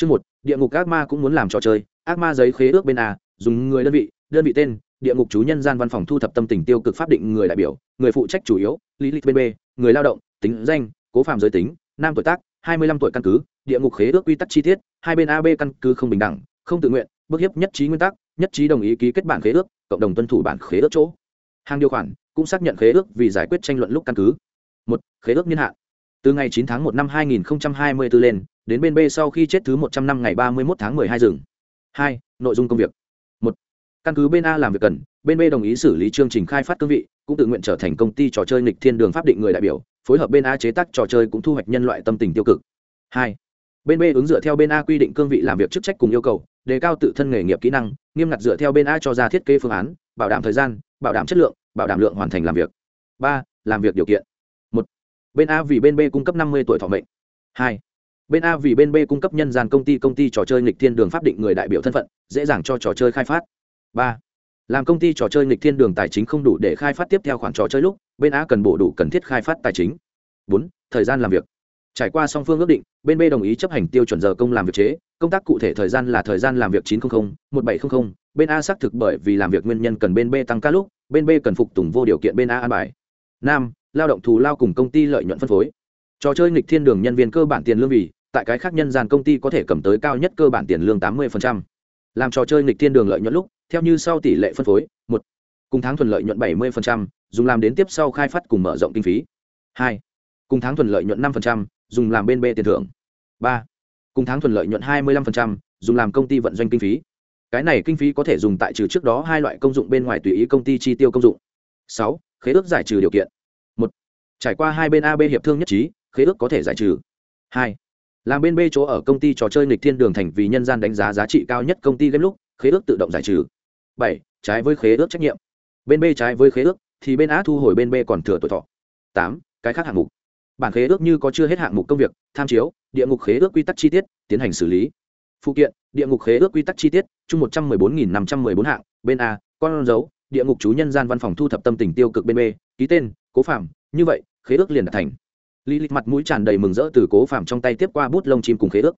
Chương một, địa ngục ác ma cũng muốn làm trò chơi, ác ma giấy khế ước bên a, dùng người đơn vị, đơn vị tên, địa ngục chú nhân gian văn phòng thu thập tâm tình tiêu cực pháp định người đại biểu, người phụ trách chủ yếu, lý lịch bên b, người lao động, tính danh, cố phạm giới tính, nam tuổi tác, hai mươi lăm tuổi căn cứ, địa ngục khế ước quy tắc chi tiết, hai bên AB căn cứ không bình đẳng, không tự nguyện, bức hiếp nhất trí nguyên tắc, nhất trí đồng ý ký kết bản khế ước, cộng đồng tuân thủ bản khế ước chỗ. Hàng điều khoản cũng xác nhận khế ước vì giải quyết tranh luận lúc căn cứ. một Khế ước niên hạn. Từ ngày 9 tháng 1 năm 2024 lên, đến bên B sau khi chết thứ 100 năm ngày 31 tháng 12 rừng. hai Nội dung công việc. một Căn cứ bên A làm việc cần, bên B đồng ý xử lý chương trình khai phát cương vị, cũng tự nguyện trở thành công ty trò chơi nghịch thiên đường pháp định người đại biểu, phối hợp bên A chế tác trò chơi cũng thu hoạch nhân loại tâm tình tiêu cực. hai Bên B ứng dựa theo bên A quy định cương vị làm việc chức trách cùng yêu cầu, đề cao tự thân nghề nghiệp kỹ năng, nghiêm ngặt dựa theo bên A cho ra thiết kế phương án, bảo đảm thời gian, bảo đảm chất lượng, bảo đảm lượng hoàn thành làm việc. ba Làm việc điều kiện. một Bên A vì bên B cung cấp 50 tuổi thọ mệnh. hai bên a vì bên b cung cấp nhân gian công ty công ty trò chơi nghịch thiên đường pháp định người đại biểu thân phận, dễ dàng cho trò chơi khai phát. Ba, làm công ty trò chơi nghịch thiên đường tài chính không đủ để khai phát tiếp theo khoản trò chơi lúc, bên a cần bổ đủ cần thiết khai phát tài chính. Bốn, thời gian làm việc. Trải qua song phương ước định, bên b đồng ý chấp hành tiêu chuẩn giờ công làm việc chế, công tác cụ thể thời gian là thời gian làm việc chín trăm linh một bảy trăm linh bên a xác thực bởi vì làm việc nguyên nhân cần bên b tăng ca lúc, bên b cần phục tùng vô điều kiện bên a an bài. Năm, lao động thù lao cùng công ty lợi nhuận phân phối. Trò chơi nghịch thiên đường nhân viên cơ bản tiền lương vì tại cái khác nhân gian công ty có thể cầm tới cao nhất cơ bản tiền lương tám mươi làm trò chơi nghịch thiên đường lợi nhuận lúc, theo như sau tỷ lệ phân phối, một, cùng tháng thuần lợi nhuận bảy mươi dùng làm đến tiếp sau khai phát cùng mở rộng kinh phí. Hai, cùng tháng thuần lợi nhuận năm dùng làm bên b tiền thưởng. Ba, cùng tháng thuần lợi nhuận hai mươi năm dùng làm công ty vận doanh kinh phí. Cái này kinh phí có thể dùng tại trừ trước đó hai loại công dụng bên ngoài tùy ý công ty chi tiêu công dụng. Sáu, khế ước giải trừ điều kiện. Một, trải qua hai bên a b hiệp thương nhất trí, khế ước có thể giải trừ. Hai làm bên b chỗ ở công ty trò chơi nghịch thiên đường thành vì nhân gian đánh giá giá trị cao nhất công ty game lúc, khế ước tự động giải trừ. Bảy, trái với khế ước trách nhiệm. Bên b trái với khế ước, thì bên a thu hồi bên b còn thừa tuổi thọ. Tám, cái khác hạng mục. Bản khế ước như có chưa hết hạng mục công việc, tham chiếu, địa ngục khế ước quy tắc chi tiết, tiến hành xử lý. Phụ kiện, địa ngục khế ước quy tắc chi tiết, chung một trăm mười bốn nghìn năm trăm mười bốn hạng, bên a, con dấu, địa ngục chú nhân gian văn phòng thu thập tâm tình tiêu cực bên b ký tên, cố phạm, như vậy, khế ước liền đạt thành lý lịch mặt mũi tràn đầy mừng rỡ từ cố phạm trong tay tiếp qua bút lông chim cùng khế ước.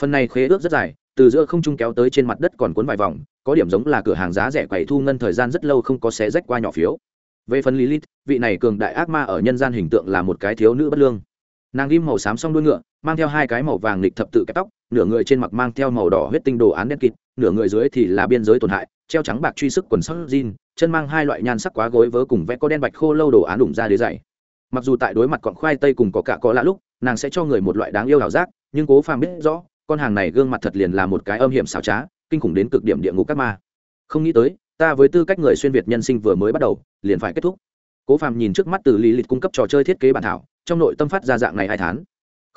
Phần này khế ước rất dài, từ giữa không trung kéo tới trên mặt đất còn cuốn vài vòng, có điểm giống là cửa hàng giá rẻ quầy thu ngân thời gian rất lâu không có xé rách qua nhỏ phiếu. Về phần lilith vị này cường đại ác ma ở nhân gian hình tượng là một cái thiếu nữ bất lương. Nàng ghim màu xám xong đuôi ngựa, mang theo hai cái màu vàng lịch thập tự kẹp tóc, nửa người trên mặt mang theo màu đỏ huyết tinh đồ án đen kịt, nửa người dưới thì là biên giới tổn hại, treo trắng bạc truy sức quần sắc jean, chân mang hai loại nhan sắc quá gối vớ cùng vẽ có đen bạch khô lâu đồ án đủng ra đế dày mặc dù tại đối mặt cọn khoai tây cùng có cả có lạ lúc, nàng sẽ cho người một loại đáng yêu ảo giác, nhưng cố phàm biết rõ, con hàng này gương mặt thật liền là một cái âm hiểm xảo trá, kinh khủng đến cực điểm địa ngục các ma. Không nghĩ tới, ta với tư cách người xuyên việt nhân sinh vừa mới bắt đầu, liền phải kết thúc. Cố phàm nhìn trước mắt từ lý lịch cung cấp trò chơi thiết kế bản thảo, trong nội tâm phát ra dạng này hai tháng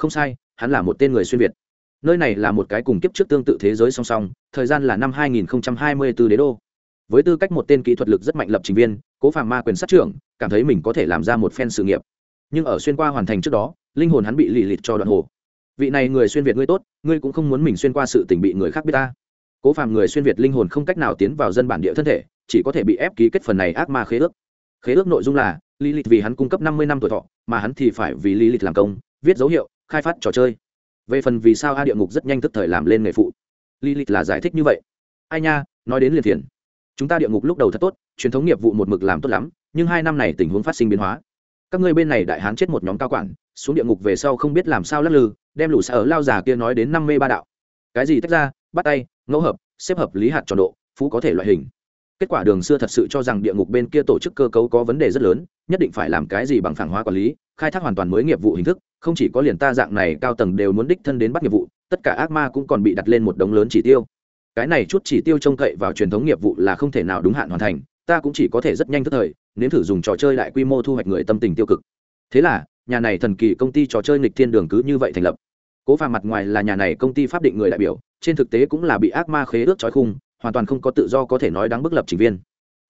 không sai, hắn là một tên người xuyên việt. Nơi này là một cái cùng kiếp trước tương tự thế giới song song, thời gian là năm 2024 đế đô với tư cách một tên kỹ thuật lực rất mạnh lập trình viên, cố phàm ma quyền sát trưởng, cảm thấy mình có thể làm ra một phen sự nghiệp. Nhưng ở xuyên qua hoàn thành trước đó, linh hồn hắn bị lì lịt cho đoạn hồ. Vị này người xuyên việt ngươi tốt, ngươi cũng không muốn mình xuyên qua sự tình bị người khác biết ta. Cố phàm người xuyên việt linh hồn không cách nào tiến vào dân bản địa thân thể, chỉ có thể bị ép ký kết phần này ác ma khế ước. Khế ước nội dung là lý lịch vì hắn cung cấp năm mươi năm tuổi thọ, mà hắn thì phải vì lý lịch làm công, viết dấu hiệu, khai phát trò chơi. Về phần vì sao a địa ngục rất nhanh tức thời làm lên nghề phụ lý lịch là giải thích như vậy. Ai nha, nói đến liền thiền chúng ta địa ngục lúc đầu thật tốt, truyền thống nghiệp vụ một mực làm tốt lắm, nhưng hai năm này tình huống phát sinh biến hóa. Các ngươi bên này đại hán chết một nhóm cao quản, xuống địa ngục về sau không biết làm sao lắc lư, đem lũ xa ở lao già kia nói đến năm mê ba đạo. Cái gì tách ra? Bắt tay, ngẫu hợp, xếp hợp lý hạt tròn độ, phú có thể loại hình. Kết quả đường xưa thật sự cho rằng địa ngục bên kia tổ chức cơ cấu có vấn đề rất lớn, nhất định phải làm cái gì bằng phản hóa quản lý, khai thác hoàn toàn mới nghiệp vụ hình thức, không chỉ có liền ta dạng này cao tầng đều muốn đích thân đến bắt nghiệp vụ, tất cả ác ma cũng còn bị đặt lên một đống lớn chỉ tiêu cái này chút chỉ tiêu trông cậy vào truyền thống nghiệp vụ là không thể nào đúng hạn hoàn thành, ta cũng chỉ có thể rất nhanh tức thời, nếm thử dùng trò chơi đại quy mô thu hoạch người tâm tình tiêu cực. Thế là, nhà này thần kỳ công ty trò chơi nghịch thiên đường cứ như vậy thành lập. Cố phàm mặt ngoài là nhà này công ty pháp định người đại biểu, trên thực tế cũng là bị ác ma khế ước trói khung, hoàn toàn không có tự do có thể nói đáng bức lập trình viên.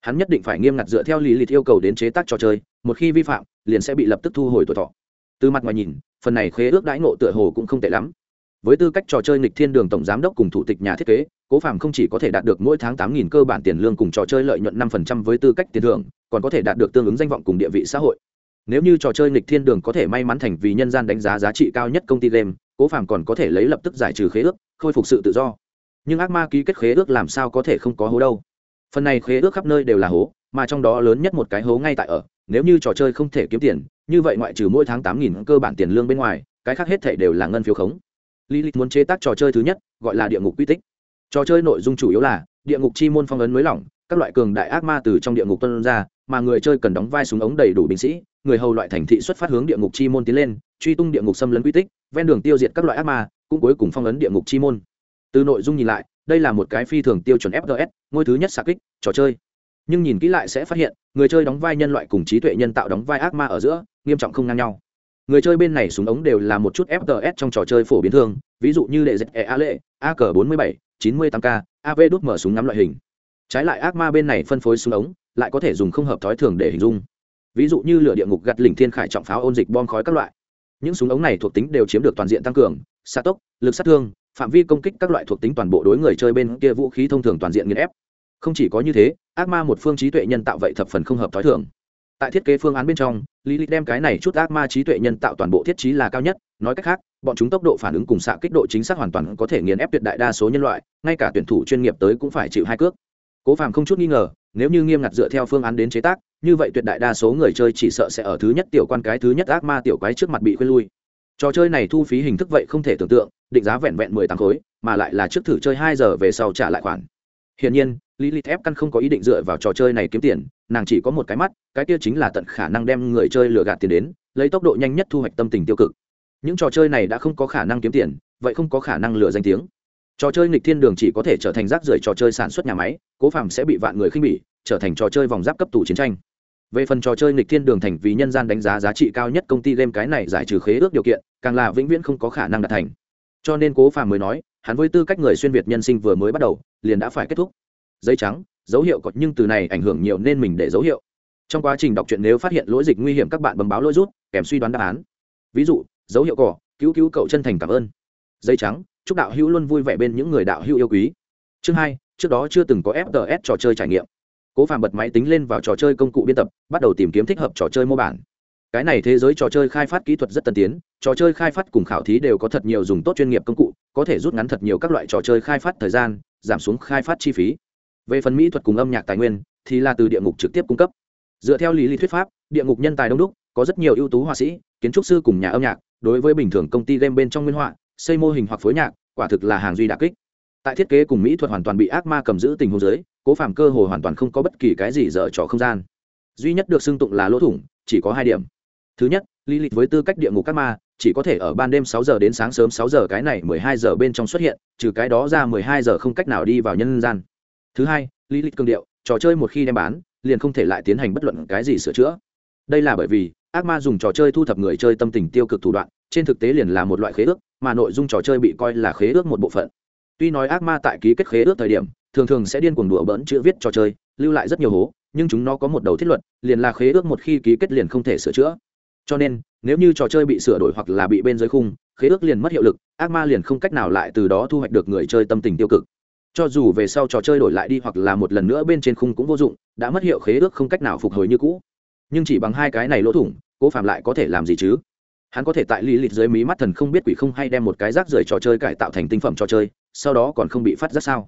Hắn nhất định phải nghiêm ngặt dựa theo lý lịch yêu cầu đến chế tác trò chơi, một khi vi phạm, liền sẽ bị lập tức thu hồi tuổi thọ. Từ mặt ngoài nhìn, phần này khế ước đãi ngộ tựa hồ cũng không tệ lắm với tư cách trò chơi nghịch thiên đường tổng giám đốc cùng thủ tịch nhà thiết kế, cố phàm không chỉ có thể đạt được mỗi tháng tám nghìn cơ bản tiền lương cùng trò chơi lợi nhuận năm phần trăm với tư cách tiền thưởng, còn có thể đạt được tương ứng danh vọng cùng địa vị xã hội. Nếu như trò chơi nghịch thiên đường có thể may mắn thành vì nhân gian đánh giá giá trị cao nhất công ty game, cố phàm còn có thể lấy lập tức giải trừ khế ước, khôi phục sự tự do. Nhưng ác ma ký kết khế ước làm sao có thể không có hố đâu? Phần này khế ước khắp nơi đều là hố, mà trong đó lớn nhất một cái hố ngay tại ở. Nếu như trò chơi không thể kiếm tiền, như vậy ngoại trừ mỗi tháng tám nghìn cơ bản tiền lương bên ngoài, cái khác hết thể đều là ngân phiếu khống. Lilith muốn chế tác trò chơi thứ nhất, gọi là địa ngục quy tích. Trò chơi nội dung chủ yếu là địa ngục chi môn phong ấn mới lỏng, các loại cường đại ác ma từ trong địa ngục tuôn ra, mà người chơi cần đóng vai súng ống đầy đủ binh sĩ, người hầu loại thành thị xuất phát hướng địa ngục chi môn tiến lên, truy tung địa ngục xâm lấn quy tích, ven đường tiêu diệt các loại ác ma, cũng cuối cùng phong ấn địa ngục chi môn. Từ nội dung nhìn lại, đây là một cái phi thường tiêu chuẩn FPS, ngôi thứ nhất xạ kích, trò chơi. Nhưng nhìn kỹ lại sẽ phát hiện, người chơi đóng vai nhân loại cùng trí tuệ nhân tạo đóng vai ác ma ở giữa, nghiêm trọng không ngang nhau người chơi bên này súng ống đều là một chút fts trong trò chơi phổ biến thường, ví dụ như đệ dệt e a lệ ak bốn mươi bảy, chín mươi tám k av đút mở súng ngắm loại hình. Trái lại ác ma bên này phân phối súng ống, lại có thể dùng không hợp thói thường để hình dung. Ví dụ như lửa địa ngục gặt lỉnh thiên khải trọng pháo ôn dịch bom khói các loại. Những súng ống này thuộc tính đều chiếm được toàn diện tăng cường xa tốc, lực sát thương, phạm vi công kích các loại thuộc tính toàn bộ đối người chơi bên kia vũ khí thông thường toàn diện nghiền ép. Không chỉ có như thế, ác ma một phương trí tuệ nhân tạo vậy thập phần không hợp thói thường tại thiết kế phương án bên trong lý lịch đem cái này chút ác ma trí tuệ nhân tạo toàn bộ thiết trí là cao nhất. Nói cách khác, bọn chúng tốc độ phản ứng cùng xạ kích độ chính xác hoàn toàn có thể nghiền ép tuyệt đại đa số nhân loại, ngay cả tuyển thủ chuyên nghiệp tới cũng phải chịu hai cước. Cố phàm không chút nghi ngờ, nếu như nghiêm ngặt dựa theo phương án đến chế tác, như vậy tuyệt đại đa số người chơi chỉ sợ sẽ ở thứ nhất tiểu quan cái thứ nhất ác ma tiểu quái trước mặt bị khuyên lui. Trò chơi này thu phí hình thức vậy không thể tưởng tượng, định giá vẹn vẹn mười tám khối, mà lại là trước thử chơi hai giờ về sau trả lại khoản hiển nhiên Lilith ép căn không có ý định dựa vào trò chơi này kiếm tiền, nàng chỉ có một cái mắt, cái kia chính là tận khả năng đem người chơi lừa gạt tiền đến, lấy tốc độ nhanh nhất thu hoạch tâm tình tiêu cực. Những trò chơi này đã không có khả năng kiếm tiền, vậy không có khả năng lừa danh tiếng. Trò chơi nghịch thiên đường chỉ có thể trở thành rác rưởi trò chơi sản xuất nhà máy, cố phạm sẽ bị vạn người khinh bỉ, trở thành trò chơi vòng giáp cấp tủ chiến tranh. Về phần trò chơi nghịch thiên đường thành vì nhân gian đánh giá giá trị cao nhất công ty game cái này giải trừ khế ước điều kiện, càng là vĩnh viễn không có khả năng đạt thành. Cho nên Cố Phàm mới nói, hắn với tư cách người xuyên việt nhân sinh vừa mới bắt đầu, liền đã phải kết thúc. Giấy trắng dấu hiệu có nhưng từ này ảnh hưởng nhiều nên mình để dấu hiệu. Trong quá trình đọc truyện nếu phát hiện lỗi dịch nguy hiểm các bạn bấm báo lỗi rút kèm suy đoán đáp án. Ví dụ dấu hiệu cỏ cứu cứu cậu chân thành cảm ơn. Giấy trắng chúc đạo hữu luôn vui vẻ bên những người đạo hữu yêu quý. Chương hai trước đó chưa từng có fts trò chơi trải nghiệm. Cố phàm bật máy tính lên vào trò chơi công cụ biên tập bắt đầu tìm kiếm thích hợp trò chơi mô bản. Cái này thế giới trò chơi khai phát kỹ thuật rất tân tiến trò chơi khai phát cùng khảo thí đều có thật nhiều dùng tốt chuyên nghiệp công cụ có thể rút ngắn thật nhiều các loại trò chơi khai phát thời gian, giảm xuống khai phát chi phí. Về phần mỹ thuật cùng âm nhạc tài nguyên, thì là từ địa ngục trực tiếp cung cấp. Dựa theo lý lý thuyết pháp, địa ngục nhân tài đông đúc, có rất nhiều ưu tú họa sĩ, kiến trúc sư cùng nhà âm nhạc, đối với bình thường công ty game bên trong nguyên họa, xây mô hình hoặc phối nhạc, quả thực là hàng duy đà kích. Tại thiết kế cùng mỹ thuật hoàn toàn bị ác ma cầm giữ tình huống giới cố phạm cơ hồ hoàn toàn không có bất kỳ cái gì dở trò không gian. Duy nhất được xưng tụng là lỗ thủng, chỉ có hai điểm. Thứ nhất, lý lịch với tư cách địa ngục các ma chỉ có thể ở ban đêm sáu giờ đến sáng sớm sáu giờ cái này mười hai giờ bên trong xuất hiện, trừ cái đó ra mười hai giờ không cách nào đi vào nhân gian. Thứ hai, lý lịch cương điệu, trò chơi một khi đem bán, liền không thể lại tiến hành bất luận cái gì sửa chữa. Đây là bởi vì, ác ma dùng trò chơi thu thập người chơi tâm tình tiêu cực thủ đoạn, trên thực tế liền là một loại khế ước, mà nội dung trò chơi bị coi là khế ước một bộ phận. Tuy nói ác ma tại ký kết khế ước thời điểm, thường thường sẽ điên cuồng đùa bỡn chữ viết trò chơi, lưu lại rất nhiều hố, nhưng chúng nó có một đầu thiết luật, liền là khế ước một khi ký kết liền không thể sửa chữa. Cho nên nếu như trò chơi bị sửa đổi hoặc là bị bên dưới khung, khế ước liền mất hiệu lực, ác ma liền không cách nào lại từ đó thu hoạch được người chơi tâm tình tiêu cực. Cho dù về sau trò chơi đổi lại đi hoặc là một lần nữa bên trên khung cũng vô dụng, đã mất hiệu khế ước không cách nào phục hồi như cũ. Nhưng chỉ bằng hai cái này lỗ thủng, cố phạm lại có thể làm gì chứ? Hắn có thể tại lý lịch dưới mí mắt thần không biết quỷ không hay đem một cái rác rưởi trò chơi cải tạo thành tinh phẩm trò chơi, sau đó còn không bị phát giác sao?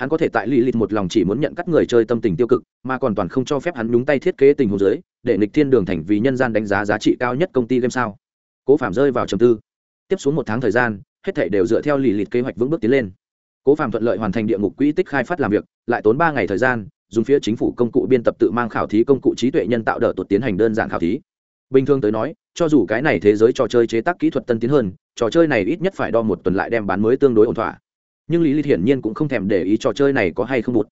Hắn có thể tại lý lịch một lòng chỉ muốn nhận cắt người chơi tâm tình tiêu cực, mà còn toàn không cho phép hắn nhúng tay thiết kế tình huống giới để nịch thiên đường thành vì nhân gian đánh giá giá trị cao nhất công ty game sao. Cố phạm rơi vào trầm tư. Tiếp xuống một tháng thời gian, hết thảy đều dựa theo lý lịch kế hoạch vững bước tiến lên. Cố phạm thuận lợi hoàn thành địa ngục quỹ tích khai phát làm việc, lại tốn ba ngày thời gian, dùng phía chính phủ công cụ biên tập tự mang khảo thí công cụ trí tuệ nhân tạo đỡ tuột tiến hành đơn giản khảo thí. Bình thường tới nói, cho dù cái này thế giới trò chơi chế tác kỹ thuật tân tiến hơn, trò chơi này ít nhất phải đo một tuần lại đem bán mới tương đối ổn thỏa nhưng lý lịch hiển nhiên cũng không thèm để ý trò chơi này có hay không bụt.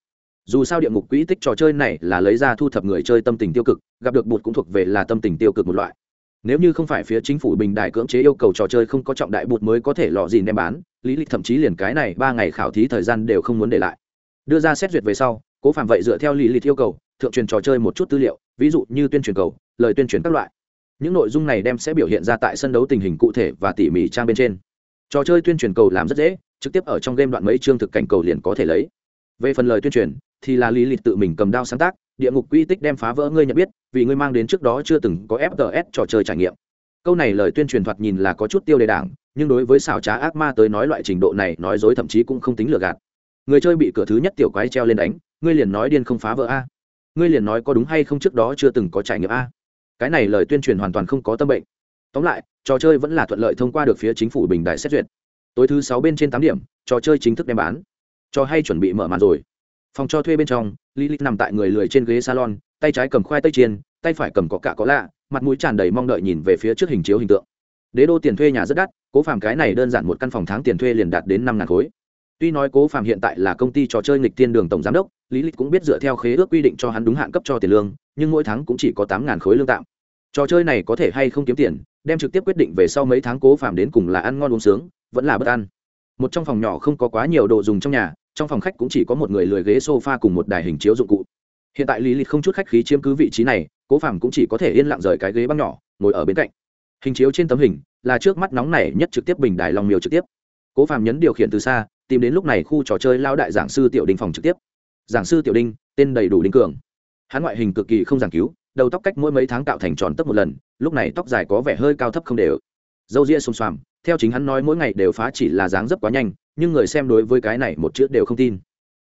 Dù sao địa ngục quỹ tích trò chơi này là lấy ra thu thập người chơi tâm tình tiêu cực, gặp được bụt cũng thuộc về là tâm tình tiêu cực một loại. Nếu như không phải phía chính phủ bình đại cưỡng chế yêu cầu trò chơi không có trọng đại bụt mới có thể lọ gì đem bán, lý lịch thậm chí liền cái này ba ngày khảo thí thời gian đều không muốn để lại. Đưa ra xét duyệt về sau, cố phạm vậy dựa theo lý lịch yêu cầu, thượng truyền trò chơi một chút tư liệu, ví dụ như tuyên truyền cầu, lời tuyên truyền các loại. Những nội dung này đem sẽ biểu hiện ra tại sân đấu tình hình cụ thể và tỉ mỉ trang bên trên. Trò chơi tuyên truyền cầu làm rất dễ trực tiếp ở trong game đoạn mấy chương thực cảnh cầu liền có thể lấy. Về phần lời tuyên truyền, thì là lý lịch tự mình cầm đao sáng tác, địa ngục quy tích đem phá vỡ ngươi nhận biết, vì ngươi mang đến trước đó chưa từng có fts trò chơi trải nghiệm. Câu này lời tuyên truyền thoạt nhìn là có chút tiêu đề đảng, nhưng đối với xảo trá ác ma tới nói loại trình độ này nói dối thậm chí cũng không tính lừa gạt. Người chơi bị cửa thứ nhất tiểu quái treo lên đánh, ngươi liền nói điên không phá vỡ a. Ngươi liền nói có đúng hay không trước đó chưa từng có trải nghiệm a. Cái này lời tuyên truyền hoàn toàn không có tâm bệnh. Tóm lại, trò chơi vẫn là thuận lợi thông qua được phía chính phủ bình đại xét duyệt tối thứ sáu bên trên tám điểm, trò chơi chính thức đem bán. Cho hay chuẩn bị mở màn rồi. Phòng cho thuê bên trong, lilith nằm tại người lười trên ghế salon, tay trái cầm khoai tây chiên, tay phải cầm có cả có lạ, mặt mũi tràn đầy mong đợi nhìn về phía trước hình chiếu hình tượng. Đế đô tiền thuê nhà rất đắt, cố phàm cái này đơn giản một căn phòng tháng tiền thuê liền đạt đến năm ngàn khối. Tuy nói cố phàm hiện tại là công ty trò chơi nghịch tiên đường tổng giám đốc lý lịch cũng biết dựa theo khế ước quy định cho hắn đúng hạn cấp cho tiền lương, nhưng mỗi tháng cũng chỉ có tám ngàn khối lương tạm trò chơi này có thể hay không kiếm tiền, đem trực tiếp quyết định về sau mấy tháng cố phàm đến cùng là ăn ngon uống sướng, vẫn là bất ăn một trong phòng nhỏ không có quá nhiều đồ dùng trong nhà, trong phòng khách cũng chỉ có một người lười ghế sofa cùng một đài hình chiếu dụng cụ. Hiện tại lý lịch không chút khách khí chiếm cứ vị trí này, cố phàm cũng chỉ có thể yên lặng rời cái ghế băng nhỏ, ngồi ở bên cạnh. Hình chiếu trên tấm hình là trước mắt nóng này nhất trực tiếp bình đài lòng miều trực tiếp. Cố phàm nhấn điều khiển từ xa, tìm đến lúc này khu trò chơi lao đại giảng sư tiểu đinh phòng trực tiếp. Giảng sư tiểu đinh, tên đầy đủ đinh cường. Hắn ngoại hình cực kỳ không giảng cứu đầu tóc cách mỗi mấy tháng tạo thành tròn tấp một lần, lúc này tóc dài có vẻ hơi cao thấp không đều. Dâu ria xông xoàm, theo chính hắn nói mỗi ngày đều phá chỉ là dáng dấp quá nhanh, nhưng người xem đối với cái này một chữ đều không tin.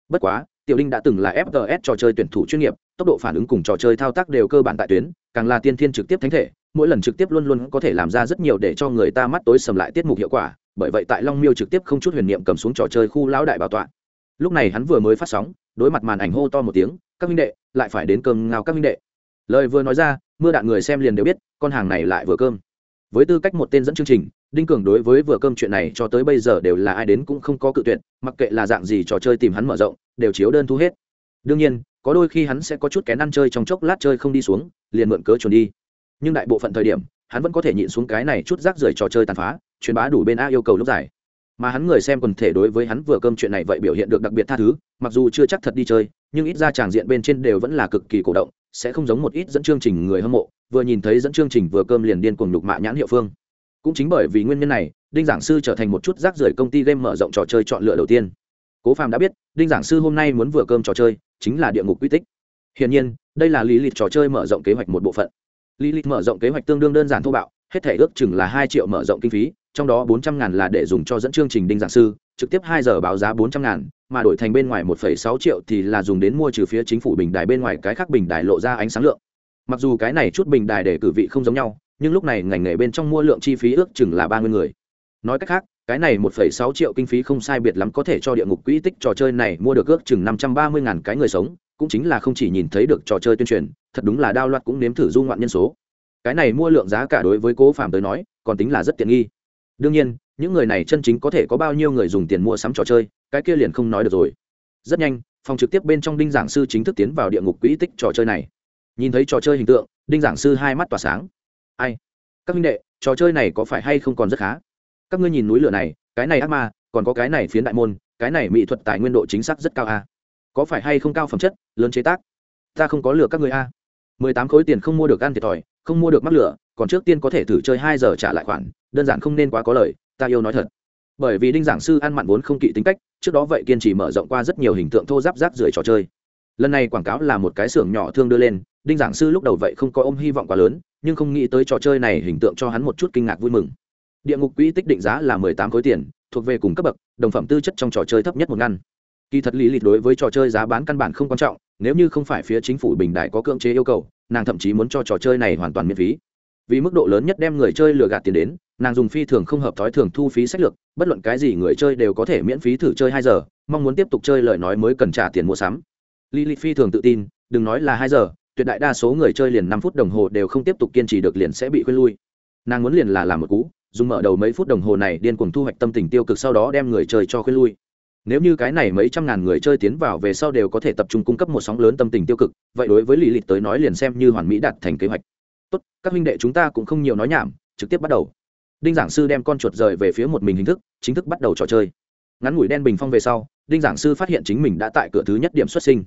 Bất quá, tiểu đinh đã từng là fts trò chơi tuyển thủ chuyên nghiệp, tốc độ phản ứng cùng trò chơi thao tác đều cơ bản tại tuyến, càng là tiên thiên trực tiếp thánh thể, mỗi lần trực tiếp luôn luôn có thể làm ra rất nhiều để cho người ta mắt tối sầm lại tiết mục hiệu quả, bởi vậy tại long miêu trực tiếp không chút huyền niệm cầm xuống trò chơi khu lão đại bảo tọa. Lúc này hắn vừa mới phát sóng, đối mặt màn ảnh hô to một tiếng, các minh đệ, lại phải đến cơm ngao các minh đệ lời vừa nói ra, mưa đạn người xem liền đều biết, con hàng này lại vừa cơm. Với tư cách một tên dẫn chương trình, đinh cường đối với vừa cơm chuyện này cho tới bây giờ đều là ai đến cũng không có cự tuyệt, mặc kệ là dạng gì trò chơi tìm hắn mở rộng, đều chiếu đơn thu hết. Đương nhiên, có đôi khi hắn sẽ có chút kén ăn chơi trong chốc lát chơi không đi xuống, liền mượn cớ chuồn đi. Nhưng đại bộ phận thời điểm, hắn vẫn có thể nhịn xuống cái này chút rác rưởi trò chơi tàn phá, truyền bá đủ bên a yêu cầu lúc dài mà hắn người xem quần thể đối với hắn vừa cơm chuyện này vậy biểu hiện được đặc biệt tha thứ, mặc dù chưa chắc thật đi chơi, nhưng ít ra tràng diện bên trên đều vẫn là cực kỳ cổ động sẽ không giống một ít dẫn chương trình người hâm mộ, vừa nhìn thấy dẫn chương trình vừa cơm liền điên cuồng nhục mạ nhãn hiệu phương. Cũng chính bởi vì nguyên nhân này, đinh giảng sư trở thành một chút rác rưởi công ty game mở rộng trò chơi chọn lựa đầu tiên. Cố phàm đã biết, đinh giảng sư hôm nay muốn vừa cơm trò chơi, chính là địa ngục quy tích. Hiển nhiên, đây là lý lịch trò chơi mở rộng kế hoạch một bộ phận. Lý lịch mở rộng kế hoạch tương đương đơn giản thô bạo, hết thể ước chừng là hai triệu mở rộng kinh phí trong đó bốn trăm ngàn là để dùng cho dẫn chương trình đinh giảng sư, trực tiếp hai giờ báo giá bốn trăm ngàn, mà đổi thành bên ngoài một phẩy sáu triệu thì là dùng đến mua trừ phía chính phủ bình đài bên ngoài cái khác bình đài lộ ra ánh sáng lượng. Mặc dù cái này chút bình đài để cử vị không giống nhau, nhưng lúc này ngành nghề bên trong mua lượng chi phí ước chừng là ba mươi người. Nói cách khác, cái này một phẩy sáu triệu kinh phí không sai biệt lắm có thể cho địa ngục quỹ tích trò chơi này mua được ước chừng năm trăm ba mươi ngàn cái người sống, cũng chính là không chỉ nhìn thấy được trò chơi tuyên truyền, thật đúng là đao loạt cũng nếm thử du ngoạn nhân số. Cái này mua lượng giá cả đối với cố phạm tới nói, còn tính là rất tiện nghi đương nhiên, những người này chân chính có thể có bao nhiêu người dùng tiền mua sắm trò chơi, cái kia liền không nói được rồi. Rất nhanh, phòng trực tiếp bên trong đinh giảng sư chính thức tiến vào địa ngục quỹ tích trò chơi này. Nhìn thấy trò chơi hình tượng, đinh giảng sư hai mắt tỏa sáng. Ai? Các minh đệ, trò chơi này có phải hay không còn rất khá? Các ngươi nhìn núi lửa này, cái này ác ma, còn có cái này phiến đại môn, cái này mỹ thuật tài nguyên độ chính xác rất cao a. À? có phải hay không cao phẩm chất, lớn chế tác? Ta không có lừa các người a. Mười tám khối tiền không mua được ăn thiệt thòi, không mua được mắc lửa, còn trước tiên có thể thử chơi hai giờ trả lại khoản đơn giản không nên quá có lời, ta yêu nói thật. Bởi vì đinh giảng sư ăn mặn vốn không kỵ tính cách, trước đó vậy kiên trì mở rộng qua rất nhiều hình tượng thô giáp rác rưởi trò chơi. Lần này quảng cáo là một cái xưởng nhỏ thương đưa lên, đinh giảng sư lúc đầu vậy không có ôm hy vọng quá lớn, nhưng không nghĩ tới trò chơi này hình tượng cho hắn một chút kinh ngạc vui mừng. Địa ngục quỹ tích định giá là mười tám khối tiền, thuộc về cùng cấp bậc, đồng phẩm tư chất trong trò chơi thấp nhất một ngăn. Kỳ thật lý lịch đối với trò chơi giá bán căn bản không quan trọng, nếu như không phải phía chính phủ bình đại có cưỡng chế yêu cầu, nàng thậm chí muốn cho trò chơi này hoàn toàn miễn phí. Vì mức độ lớn nhất đem người chơi lừa gạt tiền đến nàng dùng phi thường không hợp thói thường thu phí sách lược, bất luận cái gì người chơi đều có thể miễn phí thử chơi hai giờ, mong muốn tiếp tục chơi lời nói mới cần trả tiền mua sắm. Lý lịch phi thường tự tin, đừng nói là hai giờ, tuyệt đại đa số người chơi liền năm phút đồng hồ đều không tiếp tục kiên trì được liền sẽ bị khuyên lui. Nàng muốn liền là làm một cú, dùng mở đầu mấy phút đồng hồ này điên cuồng thu hoạch tâm tình tiêu cực sau đó đem người chơi cho khuyên lui. Nếu như cái này mấy trăm ngàn người chơi tiến vào về sau đều có thể tập trung cung cấp một sóng lớn tâm tình tiêu cực, vậy đối với lý lịch tới nói liền xem như hoàn mỹ đạt thành kế hoạch. Tốt, các huynh đệ chúng ta cũng không nhiều nói nhảm, trực tiếp bắt đầu đinh giảng sư đem con chuột rời về phía một mình hình thức, chính thức bắt đầu trò chơi. Ngắn ngủi đen bình phong về sau, đinh giảng sư phát hiện chính mình đã tại cửa thứ nhất điểm xuất sinh.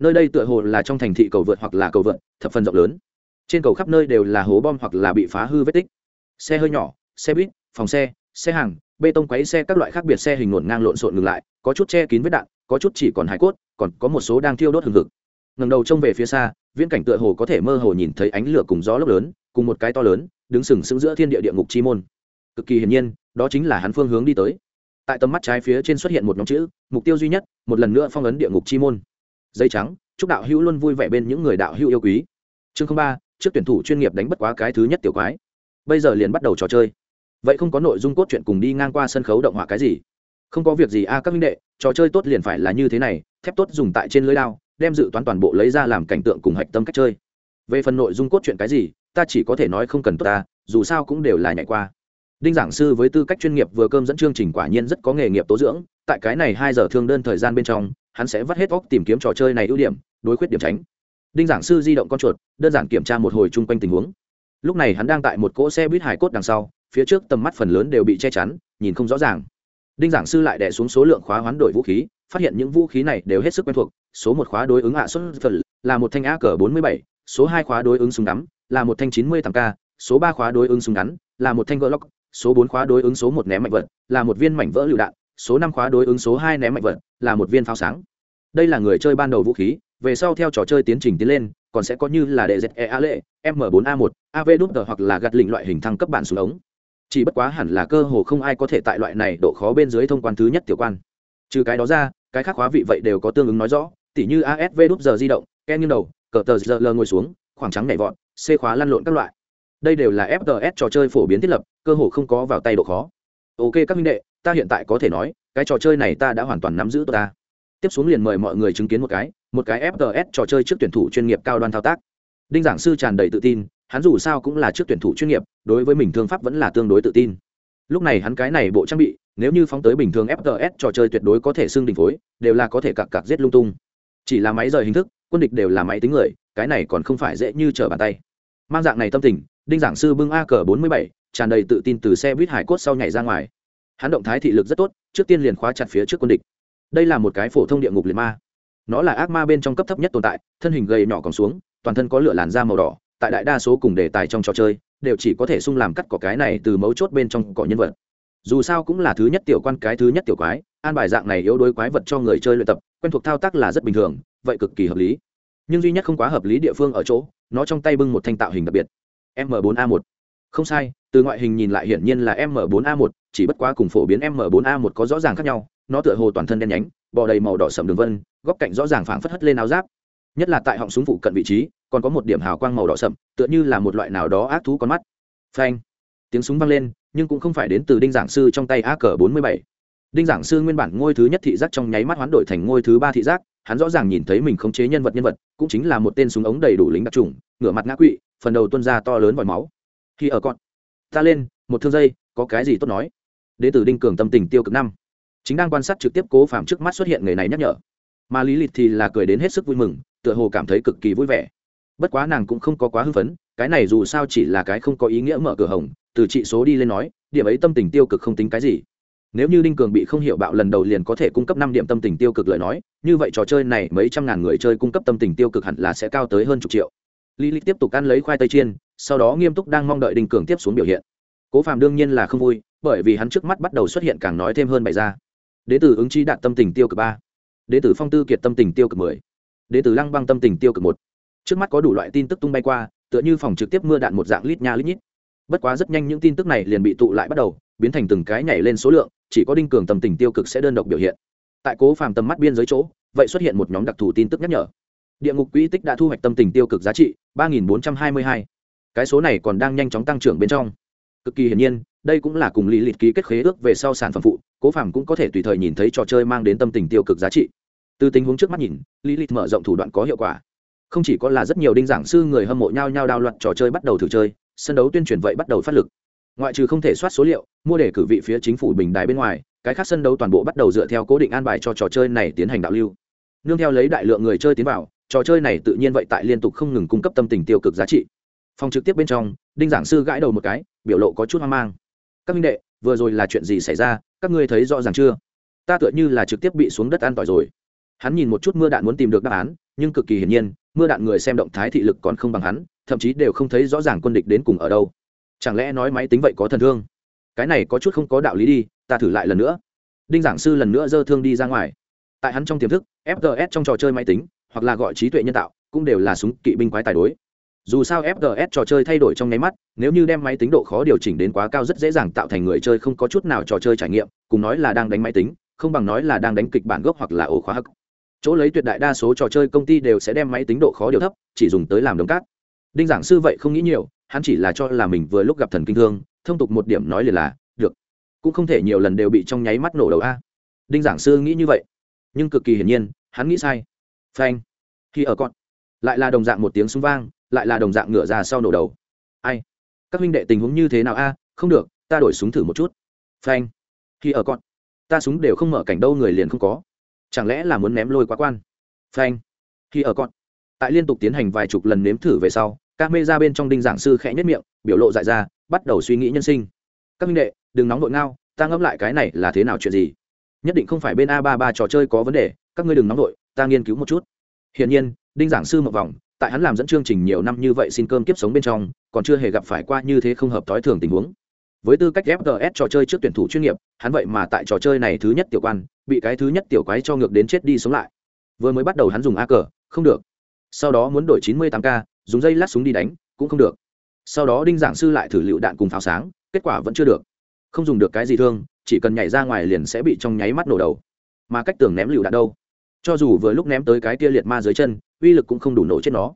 Nơi đây tựa hồ là trong thành thị cầu vượt hoặc là cầu vượt thập phần rộng lớn. Trên cầu khắp nơi đều là hố bom hoặc là bị phá hư vết tích. Xe hơi nhỏ, xe buýt, phòng xe xe hàng, bê tông quấy xe các loại khác biệt xe hình ngổn ngang lộn xộn ngừng lại, có chút che kín vết đạn, có chút chỉ còn hải cốt, còn có một số đang thiêu đốt hừng hực. Ngầm đầu trông về phía xa, viễn cảnh tựa hồ có thể mơ hồ nhìn thấy ánh lửa cùng gió lốc lớn cùng một cái to lớn, đứng sừng sững giữa thiên địa địa ngục chi môn. Cực kỳ hiển nhiên, đó chính là hắn phương hướng đi tới. Tại tầm mắt trái phía trên xuất hiện một nhóm chữ, mục tiêu duy nhất, một lần nữa phong ấn địa ngục chi môn. Dây trắng, chúc đạo hữu luôn vui vẻ bên những người đạo hữu yêu quý. Chương ba, trước tuyển thủ chuyên nghiệp đánh bất quá cái thứ nhất tiểu quái. Bây giờ liền bắt đầu trò chơi. Vậy không có nội dung cốt truyện cùng đi ngang qua sân khấu động họa cái gì? Không có việc gì a, các minh đệ, trò chơi tốt liền phải là như thế này, thép tốt dùng tại trên lưới đao, đem dự toán toàn bộ lấy ra làm cảnh tượng cùng hạch tâm cách chơi. Về phần nội dung cốt truyện cái gì ta chỉ có thể nói không cần tốt ta, dù sao cũng đều là nhảy qua. Đinh giảng sư với tư cách chuyên nghiệp vừa cơm dẫn chương trình quả nhiên rất có nghề nghiệp tố dưỡng, tại cái này hai giờ thương đơn thời gian bên trong, hắn sẽ vắt hết óc tìm kiếm trò chơi này ưu điểm, đối khuyết điểm tránh. Đinh giảng sư di động con chuột, đơn giản kiểm tra một hồi chung quanh tình huống. Lúc này hắn đang tại một cỗ xe buýt hải cốt đằng sau, phía trước tầm mắt phần lớn đều bị che chắn, nhìn không rõ ràng. Đinh giảng sư lại đẻ xuống số lượng khóa hoán đổi vũ khí, phát hiện những vũ khí này đều hết sức quen thuộc, số một khóa đối ứng hạ xuất phần là một thanh a cờ bốn mươi bảy, số hai khóa đối ứng súng đắm là một thanh chín mươi tám k số ba khóa đối ứng súng ngắn, là một thanh glock, số bốn khóa đối ứng số một ném mạnh vật, là một viên mảnh vỡ lựu đạn, số năm khóa đối ứng số hai ném mạnh vật, là một viên pháo sáng. Đây là người chơi ban đầu vũ khí, về sau theo trò chơi tiến trình tiến lên, còn sẽ có như là đệ dệt e a lệ m 4 a 1 av đút hoặc là gạt lình loại hình thăng cấp bản xuống ống. Chỉ bất quá hẳn là cơ hồ không ai có thể tại loại này độ khó bên dưới thông quan thứ nhất tiểu quan. Trừ cái đó ra, cái khác khóa vị vậy đều có tương ứng nói rõ, tỉ như asv đút giờ di động ken nghiêng đầu, cờ tờ giờ lờ ngồi xuống khoảng trắng nhảy vọt c khóa lăn lộn các loại. Đây đều là fts trò chơi phổ biến thiết lập, cơ hồ không có vào tay độ khó. Ok các minh đệ, ta hiện tại có thể nói, cái trò chơi này ta đã hoàn toàn nắm giữ tôi ta. Tiếp xuống liền mời mọi người chứng kiến một cái một cái fts trò chơi trước tuyển thủ chuyên nghiệp cao đoan thao tác. Đinh giảng sư tràn đầy tự tin, hắn dù sao cũng là trước tuyển thủ chuyên nghiệp, đối với mình thương pháp vẫn là tương đối tự tin. Lúc này hắn cái này bộ trang bị, nếu như phóng tới bình thường fts trò chơi tuyệt đối có thể xưng đình phối, đều là có thể cặp cặp giết lung tung chỉ là máy rời hình thức, quân địch đều là máy tính người, cái này còn không phải dễ như trở bàn tay. Mang dạng này tâm tình, đinh giảng sư bưng a cờ bốn mươi bảy, tràn đầy tự tin từ xe buýt hải cốt sau nhảy ra ngoài. Hắn động thái thị lực rất tốt, trước tiên liền khóa chặt phía trước quân địch. Đây là một cái phổ thông địa ngục liệt ma. Nó là ác ma bên trong cấp thấp nhất tồn tại, thân hình gầy nhỏ còn xuống, toàn thân có lửa làn da màu đỏ, tại đại đa số cùng đề tài trong trò chơi, đều chỉ có thể sung làm cắt cỏ cái này từ mấu chốt bên trong cỏ nhân vật. Dù sao cũng là thứ nhất tiểu quan cái thứ nhất tiểu quái an bài dạng này yếu đối quái vật cho người chơi luyện tập, quen thuộc thao tác là rất bình thường, vậy cực kỳ hợp lý. Nhưng duy nhất không quá hợp lý địa phương ở chỗ, nó trong tay bưng một thanh tạo hình đặc biệt, m 4 a 1 không sai, từ ngoại hình nhìn lại hiển nhiên là m 4 a 1 chỉ bất quá cùng phổ biến m 4 a 1 có rõ ràng khác nhau, nó tựa hồ toàn thân đen nhánh, bò đầy màu đỏ sầm đường vân, góc cạnh rõ ràng phảng phất hất lên áo giáp. Nhất là tại họng súng phụ cận vị trí, còn có một điểm hào quang màu đỏ sậm tựa như là một loại nào đó ác thú con mắt. Phanh. Tiếng súng vang lên, nhưng cũng không phải đến từ đinh giảng sư trong tay ak bốn mươi bảy đinh giảng sư nguyên bản ngôi thứ nhất thị giác trong nháy mắt hoán đổi thành ngôi thứ ba thị giác, hắn rõ ràng nhìn thấy mình khống chế nhân vật nhân vật, cũng chính là một tên súng ống đầy đủ lính đặc trùng, ngửa mặt ngã quỵ, phần đầu tuân ra to lớn vòi máu. Khi ở con ta lên, một thương dây, có cái gì tốt nói? Đế tử đinh cường tâm tình tiêu cực năm. Chính đang quan sát trực tiếp cố phạm trước mắt xuất hiện người này nhắc nhở. Mà lý lịch thì là cười đến hết sức vui mừng, tựa hồ cảm thấy cực kỳ vui vẻ. Bất quá nàng cũng không có quá hưng phấn, cái này dù sao chỉ là cái không có ý nghĩa mở cửa hồng, từ trị số đi lên nói, điểm ấy tâm tình tiêu cực không tính cái gì nếu như đinh cường bị không hiểu bạo lần đầu liền có thể cung cấp năm điểm tâm tình tiêu cực lời nói, như vậy trò chơi này mấy trăm ngàn người chơi cung cấp tâm tình tiêu cực hẳn là sẽ cao tới hơn chục triệu. Lý lịch tiếp tục ăn lấy khoai tây chiên, sau đó nghiêm túc đang mong đợi đinh cường tiếp xuống biểu hiện. Cố phàm đương nhiên là không vui, bởi vì hắn trước mắt bắt đầu xuất hiện càng nói thêm hơn bày ra. Đế tử ứng chi đạt tâm tình tiêu cực ba. Đế tử phong tư kiệt tâm tình tiêu cực mười. Đế tử lăng băng tâm tình tiêu cực một. Trước mắt có đủ loại tin tức tung bay qua, tựa như phòng trực tiếp mưa đạn một dạng lít nha lít nhít. Bất quá rất nhanh những tin tức này liền bị tụ lại bắt đầu biến thành từng cái nhảy lên số lượng, chỉ có đinh cường tâm tình tiêu cực sẽ đơn độc biểu hiện. Tại cố phàm tầm mắt biên giới chỗ, vậy xuất hiện một nhóm đặc thù tin tức nhắc nhở. Địa ngục quỹ tích đã thu hoạch tâm tình tiêu cực giá trị ba nghìn bốn trăm hai mươi hai. Cái số này còn đang nhanh chóng tăng trưởng bên trong. Cực kỳ hiển nhiên, đây cũng là cùng lý lịch ký kết khế ước về sau sản phẩm phụ, cố phàm cũng có thể tùy thời nhìn thấy trò chơi mang đến tâm tình tiêu cực giá trị. Từ tình huống trước mắt nhìn, lý lịch mở rộng thủ đoạn có hiệu quả. Không chỉ có là rất nhiều đinh giảng sư người hâm mộ nhau nhau đao loạn trò chơi bắt đầu thử chơi, sân đấu tuyên truyền vậy bắt đầu phát lực ngoại trừ không thể soát số liệu, mua để cử vị phía chính phủ bình đài bên ngoài, cái khác sân đấu toàn bộ bắt đầu dựa theo cố định an bài cho trò chơi này tiến hành đạo lưu. Nương theo lấy đại lượng người chơi tiến vào, trò chơi này tự nhiên vậy tại liên tục không ngừng cung cấp tâm tình tiêu cực giá trị. Phòng trực tiếp bên trong, đinh giảng sư gãi đầu một cái, biểu lộ có chút hoang mang. Các minh đệ, vừa rồi là chuyện gì xảy ra? Các ngươi thấy rõ ràng chưa? Ta tựa như là trực tiếp bị xuống đất an tỏi rồi. Hắn nhìn một chút mưa đạn muốn tìm được đáp án, nhưng cực kỳ hiển nhiên, mưa đạn người xem động thái thị lực còn không bằng hắn, thậm chí đều không thấy rõ ràng quân địch đến cùng ở đâu chẳng lẽ nói máy tính vậy có thần thương? Cái này có chút không có đạo lý đi, ta thử lại lần nữa. Đinh giảng sư lần nữa dơ thương đi ra ngoài. Tại hắn trong tiềm thức FGS trong trò chơi máy tính, hoặc là gọi trí tuệ nhân tạo, cũng đều là súng kỵ binh quái tài đối. Dù sao fgs trò chơi thay đổi trong nháy mắt, nếu như đem máy tính độ khó điều chỉnh đến quá cao rất dễ dàng tạo thành người chơi không có chút nào trò chơi trải nghiệm, cùng nói là đang đánh máy tính, không bằng nói là đang đánh kịch bản gốc hoặc là ổ khóa hắc. Chỗ lấy tuyệt đại đa số trò chơi công ty đều sẽ đem máy tính độ khó điều thấp, chỉ dùng tới làm đống cát đinh giảng sư vậy không nghĩ nhiều, hắn chỉ là cho là mình vừa lúc gặp thần kinh thương, thông tục một điểm nói liền là, được, cũng không thể nhiều lần đều bị trong nháy mắt nổ đầu a. Đinh giảng sư nghĩ như vậy, nhưng cực kỳ hiển nhiên, hắn nghĩ sai. Phanh, khi ở con lại là đồng dạng một tiếng súng vang, lại là đồng dạng ngửa ra sau nổ đầu. Ai, các huynh đệ tình huống như thế nào a? Không được, ta đổi súng thử một chút. Phanh, khi ở con ta súng đều không mở cảnh đâu người liền không có. Chẳng lẽ là muốn ném lôi quá quan? Phanh, khi ở con tại liên tục tiến hành vài chục lần nếm thử về sau các mê ra bên trong đinh giảng sư khẽ nhất miệng, biểu lộ dại ra, bắt đầu suy nghĩ nhân sinh. Các minh đệ, đừng nóng vội ngao, ta ngẫm lại cái này là thế nào chuyện gì? Nhất định không phải bên a ba ba trò chơi có vấn đề, các ngươi đừng nóng vội, ta nghiên cứu một chút. Hiển nhiên, đinh giảng sư một vòng, tại hắn làm dẫn chương trình nhiều năm như vậy xin cơm kiếp sống bên trong, còn chưa hề gặp phải qua như thế không hợp thói thường tình huống. Với tư cách fts trò chơi trước tuyển thủ chuyên nghiệp, hắn vậy mà tại trò chơi này thứ nhất tiểu quan, bị cái thứ nhất tiểu quái cho ngược đến chết đi sống lại. Vừa mới bắt đầu hắn dùng a cờ, không được sau đó muốn đổi chín mươi tám k, dùng dây lát súng đi đánh, cũng không được. Sau đó đinh giảng sư lại thử lựu đạn cùng pháo sáng, kết quả vẫn chưa được. Không dùng được cái gì thương, chỉ cần nhảy ra ngoài liền sẽ bị trong nháy mắt nổ đầu. Mà cách tưởng ném lựu đạn đâu? Cho dù vừa lúc ném tới cái kia liệt ma dưới chân, uy lực cũng không đủ nổ chết nó.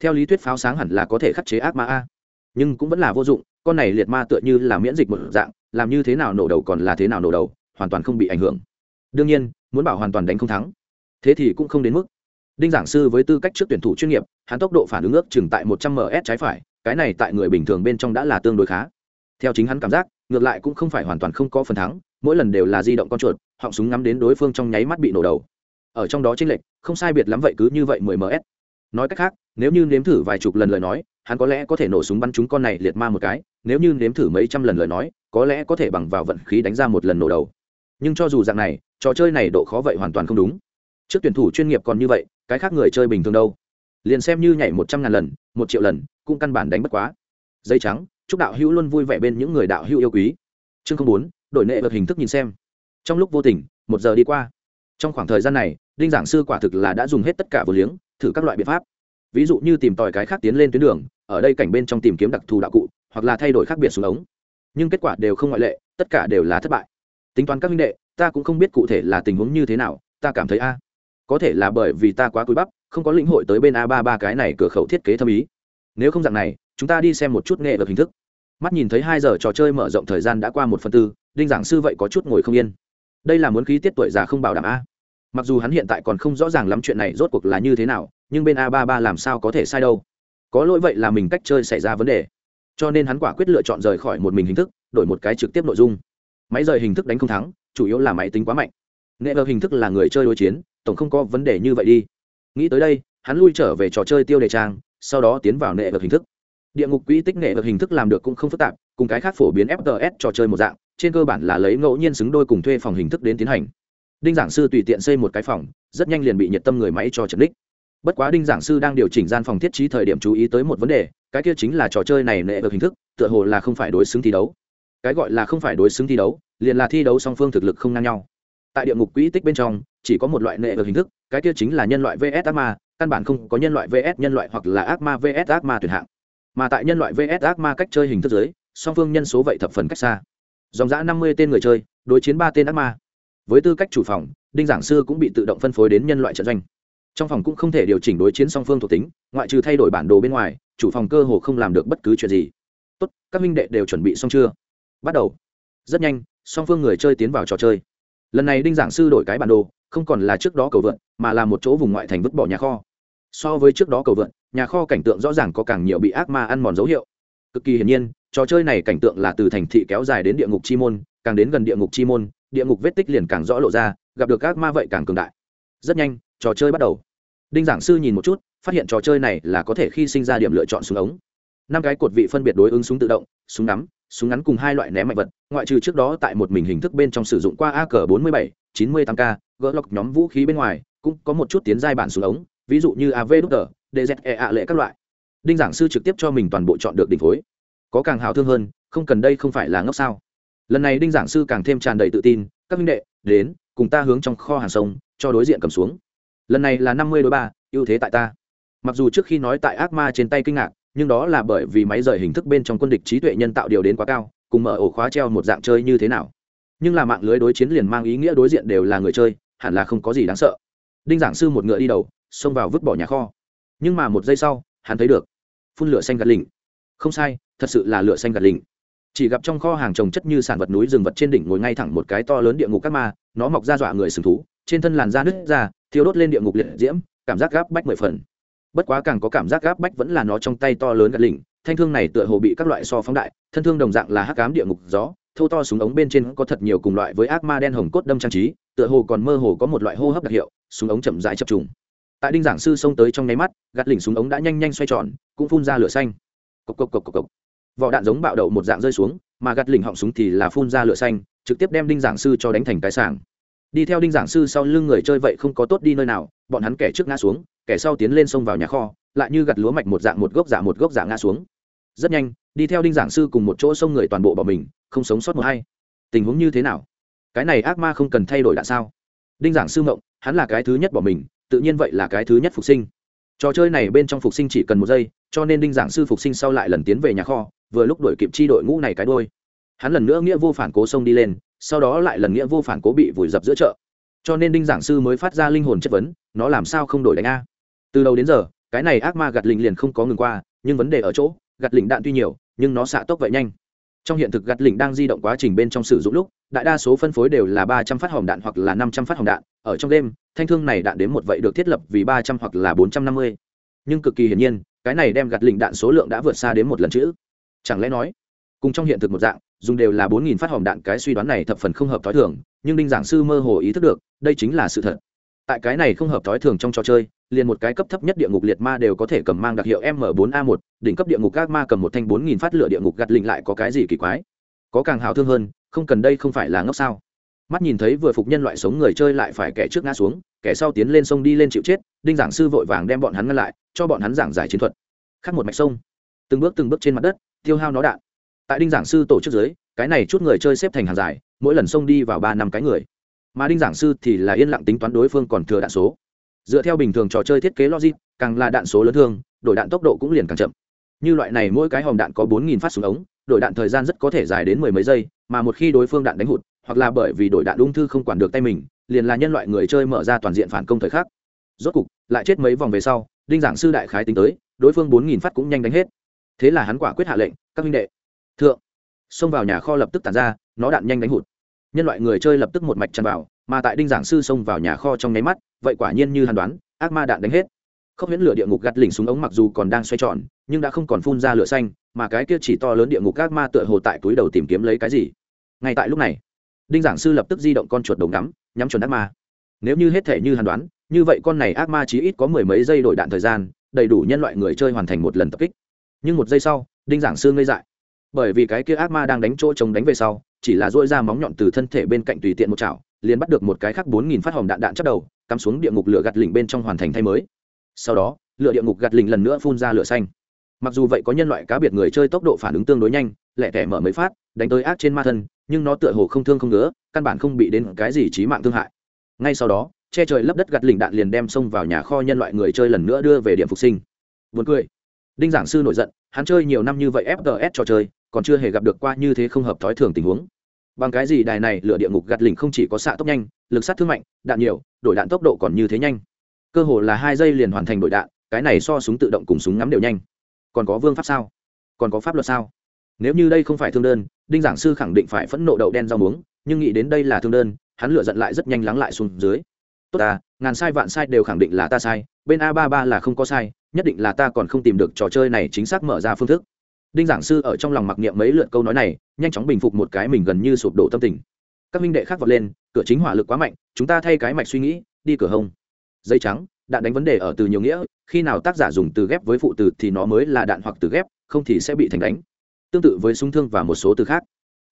Theo lý thuyết pháo sáng hẳn là có thể khắc chế ác ma a. Nhưng cũng vẫn là vô dụng, con này liệt ma tựa như là miễn dịch một dạng, làm như thế nào nổ đầu còn là thế nào nổ đầu, hoàn toàn không bị ảnh hưởng. Đương nhiên, muốn bảo hoàn toàn đánh không thắng, thế thì cũng không đến mức đinh giảng sư với tư cách trước tuyển thủ chuyên nghiệp, hắn tốc độ phản ứng ước chừng tại một trăm ms trái phải, cái này tại người bình thường bên trong đã là tương đối khá. Theo chính hắn cảm giác, ngược lại cũng không phải hoàn toàn không có phần thắng, mỗi lần đều là di động con chuột, họng súng ngắm đến đối phương trong nháy mắt bị nổ đầu. Ở trong đó chênh lệch, không sai biệt lắm vậy cứ như vậy 10 ms. Nói cách khác, nếu như nếm thử vài chục lần lời nói, hắn có lẽ có thể nổ súng bắn trúng con này liệt ma một cái, nếu như nếm thử mấy trăm lần lời nói, có lẽ có thể bằng vào vận khí đánh ra một lần nổ đầu. Nhưng cho dù dạng này, trò chơi này độ khó vậy hoàn toàn không đúng trước tuyển thủ chuyên nghiệp còn như vậy, cái khác người chơi bình thường đâu? Liền xem như nhảy một trăm ngàn lần, một triệu lần, cũng căn bản đánh bất quá. Dây trắng, chúc đạo hữu luôn vui vẻ bên những người đạo hữu yêu quý. Chương không bốn, đổi nệ vật hình thức nhìn xem. Trong lúc vô tình, một giờ đi qua. Trong khoảng thời gian này, đinh giảng sư quả thực là đã dùng hết tất cả vừa liếng, thử các loại biện pháp. Ví dụ như tìm tòi cái khác tiến lên tuyến đường, ở đây cảnh bên trong tìm kiếm đặc thù đạo cụ, hoặc là thay đổi khác biệt xuống ống. Nhưng kết quả đều không ngoại lệ, tất cả đều là thất bại. Tính toán các minh đệ, ta cũng không biết cụ thể là tình huống như thế nào, ta cảm thấy a có thể là bởi vì ta quá cúi bắp, không có lĩnh hội tới bên a ba ba cái này cửa khẩu thiết kế thâm ý. Nếu không dạng này, chúng ta đi xem một chút nghệ được hình thức. Mắt nhìn thấy hai giờ trò chơi mở rộng thời gian đã qua một phần tư, đinh giảng sư vậy có chút ngồi không yên. Đây là muốn khí tiết tuổi già không bảo đảm a. Mặc dù hắn hiện tại còn không rõ ràng lắm chuyện này rốt cuộc là như thế nào, nhưng bên a ba ba làm sao có thể sai đâu. Có lỗi vậy là mình cách chơi xảy ra vấn đề. Cho nên hắn quả quyết lựa chọn rời khỏi một mình hình thức, đổi một cái trực tiếp nội dung. Máy rời hình thức đánh không thắng, chủ yếu là máy tính quá mạnh. Nghệ ở hình thức là người chơi đối chiến tổng không có vấn đề như vậy đi. Nghĩ tới đây, hắn lui trở về trò chơi tiêu đề trang, sau đó tiến vào nghệ vợ hình thức. Địa ngục quỹ tích nghệ vợ hình thức làm được cũng không phức tạp, cùng cái khác phổ biến fts trò chơi một dạng, trên cơ bản là lấy ngẫu nhiên xứng đôi cùng thuê phòng hình thức đến tiến hành. Đinh giảng sư tùy tiện xây một cái phòng, rất nhanh liền bị nhiệt tâm người máy cho trật đích bất quá đinh giảng sư đang điều chỉnh gian phòng thiết trí thời điểm chú ý tới một vấn đề, cái kia chính là trò chơi này nệ được hình thức, tựa hồ là không phải đối xứng thi đấu. Cái gọi là không phải đối xứng thi đấu, liền là thi đấu song phương thực lực không ngang nhau tại địa ngục quỹ tích bên trong, chỉ có một loại nệ ở hình thức, cái kia chính là nhân loại vs ác ma, căn bản không có nhân loại vs nhân loại hoặc là ác ma vs ác ma tuyển hạng. Mà tại nhân loại vs ác ma cách chơi hình thức giới song phương nhân số vậy thập phần cách xa. Dòng giã năm mươi tên người chơi, đối chiến ba tên ác ma. Với tư cách chủ phòng, đinh giảng sư cũng bị tự động phân phối đến nhân loại trận doanh. Trong phòng cũng không thể điều chỉnh đối chiến song phương thuộc tính, ngoại trừ thay đổi bản đồ bên ngoài, chủ phòng cơ hồ không làm được bất cứ chuyện gì. Tốt, các minh đệ đều chuẩn bị xong chưa? Bắt đầu. Rất nhanh, song phương người chơi tiến vào trò chơi lần này đinh giảng sư đổi cái bản đồ, không còn là trước đó cầu vượn, mà là một chỗ vùng ngoại thành vứt bỏ nhà kho. So với trước đó cầu vượn, nhà kho cảnh tượng rõ ràng có càng nhiều bị ác ma ăn mòn dấu hiệu. Cực kỳ hiển nhiên, trò chơi này cảnh tượng là từ thành thị kéo dài đến địa ngục chi môn, càng đến gần địa ngục chi môn, địa ngục vết tích liền càng rõ lộ ra, gặp được ác ma vậy càng cường đại. Rất nhanh, trò chơi bắt đầu. Đinh giảng sư nhìn một chút, phát hiện trò chơi này là có thể khi sinh ra điểm lựa chọn súng ống. Năm cái cột vị phân biệt đối ứng súng tự động, súng nắm súng ngắn cùng hai loại ném mạnh vật, ngoại trừ trước đó tại một mình hình thức bên trong sử dụng qua ak bốn mươi bảy, chín mươi tám k, gỡ lọc nhóm vũ khí bên ngoài, cũng có một chút tiến giai bản súng ống, ví dụ như av đúc tờ dze ạ lệ các loại. Đinh giảng sư trực tiếp cho mình toàn bộ chọn được đỉnh phối. Có càng hào thương hơn, không cần đây không phải là ngốc sao. Lần này đinh giảng sư càng thêm tràn đầy tự tin, các minh đệ, đến, cùng ta hướng trong kho hàng sông, cho đối diện cầm xuống. Lần này là năm mươi đối ba, ưu thế tại ta. Mặc dù trước khi nói tại ác ma trên tay kinh ngạc nhưng đó là bởi vì máy rời hình thức bên trong quân địch trí tuệ nhân tạo điều đến quá cao, cùng mở ổ khóa treo một dạng chơi như thế nào. Nhưng là mạng lưới đối chiến liền mang ý nghĩa đối diện đều là người chơi, hẳn là không có gì đáng sợ. Đinh giảng sư một ngựa đi đầu, xông vào vứt bỏ nhà kho. Nhưng mà một giây sau, hắn thấy được, phun lửa xanh gạt lình không sai, thật sự là lửa xanh gạt lình chỉ gặp trong kho hàng trồng chất như sản vật núi rừng vật trên đỉnh ngồi ngay thẳng một cái to lớn địa ngục các ma, nó mọc ra dọa người sừng thú, trên thân làn da nứt ra thiếu đốt lên địa ngục liệt diễm, cảm giác gáp bách mười phần bất quá càng có cảm giác gáp bách vẫn là nó trong tay to lớn gạt lỉnh, thanh thương này tựa hồ bị các loại so phóng đại, thân thương đồng dạng là hắc cám địa ngục gió thâu to súng ống bên trên có thật nhiều cùng loại với ác ma đen hồng cốt đâm trang trí, tựa hồ còn mơ hồ có một loại hô hấp đặc hiệu, súng ống chậm rãi chập trùng. Tại đinh giảng sư xông tới trong nháy mắt, gạt lỉnh súng ống đã nhanh nhanh xoay tròn, cũng phun ra lửa xanh. Cộc cộc cộc cộc cộc. Vỏ đạn giống bạo đậu một dạng rơi xuống, mà gạt lỉnh họng súng thì là phun ra lửa xanh, trực tiếp đem đinh giảng sư cho đánh thành cái sảng. Đi theo đinh giảng sư sau lưng người chơi vậy không có tốt đi nơi nào, bọn hắn kẻ trước ngã xuống kẻ sau tiến lên xông vào nhà kho, lại như gặt lúa mạch một dạng một gốc giả một gốc giả ngã xuống. Rất nhanh, đi theo đinh giảng sư cùng một chỗ xông người toàn bộ bỏ mình, không sống sót một hay tình huống như thế nào? Cái này ác ma không cần thay đổi đạn sao? Đinh giảng sư mộng, hắn là cái thứ nhất bỏ mình, tự nhiên vậy là cái thứ nhất phục sinh. Trò chơi này bên trong phục sinh chỉ cần một giây, cho nên đinh giảng sư phục sinh sau lại lần tiến về nhà kho, vừa lúc đổi kịp chi đội ngũ này cái đôi hắn lần nữa nghĩa vô phản cố xông đi lên, sau đó lại lần nghĩa vô phản cố bị vùi dập giữa chợ. Cho nên đinh giảng sư mới phát ra linh hồn chất vấn, nó làm sao không đổi đánh a? Từ đầu đến giờ, cái này ác ma gạt lình liền không có ngừng qua, nhưng vấn đề ở chỗ, gạt lình đạn tuy nhiều, nhưng nó xạ tốc vậy nhanh. Trong hiện thực gạt lình đang di động quá trình bên trong sử dụng lúc, đại đa số phân phối đều là ba trăm phát hồng đạn hoặc là năm trăm phát hồng đạn. Ở trong đêm, thanh thương này đạn đến một vậy được thiết lập vì ba trăm hoặc là bốn trăm năm mươi. Nhưng cực kỳ hiển nhiên, cái này đem gạt lình đạn số lượng đã vượt xa đến một lần chữ. Chẳng lẽ nói, cùng trong hiện thực một dạng, dùng đều là bốn nghìn phát hồng đạn cái suy đoán này thập phần không hợp t h ó i thường, nhưng đinh giảng sư mơ hồ ý thức được, đây chính là sự thật tại cái này không hợp thói thường trong trò chơi, liền một cái cấp thấp nhất địa ngục liệt ma đều có thể cầm mang đặc hiệu m 4 a 1 đỉnh cấp địa ngục các ma cầm một thanh bốn nghìn phát lửa địa ngục gạt lình lại có cái gì kỳ quái? Có càng hào thương hơn, không cần đây không phải là ngốc sao? Mắt nhìn thấy vừa phục nhân loại sống người chơi lại phải kẻ trước ngã xuống, kẻ sau tiến lên sông đi lên chịu chết, đinh giảng sư vội vàng đem bọn hắn ngăn lại, cho bọn hắn giảng giải chiến thuật. Khắc một mạch sông. Từng bước từng bước trên mặt đất, tiêu hao nó đạn. Tại đinh giảng sư tổ chức giới cái này chút người chơi xếp thành hàng dài, mỗi lần sông đi vào ba năm cái người mà đinh giảng sư thì là yên lặng tính toán đối phương còn thừa đạn số. Dựa theo bình thường trò chơi thiết kế logic, càng là đạn số lớn thương đổi đạn tốc độ cũng liền càng chậm. Như loại này mỗi cái hòm đạn có bốn nghìn phát súng ống, đổi đạn thời gian rất có thể dài đến mười mấy giây, mà một khi đối phương đạn đánh hụt, hoặc là bởi vì đổi đạn ung thư không quản được tay mình, liền là nhân loại người chơi mở ra toàn diện phản công thời khắc. Rốt cục, lại chết mấy vòng về sau, đinh giảng sư đại khái tính tới, đối phương bốn nghìn phát cũng nhanh đánh hết. Thế là hắn quả quyết hạ lệnh, các minh đệ, thượng. Xông vào nhà kho lập tức tàn ra, nó đạn nhanh đánh hụt nhân loại người chơi lập tức một mạch chăn vào, mà tại đinh giảng sư xông vào nhà kho trong nháy mắt, vậy quả nhiên như hàn đoán, ác ma đạn đánh hết. Không huyễn lửa địa ngục gắt lỉnh xuống ống mặc dù còn đang xoay tròn, nhưng đã không còn phun ra lửa xanh, mà cái kia chỉ to lớn địa ngục ác ma tựa hồ tại túi đầu tìm kiếm lấy cái gì. Ngay tại lúc này, đinh giảng sư lập tức di động con chuột đầu ngắm, nhắm chuẩn ác ma. Nếu như hết thể như hàn đoán, như vậy con này ác ma chỉ ít có mười mấy giây đổi đạn thời gian, đầy đủ nhân loại người chơi hoàn thành một lần tập kích. Nhưng một giây sau, đinh giảng sư ngây dại. Bởi vì cái kia ác ma đang đánh chỗ chống đánh về sau chỉ là dỗi ra móng nhọn từ thân thể bên cạnh tùy tiện một chảo liền bắt được một cái khác bốn nghìn phát hồng đạn đạn chất đầu cắm xuống địa ngục lửa gạt lỉnh bên trong hoàn thành thay mới. Sau đó lửa địa ngục gạt lỉnh lần nữa phun ra lửa xanh. Mặc dù vậy có nhân loại cá biệt người chơi tốc độ phản ứng tương đối nhanh lẹ tẻ mở mấy phát đánh tới ác trên ma thân nhưng nó tựa hồ không thương không ngứa căn bản không bị đến cái gì trí mạng thương hại. Ngay sau đó che trời lấp đất gạt lỉnh đạn liền đem xông vào nhà kho nhân loại người chơi lần nữa đưa về điểm phục sinh. Buồn cười. Đinh giảng sư nổi giận, hắn chơi nhiều năm như vậy FPS trò chơi, còn chưa hề gặp được qua như thế không hợp thói thường tình huống bằng cái gì đài này lửa địa ngục gạt lỉnh không chỉ có xạ tốc nhanh, lực sát thương mạnh, đạn nhiều, đổi đạn tốc độ còn như thế nhanh. Cơ hồ là hai giây liền hoàn thành đổi đạn, cái này so súng tự động cùng súng ngắm đều nhanh. Còn có vương pháp sao? Còn có pháp luật sao? Nếu như đây không phải thương đơn, đinh giảng sư khẳng định phải phẫn nộ đậu đen rau muống, nhưng nghĩ đến đây là thương đơn, hắn lựa giận lại rất nhanh lắng lại xuống dưới. Tốt ta, ngàn sai vạn sai đều khẳng định là ta sai, bên a ba ba là không có sai, nhất định là ta còn không tìm được trò chơi này chính xác mở ra phương thức đinh giảng sư ở trong lòng mặc niệm mấy lượt câu nói này, nhanh chóng bình phục một cái mình gần như sụp đổ tâm tình. Các minh đệ khác vọt lên, cửa chính hỏa lực quá mạnh, chúng ta thay cái mạch suy nghĩ, đi cửa hông. Dây trắng, đạn đánh vấn đề ở từ nhiều nghĩa, khi nào tác giả dùng từ ghép với phụ từ thì nó mới là đạn hoặc từ ghép, không thì sẽ bị thành đánh. Tương tự với sung thương và một số từ khác.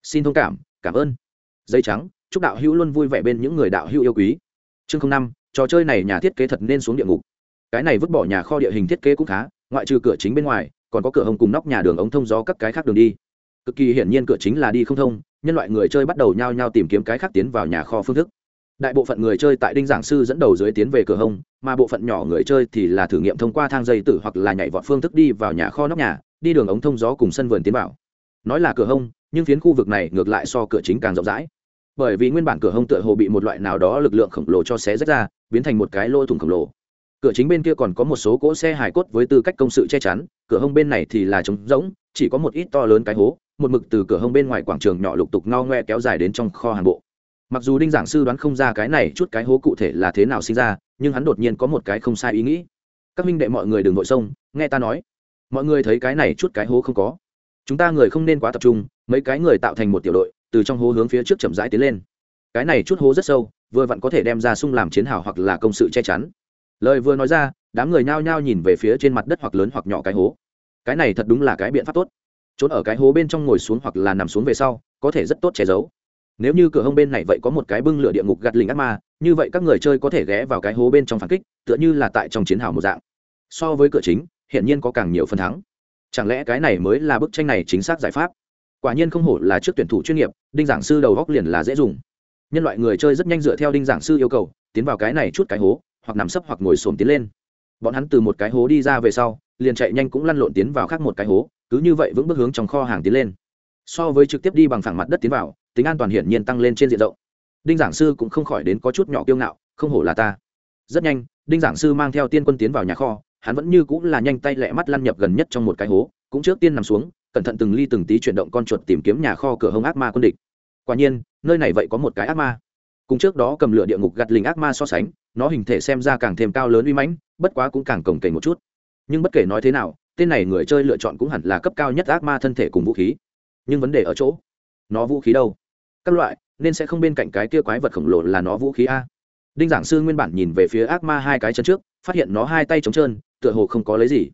Xin thông cảm cảm ơn. Dây trắng, chúc đạo hữu luôn vui vẻ bên những người đạo hữu yêu quý. Chương năm, trò chơi này nhà thiết kế thật nên xuống địa ngục. Cái này vứt bỏ nhà kho địa hình thiết kế cũng khá, ngoại trừ cửa chính bên ngoài còn có cửa hồng cùng nóc nhà đường ống thông gió các cái khác đường đi. Cực kỳ hiển nhiên cửa chính là đi không thông, nhân loại người chơi bắt đầu nhao nhao tìm kiếm cái khác tiến vào nhà kho phương thức. Đại bộ phận người chơi tại đinh giảng sư dẫn đầu dưới tiến về cửa hông, mà bộ phận nhỏ người chơi thì là thử nghiệm thông qua thang dây tử hoặc là nhảy vọt phương thức đi vào nhà kho nóc nhà, đi đường ống thông gió cùng sân vườn tiến vào. Nói là cửa hông, nhưng phiến khu vực này ngược lại so cửa chính càng rộng rãi. Bởi vì nguyên bản cửa hông tựa hồ bị một loại nào đó lực lượng khổng lồ cho xé rách ra, biến thành một cái lỗ thủng khổng lồ. Cửa chính bên kia còn có một số cỗ xe hài cốt với tư cách công sự che chắn cửa hông bên này thì là trống rỗng, chỉ có một ít to lớn cái hố, một mực từ cửa hông bên ngoài quảng trường nhỏ lục tục no ngoe kéo dài đến trong kho hàng bộ. Mặc dù đinh giảng sư đoán không ra cái này chút cái hố cụ thể là thế nào sinh ra, nhưng hắn đột nhiên có một cái không sai ý nghĩ. Các minh đệ mọi người đừng vội sông nghe ta nói. Mọi người thấy cái này chút cái hố không có. Chúng ta người không nên quá tập trung, mấy cái người tạo thành một tiểu đội, từ trong hố hướng phía trước chậm rãi tiến lên. Cái này chút hố rất sâu, vừa vặn có thể đem ra sung làm chiến hào hoặc là công sự che chắn. Lời vừa nói ra đám người nhao nhao nhìn về phía trên mặt đất hoặc lớn hoặc nhỏ cái hố. Cái này thật đúng là cái biện pháp tốt. Trốn ở cái hố bên trong ngồi xuống hoặc là nằm xuống về sau, có thể rất tốt che giấu. Nếu như cửa hông bên này vậy có một cái bưng lửa địa ngục gạt lình ác ma, như vậy các người chơi có thể ghé vào cái hố bên trong phản kích, tựa như là tại trong chiến hào một dạng. So với cửa chính hiện nhiên có càng nhiều phần thắng. Chẳng lẽ cái này mới là bức tranh này chính xác giải pháp? Quả nhiên không hổ là trước tuyển thủ chuyên nghiệp, đinh giảng sư đầu góc liền là dễ dùng. Nhân loại người chơi rất nhanh dựa theo đinh giảng sư yêu cầu, tiến vào cái này chút cái hố, hoặc nằm sấp hoặc ngồi xổm tiến lên bọn hắn từ một cái hố đi ra về sau, liền chạy nhanh cũng lăn lộn tiến vào khác một cái hố, cứ như vậy vững bước hướng trong kho hàng tiến lên. So với trực tiếp đi bằng phẳng mặt đất tiến vào, tính an toàn hiển nhiên tăng lên trên diện rộng. Đinh giảng sư cũng không khỏi đến có chút nhỏ kiêu ngạo, không hổ là ta. Rất nhanh, đinh giảng sư mang theo tiên quân tiến vào nhà kho, hắn vẫn như cũng là nhanh tay lẹ mắt lăn nhập gần nhất trong một cái hố, cũng trước tiên nằm xuống, cẩn thận từng ly từng tí chuyển động con chuột tìm kiếm nhà kho cửa hông ác ma quân địch. Quả nhiên, nơi này vậy có một cái ác ma. Cùng trước đó cầm lửa địa ngục gặt lình ác ma so sánh, nó hình thể xem ra càng thêm cao lớn uy mãnh bất quá cũng càng cồng kềnh một chút. Nhưng bất kể nói thế nào, tên này người chơi lựa chọn cũng hẳn là cấp cao nhất ác ma thân thể cùng vũ khí. Nhưng vấn đề ở chỗ, nó vũ khí đâu? Các loại, nên sẽ không bên cạnh cái kia quái vật khổng lồ là nó vũ khí a. Đinh giảng sư nguyên bản nhìn về phía ác ma hai cái chân trước, phát hiện nó hai tay trống trơn, tựa hồ không có lấy gì.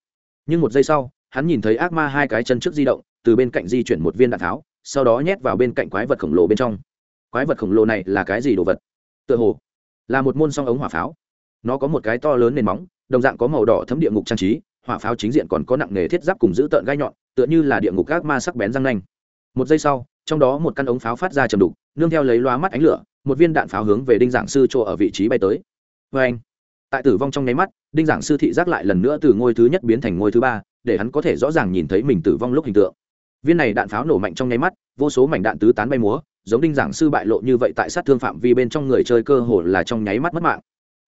Nhưng một giây sau, hắn nhìn thấy ác ma hai cái chân trước di động, từ bên cạnh di chuyển một viên đạn tháo, sau đó nhét vào bên cạnh quái vật khổng lồ bên trong. Quái vật khổng lồ này là cái gì đồ vật? Tựa hồ là một môn song ống hỏa pháo nó có một cái to lớn nền móng, đồng dạng có màu đỏ thấm địa ngục trang trí, hỏa pháo chính diện còn có nặng nghề thiết giáp cùng giữ tợn gai nhọn, tựa như là địa ngục các ma sắc bén răng nanh. Một giây sau, trong đó một căn ống pháo phát ra chầm đục, nương theo lấy loa mắt ánh lửa, một viên đạn pháo hướng về đinh giảng sư chỗ ở vị trí bay tới. Vê anh, tại tử vong trong nháy mắt, đinh giảng sư thị giác lại lần nữa từ ngôi thứ nhất biến thành ngôi thứ ba, để hắn có thể rõ ràng nhìn thấy mình tử vong lúc hình tượng. Viên này đạn pháo nổ mạnh trong nháy mắt, vô số mảnh đạn tứ tán bay múa, giống đinh giảng sư bại lộ như vậy tại sát thương phạm vi bên trong người chơi cơ hồ là trong nháy mắt mất mạng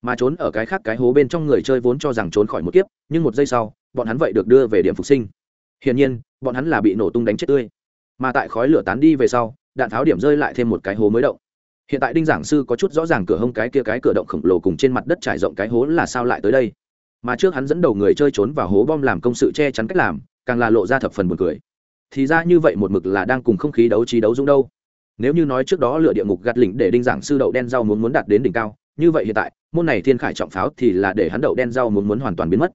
mà trốn ở cái khác cái hố bên trong người chơi vốn cho rằng trốn khỏi một kiếp, nhưng một giây sau, bọn hắn vậy được đưa về điểm phục sinh. Hiển nhiên, bọn hắn là bị nổ tung đánh chết tươi. Mà tại khói lửa tán đi về sau, đạn tháo điểm rơi lại thêm một cái hố mới động. Hiện tại đinh giảng sư có chút rõ ràng cửa hông cái kia cái cửa động khổng lồ cùng trên mặt đất trải rộng cái hố là sao lại tới đây. Mà trước hắn dẫn đầu người chơi trốn vào hố bom làm công sự che chắn cách làm, càng là lộ ra thập phần buồn cười. Thì ra như vậy một mực là đang cùng không khí đấu trí đấu dũng đâu. Nếu như nói trước đó lựa địa ngục gạt lỉnh để đinh giảng sư đậu đen rau muốn muốn đạt đến đỉnh cao như vậy hiện tại, môn này thiên khải trọng pháo thì là để hắn đậu đen rau muốn muốn hoàn toàn biến mất.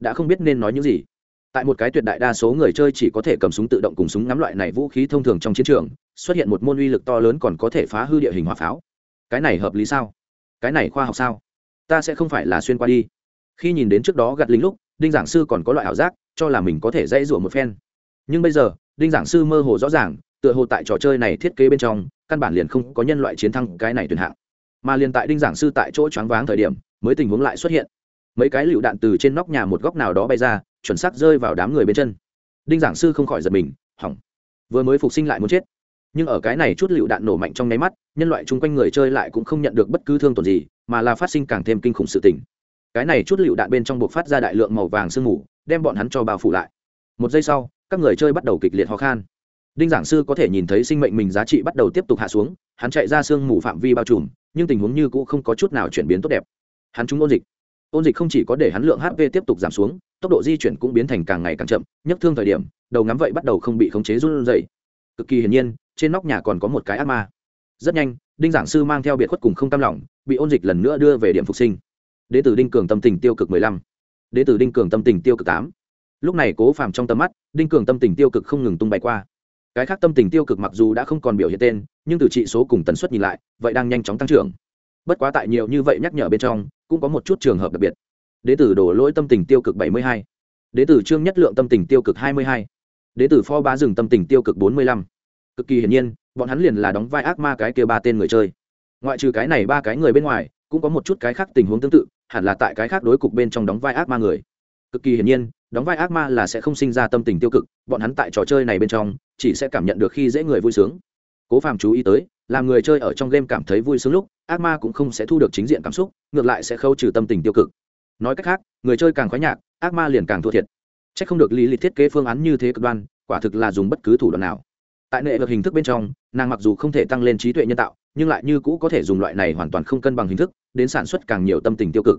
Đã không biết nên nói những gì. Tại một cái tuyệt đại đa số người chơi chỉ có thể cầm súng tự động cùng súng ngắm loại này vũ khí thông thường trong chiến trường, xuất hiện một môn uy lực to lớn còn có thể phá hư địa hình hỏa pháo. Cái này hợp lý sao? Cái này khoa học sao? Ta sẽ không phải là xuyên qua đi. Khi nhìn đến trước đó gặt lính lúc, đinh giảng sư còn có loại ảo giác, cho là mình có thể dãy rủa một phen. Nhưng bây giờ, đinh giảng sư mơ hồ rõ ràng, tựa hồ tại trò chơi này thiết kế bên trong, căn bản liền không có nhân loại chiến thắng cái này tuyệt hạng mà liền tại đinh giảng sư tại chỗ choáng váng thời điểm, mới tình huống lại xuất hiện. Mấy cái lựu đạn từ trên nóc nhà một góc nào đó bay ra, chuẩn xác rơi vào đám người bên chân. Đinh giảng sư không khỏi giật mình, hỏng. Vừa mới phục sinh lại muốn chết. Nhưng ở cái này chút lựu đạn nổ mạnh trong nháy mắt, nhân loại chung quanh người chơi lại cũng không nhận được bất cứ thương tổn gì, mà là phát sinh càng thêm kinh khủng sự tình. Cái này chút lựu đạn bên trong buộc phát ra đại lượng màu vàng sương mù, đem bọn hắn cho bao phủ lại. Một giây sau, các người chơi bắt đầu kịch liệt ho khan. Đinh giảng sư có thể nhìn thấy sinh mệnh mình giá trị bắt đầu tiếp tục hạ xuống, hắn chạy ra sương mù phạm vi bao trùm nhưng tình huống như cũ không có chút nào chuyển biến tốt đẹp. Hắn trúng ôn dịch. Ôn dịch không chỉ có để hắn lượng hp tiếp tục giảm xuống, tốc độ di chuyển cũng biến thành càng ngày càng chậm, nhấc thương thời điểm, đầu ngắm vậy bắt đầu không bị khống chế run dậy cực kỳ hiển nhiên, trên nóc nhà còn có một cái ác ma. Rất nhanh, đinh giảng sư mang theo biệt khuất cùng không tam lỏng bị ôn dịch lần nữa đưa về điểm phục sinh. Đế tử đinh cường tâm tình tiêu cực mười lăm. Đế tử đinh cường tâm tình tiêu cực tám. Lúc này cố phàm trong tầm mắt, đinh cường tâm tình tiêu cực không ngừng tung bay qua cái khác tâm tình tiêu cực mặc dù đã không còn biểu hiện tên, nhưng từ trị số cùng tần suất nhìn lại, vậy đang nhanh chóng tăng trưởng. Bất quá tại nhiều như vậy nhắc nhở bên trong, cũng có một chút trường hợp đặc biệt. Đế tử đổ lỗi tâm tình tiêu cực bảy mươi hai. Đ tử trương nhất lượng tâm tình tiêu cực hai mươi hai. Đ tử pho bá rừng tâm tình tiêu cực bốn mươi lăm. Cực kỳ hiển nhiên, bọn hắn liền là đóng vai ác ma cái kia ba tên người chơi. Ngoại trừ cái này ba cái người bên ngoài, cũng có một chút cái khác tình huống tương tự, hẳn là tại cái khác đối cục bên trong đóng vai ác ma người. Cực kỳ hiển nhiên, đóng vai ác ma là sẽ không sinh ra tâm tình tiêu cực, bọn hắn tại trò chơi này bên trong chỉ sẽ cảm nhận được khi dễ người vui sướng. Cố phàm chú ý tới, làm người chơi ở trong game cảm thấy vui sướng lúc, ác ma cũng không sẽ thu được chính diện cảm xúc, ngược lại sẽ khâu trừ tâm tình tiêu cực. Nói cách khác, người chơi càng khoái nhạc, ác ma liền càng thua thiệt. C h ắ c không được lý lịch thiết kế phương án như thế cực đoan, quả thực là dùng bất cứ thủ đoạn nào. Tại nệ vật hình thức bên trong, nàng mặc dù không thể tăng lên trí tuệ nhân tạo, nhưng lại như cũ có thể dùng loại này hoàn toàn không cân bằng hình thức, đến sản xuất càng nhiều tâm tình tiêu cực.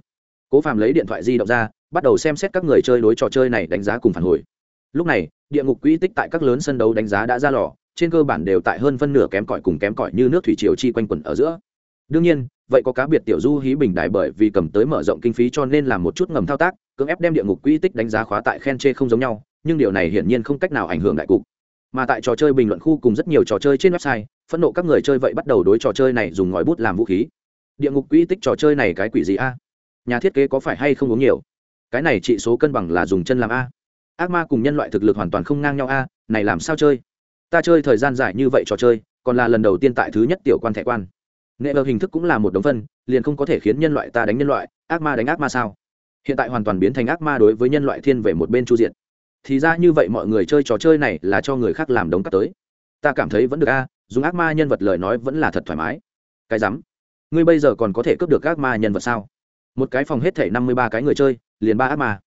Cố phàm lấy điện thoại di động ra, bắt đầu xem xét các người chơi đối trò chơi này đánh giá cùng phản hồi lúc này, địa ngục quỹ tích tại các lớn sân đấu đánh giá đã ra lò, trên cơ bản đều tại hơn phân nửa kém cỏi cùng kém cỏi như nước thủy triều chi quanh quẩn ở giữa. Đương nhiên, vậy có cá biệt tiểu du hí bình đại bởi vì cầm tới mở rộng kinh phí cho nên làm một chút ngầm thao tác, cưỡng ép đem địa ngục quỹ tích đánh giá khóa tại khen chê không giống nhau, nhưng điều này hiển nhiên không cách nào ảnh hưởng đại cục. Mà tại trò chơi bình luận khu cùng rất nhiều trò chơi trên website, phẫn nộ các người chơi vậy bắt đầu đối trò chơi này dùng ngòi bút làm vũ khí. Địa ngục quỹ tích trò chơi này cái quỷ gì a? Nhà thiết kế có phải hay không uống nhiều? Cái này trị số cân bằng là dùng chân làm a? Ác ma cùng nhân loại thực lực hoàn toàn không ngang nhau a, này làm sao chơi? Ta chơi thời gian dài như vậy trò chơi, còn là lần đầu tiên tại thứ nhất tiểu quan thẻ quan. Nghệ vợ hình thức cũng là một đống phân, liền không có thể khiến nhân loại ta đánh nhân loại, ác ma đánh ác ma sao? Hiện tại hoàn toàn biến thành ác ma đối với nhân loại thiên về một bên chu diện thì ra như vậy mọi người chơi trò chơi này là cho người khác làm đống cắt tới. Ta cảm thấy vẫn được a, dùng ác ma nhân vật lời nói vẫn là thật thoải mái. Cái rắm. Ngươi bây giờ còn có thể cướp được ác ma nhân vật sao? Một cái phòng hết thể năm mươi ba cái người chơi, liền ba ác ma.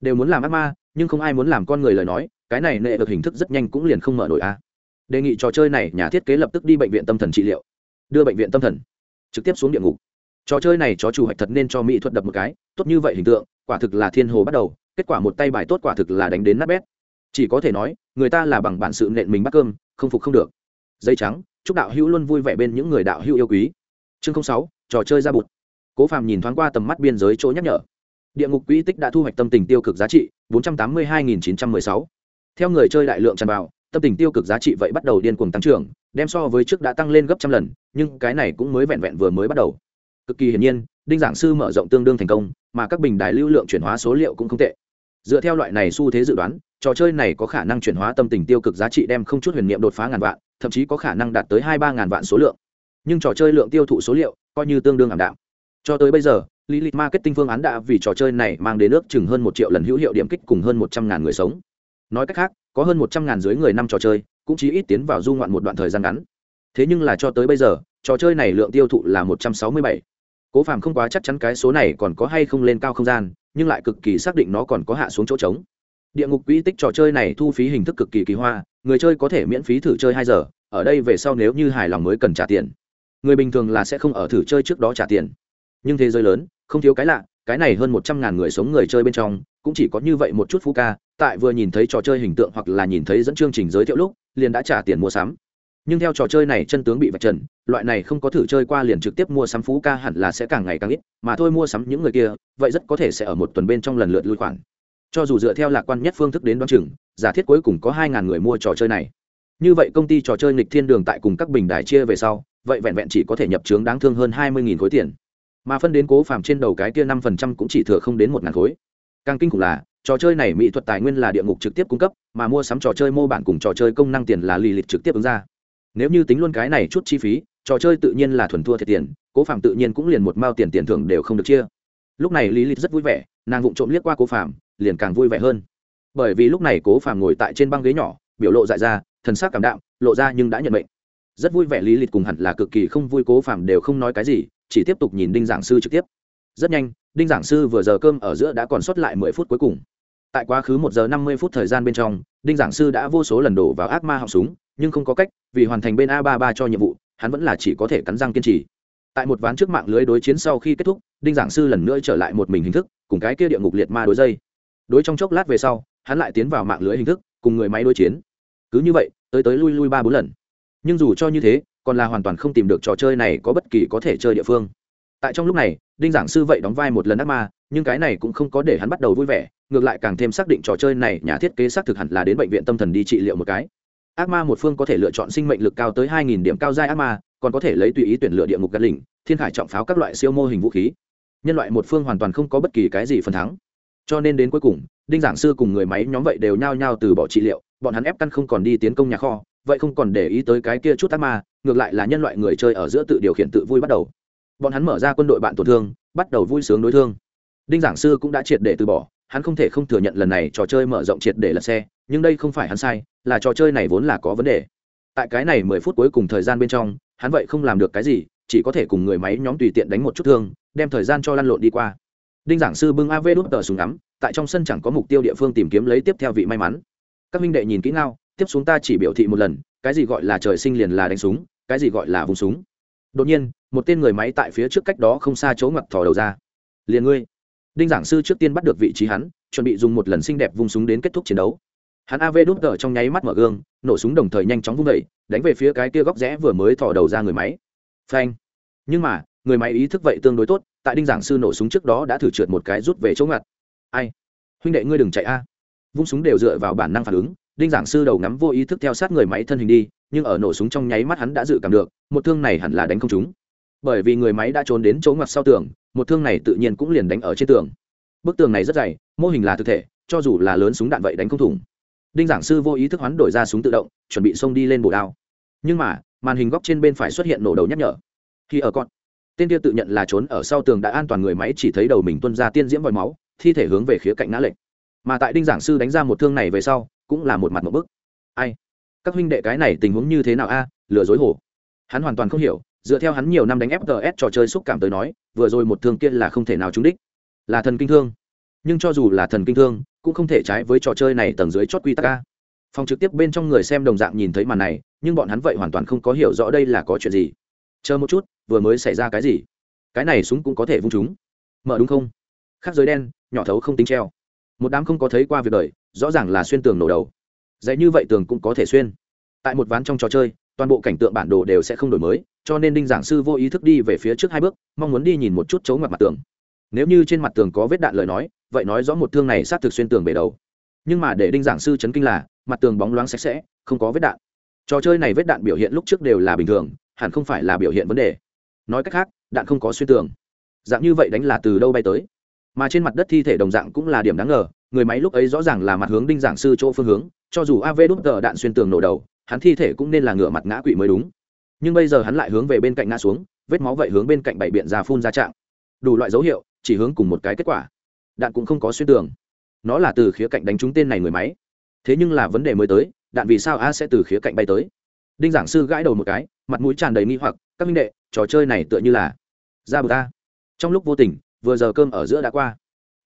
Đều muốn làm ác ma nhưng không ai muốn làm con người lời nói, cái này nệ được hình thức rất nhanh cũng liền không mở nổi a. Đề nghị trò chơi này, nhà thiết kế lập tức đi bệnh viện tâm thần trị liệu. Đưa bệnh viện tâm thần. Trực tiếp xuống địa ngục. Trò chơi này chó chủ hạch thật nên cho mỹ thuật đập một cái, tốt như vậy hình tượng, quả thực là thiên hồ bắt đầu, kết quả một tay bài tốt quả thực là đánh đến nát bét. Chỉ có thể nói, người ta là bằng bản sự nện mình bắt cơm, không phục không được. Dây trắng, chúc đạo hữu luôn vui vẻ bên những người đạo hữu yêu quý. Chương sáu, trò chơi ra bụt. Cố phàm nhìn thoáng qua tầm mắt biên giới chỗ nhắc nhở địa ngục quỹ tích đã thu hoạch tâm tình tiêu cực giá trị, bốn trăm tám mươi hai nghìn chín trăm mười sáu. Theo người chơi đại lượng tràn vào, tâm tình tiêu cực giá trị vậy bắt đầu điên cuồng tăng trưởng, đem so với trước đã tăng lên gấp trăm lần, nhưng cái này cũng mới vẹn vẹn vừa mới bắt đầu. Cực kỳ hiển nhiên, đinh giảng sư mở rộng tương đương thành công, mà các bình đài lưu lượng chuyển hóa số liệu cũng không tệ. Dựa theo loại này xu thế dự đoán, trò chơi này có khả năng chuyển hóa tâm tình tiêu cực giá trị đem không chút huyền niệm đột phá ngàn vạn, thậm chí có khả năng đạt tới hai ba ngàn vạn số lượng. Nhưng trò chơi lượng tiêu thụ số liệu coi như tương đương ảm đạm. Cho tới bây giờ Lilith Marketing phương án đã vì trò chơi này mang đến ước chừng hơn một triệu lần hữu hiệu điểm kích cùng hơn một trăm ngàn người sống. Nói cách khác, có hơn một trăm ngàn dưới người năm trò chơi, cũng chỉ ít tiến vào du ngoạn một đoạn thời gian ngắn. Thế nhưng là cho tới bây giờ, trò chơi này lượng tiêu thụ là một trăm sáu mươi bảy. Cố Phàm không quá chắc chắn cái số này còn có hay không lên cao không gian, nhưng lại cực kỳ xác định nó còn có hạ xuống chỗ trống. Địa ngục quỹ tích trò chơi này thu phí hình thức cực kỳ kỳ hoa, người chơi có thể miễn phí thử chơi hai giờ, ở đây về sau nếu như hài lòng mới cần trả tiền. Người bình thường là sẽ không ở thử chơi trước đó trả tiền. Nhưng thế giới lớn, không thiếu cái lạ cái này hơn một trăm ngàn người sống người chơi bên trong cũng chỉ có như vậy một chút phú ca tại vừa nhìn thấy trò chơi hình tượng hoặc là nhìn thấy dẫn chương trình giới thiệu lúc liền đã trả tiền mua sắm. Nhưng theo trò chơi này chân tướng bị vạch trần loại này không có thử chơi qua liền trực tiếp mua sắm phú ca hẳn là sẽ càng ngày càng ít mà thôi mua sắm những người kia vậy rất có thể sẽ ở một tuần bên trong lần lượt lui khoản. Cho dù dựa theo lạc quan nhất phương thức đến đoán chừng giả thiết cuối cùng có hai ngàn người mua trò chơi này. Như vậy công ty trò chơi nghịch thiên đường tại cùng các bình đài chia về sau vậy vẹn vẹn chỉ có thể nhập trướng đáng thương hơn hai mươi nghìn khối tiền mà phân đến cố phàm trên đầu cái kia năm phần trăm cũng chỉ thừa không đến một ngàn khối. Càng kinh khủng là, trò chơi này mỹ thuật tài nguyên là địa ngục trực tiếp cung cấp, mà mua sắm trò chơi mô bản cùng trò chơi công năng tiền là lì lịch trực tiếp ứng ra. Nếu như tính luôn cái này chút chi phí, trò chơi tự nhiên là thuần thua thiệt tiền, cố phạm tự nhiên cũng liền một mao tiền tiền thưởng đều không được chia. Lúc này lý lịch rất vui vẻ, nàng vụng trộm liếc qua cố phạm liền càng vui vẻ hơn. Bởi vì lúc này cố phạm ngồi tại trên băng ghế nhỏ, biểu lộ dại ra, thần sắc cảm đạm, lộ ra nhưng đã nhận mệnh. Rất vui vẻ lý lịch cùng hẳn là cực kỳ không vui cố phạm đều không nói cái gì chỉ tiếp tục nhìn đinh giảng sư trực tiếp. Rất nhanh, đinh giảng sư vừa giờ cơm ở giữa đã còn sót lại mười phút cuối cùng. Tại quá khứ một giờ năm mươi phút thời gian bên trong, đinh giảng sư đã vô số lần đổ vào ác ma họng súng, nhưng không có cách, vì hoàn thành bên a ba ba cho nhiệm vụ, hắn vẫn là chỉ có thể cắn răng kiên trì. Tại một ván trước mạng lưới đối chiến sau khi kết thúc, đinh giảng sư lần nữa trở lại một mình hình thức, cùng cái kia địa ngục liệt ma đối dây. Đối trong chốc lát về sau, hắn lại tiến vào mạng lưới hình thức, cùng người máy đối chiến. Cứ như vậy, tới tới lui lui ba bốn lần. Nhưng dù cho như thế còn là hoàn toàn không tìm được trò chơi này có bất kỳ có thể chơi địa phương. Tại trong lúc này, đinh giảng sư vậy đóng vai một lần ác ma, nhưng cái này cũng không có để hắn bắt đầu vui vẻ, ngược lại càng thêm xác định trò chơi này, nhà thiết kế xác thực hẳn là đến bệnh viện tâm thần đi trị liệu một cái. Ác ma một phương có thể lựa chọn sinh mệnh lực cao tới hai nghìn điểm cao giai ác ma, còn có thể lấy tùy ý tuyển lựa địa ngục gắn lỉnh, thiên khải trọng pháo các loại siêu mô hình vũ khí. Nhân loại một phương hoàn toàn không có bất kỳ cái gì phần thắng. Cho nên đến cuối cùng, đinh giảng sư cùng người máy nhóm vậy đều nhao nhao từ bỏ trị liệu, bọn hắn ép căn không còn đi tiến công nhà kho vậy không còn để ý tới cái kia chút ác ma, ngược lại là nhân loại người chơi ở giữa tự điều khiển tự vui bắt đầu. Bọn hắn mở ra quân đội bạn tổn thương, bắt đầu vui sướng đối thương. Đinh giảng sư cũng đã triệt để từ bỏ, hắn không thể không thừa nhận lần này trò chơi mở rộng triệt để lật xe, nhưng đây không phải hắn sai, là trò chơi này vốn là có vấn đề. Tại cái này mười phút cuối cùng thời gian bên trong, hắn vậy không làm được cái gì, chỉ có thể cùng người máy nhóm tùy tiện đánh một chút thương, đem thời gian cho lăn lộn đi qua. Đinh giảng sư bưng av đút tờ súng ngắm, tại trong sân chẳng có mục tiêu địa phương tìm kiếm lấy tiếp theo vị may mắn. Các minh đệ nhìn kỹ ngao tiếp xuống ta chỉ biểu thị một lần, cái gì gọi là trời sinh liền là đánh súng, cái gì gọi là vùng súng. Đột nhiên, một tên người máy tại phía trước cách đó không xa chỗ ngặt thò đầu ra. Liền ngươi. Đinh giảng sư trước tiên bắt được vị trí hắn, chuẩn bị dùng một lần xinh đẹp vung súng đến kết thúc chiến đấu. Hắn av đút tờ trong nháy mắt mở gương, nổ súng đồng thời nhanh chóng vung vẩy đánh về phía cái kia góc rẽ vừa mới thò đầu ra người máy. Phanh. Nhưng mà, người máy ý thức vậy tương đối tốt, tại đinh giảng sư nổ súng trước đó đã thử trượt một cái rút về chỗ ngặt. Ai? Huynh đệ ngươi đừng chạy a. Vung súng đều dựa vào bản năng phản ứng đinh giảng sư đầu ngắm vô ý thức theo sát người máy thân hình đi, nhưng ở nổ súng trong nháy mắt hắn đã dự cảm được, một thương này hẳn là đánh không chúng bởi vì người máy đã trốn đến chỗ ngoặt sau tường, một thương này tự nhiên cũng liền đánh ở trên tường. Bức tường này rất dày, mô hình là thực thể, cho dù là lớn súng đạn vậy đánh không thủng. Đinh giảng sư vô ý thức hoán đổi ra súng tự động, chuẩn bị xông đi lên bổ đao. Nhưng mà, màn hình góc trên bên phải xuất hiện nổ đầu nhắc nhở. Khi ở con tên kia tự nhận là trốn ở sau tường đã an toàn người máy chỉ thấy đầu mình tuân ra tiên diễm vòi máu, thi thể hướng về khía cạnh ngã lệch. Mà tại đinh giảng sư đánh ra một thương này về sau cũng là một mặt một bức. Ai? Các huynh đệ cái này tình huống như thế nào a? Lừa dối hổ hắn hoàn toàn không hiểu, dựa theo hắn nhiều năm đánh fts trò chơi xúc cảm tới nói, vừa rồi một thương kia là không thể nào trúng đích. Là thần kinh thương. Nhưng cho dù là thần kinh thương, cũng không thể trái với trò chơi này tầng dưới chót quy tắc a. Phòng trực tiếp bên trong người xem đồng dạng nhìn thấy màn này, nhưng bọn hắn vậy hoàn toàn không có hiểu rõ đây là có chuyện gì. Chờ một chút, vừa mới xảy ra cái gì? Cái này súng cũng có thể vung chúng mở đúng không? Khắc giới đen, nhỏ thấu không tính treo một đám không có thấy qua việc đời, rõ ràng là xuyên tường nổ đầu. Dạy như vậy tường cũng có thể xuyên. Tại một ván trong trò chơi, toàn bộ cảnh tượng bản đồ đều sẽ không đổi mới, cho nên đinh giảng sư vô ý thức đi về phía trước hai bước, mong muốn đi nhìn một chút chấu mặt mặt tường. Nếu như trên mặt tường có vết đạn lời nói, vậy nói rõ một thương này sát thực xuyên tường bể đầu. Nhưng mà để đinh giảng sư chấn kinh là, mặt tường bóng loáng sạch sẽ, không có vết đạn. Trò chơi này vết đạn biểu hiện lúc trước đều là bình thường, hẳn không phải là biểu hiện vấn đề. Nói cách khác, đạn không có xuyên tường. Dạng như vậy đánh là từ đâu bay tới? Mà trên mặt đất thi thể đồng dạng cũng là điểm đáng ngờ, người máy lúc ấy rõ ràng là mặt hướng đinh giảng sư chỗ phương hướng, cho dù av đút tờ đạn xuyên tường nổ đầu, hắn thi thể cũng nên là ngửa mặt ngã quỵ mới đúng. Nhưng bây giờ hắn lại hướng về bên cạnh ngã xuống, vết máu vậy hướng bên cạnh bảy biện ra phun ra trạng. Đủ loại dấu hiệu, chỉ hướng cùng một cái kết quả. Đạn cũng không có xuyên tường. Nó là từ khía cạnh đánh trúng tên này người máy. Thế nhưng là vấn đề mới tới, đạn vì sao a sẽ từ khía cạnh bay tới? Đinh giảng sư gãi đầu một cái, mặt mũi tràn đầy nghi hoặc, các minh đệ, trò chơi này tựa như là ra bờ ta. Trong lúc vô tình vừa giờ cơm ở giữa đã qua.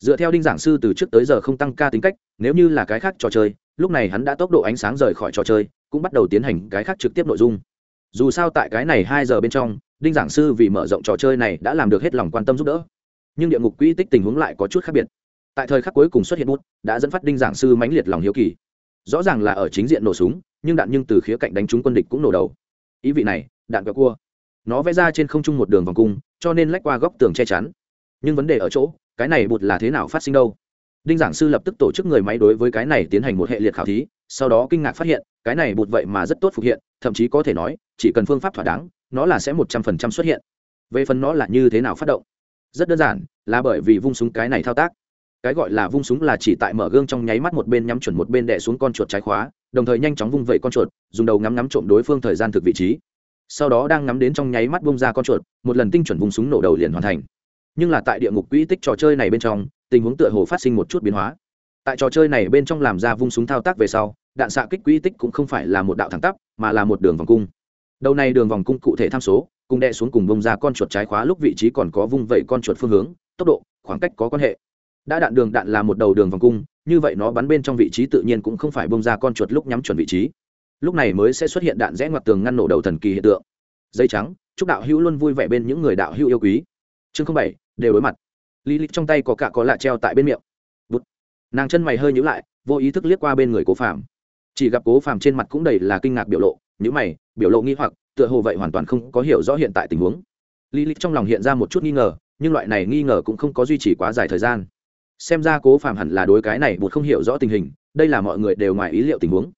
Dựa theo đinh giảng sư từ trước tới giờ không tăng ca tính cách, nếu như là cái khác trò chơi, lúc này hắn đã tốc độ ánh sáng rời khỏi trò chơi, cũng bắt đầu tiến hành cái khác trực tiếp nội dung. Dù sao tại cái này hai giờ bên trong, đinh giảng sư vì mở rộng trò chơi này đã làm được hết lòng quan tâm giúp đỡ. Nhưng địa ngục quỹ tích tình huống lại có chút khác biệt. Tại thời khắc cuối cùng xuất hiện bút, đã dẫn phát đinh giảng sư mãnh liệt lòng hiếu kỳ. Rõ ràng là ở chính diện nổ súng, nhưng đạn nhưng từ khía cạnh đánh trúng quân địch cũng nổ đầu. Ý vị này, đạn kẹo cua. Nó vẽ ra trên không trung một đường vòng cung, cho nên lách qua góc tường che chắn nhưng vấn đề ở chỗ, cái này bụt là thế nào phát sinh đâu? Đinh giảng sư lập tức tổ chức người máy đối với cái này tiến hành một hệ liệt khảo thí, sau đó kinh ngạc phát hiện, cái này bụt vậy mà rất tốt phục hiện, thậm chí có thể nói, chỉ cần phương pháp thỏa đáng, nó là sẽ một trăm phần trăm xuất hiện. Về phần nó là như thế nào phát động? Rất đơn giản, là bởi vì vung súng cái này thao tác. Cái gọi là vung súng là chỉ tại mở gương trong nháy mắt một bên nhắm chuẩn một bên đè xuống con chuột trái khóa, đồng thời nhanh chóng vung vẩy con chuột, dùng đầu ngắm ngắm trộm đối phương thời gian thực vị trí. Sau đó đang ngắm đến trong nháy mắt bung ra con chuột, một lần tinh chuẩn vùng súng nổ đầu liền hoàn thành nhưng là tại địa ngục quỹ tích trò chơi này bên trong, tình huống tựa hồ phát sinh một chút biến hóa. Tại trò chơi này bên trong làm ra vung súng thao tác về sau, đạn xạ kích quỹ tích cũng không phải là một đạo thẳng tắp, mà là một đường vòng cung. Đầu này đường vòng cung cụ thể tham số, cùng đe xuống cùng bông ra con chuột trái khóa lúc vị trí còn có vung vẩy con chuột phương hướng, tốc độ, khoảng cách có quan hệ. Đã đạn đường đạn là một đầu đường vòng cung, như vậy nó bắn bên trong vị trí tự nhiên cũng không phải bông ra con chuột lúc nhắm chuẩn vị trí. Lúc này mới sẽ xuất hiện đạn rẽ ngoặt tường ngăn nổ đầu thần kỳ hiện tượng. Dây trắng, chúc đạo hữu luôn vui vẻ bên những người đạo hữu yêu quý chương bảy, đều đối mặt. Lý lịch trong tay có cả có lạ treo tại bên miệng. Bút nàng chân mày hơi nhữ lại, vô ý thức liếc qua bên người cố phạm chỉ gặp cố phạm trên mặt cũng đầy là kinh ngạc biểu lộ nhữ mày, biểu lộ nghi hoặc, tựa hồ vậy hoàn toàn không có hiểu rõ hiện tại tình huống. Lý lịch trong lòng hiện ra một chút nghi ngờ, nhưng loại này nghi ngờ cũng không có duy trì quá dài thời gian. Xem ra cố phạm hẳn là đối cái này bụt không hiểu rõ tình hình, đây là mọi người đều ngoài ý liệu tình huống.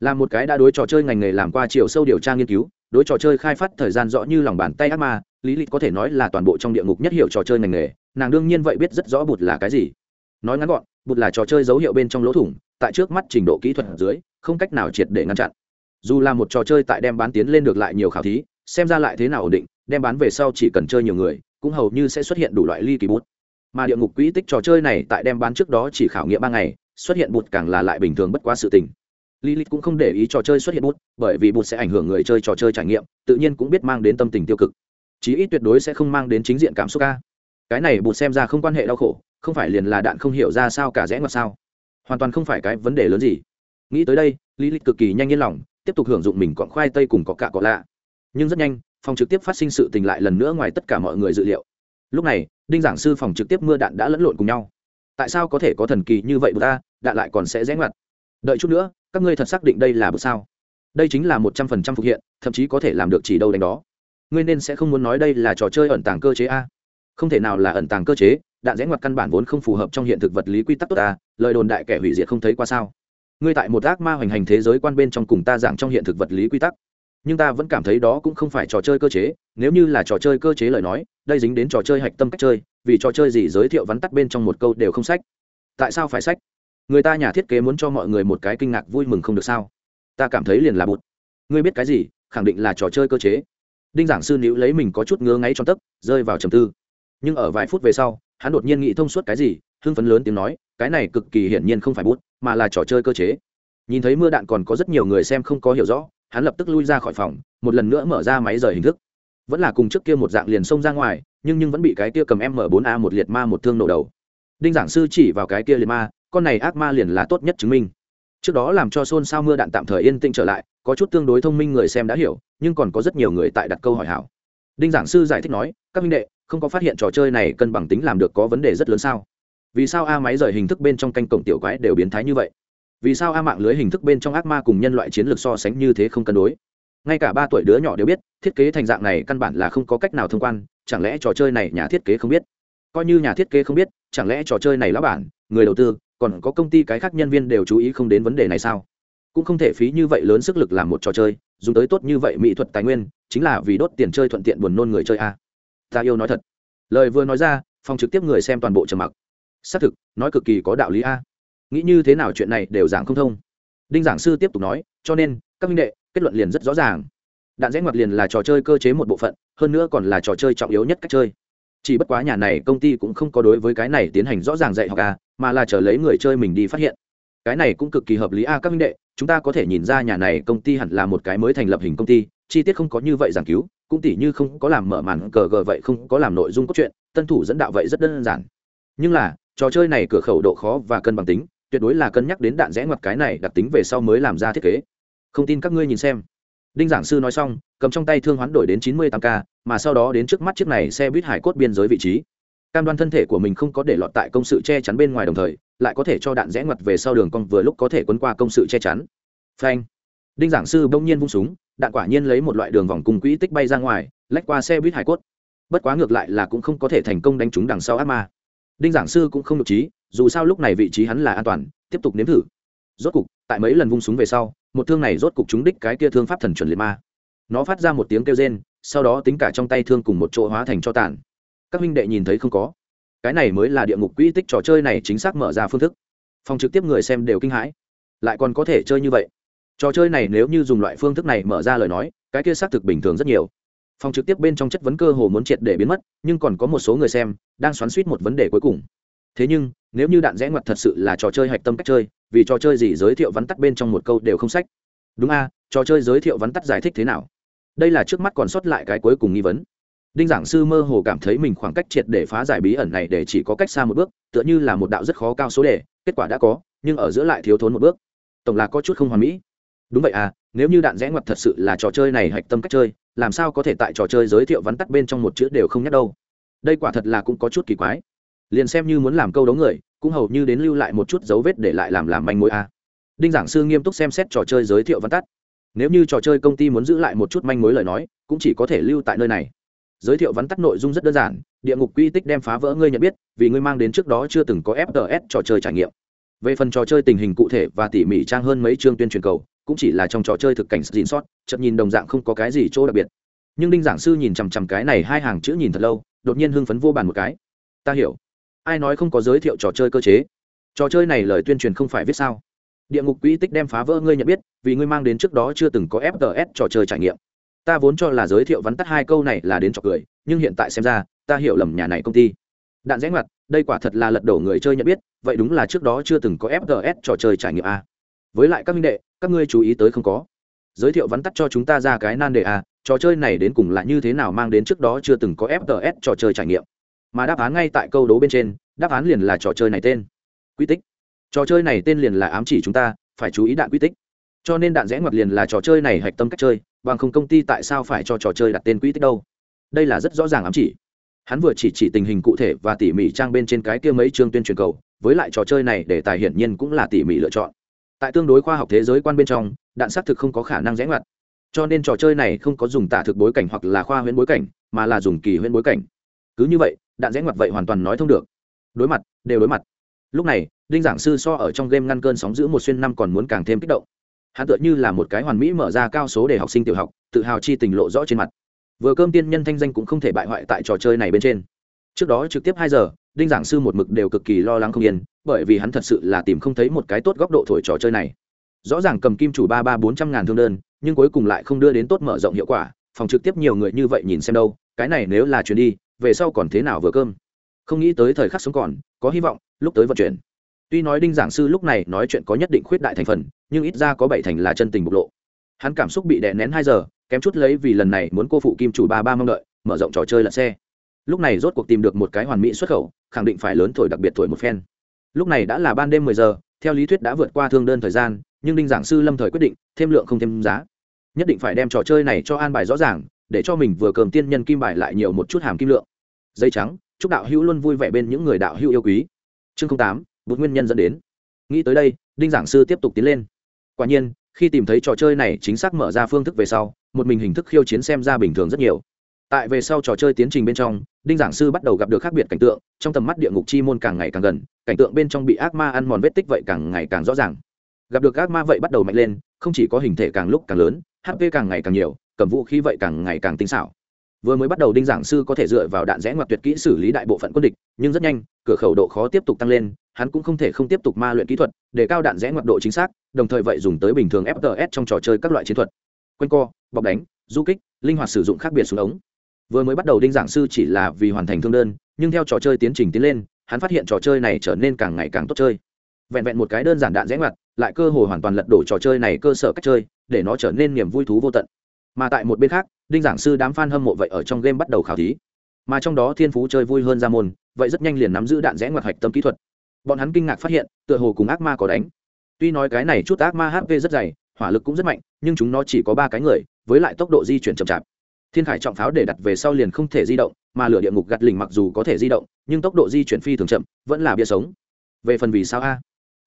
Là một cái đã đối trò chơi ngành nghề làm qua chiều sâu điều tra nghiên cứu đối trò chơi khai phát thời gian rõ như lòng bàn tay ác ma, lý lịch có thể nói là toàn bộ trong địa ngục nhất hiểu trò chơi ngành nghề, nàng đương nhiên vậy biết rất rõ bụt là cái gì. Nói ngắn gọn, bụt là trò chơi dấu hiệu bên trong lỗ thủng, tại trước mắt trình độ kỹ thuật ở dưới, không cách nào triệt để ngăn chặn. Dù là một trò chơi tại đem bán tiến lên được lại nhiều khảo thí, xem ra lại thế nào ổn định, đem bán về sau chỉ cần chơi nhiều người, cũng hầu như sẽ xuất hiện đủ loại ly kỳ bút mà địa ngục quỹ tích trò chơi này tại đem bán trước đó chỉ khảo nghiệm ba ngày, xuất hiện bụt càng là lại bình thường bất quá sự tình. Lilith cũng không để ý trò chơi xuất hiện bút, bởi vì bút sẽ ảnh hưởng người chơi trò chơi trải nghiệm, tự nhiên cũng biết mang đến tâm tình tiêu cực. Chí ít tuyệt đối sẽ không mang đến chính diện cảm xúc ca. Cái này bút xem ra không quan hệ đau khổ, không phải liền là đạn không hiểu ra sao cả rẽ ngoặt sao? Hoàn toàn không phải cái vấn đề lớn gì. Nghĩ tới đây, Lilith cực kỳ nhanh yên lòng, tiếp tục hưởng dụng mình cọn khoai tây cùng có cả cọ lạ. Nhưng rất nhanh, phòng trực tiếp phát sinh sự tình lại lần nữa ngoài tất cả mọi người dự liệu. Lúc này, đinh giảng sư phòng trực tiếp mưa đạn đã lẫn lộn cùng nhau. Tại sao có thể có thần kỳ như vậy ta, đạn lại còn sẽ rẽ ngoặt? Đợi chút nữa, các ngươi thật xác định đây là bực sao? Đây chính là một trăm phần trăm phục hiện thậm chí có thể làm được chỉ đâu đánh đó. Ngươi nên sẽ không muốn nói đây là trò chơi ẩn tàng cơ chế a. Không thể nào là ẩn tàng cơ chế đạn rẽ ngoặt căn bản vốn không phù hợp trong hiện thực vật lý quy tắc tốt ta lời đồn đại kẻ hủy diệt không thấy qua sao. Ngươi tại một ác ma hoành hành thế giới quan bên trong cùng ta dạng trong hiện thực vật lý quy tắc. Nhưng ta vẫn cảm thấy đó cũng không phải trò chơi cơ chế nếu như là trò chơi cơ chế lời nói đây dính đến trò chơi hạch tâm cách chơi vì trò chơi gì giới thiệu vắn tắt bên trong một câu đều không sách. Tại sao phải sách? Người ta nhà thiết kế muốn cho mọi người một cái kinh ngạc vui mừng không được sao? Ta cảm thấy liền là bụt. Ngươi biết cái gì? Khẳng định là trò chơi cơ chế. Đinh giảng sư nữ lấy mình có chút ngứa ngáy trong tấc, rơi vào trầm tư. Nhưng ở vài phút về sau, hắn đột nhiên nghĩ thông suốt cái gì, hưng phấn lớn tiếng nói, cái này cực kỳ hiển nhiên không phải bút mà là trò chơi cơ chế. Nhìn thấy mưa đạn còn có rất nhiều người xem không có hiểu rõ, hắn lập tức lui ra khỏi phòng, một lần nữa mở ra máy rời hình thức. Vẫn là cùng trước kia một dạng liền xông ra ngoài, nhưng nhưng vẫn bị cái kia cầm m 4 a một liệt ma một thương nổ đầu. Đinh giảng sư chỉ vào cái kia liệt ma con này ác ma liền là tốt nhất chứng minh. Trước đó làm cho xôn xao mưa đạn tạm thời yên tĩnh trở lại, có chút tương đối thông minh người xem đã hiểu, nhưng còn có rất nhiều người tại đặt câu hỏi hảo. Đinh giảng sư giải thích nói, các minh đệ, không có phát hiện trò chơi này cân bằng tính làm được có vấn đề rất lớn sao? Vì sao a máy rời hình thức bên trong canh cổng tiểu quái đều biến thái như vậy? Vì sao a mạng lưới hình thức bên trong ác ma cùng nhân loại chiến lược so sánh như thế không cân đối? Ngay cả ba tuổi đứa nhỏ đều biết, thiết kế thành dạng này căn bản là không có cách nào thông quan, chẳng lẽ trò chơi này nhà thiết kế không biết? Coi như nhà thiết kế không biết, chẳng lẽ trò chơi này lão bản, người đầu tư còn có công ty cái khác nhân viên đều chú ý không đến vấn đề này sao? Cũng không thể phí như vậy lớn sức lực làm một trò chơi, dùng tới tốt như vậy mỹ thuật tài nguyên, chính là vì đốt tiền chơi thuận tiện buồn nôn người chơi a. À. ta yêu nói thật. Lời vừa nói ra, phòng trực tiếp người xem toàn bộ trầm mặc. Xác thực, nói cực kỳ có đạo lý a. Nghĩ như thế nào chuyện này đều giảng không thông. Đinh giảng sư tiếp tục nói, cho nên, các minh đệ, kết luận liền rất rõ ràng. Đạn rẽ ngoặt liền là trò chơi cơ chế một bộ phận, hơn nữa còn là trò chơi trọng yếu nhất cách chơi chỉ bất quá nhà này công ty cũng không có đối với cái này tiến hành rõ ràng dạy học à mà là chờ lấy người chơi mình đi phát hiện. Cái này cũng cực kỳ hợp lý a các minh đệ, chúng ta có thể nhìn ra nhà này công ty hẳn là một cái mới thành lập hình công ty, chi tiết không có như vậy giảng cứu, cũng tỉ như không có làm mở màn cờ gờ vậy, không có làm nội dung cốt truyện, tân thủ dẫn đạo vậy rất đơn giản. Nhưng là, trò chơi này cửa khẩu độ khó và cân bằng tính, tuyệt đối là cân nhắc đến đạn rẽ ngoặt cái này đặc tính về sau mới làm ra thiết kế. Không tin các ngươi nhìn xem. Đinh giảng sư nói xong, cầm trong tay thương hoán đổi đến chín mươi tám k mà sau đó đến trước mắt chiếc này xe buýt hải cốt biên giới vị trí. Cam đoan thân thể của mình không có để lọt tại công sự che chắn bên ngoài đồng thời, lại có thể cho đạn rẽ ngoặt về sau đường cong vừa lúc có thể quấn qua công sự che chắn. Phanh. Đinh giảng sư bỗng nhiên vung súng, đạn quả nhiên lấy một loại đường vòng cung quỹ tích bay ra ngoài, lách qua xe buýt hải cốt. Bất quá ngược lại là cũng không có thể thành công đánh trúng đằng sau ác ma. Đinh giảng sư cũng không được trí, dù sao lúc này vị trí hắn là an toàn, tiếp tục nếm thử. Rốt cục, tại mấy lần vung súng về sau, một thương này rốt cục trúng đích cái kia thương pháp thần chuẩn liệt ma. Nó phát ra một tiếng kêu rên sau đó tính cả trong tay thương cùng một chỗ hóa thành cho tàn. Các huynh đệ nhìn thấy không có. Cái này mới là địa ngục quỹ tích trò chơi này chính xác mở ra phương thức. Phòng trực tiếp người xem đều kinh hãi. Lại còn có thể chơi như vậy. Trò chơi này nếu như dùng loại phương thức này mở ra lời nói, cái kia xác thực bình thường rất nhiều. Phòng trực tiếp bên trong chất vấn cơ hồ muốn triệt để biến mất, nhưng còn có một số người xem đang xoắn suýt một vấn đề cuối cùng. Thế nhưng, nếu như đạn rẽ ngoặt thật sự là trò chơi hạch tâm cách chơi, vì trò chơi gì giới thiệu vắn tắt bên trong một câu đều không sách. Đúng a, trò chơi giới thiệu vắn tắt giải thích thế nào? Đây là trước mắt còn sót lại cái cuối cùng nghi vấn. Đinh giảng sư mơ hồ cảm thấy mình khoảng cách triệt để phá giải bí ẩn này để chỉ có cách xa một bước, tựa như là một đạo rất khó cao số đề, kết quả đã có, nhưng ở giữa lại thiếu thốn một bước. Tổng là có chút không hoàn mỹ. Đúng vậy à nếu như đạn rẽ ngoặt thật sự là trò chơi này hạch tâm cách chơi, làm sao có thể tại trò chơi giới thiệu vắn tắt bên trong một chữ đều không nhắc đâu. Đây quả thật là cũng có chút kỳ quái. Liền xem như muốn làm câu đấu người, cũng hầu như đến lưu lại một chút dấu vết để lại làm làm manh mối à. đinh giảng sư nghiêm túc xem xét trò chơi giới thiệu vắn tắt nếu như trò chơi công ty muốn giữ lại một chút manh mối lời nói, cũng chỉ có thể lưu tại nơi này. Giới thiệu vắn tắt nội dung rất đơn giản, địa ngục quy tích đem phá vỡ ngươi nhận biết, vì ngươi mang đến trước đó chưa từng có fts trò chơi trải nghiệm. Về phần trò chơi tình hình cụ thể và tỉ mỉ trang hơn mấy chương tuyên truyền cầu, cũng chỉ là trong trò chơi thực cảnh xin sót chậm nhìn đồng dạng không có cái gì chỗ đặc biệt. Nhưng đinh giảng sư nhìn chằm chằm cái này hai hàng chữ nhìn thật lâu, đột nhiên hưng phấn vô bàn một cái. Ta hiểu. Ai nói không có giới thiệu trò chơi cơ chế? Trò chơi này lời tuyên truyền không phải viết sao? Địa ngục quỹ tích đem phá vỡ ngươi nhận biết, vì ngươi mang đến trước đó chưa từng có fts trò chơi trải nghiệm. Ta vốn cho là giới thiệu vắn tắt hai câu này là đến trò cười, nhưng hiện tại xem ra, ta hiểu lầm nhà này công ty. Đạn rẽ ngoặt, đây quả thật là lật đổ người chơi nhận biết, vậy đúng là trước đó chưa từng có fts trò chơi trải nghiệm a. Với lại các minh đệ, các ngươi chú ý tới không có. Giới thiệu vắn tắt cho chúng ta ra cái nan đề a, trò chơi này đến cùng là như thế nào mang đến trước đó chưa từng có fts trò chơi trải nghiệm. Mà đáp án ngay tại câu đố bên trên, đáp án liền là trò chơi này tên. Quy tích trò chơi này tên liền là ám chỉ chúng ta, phải chú ý đạn quy tích. Cho nên đạn rẽ ngoặt liền là trò chơi này hạch tâm cách chơi, bằng không công ty tại sao phải cho trò chơi đặt tên quy tích đâu? Đây là rất rõ ràng ám chỉ. Hắn vừa chỉ chỉ tình hình cụ thể và tỉ mỉ trang bên trên cái kia mấy chương tuyên truyền cầu, với lại trò chơi này để tài hiển nhiên cũng là tỉ mỉ lựa chọn. Tại tương đối khoa học thế giới quan bên trong, đạn xác thực không có khả năng rẽ ngoặt. Cho nên trò chơi này không có dùng tả thực bối cảnh hoặc là khoa huyễn bối cảnh, mà là dùng kỳ huyễn bối cảnh. Cứ như vậy, đạn rẽ ngoặt vậy hoàn toàn nói thông được. Đối mặt, đều đối mặt. Lúc này đinh giảng sư so ở trong game ngăn cơn sóng giữ một xuyên năm còn muốn càng thêm kích động. Hắn tựa như là một cái hoàn mỹ mở ra cao số để học sinh tiểu học, tự hào chi tình lộ rõ trên mặt. Vừa cơm tiên nhân thanh danh cũng không thể bại hoại tại trò chơi này bên trên. Trước đó trực tiếp hai giờ, đinh giảng sư một mực đều cực kỳ lo lắng không yên, bởi vì hắn thật sự là tìm không thấy một cái tốt góc độ thổi trò chơi này. Rõ ràng cầm kim chủ ba ba bốn trăm ngàn thương đơn, nhưng cuối cùng lại không đưa đến tốt mở rộng hiệu quả, phòng trực tiếp nhiều người như vậy nhìn xem đâu, cái này nếu là chuyển đi, về sau còn thế nào vừa cơm? Không nghĩ tới thời khắc sống còn, có hy vọng, lúc tới vận chuyển tuy nói đinh giảng sư lúc này nói chuyện có nhất định khuyết đại thành phần, nhưng ít ra có bảy thành là chân tình bộc lộ. Hắn cảm xúc bị đè nén hai giờ, kém chút lấy vì lần này muốn cô phụ kim chủ ba ba mong đợi, mở rộng trò chơi lật xe. Lúc này rốt cuộc tìm được một cái hoàn mỹ xuất khẩu, khẳng định phải lớn thổi đặc biệt thổi một phen. Lúc này đã là ban đêm mười giờ, theo lý thuyết đã vượt qua thương đơn thời gian, nhưng đinh giảng sư lâm thời quyết định, thêm lượng không thêm giá. Nhất định phải đem trò chơi này cho an bài rõ ràng, để cho mình vừa cầm tiên nhân kim bài lại nhiều một chút hàm kim lượng. Dây trắng, chúc đạo hữu luôn vui vẻ bên những người đạo hữu yêu quý. Chương tám bút nguyên nhân dẫn đến. Nghĩ tới đây, đinh giảng sư tiếp tục tiến lên. Quả nhiên, khi tìm thấy trò chơi này chính xác mở ra phương thức về sau, một mình hình thức khiêu chiến xem ra bình thường rất nhiều. Tại về sau trò chơi tiến trình bên trong, đinh giảng sư bắt đầu gặp được khác biệt cảnh tượng, trong tầm mắt địa ngục chi môn càng ngày càng gần, cảnh tượng bên trong bị ác ma ăn mòn vết tích vậy càng ngày càng rõ ràng. Gặp được ác ma vậy bắt đầu mạnh lên, không chỉ có hình thể càng lúc càng lớn hp càng ngày càng nhiều, cầm vũ khí vậy càng ngày càng tinh xảo vừa mới bắt đầu đinh giảng sư có thể dựa vào đạn rẽ ngoặt tuyệt kỹ xử lý đại bộ phận quân địch, nhưng rất nhanh, cửa khẩu độ khó tiếp tục tăng lên, hắn cũng không thể không tiếp tục ma luyện kỹ thuật, để cao đạn rẽ ngoặt độ chính xác, đồng thời vậy dùng tới bình thường fts trong trò chơi các loại chiến thuật. Q co, bọc đánh, du kích, linh hoạt sử dụng khác biệt xuống ống. Vừa mới bắt đầu đinh giảng sư chỉ là vì hoàn thành thương đơn, nhưng theo trò chơi tiến trình tiến lên, hắn phát hiện trò chơi này trở nên càng ngày càng tốt chơi. Vẹn vẹn một cái đơn giản đạn rẽ ngoặt lại cơ hồ hoàn toàn lật đổ trò chơi này cơ sở cách chơi, để nó trở nên niềm vui thú vô tận mà tại một bên khác, đinh giảng sư đám f a n hâm mộ vậy ở trong game bắt đầu khảo thí. Mà trong đó thiên phú chơi vui hơn ra môn, vậy rất nhanh liền nắm giữ đạn rẽ ngoặt hạch tâm kỹ thuật. Bọn hắn kinh ngạc phát hiện, tựa hồ cùng ác ma có đánh. Tuy nói cái này chút ác ma hp rất dày, hỏa lực cũng rất mạnh, nhưng chúng nó chỉ có ba cái người, với lại tốc độ di chuyển chậm chạp. Thiên khải trọng pháo để đặt về sau liền không thể di động, mà lửa địa ngục gặt lình mặc dù có thể di động, nhưng tốc độ di chuyển phi thường chậm, vẫn là bia sống. Về phần vì sao a?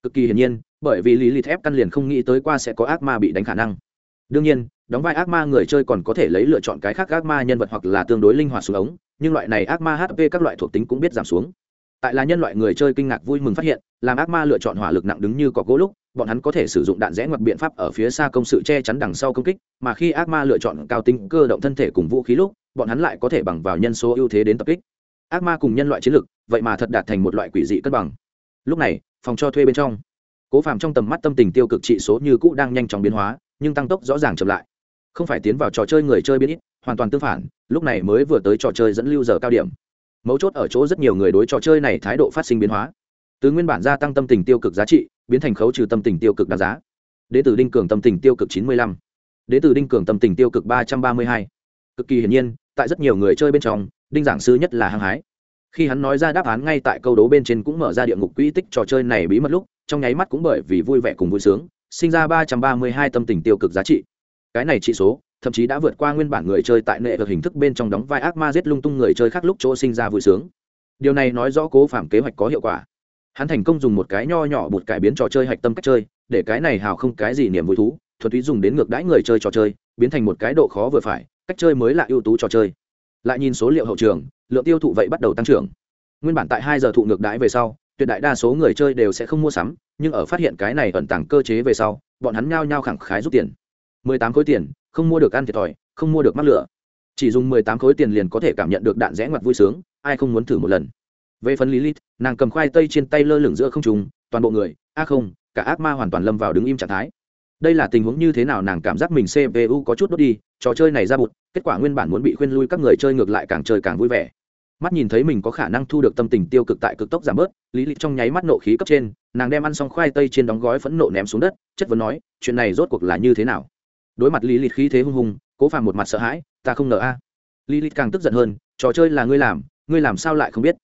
Cực kỳ hiển nhiên, bởi vì lý lịch thép căn liền không nghĩ tới qua sẽ có ác ma bị đánh khả năng đương nhiên, đóng vai ác ma người chơi còn có thể lấy lựa chọn cái khác ác ma nhân vật hoặc là tương đối linh hoạt xuống ống, nhưng loại này ác ma hp các loại thuộc tính cũng biết giảm xuống. Tại là nhân loại người chơi kinh ngạc vui mừng phát hiện, làm ác ma lựa chọn hỏa lực nặng đứng như có gỗ lúc, bọn hắn có thể sử dụng đạn rẽ ngoặt biện pháp ở phía xa công sự che chắn đằng sau công kích, mà khi ác ma lựa chọn cao tinh cơ động thân thể cùng vũ khí lúc, bọn hắn lại có thể bằng vào nhân số ưu thế đến tập kích. Ác ma cùng nhân loại chiến lực, vậy mà thật đạt thành một loại quỷ dị cân bằng. Lúc này, phòng cho thuê bên trong, cố phàm trong tầm mắt tâm tình tiêu cực trị số như cũ đang nhanh chóng biến hóa nhưng tăng tốc rõ ràng chậm lại. Không phải tiến vào trò chơi người chơi biến ít, hoàn toàn tương phản, lúc này mới vừa tới trò chơi dẫn lưu giờ cao điểm. Mấu chốt ở chỗ rất nhiều người đối trò chơi này thái độ phát sinh biến hóa. Từ nguyên bản gia tăng tâm tình tiêu cực giá trị, biến thành khấu trừ tâm tình tiêu cực đáng giá. Đ ế từ đinh cường tâm tình tiêu cực chín mươi lăm. Đ ế từ đinh cường tâm tình tiêu cực ba trăm ba mươi hai. Cực kỳ hiển nhiên, tại rất nhiều người chơi bên trong, đinh giảng sư nhất là hăng hái. Khi hắn nói ra đáp án ngay tại câu đố bên trên cũng mở ra địa ngục quỹ tích trò chơi này bí mật lúc, trong nháy mắt cũng bởi vì vui vẻ cùng vui sướng sinh ra ba trăm ba mươi hai tâm tình tiêu cực giá trị. Cái này trị số, thậm chí đã vượt qua nguyên bản người chơi tại nệ được hình thức bên trong đóng vai ác ma giết lung tung người chơi khác lúc chỗ sinh ra vui sướng. Điều này nói rõ cố phạm kế hoạch có hiệu quả. Hắn thành công dùng một cái nho nhỏ bột cải biến trò chơi hạch tâm cách chơi, để cái này hào không cái gì niềm vui thú thuật túy dùng đến ngược đãi người chơi trò chơi, biến thành một cái độ khó vừa phải, cách chơi mới là ưu tú trò chơi. Lại nhìn số liệu hậu trường, lượng tiêu thụ vậy bắt đầu tăng trưởng. Nguyên bản tại hai giờ thụ ngược đãi về sau tuyệt đại đa số người chơi đều sẽ không mua sắm, nhưng ở phát hiện cái này ẩn tàng cơ chế về sau, bọn hắn nhao nhao khẳng khái rút tiền. Mười tám khối tiền, không mua được ăn thiệt thòi, không mua được mắc lửa. Chỉ dùng mười tám khối tiền liền có thể cảm nhận được đạn rẽ ngoặt vui sướng, ai không muốn thử một lần. Về phần lý lít nàng cầm khoai tây trên tay lơ lửng giữa không trùng toàn bộ người, a không, cả ác ma hoàn toàn lâm vào đứng im trạng thái. Đây là tình huống như thế nào nàng cảm giác mình cpu có chút đốt đi, trò chơi này ra bụt, kết quả nguyên bản muốn bị khuyên lui các người chơi ngược lại càng chơi càng vui vẻ mắt nhìn thấy mình có khả năng thu được tâm tình tiêu cực tại cực tốc giảm bớt, lý lịch trong nháy mắt nộ khí cấp trên, nàng đem ăn xong khoai tây trên đóng gói phẫn nộ ném xuống đất, chất vấn nói, chuyện này rốt cuộc là như thế nào? Đối mặt lý lịch khí thế hung hùng, cố phàm một mặt sợ hãi, ta không ngờ a. Lý lịch càng tức giận hơn, trò chơi là ngươi làm ngươi làm sao lại không biết?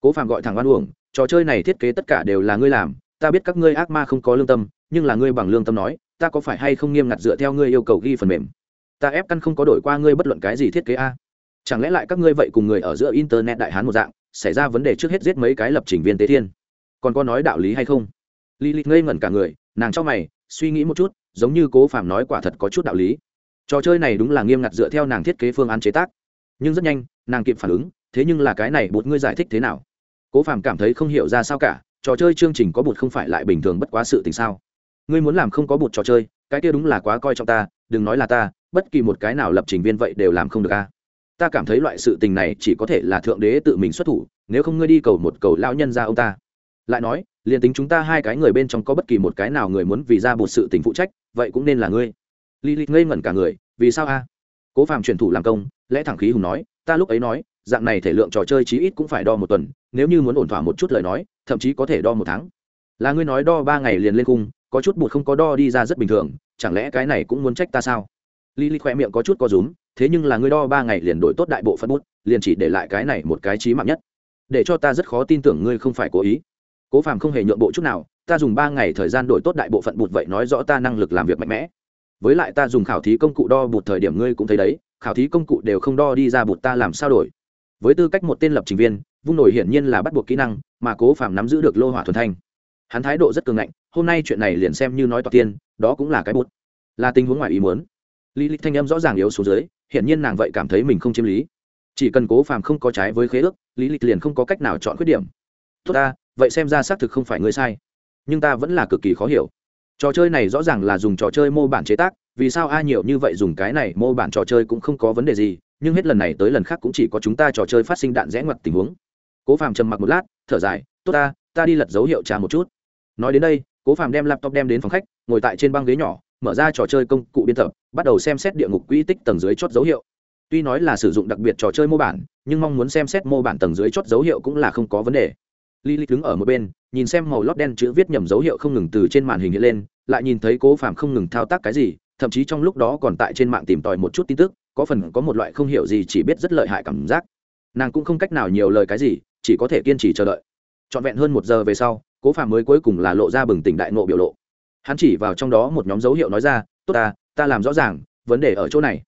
Cố phàm gọi thẳng oan uổng, trò chơi này thiết kế tất cả đều là ngươi làm, ta biết các ngươi ác ma không có lương tâm, nhưng là ngươi bằng lương tâm nói, ta có phải hay không nghiêm ngặt dựa theo ngươi yêu cầu ghi phần mềm? Ta ép căn không có đổi qua ngươi bất luận cái gì thiết kế a chẳng lẽ lại các ngươi vậy cùng người ở giữa internet đại hán một dạng, xảy ra vấn đề trước hết giết mấy cái lập trình viên tế thiên? Còn có nói đạo lý hay không? Li li ngây ngẩn cả người, nàng trong mày, suy nghĩ một chút, giống như cố phạm nói quả thật có chút đạo lý. Trò chơi này đúng là nghiêm ngặt dựa theo nàng thiết kế phương án chế tác. Nhưng rất nhanh, nàng kịp phản ứng, thế nhưng là cái này bột ngươi giải thích thế nào? Cố phạm cảm thấy không hiểu ra sao cả, trò chơi chương trình có bột không phải lại bình thường bất quá sự tình sao? Ngươi muốn làm không có bột trò chơi, cái kia đúng là quá coi trọng ta, đừng nói là ta, bất kỳ một cái nào lập trình viên vậy đều làm không được a ta cảm thấy loại sự tình này chỉ có thể là thượng đế tự mình xuất thủ, nếu không ngươi đi cầu một cầu lão nhân ra ông ta. Lại nói, liền tính chúng ta hai cái người bên trong có bất kỳ một cái nào người muốn vì ra một sự tình phụ trách, vậy cũng nên là ngươi. Li li ngây ngẩn cả người, vì sao a? Cố phàm truyền thủ làm công, lẽ thẳng khí hùng nói, ta lúc ấy nói, dạng này thể lượng trò chơi chí ít cũng phải đo một tuần, nếu như muốn ổn thỏa một chút lời nói, thậm chí có thể đo một tháng. Là ngươi nói đo ba ngày liền lên cung, có chút bụt không có đo đi ra rất bình thường, chẳng lẽ cái này cũng muốn trách ta sao? Li li khoe miệng có chút có rúm thế nhưng là ngươi đo ba ngày liền đổi tốt đại bộ phân bút, liền chỉ để lại cái này một cái trí mạng nhất. Để cho ta rất khó tin tưởng ngươi không phải cố ý. Cố phàm không hề nhượng bộ chút nào, ta dùng ba ngày thời gian đổi tốt đại bộ phận bụt vậy nói rõ ta năng lực làm việc mạnh mẽ. Với lại ta dùng khảo thí công cụ đo bụt thời điểm ngươi cũng thấy đấy, khảo thí công cụ đều không đo đi ra bụt ta làm sao đổi. Với tư cách một tên lập trình viên, vung nổi hiển nhiên là bắt buộc kỹ năng, mà cố phàm nắm giữ được lô hỏa thuần thanh. Hắn thái độ rất cường ngạnh, hôm nay chuyện này liền xem như nói toạc tiên, đó cũng là cái bút. Là tình huống ngoài ý muốn. Lý lịch thanh âm rõ ràng yếu xuống dưới hiển nhiên nàng vậy cảm thấy mình không chiếm lý. Chỉ cần cố phàm không có trái với khế ước, lý lịch liền không có cách nào chọn khuyết điểm. Tốt ta, vậy xem ra xác thực không phải ngươi sai. Nhưng ta vẫn là cực kỳ khó hiểu. Trò chơi này rõ ràng là dùng trò chơi mô bản chế tác, vì sao ai nhiều như vậy dùng cái này mô bản trò chơi cũng không có vấn đề gì, nhưng hết lần này tới lần khác cũng chỉ có chúng ta trò chơi phát sinh đạn rẽ ngoặt tình huống. Cố phàm trầm mặc một lát, thở dài, tốt ta ta đi lật dấu hiệu trà một chút. Nói đến đây, cố phàm đem laptop đem đến phòng khách, ngồi tại trên băng ghế nhỏ mở ra trò chơi công cụ biên tập bắt đầu xem xét địa ngục quỹ tích tầng dưới chót dấu hiệu tuy nói là sử dụng đặc biệt trò chơi mô bản nhưng mong muốn xem xét mô bản tầng dưới chót dấu hiệu cũng là không có vấn đề Lily đứng ở một bên, nhìn xem màu lót đen chữ viết nhầm dấu hiệu không ngừng từ trên màn hình hiện lên, lại nhìn thấy Cố Phàm không ngừng thao tác cái gì, thậm chí trong lúc đó còn tại trên mạng tìm tòi một chút tin tức, có phần có một loại không hiểu gì chỉ biết rất lợi hại cảm giác. Nàng cũng không cách nào nhiều lời cái gì, chỉ có thể kiên trì chờ đợi. Trọn vẹn hơn một giờ về sau, Cố Phàm mới cuối cùng là lộ ra bừng tỉnh đại ngộ biểu lộ. Hắn chỉ vào trong đó một nhóm dấu hiệu nói ra, "Tốt ta, ta làm rõ ràng, vấn đề ở chỗ này."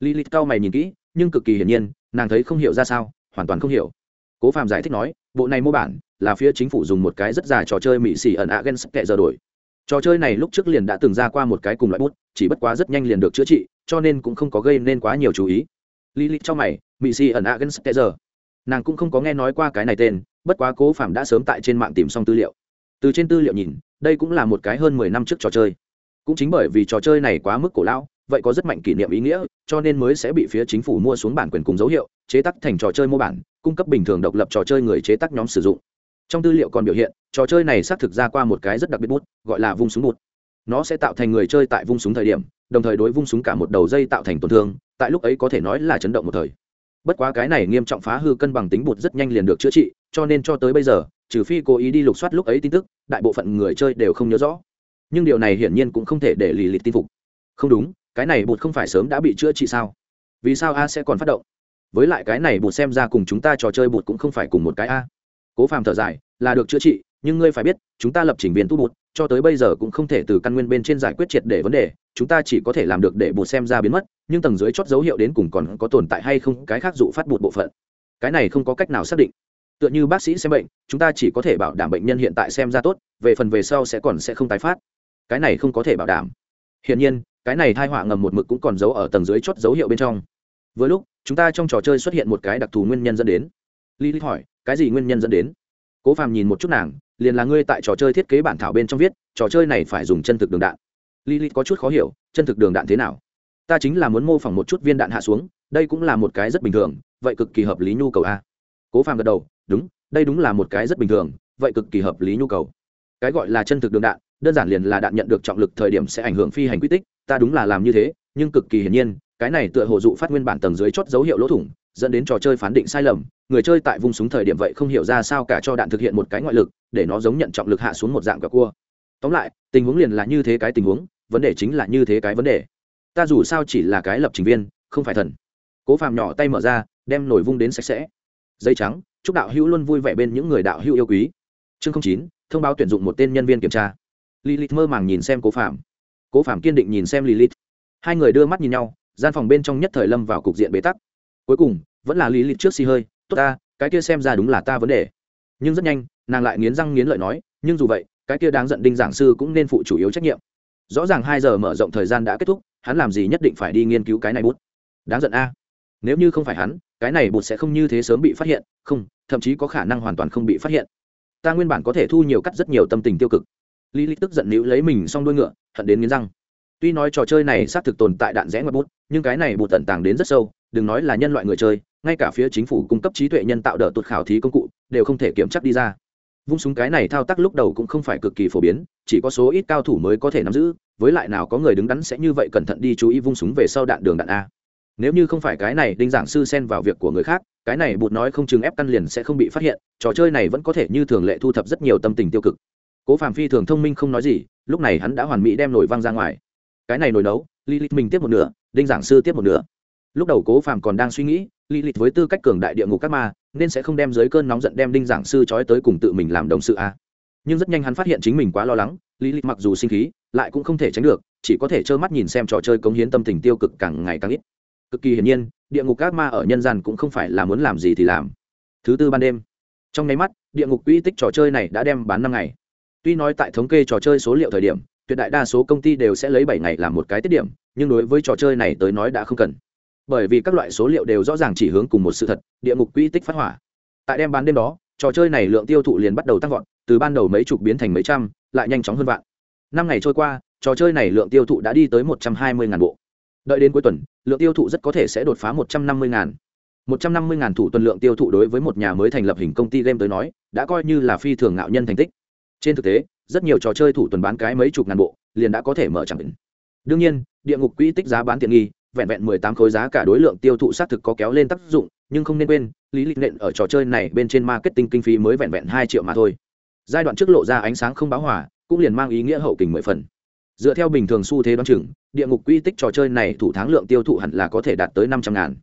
Lilith cao mày nhìn kỹ, nhưng cực kỳ hiển nhiên, nàng thấy không hiểu ra sao, hoàn toàn không hiểu. Cố Phạm giải thích nói, "Bộ này mô bản, là phía chính phủ dùng một cái rất dài trò chơi mỹ xỉ ẩn agen kệ giờ đổi trò chơi này lúc trước liền đã từng ra qua một cái cùng loại bút chỉ bất quá rất nhanh liền được chữa trị cho nên cũng không có gây nên quá nhiều chú ý lili cho mày mỹ xỉ ẩn agen kệ giờ nàng cũng không có nghe nói qua cái này tên bất quá cố phạm đã sớm tại trên mạng tìm xong tư liệu từ trên tư liệu nhìn đây cũng là một cái hơn mười năm trước trò chơi. Cũng chính bởi vì trò chơi này quá mức cổ lão, vậy có rất mạnh kỷ niệm ý nghĩa, cho nên mới sẽ bị phía chính phủ mua xuống bản quyền cùng dấu hiệu, chế tác thành trò chơi mô bản, cung cấp bình thường độc lập trò chơi người chế tác nhóm sử dụng. Trong tư liệu còn biểu hiện, trò chơi này xác thực ra qua một cái rất đặc biệt bút, gọi là vung súng bút. Nó sẽ tạo thành người chơi tại vung súng thời điểm, đồng thời đối vung súng cả một đầu dây tạo thành tổn thương, tại lúc ấy có thể nói là chấn động một thời. Bất quá cái này nghiêm trọng phá hư cân bằng tính bụt rất nhanh liền được chữa trị, cho nên cho tới bây giờ, trừ phi cố ý đi lục soát lúc ấy tin tức đại bộ phận người chơi đều không nhớ rõ. Nhưng điều này hiển nhiên cũng không thể để lì lịt tin phục. Không đúng, cái này bụt không phải sớm đã bị chữa trị sao? Vì sao a sẽ còn phát động? Với lại cái này bụt xem ra cùng chúng ta trò chơi bụt cũng không phải cùng một cái a. Cố phàm thở dài, là được chữa trị, nhưng ngươi phải biết, chúng ta lập trình viên tu bụt, cho tới bây giờ cũng không thể từ căn nguyên bên trên giải quyết triệt để vấn đề, chúng ta chỉ có thể làm được để bụt xem ra biến mất, nhưng tầng dưới chót dấu hiệu đến cùng còn có tồn tại hay không, cái khác dụ phát bụt bộ phận. Cái này không có cách nào xác định tựa như bác sĩ xem bệnh, chúng ta chỉ có thể bảo đảm bệnh nhân hiện tại xem ra tốt, về phần về sau sẽ còn sẽ không tái phát. Cái này không có thể bảo đảm. Hiển nhiên, cái này thai họa ngầm một mực cũng còn giấu ở tầng dưới chót dấu hiệu bên trong. Với lúc, chúng ta trong trò chơi xuất hiện một cái đặc thù nguyên nhân dẫn đến. Lý hỏi, cái gì nguyên nhân dẫn đến? Cố phàm nhìn một chút nàng, liền là ngươi tại trò chơi thiết kế bản thảo bên trong viết, trò chơi này phải dùng chân thực đường đạn. Lilith có chút khó hiểu, chân thực đường đạn thế nào? Ta chính là muốn mô phỏng một chút viên đạn hạ xuống, đây cũng là một cái rất bình thường, vậy cực kỳ hợp lý nhu cầu a. Cố phàm gật đầu đúng, đây đúng là một cái rất bình thường, vậy cực kỳ hợp lý nhu cầu. Cái gọi là chân thực đường đạn, đơn giản liền là đạn nhận được trọng lực thời điểm sẽ ảnh hưởng phi hành quy tích, ta đúng là làm như thế, nhưng cực kỳ hiển nhiên, cái này tựa hồ dụ phát nguyên bản tầng dưới chót dấu hiệu lỗ thủng, dẫn đến trò chơi phán định sai lầm, người chơi tại vùng súng thời điểm vậy không hiểu ra sao cả cho đạn thực hiện một cái ngoại lực, để nó giống nhận trọng lực hạ xuống một dạng cả cua. Tóm lại, tình huống liền là như thế cái tình huống, vấn đề chính là như thế cái vấn đề. Ta dù sao chỉ là cái lập trình viên, không phải thần. Cố phàm nhỏ tay mở ra, đem nổi vung đến sạch sẽ. Dây trắng chúc đạo hữu luôn vui vẻ bên những người đạo hữu yêu quý. Chương chín, thông báo tuyển dụng một tên nhân viên kiểm tra. Lilith mơ màng nhìn xem cố phạm cố phạm kiên định nhìn xem lilith. Hai người đưa mắt nhìn nhau, gian phòng bên trong nhất thời lâm vào cục diện bế tắc. Cuối cùng, vẫn là lilith trước xì hơi, tốt ta, cái kia xem ra đúng là ta vấn đề. Nhưng rất nhanh, nàng lại nghiến răng nghiến lợi nói, nhưng dù vậy, cái kia đáng giận đinh giảng sư cũng nên phụ chủ yếu trách nhiệm. Rõ ràng hai giờ mở rộng thời gian đã kết thúc, hắn làm gì nhất định phải đi nghiên cứu cái này bút. Đáng giận a. Nếu như không phải hắn cái này bột sẽ không như thế sớm bị phát hiện, không, thậm chí có khả năng hoàn toàn không bị phát hiện. Ta nguyên bản có thể thu nhiều cắt rất nhiều tâm tình tiêu cực. Lý lý tức giận níu lấy mình xong đuôi ngựa, hận đến nghiến răng. Tuy nói trò chơi này xác thực tồn tại đạn rẽ ngoặt bút, nhưng cái này bột tận tàng đến rất sâu, đừng nói là nhân loại người chơi, ngay cả phía chính phủ cung cấp trí tuệ nhân tạo đỡ tuột khảo thí công cụ, đều không thể kiểm chắc đi ra. Vung súng cái này thao tác lúc đầu cũng không phải cực kỳ phổ biến, chỉ có số ít cao thủ mới có thể nắm giữ, với lại nào có người đứng đắn sẽ như vậy cẩn thận đi chú ý vung súng về sau đạn đường đạn a nếu như không phải cái này đinh giảng sư xen vào việc của người khác, cái này bụt nói không chừng ép căn liền sẽ không bị phát hiện, trò chơi này vẫn có thể như thường lệ thu thập rất nhiều tâm tình tiêu cực. Cố phạm phi thường thông minh không nói gì, lúc này hắn đã hoàn mỹ đem nổi văng ra ngoài. Cái này nổi nấu li lịch mình tiếp một nửa, đinh giảng sư tiếp một nửa. Lúc đầu cố phạm còn đang suy nghĩ li lịch với tư cách cường đại địa ngục các ma, nên sẽ không đem dưới cơn nóng giận đem đinh giảng sư trói tới cùng tự mình làm đồng sự a nhưng rất nhanh hắn phát hiện chính mình quá lo lắng li lịch mặc dù sinh khí, lại cũng không thể tránh được, chỉ có thể trơ mắt nhìn xem trò chơi cống hiến tâm tình tiêu cực càng ngày càng ít cực kỳ hiển nhiên, địa ngục các ma ở nhân gian cũng không phải là muốn làm gì thì làm. Thứ tư ban đêm. Trong nháy mắt, địa ngục quỹ tích trò chơi này đã đem bán năm ngày. Tuy nói tại thống kê trò chơi số liệu thời điểm, tuyệt đại đa số công ty đều sẽ lấy bảy ngày làm một cái tiết điểm, nhưng đối với trò chơi này tới nói đã không cần. Bởi vì các loại số liệu đều rõ ràng chỉ hướng cùng một sự thật, địa ngục quỹ tích phát hỏa. Tại đem bán đêm đó, trò chơi này lượng tiêu thụ liền bắt đầu tăng vọt, từ ban đầu mấy chục biến thành mấy trăm, lại nhanh chóng hơn vạn. Năm ngày trôi qua, trò chơi này lượng tiêu thụ đã đi tới một trăm hai mươi ngàn bộ đợi đến cuối tuần, lượng tiêu thụ rất có thể sẽ đột phá một trăm năm mươi ngàn. một trăm năm mươi ngàn thủ tuần lượng tiêu thụ đối với một nhà mới thành lập hình công ty game tới nói, đã coi như là phi thường ngạo nhân thành tích. Trên thực tế, rất nhiều trò chơi thủ tuần bán cái mấy chục ngàn bộ, liền đã có thể mở chẳng định. Đương nhiên, địa ngục quỹ tích giá bán tiện nghi, vẹn vẹn mười tám khối giá cả đối lượng tiêu thụ xác thực có kéo lên tác dụng, nhưng không nên quên, lý lịch nện ở trò chơi này bên trên marketing kinh phí mới vẹn vẹn hai triệu mà thôi. Giai đoạn trước lộ ra ánh sáng không báo hỏa cũng liền mang ý nghĩa hậu kình mười phần. Dựa theo bình thường xu thế đoán chừng địa ngục quy tích trò chơi này thủ tháng lượng tiêu thụ hẳn là có thể đạt tới năm trăm ngàn.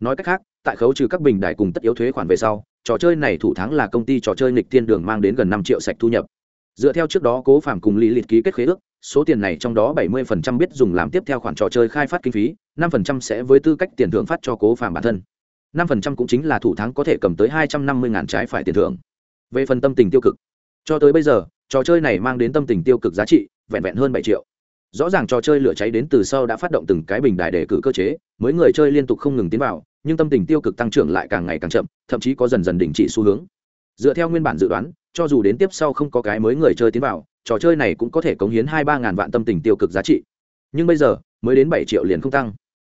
Nói cách khác, tại khấu trừ các bình đại cùng tất yếu thuế khoản về sau, trò chơi này thủ tháng là công ty trò chơi nghịch thiên đường mang đến gần năm triệu sạch thu nhập. Dựa theo trước đó cố phạm cùng lý lịch ký kết khế ước, số tiền này trong đó bảy mươi phần trăm biết dùng làm tiếp theo khoản trò chơi khai phát kinh phí, năm phần trăm sẽ với tư cách tiền thưởng phát cho cố phạm bản thân. năm phần trăm cũng chính là thủ tháng có thể cầm tới hai trăm năm mươi ngàn trái phải tiền thưởng. Về phần tâm tình tiêu cực, cho tới bây giờ, trò chơi này mang đến tâm tình tiêu cực giá trị vẹn vẹn hơn bảy triệu rõ ràng trò chơi lửa cháy đến từ sau đã phát động từng cái bình đài đề cử cơ chế, mới người chơi liên tục không ngừng tiến vào, nhưng tâm tình tiêu cực tăng trưởng lại càng ngày càng chậm, thậm chí có dần dần đình chỉ xu hướng. Dựa theo nguyên bản dự đoán, cho dù đến tiếp sau không có cái mới người chơi tiến vào, trò chơi này cũng có thể cống hiến hai ba ngàn vạn tâm tình tiêu cực giá trị. Nhưng bây giờ, mới đến bảy triệu liền không tăng.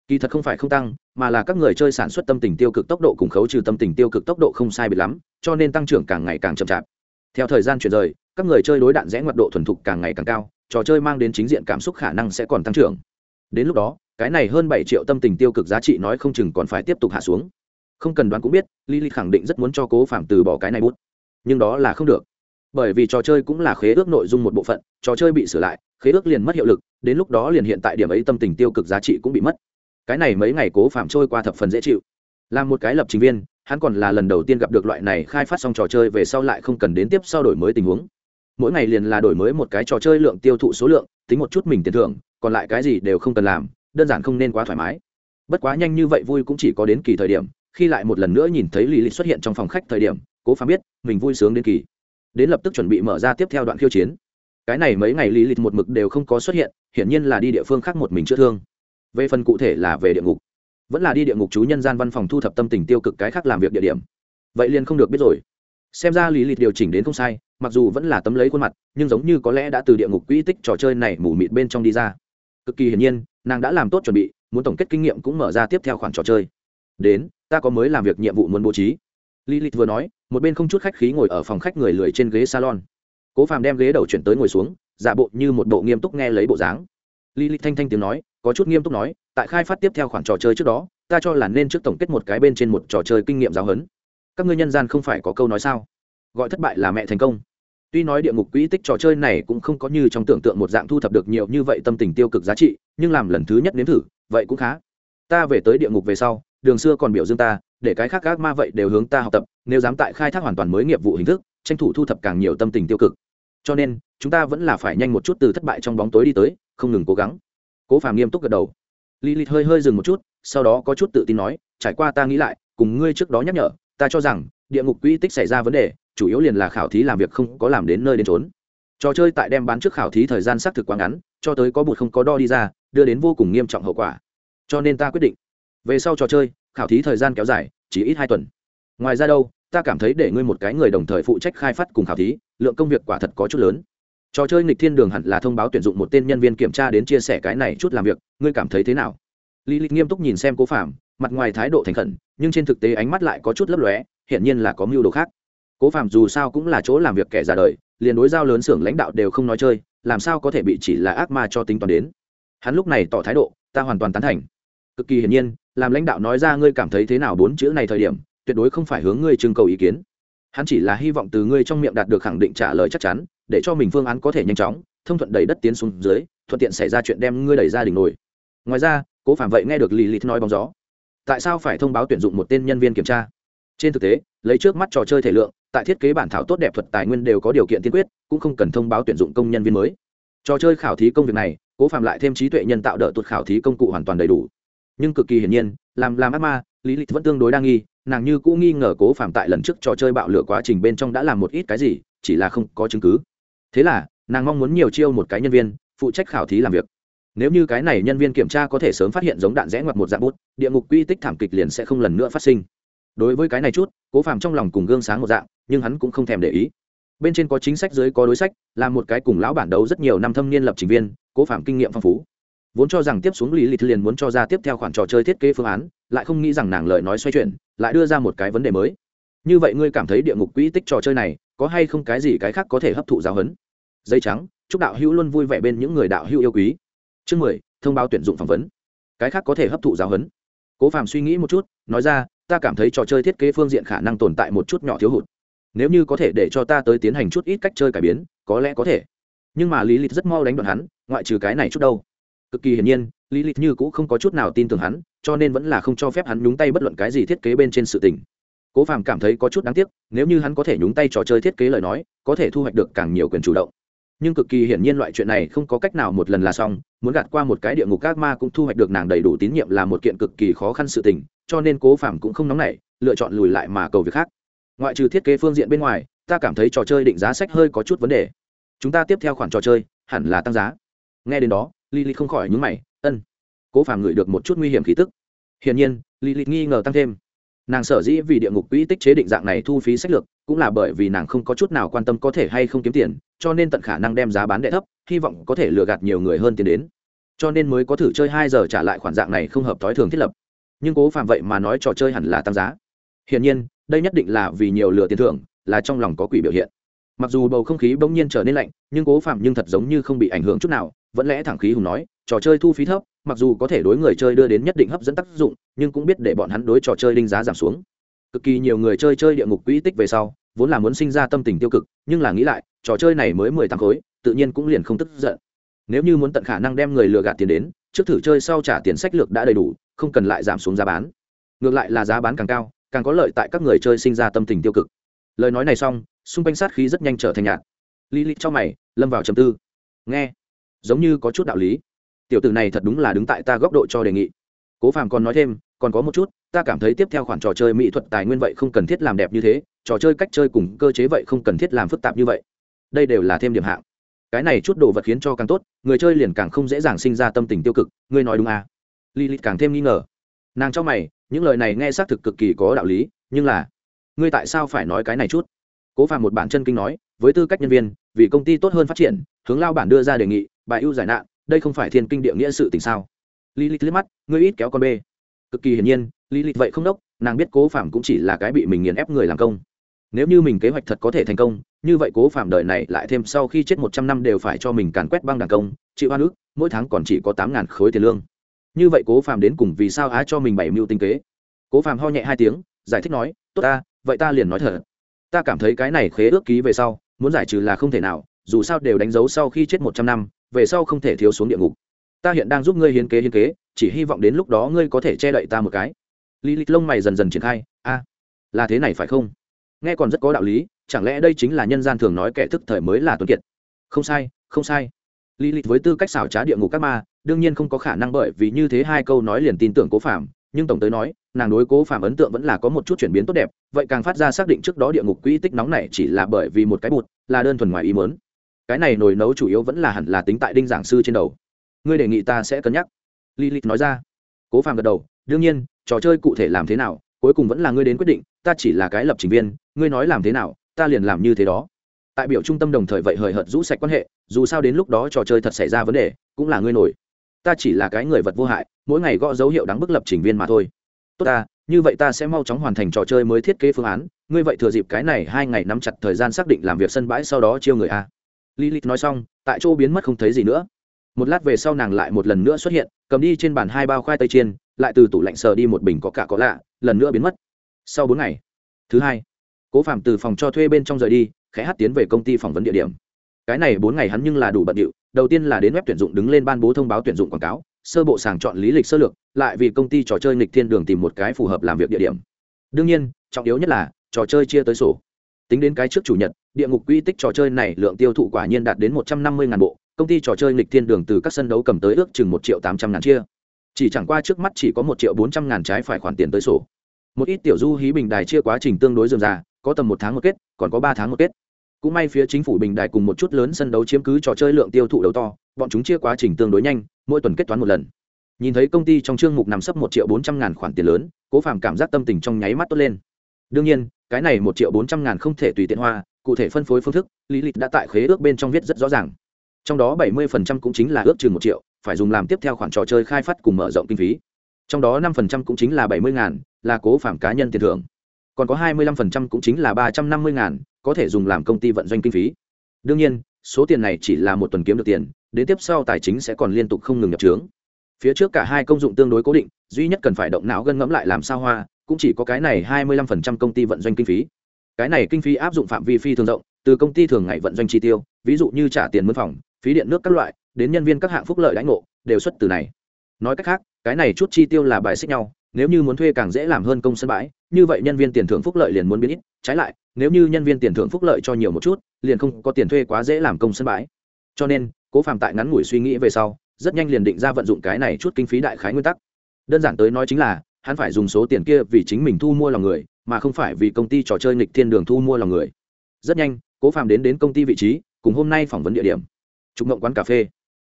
Kỳ thật không phải không tăng, mà là các người chơi sản xuất tâm tình tiêu cực tốc độ cùng khấu trừ tâm tình tiêu cực tốc độ không sai biệt lắm, cho nên tăng trưởng càng ngày càng chậm chạp. Theo thời gian chuyển rời, các người chơi đối đạn rẽ ngoặt độ thuần thục càng ngày càng cao trò chơi mang đến chính diện cảm xúc khả năng sẽ còn tăng trưởng. Đến lúc đó, cái này hơn bảy triệu tâm tình tiêu cực giá trị nói không chừng còn phải tiếp tục hạ xuống. Không cần đoán cũng biết lily khẳng định rất muốn cho cố phạm từ bỏ cái này bút. Nhưng đó là không được. Bởi vì trò chơi cũng là khế ước nội dung một bộ phận, trò chơi bị sửa lại, khế ước liền mất hiệu lực, đến lúc đó liền hiện tại điểm ấy tâm tình tiêu cực giá trị cũng bị mất. Cái này mấy ngày cố phạm trôi qua thập phần dễ chịu. Làm một cái lập trình viên, hắn còn là lần đầu tiên gặp được loại này khai phát xong trò chơi về sau lại không cần đến tiếp sau đổi mới tình huống mỗi ngày liền là đổi mới một cái trò chơi lượng tiêu thụ số lượng, tính một chút mình tiền thưởng, còn lại cái gì đều không cần làm, đơn giản không nên quá thoải mái. Bất quá nhanh như vậy vui cũng chỉ có đến kỳ thời điểm, khi lại một lần nữa nhìn thấy lý lịch xuất hiện trong phòng khách thời điểm, cố phán biết, mình vui sướng đến kỳ. Đến lập tức chuẩn bị mở ra tiếp theo đoạn khiêu chiến. Cái này mấy ngày lý lịch một mực đều không có xuất hiện, hiển nhiên là đi địa phương khác một mình chữa thương. Về phần cụ thể là về địa ngục, vẫn là đi địa ngục chú nhân gian văn phòng thu thập tâm tình tiêu cực cái khác làm việc địa điểm. Vậy liền không được biết rồi xem ra lý lịch điều chỉnh đến không sai, mặc dù vẫn là tấm lấy khuôn mặt, nhưng giống như có lẽ đã từ địa ngục quỹ tích trò chơi này mù mịt bên trong đi ra. Cực kỳ hiển nhiên, nàng đã làm tốt chuẩn bị, muốn tổng kết kinh nghiệm cũng mở ra tiếp theo khoản trò chơi. Đến, ta có mới làm việc nhiệm vụ muốn bố trí. Lý lịch vừa nói, một bên không chút khách khí ngồi ở phòng khách người lười trên ghế salon. Cố phàm đem ghế đầu chuyển tới ngồi xuống, giả bộ như một bộ nghiêm túc nghe lấy bộ dáng. Lý lịch thanh thanh tiếng nói, có chút nghiêm túc nói, tại khai phát tiếp theo khoản trò chơi trước đó, ta cho là nên trước tổng kết một cái bên trên một trò chơi kinh nghiệm giáo huấn các ngươi nhân gian không phải có câu nói sao? Gọi thất bại là mẹ thành công. Tuy nói địa ngục quỹ tích trò chơi này cũng không có như trong tưởng tượng một dạng thu thập được nhiều như vậy tâm tình tiêu cực giá trị nhưng làm lần thứ nhất nếm thử vậy cũng khá. Ta về tới địa ngục về sau đường xưa còn biểu dương ta để cái khác các ma vậy đều hướng ta học tập nếu dám tại khai thác hoàn toàn mới nghiệp vụ hình thức tranh thủ thu thập càng nhiều tâm tình tiêu cực. Cho nên chúng ta vẫn là phải nhanh một chút từ thất bại trong bóng tối đi tới không ngừng cố gắng. Cố phàm nghiêm túc gật đầu. Lì Lịch hơi hơi dừng một chút, sau đó có chút tự tin nói, trải qua ta nghĩ lại, cùng ngươi trước đó nhắc nhở, ta cho rằng địa ngục quỹ tích xảy ra vấn đề, chủ yếu liền là khảo thí làm việc không có làm đến nơi đến trốn. Trò chơi tại đem bán trước khảo thí thời gian xác thực quá ngắn, cho tới có bụt không có đo đi ra, đưa đến vô cùng nghiêm trọng hậu quả. Cho nên ta quyết định, về sau trò chơi, khảo thí thời gian kéo dài, chỉ ít hai tuần. Ngoài ra đâu, ta cảm thấy để ngươi một cái người đồng thời phụ trách khai phát cùng khảo thí, lượng công việc quả thật có chút lớn trò chơi nghịch thiên đường hẳn là thông báo tuyển dụng một tên nhân viên kiểm tra đến chia sẻ cái này chút làm việc ngươi cảm thấy thế nào lý lịch nghiêm túc nhìn xem cố phạm mặt ngoài thái độ thành khẩn nhưng trên thực tế ánh mắt lại có chút lấp lóe, hiển nhiên là có mưu đồ khác. Cố phạm dù sao cũng là chỗ làm việc kẻ già đời, liền đối giao lớn xưởng lãnh đạo đều không nói chơi, làm sao có thể bị chỉ là ác ma cho tính toán đến? Hắn lúc này tỏ thái độ, ta hoàn toàn tán thành. Cực kỳ hiển nhiên, làm lãnh đạo nói ra ngươi cảm thấy thế nào bốn chữ này thời điểm, tuyệt đối không phải hướng ngươi trưng cầu ý kiến. Hắn chỉ là hy vọng từ ngươi trong miệng đạt được khẳng định trả lời chắc chắn, để cho mình phương án có thể nhanh chóng, thông thuận đẩy đất tiến xuống dưới, thuận tiện xảy ra chuyện đem ngươi đẩy ra đỉnh nổi ngoài ra, cố phạm vậy nghe được lì lìt nói bóng gió tại sao phải thông báo tuyển dụng một tên nhân viên kiểm tra? Trên thực tế, lấy trước mắt trò chơi thể lượng, tại thiết kế bản thảo tốt đẹp thuật tài nguyên đều có điều kiện tiên quyết, cũng không cần thông báo tuyển dụng công nhân viên mới. Trò chơi khảo thí công việc này, cố phạm lại thêm trí tuệ nhân tạo đỡ tuột khảo thí công cụ hoàn toàn đầy đủ. Nhưng cực kỳ hiển nhiên, làm làm ác ma, lý lịch vẫn tương đối đa nghi, nàng như cũng nghi ngờ cố phạm tại lần trước trò chơi bạo lửa quá trình bên trong đã làm một ít cái gì, chỉ là không có chứng cứ. Thế là, nàng mong muốn nhiều chiêu một cái nhân viên, phụ trách khảo thí làm việc nếu như cái này nhân viên kiểm tra có thể sớm phát hiện giống đạn rẽ ngoặt một dạng bút, địa ngục quy tích thảm kịch liền sẽ không lần nữa phát sinh. Đối với cái này chút, cố phàm trong lòng cùng gương sáng một dạng, nhưng hắn cũng không thèm để ý. Bên trên có chính sách dưới có đối sách, là một cái cùng lão bản đấu rất nhiều năm thâm niên lập trình viên, cố phàm kinh nghiệm phong phú. Vốn cho rằng tiếp xuống lý lịch liền muốn cho ra tiếp theo khoản trò chơi thiết kế phương án, lại không nghĩ rằng nàng lời nói xoay chuyển, lại đưa ra một cái vấn đề mới. Như vậy ngươi cảm thấy địa ngục quỹ tích trò chơi này, có hay không cái gì cái khác có thể hấp thụ giáo huấn? Dây trắng, chúc đạo hữu luôn vui vẻ bên những người đạo hữu yêu quý chương mười, thông báo tuyển dụng phỏng vấn. Cái khác có thể hấp thụ giáo huấn. Cố phàm suy nghĩ một chút, nói ra, ta cảm thấy trò chơi thiết kế phương diện khả năng tồn tại một chút nhỏ thiếu hụt. Nếu như có thể để cho ta tới tiến hành chút ít cách chơi cải biến, có lẽ có thể. Nhưng mà lý lịch rất mau đánh đoạn hắn, ngoại trừ cái này chút đâu. Cực kỳ hiển nhiên, lý lịch như cũng không có chút nào tin tưởng hắn, cho nên vẫn là không cho phép hắn nhúng tay bất luận cái gì thiết kế bên trên sự tình. Cố phàm cảm thấy có chút đáng tiếc, nếu như hắn có thể nhúng tay trò chơi thiết kế lời nói, có thể thu hoạch được càng nhiều quyền chủ động nhưng cực kỳ hiển nhiên loại chuyện này không có cách nào một lần là xong, muốn gạt qua một cái địa ngục các ma cũng thu hoạch được nàng đầy đủ tín nhiệm là một kiện cực kỳ khó khăn sự tình, cho nên cố phàm cũng không nóng nảy, lựa chọn lùi lại mà cầu việc khác. Ngoại trừ thiết kế phương diện bên ngoài, ta cảm thấy trò chơi định giá sách hơi có chút vấn đề. Chúng ta tiếp theo khoản trò chơi, hẳn là tăng giá. Nghe đến đó, lily không khỏi nhúng mày, ân. Cố phàm ngửi được một chút nguy hiểm khí tức. Hiển nhiên, lily nghi ngờ tăng thêm. Nàng sở dĩ vì địa ngục quỹ tích chế định dạng này thu phí sách lược, cũng là bởi vì nàng không có chút nào quan tâm có thể hay không kiếm tiền cho nên tận khả năng đem giá bán đệ thấp, hy vọng có thể lừa gạt nhiều người hơn tiền đến. Cho nên mới có thử chơi hai giờ trả lại khoản dạng này không hợp thói thường thiết lập. Nhưng cố phạm vậy mà nói trò chơi hẳn là tăng giá. Hiển nhiên, đây nhất định là vì nhiều lừa tiền thưởng, là trong lòng có quỷ biểu hiện. Mặc dù bầu không khí bỗng nhiên trở nên lạnh, nhưng cố phạm nhưng thật giống như không bị ảnh hưởng chút nào, vẫn lẽ thẳng khí hùng nói, trò chơi thu phí thấp, mặc dù có thể đối người chơi đưa đến nhất định hấp dẫn tác dụng, nhưng cũng biết để bọn hắn đối trò chơi đinh giá giảm xuống. Cực kỳ nhiều người chơi chơi địa ngục quỹ tích về sau vốn là muốn sinh ra tâm tình tiêu cực, nhưng là nghĩ lại, trò chơi này mới mười tám khối, tự nhiên cũng liền không tức giận. Nếu như muốn tận khả năng đem người lừa gạt tiền đến, trước thử chơi sau trả tiền sách lược đã đầy đủ, không cần lại giảm xuống giá bán. Ngược lại là giá bán càng cao, càng có lợi tại các người chơi sinh ra tâm tình tiêu cực. Lời nói này xong, xung quanh sát khí rất nhanh trở thành nhạt. Li li cho mày, lâm vào trầm tư. Nghe, giống như có chút đạo lý. Tiểu tử này thật đúng là đứng tại ta góc độ cho đề nghị. Cố phàm còn nói thêm còn có một chút, ta cảm thấy tiếp theo khoản trò chơi mỹ thuật tài nguyên vậy không cần thiết làm đẹp như thế, trò chơi cách chơi cùng cơ chế vậy không cần thiết làm phức tạp như vậy. Đây đều là thêm điểm hạng. Cái này chút đồ vật khiến cho càng tốt, người chơi liền càng không dễ dàng sinh ra tâm tình tiêu cực, ngươi nói đúng à? Lilith càng thêm nghi ngờ. Nàng cho mày, những lời này nghe xác thực cực kỳ có đạo lý, nhưng là, ngươi tại sao phải nói cái này chút? Cố phàm một bản chân kinh nói, với tư cách nhân viên, vì công ty tốt hơn phát triển, hướng lao bản đưa ra đề nghị, bài ưu giải nạn, đây không phải thiên kinh địa nghĩa sự tình sao? Lý lịch liếc mắt, ngươi ít kéo con bê cực kỳ hiển nhiên, lý lịch vậy không đốc, nàng biết cố phạm cũng chỉ là cái bị mình nghiền ép người làm công. Nếu như mình kế hoạch thật có thể thành công, như vậy cố phạm đời này lại thêm sau khi chết một trăm năm đều phải cho mình càn quét băng đàn công, chịu oan ức, mỗi tháng còn chỉ có tám ngàn khối tiền lương. Như vậy cố phạm đến cùng vì sao á cho mình bảy mưu tinh kế? Cố phạm ho nhẹ hai tiếng, giải thích nói, tốt ta, vậy ta liền nói thật. Ta cảm thấy cái này khế ước ký về sau, muốn giải trừ là không thể nào, dù sao đều đánh dấu sau khi chết một trăm năm, về sau không thể thiếu xuống địa ngục ta hiện đang giúp ngươi hiến kế hiến kế, chỉ hy vọng đến lúc đó ngươi có thể che đậy ta một cái. Lý lịch lông mày dần dần triển khai, a, là thế này phải không? Nghe còn rất có đạo lý, chẳng lẽ đây chính là nhân gian thường nói kẻ thức thời mới là tuấn kiệt? Không sai không sai. Lý lịch với tư cách xảo trá địa ngục các ma, đương nhiên không có khả năng bởi vì như thế hai câu nói liền tin tưởng cố phạm nhưng tổng tới nói, nàng đối cố phạm ấn tượng vẫn là có một chút chuyển biến tốt đẹp, vậy càng phát ra xác định trước đó địa ngục quỹ tích nóng này chỉ là bởi vì một cái bụt, là đơn thuần ngoài ý mớn cái này nồi nấu chủ yếu vẫn là hẳn là tính tại đinh giảng sư trên đầu ngươi đề nghị ta sẽ cân nhắc. Lilith nói ra. Cố phàm gật đầu, đương nhiên, trò chơi cụ thể làm thế nào, cuối cùng vẫn là ngươi đến quyết định, ta chỉ là cái lập trình viên, ngươi nói làm thế nào, ta liền làm như thế đó. Tại biểu trung tâm đồng thời vậy hời hợt rũ sạch quan hệ, dù sao đến lúc đó trò chơi thật xảy ra vấn đề, cũng là ngươi nổi. Ta chỉ là cái người vật vô hại, mỗi ngày gõ dấu hiệu đáng bức lập trình viên mà thôi. Tốt ta, như vậy ta sẽ mau chóng hoàn thành trò chơi mới thiết kế phương án, ngươi vậy thừa dịp cái này hai ngày nắm chặt thời gian xác định làm việc sân bãi sau đó chiêu người a. Lilith nói xong, tại chỗ biến mất không thấy gì nữa một lát về sau nàng lại một lần nữa xuất hiện, cầm đi trên bàn hai bao khoai tây chiên, lại từ tủ lạnh sờ đi một bình có cả có lạ, lần nữa biến mất. Sau bốn ngày, thứ hai, cố phạm từ phòng cho thuê bên trong rời đi, khẽ hát tiến về công ty phỏng vấn địa điểm. Cái này bốn ngày hắn nhưng là đủ bận điệu, đầu tiên là đến web tuyển dụng đứng lên ban bố thông báo tuyển dụng quảng cáo, sơ bộ sàng chọn lý lịch sơ lược, lại vì công ty trò chơi nghịch thiên đường tìm một cái phù hợp làm việc địa điểm. Đương nhiên, trọng yếu nhất là, trò chơi chia tới sổ. Tính đến cái trước chủ nhật, địa ngục quy tích trò chơi này lượng tiêu thụ quả nhiên đạt đến một trăm năm mươi ngàn bộ công ty trò chơi nghịch thiên đường từ các sân đấu cầm tới ước chừng một triệu tám trăm ngàn chia. Chỉ chẳng qua trước mắt chỉ có một triệu bốn trăm ngàn trái phải khoản tiền tới sổ. Một ít tiểu du hí bình đài chia quá trình tương đối dườm già, có tầm một tháng một kết, còn có ba tháng một kết. Cũng may phía chính phủ bình đài cùng một chút lớn sân đấu chiếm cứ trò chơi lượng tiêu thụ đầu to, bọn chúng chia quá trình tương đối nhanh, mỗi tuần kết toán một lần. Nhìn thấy công ty trong chương mục nằm sấp một triệu bốn trăm ngàn khoản tiền lớn, cố phàm cảm giác tâm tình trong nháy mắt tốt lên. Đương nhiên, cái này một triệu bốn trăm ngàn không thể tùy tiện hoa, cụ thể phân phối phương thức, lý lịch đã tại khế ước bên trong viết rất rõ ràng trong đó bảy mươi phần trăm cũng chính là ước chừng một triệu, phải dùng làm tiếp theo khoản trò chơi khai phát cùng mở rộng kinh phí. Trong đó 5% cũng chính là bảy mươi ngàn, là cố phạm cá nhân tiền thưởng. Còn có hai mươi lăm phần trăm cũng chính là ba trăm năm mươi ngàn, có thể dùng làm công ty vận doanh kinh phí. Đương nhiên, số tiền này chỉ là một tuần kiếm được tiền, đến tiếp sau tài chính sẽ còn liên tục không ngừng nhập trướng. Phía trước cả hai công dụng tương đối cố định, duy nhất cần phải động não gân ngẫm lại làm sao hoa, cũng chỉ có cái này hai mươi lăm phần trăm công ty vận doanh kinh phí. Cái này kinh phí áp dụng phạm vi phi thường rộng, từ công ty thường ngày vận doanh chi tiêu, ví dụ như trả tiền mướn phòng phí điện nước các loại, đến nhân viên các hạng phúc lợi lãnh ngộ, đều xuất từ này. Nói cách khác, cái này chút chi tiêu là bài xích nhau, nếu như muốn thuê càng dễ làm hơn công sân bãi, như vậy nhân viên tiền thưởng phúc lợi liền muốn biến ít. Trái lại, nếu như nhân viên tiền thưởng phúc lợi cho nhiều một chút, liền không có tiền thuê quá dễ làm công sân bãi. Cho nên, cố phạm tại ngắn ngủi suy nghĩ về sau, rất nhanh liền định ra vận dụng cái này chút kinh phí đại khái nguyên tắc. Đơn giản tới nói chính là, hắn phải dùng số tiền kia vì chính mình thu mua lòng người, mà không phải vì công ty trò chơi nghịch thiên đường thu mua lòng người. Rất nhanh, cố phạm đến đến công ty vị trí, cùng hôm nay phỏng vấn địa điểm trục ngộng quán cà phê.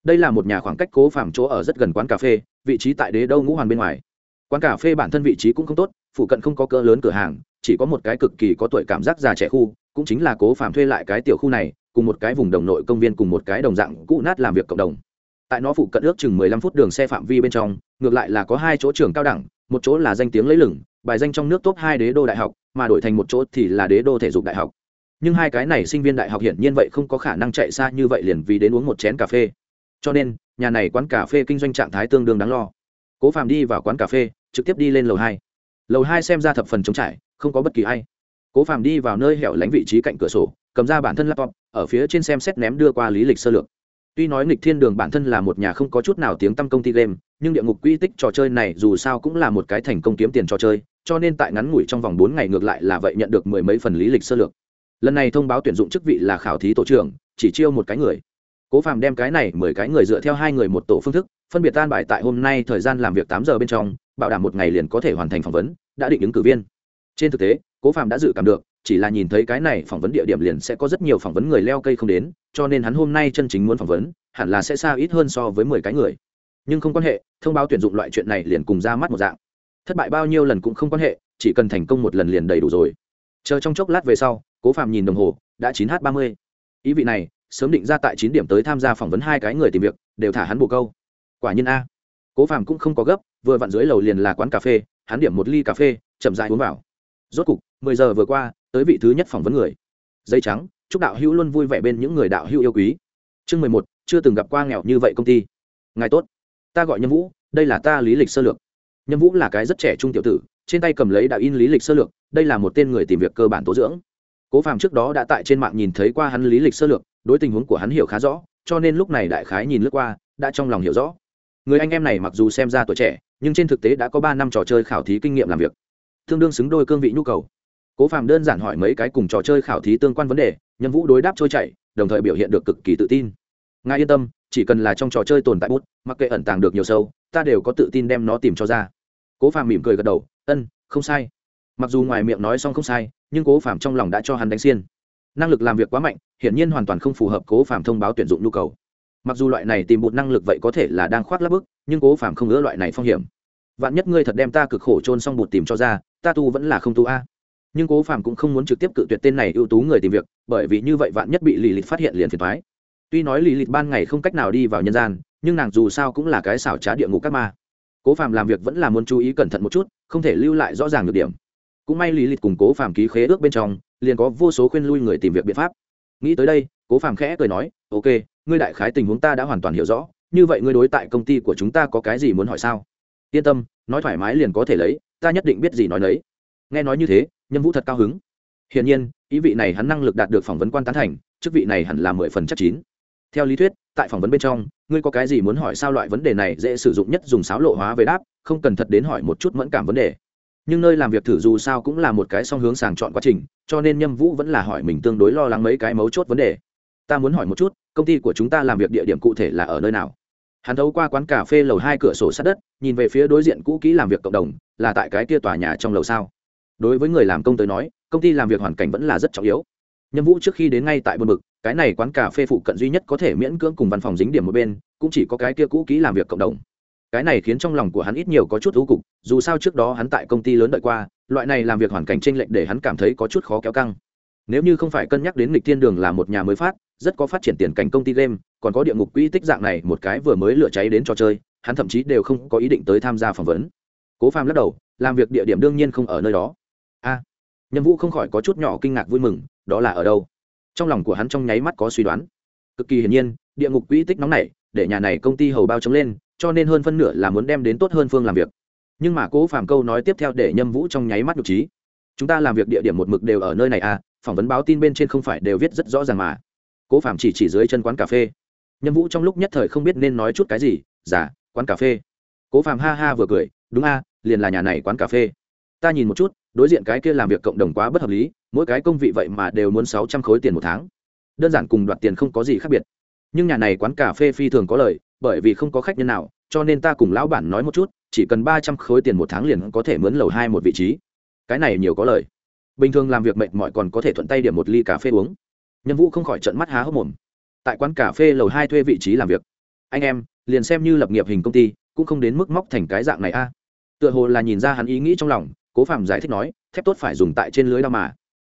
Đây là một nhà khoảng cách cố phàm chỗ ở rất gần quán cà phê, vị trí tại đế đâu ngũ hoàn bên ngoài. Quán cà phê bản thân vị trí cũng không tốt, phụ cận không có cỡ lớn cửa hàng, chỉ có một cái cực kỳ có tuổi cảm giác già trẻ khu, cũng chính là cố phàm thuê lại cái tiểu khu này, cùng một cái vùng đồng nội công viên cùng một cái đồng dạng cũ nát làm việc cộng đồng. Tại nó phụ cận ước chừng mười lăm phút đường xe phạm vi bên trong, ngược lại là có hai chỗ trường cao đẳng, một chỗ là danh tiếng lấy lửng, bài danh trong nước top hai đế đô đại học, mà đổi thành một chỗ thì là đế đô thể dục đại học nhưng hai cái này sinh viên đại học hiển nhiên vậy không có khả năng chạy xa như vậy liền vì đến uống một chén cà phê. Cho nên, nhà này quán cà phê kinh doanh trạng thái tương đương đáng lo. Cố phàm đi vào quán cà phê, trực tiếp đi lên lầu hai. Lầu hai xem ra thập phần trống trải, không có bất kỳ a i cố phàm đi vào nơi hẻo lánh vị trí cạnh cửa sổ, cầm ra bản thân laptop, ở phía trên xem xét ném đưa qua lý lịch sơ lược. Tuy nói nghịch thiên đường bản thân là một nhà không có chút nào tiếng tăm công ty game, nhưng địa ngục quy tích trò chơi này dù sao cũng là một cái thành công kiếm tiền trò chơi, cho nên tại ngắn ngủi trong vòng bốn ngày ngược lại là vậy nhận được mười mấy phần lý lịch sơ lược lần này thông báo tuyển dụng chức vị là khảo thí tổ trưởng, chỉ chiêu một cái người. Cố phàm đem cái này mười cái người dựa theo hai người một tổ phương thức, phân biệt tan bài tại hôm nay thời gian làm việc tám giờ bên trong, bảo đảm một ngày liền có thể hoàn thành phỏng vấn, đã định ứng cử viên. Trên thực tế, cố phàm đã dự cảm được, chỉ là nhìn thấy cái này phỏng vấn địa điểm liền sẽ có rất nhiều phỏng vấn người leo cây không đến, cho nên hắn hôm nay chân chính muốn phỏng vấn, hẳn là sẽ xa ít hơn so với mười cái người. Nhưng không quan hệ, thông báo tuyển dụng loại chuyện này liền cùng ra mắt một dạng. Thất bại bao nhiêu lần cũng không quan hệ, chỉ cần thành công một lần liền đầy đủ rồi. Chờ trong chốc lát về sau cố phạm nhìn đồng hồ, đã chín h ba mươi. Ý vị này, sớm định ra tại chín điểm tới tham gia phỏng vấn hai cái người tìm việc, đều thả hắn bồ câu. Quả nhiên a. Cố phạm cũng không có gấp, vừa vặn dưới lầu liền là quán cà phê, hắn điểm một ly cà phê, chậm dại uống vào. Rốt cục, mười giờ vừa qua, tới vị thứ nhất phỏng vấn người. Dây trắng, chúc đạo hữu luôn vui vẻ bên những người đạo hữu yêu quý. Chương mười một, chưa từng gặp qua nghèo như vậy công ty. Ngài tốt. Ta gọi nhâm vũ, đây là ta lý lịch sơ lược. Nhâm vũ là cái rất trẻ trung tiểu tử, trên tay cầm lấy đạo in lý lịch sơ lược, đây là một tên người tìm việc cơ bản tố dưỡng cố phàm trước đó đã tại trên mạng nhìn thấy qua hắn lý lịch sơ lược, đối tình huống của hắn hiểu khá rõ, cho nên lúc này đại khái nhìn lướt qua, đã trong lòng hiểu rõ. Người anh em này mặc dù xem ra tuổi trẻ, nhưng trên thực tế đã có ba năm trò chơi khảo thí kinh nghiệm làm việc, tương đương xứng đôi cương vị nhu cầu. Cố phàm đơn giản hỏi mấy cái cùng trò chơi khảo thí tương quan vấn đề, nhâm vũ đối đáp trôi chảy, đồng thời biểu hiện được cực kỳ tự tin. Ngài yên tâm, chỉ cần là trong trò chơi tồn tại bút, mặc kệ ẩn tàng được nhiều sâu, ta đều có tự tin đem nó tìm cho ra. Cố phàm mỉm cười gật đầu, ân, không sai. Mặc dù ngoài miệng nói xong không sai nhưng cố Phạm trong lòng đã cho hắn đánh xiên. Năng lực làm việc quá mạnh, hiển nhiên hoàn toàn không phù hợp cố Phạm thông báo tuyển dụng nhu cầu. Mặc dù loại này tìm một năng lực vậy có thể là đang khoác lắp bức, nhưng cố Phạm không ngỡ loại này phong hiểm. Vạn nhất ngươi thật đem ta cực khổ trôn xong bụt tìm cho ra, ta tu vẫn là không tu a. Nhưng cố Phạm cũng không muốn trực tiếp cự tuyệt tên này ưu tú người tìm việc, bởi vì như vậy vạn nhất bị lì lịch phát hiện liền phiền thoái tuy nói lì lịch ban ngày không cách nào đi vào nhân gian, nhưng nàng dù sao cũng là cái xảo trá địa ngục các ma. Cố Phạm làm việc vẫn là muốn chú ý cẩn thận một chút, không thể lưu lại rõ ràng được điểm cũng may lý lịch củng cố phàm ký khế ước bên trong, liền có vô số khuyên lui người tìm việc biện pháp. Nghĩ tới đây, cố phàm khẽ cười nói, ok, ngươi đại khái tình huống ta đã hoàn toàn hiểu rõ, như vậy ngươi đối tại công ty của chúng ta có cái gì muốn hỏi sao? Yên tâm, nói thoải mái liền có thể lấy, ta nhất định biết gì nói lấy nghe nói như thế nhân vũ thật cao hứng. Hiển nhiên, ý vị này hắn năng lực đạt được phỏng vấn quan tán thành, chức vị này hẳn là mười phần chắc chín. Theo lý thuyết, tại phỏng vấn bên trong, ngươi có cái gì muốn hỏi sao loại vấn đề này dễ sử dụng nhất dùng sáo lộ hóa về đáp, không cần thật đến hỏi một chút mẫn cảm vấn đề nhưng nơi làm việc thử dù sao cũng là một cái song hướng sàng chọn quá trình, cho nên nhâm vũ vẫn là hỏi mình tương đối lo lắng mấy cái mấu chốt vấn đề. Ta muốn hỏi một chút, công ty của chúng ta làm việc địa điểm cụ thể là ở nơi nào? Hắn thấu qua quán cà phê lầu hai cửa sổ sát đất, nhìn về phía đối diện cũ kỹ làm việc cộng đồng, là tại cái kia tòa nhà trong lầu sao? Đối với người làm công tới nói, công ty làm việc hoàn cảnh vẫn là rất trọng yếu. Nhâm vũ trước khi đến ngay tại buôn mực cái này quán cà phê phụ cận duy nhất có thể miễn cưỡng cùng văn phòng dính điểm một bên, cũng chỉ có cái kia cũ kỹ làm việc cộng đồng cái này khiến trong lòng của hắn ít nhiều có chút thú cục dù sao trước đó hắn tại công ty lớn đợi qua loại này làm việc hoàn cảnh tranh lệch để hắn cảm thấy có chút khó kéo căng. Nếu như không phải cân nhắc đến lịch thiên đường là một nhà mới phát rất có phát triển tiền cảnh công ty game còn có địa ngục quỹ tích dạng này một cái vừa mới lửa cháy đến trò chơi hắn thậm chí đều không có ý định tới tham gia phỏng vấn. Cố phàm lắc đầu làm việc địa điểm đương nhiên không ở nơi đó. A à, nhâm vũ không khỏi có chút nhỏ kinh ngạc vui mừng đó là ở đâu? Trong lòng của hắn trong nháy mắt có suy đoán. Cực kỳ hiển nhiên địa ngục quỹ tích nóng này để nhà này công ty hầu bao chống lên, cho nên hơn phân nửa là muốn đem đến tốt hơn phương làm việc. Nhưng mà cố phàm câu nói tiếp theo để nhâm vũ trong nháy mắt nhục trí. Chúng ta làm việc địa điểm một mực đều ở nơi này à phỏng vấn báo tin bên trên không phải đều viết rất rõ ràng mà. Cố phàm chỉ chỉ dưới chân quán cà phê. Nhâm vũ trong lúc nhất thời không biết nên nói chút cái gì giả quán cà phê. Cố phàm ha ha vừa cười, đúng a, liền là nhà này quán cà phê. Ta nhìn một chút, đối diện cái kia làm việc cộng đồng quá bất hợp lý, mỗi cái công vị vậy mà đều muốn sáu trăm khối tiền một tháng. Đơn giản cùng đoạt tiền không có gì khác biệt nhưng nhà này quán cà phê phi thường có lời, bởi vì không có khách nhân nào, cho nên ta cùng lão bản nói một chút, chỉ cần ba trăm khối tiền một tháng liền có thể mướn lầu hai một vị trí. Cái này nhiều có lời. Bình thường làm việc mệt mỏi còn có thể thuận tay điểm một ly cà phê uống. Nhân vũ không khỏi trận mắt há hốc mồm. Tại quán cà phê lầu hai thuê vị trí làm việc. Anh em, liền xem như lập nghiệp hình công ty, cũng không đến mức móc thành cái dạng này a. Tựa hồ là nhìn ra hắn ý nghĩ trong lòng, cố phạm giải thích nói, thép tốt phải dùng tại trên lưới đao mà.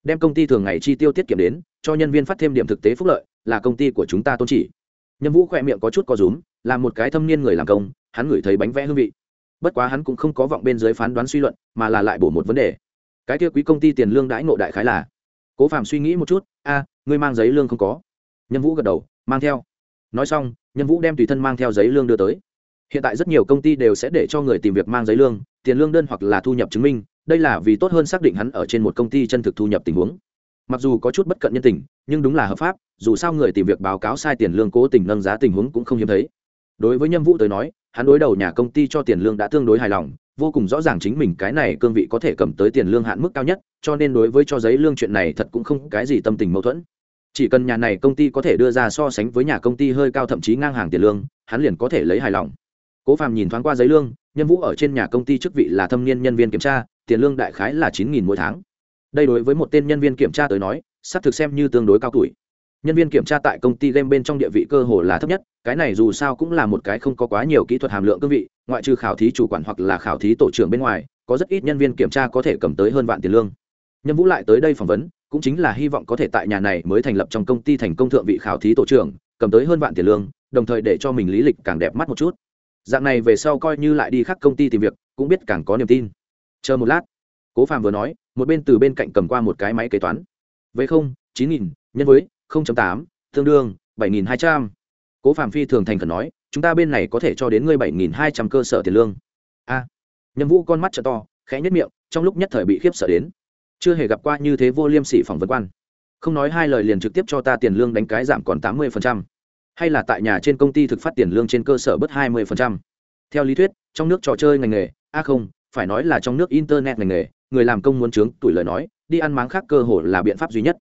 Đem công ty thường ngày chi tiêu tiết kiệm đến, cho nhân viên phát thêm điểm thực tế phúc lợi là công ty của chúng ta tôn chỉ. Nhân vũ khỏe miệng có chút co rúm, là một cái thâm niên người làm công, hắn ngửi thấy bánh vẽ hương vị. Bất quá hắn cũng không có vọng bên dưới phán đoán suy luận, mà là lại bổ một vấn đề. Cái kia quý công ty tiền lương đãi ngộ đại khái là, cố phạm suy nghĩ một chút, a, ngươi mang giấy lương không có. Nhân vũ gật đầu, mang theo. Nói xong nhân vũ đem tùy thân mang theo giấy lương đưa tới. Hiện tại rất nhiều công ty đều sẽ để cho người tìm việc mang giấy lương, tiền lương đơn hoặc là thu nhập chứng minh, đây là vì tốt hơn xác định hắn ở trên một công ty chân thực thu nhập tình huống mặc dù có chút bất cận nhân tình, nhưng đúng là hợp pháp, dù sao người tìm việc báo cáo sai tiền lương cố tình nâng giá tình huống cũng không hiếm thấy. Đối với nhâm vũ tới nói, hắn đối đầu nhà công ty cho tiền lương đã tương đối hài lòng, vô cùng rõ ràng chính mình cái này cương vị có thể cầm tới tiền lương hạn mức cao nhất, cho nên đối với cho giấy lương chuyện này thật cũng không cái gì tâm tình mâu thuẫn. Chỉ cần nhà này công ty có thể đưa ra so sánh với nhà công ty hơi cao thậm chí ngang hàng tiền lương, hắn liền có thể lấy hài lòng. Cố phàm nhìn thoáng qua giấy lương nhân vũ ở trên nhà công ty chức vị là thâm niên nhân viên kiểm tra, tiền lương đại khái là chín nghìn mỗi tháng đây đối với một tên nhân viên kiểm tra tới nói, xác thực xem như tương đối cao tuổi. Nhân viên kiểm tra tại công ty game bên trong địa vị cơ hồ là thấp nhất, cái này dù sao cũng là một cái không có quá nhiều kỹ thuật hàm lượng cương vị, ngoại trừ khảo thí chủ quản hoặc là khảo thí tổ trưởng bên ngoài, có rất ít nhân viên kiểm tra có thể cầm tới hơn vạn tiền lương. Nhân vũ lại tới đây phỏng vấn, cũng chính là hy vọng có thể tại nhà này mới thành lập trong công ty thành công thượng vị khảo thí tổ trưởng, cầm tới hơn vạn tiền lương, đồng thời để cho mình lý lịch càng đẹp mắt một chút. Dạng này về sau coi như lại đi khác công ty tìm việc, cũng biết càng có niềm tin. Chờ một lát cố phàm vừa nói một bên từ bên cạnh cầm qua một cái máy kế toán. Với không chín nghìn nhân với không chấm tám tương đương bảy nghìn hai trăm. Cố phàm phi thường thành khẩn nói chúng ta bên này có thể cho đến ngươi bảy nghìn hai trăm cơ sở tiền lương. A. À, nhâm vũ con mắt t to khẽ nhất miệng trong lúc nhất thời bị khiếp sợ đến. Chưa hề gặp qua như thế vô liêm sỉ phỏng vấn quan. Không nói hai lời liền trực tiếp cho ta tiền lương đánh cái giảm còn tám mươi hay là tại nhà trên công ty thực phát tiền lương trên cơ sở bớt hai mươi theo lý thuyết trong nước trò chơi ngành nghề a không phải nói là trong nước internet ngành nghề người làm công muốn trướng tuổi lời nói, đi ăn máng khác cơ hội là biện pháp duy nhất.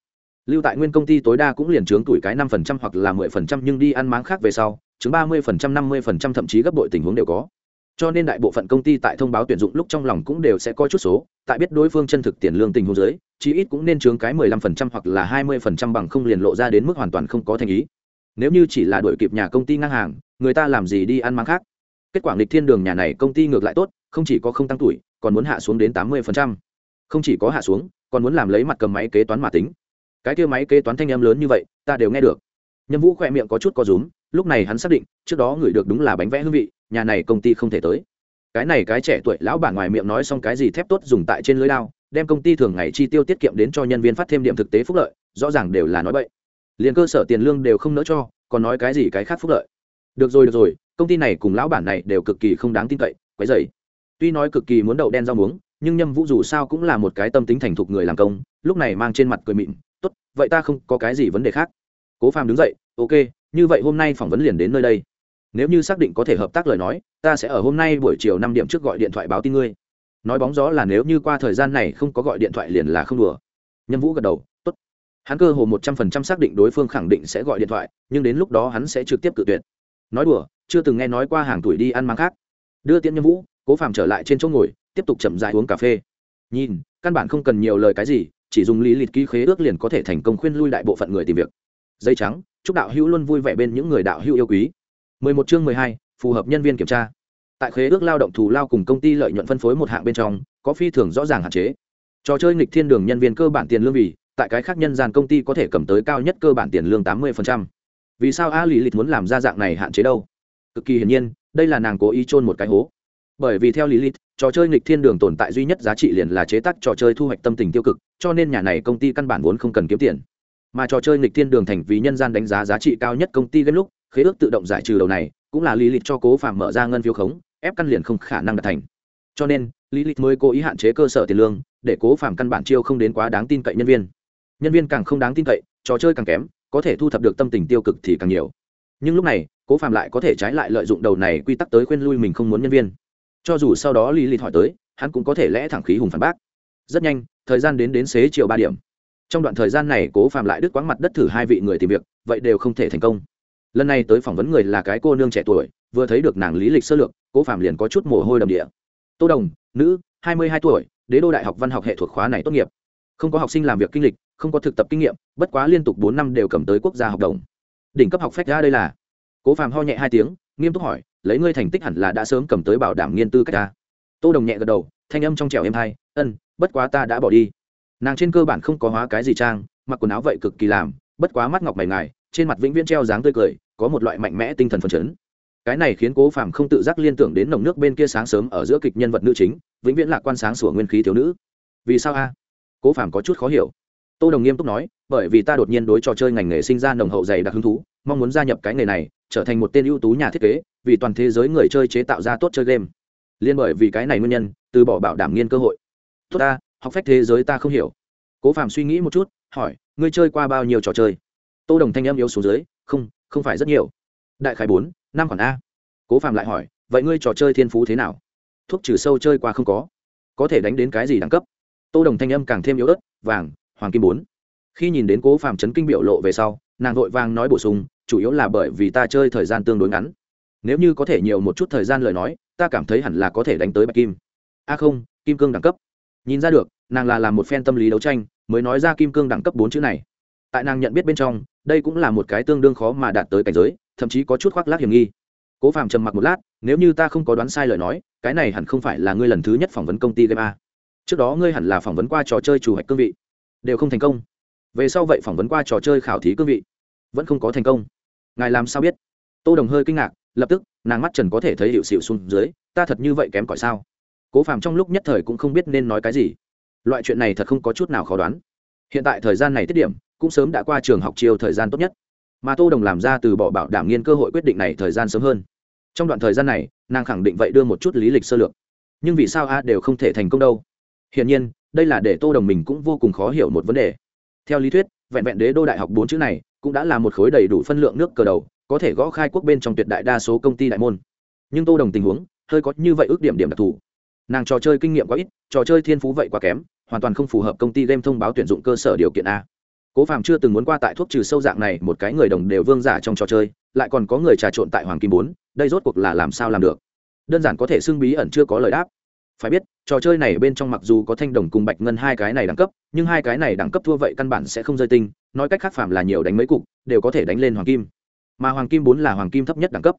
Lưu tại nguyên công ty tối đa cũng liền trướng tuổi cái năm phần trăm hoặc là mười phần trăm, nhưng đi ăn máng khác về sau chứng ba mươi phần trăm, năm mươi phần trăm, thậm chí gấp bội tình huống đều có. Cho nên đại bộ phận công ty tại thông báo tuyển dụng lúc trong lòng cũng đều sẽ có chút số, tại biết đối phương chân thực tiền lương tình huống dưới, chí ít cũng nên chướng cái mười lăm phần trăm hoặc là hai mươi phần trăm bằng không liền lộ ra đến mức hoàn toàn không có thành ý. Nếu như chỉ là đổi kịp nhà công ty ngang hàng, người ta làm gì đi ăn máng khác? Kết quả nghịch thiên đường nhà này công ty ngược lại tốt, không chỉ có không tăng tuổi, còn muốn hạ xuống đến tám mươi phần trăm. Không chỉ có hạ xuống, còn muốn làm lấy mặt cầm máy kế toán mà tính. Cái kia máy kế toán thanh âm lớn như vậy, ta đều nghe được. Nhâm vũ khoe miệng có chút có rúm, lúc này hắn xác định, trước đó ngửi được đúng là bánh vẽ hương vị, nhà này công ty không thể tới. Cái này cái trẻ tuổi lão bản ngoài miệng nói xong cái gì thép tốt dùng tại trên lưới lao đem công ty thường ngày chi tiêu tiết kiệm đến cho nhân viên phát thêm điểm thực tế phúc lợi, rõ ràng đều là nói bậy. Liền cơ sở tiền lương đều không nỡ cho, còn nói cái gì cái khác phúc lợi. Được rồi được rồi công ty này cùng lão bản này đều cực kỳ không đáng tin cậy, quấy dày tuy nói cực kỳ muốn đậu đen rau muống, nhưng nhâm vũ dù sao cũng là một cái tâm tính thành thục người làm công, lúc này mang trên mặt cười mịn, tốt, vậy ta không có cái gì vấn đề khác. Cố phàm đứng dậy, ok, như vậy hôm nay phỏng vấn liền đến nơi đây. Nếu như xác định có thể hợp tác lời nói, ta sẽ ở hôm nay buổi chiều năm điểm trước gọi điện thoại báo tin ngươi. Nói bóng gió là nếu như qua thời gian này không có gọi điện thoại liền là không đùa. Nhâm vũ gật đầu, tốt. Hắn cơ hồ một trăm phần trăm xác định đối phương khẳng định sẽ gọi điện thoại, nhưng đến lúc đó hắn sẽ trực tiếp cự tuyệt. Nói đùa chưa từng nghe nói qua hàng tuổi đi ăn mang khác. Đưa tiễn nhâm vũ cố phàm trở lại trên chỗ ngồi tiếp tục chậm dài uống cà phê. Nhìn căn bản không cần nhiều lời cái gì chỉ dùng lý lịch ký khế ước liền có thể thành công khuyên lui đại bộ phận người tìm việc. Dây trắng chúc đạo hữu luôn vui vẻ bên những người đạo hữu yêu quý. 11 chương 12, phù hợp nhân viên kiểm tra. Tại khế ước lao động thù lao cùng công ty lợi nhuận phân phối một hạng bên trong có phi thường rõ ràng hạn chế. Trò chơi nghịch thiên đường nhân viên cơ bản tiền lương vì tại cái khác nhân gian công ty có thể cầm tới cao nhất cơ bản tiền lương 80%. vì sao a lý lịch muốn làm ra dạng này hạn chế đâu? Cực kỳ hiển nhiên, đây là nàng cố ý chôn một cái hố. Bởi vì theo lý lịch trò chơi nghịch thiên đường tồn tại duy nhất giá trị liền là chế tác trò chơi thu hoạch tâm tình tiêu cực, cho nên nhà này công ty căn bản vốn không cần kiếm tiền. Mà trò chơi nghịch thiên đường thành vì nhân gian đánh giá giá trị cao nhất công ty game lúc, khế ước tự động giải trừ đầu này, cũng là lý lịch cho cố phạm mở ra ngân phiếu khống, ép căn liền không khả năng đạt thành. Cho nên lý lịch mới cố ý hạn chế cơ sở tiền lương, để cố phạm căn bản chiêu không đến quá đáng tin cậy nhân viên. Nhân viên càng không đáng tin cậy, trò chơi càng kém, có thể thu thập được tâm tình tiêu cực thì càng nhiều nhưng lúc này, cố phạm lại có thể trái lại lợi dụng đầu này quy tắc tới khuyên lui mình không muốn nhân viên. Cho dù sau đó lý lịch hỏi tới, hắn cũng có thể lẽ thẳng khí hùng phản bác. Rất nhanh, thời gian đến đến xế chiều ba điểm. Trong đoạn thời gian này, cố phạm lại đứt quãng mặt đất thử hai vị người tìm việc, vậy đều không thể thành công. Lần này tới phỏng vấn người là cái cô nương trẻ tuổi, vừa thấy được nàng lý lịch sơ lược, cố phạm liền có chút mồ hôi đầm địa. Tô đồng, nữ, hai mươi hai tuổi, đế đô đại học văn học hệ thuộc khóa này tốt nghiệp. Không có học sinh làm việc kinh lịch, không có thực tập kinh nghiệm, bất quá liên tục bốn năm đều cầm tới quốc gia học đồng đỉnh cấp học phép ra đây là. Cố phạm ho nhẹ hai tiếng, nghiêm túc hỏi, lấy ngươi thành tích hẳn là đã sớm cầm tới bảo đảm nghiên tư cách ta? Tô đồng nhẹ gật đầu, thanh âm trong trẻo êm hai ân, bất quá ta đã bỏ đi. Nàng trên cơ bản không có hóa cái gì trang, mặc quần áo vậy cực kỳ làm, bất quá mắt ngọc mày ngài, trên mặt vĩnh viễn treo dáng tươi cười, có một loại mạnh mẽ tinh thần phấn chấn. Cái này khiến cố phàm không tự giác liên tưởng đến nồng nước bên kia sáng sớm ở giữa kịch nhân vật nữ chính, vĩnh viễn lạc quan sáng sủa nguyên khí thiếu nữ. Vì sao a? Cố phàm có chút khó hiểu. Tô đồng nghiêm túc nói bởi vì ta đột nhiên đối trò chơi ngành nghề sinh ra nồng hậu dày đặc hứng thú, mong muốn gia nhập cái nghề này, trở thành một tên ưu tú nhà thiết kế, vì toàn thế giới người chơi chế tạo ra tốt chơi game. Liên bởi vì cái này nguyên nhân, từ bỏ bảo đảm nghiên cơ hội. Tốt ta, học phép thế giới ta không hiểu. Cố phàm suy nghĩ một chút, hỏi, ngươi chơi qua bao nhiêu trò chơi? Tô đồng thanh em yếu xuống dưới, không không phải rất nhiều. Đại khái bốn, năm khoản a. Cố phàm lại hỏi, vậy ngươi trò chơi thiên phú thế nào? Thuốc trừ sâu chơi qua không có. Có thể đánh đến cái gì đẳng cấp? Tô đồng thanh âm càng thêm yếu ớt, vàng, hoàng kim bốn khi nhìn đến cố phàm chấn kinh biểu lộ về sau, nàng vội vàng nói bổ sung, chủ yếu là bởi vì ta chơi thời gian tương đối ngắn. Nếu như có thể nhiều một chút thời gian lời nói, ta cảm thấy hẳn là có thể đánh tới bạch kim. A không, kim cương đẳng cấp. Nhìn ra được, nàng là làm một phen tâm lý đấu tranh, mới nói ra kim cương đẳng cấp bốn chữ này. Tại nàng nhận biết bên trong, đây cũng là một cái tương đương khó mà đạt tới cảnh giới, thậm chí có chút khoác lác hiểm nghi. Cố phàm trầm mặc một lát, nếu như ta không có đoán sai lời nói, cái này hẳn không phải là ngươi lần thứ nhất phỏng vấn công ty game a. Trước đó ngươi hẳn là phỏng vấn qua trò chơi chủ hạch cương vị. Đều không thành công về sau vậy phỏng vấn qua trò chơi khảo thí cương vị. Vẫn không có thành công. Ngài làm sao biết? Tô đồng hơi kinh ngạc, lập tức, nàng mắt trần có thể thấy hiệu xịu xuống dưới, ta thật như vậy kém cỏi sao? Cố phàm trong lúc nhất thời cũng không biết nên nói cái gì. Loại chuyện này thật không có chút nào khó đoán. Hiện tại thời gian này tiết điểm, cũng sớm đã qua trường học chiều thời gian tốt nhất. Mà tô đồng làm ra từ bỏ bảo đảm nghiên cơ hội quyết định này thời gian sớm hơn. Trong đoạn thời gian này, nàng khẳng định vậy đưa một chút lý lịch sơ lược. Nhưng vì sao a đều không thể thành công đâu? Hiển nhiên, đây là để tô đồng mình cũng vô cùng khó hiểu một vấn đề theo lý thuyết, vẹn vẹn đế đô đại học bốn chữ này cũng đã là một khối đầy đủ phân lượng nước cờ đầu, có thể gõ khai quốc bên trong tuyệt đại đa số công ty đại môn. Nhưng tô đồng tình huống, hơi có như vậy ước điểm điểm đặc thù. Nàng trò chơi kinh nghiệm quá ít, trò chơi thiên phú vậy quá kém, hoàn toàn không phù hợp công ty game thông báo tuyển dụng cơ sở điều kiện a. Cố phạm chưa từng muốn qua tại thuốc trừ sâu dạng này, một cái người đồng đều vương giả trong trò chơi, lại còn có người trà trộn tại hoàng kim bốn, đây rốt cuộc là làm sao làm được? Đơn giản có thể xưng bí ẩn chưa có lời đáp phải biết, trò chơi này bên trong mặc dù có thanh đồng cùng bạch ngân hai cái này đẳng cấp, nhưng hai cái này đẳng cấp thua vậy căn bản sẽ không rơi tinh, nói cách khác phạm là nhiều đánh mấy cục, đều có thể đánh lên hoàng kim. Mà hoàng kim bốn là hoàng kim thấp nhất đẳng cấp.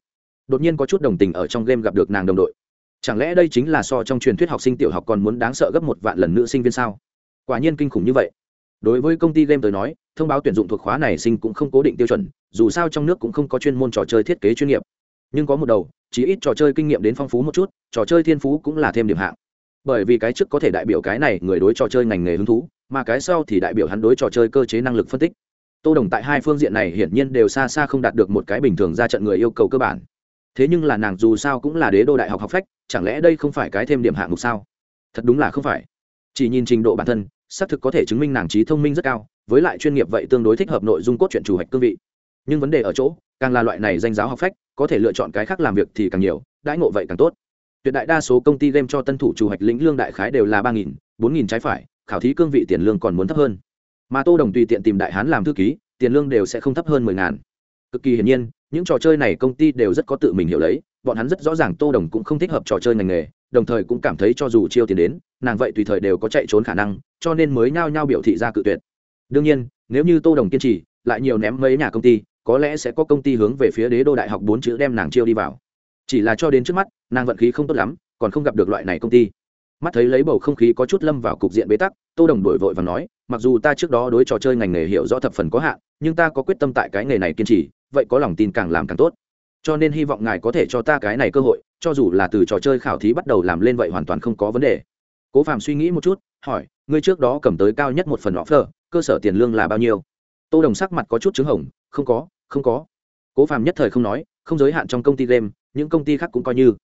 Đột nhiên có chút đồng tình ở trong game gặp được nàng đồng đội. Chẳng lẽ đây chính là so trong truyền thuyết học sinh tiểu học còn muốn đáng sợ gấp một vạn lần nữ sinh viên sao? Quả nhiên kinh khủng như vậy. Đối với công ty game tới nói, thông báo tuyển dụng thuộc khóa này sinh cũng không cố định tiêu chuẩn, dù sao trong nước cũng không có chuyên môn trò chơi thiết kế chuyên nghiệp nhưng có một đầu chỉ ít trò chơi kinh nghiệm đến phong phú một chút, trò chơi thiên phú cũng là thêm điểm hạng. Bởi vì cái trước có thể đại biểu cái này người đối trò chơi ngành nghề hứng thú, mà cái sau thì đại biểu hắn đối trò chơi cơ chế năng lực phân tích. Tô đồng tại hai phương diện này hiển nhiên đều xa xa không đạt được một cái bình thường ra trận người yêu cầu cơ bản. Thế nhưng là nàng dù sao cũng là đế đô đại học học phách, chẳng lẽ đây không phải cái thêm điểm hạng mục sao? Thật đúng là không phải. Chỉ nhìn trình độ bản thân, xác thực có thể chứng minh nàng trí thông minh rất cao, với lại chuyên nghiệp vậy tương đối thích hợp nội dung cốt truyện chủ hạch cương vị. Nhưng vấn đề ở chỗ, càng là loại này danh giáo học phách có thể lựa chọn cái khác làm việc thì càng nhiều, đãi ngộ vậy càng tốt. Tuyệt đại đa số công ty game cho tân thủ chủ hạch lĩnh lương đại khái đều là ba nghìn, bốn nghìn trái phải, khảo thí cương vị tiền lương còn muốn thấp hơn. Mà tô đồng tùy tiện tìm đại hán làm thư ký, tiền lương đều sẽ không thấp hơn mười ngàn. Cực kỳ hiển nhiên, những trò chơi này công ty đều rất có tự mình hiểu lấy, bọn hắn rất rõ ràng tô đồng cũng không thích hợp trò chơi ngành nghề, đồng thời cũng cảm thấy cho dù chiêu tiền đến, nàng vậy tùy thời đều có chạy trốn khả năng, cho nên mới nhao nhao biểu thị ra cự tuyệt. Đương nhiên, nếu như tô đồng kiên trì, lại nhiều ném mấy nhà công ty có lẽ sẽ có công ty hướng về phía đế đô đại học bốn chữ đem nàng chiêu đi vào. Chỉ là cho đến trước mắt, nàng vận khí không tốt lắm, còn không gặp được loại này công ty. Mắt thấy lấy bầu không khí có chút lâm vào cục diện bế tắc, tô đồng đổi vội và nói, mặc dù ta trước đó đối trò chơi ngành nghề hiểu rõ thập phần có hạn, nhưng ta có quyết tâm tại cái nghề này kiên trì, vậy có lòng tin càng làm càng tốt. Cho nên hy vọng ngài có thể cho ta cái này cơ hội, cho dù là từ trò chơi khảo thí bắt đầu làm lên vậy hoàn toàn không có vấn đề. Cố phạm suy nghĩ một chút, hỏi, ngươi trước đó cầm tới cao nhất một phần offer, cơ sở tiền lương là bao nhiêu? Tô đồng sắc mặt có chút chứng hồng, không có không có. Cố phạm nhất thời không nói, không giới hạn trong công ty game, những công ty khác cũng coi như.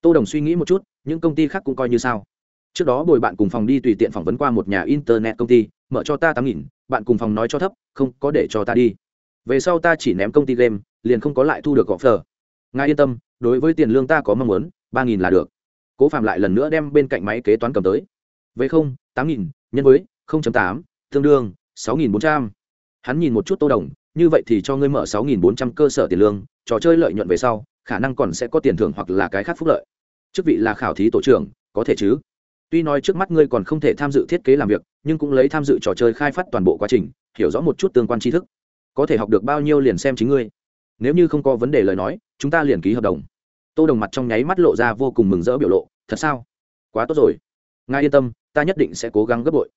Tô đồng suy nghĩ một chút, những công ty khác cũng coi như sao? Trước đó bồi bạn cùng phòng đi tùy tiện phỏng vấn qua một nhà internet công ty, mở cho ta tám nghìn, bạn cùng phòng nói cho thấp, không có để cho ta đi. Về sau ta chỉ ném công ty game, liền không có lại thu được gõ phờ ngài yên tâm, đối với tiền lương ta có mong muốn, ba nghìn là được. Cố phạm lại lần nữa đem bên cạnh máy kế toán cầm tới. Về không, tám nghìn, nhân với không tám, tương đương sáu nghìn bốn trăm. Hắn nhìn một chút tô đồng như vậy thì cho ngươi mở sáu nghìn bốn trăm cơ sở tiền lương, trò chơi lợi nhuận về sau, khả năng còn sẽ có tiền thưởng hoặc là cái khác phúc lợi. Chức vị là khảo thí tổ trưởng, có thể chứ? Tuy nói trước mắt ngươi còn không thể tham dự thiết kế làm việc, nhưng cũng lấy tham dự trò chơi khai phát toàn bộ quá trình, hiểu rõ một chút tương quan tri thức. Có thể học được bao nhiêu liền xem chính ngươi. Nếu như không có vấn đề lời nói, chúng ta liền ký hợp đồng. Tô đồng mặt trong nháy mắt lộ ra vô cùng mừng rỡ biểu lộ, thật sao? Quá tốt rồi. Ngài yên tâm, ta nhất định sẽ cố gắng gấp bội.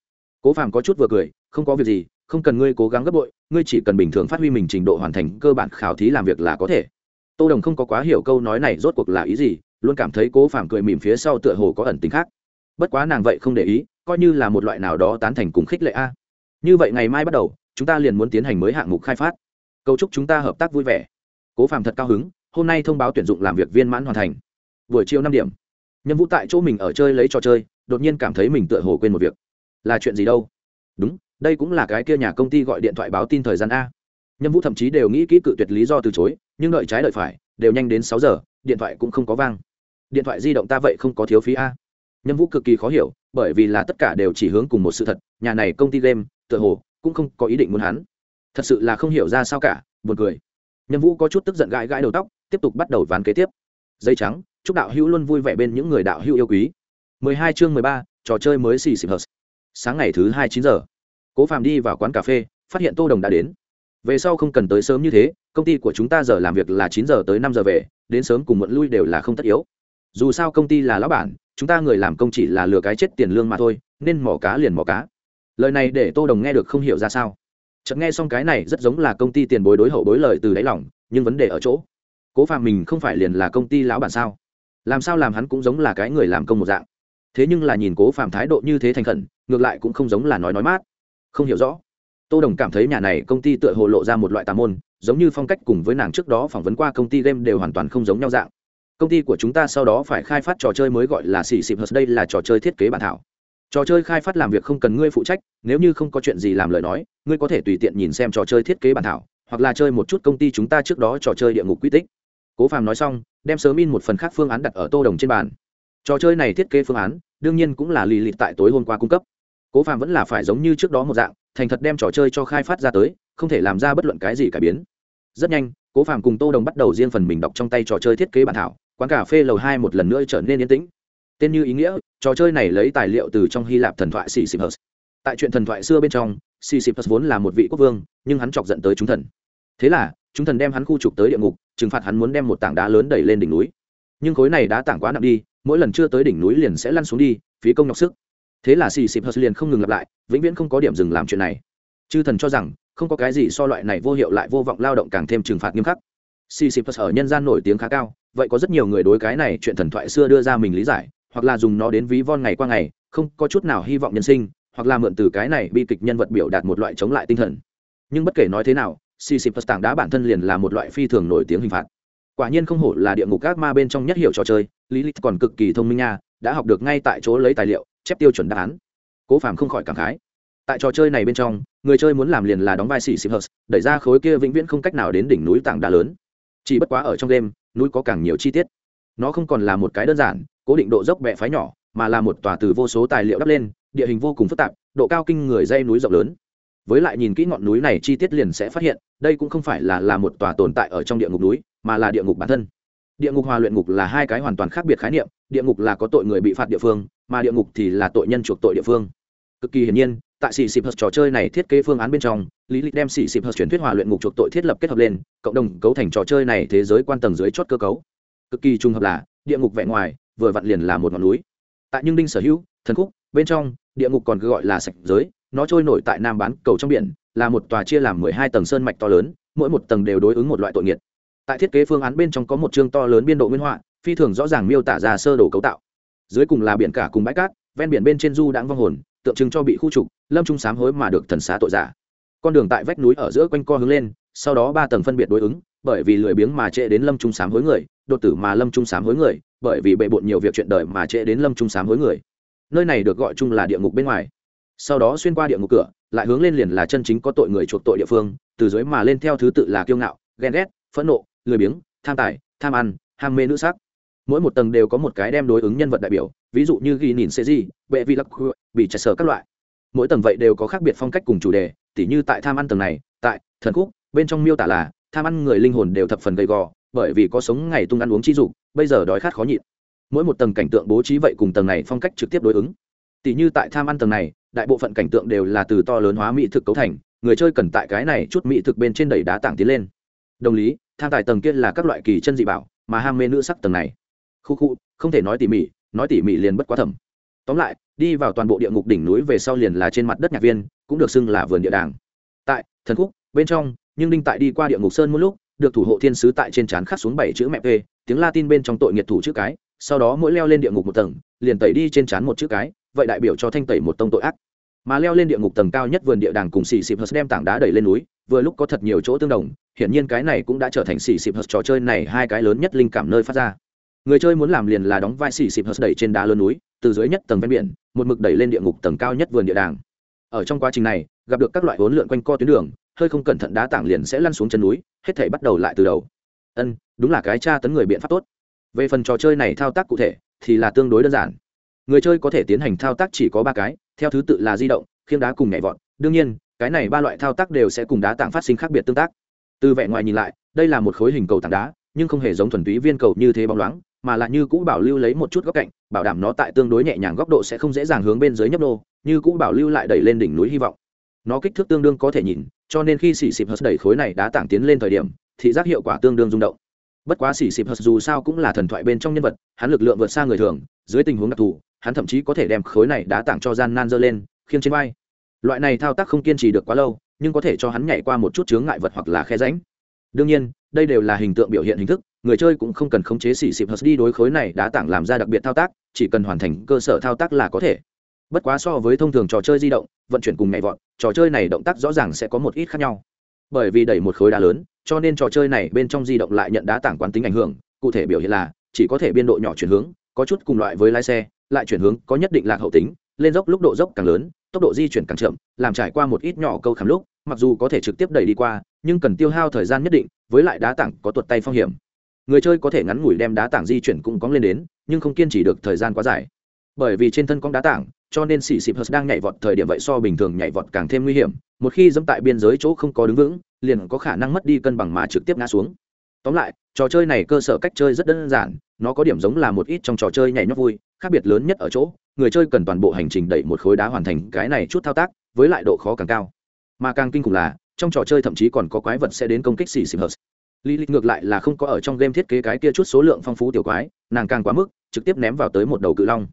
Cố phàm có chút vừa cười, không có việc gì không cần ngươi cố gắng gấp bội, ngươi chỉ cần bình thường phát huy mình trình độ hoàn thành cơ bản khảo thí làm việc là có thể. Tô đồng không có quá hiểu câu nói này rốt cuộc là ý gì, luôn cảm thấy cố phàm cười mỉm phía sau tựa hồ có ẩn tính khác. Bất quá nàng vậy không để ý, coi như là một loại nào đó tán thành cùng khích lệ a. Như vậy ngày mai bắt đầu, chúng ta liền muốn tiến hành mới hạng mục khai phát. Cầu chúc chúng ta hợp tác vui vẻ. Cố phàm thật cao hứng, hôm nay thông báo tuyển dụng làm việc viên mãn hoàn thành. Buổi chiều năm điểm. Nhân vũ tại chỗ mình ở chơi lấy trò chơi, đột nhiên cảm thấy mình tựa hồ quên một việc. Là chuyện gì đâu? Đúng đây cũng là cái kia nhà công ty gọi điện thoại báo tin thời gian a. Nhân vũ thậm chí đều nghĩ kỹ cự tuyệt lý do từ chối nhưng đợi trái đợi phải đều nhanh đến sáu giờ điện thoại cũng không có vang. Điện thoại di động ta vậy không có thiếu phí a. Nhân vũ cực kỳ khó hiểu bởi vì là tất cả đều chỉ hướng cùng một sự thật nhà này công ty game tựa hồ cũng không có ý định muốn hắn. Thật sự là không hiểu ra sao cả buồn cười. Nhân vũ có chút tức giận gãi gãi đầu tóc tiếp tục bắt đầu ván kế tiếp. Dây trắng chúc đạo hữu luôn vui vẻ bên những người đạo hữu yêu quý. 12 chương 13, trò chơi mới xì xịp hợp sáng ngày thứ hai chín giờ cố phàm đi vào quán cà phê, phát hiện tô đồng đã đến. Về sau không cần tới sớm như thế, công ty của chúng ta giờ làm việc là chín giờ tới năm giờ về, đến sớm cùng muộn lui đều là không tất yếu. Dù sao công ty là lão bản, chúng ta người làm công chỉ là lừa cái chết tiền lương mà thôi, nên mỏ cá liền mỏ cá. Lời này để tô đồng nghe được không hiểu ra sao. Chợt nghe xong cái này rất giống là công ty tiền bối đối hậu bối lời từ đáy lòng, nhưng vấn đề ở chỗ, cố phạm mình không phải liền là công ty lão bản sao? Làm sao làm hắn cũng giống là cái người làm công một dạng. Thế nhưng là nhìn cố phạm thái độ như thế thành khẩn, ngược lại cũng không giống là nói nói mát không hiểu rõ. Tô đồng cảm thấy nhà này công ty tựa hồ lộ ra một loại tà môn, giống như phong cách cùng với nàng trước đó phỏng vấn qua công ty game đều hoàn toàn không giống nhau dạng. Công ty của chúng ta sau đó phải khai phát trò chơi mới gọi là xì xịp hớt, đây là trò chơi thiết kế bản thảo. Trò chơi khai phát làm việc không cần ngươi phụ trách, nếu như không có chuyện gì làm lời nói, ngươi có thể tùy tiện nhìn xem trò chơi thiết kế bản thảo, hoặc là chơi một chút công ty chúng ta trước đó trò chơi địa ngục quy tích. Cố phàm nói xong, đem sớm in một phần khác phương án đặt ở tô đồng trên bàn. Trò chơi này thiết kế phương án, đương nhiên cũng là lì lịt tại tối hôm qua cung cấp cố phàm vẫn là phải giống như trước đó một dạng, thành thật đem trò chơi cho khai phát ra tới, không thể làm ra bất luận cái gì cải biến. Rất nhanh, cố phàm cùng tô đồng bắt đầu riêng phần mình đọc trong tay trò chơi thiết kế bản thảo, quán cà phê lầu hai một lần nữa trở nên yên tĩnh. Tên như ý nghĩa, trò chơi này lấy tài liệu từ trong hy lạp thần thoại sĩ sipus tại chuyện thần thoại xưa bên trong sĩ sipus vốn là một vị quốc vương, nhưng hắn chọc giận tới chúng thần. Thế là, chúng thần đem hắn khu trục tới địa ngục, trừng phạt hắn muốn đem một tảng đá lớn đẩy lên đỉnh núi. Nhưng khối này đá tảng quá nặng đi, mỗi lần chưa tới đỉnh núi liền sẽ lăn xuống đi, phí công nhọc sức thế là xì xịp hớt liền không ngừng lặp lại vĩnh viễn không có điểm dừng làm chuyện này chư thần cho rằng không có cái gì so loại này vô hiệu lại vô vọng lao động càng thêm trừng phạt nghiêm khắc xì xịp hớt ở nhân gian nổi tiếng khá cao, vậy có rất nhiều người đối cái này chuyện thần thoại xưa đưa ra mình lý giải, hoặc là dùng nó đến ví von ngày qua ngày, không có chút nào hy vọng nhân sinh, hoặc là mượn từ cái này bi kịch nhân vật biểu đạt một loại chống lại tinh thần. Nhưng bất kể nói thế nào, Sisyphus tảng đá bản thân liền là một loại phi thường nổi tiếng hình phạt. Quả nhiên không hổ là địa ngục các ma bên trong nhất hiểu trò chơi, Lilith còn cực kỳ thông minh nha, đã học được ngay tại chỗ lấy tài liệu, chép tiêu chuẩn đáp án. Cố Phàm không khỏi cảm khái. Tại trò chơi này bên trong, người chơi muốn làm liền là đóng vai Sisyphus, đẩy ra khối kia vĩnh viễn không cách nào đến đỉnh núi tảng đá lớn chỉ bất quá ở trong đêm núi có càng nhiều chi tiết nó không còn là một cái đơn giản cố định độ dốc bẹ phái nhỏ mà là một tòa từ vô số tài liệu đắp lên địa hình vô cùng phức tạp độ cao kinh người dây núi rộng lớn với lại nhìn kỹ ngọn núi này chi tiết liền sẽ phát hiện đây cũng không phải là là một tòa tồn tại ở trong địa ngục núi mà là địa ngục bản thân địa ngục hòa luyện ngục là hai cái hoàn toàn khác biệt khái niệm địa ngục là có tội người bị phạt địa phương mà địa ngục thì là tội nhân chuộc tội địa phương. Cực kỳ hiển nhiên, tại sĩ xịp hợp trò chơi này thiết kế phương án bên trong, lý lịch đem sĩ xịp hợp truyền thuyết hòa luyện ngục chuộc tội thiết lập kết hợp lên, cộng đồng cấu thành trò chơi này thế giới quan tầng dưới chót cơ cấu. Cực kỳ trùng hợp là, địa ngục vẻ ngoài, vừa vặn liền là một ngọn núi. Tại nhưng đinh sở hữu, thần khúc, bên trong, địa ngục còn cứ gọi là sạch giới, nó trôi nổi tại nam bán cầu trong biển, là một tòa chia làm mười hai tầng sơn mạch to lớn, mỗi một tầng đều đối ứng một loại tội nghiệt. Tại thiết kế phương án bên trong có một chương to lớn biên độ nguyên họa, phi thường rõ ràng miêu tả ra sơ đồ cấu tạo dưới cùng là biển cả cùng bãi cát, ven biển bên trên du đãng vong hồn, tượng trưng cho bị khu trục, lâm trung sám hối mà được thần xá tội giả. Con đường tại vách núi ở giữa quanh co hướng lên, sau đó ba tầng phân biệt đối ứng, bởi vì lười biếng mà trễ đến lâm trung sám hối người, đột tử mà lâm trung sám hối người, bởi vì bệ bộn nhiều việc chuyện đời mà trễ đến lâm trung sám hối người. Nơi này được gọi chung là địa ngục bên ngoài. Sau đó xuyên qua địa ngục cửa, lại hướng lên liền là chân chính có tội người chuộc tội địa phương, từ dưới mà lên theo thứ tự là kiêu ngạo, ghen ghét, phẫn nộ, lười biếng, tham tài, tham ăn, ham mê nữ sắc mỗi một tầng đều có một cái đem đối ứng nhân vật đại biểu, ví dụ như ghi nhìn sẽ gì bệ vi lắc bị chạy sở các loại. Mỗi tầng vậy đều có khác biệt phong cách cùng chủ đề, tỉ như tại tham ăn tầng này, tại thần khúc, bên trong miêu tả là, tham ăn người linh hồn đều thập phần gầy gò, bởi vì có sống ngày tung ăn uống chi dục, bây giờ đói khát khó nhịn. Mỗi một tầng cảnh tượng bố trí vậy cùng tầng này phong cách trực tiếp đối ứng. Tỉ như tại tham ăn tầng này, đại bộ phận cảnh tượng đều là từ to lớn hóa mỹ thực cấu thành, người chơi cần tại cái này chút mỹ thực bên trên đầy đá tảng tiến lên. Đồng lý, tham tài tầng kia là các loại kỳ chân dị bảo, mà ham mê nữ sắc tầng này khu khu, không thể nói tỉ mỉ, nói tỉ mỉ liền bất quá thẩm. Tóm lại, đi vào toàn bộ địa ngục đỉnh núi về sau liền là trên mặt đất nhạc viên, cũng được xưng là vườn địa đàng. Tại thần khúc bên trong, nhưng đinh tại đi qua địa ngục sơn một lúc, được thủ hộ thiên sứ tại trên trán khắc xuống bảy chữ mẹ p, tiếng latin bên trong tội nghiệt thủ chữ cái, sau đó mỗi leo lên địa ngục một tầng, liền tẩy đi trên trán một chữ cái, vậy đại biểu cho thanh tẩy một tông tội ác. Mà leo lên địa ngục tầng cao nhất vườn địa đàng cùng xì xịp hớt đem tảng đá đẩy lên núi, vừa lúc có thật nhiều chỗ tương đồng, hiển nhiên cái này cũng đã trở thành xì xịp hớt trò chơi này hai cái lớn nhất linh cảm nơi phát ra người chơi muốn làm liền là đóng vai xì xịp hớt đẩy trên đá lớn núi, từ dưới nhất tầng ven biển, một mực đẩy lên địa ngục tầng cao nhất vườn địa đàng. Ở trong quá trình này, gặp được các loại hỗn lượn quanh co tuyến đường, hơi không cẩn thận đá tảng liền sẽ lăn xuống chân núi, hết thể bắt đầu lại từ đầu. Ân, đúng là cái tra tấn người biện pháp tốt. Về phần trò chơi này thao tác cụ thể, thì là tương đối đơn giản. Người chơi có thể tiến hành thao tác chỉ có ba cái, theo thứ tự là di động, khiêng đá cùng nhảy vọt. Đương nhiên, cái này ba loại thao tác đều sẽ cùng đá tảng phát sinh khác biệt tương tác. Từ vẻ ngoài nhìn lại, đây là một khối hình cầu tảng đá, nhưng không hề giống thuần túy viên cầu như thế bóng loáng mà là như cũ bảo lưu lấy một chút góc cạnh, bảo đảm nó tại tương đối nhẹ nhàng góc độ sẽ không dễ dàng hướng bên dưới nhấp đô như cũ bảo lưu lại đẩy lên đỉnh núi hy vọng. Nó kích thước tương đương có thể nhìn, cho nên khi xỉ xịp hớt đẩy khối này đã tảng tiến lên thời điểm, thị giác hiệu quả tương đương rung động. Bất quá xỉ xịp hớt dù sao cũng là thần thoại bên trong nhân vật, hắn lực lượng vượt xa người thường, dưới tình huống đặc thù, hắn thậm chí có thể đem khối này đá tảng cho gian nan dơ lên, khiêng trên vai. Loại này thao tác không kiên trì được quá lâu, nhưng có thể cho hắn nhảy qua một chút chướng ngại vật hoặc là khe ránh đương nhiên, đây đều là hình tượng biểu hiện hình thức người chơi cũng không cần khống chế xỉ xịp hờ đi đối khối này đá tảng làm ra đặc biệt thao tác, chỉ cần hoàn thành cơ sở thao tác là có thể. Bất quá so với thông thường trò chơi di động, vận chuyển cùng nhảy vọt, trò chơi này động tác rõ ràng sẽ có một ít khác nhau. Bởi vì đẩy một khối đá lớn, cho nên trò chơi này bên trong di động lại nhận đá tảng quán tính ảnh hưởng, cụ thể biểu hiện là, chỉ có thể biên độ nhỏ chuyển hướng, có chút cùng loại với lái xe, lại chuyển hướng có nhất định lạc hậu tính, lên dốc lúc độ dốc càng lớn, tốc độ di chuyển càng chậm, làm trải qua một ít nhỏ câu khảm lúc, mặc dù có thể trực tiếp đẩy đi qua, nhưng cần tiêu hao thời gian nhất định, với lại đá tảng có tuột tay phong hiểm người chơi có thể ngắn ngủi đem đá tảng di chuyển cũng cóng lên đến, nhưng không kiên trì được thời gian quá dài. Bởi vì trên thân cong đá tảng, cho nên xì xịp hớt đang nhảy vọt thời điểm vậy so bình thường nhảy vọt càng thêm nguy hiểm, một khi dẫm tại biên giới chỗ không có đứng vững, liền có khả năng mất đi cân bằng mà trực tiếp ngã xuống. Tóm lại, trò chơi này cơ sở cách chơi rất đơn giản, nó có điểm giống là một ít trong trò chơi nhảy nhót vui, khác biệt lớn nhất ở chỗ, người chơi cần toàn bộ hành trình đẩy một khối đá hoàn thành cái này chút thao tác, với lại độ khó càng cao. Mà càng kinh khủng là, trong trò chơi thậm chí còn có quái vật sẽ đến công kích xì xịp hớt lý lịch ngược lại là không có ở trong game thiết kế cái kia chút số lượng phong phú tiểu quái, nàng càng quá mức, trực tiếp ném vào tới một đầu cự long.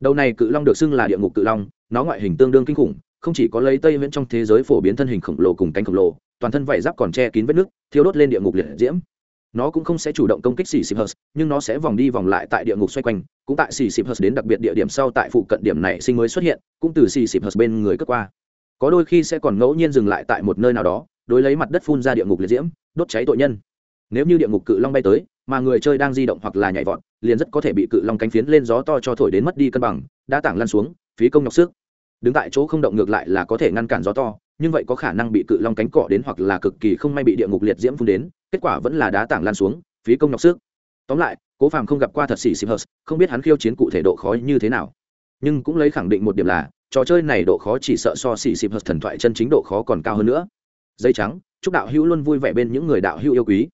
Đầu này cự long được xưng là địa ngục cự long, nó ngoại hình tương đương kinh khủng, không chỉ có lấy tây viễn trong thế giới phổ biến thân hình khổng lồ cùng cánh khổng lồ, toàn thân vảy giáp còn che kín vết nước thiếu đốt lên địa ngục liệt diễm. Nó cũng không sẽ chủ động công kích xì xịp hờ nhưng nó sẽ vòng đi vòng lại tại địa ngục xoay quanh, cũng tại xì xịp hờ đến đặc biệt địa điểm sau tại phụ cận điểm này sinh mới xuất hiện, cũng từ xì xịp hờ bên người cất qua. Có đôi khi sẽ còn ngẫu nhiên dừng lại tại một nơi nào đó, đối lấy mặt đất phun ra địa ngục liệt diễm, đốt cháy tội nhân nếu như địa ngục cự long bay tới, mà người chơi đang di động hoặc là nhảy vọt, liền rất có thể bị cự long cánh phiến lên gió to cho thổi đến mất đi cân bằng, đã tảng lăn xuống, phí công nhọc sức. Đứng tại chỗ không động ngược lại là có thể ngăn cản gió to, nhưng vậy có khả năng bị cự long cánh cọ đến hoặc là cực kỳ không may bị địa ngục liệt diễm phun đến, kết quả vẫn là đá tảng lan xuống, phí công nhọc sức. Tóm lại, cố phàm không gặp qua thật xỉ xịp hờ, không biết hắn khiêu chiến cụ thể độ khó như thế nào. Nhưng cũng lấy khẳng định một điểm là, trò chơi này độ khó chỉ sợ so xỉ xịp hờ thần thoại chân chính độ khó còn cao hơn nữa. Dây trắng, chúc đạo hữu luôn vui vẻ bên những người đạo hữu yêu quý.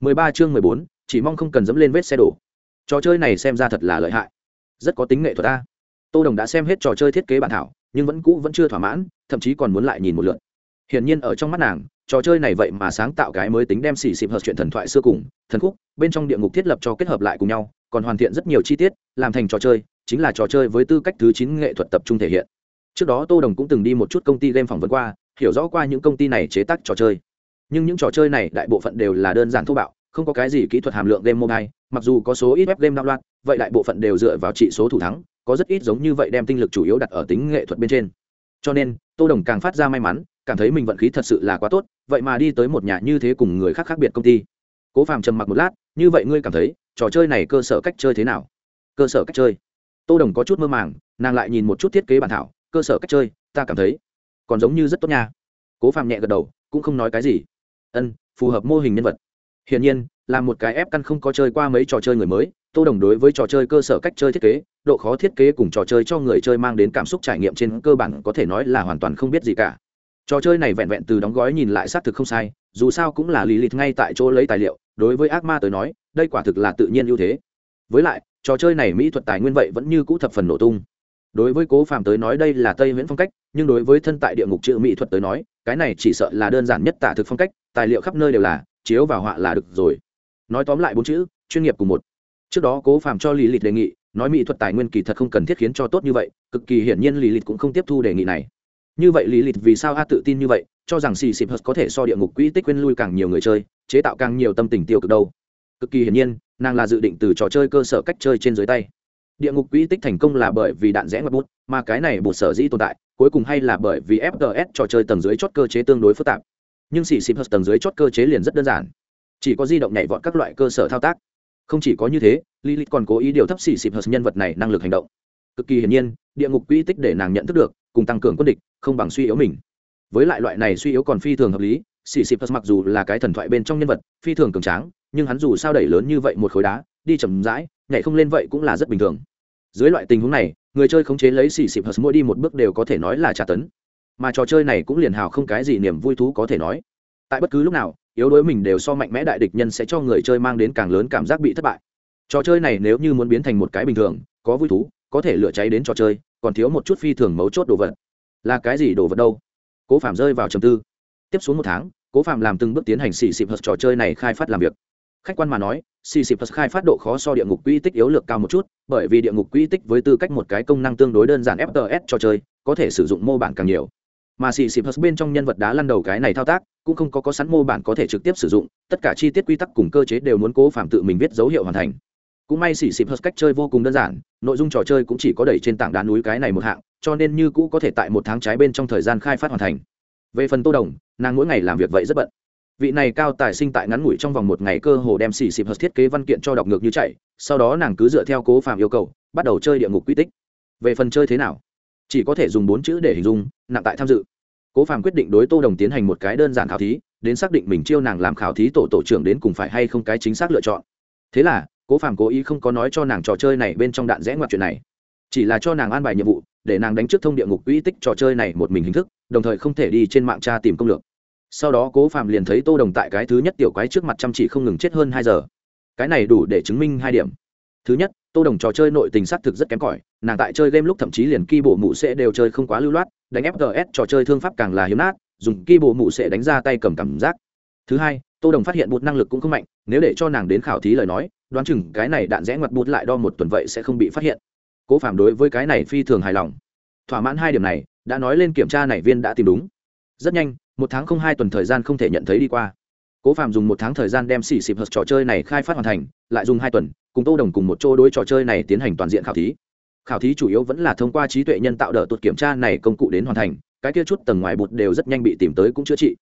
13 chương 14, chỉ mong không cần dẫm lên vết xe đổ. Trò chơi này xem ra thật là lợi hại. Rất có tính nghệ thuật ta. Tô đồng đã xem hết trò chơi thiết kế bản thảo nhưng vẫn cũ vẫn chưa thỏa mãn thậm chí còn muốn lại nhìn một lượt. Hiển nhiên ở trong mắt nàng trò chơi này vậy mà sáng tạo cái mới tính đem xỉ xịp hợp chuyện thần thoại xưa cùng thần khúc bên trong địa ngục thiết lập cho kết hợp lại cùng nhau còn hoàn thiện rất nhiều chi tiết làm thành trò chơi chính là trò chơi với tư cách thứ chín nghệ thuật tập trung thể hiện. Trước đó tô đồng cũng từng đi một chút công ty game phỏng vấn qua hiểu rõ qua những công ty này chế tác trò chơi nhưng những trò chơi này đại bộ phận đều là đơn giản thô bạo, không có cái gì kỹ thuật hàm lượng game mobile, mặc dù có số ít web game đạo loạn vậy đại bộ phận đều dựa vào trị số thủ thắng, có rất ít giống như vậy đem tinh lực chủ yếu đặt ở tính nghệ thuật bên trên. Cho nên, tô đồng càng phát ra may mắn, cảm thấy mình vận khí thật sự là quá tốt, vậy mà đi tới một nhà như thế cùng người khác khác biệt công ty. Cố phàm trầm mặc một lát, như vậy ngươi cảm thấy trò chơi này cơ sở cách chơi thế nào? Cơ sở cách chơi? Tô đồng có chút mơ màng, nàng lại nhìn một chút thiết kế bản thảo, cơ sở cách chơi, ta cảm thấy còn giống như rất tốt nha. Cố phàm nhẹ gật đầu, cũng không nói cái gì ân, phù hợp mô hình nhân vật. Hiển nhiên, là một cái ép căn không có chơi qua mấy trò chơi người mới, tô đồng đối với trò chơi cơ sở cách chơi thiết kế, độ khó thiết kế cùng trò chơi cho người chơi mang đến cảm xúc trải nghiệm trên cơ bản có thể nói là hoàn toàn không biết gì cả. Trò chơi này vẹn vẹn từ đóng gói nhìn lại xác thực không sai, dù sao cũng là lì lịt ngay tại chỗ lấy tài liệu, đối với ác ma tới nói, đây quả thực là tự nhiên ưu thế. Với lại, trò chơi này mỹ thuật tài nguyên vậy vẫn như cũ thập phần nổ tung đối với cố phàm tới nói đây là tây nguyễn phong cách, nhưng đối với thân tại địa ngục chữ mỹ thuật tới nói, cái này chỉ sợ là đơn giản nhất tả thực phong cách, tài liệu khắp nơi đều là, chiếu và họa là được rồi. Nói tóm lại bốn chữ, chuyên nghiệp cùng một. Trước đó cố phàm cho lý lịch đề nghị, nói mỹ thuật tài nguyên kỳ thật không cần thiết khiến cho tốt như vậy, cực kỳ hiển nhiên lý lịch cũng không tiếp thu đề nghị này. Như vậy lý lịch vì sao a tự tin như vậy, cho rằng xì xịp hớt có thể so địa ngục quỹ tích quên lui càng nhiều người chơi, chế tạo càng nhiều tâm tình tiêu cực đâu. Cực kỳ hiển nhiên, nàng là dự định từ trò chơi cơ sở cách chơi trên dưới tay địa ngục quỹ tích thành công là bởi vì đạn rẽ ngoặt bút, mà cái này bột sở dĩ tồn tại, cuối cùng hay là bởi vì fts trò chơi tầng dưới chót cơ chế tương đối phức tạp. Nhưng xì xịp hật tầng dưới chót cơ chế liền rất đơn giản. Chỉ có di động nhảy vọt các loại cơ sở thao tác. Không chỉ có như thế, lilith còn cố ý điều thấp xì xịp hật nhân vật này năng lực hành động. Cực kỳ hiển nhiên, địa ngục quỹ tích để nàng nhận thức được, cùng tăng cường quân địch, không bằng suy yếu mình. Với lại loại này suy yếu còn phi thường hợp lý, xì xịp hật mặc dù là cái thần thoại bên trong nhân vật, phi thường cường tráng, nhưng hắn dù sao đẩy lớn như vậy một khối đá, đi chậm rãi, nhảy không lên vậy cũng là rất bình thường dưới loại tình huống này, người chơi khống chế lấy xì xịp hờ mỗi đi một bước đều có thể nói là trả tấn. Mà trò chơi này cũng liền hào không cái gì niềm vui thú có thể nói. Tại bất cứ lúc nào, yếu đuối mình đều so mạnh mẽ đại địch nhân sẽ cho người chơi mang đến càng lớn cảm giác bị thất bại. Trò chơi này nếu như muốn biến thành một cái bình thường, có vui thú, có thể lửa cháy đến trò chơi, còn thiếu một chút phi thường mấu chốt đồ vật. Là cái gì đồ vật đâu? Cố phạm rơi vào trầm tư. Tiếp xuống một tháng, cố phạm làm từng bước tiến hành xì xịp hờ trò chơi này khai phát làm việc khách quan mà nói xì khai phát độ khó so địa ngục quỹ tích yếu lược cao một chút, bởi vì địa ngục quỹ tích với tư cách một cái công năng tương đối đơn giản fts trò chơi, có thể sử dụng mô bản càng nhiều. Mà xì bên trong nhân vật đá lăn đầu cái này thao tác, cũng không có có sẵn mô bản có thể trực tiếp sử dụng, tất cả chi tiết quy tắc cùng cơ chế đều muốn cố phạm tự mình viết dấu hiệu hoàn thành. Cũng may xỉ xịp hớt cách chơi vô cùng đơn giản, nội dung trò chơi cũng chỉ có đẩy trên tảng đá núi cái này một hạng, cho nên như cũ có thể tại một tháng trái bên trong thời gian khai phát hoàn thành. Về phần tô đồng, nàng mỗi ngày làm việc vậy rất bận vị này cao tài sinh tại ngắn ngủi trong vòng một ngày cơ hồ đem xì xịp hớt thiết kế văn kiện cho đọc ngược như chạy, sau đó nàng cứ dựa theo cố phạm yêu cầu, bắt đầu chơi địa ngục quy tích. Về phần chơi thế nào? Chỉ có thể dùng bốn chữ để hình dung, nặng tại tham dự. Cố phạm quyết định đối tô đồng tiến hành một cái đơn giản khảo thí, đến xác định mình chiêu nàng làm khảo thí tổ tổ trưởng đến cùng phải hay không cái chính xác lựa chọn. Thế là, cố phạm cố ý không có nói cho nàng trò chơi này bên trong đạn rẽ ngoặt chuyện này. Chỉ là cho nàng an bài nhiệm vụ, để nàng đánh trước thông địa ngục quỹ tích trò chơi này một mình hình thức, đồng thời không thể đi trên mạng tra tìm công lược sau đó cố phạm liền thấy tô đồng tại cái thứ nhất tiểu quái trước mặt chăm chỉ không ngừng chết hơn hai giờ. Cái này đủ để chứng minh hai điểm. Thứ nhất, tô đồng trò chơi nội tình xác thực rất kém cỏi, nàng tại chơi game lúc thậm chí liền ki bộ mụ sẽ đều chơi không quá lưu loát, đánh fgs trò chơi thương pháp càng là hiếm nát, dùng ki bộ mụ sẽ đánh ra tay cầm cảm giác. Thứ hai, tô đồng phát hiện bút năng lực cũng không mạnh, nếu để cho nàng đến khảo thí lời nói, đoán chừng cái này đạn rẽ ngoặt bút lại đo một tuần vậy sẽ không bị phát hiện. Cố phạm đối với cái này phi thường hài lòng. Thỏa mãn hai điểm này, đã nói lên kiểm tra này viên đã tìm đúng. Rất nhanh một tháng không hai tuần thời gian không thể nhận thấy đi qua. Cố phạm dùng một tháng thời gian đem xì xịp hợp trò chơi này khai phát hoàn thành, lại dùng hai tuần, cùng tô đồng cùng một chỗ đối trò chơi này tiến hành toàn diện khảo thí. Khảo thí chủ yếu vẫn là thông qua trí tuệ nhân tạo đỡ tuột kiểm tra này công cụ đến hoàn thành, cái kia chút tầng ngoài bụt đều rất nhanh bị tìm tới cũng chữa trị.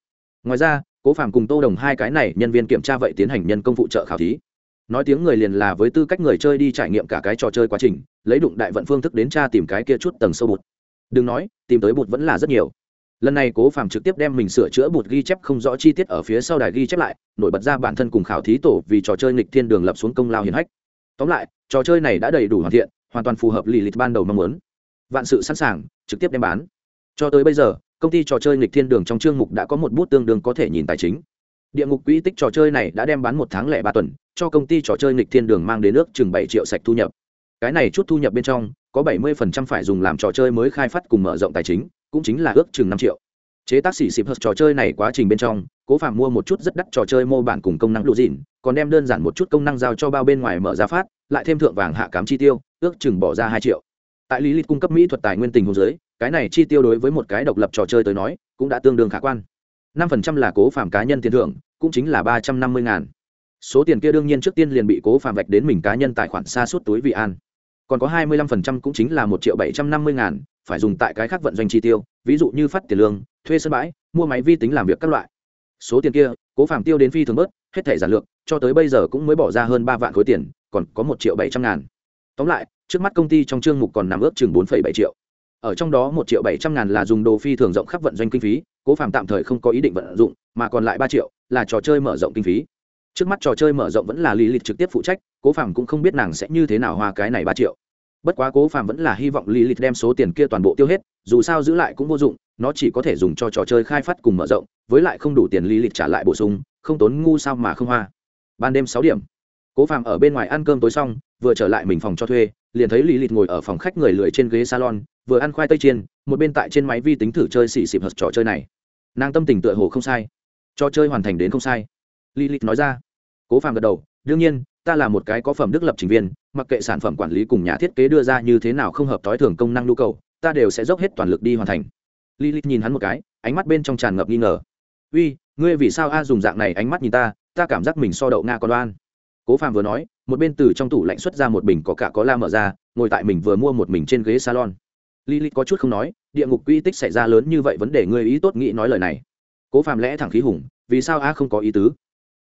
Ngoài ra, cố phạm cùng tô đồng hai cái này nhân viên kiểm tra vậy tiến hành nhân công phụ trợ khảo thí. Nói tiếng người liền là với tư cách người chơi đi trải nghiệm cả cái trò chơi quá trình, lấy đụng đại vận phương thức đến tra tìm cái kia chút tầng sâu bụt. Đừng nói, tìm tới bụt vẫn là rất nhiều lần này cố phàm trực tiếp đem mình sửa chữa bột ghi chép không rõ chi tiết ở phía sau đài ghi chép lại, nổi bật ra bản thân cùng khảo thí tổ vì trò chơi nghịch thiên đường lập xuống công lao hiển hách. Tóm lại, trò chơi này đã đầy đủ hoàn thiện, hoàn toàn phù hợp lì lịch ban đầu mong muốn. Vạn sự sẵn sàng, trực tiếp đem bán. Cho tới bây giờ, công ty trò chơi nghịch thiên đường trong chương mục đã có một bút tương đương có thể nhìn tài chính. Địa ngục quỹ tích trò chơi này đã đem bán một tháng lẻ ba tuần, cho công ty trò chơi nghịch thiên đường mang đến nước chừng bảy triệu sạch thu nhập. Cái này chút thu nhập bên trong, có bảy mươi phần trăm phải dùng làm trò chơi mới khai phát cùng mở rộng tài chính cũng chính là ước chừng năm triệu. Chế tác xỉ xịp hợp trò chơi này quá trình bên trong, cố phạm mua một chút rất đắt trò chơi mô bản cùng công năng lộ dịn, còn đem đơn giản một chút công năng giao cho bao bên ngoài mở ra phát, lại thêm thượng vàng hạ cám chi tiêu, ước chừng bỏ ra hai triệu. Tại lý lịch cung cấp mỹ thuật tài nguyên tình hồ dưới, cái này chi tiêu đối với một cái độc lập trò chơi tới nói, cũng đã tương đương khả quan. năm phần trăm là cố phạm cá nhân tiền thưởng, cũng chính là ba trăm năm mươi ngàn. Số tiền kia đương nhiên trước tiên liền bị cố phạm vạch đến mình cá nhân tài khoản xa suốt túi vị an. Còn có hai mươi lăm phần trăm cũng chính là một triệu bảy trăm năm mươi ngàn phải dùng tại cái khác vận doanh chi tiêu, ví dụ như phát tiền lương, thuê sân bãi, mua máy vi tính làm việc các loại. Số tiền kia, cố phạm tiêu đến phi thường bớt, hết thẻ giản lược, cho tới bây giờ cũng mới bỏ ra hơn ba vạn khối tiền, còn có một triệu bảy trăm ngàn. Tóm lại, trước mắt công ty trong chương mục còn nằm ước chừng bốn bảy triệu. Ở trong đó một triệu bảy trăm ngàn là dùng đồ phi thường rộng khắp vận doanh kinh phí, cố phạm tạm thời không có ý định vận dụng, mà còn lại ba triệu là trò chơi mở rộng kinh phí. Trước mắt trò chơi mở rộng vẫn là lý lịch trực tiếp phụ trách, cố phạm cũng không biết nàng sẽ như thế nào hoa cái này ba triệu bất quá cố phạm vẫn là hy vọng lý lịch đem số tiền kia toàn bộ tiêu hết, dù sao giữ lại cũng vô dụng, nó chỉ có thể dùng cho trò chơi khai phát cùng mở rộng, với lại không đủ tiền lý lịch trả lại bổ sung, không tốn ngu sao mà không hoa. Ban đêm sáu điểm, cố phạm ở bên ngoài ăn cơm tối xong, vừa trở lại mình phòng cho thuê, liền thấy lý lịch ngồi ở phòng khách người lười trên ghế salon, vừa ăn khoai tây chiên, một bên tại trên máy vi tính thử chơi xì xịp hật trò chơi này. Nàng tâm tình tựa hồ không sai. Trò chơi hoàn thành đến không sai. Lý lịch nói ra. Cố phạm gật đầu, đương nhiên ta là một cái có phẩm đức lập trình viên mặc kệ sản phẩm quản lý cùng nhà thiết kế đưa ra như thế nào không hợp tối thường công năng nhu cầu ta đều sẽ dốc hết toàn lực đi hoàn thành Lilith nhìn hắn một cái, ánh mắt bên trong tràn ngập nghi ngờ. "Uy, ngươi vì sao a dùng dạng này ánh mắt nhìn ta, ta cảm giác mình so đậu nga con đoan." Cố Phàm vừa nói, một bên từ trong tủ lạnh xuất ra một bình có cả có la mở ra, ngồi tại mình vừa mua một mình trên ghế salon. Lilith có chút không nói, địa ngục quy tích xảy ra lớn như vậy vấn đề ngươi ý tốt nghĩ nói lời này. Cố Phàm lẽ thẳng khí hùng, vì sao a không có ý tứ?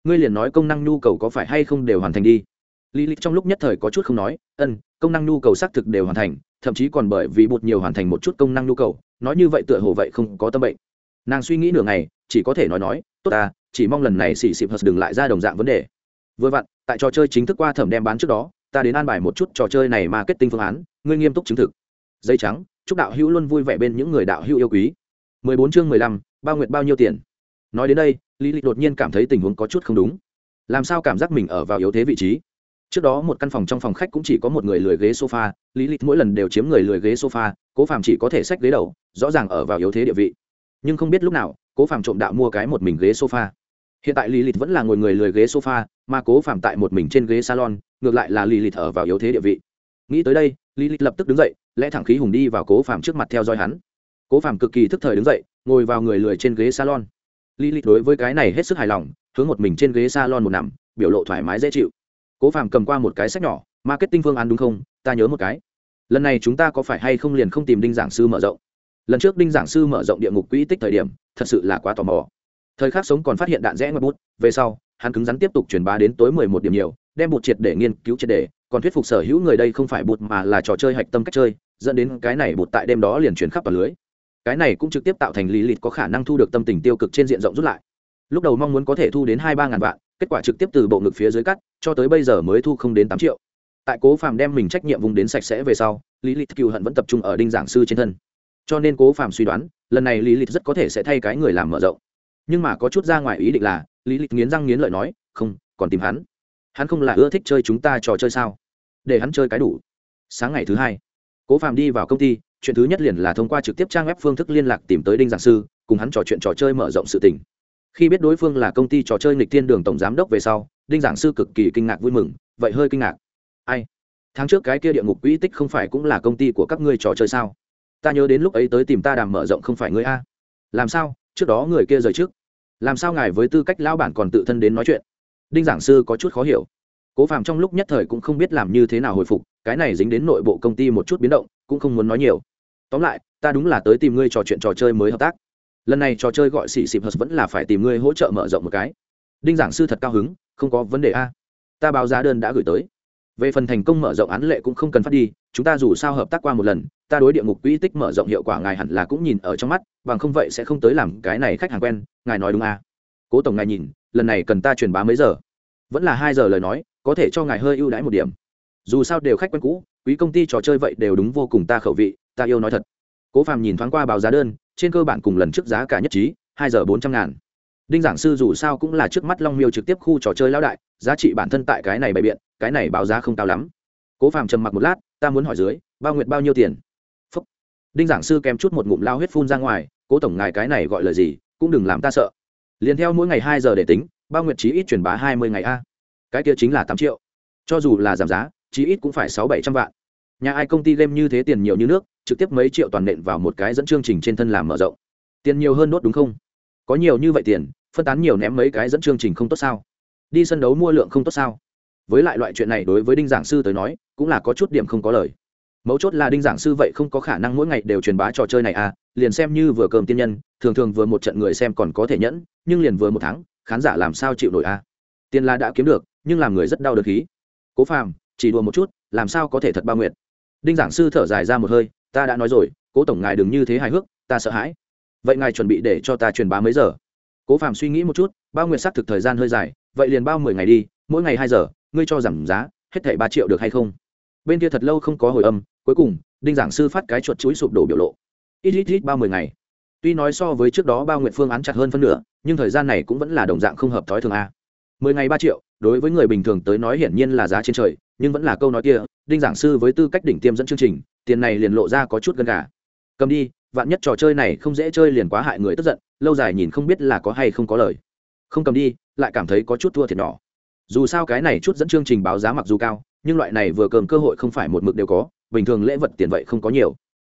Ngươi liền nói công năng nhu cầu có phải hay không đều hoàn thành đi. lý lịch trong lúc nhất thời có chút không nói, "Ân, công năng nhu cầu xác thực đều hoàn thành, thậm chí còn bởi vì bột nhiều hoàn thành một chút công năng nhu cầu, nói như vậy tựa hồ vậy không có tâm bệnh. Nàng suy nghĩ nửa ngày chỉ có thể nói nói tốt ta chỉ mong lần này xì xịp hờ đừng lại ra đồng dạng vấn đề. Vừa vặn tại trò chơi chính thức qua thẩm đem bán trước đó ta đến an bài một chút trò chơi này mà kết tinh phương án ngươi nghiêm túc chứng thực. Dây trắng chúc đạo hữu luôn vui vẻ bên những người đạo hữu yêu quý. 14 chương 15, bao nguyệt bao nhiêu tiền? Nói đến đây lý lịch đột nhiên cảm thấy tình huống có chút không đúng. Làm sao cảm giác mình ở vào yếu thế vị trí? Trước đó một căn phòng trong phòng khách cũng chỉ có một người lười ghế sofa, lý lịch mỗi lần đều chiếm người lười ghế sofa, cố phàm chỉ có thể xách ghế đầu, rõ ràng ở vào yếu thế địa vị. Nhưng không biết lúc nào, cố phàm trộm đạo mua cái một mình ghế sofa. Hiện tại lý lịch vẫn là ngồi người lười ghế sofa, mà cố phàm tại một mình trên ghế salon, ngược lại là lý lịch ở vào yếu thế địa vị. Nghĩ tới đây, lý lịch lập tức đứng dậy, lẽ thẳng khí hùng đi vào cố phàm trước mặt theo dõi hắn. Cố phàm cực kỳ thức thời đứng dậy, ngồi vào người lười trên ghế salon lý lịch đối với cái này hết sức hài lòng, hướng một mình trên ghế salon một nằm, biểu lộ thoải mái dễ chịu. Cố phàm cầm qua một cái sách nhỏ, marketing phương án đúng không? Ta nhớ một cái. Lần này chúng ta có phải hay không liền không tìm đinh giảng sư mở rộng? Lần trước đinh giảng sư mở rộng địa ngục quỹ tích thời điểm, thật sự là quá tò mò. Thời khắc sống còn phát hiện đạn rẽ ngoặt bút, về sau, hắn cứng rắn tiếp tục truyền bá đến tối mười một điểm nhiều, đem bột triệt để nghiên cứu triệt để, còn thuyết phục sở hữu người đây không phải bột mà là trò chơi hạch tâm cách chơi, dẫn đến cái này bột tại đêm đó liền chuyển khắp vào lưới cái này cũng trực tiếp tạo thành lý lịch có khả năng thu được tâm tình tiêu cực trên diện rộng rút lại. Lúc đầu mong muốn có thể thu đến hai ba ngàn vạn, kết quả trực tiếp từ bộ ngực phía dưới cắt, cho tới bây giờ mới thu không đến tám triệu. Tại cố phàm đem mình trách nhiệm vùng đến sạch sẽ về sau lý lịch cựu hận vẫn tập trung ở đinh giảng sư trên thân. Cho nên cố phàm suy đoán, lần này lý lịch rất có thể sẽ thay cái người làm mở rộng. Nhưng mà có chút ra ngoài ý định là lý lịch nghiến răng nghiến lợi nói, không, còn tìm hắn. Hắn không là ưa thích chơi chúng ta trò chơi sao? Để hắn chơi cái đủ. Sáng ngày thứ hai, cố phàm đi vào công ty chuyện thứ nhất liền là thông qua trực tiếp trang web phương thức liên lạc tìm tới đinh giảng sư, cùng hắn trò chuyện trò chơi mở rộng sự tình. Khi biết đối phương là công ty trò chơi nghịch thiên đường tổng giám đốc về sau, đinh giảng sư cực kỳ kinh ngạc vui mừng, vậy hơi kinh ngạc. Ai? Tháng trước cái kia địa ngục quỹ tích không phải cũng là công ty của các ngươi trò chơi sao? Ta nhớ đến lúc ấy tới tìm ta đàm mở rộng không phải ngươi a. Làm sao? Trước đó người kia rời trước. Làm sao ngài với tư cách lão bản còn tự thân đến nói chuyện? Đinh giảng sư có chút khó hiểu. Cố phàm trong lúc nhất thời cũng không biết làm như thế nào hồi phục, cái này dính đến nội bộ công ty một chút biến động, cũng không muốn nói nhiều tóm lại, ta đúng là tới tìm ngươi trò chuyện trò chơi mới hợp tác. Lần này trò chơi gọi xì xịp hờ vẫn là phải tìm ngươi hỗ trợ mở rộng một cái. Đinh giảng sư thật cao hứng, không có vấn đề a. Ta báo giá đơn đã gửi tới. Về phần thành công mở rộng án lệ cũng không cần phát đi, chúng ta dù sao hợp tác qua một lần, ta đối địa ngục quỹ tích mở rộng hiệu quả ngài hẳn là cũng nhìn ở trong mắt, bằng không vậy sẽ không tới làm cái này khách hàng quen, ngài nói đúng à. cố tổng ngài nhìn, lần này cần ta truyền bá mấy giờ? Vẫn là hai giờ lời nói, có thể cho ngài hơi ưu đãi một điểm. Dù sao đều khách quen cũ, quý công ty trò chơi vậy đều đúng vô cùng ta khẩu vị ta yêu nói thật. Cố phàm nhìn thoáng qua báo giá đơn, trên cơ bản cùng lần trước giá cả nhất trí, hai giờ bốn trăm ngàn. Đinh giảng sư dù sao cũng là trước mắt long miêu trực tiếp khu trò chơi lão đại, giá trị bản thân tại cái này bày biện, cái này báo giá không cao lắm. Cố phàm trầm mặc một lát, ta muốn hỏi dưới, bao nguyện bao nhiêu tiền? Phúc. đinh giảng sư kèm chút một ngụm lao huyết phun ra ngoài, cố tổng ngài cái này gọi là gì, cũng đừng làm ta sợ. Liền theo mỗi ngày hai giờ để tính, bao nguyện chí ít truyền bá hai mươi ngày a. Cái kia chính là tám triệu. Cho dù là giảm giá, chí ít cũng phải sáu bảy trăm vạn. Nhà ai công ty game như thế tiền nhiều như nước trực tiếp mấy triệu toàn nện vào một cái dẫn chương trình trên thân làm mở rộng. Tiền nhiều hơn đốt đúng không? Có nhiều như vậy tiền, phân tán nhiều ném mấy cái dẫn chương trình không tốt sao? Đi sân đấu mua lượng không tốt sao? Với lại loại chuyện này đối với đinh giảng sư tới nói, cũng là có chút điểm không có lời. Mấu chốt là đinh giảng sư vậy không có khả năng mỗi ngày đều truyền bá trò chơi này à liền xem như vừa cơm tiên nhân, thường thường vừa một trận người xem còn có thể nhẫn, nhưng liền vừa một tháng, khán giả làm sao chịu nổi à? Tiền là đã kiếm được, nhưng làm người rất đau đớn khí. Cố phàm, chỉ đùa một chút, làm sao có thể thật ba nguyện? đinh giảng sư thở dài ra một hơi ta đã nói rồi, cố tổng ngài đừng như thế hài hước, ta sợ hãi. Vậy ngài chuẩn bị để cho ta truyền bá mấy giờ? Cố Phạm suy nghĩ một chút, bao nguyệt xác thực thời gian hơi dài, vậy liền bao mười ngày đi, mỗi ngày hai giờ, ngươi cho giảm giá, hết thảy ba triệu được hay không? Bên kia thật lâu không có hồi âm, cuối cùng, đinh giảng sư phát cái chuột chuối sụp đổ biểu lộ. Ít ít ít, bao mười ngày. Tuy nói so với trước đó bao nguyện phương án chặt hơn phân nửa, nhưng thời gian này cũng vẫn là đồng dạng không hợp thói thường a. Mười ngày ba triệu, đối với người bình thường tới nói hiển nhiên là giá trên trời, nhưng vẫn là câu nói kia đinh giảng sư với tư cách đỉnh tiêm dẫn chương trình, tiền này liền lộ ra có chút gần gà. Cầm đi, vạn nhất trò chơi này không dễ chơi liền quá hại người tức giận, lâu dài nhìn không biết là có hay không có lời. Không cầm đi, lại cảm thấy có chút thua thiệt nhỏ. Dù sao cái này chút dẫn chương trình báo giá mặc dù cao, nhưng loại này vừa cầm cơ hội không phải một mực đều có, bình thường lễ vật tiền vậy không có nhiều.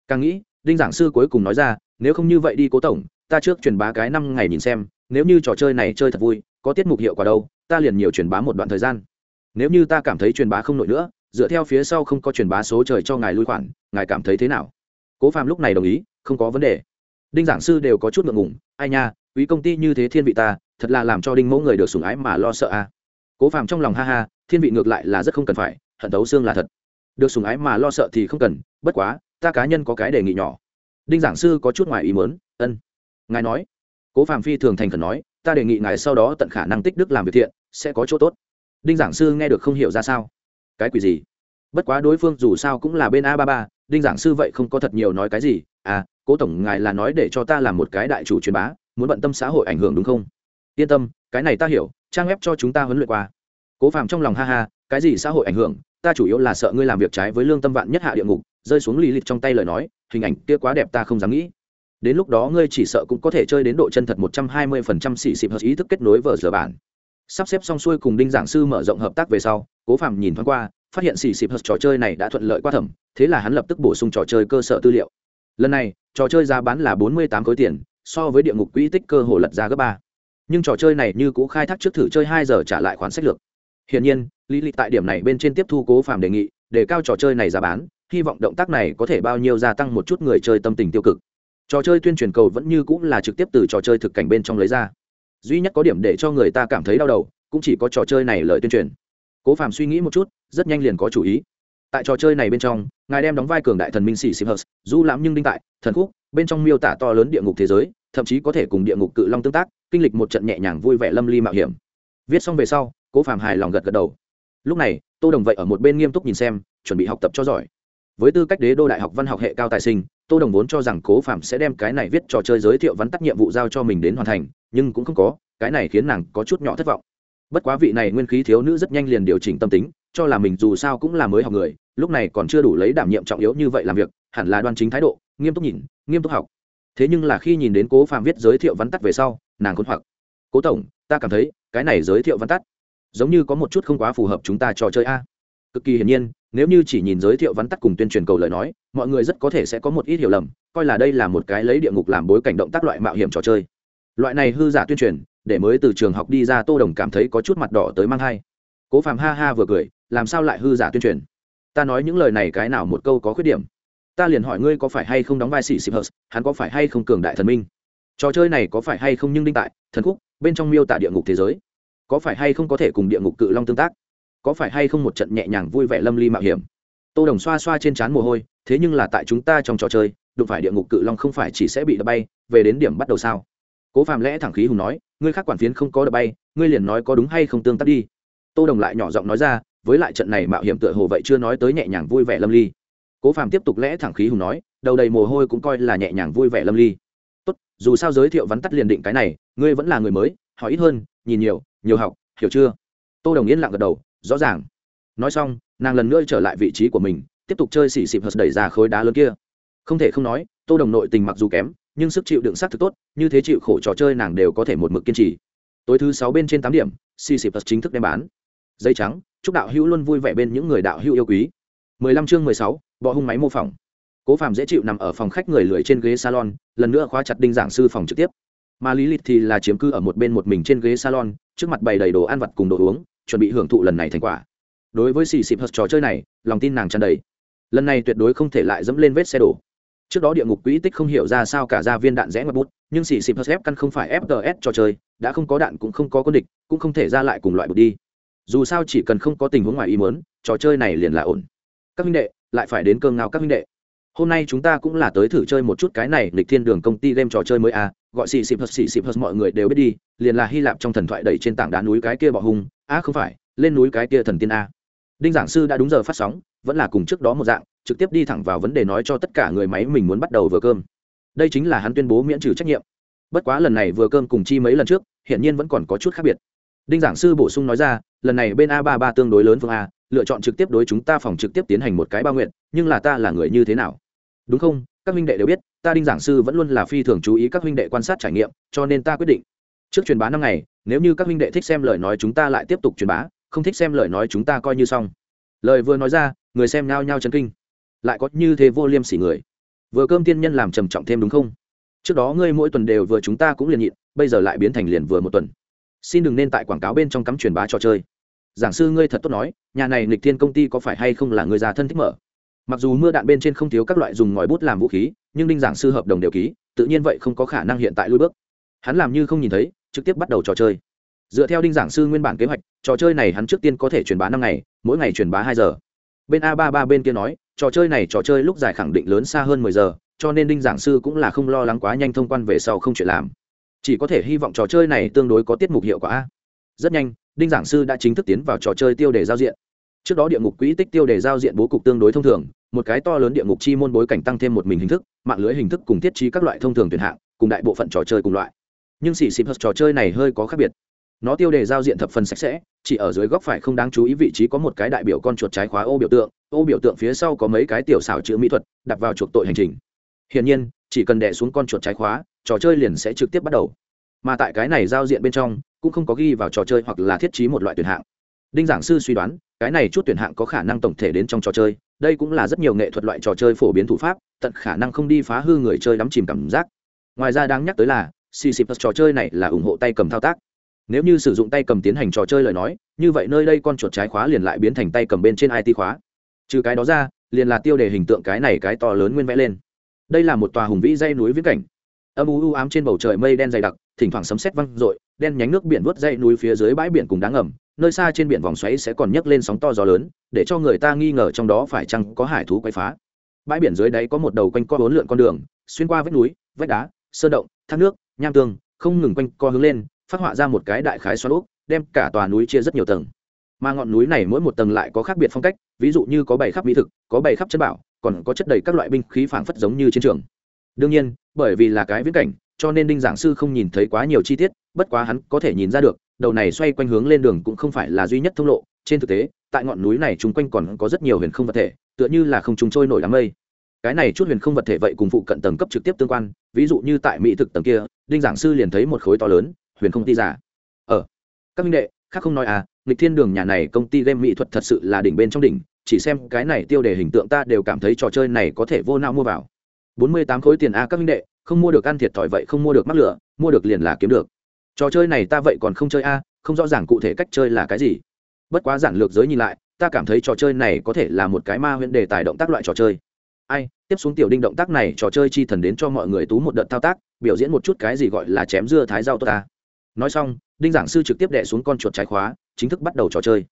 Càng nghĩ, đinh giảng sư cuối cùng nói ra, nếu không như vậy đi cố tổng, ta trước truyền bá cái năm ngày nhìn xem, nếu như trò chơi này chơi thật vui, có tiết mục hiệu quả đâu, ta liền nhiều truyền bá một đoạn thời gian. Nếu như ta cảm thấy truyền bá không nổi nữa dựa theo phía sau không có truyền bá số trời cho ngài lui khoản, ngài cảm thấy thế nào? Cố phạm lúc này đồng ý, không có vấn đề. Đinh giảng sư đều có chút ngượng ngùng, ai nha, quý công ty như thế thiên vị ta, thật là làm cho đinh mẫu người được sủng ái mà lo sợ a. À. cố phạm trong lòng ha ha, thiên vị ngược lại là rất không cần phải, hận đấu xương là thật. Được sủng ái mà lo sợ thì không cần, bất quá, ta cá nhân có cái đề nghị nhỏ. Đinh giảng sư có chút ngoài ý mớn ân, ngài nói. Cố phạm phi thường thành khẩn nói, ta đề nghị ngài sau đó tận khả năng tích đức làm việc thiện, sẽ có chỗ tốt. Đinh giảng sư nghe được không hiểu ra sao cái quỷ gì? Bất quá đối phương dù sao cũng là bên a ba ba, đinh giảng sư vậy không có thật nhiều nói cái gì. À cố tổng ngài là nói để cho ta làm một cái đại chủ truyền bá, muốn bận tâm xã hội ảnh hưởng đúng không? Yên tâm, cái này ta hiểu, trang web cho chúng ta huấn luyện qua. Cố phạm trong lòng ha ha, cái gì xã hội ảnh hưởng? Ta chủ yếu là sợ ngươi làm việc trái với lương tâm vạn nhất hạ địa ngục, rơi xuống lì lịch trong tay lời nói, hình ảnh kia quá đẹp ta không dám nghĩ. Đến lúc đó ngươi chỉ sợ cũng có thể chơi đến độ chân thật một trăm hai mươi phần trăm xì xịp hợp ý thức kết nối vở giờ bản sắp xếp xong xuôi cùng đinh giảng sư mở rộng hợp tác về sau, cố phạm nhìn thoáng qua, phát hiện xì xịp hợp trò chơi này đã thuận lợi qua thẩm, thế là hắn lập tức bổ sung trò chơi cơ sở tư liệu. Lần này, trò chơi giá bán là bốn mươi tám khối tiền, so với địa ngục quỹ tích cơ hồ lật ra gấp ba. Nhưng trò chơi này như cũ khai thác trước thử chơi hai giờ trả lại khoản sách lược. Hiển nhiên, lý lịch tại điểm này bên trên tiếp thu cố phàm đề nghị, để cao trò chơi này giá bán, hy vọng động tác này có thể bao nhiêu gia tăng một chút người chơi tâm tình tiêu cực. Trò chơi tuyên truyền cầu vẫn như cũng là trực tiếp từ trò chơi thực cảnh bên trong lấy ra duy nhất có điểm để cho người ta cảm thấy đau đầu, cũng chỉ có trò chơi này lời tuyên truyền. Cố phàm suy nghĩ một chút, rất nhanh liền có chủ ý. Tại trò chơi này bên trong, ngài đem đóng vai cường đại thần minh sĩ simhus du lãm nhưng đinh tại, thần khúc, bên trong miêu tả to lớn địa ngục thế giới, thậm chí có thể cùng địa ngục cự long tương tác, kinh lịch một trận nhẹ nhàng vui vẻ lâm ly mạo hiểm. Viết xong về sau, cố phàm hài lòng gật gật đầu. Lúc này, tô đồng vậy ở một bên nghiêm túc nhìn xem, chuẩn bị học tập cho giỏi. Với tư cách đế đô đại học văn học hệ cao tài sinh, tô đồng vốn cho rằng cố phạm sẽ đem cái này viết trò chơi giới thiệu vắn tắt nhiệm vụ giao cho mình đến hoàn thành nhưng cũng không có, cái này khiến nàng có chút nhỏ thất vọng. Bất quá vị này nguyên khí thiếu nữ rất nhanh liền điều chỉnh tâm tính, cho là mình dù sao cũng là mới học người, lúc này còn chưa đủ lấy đảm nhiệm trọng yếu như vậy làm việc, hẳn là đoan chính thái độ, nghiêm túc nhìn, nghiêm túc học. Thế nhưng là khi nhìn đến cố phạm viết giới thiệu vắn tắt về sau, nàng khốn hoặc cố tổng, ta cảm thấy cái này giới thiệu vắn tắt giống như có một chút không quá phù hợp chúng ta trò chơi a. Cực kỳ hiển nhiên, nếu như chỉ nhìn giới thiệu vắn tắt cùng tuyên truyền cầu lời nói, mọi người rất có thể sẽ có một ít hiểu lầm, coi là đây là một cái lấy địa ngục làm bối cảnh động tác loại mạo hiểm trò chơi loại này hư giả tuyên truyền, để mới từ trường học đi ra tô đồng cảm thấy có chút mặt đỏ tới mang hai. Cố phàm ha ha vừa cười, làm sao lại hư giả tuyên truyền? Ta nói những lời này cái nào một câu có khuyết điểm? Ta liền hỏi ngươi có phải hay không đóng vai sĩ sĩ hờ hắn có phải hay không cường đại thần minh? Trò chơi này có phải hay không nhưng đinh tại, thần khúc, bên trong miêu tả địa ngục thế giới? Có phải hay không có thể cùng địa ngục cự long tương tác? Có phải hay không một trận nhẹ nhàng vui vẻ lâm ly mạo hiểm? Tô đồng xoa xoa trên trán mồ hôi, thế nhưng là tại chúng ta trong trò chơi, đụng phải địa ngục cự long không phải chỉ sẽ bị đập bay, về đến điểm bắt đầu sao? Cố phàm lẽ thẳng khí hùng nói, ngươi khác quản phiến không có đập bay, ngươi liền nói có đúng hay không tương tác đi. Tô đồng lại nhỏ giọng nói ra, với lại trận này mạo hiểm tựa hồ vậy chưa nói tới nhẹ nhàng vui vẻ lâm ly. Cố phàm tiếp tục lẽ thẳng khí hùng nói, đầu đầy mồ hôi cũng coi là nhẹ nhàng vui vẻ lâm ly. Tốt, dù sao giới thiệu vắn tắt liền định cái này, ngươi vẫn là người mới, hỏi ít hơn, nhìn nhiều nhiều học, hiểu chưa? Tô đồng yên lặng gật đầu, rõ ràng. Nói xong, nàng lần nữa trở lại vị trí của mình, tiếp tục chơi xì xịp hật đẩy ra khối đá lớn kia. Không thể không nói, tô đồng nội tình mặc dù kém nhưng sức chịu đựng s á thực tốt, như thế chịu khổ trò chơi nàng đều có thể một mực kiên trì. Tối thứ sáu bên trên tám điểm si xịp hật chính thức đem bán. Dây trắng, chúc đạo hữu luôn vui vẻ bên những người đạo hữu yêu quý. Mười lăm chương mười sáu, bọ hung máy mô phỏng. Cố phạm dễ chịu nằm ở phòng khách người lười trên ghế salon, lần nữa khóa chặt đinh giảng sư phòng trực tiếp. Mà lý lịch thì là chiếm cư ở một bên một mình trên ghế salon, trước mặt bày đầy đồ ăn vặt cùng đồ uống, chuẩn bị hưởng thụ lần này thành quả. Đối với xì xịp hật trò chơi này, lòng tin nàng tràn đầy. Lần này tuyệt đối không thể lại dẫm lên vết xe đổ trước đó địa ngục quỹ tích không hiểu ra sao cả ra viên đạn rẽ ngoặt bút, nhưng xì xịp hật căn không phải fts trò chơi, đã không có đạn cũng không có quân địch, cũng không thể ra lại cùng loại bút đi. Dù sao chỉ cần không có tình huống ngoài ý muốn, trò chơi này liền là ổn. Các minh đệ, lại phải đến cơm ngao các minh đệ. Hôm nay chúng ta cũng là tới thử chơi một chút cái này lịch thiên đường công ty game trò chơi mới à gọi xì xịp hật xì xịp hật mọi người đều biết đi, liền là hy lạp trong thần thoại đẩy trên tảng đá núi cái kia bọ hung. Á không phải, lên núi cái kia thần tiên a. Đinh giảng sư đã đúng giờ phát sóng, vẫn là cùng trước đó một dạng trực tiếp đi thẳng vào vấn đề nói cho tất cả người máy mình muốn bắt đầu vừa cơm. Đây chính là hắn tuyên bố miễn trừ trách nhiệm. Bất quá lần này vừa cơm cùng chi mấy lần trước hiện nhiên vẫn còn có chút khác biệt. Đinh giảng sư bổ sung nói ra, lần này bên a ba ba tương đối lớn phương a, lựa chọn trực tiếp đối chúng ta phòng trực tiếp tiến hành một cái bao nguyện, nhưng là ta là người như thế nào? Đúng không? Các huynh đệ đều biết, ta đinh giảng sư vẫn luôn là phi thường chú ý các huynh đệ quan sát trải nghiệm, cho nên ta quyết định. Trước truyền bá năm ngày, nếu như các huynh đệ thích xem lời nói chúng ta lại tiếp tục truyền bá, không thích xem lời nói chúng ta coi như xong. Lời vừa nói ra, người xem nhao nhao chấn kinh lại có như thế vô liêm sỉ người. Vừa cơm tiên nhân làm trầm trọng thêm đúng không? Trước đó ngươi mỗi tuần đều vừa chúng ta cũng liền nhịn, bây giờ lại biến thành liền vừa một tuần. Xin đừng nên tại quảng cáo bên trong cắm truyền bá trò chơi. Giảng sư ngươi thật tốt nói, nhà này nịch thiên công ty có phải hay không là người già thân thích mở? Mặc dù mưa đạn bên trên không thiếu các loại dùng ngòi bút làm vũ khí, nhưng đinh giảng sư hợp đồng đều ký, tự nhiên vậy không có khả năng hiện tại lui bước. Hắn làm như không nhìn thấy, trực tiếp bắt đầu trò chơi. Dựa theo đinh giảng sư nguyên bản kế hoạch, trò chơi này hắn trước tiên có thể truyền bá năm ngày, mỗi ngày truyền bá hai giờ. Bên a ba ba bên kia nói trò chơi này trò chơi lúc dài khẳng định lớn xa hơn mười giờ, cho nên đinh giảng sư cũng là không lo lắng quá nhanh thông quan về sau không chuyện làm. Chỉ có thể hy vọng trò chơi này tương đối có tiết mục hiệu quả. Rất nhanh, đinh giảng sư đã chính thức tiến vào trò chơi tiêu đề giao diện. Trước đó địa ngục quỹ tích tiêu đề giao diện bố cục tương đối thông thường, một cái to lớn địa ngục chi môn bối cảnh tăng thêm một mình hình thức, mạng lưới hình thức cùng thiết trí các loại thông thường tuyển hạng, cùng đại bộ phận trò chơi cùng loại. Nhưng xì xịp trò chơi này hơi có khác biệt nó tiêu đề giao diện thập phần sạch sẽ, chỉ ở dưới góc phải không đáng chú ý vị trí có một cái đại biểu con chuột trái khóa ô biểu tượng, ô biểu tượng phía sau có mấy cái tiểu xảo chữ mỹ thuật, đặt vào chuộc tội hành trình. Hiển nhiên, chỉ cần đè xuống con chuột trái khóa, trò chơi liền sẽ trực tiếp bắt đầu. Mà tại cái này giao diện bên trong, cũng không có ghi vào trò chơi hoặc là thiết trí một loại tuyển hạng. Đinh giảng sư suy đoán, cái này chút tuyển hạng có khả năng tổng thể đến trong trò chơi, đây cũng là rất nhiều nghệ thuật loại trò chơi phổ biến thủ pháp, tận khả năng không đi phá hư người chơi đắm chìm cảm giác. Ngoài ra đáng nhắc tới là xì xịp trò chơi này là ủng hộ tay cầm thao tác nếu như sử dụng tay cầm tiến hành trò chơi lời nói, như vậy nơi đây con chuột trái khóa liền lại biến thành tay cầm bên trên it khóa. Trừ cái đó ra, liền là tiêu đề hình tượng cái này cái to lớn nguyên vẽ lên. Đây là một tòa hùng vĩ dây núi viễn cảnh. Âm u u ám trên bầu trời mây đen dày đặc, thỉnh thoảng sấm sét văng r ộ i đen nhánh nước biển vớt dây núi phía dưới bãi biển cùng đáng ngầm, nơi xa trên biển vòng xoáy sẽ còn nhấc lên sóng to gió lớn, để cho người ta nghi ngờ trong đó phải chăng có hải thú quay phá. Bãi biển dưới đáy có một đầu quanh co bốn lượn con đường, xuyên qua vách núi, vách đá, sơn động, thác nước, nham tương, không ngừng quanh co hướng lên phát họa ra một cái đại khái xoắn ốc, đem cả tòa núi chia rất nhiều tầng. Mà ngọn núi này mỗi một tầng lại có khác biệt phong cách, ví dụ như có bảy khắp mỹ thực, có bảy khắp chân bảo, còn có chất đầy các loại binh khí phảng phất giống như chiến trường. Đương nhiên, bởi vì là cái viễn cảnh, cho nên đinh giảng sư không nhìn thấy quá nhiều chi tiết, bất quá hắn có thể nhìn ra được, đầu này xoay quanh hướng lên đường cũng không phải là duy nhất thông lộ. Trên thực tế, tại ngọn núi này chung quanh còn có rất nhiều huyền không vật thể, tựa như là không trùng trôi nổi đám mây. Cái này chút huyền không vật thể vậy cùng phụ cận tầng cấp trực tiếp tương quan, ví dụ như tại mỹ thực tầng kia, đinh giảng sư liền thấy một khối to lớn huyền không ti giả. Ờ, các minh đệ khác không nói à nghịch thiên đường nhà này công ty game mỹ thuật thật sự là đỉnh bên trong đỉnh chỉ xem cái này tiêu đề hình tượng ta đều cảm thấy trò chơi này có thể vô não mua vào. Bốn mươi tám khối tiền a các minh đệ không mua được ăn thiệt thòi vậy không mua được mắc lửa mua được liền là kiếm được. Trò chơi này ta vậy còn không chơi a không rõ ràng cụ thể cách chơi là cái gì. Bất quá giản lược giới nhìn lại ta cảm thấy trò chơi này có thể là một cái ma huyễn đề tài động tác loại trò chơi. Ai tiếp xuống tiểu đinh động tác này trò chơi chi thần đến cho mọi người tú một đợt thao tác biểu diễn một chút cái gì gọi là chém dưa thái rau tốt ta nói xong, đinh giảng sư trực tiếp đệ xuống con chuột trái khóa, chính thức bắt đầu trò chơi.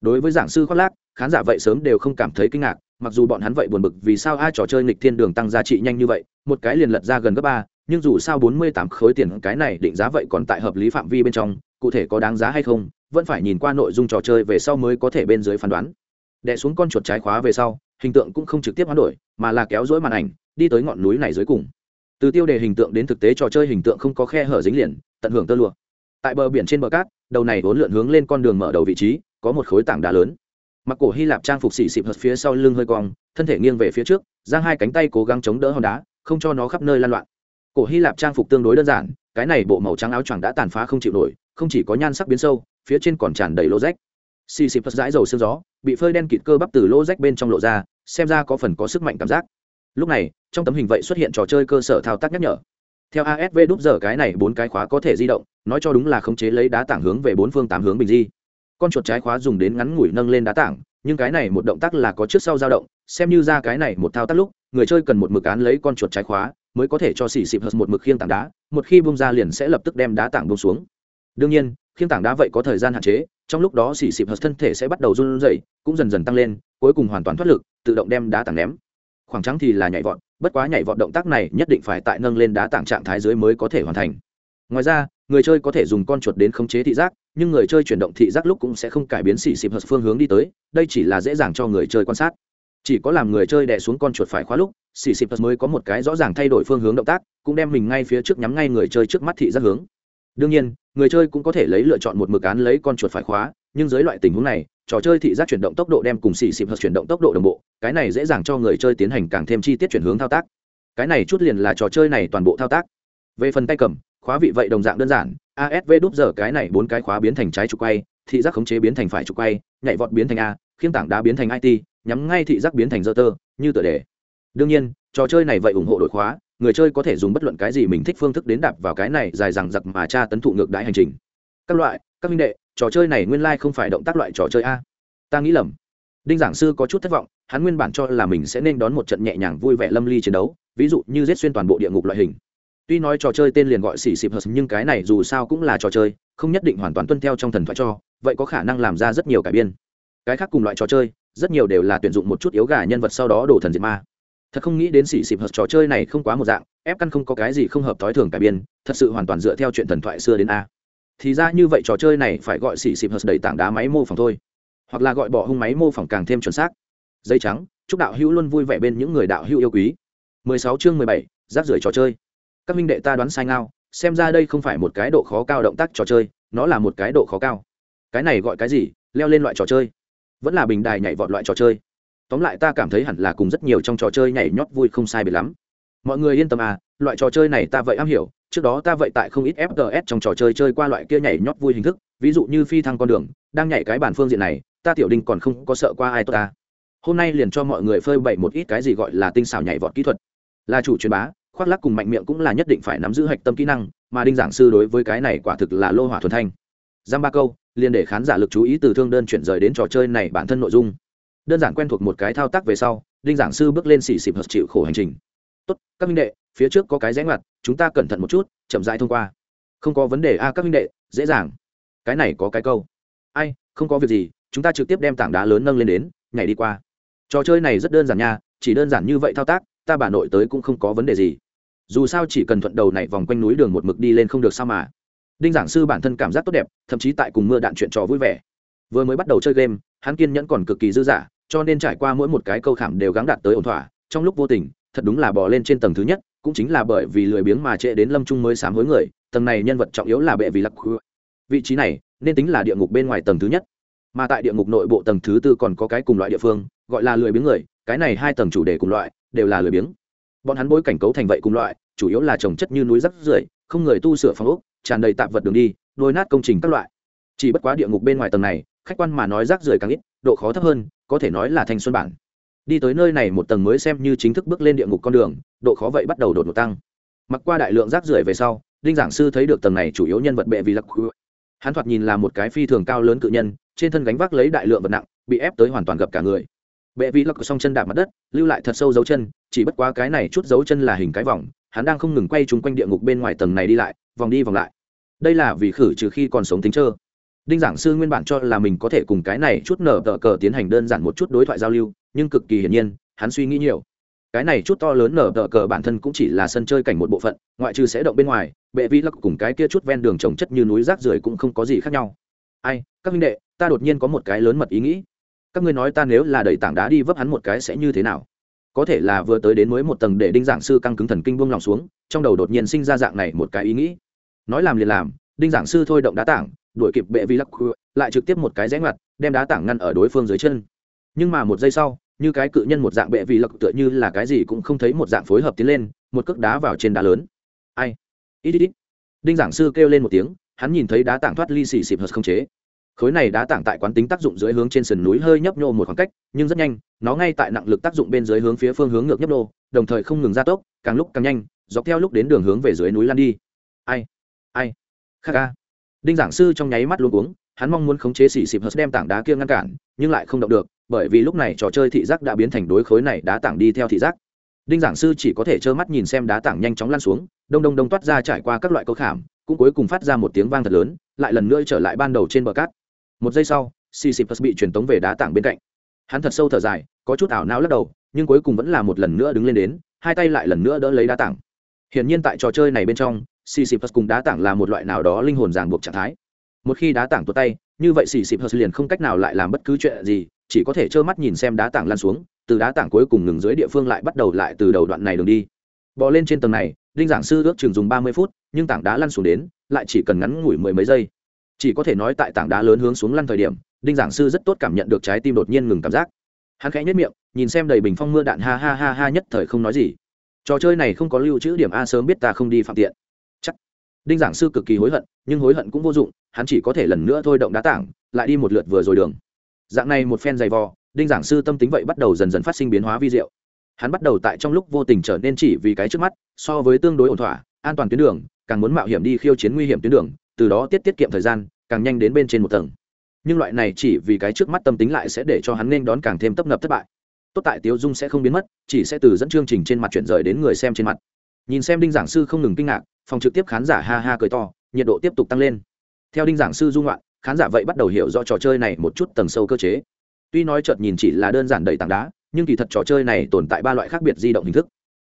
Đối với giảng sư khoác lác, khán giả vậy sớm đều không cảm thấy kinh ngạc, mặc dù bọn hắn vậy buồn bực vì sao ai trò chơi nghịch thiên đường tăng giá trị nhanh như vậy, một cái liền lật ra gần gấp ba, nhưng dù sao bốn mươi tám khối tiền cái này định giá vậy còn tại hợp lý phạm vi bên trong, cụ thể có đáng giá hay không, vẫn phải nhìn qua nội dung trò chơi về sau mới có thể bên dưới phán đoán. Đẻ xuống con chuột trái khóa về sau, hình tượng cũng không trực tiếp hoán đổi, mà là kéo dối màn ảnh, đi tới ngọn núi này dưới cùng. Từ tiêu đề hình tượng đến thực tế trò chơi hình tượng không có khe hở dính liền, tận hưởng tơ lụa tại bờ biển trên bờ cát, đầu này vốn lượn hướng lên con đường mở đầu vị trí, có một khối tảng đá lớn. Mặc cổ hy lạp trang phục xỉ xịp hật phía sau lưng hơi cong, thân thể nghiêng về phía trước, giang hai cánh tay cố gắng chống đỡ hòn đá, không cho nó khắp nơi lan loạn. Cổ hy lạp trang phục tương đối đơn giản, cái này bộ màu trắng áo choàng đã tàn phá không chịu nổi, không chỉ có nhan sắc biến sâu, phía trên còn tràn đầy lô rách. Xì xịp dãi dầu sương gió, bị phơi đen kịt cơ bắp từ lô rách bên trong lộ ra, xem ra có phần có sức mạnh cảm giác. Lúc này, trong tấm hình vậy xuất hiện trò chơi cơ sở thao tác nhắc nhở theo asv đúp giờ cái này bốn cái khóa có thể di động, nói cho đúng là khống chế lấy đá tảng hướng về bốn phương tám hướng bình di. Con chuột trái khóa dùng đến ngắn ngủi nâng lên đá tảng, nhưng cái này một động tác là có trước sau dao động, xem như ra cái này một thao tác lúc, người chơi cần một mực án lấy con chuột trái khóa, mới có thể cho xỉ xịp hợp một mực khiêng tảng đá, một khi bung ra liền sẽ lập tức đem đá tảng bung xuống. Đương nhiên, khiêng tảng đá vậy có thời gian hạn chế, trong lúc đó xỉ xịp hợp thân thể sẽ bắt đầu run rẩy, cũng dần dần tăng lên, cuối cùng hoàn toàn thoát lực, tự động đem đá tảng ném. Khoảng trắng thì là nhảy vọt bất quá nhảy vọt động tác này nhất định phải tại nâng lên đá tảng trạng thái dưới mới có thể hoàn thành. Ngoài ra, người chơi có thể dùng con chuột đến khống chế thị giác, nhưng người chơi chuyển động thị giác lúc cũng sẽ không cải biến xì xịp hợp phương hướng đi tới, đây chỉ là dễ dàng cho người chơi quan sát. Chỉ có làm người chơi đè xuống con chuột phải khóa lúc, xì xịp hợp mới có một cái rõ ràng thay đổi phương hướng động tác, cũng đem mình ngay phía trước nhắm ngay người chơi trước mắt thị giác hướng. Đương nhiên, người chơi cũng có thể lấy lựa chọn một mực án lấy con chuột phải khóa nhưng dưới loại tình huống này, trò chơi thị giác chuyển động tốc độ đem cùng xì xịp hợp chuyển động tốc độ đồng bộ, cái này dễ dàng cho người chơi tiến hành càng thêm chi tiết chuyển hướng thao tác. Cái này chút liền là trò chơi này toàn bộ thao tác. Về phần tay cầm, khóa vị vậy đồng dạng đơn giản asv đúp giờ cái này bốn cái khóa biến thành trái trục quay, thị giác khống chế biến thành phải trục quay, nhảy vọt biến thành a, khiêng tảng đá biến thành it nhắm ngay thị giác biến thành dơ tơ, như tựa đề. Đương nhiên, trò chơi này vậy ủng hộ đổi khóa, người chơi có thể dùng bất luận cái gì mình thích phương thức đến đạp vào cái này dài dằng dặc mà tra tấn thụ ngược đại hành trình. Các loại, các minh đệ trò chơi này nguyên lai không phải động tác loại trò chơi a. Ta nghĩ lầm. Đinh giảng sư có chút thất vọng, hắn nguyên bản cho là mình sẽ nên đón một trận nhẹ nhàng vui vẻ lâm ly chiến đấu, ví dụ như giết xuyên toàn bộ địa ngục loại hình. Tuy nói trò chơi tên liền gọi xỉ xịp hợp nhưng cái này dù sao cũng là trò chơi, không nhất định hoàn toàn tuân theo trong thần thoại cho, vậy có khả năng làm ra rất nhiều cải biên. Cái khác cùng loại trò chơi, rất nhiều đều là tuyển dụng một chút yếu gà nhân vật sau đó đổ thần diệt ma. Thật không nghĩ đến xỉ xịp hợp trò chơi này không quá một dạng, ép căn không có cái gì không hợp thói thường cải biên, thật sự hoàn toàn dựa theo chuyện thần thoại xưa đến a thì ra như vậy trò chơi này phải gọi xỉ xịp hờ đầy tảng đá máy mô phỏng thôi. Hoặc là gọi bỏ hung máy mô phỏng càng thêm chuẩn xác. Dây trắng chúc đạo hữu luôn vui vẻ bên những người đạo hữu yêu quý. 16 chương 17, rác rưởi trò chơi. Các minh đệ ta đoán sai ngao xem ra đây không phải một cái độ khó cao động tác trò chơi nó là một cái độ khó cao. Cái này gọi cái gì leo lên loại trò chơi. Vẫn là bình đài nhảy vọt loại trò chơi. Tóm lại ta cảm thấy hẳn là cùng rất nhiều trong trò chơi nhảy nhót vui không sai biệt lắm mọi người yên tâm à loại trò chơi này ta vậy am hiểu, trước đó ta vậy tại không ít fts trong trò chơi chơi qua loại kia nhảy nhót vui hình thức, ví dụ như phi thăng con đường, đang nhảy cái bản phương diện này, ta tiểu đinh còn không có sợ qua ai tốt ta. Hôm nay liền cho mọi người phơi bày một ít cái gì gọi là tinh xảo nhảy vọt kỹ thuật. Là chủ truyền bá, khoác lắc cùng mạnh miệng cũng là nhất định phải nắm giữ hạch tâm kỹ năng, mà đinh giảng sư đối với cái này quả thực là lô hỏa thuần thanh. Giam ba câu, liền để khán giả lực chú ý từ thương đơn chuyển rời đến trò chơi này bản thân nội dung. Đơn giản quen thuộc một cái thao tác về sau, đinh giảng sư bước lên xì xịp hợp chịu khổ hành trình tốt, các minh đệ, phía trước có cái rẽ ngoặt, chúng ta cẩn thận một chút, chậm rãi thông qua. Không có vấn đề a, các minh đệ, dễ dàng. Cái này có cái câu. Ai, không có việc gì, chúng ta trực tiếp đem tảng đá lớn nâng lên đến, nhảy đi qua. Trò chơi này rất đơn giản nha, chỉ đơn giản như vậy thao tác, ta bà nội tới cũng không có vấn đề gì. Dù sao chỉ cần thuận đầu này vòng quanh núi đường một mực đi lên không được sao mà. Đinh giảng sư bản thân cảm giác tốt đẹp, thậm chí tại cùng mưa đạn chuyện trò vui vẻ. Vừa mới bắt đầu chơi game, hắn kiên nhẫn còn cực kỳ dư dả, cho nên trải qua mỗi một cái câu khảm đều gắng đạt tới ổn thỏa, trong lúc vô tình thật đúng là bỏ lên trên tầng thứ nhất, cũng chính là bởi vì lười biếng mà trễ đến lâm trung mới sám hối người, tầng này nhân vật trọng yếu là bệ vì lặc vị trí này, nên tính là địa ngục bên ngoài tầng thứ nhất. Mà tại địa ngục nội bộ tầng thứ tư còn có cái cùng loại địa phương, gọi là lười biếng người, cái này hai tầng chủ đề cùng loại, đều là lười biếng. Bọn hắn bối cảnh cấu thành vậy cùng loại, chủ yếu là trồng chất như núi rắc rưởi, không người tu sửa phòng ốc, tràn đầy tạp vật đường đi, đôi nát công trình các loại. Chỉ bất quá địa ngục bên ngoài tầng này, khách quan mà nói rác rưởi càng ít, độ khó thấp hơn, có thể nói là thanh xuân bản đi tới nơi này một tầng mới xem như chính thức bước lên địa ngục con đường, độ khó vậy bắt đầu đột ngột tăng. Mặc qua đại lượng rác rưởi về sau, đinh giảng sư thấy được tầng này chủ yếu nhân vật bệ vì lắc hắn thoạt nhìn là một cái phi thường cao lớn cự nhân, trên thân gánh vác lấy đại lượng vật nặng, bị ép tới hoàn toàn gặp cả người. Bệ vì lắc xong chân đạp mặt đất, lưu lại thật sâu dấu chân, chỉ bất quá cái này chút dấu chân là hình cái vòng, hắn đang không ngừng quay chung quanh địa ngục bên ngoài tầng này đi lại, vòng đi vòng lại. Đây là vì khử trừ khi còn sống tính trơ. Đinh giảng sư nguyên bản cho là mình có thể cùng cái này chút nở tờ cờ tiến hành đơn giản một chút đối thoại giao lưu nhưng cực kỳ hiển nhiên, hắn suy nghĩ nhiều. Cái này chút to lớn nở tờ cờ bản thân cũng chỉ là sân chơi cảnh một bộ phận, ngoại trừ sẽ động bên ngoài, bệ vi lắc cùng cái kia chút ven đường trồng chất như núi rác rưởi cũng không có gì khác nhau. Ai, các minh đệ, ta đột nhiên có một cái lớn mật ý nghĩ. Các ngươi nói ta nếu là đẩy tảng đá đi vấp hắn một cái sẽ như thế nào? Có thể là vừa tới đến mới một tầng để đinh giảng sư căng cứng thần kinh buông lòng xuống, trong đầu đột nhiên sinh ra dạng này một cái ý nghĩ. Nói làm liền làm, đinh giảng sư thôi động đá tảng, đuổi kịp bệ vi lắc lại trực tiếp một cái rẽ ngoặt, đem đá tảng ngăn ở đối phương dưới chân. Nhưng mà một giây sau như cái cự nhân một dạng bệ vì lộc tựa như là cái gì cũng không thấy một dạng phối hợp tiến lên, một cước đá vào trên đá lớn. Ai? Ít ít ít. Đinh giảng sư kêu lên một tiếng, hắn nhìn thấy đá tảng thoát ly xì xịp hợp không chế. Khối này đá tảng tại quán tính tác dụng dưới hướng trên sườn núi hơi nhấp nhô một khoảng cách, nhưng rất nhanh, nó ngay tại nặng lực tác dụng bên dưới hướng phía phương hướng ngược nhấp nhô, đồng thời không ngừng gia tốc, càng lúc càng nhanh, dọc theo lúc đến đường hướng về dưới núi lan đi. Ai? Ai? Kha kha đinh giảng sư trong nháy mắt luôn uống hắn mong muốn khống chế xì xịp hợp đem tảng đá kia ngăn cản, nhưng lại không động được bởi vì lúc này trò chơi thị giác đã biến thành đối khối này đá tảng đi theo thị giác. Đinh giảng sư chỉ có thể trơ mắt nhìn xem đá tảng nhanh chóng lan xuống, đông đông đông toát ra trải qua các loại câu khảm, cũng cuối cùng phát ra một tiếng vang thật lớn, lại lần nữa trở lại ban đầu trên bờ cát. Một giây sau, Sisyphus bị truyền tống về đá tảng bên cạnh. Hắn thật sâu thở dài, có chút ảo não lắc đầu, nhưng cuối cùng vẫn là một lần nữa đứng lên đến, hai tay lại lần nữa đỡ lấy đá tảng. Hiển nhiên tại trò chơi này bên trong, Sisyphus cùng đá tảng là một loại nào đó linh hồn ràng buộc trạng thái. Một khi đá tảng tuột tay, như vậy Sisyphus liền không cách nào lại làm bất cứ chuyện gì chỉ có thể trơ mắt nhìn xem đá tảng lan xuống, từ đá tảng cuối cùng ngừng dưới địa phương lại bắt đầu lại từ đầu đoạn này đường đi. Bỏ lên trên tầng này, đinh giảng sư ước chừng dùng ba mươi phút, nhưng tảng đá lăn xuống đến, lại chỉ cần ngắn ngủi mười mấy giây. Chỉ có thể nói tại tảng đá lớn hướng xuống lăn thời điểm, đinh giảng sư rất tốt cảm nhận được trái tim đột nhiên ngừng cảm giác. Hắn khẽ nhất miệng, nhìn xem đầy bình phong mưa đạn ha ha ha ha nhất thời không nói gì. Trò chơi này không có lưu trữ điểm a sớm biết ta không đi phạm tiện. Chắc. Đinh giảng sư cực kỳ hối hận, nhưng hối hận cũng vô dụng, hắn chỉ có thể lần nữa thôi động đá tảng, lại đi một lượt vừa rồi đường dạng này một phen dày vò, đinh giảng sư tâm tính vậy bắt đầu dần dần phát sinh biến hóa vi diệu. Hắn bắt đầu tại trong lúc vô tình trở nên chỉ vì cái trước mắt, so với tương đối ổn thỏa, an toàn tuyến đường, càng muốn mạo hiểm đi khiêu chiến nguy hiểm tuyến đường, từ đó tiết tiết kiệm thời gian, càng nhanh đến bên trên một tầng. Nhưng loại này chỉ vì cái trước mắt tâm tính lại sẽ để cho hắn nên đón càng thêm tấp nập thất bại. Tốt tại tiêu dung sẽ không biến mất, chỉ sẽ từ dẫn chương trình trên mặt chuyển rời đến người xem trên mặt. Nhìn xem đinh giảng sư không ngừng kinh ngạc, phòng trực tiếp khán giả ha ha cười to, nhiệt độ tiếp tục tăng lên. Theo đinh giảng sư dung loạn khán giả vậy bắt đầu hiểu rõ trò chơi này một chút tầng sâu cơ chế. Tuy nói chợt nhìn chỉ là đơn giản đầy tảng đá, nhưng kỳ thật trò chơi này tồn tại ba loại khác biệt di động hình thức.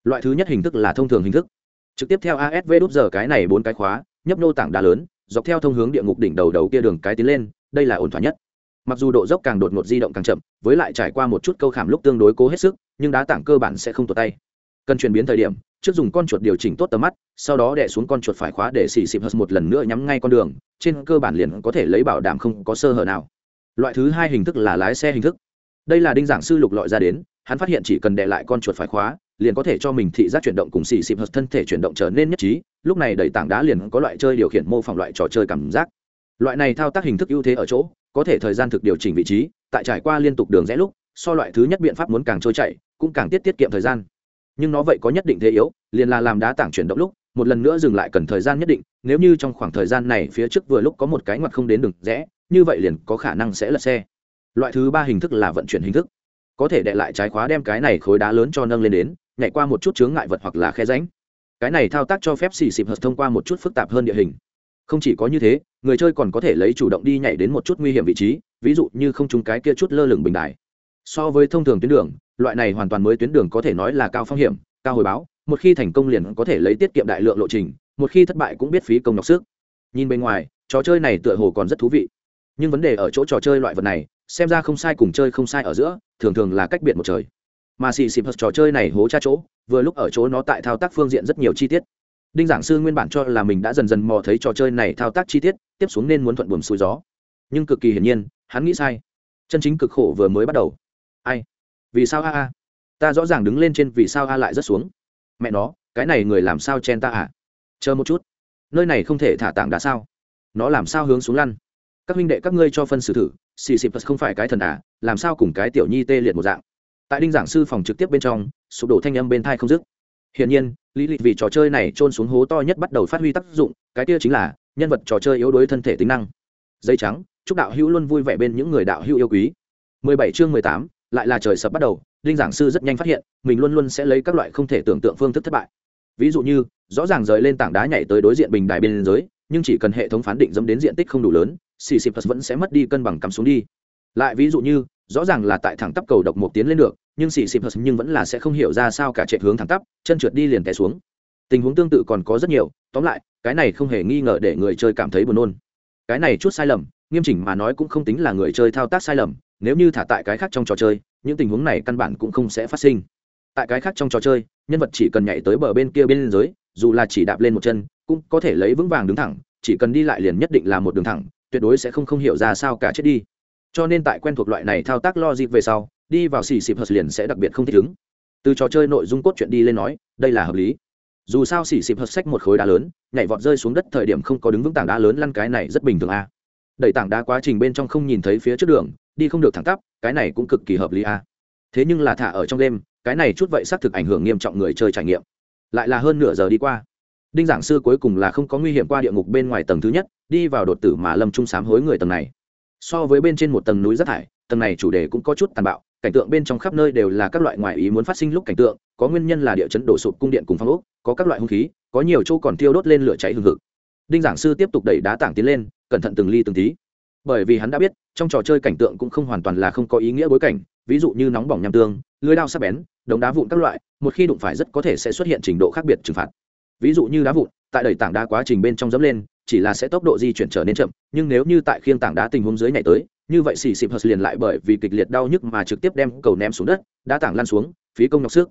Loại thứ nhất hình thức là thông thường hình thức. Trực tiếp theo asv đút giờ cái này bốn cái khóa, nhấp nô tảng đá lớn, dọc theo thông hướng địa ngục đỉnh đầu đầu kia đường cái tiến lên, đây là ổn thỏa nhất. Mặc dù độ dốc càng đột ngột di động càng chậm, với lại trải qua một chút câu khảm lúc tương đối cố hết sức, nhưng đá tảng cơ bản sẽ không tuột tay cần chuyển biến thời điểm, trước dùng con chuột điều chỉnh tốt tầm mắt, sau đó đẻ xuống con chuột phải khóa để xì xịp hớt một lần nữa nhắm ngay con đường, trên cơ bản liền có thể lấy bảo đảm không có sơ hở nào. Loại thứ hai hình thức là lái xe hình thức. Đây là đinh giảng sư lục lọi ra đến, hắn phát hiện chỉ cần đệ lại con chuột phải khóa, liền có thể cho mình thị giác chuyển động cùng xì xịp hớt thân thể chuyển động trở nên nhất trí, lúc này đẩy tảng đá liền có loại chơi điều khiển mô phỏng loại trò chơi cảm giác. Loại này thao tác hình thức ưu thế ở chỗ, có thể thời gian thực điều chỉnh vị trí, tại trải qua liên tục đường rẽ lúc, so loại thứ nhất biện pháp muốn càng trôi chạy cũng càng tiết tiết kiệm thời gian nhưng nó vậy có nhất định thế yếu, liền là làm đá tảng chuyển động lúc, một lần nữa dừng lại cần thời gian nhất định, nếu như trong khoảng thời gian này phía trước vừa lúc có một cái ngoặt không đến đường rẽ, như vậy liền có khả năng sẽ lật xe. Loại thứ ba hình thức là vận chuyển hình thức. Có thể đệ lại trái khóa đem cái này khối đá lớn cho nâng lên đến, nhảy qua một chút chướng ngại vật hoặc là khe ránh cái này thao tác cho phép xì xịp hợp thông qua một chút phức tạp hơn địa hình. Không chỉ có như thế, người chơi còn có thể lấy chủ động đi nhảy đến một chút nguy hiểm vị trí, ví dụ như không trúng cái kia chút lơ lửng bình đài. So với thông thường tuyến đường loại này hoàn toàn mới tuyến đường có thể nói là cao phong hiểm, cao hồi báo, một khi thành công liền có thể lấy tiết kiệm đại lượng lộ trình, một khi thất bại cũng biết phí công nhọc sức. Nhìn bên ngoài, trò chơi này tựa hồ còn rất thú vị. Nhưng vấn đề ở chỗ trò chơi loại vật này, xem ra không sai cùng chơi không sai ở giữa, thường thường là cách biệt một trời. Mà xì xịp trò chơi này hố tra chỗ, vừa lúc ở chỗ nó tại thao tác phương diện rất nhiều chi tiết. Đinh giảng sư nguyên bản cho là mình đã dần dần mò thấy trò chơi này thao tác chi tiết, tiếp xuống nên muốn thuận buồm xuôi gió. Nhưng cực kỳ hiển nhiên, hắn nghĩ sai. Chân chính cực khổ vừa mới bắt đầu. Ai? Vì sao a a? Ta rõ ràng đứng lên trên vì sao a lại rất xuống. Mẹ nó cái này người làm sao chen ta à? Chờ một chút. Nơi này không thể thả tảng đá sao? Nó làm sao hướng xuống lăn? Các huynh đệ các ngươi cho phân xử thử xì xì plus không phải cái thần à làm sao cùng cái tiểu nhi tê liệt một dạng? Tại đinh giảng sư phòng trực tiếp bên trong sụp đổ thanh âm bên thai không dứt. Hiển nhiên lý lịch vì trò chơi này trôn xuống hố to nhất bắt đầu phát huy tác dụng cái kia chính là nhân vật trò chơi yếu đuối thân thể tính năng. Dây trắng chúc đạo hữu luôn vui vẻ bên những người đạo hữu yêu quý. 17 chương 18, lại là trời sập bắt đầu, đinh giảng sư rất nhanh phát hiện, mình luôn luôn sẽ lấy các loại không thể tưởng tượng phương thức thất bại. Ví dụ như, rõ ràng rời lên tảng đá nhảy tới đối diện bình đài bên giới, nhưng chỉ cần hệ thống phán định dẫm đến diện tích không đủ lớn xì xì plus vẫn sẽ mất đi cân bằng cắm xuống đi. Lại ví dụ như, rõ ràng là tại thẳng tắp cầu độc một tiến lên được, nhưng xì xì plus nhưng vẫn là sẽ không hiểu ra sao cả chạy hướng thẳng tắp, chân trượt đi liền té xuống. Tình huống tương tự còn có rất nhiều, tóm lại, cái này không hề nghi ngờ để người chơi cảm thấy buồn nôn. Cái này chút sai lầm, nghiêm chỉnh mà nói cũng không tính là người chơi thao tác sai lầm nếu như thả tại cái khác trong trò chơi, những tình huống này căn bản cũng không sẽ phát sinh. Tại cái khác trong trò chơi, nhân vật chỉ cần nhảy tới bờ bên kia bên dưới dù là chỉ đạp lên một chân, cũng có thể lấy vững vàng đứng thẳng, chỉ cần đi lại liền nhất định là một đường thẳng, tuyệt đối sẽ không không hiểu ra sao cả chết đi. Cho nên tại quen thuộc loại này thao tác logic về sau, đi vào xì xịp hờ liền sẽ đặc biệt không thích ứng. Từ trò chơi nội dung cốt truyện đi lên nói, đây là hợp lý. Dù sao xì xịp hờ sách một khối đá lớn, nhảy vọt rơi xuống đất thời điểm không có đứng vững tảng đá lớn lăn cái này rất bình thường a à. đẩy tảng đá quá trình bên trong không nhìn thấy phía trước đường đi không được thẳng tắp, cái này cũng cực kỳ hợp lý a. À. thế nhưng là thả ở trong đêm, cái này chút vậy xác thực ảnh hưởng nghiêm trọng người chơi trải nghiệm. Lại là hơn nửa giờ đi qua. Đinh giảng sư cuối cùng là không có nguy hiểm qua địa ngục bên ngoài tầng thứ nhất, đi vào đột tử mà lâm trung sám hối người tầng này. So với bên trên một tầng núi rác thải, tầng này chủ đề cũng có chút tàn bạo, cảnh tượng bên trong khắp nơi đều là các loại ngoại ý muốn phát sinh lúc cảnh tượng, có nguyên nhân là địa chấn đổ sụp cung điện cùng phong ốc, có các loại hung khí, có nhiều chỗ còn tiêu đốt lên lửa cháy hừng hực. Đinh giảng sư tiếp tục đẩy đá tảng tiến lên, cẩn thận từng ly từng tí bởi vì hắn đã biết, trong trò chơi cảnh tượng cũng không hoàn toàn là không có ý nghĩa bối cảnh, ví dụ như nóng bỏng nham tương, lưới đao sắc bén, đống đá vụn các loại, một khi đụng phải rất có thể sẽ xuất hiện trình độ khác biệt trừng phạt. Ví dụ như đá vụn, tại đẩy tảng đá quá trình bên trong dẫm lên, chỉ là sẽ tốc độ di chuyển trở nên chậm, nhưng nếu như tại khiêng tảng đá tình huống dưới nhảy tới, như vậy xì xịp hợp liền lại bởi vì kịch liệt đau nhức mà trực tiếp đem cầu ném xuống đất, đá tảng lăn xuống, phí công nhọc sức.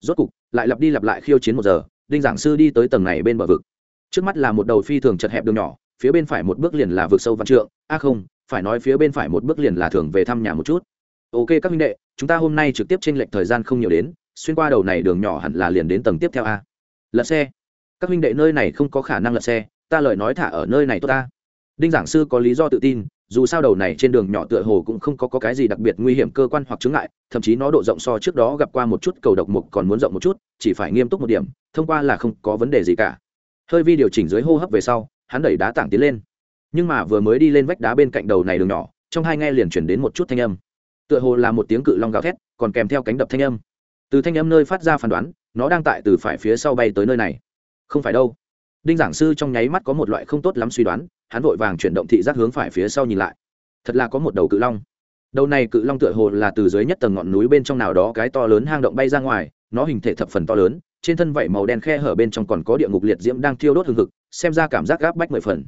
Rốt cục, lại lặp đi lặp lại khiêu chiến một giờ, đinh giảng sư đi tới tầng này bên bờ vực. Trước mắt là một đầu phi thường chật hẹp đường nhỏ phía bên phải một bước liền là vượt sâu văn trượng. A không phải nói phía bên phải một bước liền là thường về thăm nhà một chút. Ok các minh đệ chúng ta hôm nay trực tiếp trên lệch thời gian không nhiều đến xuyên qua đầu này đường nhỏ hẳn là liền đến tầng tiếp theo a. Lật xe. Các minh đệ nơi này không có khả năng lật xe ta lời nói thả ở nơi này tốt ta đinh giảng sư có lý do tự tin dù sao đầu này trên đường nhỏ tựa hồ cũng không có, có cái gì đặc biệt nguy hiểm cơ quan hoặc chứng ngại thậm chí nó độ rộng so trước đó gặp qua một chút cầu độc mục còn muốn rộng một chút chỉ phải nghiêm túc một điểm thông qua là không có vấn đề gì cả. Hơi vi điều chỉnh dưới hô hấp về sau hắn đẩy đá tảng tiến lên. Nhưng mà vừa mới đi lên vách đá bên cạnh đầu này đường nhỏ, trong hai nghe liền chuyển đến một chút thanh âm. Tựa hồ là một tiếng cự long gào thét, còn kèm theo cánh đập thanh âm. Từ thanh âm nơi phát ra phán đoán, nó đang tại từ phải phía sau bay tới nơi này. Không phải đâu. Đinh giảng sư trong nháy mắt có một loại không tốt lắm suy đoán, hắn vội vàng chuyển động thị giác hướng phải phía sau nhìn lại. Thật là có một đầu cự long. Đầu này cự long tựa hồ là từ dưới nhất tầng ngọn núi bên trong nào đó cái to lớn hang động bay ra ngoài nó hình thể thập phần to lớn, trên thân vảy màu đen khe hở bên trong còn có địa ngục liệt diễm đang thiêu đốt hừng hực, xem ra cảm giác gáp bách mười phần.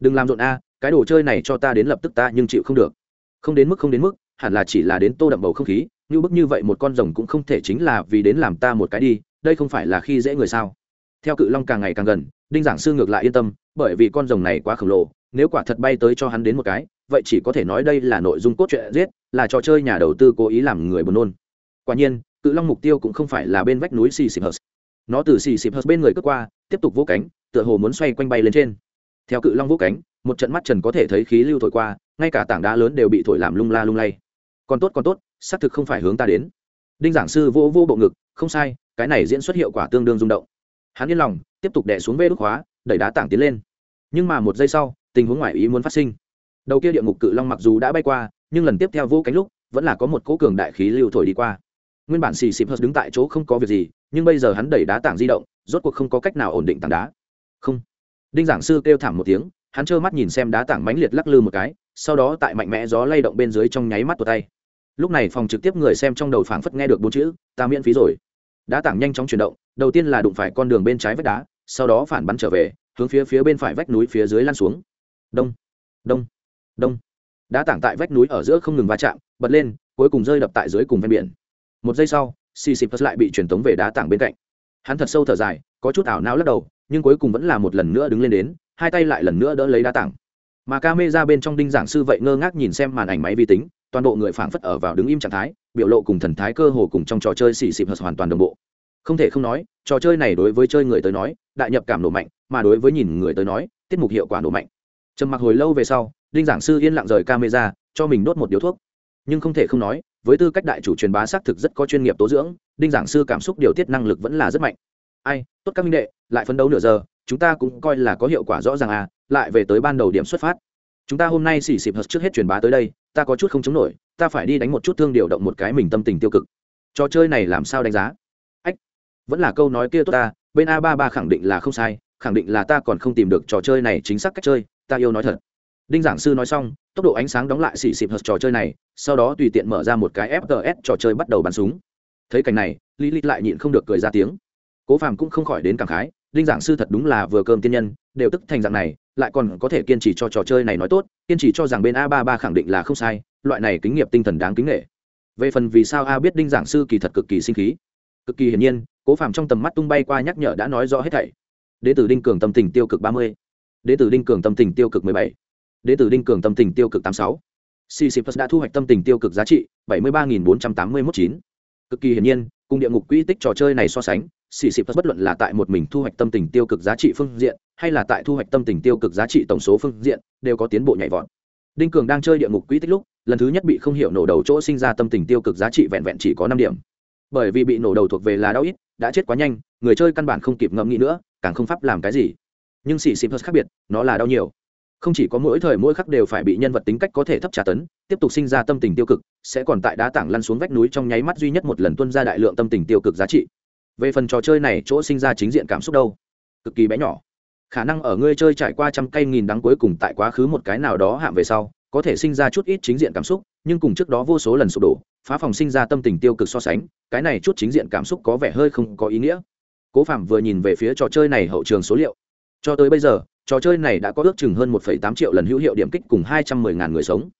Đừng làm rộn a, cái đồ chơi này cho ta đến lập tức ta nhưng chịu không được. Không đến mức, không đến mức, hẳn là chỉ là đến tô đậm bầu không khí, như bức như vậy một con rồng cũng không thể chính là vì đến làm ta một cái đi, đây không phải là khi dễ người sao? Theo cự long càng ngày càng gần, đinh giảng sư ngược lại yên tâm, bởi vì con rồng này quá khổng lồ, nếu quả thật bay tới cho hắn đến một cái, vậy chỉ có thể nói đây là nội dung cốt truyện giết, là trò chơi nhà đầu tư cố ý làm người buồn nôn. Quả nhiên cự long mục tiêu cũng không phải là bên vách núi xì xịp hờ nó từ xì xịp hờ bên người cướp qua, tiếp tục vỗ cánh, tựa hồ muốn xoay quanh bay lên trên. Theo cự long vỗ cánh, một trận mắt trần có thể thấy khí lưu thổi qua, ngay cả tảng đá lớn đều bị thổi làm lung la lung lay. Còn tốt còn tốt, xác thực không phải hướng ta đến. Đinh giảng sư vô vô bộ ngực, không sai, cái này diễn xuất hiệu quả tương đương rung động. Hắn yên lòng, tiếp tục đè xuống vê đốt khóa, đẩy đá tảng tiến lên. Nhưng mà một giây sau, tình huống ngoài ý muốn phát sinh. Đầu kia địa ngục cự long mặc dù đã bay qua, nhưng lần tiếp theo vô cánh lúc, vẫn là có một cỗ cường đại khí lưu thổi đi qua nguyên bản xì xịp hớt đứng tại chỗ không có việc gì, nhưng bây giờ hắn đẩy đá tảng di động, rốt cuộc không có cách nào ổn định tảng đá. Không. Đinh giảng sư kêu thảm một tiếng, hắn trơ mắt nhìn xem đá tảng mãnh liệt lắc lư một cái, sau đó tại mạnh mẽ gió lay động bên dưới trong nháy mắt tuột tay. Lúc này phòng trực tiếp người xem trong đầu phảng phất nghe được bốn chữ, ta miễn phí rồi. Đá tảng nhanh chóng chuyển động, đầu tiên là đụng phải con đường bên trái vách đá, sau đó phản bắn trở về, hướng phía phía bên phải vách núi phía dưới lan xuống. Đông. Đông. Đông. Đá tảng tại vách núi ở giữa không ngừng va chạm, bật lên, cuối cùng rơi đập tại dưới cùng ven biển một giây sau xì xịp lại bị truyền tống về đá tảng bên cạnh. Hắn thật sâu thở dài, có chút ảo não lắc đầu, nhưng cuối cùng vẫn là một lần nữa đứng lên đến, hai tay lại lần nữa đỡ lấy đá tảng. Mà ca mê ra bên trong đinh giảng sư vậy ngơ ngác nhìn xem màn ảnh máy vi tính, toàn bộ người phảng phất ở vào đứng im trạng thái, biểu lộ cùng thần thái cơ hồ cùng trong trò chơi xì xịp hoàn toàn đồng bộ. Không thể không nói, trò chơi này đối với chơi người tới nói, đại nhập cảm nổ mạnh, mà đối với nhìn người tới nói, tiết mục hiệu quả nổ mạnh. Trầm mặc hồi lâu về sau, đinh giảng sư yên lặng rời camera, cho mình đốt một điếu thuốc. Nhưng không thể không nói với tư cách đại chủ truyền bá xác thực rất có chuyên nghiệp tố dưỡng, đinh giảng sư cảm xúc điều tiết năng lực vẫn là rất mạnh. Ai, tốt các minh đệ, lại phấn đấu nửa giờ, chúng ta cũng coi là có hiệu quả rõ ràng à lại về tới ban đầu điểm xuất phát. Chúng ta hôm nay xỉ xịp hật trước hết truyền bá tới đây, ta có chút không chống nổi, ta phải đi đánh một chút thương điều động một cái mình tâm tình tiêu cực. Trò chơi này làm sao đánh giá? Ách, vẫn là câu nói kia tốt ta, bên a ba ba khẳng định là không sai, khẳng định là ta còn không tìm được trò chơi này chính xác cách chơi, ta yêu nói thật đinh giảng sư nói xong, tốc độ ánh sáng đóng lại xì xịp hờ trò chơi này, sau đó tùy tiện mở ra một cái fts trò chơi bắt đầu bắn súng. Thấy cảnh này, lý lịch lại nhịn không được cười ra tiếng. Cố phàm cũng không khỏi đến cảm khái, đinh giảng sư thật đúng là vừa cơm tiên nhân, đều tức thành dạng này, lại còn có thể kiên trì cho trò chơi này nói tốt, kiên trì cho rằng bên a ba ba khẳng định là không sai, loại này kính nghiệp tinh thần đáng kính nghệ về phần vì sao a biết đinh giảng sư kỳ thật cực kỳ sinh khí, cực kỳ hiển nhiên, cố phàm trong tầm mắt tung bay qua nhắc nhở đã nói rõ hết thảy. Đế tử đinh cường tâm tình tiêu cực ba mươi, đế tử đinh cường tâm tình tiêu cực mười bảy đế từ đinh cường tâm tình tiêu cực tám sáu. Cc plus đã thu hoạch tâm tình tiêu cực giá trị bảy mươi ba bốn trăm tám mươi mốt chín. Cực kỳ hiển nhiên cùng địa ngục quỹ tích trò chơi này so sánh cc plus bất luận là tại một mình thu hoạch tâm tình tiêu cực giá trị phương diện, hay là tại thu hoạch tâm tình tiêu cực giá trị tổng số phương diện, đều có tiến bộ nhảy vọt. Đinh cường đang chơi địa ngục quỹ tích lúc, lần thứ nhất bị không hiểu nổ đầu chỗ sinh ra tâm tình tiêu cực giá trị vẹn vẹn chỉ có năm điểm. Bởi vì bị nổ đầu thuộc về là đau ít, đã chết quá nhanh, người chơi căn bản không kịp ngẫm nghĩ nữa, càng không pháp làm cái gì. Nhưng xì xì khác biệt, nó là đau nhiều không chỉ có mỗi thời mỗi khắc đều phải bị nhân vật tính cách có thể thấp trả tấn, tiếp tục sinh ra tâm tình tiêu cực, sẽ còn tại đá tảng lăn xuống vách núi trong nháy mắt duy nhất một lần tuân ra đại lượng tâm tình tiêu cực giá trị. Về phần trò chơi này, chỗ sinh ra chính diện cảm xúc đâu? Cực kỳ bé nhỏ. Khả năng ở ngươi chơi trải qua trăm cây nghìn đắng cuối cùng tại quá khứ một cái nào đó hạm về sau, có thể sinh ra chút ít chính diện cảm xúc, nhưng cùng trước đó vô số lần sụp đổ, phá phòng sinh ra tâm tình tiêu cực so sánh, cái này chút chính diện cảm xúc có vẻ hơi không có ý nghĩa. Cố phạm vừa nhìn về phía trò chơi này hậu trường số liệu. Cho tới bây giờ trò chơi này đã có ước chừng hơn 1,8 triệu lần hữu hiệu điểm kích cùng 210.000 người sống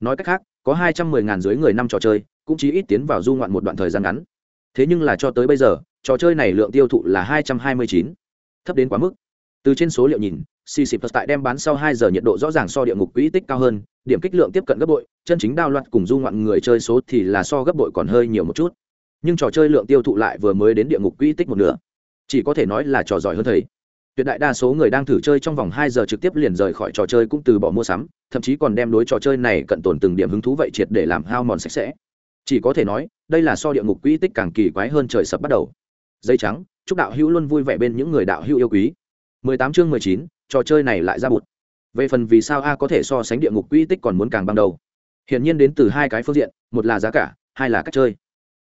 nói cách khác có 210.000 dưới người năm trò chơi cũng chỉ ít tiến vào du ngoạn một đoạn thời gian ngắn thế nhưng là cho tới bây giờ trò chơi này lượng tiêu thụ là 229. thấp đến quá mức từ trên số liệu nhìn CC Plus tại đem bán sau 2 giờ nhiệt độ rõ ràng so địa ngục quỹ tích cao hơn, điểm kích lượng tiếp cận gấp bội, chân chính đao loạt cùng du ngoạn người chơi số thì là so gấp bội còn hơi nhiều một chút. Nhưng trò chơi lượng tiêu thụ lại vừa mới đến địa ngục quỹ tích một nửa. Chỉ có thể nói là trò giỏi hơn thầy. Tuyệt đại đa số người đang thử chơi trong vòng hai giờ trực tiếp liền rời khỏi trò chơi cũng từ bỏ mua sắm, thậm chí còn đem đối trò chơi này cận tồn từng điểm hứng thú vậy triệt để làm hao mòn sạch sẽ. Chỉ có thể nói, đây là so địa ngục quỹ tích càng kỳ quái hơn trời sập bắt đầu. Dây trắng, chúc đạo hữu luôn vui vẻ bên những người đạo hữu yêu quý. 18 chương 19, trò chơi này lại ra bụt về phần vì sao a có thể so sánh địa ngục quỹ tích còn muốn càng ban đầu hiển nhiên đến từ hai cái phương diện một là giá cả hai là cách chơi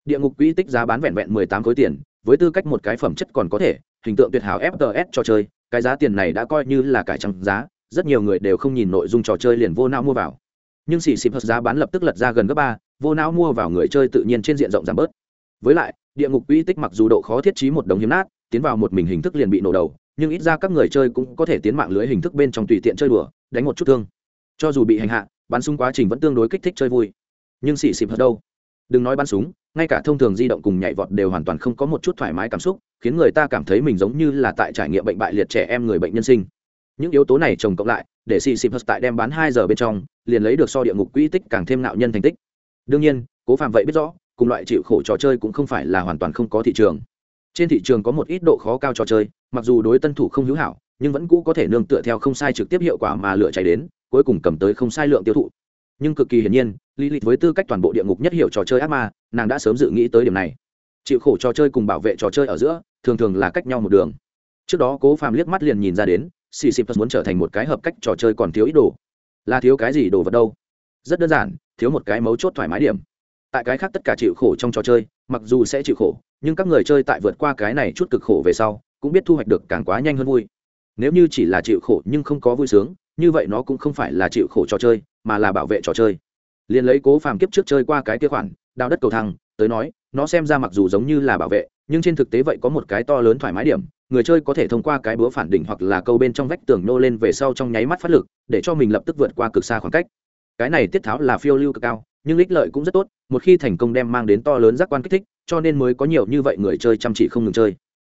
địa ngục quỹ tích giá bán vẹn vẹn mười tám khối tiền với tư cách một cái phẩm chất còn có thể, hình tượng tuyệt hảo fts trò chơi, cái giá tiền này đã coi như là cải trăng giá, rất nhiều người đều không nhìn nội dung trò chơi liền vô não mua vào. Nhưng xì xịp giá bán lập tức lật ra gần gấp ba, vô não mua vào người chơi tự nhiên trên diện rộng giảm bớt. Với lại, địa ngục uy tích mặc dù độ khó thiết trí một đồng hiếm nát, tiến vào một mình hình thức liền bị nổ đầu, nhưng ít ra các người chơi cũng có thể tiến mạng lưới hình thức bên trong tùy tiện chơi đùa, đánh một chút thương. Cho dù bị hành hạ, bắn súng quá trình vẫn tương đối kích thích chơi vui. Nhưng xì xịp đâu? Đừng nói bắn súng ngay cả thông thường di động cùng nhảy vọt đều hoàn toàn không có một chút thoải mái cảm xúc, khiến người ta cảm thấy mình giống như là tại trải nghiệm bệnh bại liệt trẻ em người bệnh nhân sinh. Những yếu tố này chồng cộng lại, để xì xịp hợp tại đem bán hai giờ bên trong, liền lấy được so địa ngục quỹ tích càng thêm nạo nhân thành tích. Đương nhiên, cố phạm vậy biết rõ, cùng loại chịu khổ trò chơi cũng không phải là hoàn toàn không có thị trường. Trên thị trường có một ít độ khó cao trò chơi, mặc dù đối tân thủ không hữu hảo, nhưng vẫn cũ có thể nương tựa theo không sai trực tiếp hiệu quả mà lựa chạy đến, cuối cùng cầm tới không sai lượng tiêu thụ. Nhưng cực kỳ hiển nhiên lý lịch với tư cách toàn bộ địa ngục nhất hiểu trò chơi ác ma, nàng đã sớm dự nghĩ tới điểm này. Chịu khổ trò chơi cùng bảo vệ trò chơi ở giữa, thường thường là cách nhau một đường. Trước đó cố phàm liếc mắt liền nhìn ra đến, xì xịp muốn trở thành một cái hợp cách trò chơi còn thiếu ít đồ. Là thiếu cái gì đồ vật đâu? Rất đơn giản, thiếu một cái mấu chốt thoải mái điểm. Tại cái khác tất cả chịu khổ trong trò chơi, mặc dù sẽ chịu khổ, nhưng các người chơi tại vượt qua cái này chút cực khổ về sau, cũng biết thu hoạch được càng quá nhanh hơn vui. Nếu như chỉ là chịu khổ nhưng không có vui sướng, như vậy nó cũng không phải là chịu khổ trò chơi, mà là bảo vệ trò chơi liền lấy cố phàm kiếp trước chơi qua cái kia khoản, đào đất cầu thăng tới nói, nó xem ra mặc dù giống như là bảo vệ, nhưng trên thực tế vậy có một cái to lớn thoải mái điểm, người chơi có thể thông qua cái búa phản đỉnh hoặc là câu bên trong vách tường nô lên về sau trong nháy mắt phát lực, để cho mình lập tức vượt qua cực xa khoảng cách. Cái này tiết tháo là phiêu lưu cực cao, nhưng ích lợi cũng rất tốt, một khi thành công đem mang đến to lớn giác quan kích thích, cho nên mới có nhiều như vậy người chơi chăm chỉ không ngừng chơi.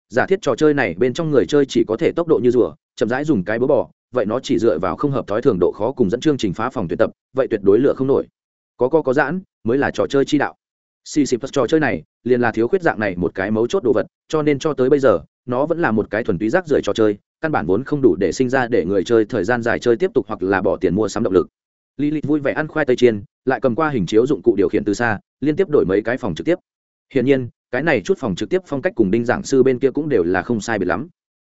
Giả thiết trò chơi này bên trong người chơi chỉ có thể tốc độ như rùa, chậm rãi dùng cái búa bỏ vậy nó chỉ dựa vào không hợp thói thường độ khó cùng dẫn chương trình phá phòng tuyển tập, vậy tuyệt đối lựa không nổi có co có giãn mới là trò chơi chi đạo xì plus trò chơi này liền là thiếu khuyết dạng này một cái mấu chốt đồ vật cho nên cho tới bây giờ nó vẫn là một cái thuần túy rác rưởi trò chơi căn bản vốn không đủ để sinh ra để người chơi thời gian dài chơi tiếp tục hoặc là bỏ tiền mua sắm động lực Lilith vui vẻ ăn khoai tây chiên, lại cầm qua hình chiếu dụng cụ điều khiển từ xa, liên tiếp đổi mấy cái phòng trực tiếp. Hiển nhiên, cái này chút phòng trực tiếp phong cách cùng đinh giảng sư bên kia cũng đều là không sai biệt lắm.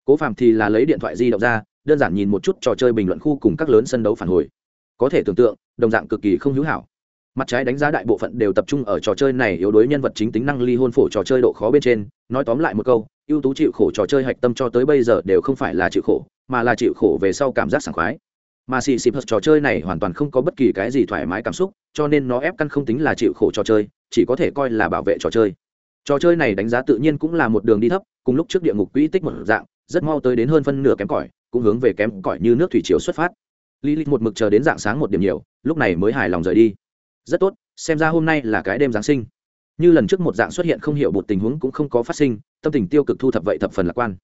Cố Phạm thì là lấy điện thoại di động ra, đơn giản nhìn một chút trò chơi bình luận khu cùng các lớn sân đấu phản hồi. Có thể tưởng tượng, đồng dạng cực kỳ không hữu hảo mặt trái đánh giá đại bộ phận đều tập trung ở trò chơi này yếu đuối nhân vật chính tính năng ly hôn phổ trò chơi độ khó bên trên. Nói tóm lại một câu ưu tú chịu khổ trò chơi hạch tâm cho tới bây giờ đều không phải là chịu khổ mà là chịu khổ về sau cảm giác sảng khoái. Mà xì xịp trò chơi này hoàn toàn không có bất kỳ cái gì thoải mái cảm xúc cho nên nó ép căn không tính là chịu khổ trò chơi chỉ có thể coi là bảo vệ trò chơi. Trò chơi này đánh giá tự nhiên cũng là một đường đi thấp cùng lúc trước địa ngục quỹ tích một dạng rất mau tới đến hơn phân nửa kém cỏi cũng hướng về kém cỏi như nước thủy chiều xuất phát. Lilith một mực chờ đến dạng sáng một điểm nhiều, lúc này mới hài lòng rời đi rất tốt, xem ra hôm nay là cái đêm giáng sinh. Như lần trước một dạng xuất hiện không hiểu một tình huống cũng không có phát sinh, tâm tình tiêu cực thu thập vậy thập phần lạc quan.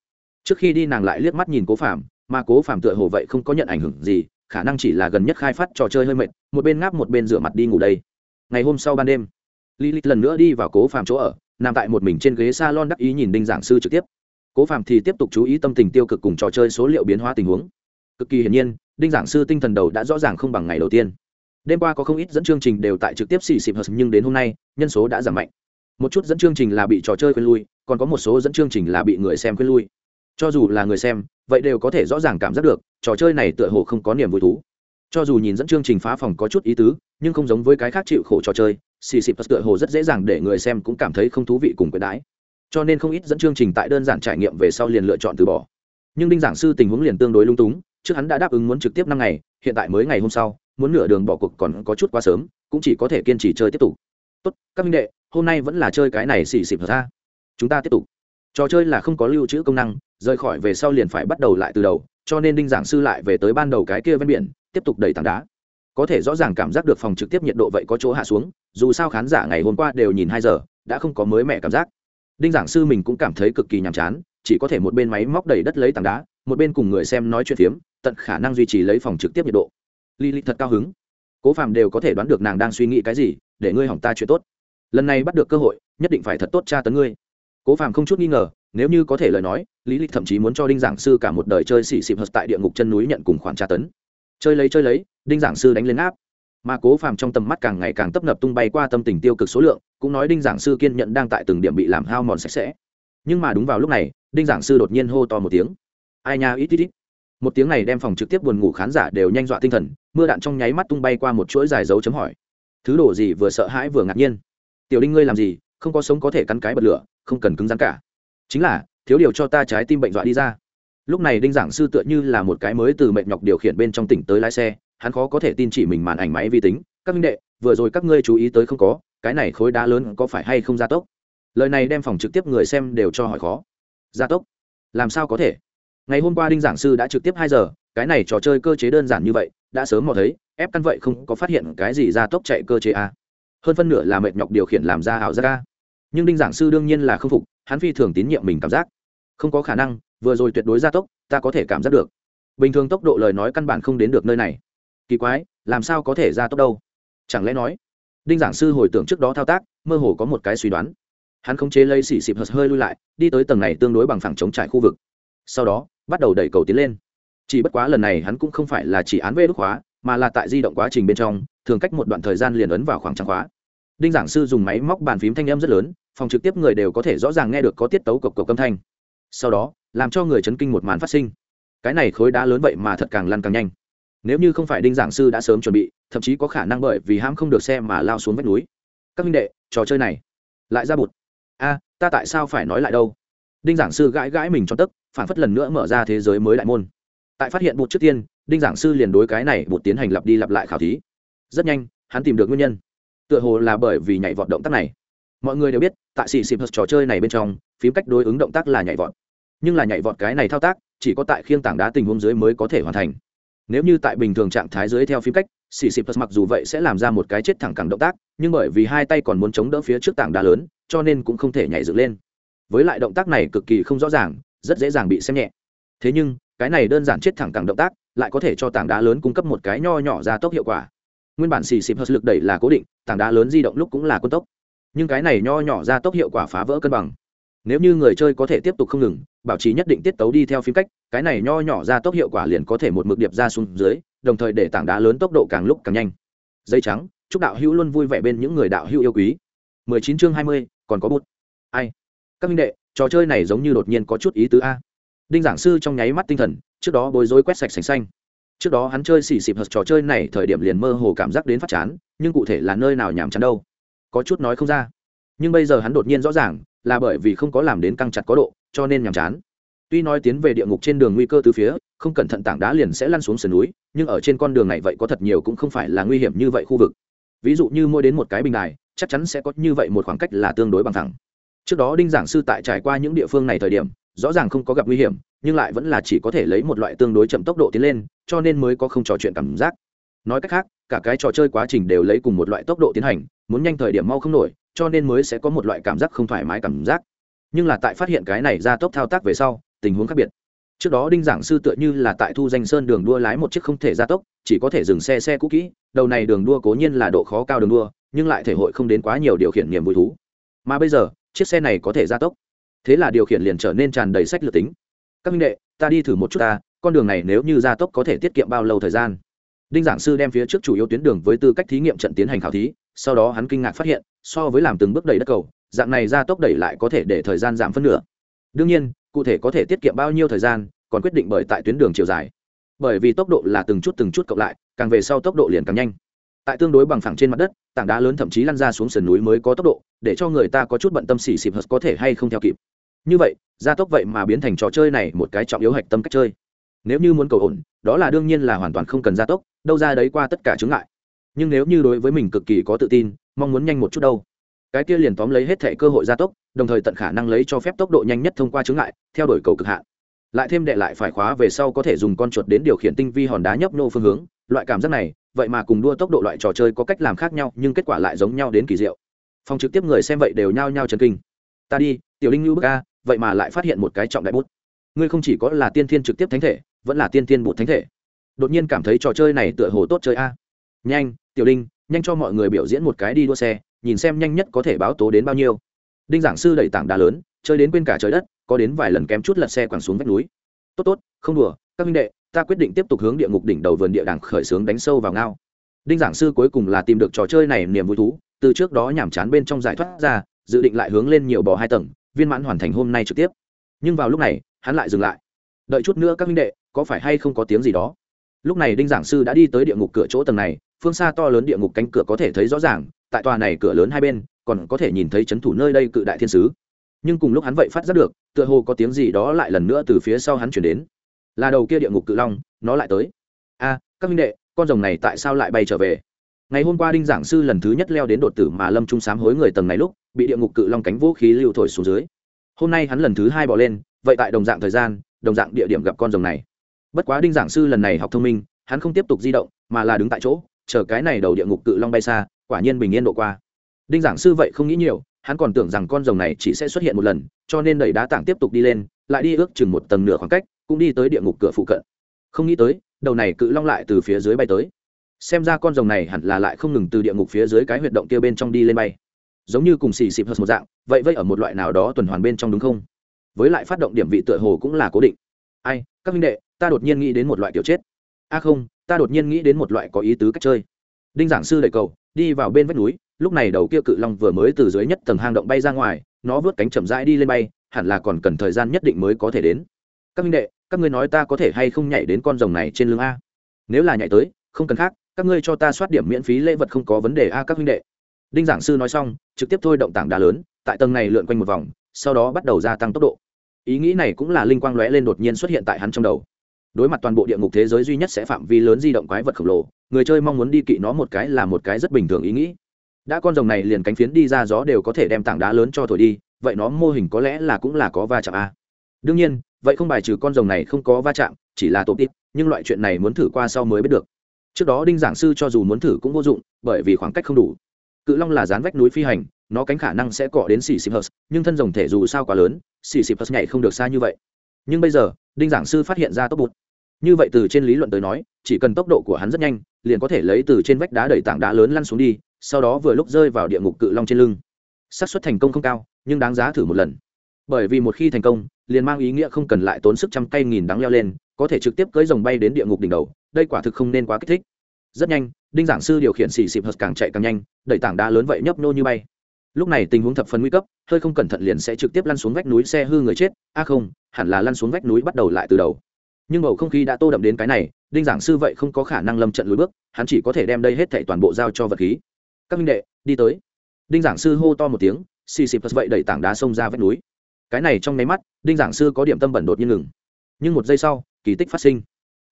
Trước khi đi nàng lại liếc mắt nhìn cố phạm mà cố phạm tựa hồ vậy không có nhận ảnh hưởng gì, khả năng chỉ là gần nhất khai phát trò chơi hơi mệt, một bên ngáp một bên rửa mặt đi ngủ đây. Ngày hôm sau ban đêm, lilith lần nữa đi vào cố phạm chỗ ở, nằm tại một mình trên ghế s a lon đắc ý nhìn đinh giảng sư trực tiếp. Cố phạm thì tiếp tục chú ý tâm tình tiêu cực cùng trò chơi số liệu biến hóa tình huống. Cực kỳ hiển nhiên, đinh giảng sư tinh thần đầu đã rõ ràng không bằng ngày đầu tiên đêm qua có không ít dẫn chương trình đều tại trực tiếp xì xịp hợp nhưng đến hôm nay, nhân số đã giảm mạnh. Một chút dẫn chương trình là bị trò chơi khuyên lui, còn có một số dẫn chương trình là bị người xem khuyên lui. Cho dù là người xem, vậy đều có thể rõ ràng cảm giác được, trò chơi này tựa hồ không có niềm vui thú. Cho dù nhìn dẫn chương trình phá phòng có chút ý tứ, nhưng không giống với cái khác chịu khổ trò chơi, xì xịp tựa hồ rất dễ dàng để người xem cũng cảm thấy không thú vị cùng quyền đãi cho nên không ít dẫn chương trình tại đơn giản trải nghiệm về sau liền lựa chọn từ bỏ. Nhưng đinh giảng sư tình huống liền tương đối lung túng, trước hắn đã đáp ứng muốn trực tiếp năm ngày, hiện tại mới ngày hôm sau muốn nửa đường bỏ cuộc còn có chút quá sớm, cũng chỉ có thể kiên trì chơi tiếp tục. Tốt, các minh đệ, hôm nay vẫn là chơi cái này xì xịp ra chúng ta tiếp tục. Trò chơi là không có lưu trữ công năng, rời khỏi về sau liền phải bắt đầu lại từ đầu, cho nên đinh giảng sư lại về tới ban đầu cái kia ven biển, tiếp tục đẩy tảng đá. Có thể rõ ràng cảm giác được phòng trực tiếp nhiệt độ vậy có chỗ hạ xuống, dù sao khán giả ngày hôm qua đều nhìn hai giờ, đã không có mới mẻ cảm giác. Đinh giảng sư mình cũng cảm thấy cực kỳ nhàm chán, chỉ có thể một bên máy móc đầy đất lấy tảng đá, một bên cùng người xem nói chuyện phiếm, tận khả năng duy trì lấy phòng trực tiếp nhiệt độ. Lý Lịch thật cao hứng. Cố Phàm đều có thể đoán được nàng đang suy nghĩ cái gì, để ngươi hỏng ta chuyện tốt. Lần này bắt được cơ hội, nhất định phải thật tốt tra tấn ngươi. Cố Phàm không chút nghi ngờ, nếu như có thể lời nói, Lý Lịch thậm chí muốn cho Đinh giảng sư cả một đời chơi xỉ xịp hợp tại địa ngục chân núi nhận cùng khoản tra tấn. Chơi lấy chơi lấy, Đinh giảng sư đánh lên áp. Mà Cố Phàm trong tầm mắt càng ngày càng tấp nập tung bay qua tâm tình tiêu cực số lượng, cũng nói Đinh giảng sư kiên nhận đang tại từng điểm bị làm hao mòn sạch sẽ. Nhưng mà đúng vào lúc này, Đinh giảng sư đột nhiên hô to một tiếng. Ai nha ít ít ít một tiếng này đem phòng trực tiếp buồn ngủ khán giả đều nhanh dọa tinh thần, mưa đạn trong nháy mắt tung bay qua một chuỗi dài dấu chấm hỏi. Thứ đồ gì vừa sợ hãi vừa ngạc nhiên. Tiểu đinh ngươi làm gì, không có sống có thể cắn cái bật lửa, không cần cứng rắn cả. Chính là, thiếu điều cho ta trái tim bệnh dọa đi ra. Lúc này đinh giảng sư tựa như là một cái mới từ mệt nhọc điều khiển bên trong tỉnh tới lái xe, hắn khó có thể tin chỉ mình màn ảnh máy vi tính. Các minh đệ, vừa rồi các ngươi chú ý tới không có, cái này khối đá lớn có phải hay không gia tốc? Lời này đem phòng trực tiếp người xem đều cho hỏi khó. Gia tốc? Làm sao có thể? Ngày hôm qua đinh giảng sư đã trực tiếp hai giờ, cái này trò chơi cơ chế đơn giản như vậy, đã sớm mò thấy, ép căn vậy không có phát hiện cái gì ra tốc chạy cơ chế a. Hơn phân nửa là mệt nhọc điều khiển làm ra ảo giác a. Nhưng đinh giảng sư đương nhiên là không phục, hắn phi thường tín nhiệm mình cảm giác. Không có khả năng, vừa rồi tuyệt đối gia tốc, ta có thể cảm giác được. Bình thường tốc độ lời nói căn bản không đến được nơi này. Kỳ quái, làm sao có thể gia tốc đâu? Chẳng lẽ nói, đinh giảng sư hồi tưởng trước đó thao tác, mơ hồ có một cái suy đoán. Hắn không chế lây xỉ xịp hơi lui lại, đi tới tầng này tương đối bằng phẳng chống trải khu vực. Sau đó bắt đầu đẩy cầu tiến lên. Chỉ bất quá lần này hắn cũng không phải là chỉ án vê đốt khóa, mà là tại di động quá trình bên trong, thường cách một đoạn thời gian liền ấn vào khoảng trắng khóa. Đinh giảng sư dùng máy móc bàn phím thanh âm rất lớn, phòng trực tiếp người đều có thể rõ ràng nghe được có tiết tấu cộc cộc âm thanh. Sau đó, làm cho người chấn kinh một màn phát sinh. Cái này khối đá lớn vậy mà thật càng lăn càng nhanh. Nếu như không phải đinh giảng sư đã sớm chuẩn bị, thậm chí có khả năng bởi vì hãm không được xe mà lao xuống vách núi. Các minh đệ, trò chơi này, lại ra bụt. A, ta tại sao phải nói lại đâu? Đinh giảng sư gãi gãi mình cho tức phản phất lần nữa mở ra thế giới mới đại môn. Tại phát hiện bụt trước tiên, đinh giảng sư liền đối cái này bụt tiến hành lặp đi lặp lại khảo thí. Rất nhanh, hắn tìm được nguyên nhân. Tựa hồ là bởi vì nhảy vọt động tác này. Mọi người đều biết, tại xì xịp trò chơi này bên trong, phím cách đối ứng động tác là nhảy vọt. Nhưng là nhảy vọt cái này thao tác, chỉ có tại khiêng tảng đá tình huống dưới mới có thể hoàn thành. Nếu như tại bình thường trạng thái dưới theo phím cách xì xịp mặc dù vậy sẽ làm ra một cái chết thẳng cẳng động tác, nhưng bởi vì hai tay còn muốn chống đỡ phía trước tảng đá lớn, cho nên cũng không thể nhảy dựng lên. Với lại động tác này cực kỳ không rõ ràng rất dễ dàng bị xem nhẹ. Thế nhưng cái này đơn giản chết thẳng cẳng động tác lại có thể cho tảng đá lớn cung cấp một cái nho nhỏ ra tốc hiệu quả. Nguyên bản xì xịp lực đẩy là cố định tảng đá lớn di động lúc cũng là quân tốc. Nhưng cái này nho nhỏ ra tốc hiệu quả phá vỡ cân bằng. Nếu như người chơi có thể tiếp tục không ngừng bảo trì nhất định tiết tấu đi theo phím cách cái này nho nhỏ ra tốc hiệu quả liền có thể một mực điệp ra xuống dưới đồng thời để tảng đá lớn tốc độ càng lúc càng nhanh. Dây trắng chúc đạo hữu luôn vui vẻ bên những người đạo hữu yêu quý. 19 chương 20, còn có bút. Ai? Các minh đệ trò chơi này giống như đột nhiên có chút ý tứ a. Đinh giảng sư trong nháy mắt tinh thần, trước đó bối rối quét sạch sành xanh. Trước đó hắn chơi xì xịp hật trò chơi này thời điểm liền mơ hồ cảm giác đến phát chán, nhưng cụ thể là nơi nào nhàm chán đâu, có chút nói không ra. Nhưng bây giờ hắn đột nhiên rõ ràng, là bởi vì không có làm đến căng chặt có độ, cho nên nhàm chán. Tuy nói tiến về địa ngục trên đường nguy cơ từ phía, không cẩn thận tảng đá liền sẽ lăn xuống sườn núi, nhưng ở trên con đường này vậy có thật nhiều cũng không phải là nguy hiểm như vậy khu vực. Ví dụ như mỗi đến một cái bình đài, chắc chắn sẽ có như vậy một khoảng cách là tương đối bằng thẳng trước đó đinh giảng sư tại trải qua những địa phương này thời điểm, rõ ràng không có gặp nguy hiểm, nhưng lại vẫn là chỉ có thể lấy một loại tương đối chậm tốc độ tiến lên, cho nên mới có không trò chuyện cảm giác. Nói cách khác, cả cái trò chơi quá trình đều lấy cùng một loại tốc độ tiến hành, muốn nhanh thời điểm mau không nổi, cho nên mới sẽ có một loại cảm giác không thoải mái cảm giác. Nhưng là tại phát hiện cái này ra tốc thao tác về sau, tình huống khác biệt. Trước đó đinh giảng sư tựa như là tại thu danh sơn đường đua lái một chiếc không thể ra tốc, chỉ có thể dừng xe xe cũ kỹ, đầu này đường đua cố nhiên là độ khó cao đường đua, nhưng lại thể hội không đến quá nhiều điều khiển niềm vui thú. Mà bây giờ chiếc xe này có thể gia tốc. Thế là điều khiển liền trở nên tràn đầy sách lược tính. Các minh đệ, ta đi thử một chút ta, con đường này nếu như gia tốc có thể tiết kiệm bao lâu thời gian? Đinh giảng sư đem phía trước chủ yếu tuyến đường với tư cách thí nghiệm trận tiến hành khảo thí, sau đó hắn kinh ngạc phát hiện, so với làm từng bước đẩy đất cầu, dạng này gia tốc đẩy lại có thể để thời gian giảm phân nửa. Đương nhiên, cụ thể có thể tiết kiệm bao nhiêu thời gian, còn quyết định bởi tại tuyến đường chiều dài. Bởi vì tốc độ là từng chút từng chút cộng lại, càng về sau tốc độ liền càng nhanh tại tương đối bằng phẳng trên mặt đất, tảng đá lớn thậm chí lăn ra xuống sườn núi mới có tốc độ, để cho người ta có chút bận tâm xỉ xịp hợp có thể hay không theo kịp. Như vậy, gia tốc vậy mà biến thành trò chơi này một cái trọng yếu hạch tâm cách chơi. Nếu như muốn cầu ổn, đó là đương nhiên là hoàn toàn không cần gia tốc, đâu ra đấy qua tất cả chứng ngại. Nhưng nếu như đối với mình cực kỳ có tự tin, mong muốn nhanh một chút đâu. Cái kia liền tóm lấy hết thẻ cơ hội gia tốc, đồng thời tận khả năng lấy cho phép tốc độ nhanh nhất thông qua chứng ngại, theo đuổi cầu cực hạn. Lại thêm đệ lại phải khóa về sau có thể dùng con chuột đến điều khiển tinh vi hòn đá nhấp nô phương hướng, loại cảm giác này vậy mà cùng đua tốc độ loại trò chơi có cách làm khác nhau, nhưng kết quả lại giống nhau đến kỳ diệu. Phòng trực tiếp người xem vậy đều nhao nhao chân kinh. Ta đi, tiểu linh lưu bức a, vậy mà lại phát hiện một cái trọng đại bút. Ngươi không chỉ có là tiên thiên trực tiếp thánh thể, vẫn là tiên thiên bột thánh thể. Đột nhiên cảm thấy trò chơi này tựa hồ tốt chơi a. Nhanh, tiểu đinh nhanh cho mọi người biểu diễn một cái đi đua xe, nhìn xem nhanh nhất có thể báo tố đến bao nhiêu. Đinh giảng sư đẩy tảng đá lớn, chơi đến quên cả trời đất, có đến vài lần kém chút lật xe quẳng xuống vách núi. Tốt tốt, không đùa, các minh đệ ta quyết định tiếp tục hướng địa ngục đỉnh đầu vườn địa đàng khởi xướng đánh sâu vào ngao. Đinh giảng sư cuối cùng là tìm được trò chơi này niềm vui thú, từ trước đó nhàm chán bên trong giải thoát ra, dự định lại hướng lên nhiều bò hai tầng, viên mãn hoàn thành hôm nay trực tiếp. Nhưng vào lúc này, hắn lại dừng lại. Đợi chút nữa các minh đệ, có phải hay không có tiếng gì đó? Lúc này đinh giảng sư đã đi tới địa ngục cửa chỗ tầng này, phương xa to lớn địa ngục cánh cửa có thể thấy rõ ràng, tại tòa này cửa lớn hai bên, còn có thể nhìn thấy c h ấ n thủ nơi đây cự đại thiên sứ. Nhưng cùng lúc hắn vậy phát giác được, tựa hồ có tiếng gì đó lại lần nữa từ phía sau hắn chuyển đến là đầu kia địa ngục cự long, nó lại tới. A, các minh đệ, con rồng này tại sao lại bay trở về? Ngày hôm qua đinh giảng sư lần thứ nhất leo đến đột tử mà lâm trung sám hối người tầng này lúc, bị địa ngục cự long cánh vũ khí lưu thổi xuống dưới. Hôm nay hắn lần thứ hai bỏ lên, vậy tại đồng dạng thời gian, đồng dạng địa điểm gặp con rồng này. Bất quá đinh giảng sư lần này học thông minh, hắn không tiếp tục di động, mà là đứng tại chỗ, chờ cái này đầu địa ngục cự long bay xa, quả nhiên bình yên độ qua. Đinh giảng sư vậy không nghĩ nhiều, hắn còn tưởng rằng con rồng này chỉ sẽ xuất hiện một lần, cho nên đẩy đá tảng tiếp tục đi lên, lại đi ước chừng một tầng nửa khoảng cách cũng đi tới địa ngục cửa phụ cận. Không nghĩ tới, đầu này cự long lại từ phía dưới bay tới. Xem ra con rồng này hẳn là lại không ngừng từ địa ngục phía dưới cái huyệt động kia bên trong đi lên bay. Giống như cùng xì xịp hơn một dạng, vậy vây ở một loại nào đó tuần hoàn bên trong đúng không? Với lại phát động điểm vị tựa hồ cũng là cố định. Ai, các minh đệ, ta đột nhiên nghĩ đến một loại kiểu chết. A không, ta đột nhiên nghĩ đến một loại có ý tứ cách chơi. Đinh giảng sư đẩy cầu, đi vào bên vách núi, lúc này đầu kia cự long vừa mới từ dưới nhất tầng hang động bay ra ngoài, nó vớt cánh chậm rãi đi lên bay, hẳn là còn cần thời gian nhất định mới có thể đến. Các minh đệ các ngươi nói ta có thể hay không nhảy đến con rồng này trên lưng a? Nếu là nhảy tới, không cần khác, các ngươi cho ta soát điểm miễn phí lễ vật không có vấn đề a các huynh đệ. Đinh giảng sư nói xong, trực tiếp thôi động tảng đá lớn, tại tầng này lượn quanh một vòng, sau đó bắt đầu gia tăng tốc độ. Ý nghĩ này cũng là linh quang lóe lên đột nhiên xuất hiện tại hắn trong đầu. Đối mặt toàn bộ địa ngục thế giới duy nhất sẽ phạm vi lớn di động quái vật khổng lồ, người chơi mong muốn đi kỵ nó một cái là một cái rất bình thường ý nghĩ. Đã con rồng này liền cánh phiến đi ra gió đều có thể đem tảng đá lớn cho thổi đi, vậy nó mô hình có lẽ là cũng là có va chạm a. Đương nhiên vậy không bài trừ con rồng này không có va chạm, chỉ là tổ tít, nhưng loại chuyện này muốn thử qua sau mới biết được. Trước đó đinh giảng sư cho dù muốn thử cũng vô dụng, bởi vì khoảng cách không đủ. Cự long là dán vách núi phi hành, nó cánh khả năng sẽ cọ đến xì xịp hờ nhưng thân rồng thể dù sao quá lớn, xì xịp hờ nhảy không được xa như vậy. Nhưng bây giờ, đinh giảng sư phát hiện ra tốc bụt. Như vậy từ trên lý luận tới nói, chỉ cần tốc độ của hắn rất nhanh, liền có thể lấy từ trên vách đá đẩy tảng đá lớn lăn xuống đi, sau đó vừa lúc rơi vào địa ngục cự long trên lưng. Xác suất thành công không cao, nhưng đáng giá thử một lần. Bởi vì một khi thành công liền mang ý nghĩa không cần lại tốn sức trăm cây nghìn đắng leo lên, có thể trực tiếp cưỡi rồng bay đến địa ngục đỉnh đầu, đây quả thực không nên quá kích thích. Rất nhanh, đinh giảng sư điều khiển xì xịp hật càng chạy càng nhanh, đẩy tảng đá lớn vậy nhấp nô như bay. Lúc này tình huống thập phần nguy cấp, hơi không cẩn thận liền sẽ trực tiếp lăn xuống vách núi xe hư người chết. A, không, hẳn là lăn xuống vách núi bắt đầu lại từ đầu. Nhưng bầu không khí đã tô đậm đến cái này, đinh giảng sư vậy không có khả năng lâm trận lùi bước, hắn chỉ có thể đem đây hết thảy toàn bộ giao cho vật khí. Các minh đệ, đi tới. Đinh giảng sư hô to một tiếng, xì xịp vậy đẩy tảng đá xông ra vách núi cái này trong nháy mắt, đinh giảng sư có điểm tâm bẩn đột nhiên ngừng. Nhưng một giây sau, kỳ tích phát sinh.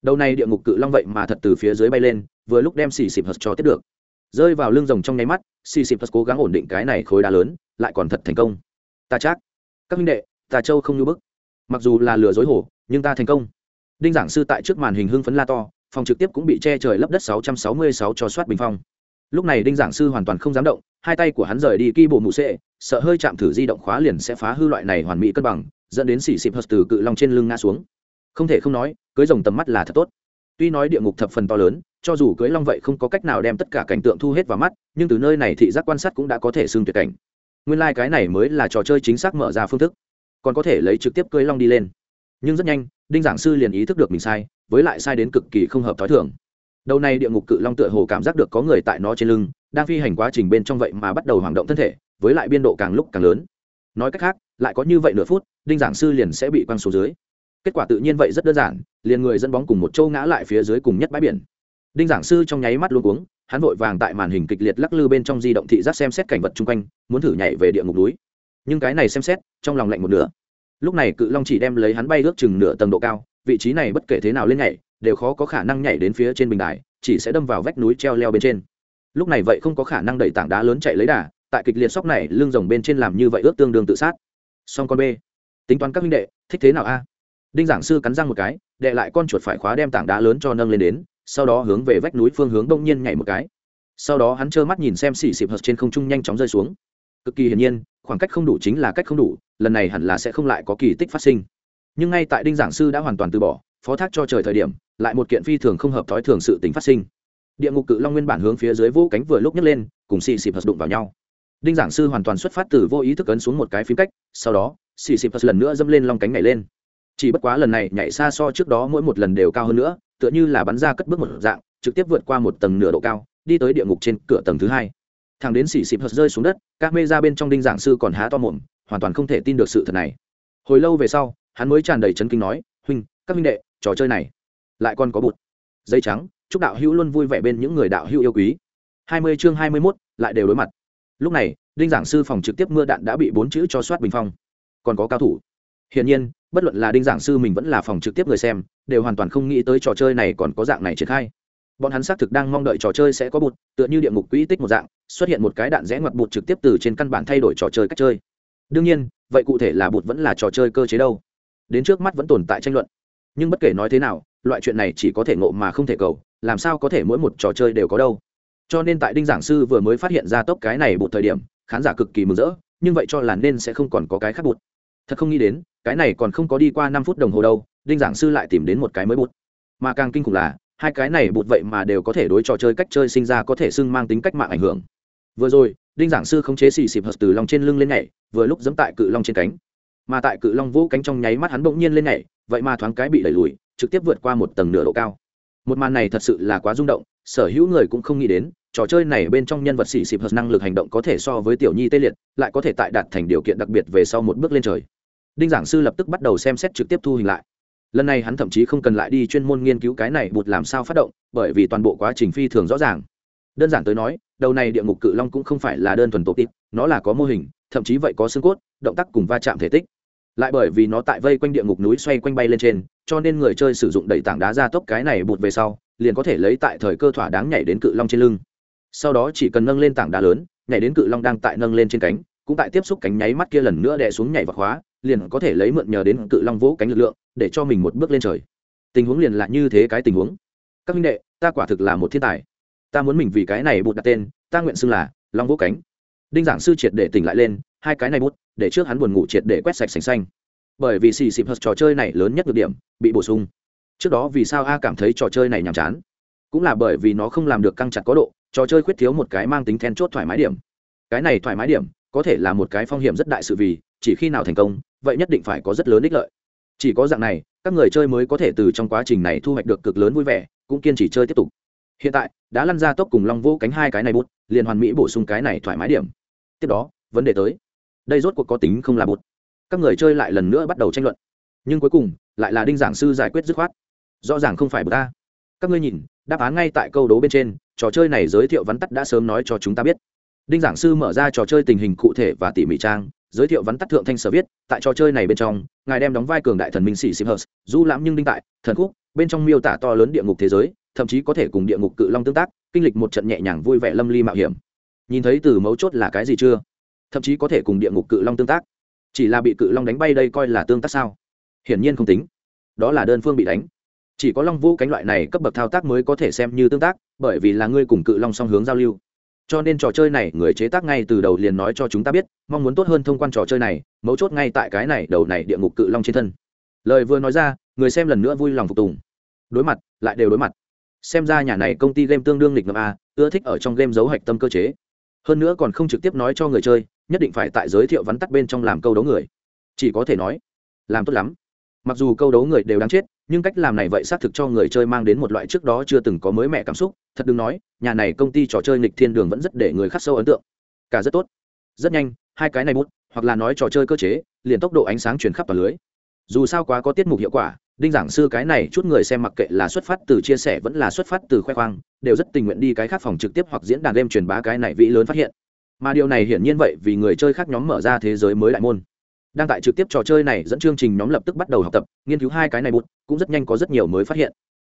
Đầu này địa ngục cự long vậy mà thật từ phía dưới bay lên, vừa lúc đem xì xịp hật cho tiếp được. Rơi vào lưng rồng trong nháy mắt, xì xịp hật cố gắng ổn định cái này khối đá lớn, lại còn thật thành công. Ta chắc, các minh đệ tà châu không như bức. Mặc dù là lừa dối hổ, nhưng ta thành công. Đinh giảng sư tại trước màn hình hưng phấn la to, phòng trực tiếp cũng bị che trời lấp đất 666 cho soát bình phong lúc này đinh giảng sư hoàn toàn không dám động, hai tay của hắn rời đi ki bộ mụ sệ, sợ hơi chạm thử di động khóa liền sẽ phá hư loại này hoàn mỹ cân bằng, dẫn đến xỉ xịp hật từ cự long trên lưng ngã xuống. Không thể không nói, cưới rồng tầm mắt là thật tốt. Tuy nói địa ngục thập phần to lớn, cho dù cưới long vậy không có cách nào đem tất cả cảnh tượng thu hết vào mắt, nhưng từ nơi này thị giác quan sát cũng đã có thể xưng tuyệt cảnh. Nguyên lai、like、cái này mới là trò chơi chính xác mở ra phương thức, còn có thể lấy trực tiếp cưới long đi lên. Nhưng rất nhanh, đinh giảng sư liền ý thức được mình sai, với lại sai đến cực kỳ không hợp t h ó i thường đầu này địa ngục cự long tựa hồ cảm giác được có người tại nó trên lưng, đang phi hành quá trình bên trong vậy mà bắt đầu hoạt động thân thể, với lại biên độ càng lúc càng lớn. Nói cách khác, lại có như vậy nửa phút, đinh giảng sư liền sẽ bị quăng số dưới. Kết quả tự nhiên vậy rất đơn giản, liền người dẫn bóng cùng một châu ngã lại phía dưới cùng nhất bãi biển. Đinh giảng sư trong nháy mắt luôn cuống, hắn vội vàng tại màn hình kịch liệt lắc lư bên trong di động thị giác xem xét cảnh vật chung quanh, muốn thử nhảy về địa ngục núi. Nhưng cái này xem xét, trong lòng lạnh một nửa. Lúc này cự long chỉ đem lấy hắn bay ước chừng nửa tầng độ cao, vị trí này bất kể thế nào lên nhảy đều khó có khả năng nhảy đến phía trên bình đài, chỉ sẽ đâm vào vách núi treo leo bên trên. Lúc này vậy không có khả năng đẩy tảng đá lớn chạy lấy đà, tại kịch liệt sóc này, lưng rồng bên trên làm như vậy ước tương đương tự sát. Song con b tính toán các minh đệ, thích thế nào a? Đinh giảng sư cắn răng một cái, đệ lại con chuột phải khóa đem tảng đá lớn cho nâng lên đến, sau đó hướng về vách núi phương hướng đông nhiên nhảy một cái. Sau đó hắn trơ mắt nhìn xem xì xịp hật trên không trung nhanh chóng rơi xuống. Cực kỳ hiển nhiên, khoảng cách không đủ chính là cách không đủ, lần này hẳn là sẽ không lại có kỳ tích phát sinh. Nhưng ngay tại đinh giảng sư đã hoàn toàn từ bỏ, phó thác cho trời thời điểm lại một kiện phi thường không hợp thói thường sự tính phát sinh. Địa ngục cự long nguyên bản hướng phía dưới vũ cánh vừa lúc nhấc lên, cùng xì xịp hật đụng vào nhau. Đinh giảng sư hoàn toàn xuất phát từ vô ý thức ấn xuống một cái phím cách, sau đó, xì xịp hật lần nữa dâm lên long cánh nhảy lên. Chỉ bất quá lần này nhảy xa so trước đó mỗi một lần đều cao hơn nữa, tựa như là bắn ra cất bước một dạng, trực tiếp vượt qua một tầng nửa độ cao, đi tới địa ngục trên cửa tầng thứ hai. Thằng đến xì xịp hật rơi xuống đất, các mê ra bên trong đinh giảng sư còn há to mồm, hoàn toàn không thể tin được sự thật này. Hồi lâu về sau, hắn mới tràn đầy chấn kinh nói, huynh, các minh đệ, trò chơi này lại còn có bụt. Dây trắng chúc đạo hữu luôn vui vẻ bên những người đạo hữu yêu quý. Hai mươi chương hai mươi 21, lại đều đối mặt. Lúc này đinh giảng sư phòng trực tiếp mưa đạn đã bị bốn chữ cho soát bình phong. Còn có cao thủ. Hiển nhiên bất luận là đinh giảng sư mình vẫn là phòng trực tiếp người xem đều hoàn toàn không nghĩ tới trò chơi này còn có dạng này triển khai. Bọn hắn xác thực đang mong đợi trò chơi sẽ có bụt tựa như địa ngục quỹ tích một dạng xuất hiện một cái đạn rẽ ngoặt bụt trực tiếp từ trên căn bản thay đổi trò chơi cách chơi. Đương nhiên vậy cụ thể là bụt vẫn là trò chơi cơ chế đâu? Đến trước mắt vẫn tồn tại tranh luận. Nhưng bất kể nói thế nào loại chuyện này chỉ có thể ngộ mà không thể cầu, làm sao có thể mỗi một trò chơi đều có đâu. Cho nên tại đinh giảng sư vừa mới phát hiện ra tốc cái này bụt thời điểm, khán giả cực kỳ mừng rỡ, nhưng vậy cho là nên sẽ không còn có cái khác bụt. Thật không nghĩ đến, cái này còn không có đi qua năm phút đồng hồ đâu, đinh giảng sư lại tìm đến một cái mới bụt. Mà càng kinh khủng là, hai cái này bụt vậy mà đều có thể đối trò chơi cách chơi sinh ra có thể xưng mang tính cách mạng ảnh hưởng. Vừa rồi, đinh giảng sư không chế xì xịp hật từ lòng trên lưng lên nhảy, vừa lúc dẫm tại cự long trên cánh. Mà tại cự long vũ cánh trong nháy mắt hắn bỗng nhiên lên nhảy, vậy mà thoáng cái bị đẩy lùi trực tiếp vượt qua một tầng nửa độ cao. Một màn này thật sự là quá rung động, sở hữu người cũng không nghĩ đến, trò chơi này bên trong nhân vật xì xịp hợp năng lực hành động có thể so với tiểu nhi tê liệt, lại có thể tại đạt thành điều kiện đặc biệt về sau một bước lên trời. Đinh giảng sư lập tức bắt đầu xem xét trực tiếp thu hình lại. Lần này hắn thậm chí không cần lại đi chuyên môn nghiên cứu cái này bụt làm sao phát động, bởi vì toàn bộ quá trình phi thường rõ ràng. Đơn giản tới nói, đầu này địa ngục cự long cũng không phải là đơn thuần tổ tịp nó là có mô hình, thậm chí vậy có xương cốt, động tác cùng va chạm thể tích. Lại bởi vì nó tại vây quanh địa ngục núi xoay quanh bay lên trên cho nên người chơi sử dụng đẩy tảng đá ra tốc cái này bụt về sau, liền có thể lấy tại thời cơ thỏa đáng nhảy đến cự long trên lưng. Sau đó chỉ cần nâng lên tảng đá lớn, nhảy đến cự long đang tại nâng lên trên cánh, cũng tại tiếp xúc cánh nháy mắt kia lần nữa đè xuống nhảy và khóa, liền có thể lấy mượn nhờ đến cự long vỗ cánh lực lượng, để cho mình một bước lên trời. Tình huống liền là như thế cái tình huống. Các minh đệ, ta quả thực là một thiên tài. Ta muốn mình vì cái này bụt đặt tên, ta nguyện xưng là long vỗ cánh. Đinh giảng sư triệt để tỉnh lại lên, hai cái này bút để trước hắn buồn ngủ triệt để quét sạch sành xanh bởi vì xì xịp hật trò chơi này lớn nhất được điểm, bị bổ sung. Trước đó vì sao a cảm thấy trò chơi này nhàm chán? Cũng là bởi vì nó không làm được căng chặt có độ, trò chơi khuyết thiếu một cái mang tính then chốt thoải mái điểm. Cái này thoải mái điểm, có thể là một cái phong hiểm rất đại sự vì, chỉ khi nào thành công, vậy nhất định phải có rất lớn ích lợi. Chỉ có dạng này, các người chơi mới có thể từ trong quá trình này thu hoạch được cực lớn vui vẻ, cũng kiên trì chơi tiếp tục. Hiện tại, đã lăn ra tốc cùng long vô cánh hai cái này bút, liền hoàn mỹ bổ sung cái này thoải mái điểm. Tiếp đó, vấn đề tới. Đây rốt cuộc có tính không là bút các người chơi lại lần nữa bắt đầu tranh luận. Nhưng cuối cùng, lại là đinh giảng sư giải quyết dứt khoát. Rõ ràng không phải bờ ta. Các ngươi nhìn, đáp án ngay tại câu đố bên trên, trò chơi này giới thiệu vắn tắt đã sớm nói cho chúng ta biết. Đinh giảng sư mở ra trò chơi tình hình cụ thể và tỉ mỉ trang, giới thiệu vắn tắt thượng thanh sở viết, tại trò chơi này bên trong, ngài đem đóng vai cường đại thần minh sĩ sim hờ du lãm nhưng đinh tại, thần khúc, bên trong miêu tả to lớn địa ngục thế giới, thậm chí có thể cùng địa ngục cự long tương tác, kinh lịch một trận nhẹ nhàng vui vẻ lâm ly mạo hiểm. Nhìn thấy từ mấu chốt là cái gì chưa? Thậm chí có thể cùng địa ngục cự long tương tác chỉ là bị cự long đánh bay đây coi là tương tác sao? Hiển nhiên không tính. Đó là đơn phương bị đánh. Chỉ có long vũ cánh loại này cấp bậc thao tác mới có thể xem như tương tác, bởi vì là ngươi cùng cự long song hướng giao lưu. Cho nên trò chơi này người chế tác ngay từ đầu liền nói cho chúng ta biết, mong muốn tốt hơn thông quan trò chơi này, mấu chốt ngay tại cái này đầu này địa ngục cự long trên thân. Lời vừa nói ra, người xem lần nữa vui lòng phục tùng. Đối mặt, lại đều đối mặt. Xem ra nhà này công ty game tương đương lịch ngầm a à, ưa thích ở trong game giấu hạch tâm cơ chế. Hơn nữa còn không trực tiếp nói cho người chơi nhất định phải tại giới thiệu vắn tắt bên trong làm câu đấu người. Chỉ có thể nói, làm tốt lắm. Mặc dù câu đấu người đều đáng chết, nhưng cách làm này vậy xác thực cho người chơi mang đến một loại trước đó chưa từng có mới mẻ cảm xúc. Thật đừng nói, nhà này công ty trò chơi nghịch thiên đường vẫn rất để người khắc sâu ấn tượng. Cả rất tốt. Rất nhanh, hai cái này bút, hoặc là nói trò chơi cơ chế, liền tốc độ ánh sáng truyền khắp toàn lưới. Dù sao quá có tiết mục hiệu quả, đinh giảng sư cái này chút người xem mặc kệ là xuất phát từ chia sẻ vẫn là xuất phát từ khoe khoang, đều rất tình nguyện đi cái khác phòng trực tiếp hoặc diễn đàn đêm truyền bá cái này vĩ lớn phát hiện mà điều này hiển nhiên vậy vì người chơi khác nhóm mở ra thế giới mới đại môn. Đang tại trực tiếp trò chơi này dẫn chương trình nhóm lập tức bắt đầu học tập, nghiên cứu hai cái này bút, cũng rất nhanh có rất nhiều mới phát hiện.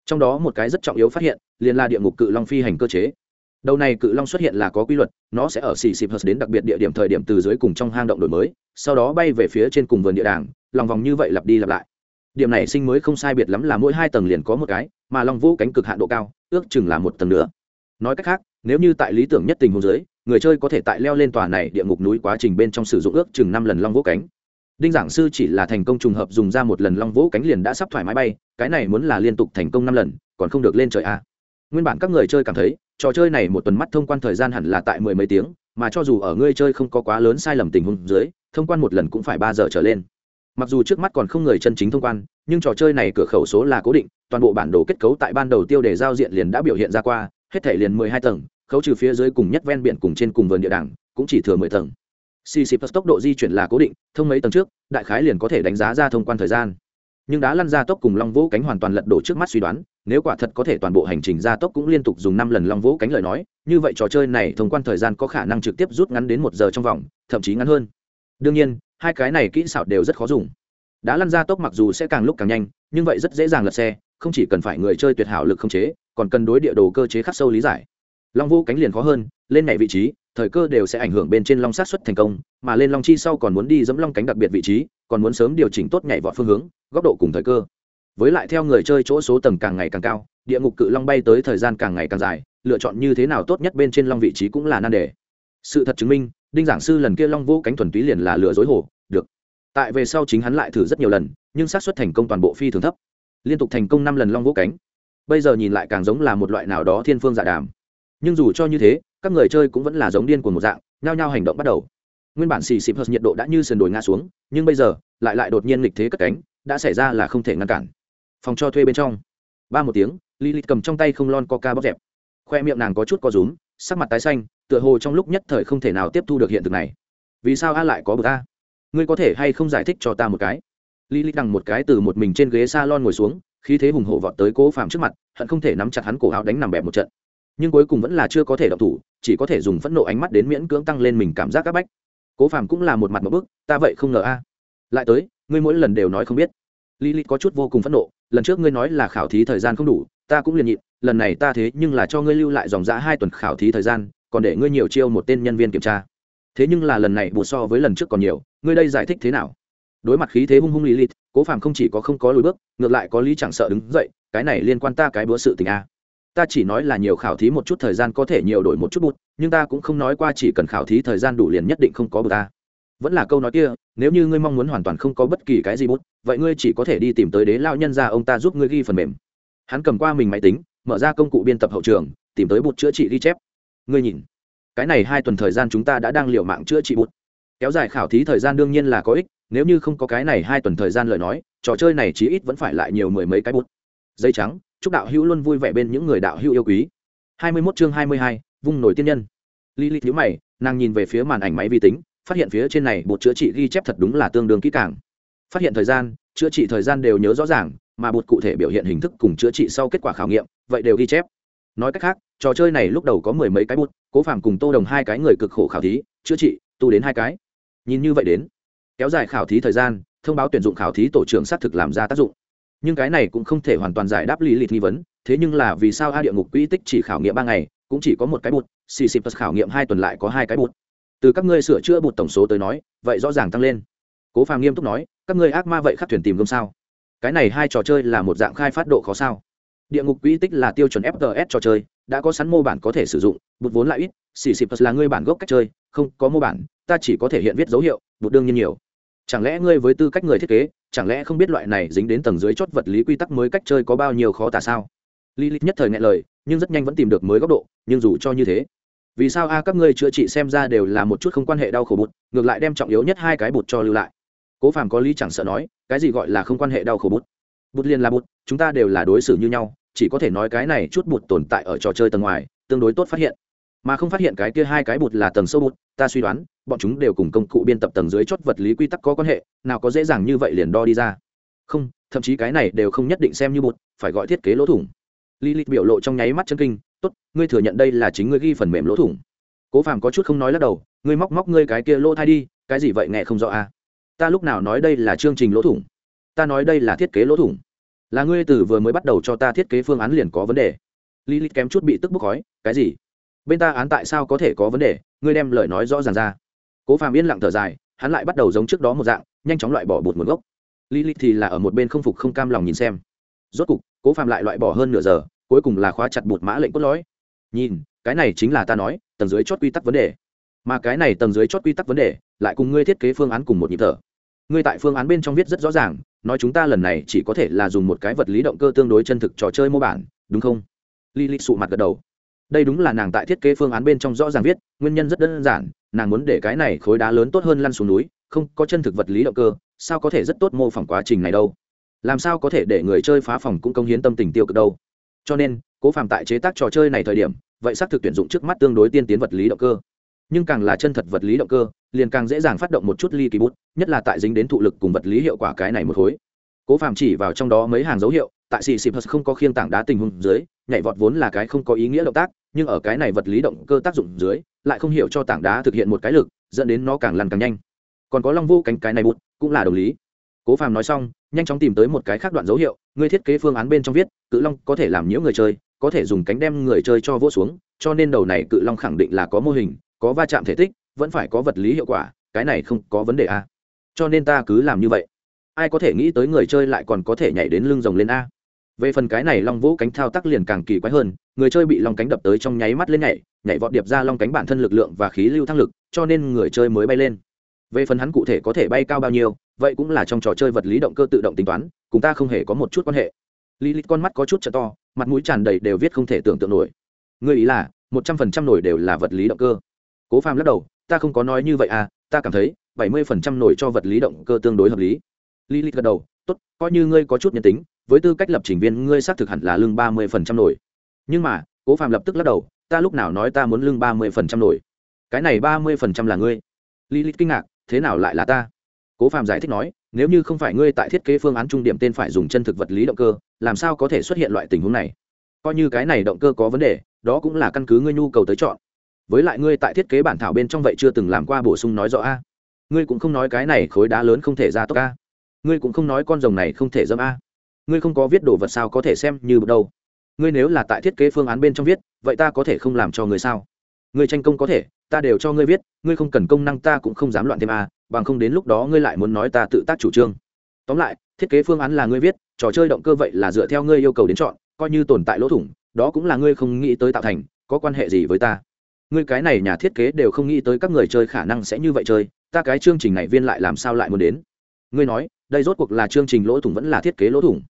Trong đó một cái rất trọng yếu phát hiện, liền là địa ngục cự long phi hành cơ chế. Đầu này cự long xuất hiện là có quy luật, nó sẽ ở xì xịp hờ đến đặc biệt địa điểm thời điểm từ dưới cùng trong hang động đổi mới, sau đó bay về phía trên cùng vườn địa đàng, lòng vòng như vậy lặp đi lặp lại. Điểm này sinh mới không sai biệt lắm là mỗi hai tầng liền có một cái, mà long vũ cánh cực hạn độ cao, ước chừng là một tầng nữa. Nói cách khác, nếu như tại lý tưởng nhất tình hồ dưới người chơi có thể tại leo lên tòa này địa ngục núi quá trình bên trong sử dụng ước chừng năm lần long vũ cánh đinh giảng sư chỉ là thành công trùng hợp dùng ra một lần long vũ cánh liền đã sắp thoải mái bay, cái này muốn là liên tục thành công năm lần, còn không được lên trời a à. nguyên bản các người chơi cảm thấy, trò chơi này một tuần mắt thông quan thời gian hẳn là tại mười mấy tiếng, mà cho dù ở người chơi không có quá lớn sai lầm tình huống dưới, thông quan một lần cũng phải ba giờ trở lên mặc dù trước mắt còn không người chân chính thông quan, nhưng trò chơi này cửa khẩu số là cố định, toàn bộ bản đồ kết cấu tại ban đầu tiêu đề giao diện liền đã biểu hiện ra qua, hết thể liền mười hai tầng khấu trừ phía dưới cùng nhất ven biển cùng trên cùng vườn địa đàng cũng chỉ thừa mười tầng. Ccplus tốc độ di chuyển là cố định, thông mấy tầng trước, đại khái liền có thể đánh giá ra thông quan thời gian. Nhưng đá lăn ra tốc cùng long vũ cánh hoàn toàn lật đổ trước mắt suy đoán, nếu quả thật có thể toàn bộ hành trình ra tốc cũng liên tục dùng năm lần long vũ cánh lời nói, như vậy trò chơi này thông quan thời gian có khả năng trực tiếp rút ngắn đến một giờ trong vòng, thậm chí ngắn hơn. Đương nhiên, hai cái này kỹ xảo đều rất khó dùng. Đá lăn ra tốc mặc dù sẽ càng lúc càng nhanh, nhưng vậy rất dễ dàng lật xe, không chỉ cần phải người chơi tuyệt hảo lực không chế, còn cần đối địa đồ cơ chế khắc sâu lý giải long vô cánh liền khó hơn, lên nhảy vị trí, thời cơ đều sẽ ảnh hưởng bên trên long sát xuất thành công, mà lên long chi sau còn muốn đi dẫm long cánh đặc biệt vị trí, còn muốn sớm điều chỉnh tốt nhảy vọt phương hướng, góc độ cùng thời cơ. Với lại theo người chơi chỗ số tầng càng ngày càng cao, địa ngục cự long bay tới thời gian càng ngày càng dài, lựa chọn như thế nào tốt nhất bên trên long vị trí cũng là nan đề. Sự thật chứng minh, đinh giảng sư lần kia long vô cánh thuần túy liền là lừa dối hổ được. Tại về sau chính hắn lại thử rất nhiều lần, nhưng xác suất thành công toàn bộ phi thường thấp. Liên tục thành công năm lần long vô cánh. Bây giờ nhìn lại càng giống là một loại nào đó thiên phương dạ đàm nhưng dù cho như thế, các người chơi cũng vẫn là giống điên của một dạng, nhao nhao hành động bắt đầu. Nguyên bản xì xịp hợp nhiệt độ đã như sườn đồi ngã xuống, nhưng bây giờ, lại lại đột nhiên lịch thế cất cánh, đã xảy ra là không thể ngăn cản. Phòng cho thuê bên trong. Ba một tiếng, lilith cầm trong tay không lon coca bóp dẹp. Khoe miệng nàng có chút co rúm, sắc mặt tái xanh, tựa hồ trong lúc nhất thời không thể nào tiếp thu được hiện thực này. Vì sao a lại có bờ ta ngươi có thể hay không giải thích cho ta một cái? Lý lịch đằng một cái từ một mình trên ghế s a lon ngồi xuống khi thế hùng hổ vọt tới cố phàm trước mặt, hận không thể nắm chặt hắn cổ áo đánh nằm bẹp một trận nhưng cuối cùng vẫn là chưa có thể động thủ, chỉ có thể dùng phẫn nộ ánh mắt đến miễn cưỡng tăng lên mình cảm giác áp bách. Cố phàm cũng là một mặt một bức, ta vậy không ngờ a. Lại tới, ngươi mỗi lần đều nói không biết. Lý lịch có chút vô cùng phẫn nộ, lần trước ngươi nói là khảo thí thời gian không đủ, ta cũng liền nhịn, lần này ta thế nhưng là cho ngươi lưu lại dòng giã hai tuần khảo thí thời gian, còn để ngươi nhiều chiêu một tên nhân viên kiểm tra. Thế nhưng là lần này bù so với lần trước còn nhiều, ngươi đây giải thích thế nào? Đối mặt khí thế hung hung lý lịch cố phàm không chỉ có không có lùi bước, ngược lại có lý chẳng sợ đứng dậy, cái này liên quan ta cái bữa sự tình a ta chỉ nói là nhiều khảo thí một chút thời gian có thể nhiều đổi một chút bút, nhưng ta cũng không nói qua chỉ cần khảo thí thời gian đủ liền nhất định không có bút ta. Vẫn là câu nói kia, nếu như ngươi mong muốn hoàn toàn không có bất kỳ cái gì bút, vậy ngươi chỉ có thể đi tìm tới đế lao nhân ra ông ta giúp ngươi ghi phần mềm. Hắn cầm qua mình máy tính, mở ra công cụ biên tập hậu trường, tìm tới bút chữa trị ghi chép. Ngươi nhìn, cái này hai tuần thời gian chúng ta đã đang liệu mạng chữa trị bút. Kéo dài khảo thí thời gian đương nhiên là có ích, nếu như không có cái này hai tuần thời gian lời nói, trò chơi này chí ít vẫn phải lại nhiều mười mấy cái bút. Dây trắng chúc đạo hữu luôn vui vẻ bên những người đạo hữu yêu quý. 21 chương hai mươi hai, vung nổi tiên nhân. Lý nhíu mày nàng nhìn về phía màn ảnh máy vi tính phát hiện phía trên này bột chữa trị ghi chép thật đúng là tương đương kỹ càng. Phát hiện thời gian chữa trị thời gian đều nhớ rõ ràng mà bột cụ thể biểu hiện hình thức cùng chữa trị sau kết quả khảo nghiệm vậy đều ghi chép. Nói cách khác trò chơi này lúc đầu có mười mấy cái bút cố phàm cùng tô đồng hai cái người cực khổ khảo thí chữa trị tu đến hai cái. Nhìn như vậy đến kéo dài khảo thí thời gian thông báo tuyển dụng khảo thí tổ trưởng xác thực làm ra tác dụng nhưng cái này cũng không thể hoàn toàn giải đáp lý lịch nghi vấn, thế nhưng là vì sao a địa ngục quỹ tích chỉ khảo nghiệm ba ngày, cũng chỉ có một cái bụt, xì xịp khảo nghiệm hai tuần lại có hai cái bụt. Từ các ngươi sửa chữa bụt tổng số tới nói, vậy rõ ràng tăng lên. Cố phàm nghiêm túc nói, các ngươi ác ma vậy khắc thuyền tìm gom sao? Cái này hai trò chơi là một dạng khai phát độ khó sao? Địa ngục quỹ tích là tiêu chuẩn fts trò chơi, đã có sẵn mô bản có thể sử dụng, bụt vốn lại ít, xì xịp là ngươi bản gốc cách chơi, không có mô bản, ta chỉ có thể hiện viết dấu hiệu, bụt đương nhiên nhiều chẳng lẽ ngươi với tư cách người thiết kế, chẳng lẽ không biết loại này dính đến tầng dưới chót vật lý quy tắc mới cách chơi có bao nhiêu khó tả sao? Li nhất thời ngại lời, nhưng rất nhanh vẫn tìm được mới góc độ, nhưng dù cho như thế, vì sao a, các ngươi chữa trị xem ra đều là một chút không quan hệ đau khổ bụt, ngược lại đem trọng yếu nhất hai cái bụt cho lưu lại. Cố phàm có lý chẳng sợ nói, cái gì gọi là không quan hệ đau khổ bụt? Bụt liền là bụt, chúng ta đều là đối xử như nhau, chỉ có thể nói cái này chút bụt tồn tại ở trò chơi tầng ngoài, tương đối tốt phát hiện. Mà không phát hiện cái kia hai cái bụt là tầng sâu bụt, ta suy đoán bọn chúng đều cùng công cụ biên tập tầng dưới chốt vật lý quy tắc có quan hệ nào có dễ dàng như vậy liền đo đi ra. Không thậm chí cái này đều không nhất định xem như một, phải gọi thiết kế lỗ thủng. Lý lịch biểu lộ trong nháy mắt chân kinh tốt ngươi thừa nhận đây là chính ngươi ghi phần mềm lỗ thủng. Cố phàm có chút không nói lắc đầu ngươi móc móc ngươi cái kia lỗ thai đi cái gì vậy nghe không rõ à? Ta lúc nào nói đây là chương trình lỗ thủng? Ta nói đây là thiết kế lỗ thủng. Là ngươi từ vừa mới bắt đầu cho ta thiết kế phương án liền có vấn đề. Lý lịch kém chút bị tức bốc khói cái gì? Bên ta án tại sao có thể có vấn đề? Ngươi đem lời nói rõ ràng ra cố phàm yên lặng thở dài, hắn lại bắt đầu giống trước đó một dạng, nhanh chóng loại bỏ bột nguồn gốc. Lý lịch thì là ở một bên không phục không cam lòng nhìn xem. Rốt cục, cố phàm lại loại bỏ hơn nửa giờ, cuối cùng là khóa chặt bột mã lệnh cốt lõi. Nhìn, cái này chính là ta nói, tầng dưới chót quy tắc vấn đề. Mà cái này tầng dưới chót quy tắc vấn đề, lại cùng ngươi thiết kế phương án cùng một nhịp thở. Ngươi tại phương án bên trong viết rất rõ ràng, nói chúng ta lần này chỉ có thể là dùng một cái vật lý động cơ tương đối chân thực trò chơi mô bản, đúng không? Li li sụ mặt gật đầu. Đây đúng là nàng tại thiết kế phương án bên trong rõ ràng viết, nguyên nhân rất đơn giản nàng muốn để cái này khối đá lớn tốt hơn lăn xuống núi, không có chân thực vật lý động cơ, sao có thể rất tốt mô phỏng quá trình này đâu? Làm sao có thể để người chơi phá phòng cũng công hiến tâm tình tiêu cực đâu? Cho nên, cố phạm tại chế tác trò chơi này thời điểm, vậy xác thực tuyển dụng trước mắt tương đối tiên tiến vật lý động cơ. Nhưng càng là chân thật vật lý động cơ, liền càng dễ dàng phát động một chút ly kỳ bút nhất là tại dính đến thụ lực cùng vật lý hiệu quả cái này một khối. Cố phạm chỉ vào trong đó mấy hàng dấu hiệu tại xì xịp không có khiêng tảng đá tình huống dưới, nhảy vọt vốn là cái không có ý nghĩa động tác, nhưng ở cái này vật lý động cơ tác dụng dưới, lại không hiểu cho tảng đá thực hiện một cái lực, dẫn đến nó càng lăn càng nhanh. Còn có long vô cánh cái này bụt, cũng là đồng lý. Cố phàm nói xong, nhanh chóng tìm tới một cái khác đoạn dấu hiệu người thiết kế phương án bên trong viết, cự long có thể làm nhiễu người chơi, có thể dùng cánh đem người chơi cho vỗ xuống, cho nên đầu này cự long khẳng định là có mô hình, có va chạm thể tích, vẫn phải có vật lý hiệu quả, cái này không có vấn đề a cho nên ta cứ làm như vậy. Ai có thể nghĩ tới người chơi lại còn có thể nhảy đến lưng rồng lên a? Về phần cái này long vũ cánh thao tác liền càng kỳ quái hơn, người chơi bị long cánh đập tới trong nháy mắt lên nhảy nhảy vọt điệp ra long cánh bản thân lực lượng và khí lưu thăng lực, cho nên người chơi mới bay lên. Về phần hắn cụ thể có thể bay cao bao nhiêu, vậy cũng là trong trò chơi vật lý động cơ tự động tính toán, cùng ta không hề có một chút quan hệ. Lý lịch con mắt có chút t to, mặt mũi tràn đầy đều viết không thể tưởng tượng nổi. Người ý là, một trăm phần trăm nổi đều là vật lý động cơ. Cố phàm lắc đầu, ta không có nói như vậy à ta cảm thấy bảy mươi phần trăm nổi cho vật lý động cơ tương đối hợp lý lý lịch gật đầu, tốt, coi như ngươi có chút nhân tính, với tư cách lập trình viên, ngươi xác thực hẳn là lương ba mươi phần trăm nổi. Nhưng mà, cố phàm lập tức lắc đầu, ta lúc nào nói ta muốn lương ba mươi phần trăm nổi? Cái này ba mươi phần trăm là ngươi. Lý lịch kinh ngạc, thế nào lại là ta? Cố phạm giải thích nói, nếu như không phải ngươi tại thiết kế phương án trung điểm tên phải dùng chân thực vật lý động cơ, làm sao có thể xuất hiện loại tình huống này? Coi như cái này động cơ có vấn đề, đó cũng là căn cứ ngươi nhu cầu tới chọn. Với lại ngươi tại thiết kế bản thảo bên trong vậy chưa từng làm qua bổ sung nói rõ a. Ngươi cũng không nói cái này khối đá lớn không thể ra tốc a ngươi cũng không nói con rồng này không thể dâm a. Ngươi không có viết đồ vật sao có thể xem như đâu? Ngươi nếu là tại thiết kế phương án bên trong viết, vậy ta có thể không làm cho ngươi sao? Ngươi tranh công có thể, ta đều cho ngươi viết, ngươi không cần công năng ta cũng không dám loạn thêm a, bằng không đến lúc đó ngươi lại muốn nói ta tự tác chủ trương. Tóm lại, thiết kế phương án là ngươi viết, trò chơi động cơ vậy là dựa theo ngươi yêu cầu đến chọn, coi như tồn tại lỗ thủng, đó cũng là ngươi không nghĩ tới tạo thành, có quan hệ gì với ta? Ngươi cái này nhà thiết kế đều không nghĩ tới các người chơi khả năng sẽ như vậy chơi, ta cái chương trình này viên lại làm sao lại muốn đến? Ngươi nói đây rốt cuộc là chương trình lỗ thủng vẫn là thiết kế lỗ thủng.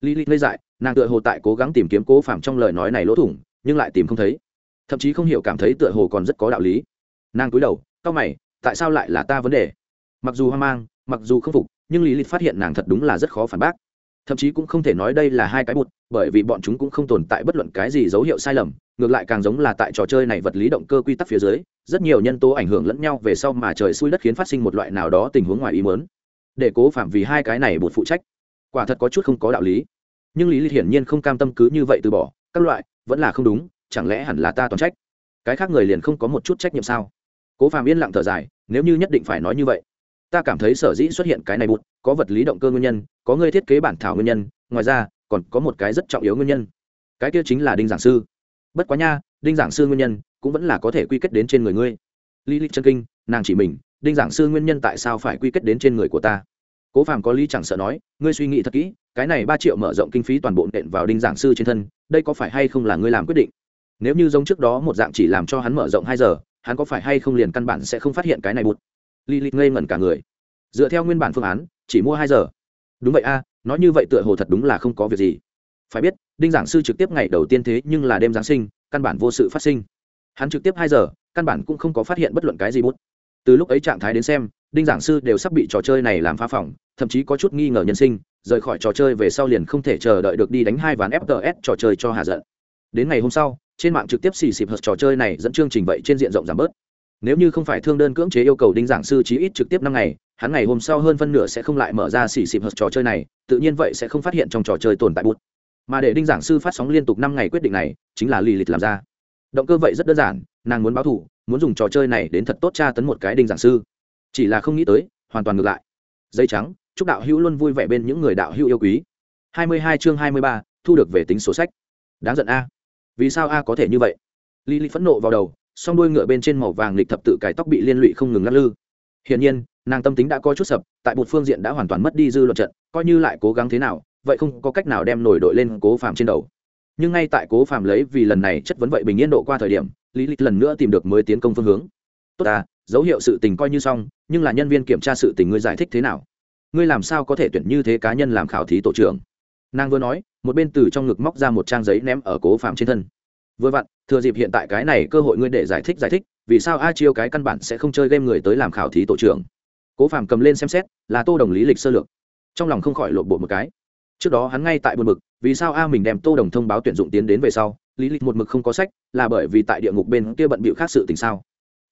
Lý lý ngây dại, nàng tựa hồ tại cố gắng tìm kiếm cố phạm trong lời nói này lỗ thủng, nhưng lại tìm không thấy. Thậm chí không hiểu cảm thấy tựa hồ còn rất có đạo lý. Nàng cúi đầu c mày, tại sao lại là ta vấn đề? Mặc dù hoang mang, mặc dù không phục, nhưng lý lịch phát hiện nàng thật đúng là rất khó phản bác. Thậm chí cũng không thể nói đây là hai cái bụt, bởi vì bọn chúng cũng không tồn tại bất luận cái gì dấu hiệu sai lầm, ngược lại càng giống là tại trò chơi này vật lý động cơ quy tắc phía dưới, rất nhiều nhân tố ảnh hưởng lẫn nhau về sau mà trời xui đất khiến phát sinh một loại nào đó tình huống ngoài ý mớn để cố phạm vì hai cái này buộc phụ trách. Quả thật có chút không có đạo lý. Nhưng lý lịch hiển nhiên không cam tâm cứ như vậy từ bỏ, các loại, vẫn là không đúng, chẳng lẽ hẳn là ta toàn trách? Cái khác người liền không có một chút trách nhiệm sao? Cố phạm yên lặng thở dài, nếu như nhất định phải nói như vậy, ta cảm thấy sở dĩ xuất hiện cái này bụt, có vật lý động cơ nguyên nhân, có người thiết kế bản thảo nguyên nhân, ngoài ra, còn có một cái rất trọng yếu nguyên nhân. Cái kia chính là đinh giảng sư. Bất quá nha, đinh giảng sư nguyên nhân cũng vẫn là có thể quy kết đến trên người ngươi. Lý lịch chân kinh, nàng chỉ mình đinh giảng sư nguyên nhân tại sao phải quy kết đến trên người của ta? Cố phàm có lý chẳng sợ nói, ngươi suy nghĩ thật kỹ, cái này ba triệu mở rộng kinh phí toàn bộ nện vào đinh giảng sư trên thân, đây có phải hay không là ngươi làm quyết định? Nếu như giống trước đó một dạng chỉ làm cho hắn mở rộng hai giờ, hắn có phải hay không liền căn bản sẽ không phát hiện cái này bụt? Li li ngây ngẩn cả người. Dựa theo nguyên bản phương án, chỉ mua hai giờ. Đúng vậy a, nói như vậy tựa hồ thật đúng là không có việc gì. Phải biết, đinh giảng sư trực tiếp ngày đầu tiên thế nhưng là đêm giáng sinh, căn bản vô sự phát sinh. Hắn trực tiếp hai giờ, căn bản cũng không có phát hiện bất luận cái gì bút từ lúc ấy trạng thái đến xem, đinh giảng sư đều sắp bị trò chơi này làm phá phỏng, thậm chí có chút nghi ngờ nhân sinh, rời khỏi trò chơi về sau liền không thể chờ đợi được đi đánh hai ván fts trò chơi cho hà giận. Đến ngày hôm sau, trên mạng trực tiếp xì xịp hợp trò chơi này dẫn chương trình vậy trên diện rộng giảm bớt. Nếu như không phải thương đơn cưỡng chế yêu cầu đinh giảng sư chí ít trực tiếp năm ngày, hắn ngày hôm sau hơn phân nửa sẽ không lại mở ra xì xịp hợp trò chơi này, tự nhiên vậy sẽ không phát hiện trong trò chơi tồn tại bút mà để đinh giảng sư phát sóng liên tục năm ngày quyết định này, chính là lì lịch làm ra. Động cơ vậy rất đơn giản, nàng muốn báo thủ muốn dùng trò chơi này đến thật tốt tra tấn một cái đinh giảng sư. Chỉ là không nghĩ tới hoàn toàn ngược lại. Dây trắng chúc đạo hữu luôn vui vẻ bên những người đạo hữu yêu quý. 22 chương 23, thu được về tính số sách. Đáng giận a. Vì sao a có thể như vậy? Lý lý phẫn nộ vào đầu song đuôi ngựa bên trên màu vàng lịch thập tự cải tóc bị liên lụy không ngừng lắc lư. Hiển nhiên nàng tâm tính đã có chút sập tại một phương diện đã hoàn toàn mất đi dư luận trận coi như lại cố gắng thế nào vậy không có cách nào đem nổi đội lên cố phàm trên đầu. Nhưng ngay tại cố phàm lấy vì lần này chất vấn vậy bình yên độ qua thời điểm lý lịch lần nữa tìm được mới tiến công phương hướng. Tốt ta, dấu hiệu sự tình coi như xong, nhưng là nhân viên kiểm tra sự tình ngươi giải thích thế nào? Ngươi làm sao có thể tuyển như thế cá nhân làm khảo thí tổ trưởng? Nàng vừa nói, một bên từ trong ngực móc ra một trang giấy ném ở cố phạm trên thân. Vừa vặn, thừa dịp hiện tại cái này cơ hội ngươi để giải thích giải thích, vì sao a chiêu cái căn bản sẽ không chơi game người tới làm khảo thí tổ trưởng? Cố phạm cầm lên xem xét, là tô đồng lý lịch sơ lược. Trong lòng không khỏi lộn bộ một cái. Trước đó hắn ngay tại buồn mực vì sao a mình đem tô đồng thông báo tuyển dụng tiến đến về sau lý lịch một mực không có sách, là bởi vì tại địa ngục bên kia bận bịu khác sự tình sao?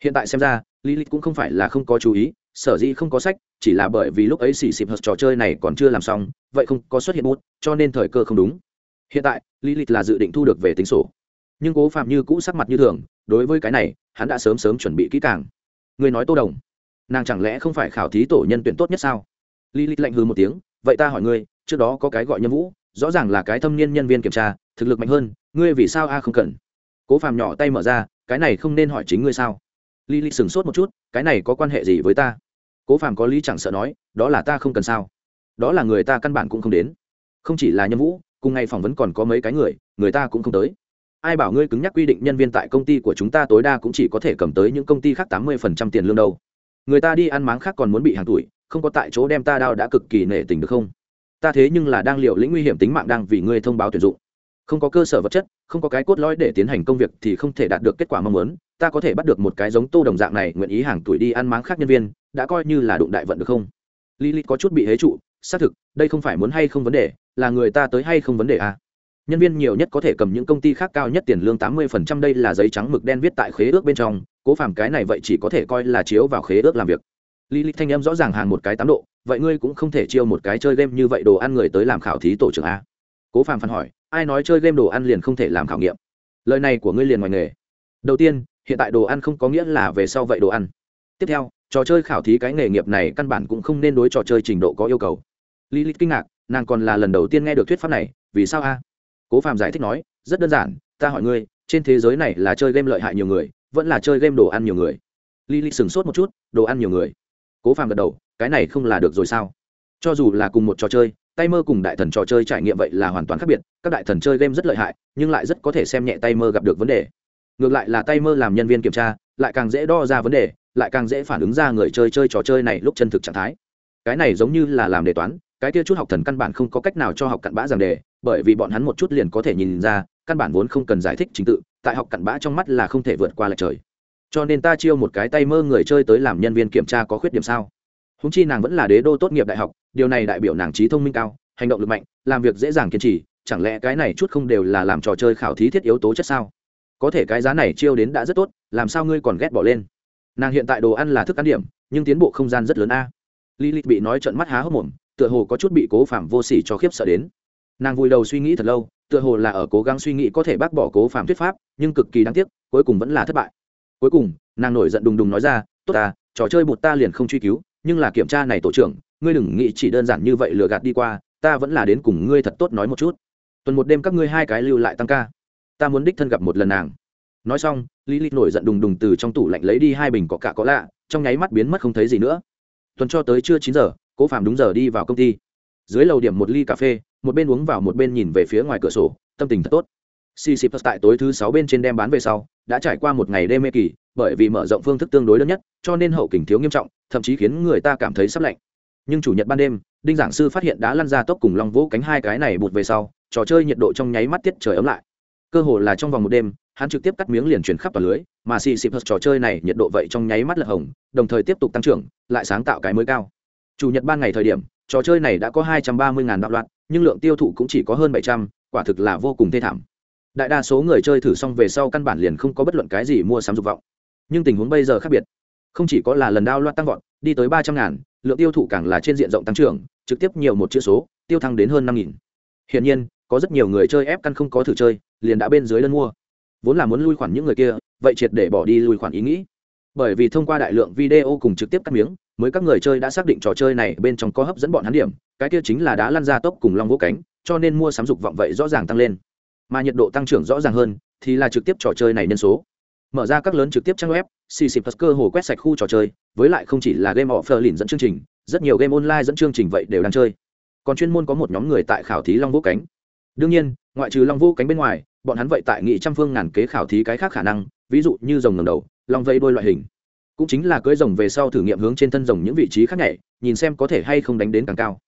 Hiện tại xem ra, lý lịch cũng không phải là không có chú ý, sở dĩ không có sách, chỉ là bởi vì lúc ấy xì xịp hợp trò chơi này còn chưa làm xong, vậy không có xuất hiện bút, cho nên thời cơ không đúng. Hiện tại, lý lịch là dự định thu được về tính sổ. Nhưng cố phạm như cũ sắc mặt như thường, đối với cái này, hắn đã sớm sớm chuẩn bị kỹ càng. Người nói tô đồng, nàng chẳng lẽ không phải khảo thí tổ nhân tuyển tốt nhất sao? Lý lịch lạnh hư một tiếng, vậy ta hỏi ngươi, trước đó có cái gọi nhân vũ, rõ ràng là cái thâm niên nhân viên kiểm tra thực lực mạnh hơn, ngươi vì sao a không cần? Cố phàm nhỏ tay mở ra, cái này không nên hỏi chính ngươi sao? Lý Lý sửng sốt một chút, cái này có quan hệ gì với ta? Cố phàm có lý chẳng sợ nói, đó là ta không cần sao? Đó là người ta căn bản cũng không đến. Không chỉ là nhân vũ, cùng ngày phỏng vấn còn có mấy cái người người ta cũng không tới. Ai bảo ngươi cứng nhắc quy định nhân viên tại công ty của chúng ta tối đa cũng chỉ có thể cầm tới những công ty khác tám mươi phần trăm tiền lương đâu. Người ta đi ăn máng khác còn muốn bị hàng tuổi, không có tại chỗ đem ta đao đã cực kỳ nể tình được không? Ta thế nhưng là đang liệu lĩnh nguy hiểm tính mạng đang vì ngươi thông báo tuyển dụng không có cơ sở vật chất, không có cái cốt lõi để tiến hành công việc thì không thể đạt được kết quả mong muốn. Ta có thể bắt được một cái giống tô đồng dạng này, nguyện ý hàng tuổi đi ăn máng khác nhân viên, đã coi như là đụng đại vận được không? Lý có chút bị hế trụ, xác thực, đây không phải muốn hay không vấn đề, là người ta tới hay không vấn đề à. nhân viên nhiều nhất có thể cầm những công ty khác cao nhất tiền lương tám mươi phần trăm, đây là giấy trắng mực đen viết tại khế ước bên trong, cố phàm cái này vậy chỉ có thể coi là chiếu vào khế ước làm việc. Lý lịch thanh em rõ ràng hàng một cái tám độ, vậy ngươi cũng không thể chiêu một cái chơi game như vậy đồ ăn người tới làm khảo thí tổ trưởng a cố phàm phản hỏi ai nói chơi game đồ ăn liền không thể làm khảo nghiệm. Lời này của ngươi liền ngoài nghề. Đầu tiên, hiện tại đồ ăn không có nghĩa là về sau vậy đồ ăn. Tiếp theo, trò chơi khảo thí cái nghề nghiệp này căn bản cũng không nên đối trò chơi trình độ có yêu cầu. Lý lịch kinh ngạc, nàng còn là lần đầu tiên nghe được thuyết pháp này, vì sao a? Cố Phạm giải thích nói, rất đơn giản, ta hỏi ngươi, trên thế giới này là chơi game lợi hại nhiều người, vẫn là chơi game đồ ăn nhiều người? Lý lịch sửng sốt một chút, đồ ăn nhiều người. Cố Phạm gật đầu, cái này không là được rồi sao? Cho dù là cùng một trò chơi tay mơ cùng đại thần trò chơi trải nghiệm vậy là hoàn toàn khác biệt, các đại thần chơi game rất lợi hại, nhưng lại rất có thể xem nhẹ tay mơ gặp được vấn đề. Ngược lại là tay mơ làm nhân viên kiểm tra, lại càng dễ đo ra vấn đề, lại càng dễ phản ứng ra người chơi chơi trò chơi này lúc chân thực trạng thái. Cái này giống như là làm đề toán, cái kia chút học thần căn bản không có cách nào cho học cặn bã giảng đề, bởi vì bọn hắn một chút liền có thể nhìn ra, căn bản vốn không cần giải thích trình tự, tại học cặn bã trong mắt là không thể vượt qua lại trời. Cho nên ta chiêu một cái tay mơ người chơi tới làm nhân viên kiểm tra có khuyết điểm sao? Húng chi nàng vẫn là đế đô tốt nghiệp đại học điều này đại biểu nàng trí thông minh cao hành động lực mạnh làm việc dễ dàng kiên trì chẳng lẽ cái này chút không đều là làm trò chơi khảo thí thiết yếu tố chất sao có thể cái giá này chiêu đến đã rất tốt làm sao ngươi còn ghét bỏ lên nàng hiện tại đồ ăn là thức ăn điểm nhưng tiến bộ không gian rất lớn a Lý Lịch bị nói trận mắt há hốc mồm, tựa hồ có chút bị Cố Phạm vô sỉ cho khiếp sợ đến. Nàng vùi đầu suy nghĩ thật lâu, tựa hồ là ở cố gắng suy nghĩ có thể bác bỏ Cố Phạm thuyết pháp, nhưng cực kỳ đáng tiếc, cuối cùng vẫn là thất bại. Cuối cùng, nàng nổi giận đùng đùng nói ra, "Tốt ta, trò chơi bụt ta liền không truy cứu, nhưng là kiểm tra này tổ trưởng, ngươi đừng nghĩ chỉ đơn giản như vậy lừa gạt đi qua, ta vẫn là đến cùng ngươi thật tốt nói một chút. Tuần một đêm các ngươi hai cái lưu lại tăng ca, ta muốn đích thân gặp một lần nàng." Nói xong, Lý Lịch nổi giận đùng đùng từ trong tủ lạnh lấy đi hai bình có cả có lạ, trong nháy mắt biến mất không thấy gì nữa tuần cho tới trưa chín giờ cố phạm đúng giờ đi vào công ty dưới lầu điểm một ly cà phê một bên uống vào một bên nhìn về phía ngoài cửa sổ tâm tình thật tốt cc plus tại tối thứ sáu bên trên đem bán về sau đã trải qua một ngày đêm mê kỳ bởi vì mở rộng phương thức tương đối lớn nhất, cho nên hậu kình thiếu nghiêm trọng, thậm chí khiến người ta cảm thấy sắp lạnh. Nhưng chủ nhật ban đêm, đinh giảng sư phát hiện đã lăn ra tốc cùng long vỗ cánh hai cái này bụt về sau, trò chơi nhiệt độ trong nháy mắt tiết trời ấm lại. Cơ hồ là trong vòng một đêm, hắn trực tiếp cắt miếng liền chuyển khắp toàn lưới, mà xì xịp trò chơi này nhiệt độ vậy trong nháy mắt lật hồng, đồng thời tiếp tục tăng trưởng, lại sáng tạo cái mới cao. Chủ nhật ban ngày thời điểm, trò chơi này đã có hai trăm ba mươi ngàn đạo loạt nhưng lượng tiêu thụ cũng chỉ có hơn bảy trăm, quả thực là vô cùng thê thảm. Đại đa số người chơi thử xong về sau căn bản liền không có bất luận cái gì mua sắm dục vọng nhưng tình huống bây giờ khác biệt. Không chỉ có là lần đao loạt tăng vọt, đi tới ba trăm ngàn, lượng tiêu thụ càng là trên diện rộng tăng trưởng, trực tiếp nhiều một chữ số, tiêu thăng đến hơn năm nghìn. Hiện nhiên, có rất nhiều người chơi ép căn không có thử chơi, liền đã bên dưới đơn mua. Vốn là muốn lui khoản những người kia, vậy triệt để bỏ đi lui khoản ý nghĩ. Bởi vì thông qua đại lượng video cùng trực tiếp cắt miếng, mới các người chơi đã xác định trò chơi này bên trong có hấp dẫn bọn hắn điểm, cái kia chính là đã lăn ra tốc cùng long vô cánh, cho nên mua sắm dục vọng vậy rõ ràng tăng lên. Mà nhiệt độ tăng trưởng rõ ràng hơn, thì là trực tiếp trò chơi này nhân số mở ra các lớn trực tiếp trang web cc plus cơ hồ quét sạch khu trò chơi, với lại không chỉ là game offer lìn dẫn chương trình, rất nhiều game online dẫn chương trình vậy đều đang chơi. Còn chuyên môn có một nhóm người tại khảo thí long vũ cánh. Đương nhiên, ngoại trừ long vũ cánh bên ngoài, bọn hắn vậy tại nghị trăm phương ngàn kế khảo thí cái khác khả năng, ví dụ như rồng ngầm đầu, long vây đôi loại hình. Cũng chính là cưới rồng về sau thử nghiệm hướng trên thân rồng những vị trí khác nhảy, nhìn xem có thể hay không đánh đến càng cao.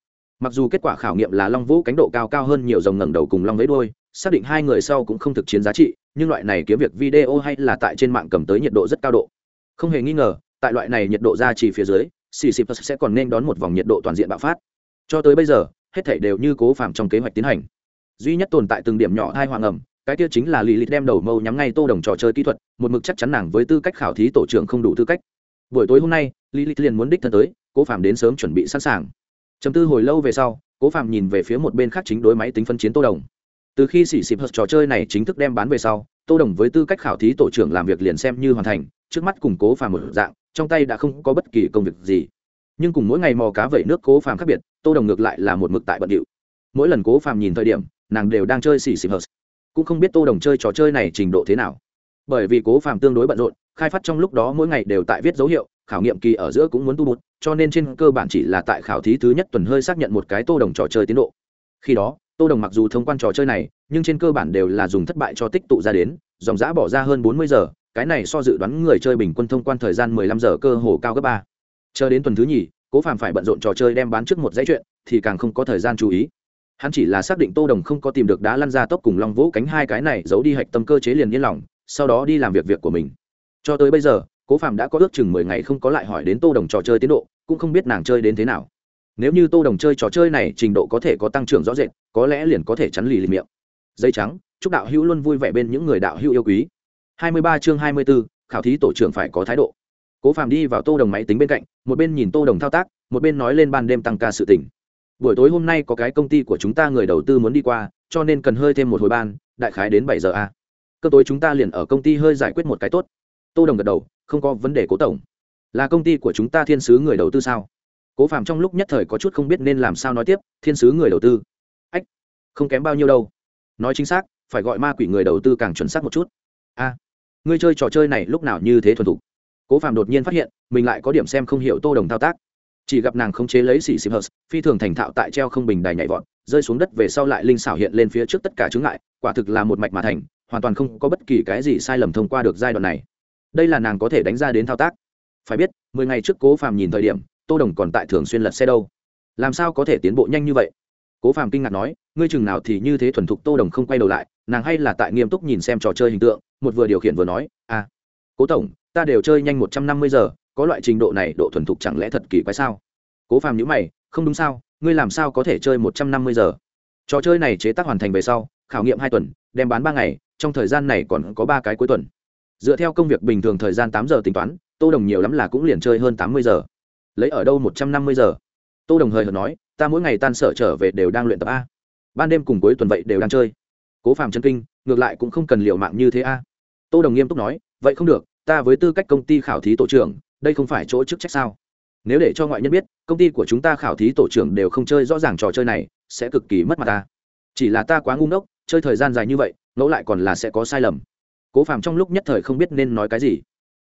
Mặc dù kết quả khảo nghiệm là long vũ cánh độ cao cao hơn nhiều rồng ngẩng đầu cùng long vẫy đôi xác định hai người sau cũng không thực chiến giá trị, nhưng loại này kiếm việc video hay là tại trên mạng cầm tới nhiệt độ rất cao độ. Không hề nghi ngờ, tại loại này nhiệt độ ra chỉ phía dưới cc sẽ còn nên đón một vòng nhiệt độ toàn diện bạo phát. Cho tới bây giờ, hết thảy đều như cố phạm trong kế hoạch tiến hành. Duy nhất tồn tại từng điểm nhỏ hai hoàng ẩm, cái kia chính là lì lìt đem đầu mâu nhắm ngay tô đồng trò chơi kỹ thuật, một mực chắc chắn nàng với tư cách khảo thí tổ trưởng không đủ tư cách. Buổi tối hôm nay lì lìt liền muốn đích thân tới, cố phạm đến sớm chuẩn bị sẵn sàng. Chấm tư hồi lâu về sau, cố phạm nhìn về phía một bên khác chính đối máy tính phân chiến tô đồng từ khi xỉ xịp hợp trò chơi này chính thức đem bán về sau, tô đồng với tư cách khảo thí tổ trưởng làm việc liền xem như hoàn thành, trước mắt củng cố phàm một dạng, trong tay đã không có bất kỳ công việc gì. Nhưng cùng mỗi ngày mò cá vẩy nước cố phàm khác biệt, tô đồng ngược lại là một mực tại bận điệu. Mỗi lần cố phàm nhìn thời điểm, nàng đều đang chơi xỉ xịp hợp. Cũng không biết tô đồng chơi trò chơi này trình độ thế nào. Bởi vì cố phàm tương đối bận rộn, khai phát trong lúc đó mỗi ngày đều tại viết dấu hiệu, khảo nghiệm kỳ ở giữa cũng muốn tu bút cho nên trên cơ bản chỉ là tại khảo thí thứ nhất tuần hơi xác nhận một cái tô đồng trò chơi tiến độ. Khi đó tô đồng mặc dù thông quan trò chơi này, nhưng trên cơ bản đều là dùng thất bại cho tích tụ ra đến, dòng giã bỏ ra hơn bốn mươi giờ, cái này so dự đoán người chơi bình quân thông quan thời gian mười lăm giờ cơ hồ cao gấp ba. Chờ đến tuần thứ nhì, cố phàm phải bận rộn trò chơi đem bán trước một dãy chuyện, thì càng không có thời gian chú ý. Hắn chỉ là xác định tô đồng không có tìm được đá lăn ra tốc cùng long vỗ cánh hai cái này giấu đi hạch tâm cơ chế liền yên lòng, sau đó đi làm việc việc của mình. Cho tới bây giờ, cố phạm đã có ước chừng mười ngày không có lại hỏi đến tô đồng trò chơi tiến độ, cũng không biết nàng chơi đến thế nào nếu như tô đồng chơi trò chơi này trình độ có thể có tăng trưởng rõ rệt có lẽ liền có thể chắn lì lì miệng. Dây trắng chúc đạo hữu luôn vui vẻ bên những người đạo hữu yêu quý. Hai mươi ba chương 24, khảo thí tổ trưởng phải có thái độ. Cố phàm đi vào tô đồng máy tính bên cạnh một bên nhìn tô đồng thao tác một bên nói lên ban đêm tăng ca sự tỉnh buổi tối hôm nay có cái công ty của chúng ta người đầu tư muốn đi qua cho nên cần hơi thêm một hồi ban đại khái đến bảy giờ a. Cơ tối chúng ta liền ở công ty hơi giải quyết một cái tốt. Tô đồng gật đầu không có vấn đề cố tổng. Là công ty của chúng ta thiên sứ người đầu tư sao? Cố phạm trong lúc nhất thời có chút không biết nên làm sao nói tiếp, thiên sứ người đầu tư. Ách, không kém bao nhiêu đâu. Nói chính xác, phải gọi ma quỷ người đầu tư càng chuẩn xác một chút. A, ngươi chơi trò chơi này lúc nào như thế thuần thục? Cố phạm đột nhiên phát hiện, mình lại có điểm xem không hiểu tô đồng thao tác. Chỉ gặp nàng không chế lấy xì xịp hờ phi thường thành thạo tại treo không bình đài nhảy vọt, rơi xuống đất về sau lại linh xảo hiện lên phía trước tất cả chứng ngại, quả thực là một mạch mà thành, hoàn toàn không có bất kỳ cái gì sai lầm thông qua được giai đoạn này. Đây là nàng có thể đánh ra đến thao tác. Phải biết, mười ngày trước cố phàm nhìn thời điểm tô đồng còn tại thường xuyên lật xe đâu. Làm sao có thể tiến bộ nhanh như vậy? Cố phàm kinh ngạc nói, ngươi chừng nào thì như thế thuần thục tô đồng không quay đầu lại, nàng hay là tại nghiêm túc nhìn xem trò chơi hình tượng, một vừa điều khiển vừa nói à cố tổng, ta đều chơi nhanh một trăm năm mươi giờ, có loại trình độ này độ thuần thục chẳng lẽ thật kỳ quái sao? Cố phàm nhữ mày, không đúng sao, ngươi làm sao có thể chơi một trăm năm mươi giờ? Trò chơi này chế tác hoàn thành về sau, khảo nghiệm hai tuần, đem bán ba ngày, trong thời gian này còn có ba cái cuối tuần. Dựa theo công việc bình thường thời gian tám giờ tính toán, tô đồng nhiều lắm là cũng liền chơi hơn tám mươi giờ lấy ở đâu một trăm năm mươi giờ? Tô đồng hời hợt nói, ta mỗi ngày tan sở trở về đều đang luyện tập a. Ban đêm cùng cuối tuần vậy đều đang chơi. Cố phàm chân kinh, ngược lại cũng không cần liều mạng như thế a. Tô đồng nghiêm túc nói, vậy không được, ta với tư cách công ty khảo thí tổ trưởng, đây không phải chỗ chức trách sao? Nếu để cho ngoại nhân biết, công ty của chúng ta khảo thí tổ trưởng đều không chơi rõ ràng trò chơi này, sẽ cực kỳ mất mặt ta chỉ là ta quá ngu ngốc, chơi thời gian dài như vậy, ngẫu lại còn là sẽ có sai lầm. Cố phàm trong lúc nhất thời không biết nên nói cái gì.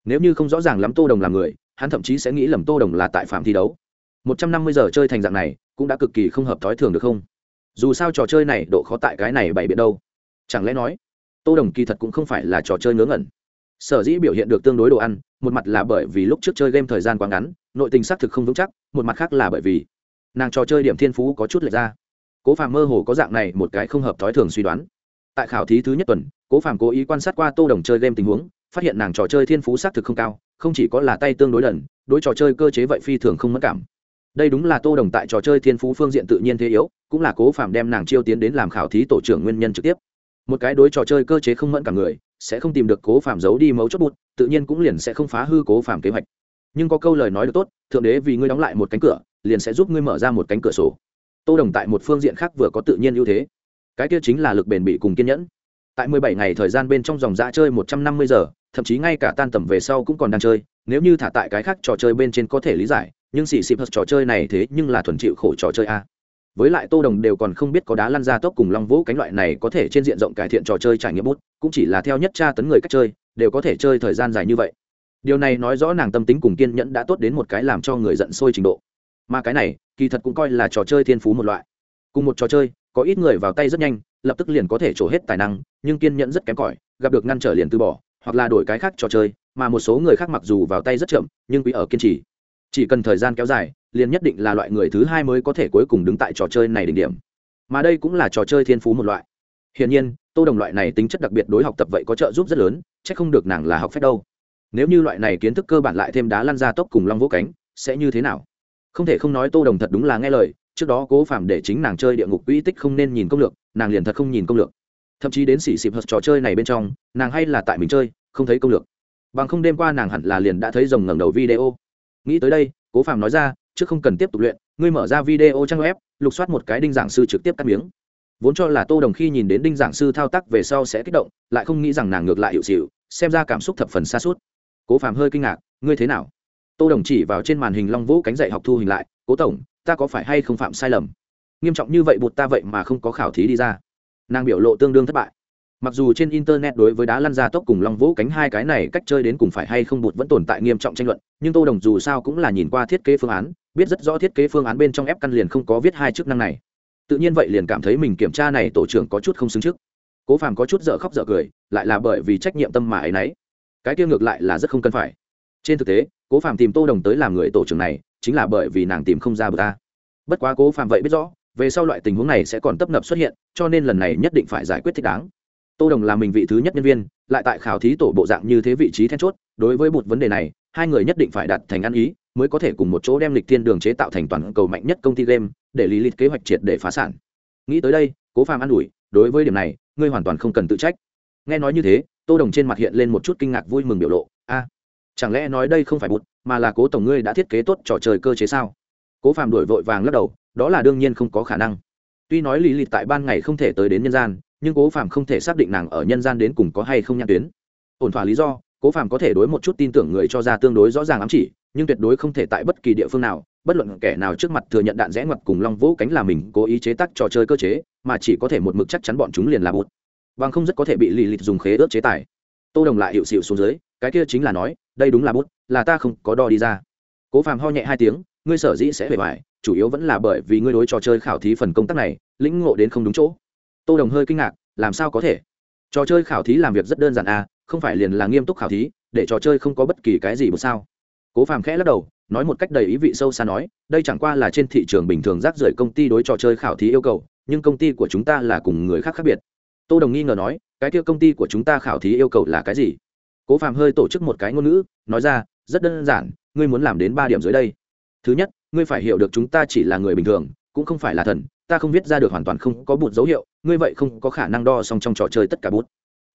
Nếu như không rõ ràng lắm tô đồng là người hắn thậm chí sẽ nghĩ lầm tô đồng là tại phạm thi đấu. Một trăm năm mươi giờ chơi thành dạng này, cũng đã cực kỳ không hợp thói thường được không? Dù sao trò chơi này độ khó tại cái này bày biện đâu. Chẳng lẽ nói, tô đồng kỳ thật cũng không phải là trò chơi ngớ ngẩn. Sở dĩ biểu hiện được tương đối đồ ăn, một mặt là bởi vì lúc trước chơi game thời gian quá ngắn, nội tình xác thực không vững chắc, một mặt khác là bởi vì nàng trò chơi điểm thiên phú có chút lệch ra. Cố phàm mơ hồ có dạng này một cái không hợp thói thường suy đoán. Tại khảo thí thứ nhất tuần, cố phàm cố ý quan sát qua tô đồng chơi game tình huống phát hiện nàng trò chơi thiên phú xác thực không cao, không chỉ có là tay tương đối đần đối trò chơi cơ chế vậy phi thường không mất cảm. Đây đúng là tô đồng tại trò chơi thiên phú phương diện tự nhiên thế yếu, cũng là cố phạm đem nàng chiêu tiến đến làm khảo thí tổ trưởng nguyên nhân trực tiếp. Một cái đối trò chơi cơ chế không mẫn cả người, sẽ không tìm được cố phạm giấu đi mấu chốt bụt tự nhiên cũng liền sẽ không phá hư cố phạm kế hoạch. Nhưng có câu lời nói được tốt, thượng đế vì ngươi đóng lại một cánh cửa, liền sẽ giúp ngươi mở ra một cánh cửa sổ. Tô đồng tại một phương diện khác vừa có tự nhiên ưu thế. Cái kia chính là lực bền bỉ cùng kiên nhẫn. Tại mười bảy ngày thời gian bên trong dòng dã chơi một trăm năm mươi giờ thậm chí ngay cả tan tầm về sau cũng còn đang chơi, nếu như thả tại cái khác trò chơi bên trên có thể lý giải, nhưng xì xịp trò chơi này thế nhưng là thuần chịu khổ trò chơi a. Với lại tô đồng đều còn không biết có đá lăn ra tốc cùng long vũ cánh loại này có thể trên diện rộng cải thiện trò chơi trải nghiệm bút, cũng chỉ là theo nhất tra tấn người cách chơi, đều có thể chơi thời gian dài như vậy. Điều này nói rõ nàng tâm tính cùng kiên nhẫn đã tốt đến một cái làm cho người giận sôi trình độ. Mà cái này, kỳ thật cũng coi là trò chơi thiên phú một loại. Cùng một trò chơi, có ít người vào tay rất nhanh, lập tức liền có thể trổ hết tài năng, nhưng kiên nhẫn rất kém cỏi, gặp được ngăn trở liền từ bỏ hoặc là đổi cái khác trò chơi, mà một số người khác mặc dù vào tay rất chậm, nhưng quý ở kiên trì. Chỉ cần thời gian kéo dài, liền nhất định là loại người thứ hai mới có thể cuối cùng đứng tại trò chơi này đỉnh điểm. Mà đây cũng là trò chơi thiên phú một loại. Hiển nhiên, tô đồng loại này tính chất đặc biệt đối học tập vậy có trợ giúp rất lớn c h ắ c không được nàng là học phép đâu. Nếu như loại này kiến thức cơ bản lại thêm đá lăn ra tốc cùng long vỗ cánh, sẽ như thế nào? Không thể không nói tô đồng thật đúng là nghe lời, trước đó cố phạm để chính nàng chơi địa ngục quỹ tích không nên nhìn công lược, nàng liền thật không nhìn công lược thậm chí đến xỉ xịp hợp trò chơi này bên trong, nàng hay là tại mình chơi, không thấy công lược. Bằng không đêm qua nàng hẳn là liền đã thấy rồng ngẩng đầu video. Nghĩ tới đây, cố phàm nói ra chứ không cần tiếp tục luyện, ngươi mở ra video trang web, lục soát một cái đinh giảng sư trực tiếp cắt miếng. Vốn cho là tô đồng khi nhìn đến đinh giảng sư thao tác về sau sẽ kích động, lại không nghĩ rằng nàng ngược lại hiệu xịu, xem ra cảm xúc thập phần xa suốt cố phàm hơi kinh ngạc, ngươi thế nào? Tô đồng chỉ vào trên màn hình long vũ cánh dạy học thu hình lại, cố tổng, ta có phải hay không phạm sai lầm? Nghiêm trọng như vậy bụt ta vậy mà không có khảo thí đi ra nàng biểu lộ tương đương thất bại. Mặc dù trên internet đối với đá lăn ra tốc cùng long vũ cánh hai cái này cách chơi đến cùng phải hay không bụt vẫn tồn tại nghiêm trọng tranh luận, nhưng tô đồng dù sao cũng là nhìn qua thiết kế phương án, biết rất rõ thiết kế phương án bên trong ép căn liền không có viết hai chức năng này. Tự nhiên vậy liền cảm thấy mình kiểm tra này tổ trưởng có chút không xứng trước. Cố phàm có chút dở khóc dở cười, lại là bởi vì trách nhiệm tâm mà ấy nấy. Cái kia ngược lại là rất không cần phải. Trên thực tế, cố phàm tìm tô đồng tới làm người tổ trưởng này, chính là bởi vì nàng tìm không ra bờ ta. Bất quá cố phàm vậy biết rõ về sau loại tình huống này sẽ còn tấp nập xuất hiện, cho nên lần này nhất định phải giải quyết thích đáng. Tô đồng là mình vị thứ nhất nhân viên, lại tại khảo thí tổ bộ dạng như thế vị trí then chốt, đối với một vấn đề này, hai người nhất định phải đặt thành ăn ý, mới có thể cùng một chỗ đem lịch thiên đường chế tạo thành toàn cầu mạnh nhất công ty game, để lý lịch kế hoạch triệt để phá sản. Nghĩ tới đây, cố phàm an ủi, đối với điểm này, ngươi hoàn toàn không cần tự trách. Nghe nói như thế, tô đồng trên mặt hiện lên một chút kinh ngạc vui mừng biểu lộ. A, chẳng lẽ nói đây không phải bụt, mà là cố tổng ngươi đã thiết kế tốt trò chơi cơ chế sao? Cố phàm đổi vội vàng lắc đầu, đó là đương nhiên không có khả năng. Tuy nói lý lịch tại ban ngày không thể tới đến nhân gian, nhưng cố phàm không thể xác định nàng ở nhân gian đến cùng có hay không nhãn tuyến. Ổn thỏa lý do, cố phàm có thể đối một chút tin tưởng người cho ra tương đối rõ ràng ám chỉ, nhưng tuyệt đối không thể tại bất kỳ địa phương nào, bất luận kẻ nào trước mặt thừa nhận đạn rẽ ngoặt cùng long vũ cánh là mình cố ý chế tác trò chơi cơ chế, mà chỉ có thể một mực chắc chắn bọn chúng liền là bút bằng không rất có thể bị lì lịch dùng khế ước chế tài. Tô đồng lại hiệu xịu xuống dưới, cái kia chính là nói, đây đúng là bút là ta không có đo đi ra cố phàm ho nhẹ hai tiếng, ngươi sở dĩ sẽ bề bài chủ yếu vẫn là bởi vì ngươi đối trò chơi khảo thí phần công tác này, lĩnh ngộ đến không đúng chỗ. Tô đồng hơi kinh ngạc, làm sao có thể? Trò chơi khảo thí làm việc rất đơn giản à không phải liền là nghiêm túc khảo thí, để trò chơi không có bất kỳ cái gì một sao. Cố phàm khẽ lắc đầu, nói một cách đầy ý vị sâu xa nói, đây chẳng qua là trên thị trường bình thường rác rưởi công ty đối trò chơi khảo thí yêu cầu, nhưng công ty của chúng ta là cùng người khác khác biệt. Tô đồng nghi ngờ nói, cái kia công ty của chúng ta khảo thí yêu cầu là cái gì? Cố phàm hơi tổ chức một cái ngôn ngữ, nói ra rất đơn giản, ngươi muốn làm đến ba điểm dưới đây. Thứ nhất, ngươi phải hiểu được chúng ta chỉ là người bình thường, cũng không phải là thần, ta không viết ra được hoàn toàn không có bụt dấu hiệu, ngươi vậy không có khả năng đo xong trong trò chơi tất cả bút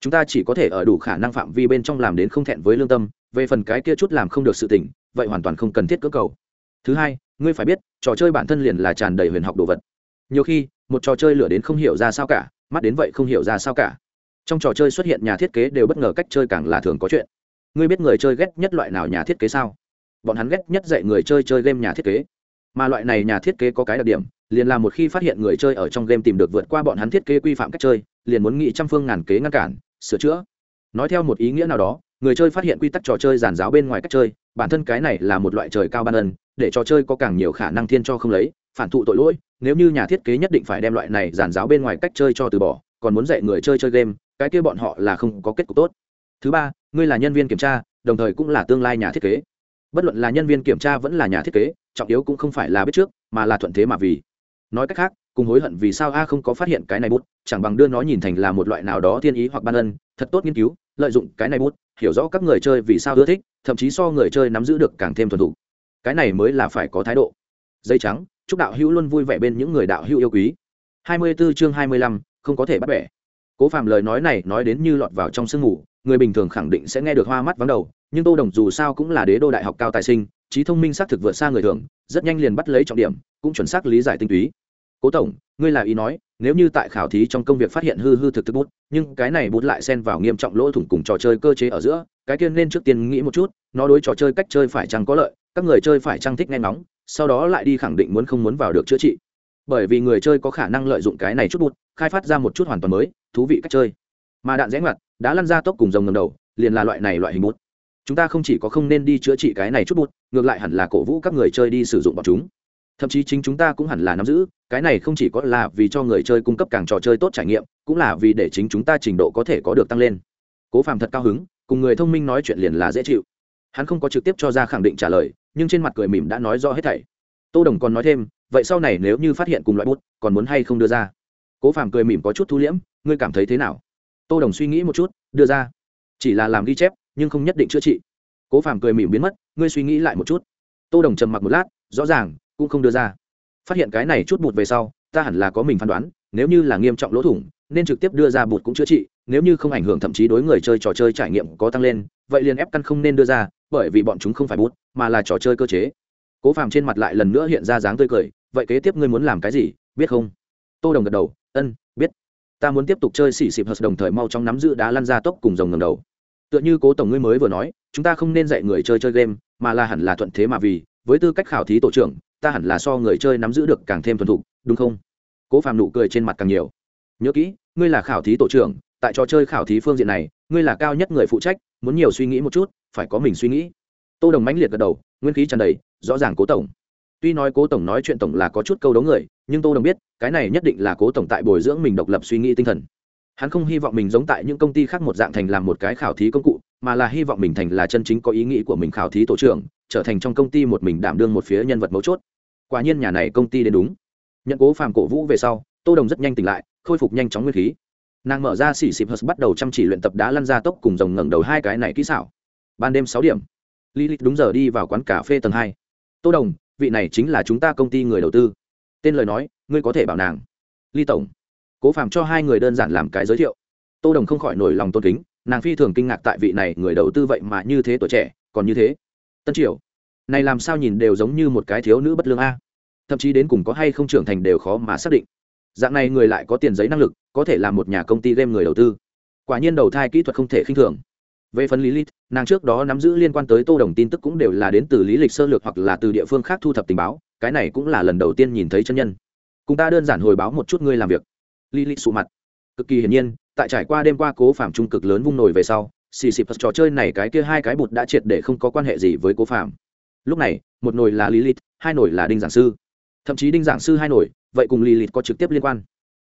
chúng ta chỉ có thể ở đủ khả năng phạm vi bên trong làm đến không thẹn với lương tâm, về phần cái kia chút làm không được sự tỉnh vậy hoàn toàn không cần thiết cơ cầu. Thứ hai, ngươi phải biết, trò chơi bản thân liền là tràn đầy huyền học đồ vật. Nhiều khi, một trò chơi lửa đến không hiểu ra sao cả, mắt đến vậy không hiểu ra sao cả. Trong trò chơi xuất hiện nhà thiết kế đều bất ngờ cách chơi càng là thường có chuyện ngươi biết người chơi ghét nhất loại nào nhà thiết kế sao? Bọn hắn ghét nhất dạy người chơi chơi game nhà thiết kế. Mà loại này nhà thiết kế có cái đặc điểm, liền là một khi phát hiện người chơi ở trong game tìm được vượt qua bọn hắn thiết kế quy phạm cách chơi, liền muốn nghĩ trăm phương ngàn kế ngăn cản, sửa chữa. Nói theo một ý nghĩa nào đó, người chơi phát hiện quy tắc trò chơi giàn giáo bên ngoài cách chơi, bản thân cái này là một loại trời cao ban ân, để trò chơi có càng nhiều khả năng thiên cho không lấy, phản thụ tội lỗi, nếu như nhà thiết kế nhất định phải đem loại này giàn giáo bên ngoài cách chơi cho từ bỏ, còn muốn dạy người chơi chơi game, cái kia bọn họ là không có kết cục tốt thứ ba ngươi là nhân viên kiểm tra đồng thời cũng là tương lai nhà thiết kế. Bất luận là nhân viên kiểm tra vẫn là nhà thiết kế trọng yếu cũng không phải là biết trước mà là thuận thế mà vì. Nói cách khác cùng hối hận vì sao a không có phát hiện cái này bút chẳng bằng đưa nó nhìn thành là một loại nào đó thiên ý hoặc ban ân thật tốt nghiên cứu lợi dụng cái này bút hiểu rõ các người chơi vì sao ưa thích thậm chí so người chơi nắm giữ được càng thêm thuần thủ cái này mới là phải có thái độ. Dây trắng chúc đạo hữu luôn vui vẻ bên những người đạo hữu yêu quý. 24 chương 25, không có thể bắt bẻ. Cố phàm lời nói này nói đến như lọt vào trong sương ngủ người bình thường khẳng định sẽ nghe được hoa mắt vắng đầu, nhưng tô đồng dù sao cũng là đế đô đại học cao tài sinh, trí thông minh xác thực vượt xa người thường, rất nhanh liền bắt lấy trọng điểm, cũng chuẩn xác lý giải tinh túy. Cố tổng, ngươi là ý nói, nếu như tại khảo thí trong công việc phát hiện hư hư thực thực bút, nhưng cái này bút lại xen vào nghiêm trọng lỗ thủng cùng trò chơi cơ chế ở giữa, cái kia nên trước tiên nghĩ một chút, nó đối trò chơi cách chơi phải chăng có lợi, các người chơi phải chăng thích nghe ngóng, sau đó lại đi khẳng định muốn không muốn vào được chữa trị. Bởi vì người chơi có khả năng lợi dụng cái này chút bút, khai phát ra một chút hoàn toàn mới, thú vị cách chơi mà đạn rẽ ngoặt, đã lăn ra tốc cùng rồng ngầm đầu, liền là loại này loại hình bút. Chúng ta không chỉ có không nên đi chữa trị cái này chút bút, ngược lại hẳn là cổ vũ các người chơi đi sử dụng bọn chúng. Thậm chí chính chúng ta cũng hẳn là nắm giữ, cái này không chỉ có là vì cho người chơi cung cấp càng trò chơi tốt trải nghiệm, cũng là vì để chính chúng ta trình độ có thể có được tăng lên. Cố phàm thật cao hứng, cùng người thông minh nói chuyện liền là dễ chịu. Hắn không có trực tiếp cho ra khẳng định trả lời, nhưng trên mặt cười mỉm đã nói rõ hết thảy. Tô đồng còn nói thêm, vậy sau này nếu như phát hiện cùng loại bút, còn muốn hay không đưa ra? Cố phàm cười mỉm có chút thu liễm, ngươi cảm thấy thế nào? Tô đồng suy nghĩ một chút, đưa ra. Chỉ là làm ghi chép, nhưng không nhất định chữa trị. Cố phàm cười mỉm biến mất, ngươi suy nghĩ lại một chút. Tô đồng trầm mặc một lát, rõ ràng, cũng không đưa ra. Phát hiện cái này chút bụt về sau, ta hẳn là có mình phán đoán, nếu như là nghiêm trọng lỗ thủng, nên trực tiếp đưa ra bụt cũng chữa trị, nếu như không ảnh hưởng thậm chí đối người chơi trò chơi trải nghiệm có tăng lên, vậy liền ép căn không nên đưa ra, bởi vì bọn chúng không phải bút mà là trò chơi cơ chế. Cố phàm trên mặt lại lần nữa hiện ra dáng tươi cười, vậy kế tiếp ngươi muốn làm cái gì, biết không? Tô đồng gật đầu, ân ta muốn tiếp tục chơi xỉ xịp hờ đồng thời mau chóng nắm giữ đá lăn ra tốc cùng dòng ngầm đầu. Tựa như cố tổng ngươi mới vừa nói, chúng ta không nên dạy người chơi chơi game, mà là hẳn là thuận thế mà vì, với tư cách khảo thí tổ trưởng, ta hẳn là so người chơi nắm giữ được càng thêm thuần thục, đúng không? Cố phàm nụ cười trên mặt càng nhiều. Nhớ kỹ, ngươi là khảo thí tổ trưởng, tại trò chơi khảo thí phương diện này, ngươi là cao nhất người phụ trách, muốn nhiều suy nghĩ một chút, phải có mình suy nghĩ. Tô đồng mãnh liệt gật đầu, nguyên khí tràn đầy, rõ ràng cố tổng tuy nói cố tổng nói chuyện tổng là có chút câu đấu người, nhưng tô đồng biết, cái này nhất định là cố tổng tại bồi dưỡng mình độc lập suy nghĩ tinh thần. Hắn không hy vọng mình giống tại những công ty khác một dạng thành làm một cái khảo thí công cụ, mà là hy vọng mình thành là chân chính có ý nghĩ của mình khảo thí tổ trưởng, trở thành trong công ty một mình đảm đương một phía nhân vật mấu chốt. Quả nhiên nhà này công ty đến đúng. Nhận cố phàm cổ vũ về sau, tô đồng rất nhanh tỉnh lại, khôi phục nhanh chóng nguyên khí. Nàng mở ra xỉ xịp hờ bắt đầu chăm chỉ luyện tập đá lăn ra tốc cùng dòng ngẩng đầu hai cái này kỹ xảo. Ban đêm sáu điểm. Lilith đúng giờ đi vào quán cà phê tầng hai. Tô đồng vị này chính là chúng ta công ty người đầu tư. Tên lời nói, ngươi có thể bảo nàng. Ly tổng, cố phàm cho hai người đơn giản làm cái giới thiệu. Tô đồng không khỏi nổi lòng tôn kính, nàng phi thường kinh ngạc tại vị này người đầu tư vậy mà như thế tuổi trẻ, còn như thế. Tân triều, này làm sao nhìn đều giống như một cái thiếu nữ bất lương a. Thậm chí đến cùng có hay không trưởng thành đều khó mà xác định. Dạng này người lại có tiền giấy năng lực, có thể làm một nhà công ty game người đầu tư. Quả nhiên đầu thai kỹ thuật không thể khinh thường về phần lý lịch nàng trước đó nắm giữ liên quan tới tô đồng tin tức cũng đều là đến từ lý lịch sơ lược hoặc là từ địa phương khác thu thập tình báo, cái này cũng là lần đầu tiên nhìn thấy chân nhân. Cùng ta đơn giản hồi báo một chút ngươi làm việc. Lý lịch sụ mặt. Cực kỳ hiển nhiên, tại trải qua đêm qua cố phạm trung cực lớn vung nổi về sau, xì xịp trò chơi này cái kia hai cái bụt đã triệt để không có quan hệ gì với cố phạm. Lúc này, một nồi là lý lịch hai nồi là đinh giảng sư. Thậm chí đinh giảng sư hai nồi, vậy cùng lý lịch có trực tiếp liên quan.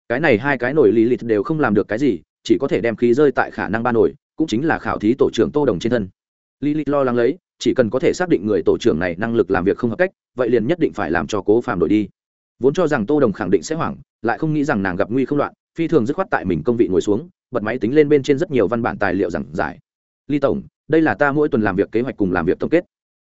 Cái này hai cái nồi lý lịch đều không làm được cái gì, chỉ có thể đem khí rơi tại khả năng ba nồi cũng chính là khảo thí tổ trưởng tô đồng trên thân. Lý lịch lo lắng lấy, chỉ cần có thể xác định người tổ trưởng này năng lực làm việc không hợp cách, vậy liền nhất định phải làm cho cố phạm đổi đi. Vốn cho rằng tô đồng khẳng định sẽ hoảng, lại không nghĩ rằng nàng gặp nguy không loạn, phi thường dứt khoát tại mình công vị ngồi xuống, bật máy tính lên bên trên rất nhiều văn bản tài liệu giảng giải. Ly tổng, đây là ta mỗi tuần làm việc kế hoạch cùng làm việc tổng kết.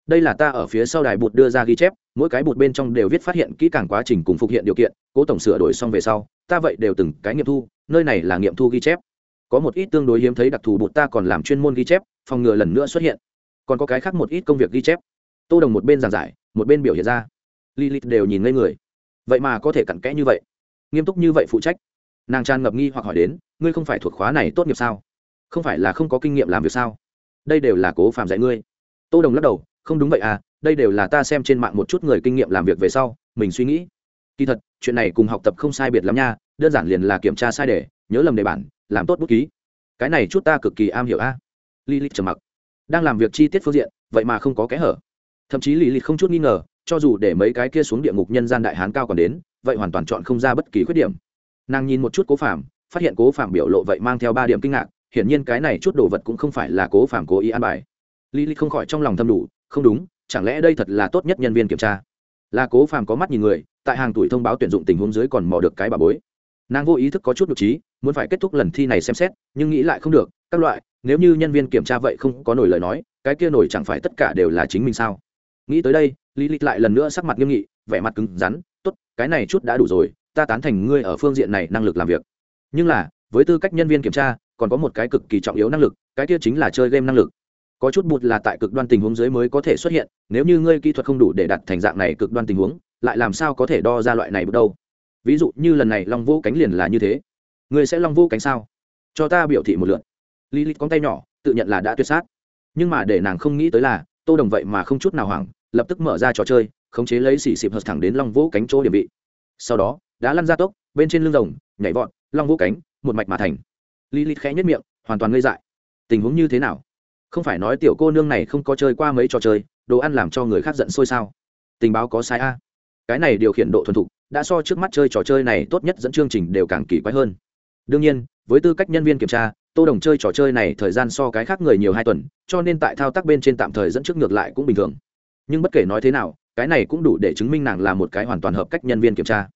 Đây là ta ở phía sau đài bụt đưa ra ghi chép, mỗi cái bụt bên trong đều viết phát hiện kỹ càng quá trình cùng phục hiện điều kiện, cố tổng sửa đổi xong về sau, ta vậy đều từng cái nghiệm thu, nơi này là nghiệm thu ghi chép có một ít tương đối hiếm thấy đặc thù bụt ta còn làm chuyên môn ghi chép, phòng ngừa lần nữa xuất hiện. Còn có cái khác một ít công việc ghi chép. Tô đồng một bên giảng giải, một bên biểu hiện ra. Lilith đều nhìn ngây người. Vậy mà có thể cặn kẽ như vậy? Nghiêm túc như vậy phụ trách? Nàng tràn ngập nghi hoặc hỏi đến, ngươi không phải thuộc khóa này tốt nghiệp sao? Không phải là không có kinh nghiệm làm việc sao? Đây đều là cố phạm dạy ngươi. Tô đồng lắc đầu, không đúng vậy à đây đều là ta xem trên mạng một chút người kinh nghiệm làm việc về sau, mình suy nghĩ. Kỳ thật, chuyện này cùng học tập không sai biệt lắm nha, đơn giản liền là kiểm tra sai để nhớ lầm đề bản, làm tốt bút ký. Cái này chút ta cực kỳ am hiểu a. À? li lịch trầm mặc. Đang làm việc chi tiết phương diện, vậy mà không có kẽ hở. Thậm chí li lịch không chút nghi ngờ, cho dù để mấy cái kia xuống địa ngục nhân gian đại hán cao còn đến, vậy hoàn toàn chọn không ra bất kỳ khuyết điểm. Nàng nhìn một chút cố phạm phát hiện cố phạm biểu lộ vậy mang theo ba điểm kinh ngạc, hiển nhiên cái này chút đồ vật cũng không phải là cố phạm cố ý an bài. Lý lý không khỏi trong lòng thâm đủ, không đúng, chẳng lẽ đây thật là tốt nhất nhân viên kiểm tra? Là cố phạm có mắt nhìn người, tại hàng tuổi thông báo tuyển dụng tình huống dưới còn mò được cái bà bối nàng vô ý thức có chút nhục trí, muốn phải kết thúc lần thi này xem xét, nhưng nghĩ lại không được, các loại, nếu như nhân viên kiểm tra vậy không có nổi lời nói, cái kia nổi chẳng phải tất cả đều là chính mình sao? Nghĩ tới đây, lý lịch lại lần nữa sắc mặt nghiêm nghị, vẻ mặt cứng rắn, tốt, cái này chút đã đủ rồi, ta tán thành ngươi ở phương diện này năng lực làm việc. Nhưng là, với tư cách nhân viên kiểm tra, còn có một cái cực kỳ trọng yếu năng lực, cái kia chính là chơi game năng lực. Có chút bụt là tại cực đoan tình huống dưới mới có thể xuất hiện, nếu như ngươi kỹ thuật không đủ để đặt thành dạng này cực đoan tình huống, lại làm sao có thể đo ra loại này bước đâu? Ví dụ như lần này long vô cánh liền là như thế. Người sẽ long vô cánh sao? Cho ta biểu thị một lượn lilith con tay nhỏ, tự nhận là đã tuyệt sát. Nhưng mà để nàng không nghĩ tới là, tô đồng vậy mà không chút nào hoảng, lập tức mở ra trò chơi, khống chế lấy xỉ xịp hợp thẳng đến long vũ cánh chỗ điểm bị. sau đó, đã lăn ra tốc, bên trên lưng rồng, nhảy vọt, long vũ cánh, một mạch mà thành. Lý li khẽ nhất miệng, hoàn toàn ngây dại. Tình huống như thế nào? Không phải nói tiểu cô nương này không có chơi qua mấy trò chơi, đồ ăn làm cho người khác giận sôi sao? Tình báo có sai a. Cái này điều khiển độ thuần thục đã so trước mắt chơi trò chơi này tốt nhất dẫn chương trình đều càng kỳ quái hơn. Đương nhiên, với tư cách nhân viên kiểm tra, tô đồng chơi trò chơi này thời gian so cái khác người nhiều hai tuần, cho nên tại thao tác bên trên tạm thời dẫn trước ngược lại cũng bình thường. Nhưng bất kể nói thế nào, cái này cũng đủ để chứng minh nàng là một cái hoàn toàn hợp cách nhân viên kiểm tra.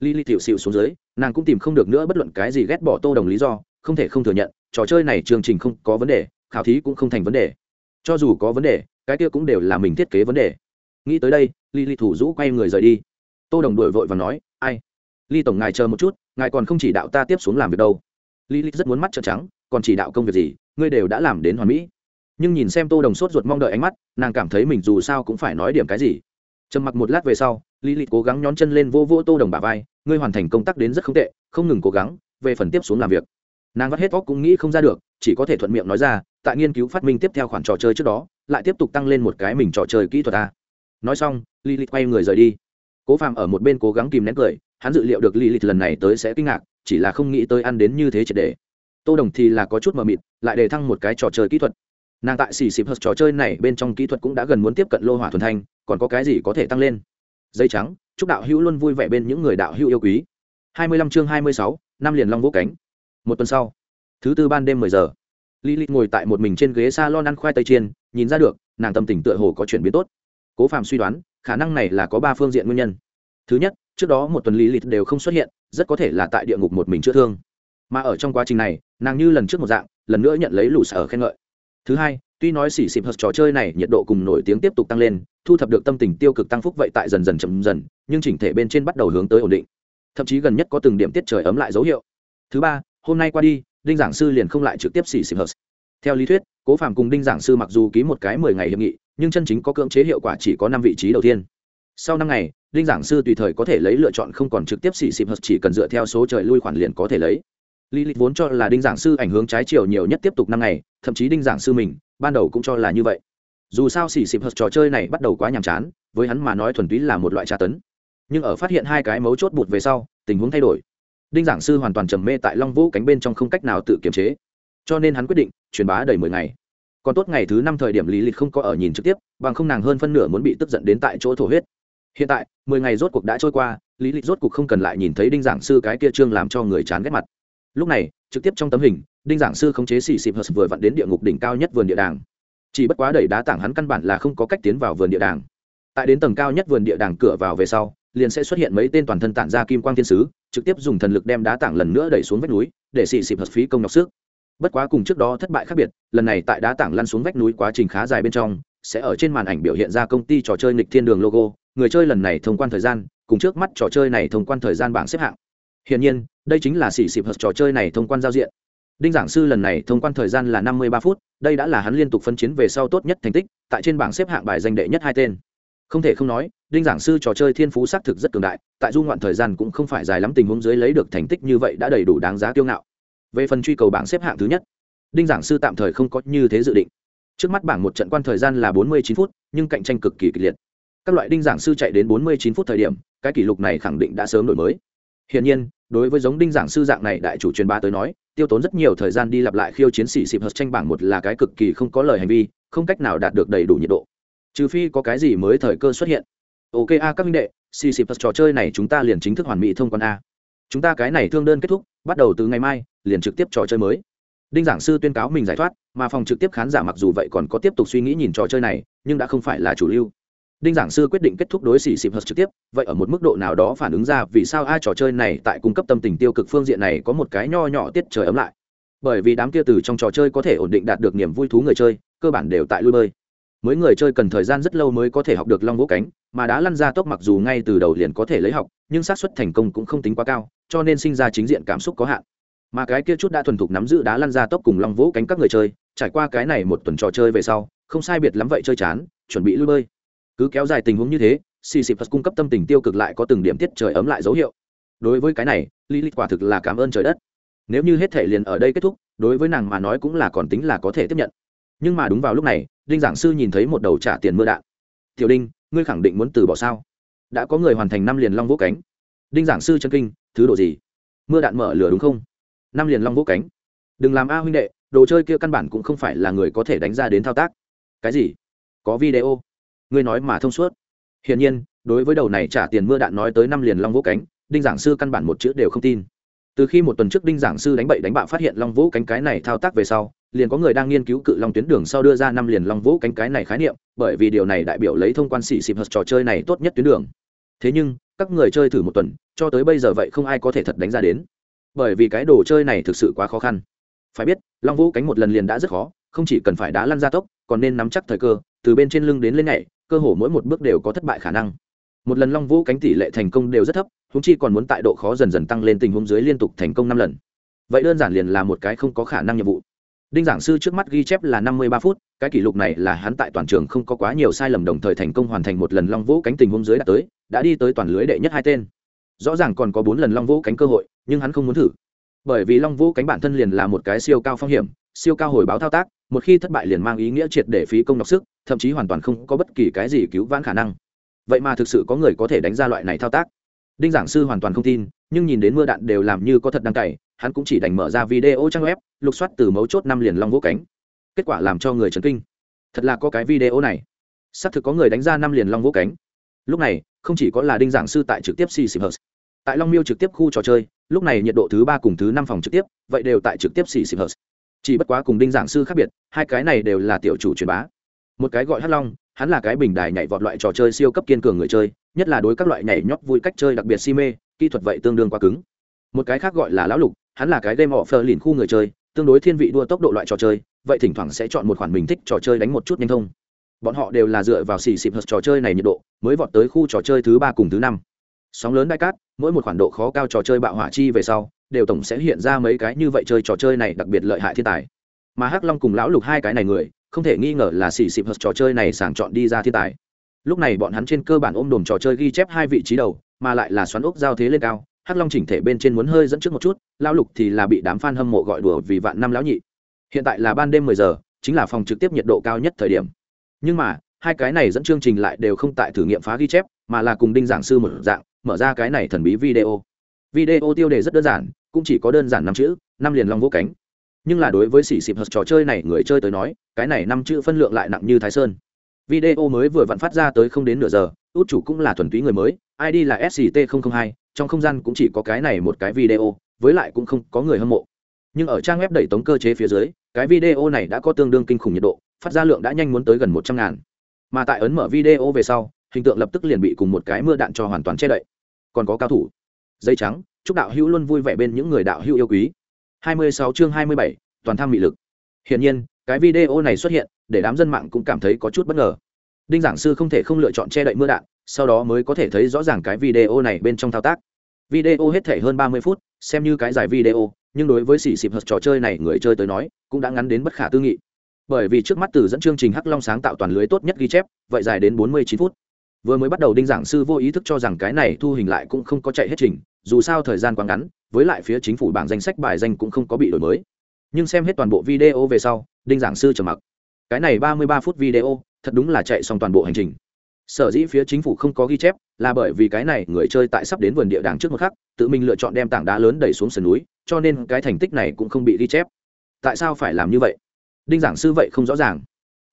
Li tiểu xịu xuống dưới, nàng cũng tìm không được nữa bất luận cái gì ghét bỏ tô đồng lý do, không thể không thừa nhận, trò chơi này chương trình không có vấn đề, khảo thí cũng không thành vấn đề. Cho dù có vấn đề, cái kia cũng đều là mình thiết kế vấn đề. Nghĩ tới đây li thủ rũ quay người rời đi tô đồng đổi vội và nói, ai? Ly tổng ngài chờ một chút, ngài còn không chỉ đạo ta tiếp xuống làm việc đâu. Ly li rất muốn mắt trợn trắng, còn chỉ đạo công việc gì? Ngươi đều đã làm đến hoàn mỹ. Nhưng nhìn xem tô đồng sốt ruột mong đợi ánh mắt, nàng cảm thấy mình dù sao cũng phải nói điểm cái gì. Trầm mặc một lát về sau lý lịch cố gắng nhón chân lên vô vô tô đồng bà vai, ngươi hoàn thành công tác đến rất không tệ, không ngừng cố gắng, về phần tiếp xuống làm việc. Nàng vắt hết óc cũng nghĩ không ra được, chỉ có thể thuận miệng nói ra, tại nghiên cứu phát minh tiếp theo khoản trò chơi trước đó, lại tiếp tục tăng lên một cái mình trò chơi kỹ thuật ta nói xong lý lịch quay người rời đi cố phàm ở một bên cố gắng kìm nén cười hắn dự liệu được lý lịch lần này tới sẽ kinh ngạc chỉ là không nghĩ tới ăn đến như thế triệt để. Tô đồng thì là có chút mờ mịt lại để thăng một cái trò chơi kỹ thuật. Nàng tại xì xịp hớt trò chơi này bên trong kỹ thuật cũng đã gần muốn tiếp cận lô hỏa thuần thanh còn có cái gì có thể tăng lên? Dây trắng chúc đạo hữu luôn vui vẻ bên những người đạo hữu yêu quý. Hai mươi lăm chương hai mươi sáu năm liền long vỗ cánh. Một tuần sau thứ tư ban đêm mười giờ Lilith ngồi tại một mình trên ghế salon ăn khoai tây chiên, nhìn ra được, nàng tâm tình tựa hồ có chuyển biến tốt. Cố Phạm suy đoán, khả năng này là có ba phương diện nguyên nhân. Thứ nhất, trước đó một tuần lý lịch đều không xuất hiện, rất có thể là tại địa ngục một mình chữa thương. Mà ở trong quá trình này, nàng như lần trước một dạng, lần nữa nhận lấy lũ sở khen ngợi thứ hai tuy nói xỉ xịp hợp trò chơi này nhiệt độ cùng nổi tiếng tiếp tục tăng lên thu thập được tâm tình tiêu cực tăng phúc vậy tại dần dần chậm dần nhưng chỉnh thể bên trên bắt đầu hướng tới ổn định thậm chí gần nhất có từng điểm tiết trời ấm lại dấu hiệu thứ ba hôm nay qua đi đinh giảng sư liền không lại trực tiếp xỉ xịp hợp theo lý thuyết cố phạm cùng đinh giảng sư mặc dù ký một cái mười ngày hiệp nghị, nhưng chân chính có cưỡng chế hiệu quả chỉ có năm vị trí đầu tiên. Sau năm ngày, đinh giảng sư tùy thời có thể lấy lựa chọn không còn trực tiếp xì xịp hợp chỉ cần dựa theo số trời lui khoản liền có thể lấy. Lý lịch vốn cho là đinh giảng sư ảnh hưởng trái chiều nhiều nhất tiếp tục năm ngày, thậm chí đinh giảng sư mình, ban đầu cũng cho là như vậy. Dù sao xì xịp hợp trò chơi này bắt đầu quá nhàm chán, với hắn mà nói thuần túy là một loại tra tấn. Nhưng ở phát hiện hai cái mấu chốt bụt về sau, tình huống thay đổi. Đinh giảng sư hoàn toàn trầm mê tại long vũ cánh bên trong không cách nào tự kiềm chế cho nên hắn quyết định truyền bá đầy mười ngày. Còn tốt ngày thứ năm thời điểm lý lịch không có ở nhìn trực tiếp, bằng không nàng hơn phân nửa muốn bị tức giận đến tại chỗ thổ huyết. Hiện tại, mười ngày rốt cuộc đã trôi qua, lý lịch rốt cuộc không cần lại nhìn thấy đinh giảng sư cái kia trương làm cho người chán ghét mặt. Lúc này, trực tiếp trong tấm hình, đinh giảng sư khống chế xì xịp hờ vừa vặn đến địa ngục đỉnh cao nhất vườn địa đàng. Chỉ bất quá đẩy đá tảng hắn căn bản là không có cách tiến vào vườn địa đàng. Tại đến tầng cao nhất vườn địa đàng cửa vào về sau, liền sẽ xuất hiện mấy tên toàn thân tản ra kim quang thiên sứ, trực tiếp dùng thần lực đem đá tảng lần nữa đẩy xuống vách núi, để xì xịp hờ phí công nhọc sức bất quá cùng trước đó thất bại khác biệt, lần này tại đá tảng lăn xuống vách núi quá trình khá dài bên trong, sẽ ở trên màn ảnh biểu hiện ra công ty trò chơi nghịch thiên đường logo, người chơi lần này thông quan thời gian, cùng trước mắt trò chơi này thông quan thời gian bảng xếp hạng. Hiển nhiên, đây chính là xỉ xịp hợp trò chơi này thông quan giao diện. Đinh giảng sư lần này thông quan thời gian là năm mươi ba phút, đây đã là hắn liên tục phân chiến về sau tốt nhất thành tích, tại trên bảng xếp hạng bài danh đệ nhất hai tên. Không thể không nói, đinh giảng sư trò chơi thiên phú xác thực rất cường đại, tại du ngoạn thời gian cũng không phải dài lắm tình huống dưới lấy được thành tích như vậy đã đầy đủ đáng giá kiêu ngạo về phần truy cầu bảng xếp hạng thứ nhất đinh giảng sư tạm thời không có như thế dự định trước mắt bảng một trận quan thời gian là bốn mươi chín phút nhưng cạnh tranh cực kỳ kịch liệt các loại đinh giảng sư chạy đến bốn mươi chín phút thời điểm cái kỷ lục này khẳng định đã sớm đổi mới Hiển nhiên, đối với giống đinh giảng sư dạng này đại chủ truyền ba tới nói, tiêu tốn rất nhiều thời gian đi lặp lại khiêu chiến sĩ xịp hợp tranh bảng một là cái cực kỳ không có lời hành vi, không cách nào đạt được đầy đủ nhiệt độ. Trừ phi có cái gì mới thời cơ xuất hiện. Ok a các minh đệ, xì xịp trò chơi này chúng ta liền chính thức hoàn mỹ thông quan a. Chúng ta cái này thương đơn kết thúc, bắt đầu từ ngày mai, liền trực tiếp trò chơi mới. Đinh giảng sư tuyên cáo mình giải thoát, mà phòng trực tiếp khán giả mặc dù vậy còn có tiếp tục suy nghĩ nhìn trò chơi này, nhưng đã không phải là chủ lưu. Đinh giảng sư quyết định kết thúc đối xỉ xịp hợp trực tiếp vậy ở một mức độ nào đó phản ứng ra vì sao ai trò chơi này tại cung cấp tâm tình tiêu cực phương diện này có một cái nho nhỏ tiết trời ấm lại. Bởi vì đám kia từ trong trò chơi có thể ổn định đạt được niềm vui thú người chơi cơ bản đều tại lui bơi mới người chơi cần thời gian rất lâu mới có thể học được long vỗ cánh, mà đá lăn ra tốc mặc dù ngay từ đầu liền có thể lấy học, nhưng xác suất thành công cũng không tính quá cao, cho nên sinh ra chính diện cảm xúc có hạn. Mà cái kia chút đã thuần thục nắm giữ đá lăn ra tốc cùng long vỗ cánh các người chơi, trải qua cái này một tuần trò chơi về sau, không sai biệt lắm vậy chơi chán, chuẩn bị lui bơi. Cứ kéo dài tình huống như thế xì xịp cung cấp tâm tình tiêu cực lại có từng điểm tiết trời ấm lại dấu hiệu. Đối với cái này lý lịch quả thực là cảm ơn trời đất. Nếu như hết thể liền ở đây kết thúc, đối với nàng mà nói cũng là còn tính là có thể tiếp nhận nhưng mà đúng vào lúc này, đinh giảng sư nhìn thấy một đầu trả tiền mưa đạn. Tiểu đinh, ngươi khẳng định muốn từ bỏ sao? Đã có người hoàn thành năm liền long vỗ cánh. Đinh giảng sư chân kinh, thứ độ gì? Mưa đạn mở lửa đúng không? Năm liền long vỗ cánh. Đừng làm a huynh đệ, đồ chơi kia căn bản cũng không phải là người có thể đánh ra đến thao tác. Cái gì? Có video? Ngươi nói mà thông suốt. Hiển nhiên, đối với đầu này trả tiền mưa đạn nói tới năm liền long vũ cánh, đinh giảng sư căn bản một chữ đều không tin. Từ khi một tuần trước đinh giảng sư đánh bậy đánh bạ phát hiện long vũ cánh cái này thao tác về sau liền có người đang nghiên cứu cự long tuyến đường sau đưa ra năm liền long vũ cánh cái này khái niệm, bởi vì điều này đại biểu lấy thông quan xỉ xịp hợp trò chơi này tốt nhất tuyến đường. Thế nhưng, các người chơi thử một tuần, cho tới bây giờ vậy không ai có thể thật đánh ra đến. Bởi vì cái đồ chơi này thực sự quá khó khăn. Phải biết, long vũ cánh một lần liền đã rất khó, không chỉ cần phải đá lăn ra tốc, còn nên nắm chắc thời cơ, từ bên trên lưng đến lên nhảy, cơ hồ mỗi một bước đều có thất bại khả năng. Một lần long vũ cánh tỷ lệ thành công đều rất thấp húng chi còn muốn tại độ khó dần dần tăng lên tình huống dưới liên tục thành công năm lần. Vậy đơn giản liền là một cái không có khả năng nhiệm vụ đinh giảng sư trước mắt ghi chép là năm mươi ba phút, cái kỷ lục này là hắn tại toàn trường không có quá nhiều sai lầm đồng thời thành công hoàn thành một lần long vũ cánh tình huống dưới đã tới, đã đi tới toàn lưới đệ nhất hai tên. Rõ ràng còn có bốn lần long vũ cánh cơ hội, nhưng hắn không muốn thử. Bởi vì long vũ cánh bản thân liền là một cái siêu cao phong hiểm, siêu cao hồi báo thao tác, một khi thất bại liền mang ý nghĩa triệt để phí công đọc sức, thậm chí hoàn toàn không có bất kỳ cái gì cứu vãn khả năng. Vậy mà thực sự có người có thể đánh ra loại này thao tác. Đinh giảng sư hoàn toàn không tin, nhưng nhìn đến mưa đạn đều làm như có thật đăng cày hắn cũng chỉ đành mở ra video trang web, lục soát từ mấu chốt năm liền long vỗ cánh. Kết quả làm cho người chấn kinh. Thật là có cái video này. Xác thực có người đánh ra năm liền long vỗ cánh. Lúc này, không chỉ có là đinh giảng sư tại trực tiếp xì xịp tại long miêu trực tiếp khu trò chơi, lúc này nhiệt độ thứ ba cùng thứ năm phòng trực tiếp, vậy đều tại trực tiếp xì xịp chỉ bất quá cùng đinh giảng sư khác biệt, hai cái này đều là tiểu chủ truyền bá. Một cái gọi hắc long, hắn là cái bình đài nhảy vọt loại trò chơi siêu cấp kiên cường người chơi, nhất là đối các loại nhảy nhót vui cách chơi đặc biệt si mê, kỹ thuật vậy tương đương quá cứng. Một cái khác gọi là lão lục hắn là cái game offer lìn khu người chơi, tương đối thiên vị đua tốc độ loại trò chơi, vậy thỉnh thoảng sẽ chọn một khoản mình thích trò chơi đánh một chút nhanh thông. Bọn họ đều là dựa vào xì xịp hợp trò chơi này nhiệt độ, mới vọt tới khu trò chơi thứ ba cùng thứ năm. Sóng lớn đại cát, mỗi một khoản độ khó cao trò chơi bạo hỏa chi về sau, đều tổng sẽ hiện ra mấy cái như vậy chơi trò chơi này đặc biệt lợi hại thiên tài. Mà hắc long cùng lão lục hai cái này người, không thể nghi ngờ là xì xịp hợp trò chơi này sàng chọn đi ra thiên tài. Lúc này bọn hắn trên cơ bản ôm đồm trò chơi ghi chép hai vị trí đầu, mà lại là xoắn ốc giao thế lên cao hắc long chỉnh thể bên trên muốn hơi dẫn trước một chút lao lục thì là bị đám f a n hâm mộ gọi đùa vì vạn năm lão nhị. Hiện tại là ban đêm mười giờ, chính là phòng trực tiếp nhiệt độ cao nhất thời điểm. Nhưng mà, hai cái này dẫn chương trình lại đều không tại thử nghiệm phá ghi chép, mà là cùng đinh giảng sư một dạng, mở ra cái này thần bí video. Video tiêu đề rất đơn giản, cũng chỉ có đơn giản năm chữ, năm liền long vô cánh. Nhưng là đối với xỉ xịp hật trò chơi này người chơi tới nói, cái này năm chữ phân lượng lại nặng như thái sơn. Video mới vừa vặn phát ra tới không đến nửa giờ, út chủ cũng là thuần túy người mới id là sct 002 trong không gian cũng chỉ có cái này một cái video với lại cũng không có người hâm mộ. Nhưng ở trang web đẩy tống cơ chế phía dưới cái video này đã có tương đương kinh khủng nhiệt độ phát ra lượng đã nhanh muốn tới gần một trăm ngàn. Mà tại ấn mở video về sau hình tượng lập tức liền bị cùng một cái mưa đạn cho hoàn toàn che đậy. Còn có cao thủ. Dây trắng chúc đạo hữu luôn vui vẻ bên những người đạo hữu yêu quý. 26 chương 27, toàn tham mị lực. Hiển nhiên cái video này xuất hiện để đám dân mạng cũng cảm thấy có chút bất ngờ. Đinh giảng sư không thể không lựa chọn che đậy mưa đạn sau đó mới có thể thấy rõ ràng cái video này bên trong thao tác. Video hết thể hơn 30 phút, xem như cái dài video, nhưng đối với xì xịp hợp trò chơi này người chơi tới nói, cũng đã ngắn đến bất khả tư nghị. Bởi vì trước mắt từ dẫn chương trình hắc long sáng tạo toàn lưới tốt nhất ghi chép, vậy dài đến 49 phút. Vừa mới bắt đầu đinh giảng sư vô ý thức cho rằng cái này thu hình lại cũng không có chạy hết trình, dù sao thời gian quá ngắn, với lại phía chính phủ bảng danh sách bài danh cũng không có bị đổi mới. Nhưng xem hết toàn bộ video về sau, đinh giảng sư trầm mặc. Cái này 33 phút video, thật đúng là chạy xong toàn bộ hành trình sở dĩ phía chính phủ không có ghi chép, là bởi vì cái này người chơi tại sắp đến vườn địa đàng trước một khắc, tự mình lựa chọn đem tảng đá lớn đẩy xuống sườn núi, cho nên cái thành tích này cũng không bị ghi chép. Tại sao phải làm như vậy? Đinh giảng sư vậy không rõ ràng.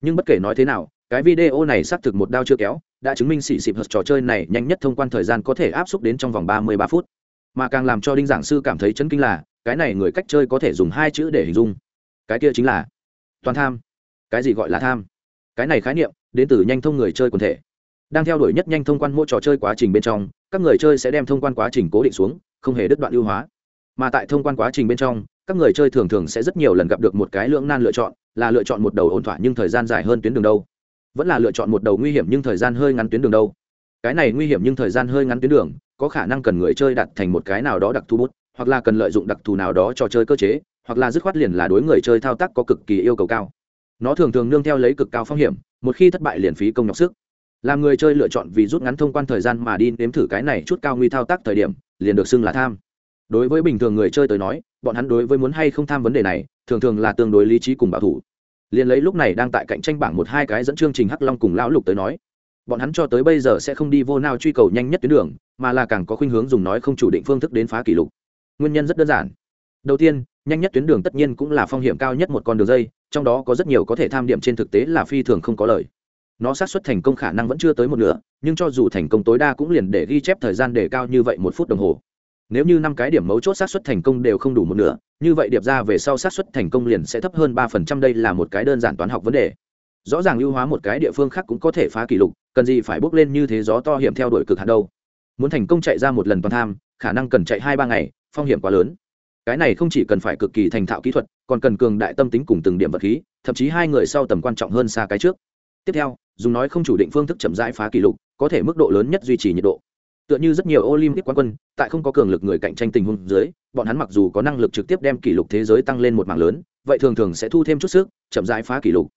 Nhưng bất kể nói thế nào, cái video này xác thực một đao chưa kéo, đã chứng minh xỉ xịp hợp trò chơi này nhanh nhất thông quan thời gian có thể áp suất đến trong vòng ba mươi ba phút. Mà càng làm cho đinh giảng sư cảm thấy chấn kinh là, cái này người cách chơi có thể dùng hai chữ để hình dung. Cái kia chính là toàn tham. Cái gì gọi là tham? Cái này khái niệm, đến từ nhanh thông người chơi quần thể đang theo đuổi nhất nhanh thông quan mỗi trò chơi quá trình bên trong, các người chơi sẽ đem thông quan quá trình cố định xuống, không hề đứt đoạn ưu hóa. Mà tại thông quan quá trình bên trong, các người chơi thường thường sẽ rất nhiều lần gặp được một cái lưỡng nan lựa chọn, là lựa chọn một đầu ổn thỏa nhưng thời gian dài hơn tuyến đường đâu. Vẫn là lựa chọn một đầu nguy hiểm nhưng thời gian hơi ngắn tuyến đường đâu. Cái này nguy hiểm nhưng thời gian hơi ngắn tuyến đường, có khả năng cần người chơi đặt thành một cái nào đó đặc thù bút, hoặc là cần lợi dụng đặc thù nào đó cho chơi cơ chế, hoặc là dứt khoát liền là đối người chơi thao tác có cực kỳ yêu cầu cao. Nó thường thường nương theo lấy cực cao phong hiểm, một khi thất bại liền phí công nhọc sức làm người chơi lựa chọn vì rút ngắn thông quan thời gian mà đi nếm thử cái này chút cao nguy thao tác thời điểm, liền được xưng là tham. Đối với bình thường người chơi tới nói, bọn hắn đối với muốn hay không tham vấn đề này, thường thường là tương đối lý trí cùng bảo thủ. Liền lấy lúc này đang tại cạnh tranh bảng một hai cái dẫn chương trình hắc long cùng lão lục tới nói, bọn hắn cho tới bây giờ sẽ không đi vô nào truy cầu nhanh nhất tuyến đường, mà là càng có khuynh hướng dùng nói không chủ định phương thức đến phá kỷ lục. Nguyên nhân rất đơn giản. Đầu tiên, nhanh nhất tuyến đường tất nhiên cũng là phong hiểm cao nhất một con đường dây, trong đó có rất nhiều có thể tham điểm trên thực tế là phi thường không có lời nó sát xuất thành công khả năng vẫn chưa tới một nửa, nhưng cho dù thành công tối đa cũng liền để ghi chép thời gian để cao như vậy một phút đồng hồ. Nếu như năm cái điểm mấu chốt sát xuất thành công đều không đủ một nửa, như vậy điệp ra về sau sát xuất thành công liền sẽ thấp hơn ba phần trăm, đây là một cái đơn giản toán học vấn đề. Rõ ràng ưu hóa một cái địa phương khác cũng có thể phá kỷ lục, cần gì phải bước lên như thế gió to hiểm theo đuổi cực hạn đâu. Muốn thành công chạy ra một lần toàn tham, khả năng cần chạy hai ba ngày, phong hiểm quá lớn. Cái này không chỉ cần phải cực kỳ thành thạo kỹ thuật, còn cần cường đại tâm tính cùng từng điểm vật khí, thậm chí hai người sau tầm quan trọng hơn xa cái trước tiếp theo, dùng nói không chủ định phương thức chậm rãi phá kỷ lục, có thể mức độ lớn nhất duy trì nhiệt độ. Tựa như rất nhiều olympic quán quân, tại không có cường lực người cạnh tranh tình huống dưới, bọn hắn mặc dù có năng lực trực tiếp đem kỷ lục thế giới tăng lên một mảng lớn, vậy thường thường sẽ thu thêm chút sức, chậm rãi phá kỷ lục.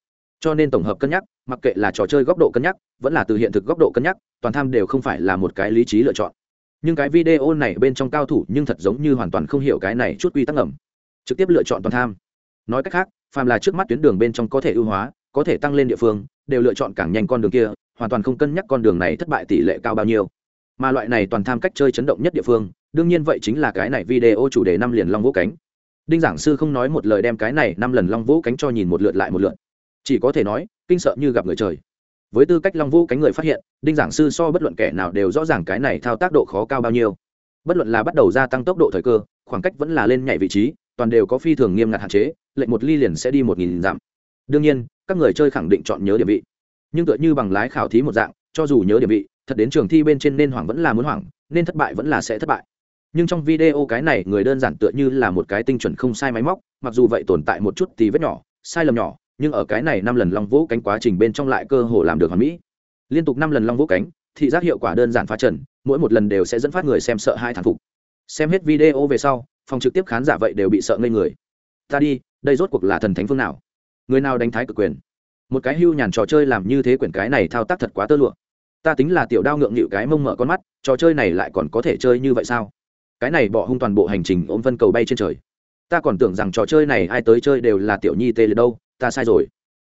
Cho nên tổng hợp cân nhắc, mặc kệ là trò chơi góc độ cân nhắc, vẫn là từ hiện thực góc độ cân nhắc, toàn tham đều không phải là một cái lý trí lựa chọn. Nhưng cái video này bên trong cao thủ nhưng thật giống như hoàn toàn không hiểu cái này chút quy tắc ẩm trực tiếp lựa chọn toàn tham. Nói cách khác, phàm là trước mắt tuyến đường bên trong có thể ưu hóa, có thể tăng lên địa phương đều lựa chọn càng nhanh con đường kia, hoàn toàn không cân nhắc con đường này thất bại tỷ lệ cao bao nhiêu. Mà loại này toàn tham cách chơi chấn động nhất địa phương, đương nhiên vậy chính là cái này video chủ đề năm liền long vũ cánh. Đinh giảng sư không nói một lời đem cái này năm lần long vũ cánh cho nhìn một lượt lại một lượt. Chỉ có thể nói, kinh sợ như gặp người trời. Với tư cách long vũ cánh người phát hiện, đinh giảng sư so bất luận kẻ nào đều rõ ràng cái này thao tác độ khó cao bao nhiêu. Bất luận là bắt đầu gia tăng tốc độ thời cơ, khoảng cách vẫn là lên nhảy vị trí, toàn đều có phi thường nghiêm ngặt hạn chế, lệnh một ly liền sẽ đi một nghìn dặm. Đương nhiên các người chơi khẳng định chọn nhớ địa vị. Nhưng tựa như bằng lái khảo thí một dạng, cho dù nhớ địa vị, thật đến trường thi bên trên nên hoảng vẫn là muốn hoảng, nên thất bại vẫn là sẽ thất bại. Nhưng trong video cái này, người đơn giản tựa như là một cái tinh chuẩn không sai máy móc, mặc dù vậy tồn tại một chút tí vết nhỏ, sai lầm nhỏ, nhưng ở cái này năm lần long vỗ cánh quá trình bên trong lại cơ hồ làm được hoàn mỹ. Liên tục năm lần long vỗ cánh, thị giác hiệu quả đơn giản phá trần, mỗi một lần đều sẽ dẫn phát người xem sợ hai thản phục. Xem hết video về sau, phòng trực tiếp khán giả vậy đều bị sợ ngây người. Ta đi, đây rốt cuộc là thần thánh phương nào? Người nào đánh thái cực quyền? Một cái hưu nhàn trò chơi làm như thế quyển cái này thao tác thật quá tơ lụa. Ta tính là tiểu đao ngượng nghịu cái mông mở con mắt, trò chơi này lại còn có thể chơi như vậy sao? Cái này bỏ hung toàn bộ hành trình ôm vân cầu bay trên trời. Ta còn tưởng rằng trò chơi này ai tới chơi đều là tiểu nhi tê liệt đâu, ta sai rồi.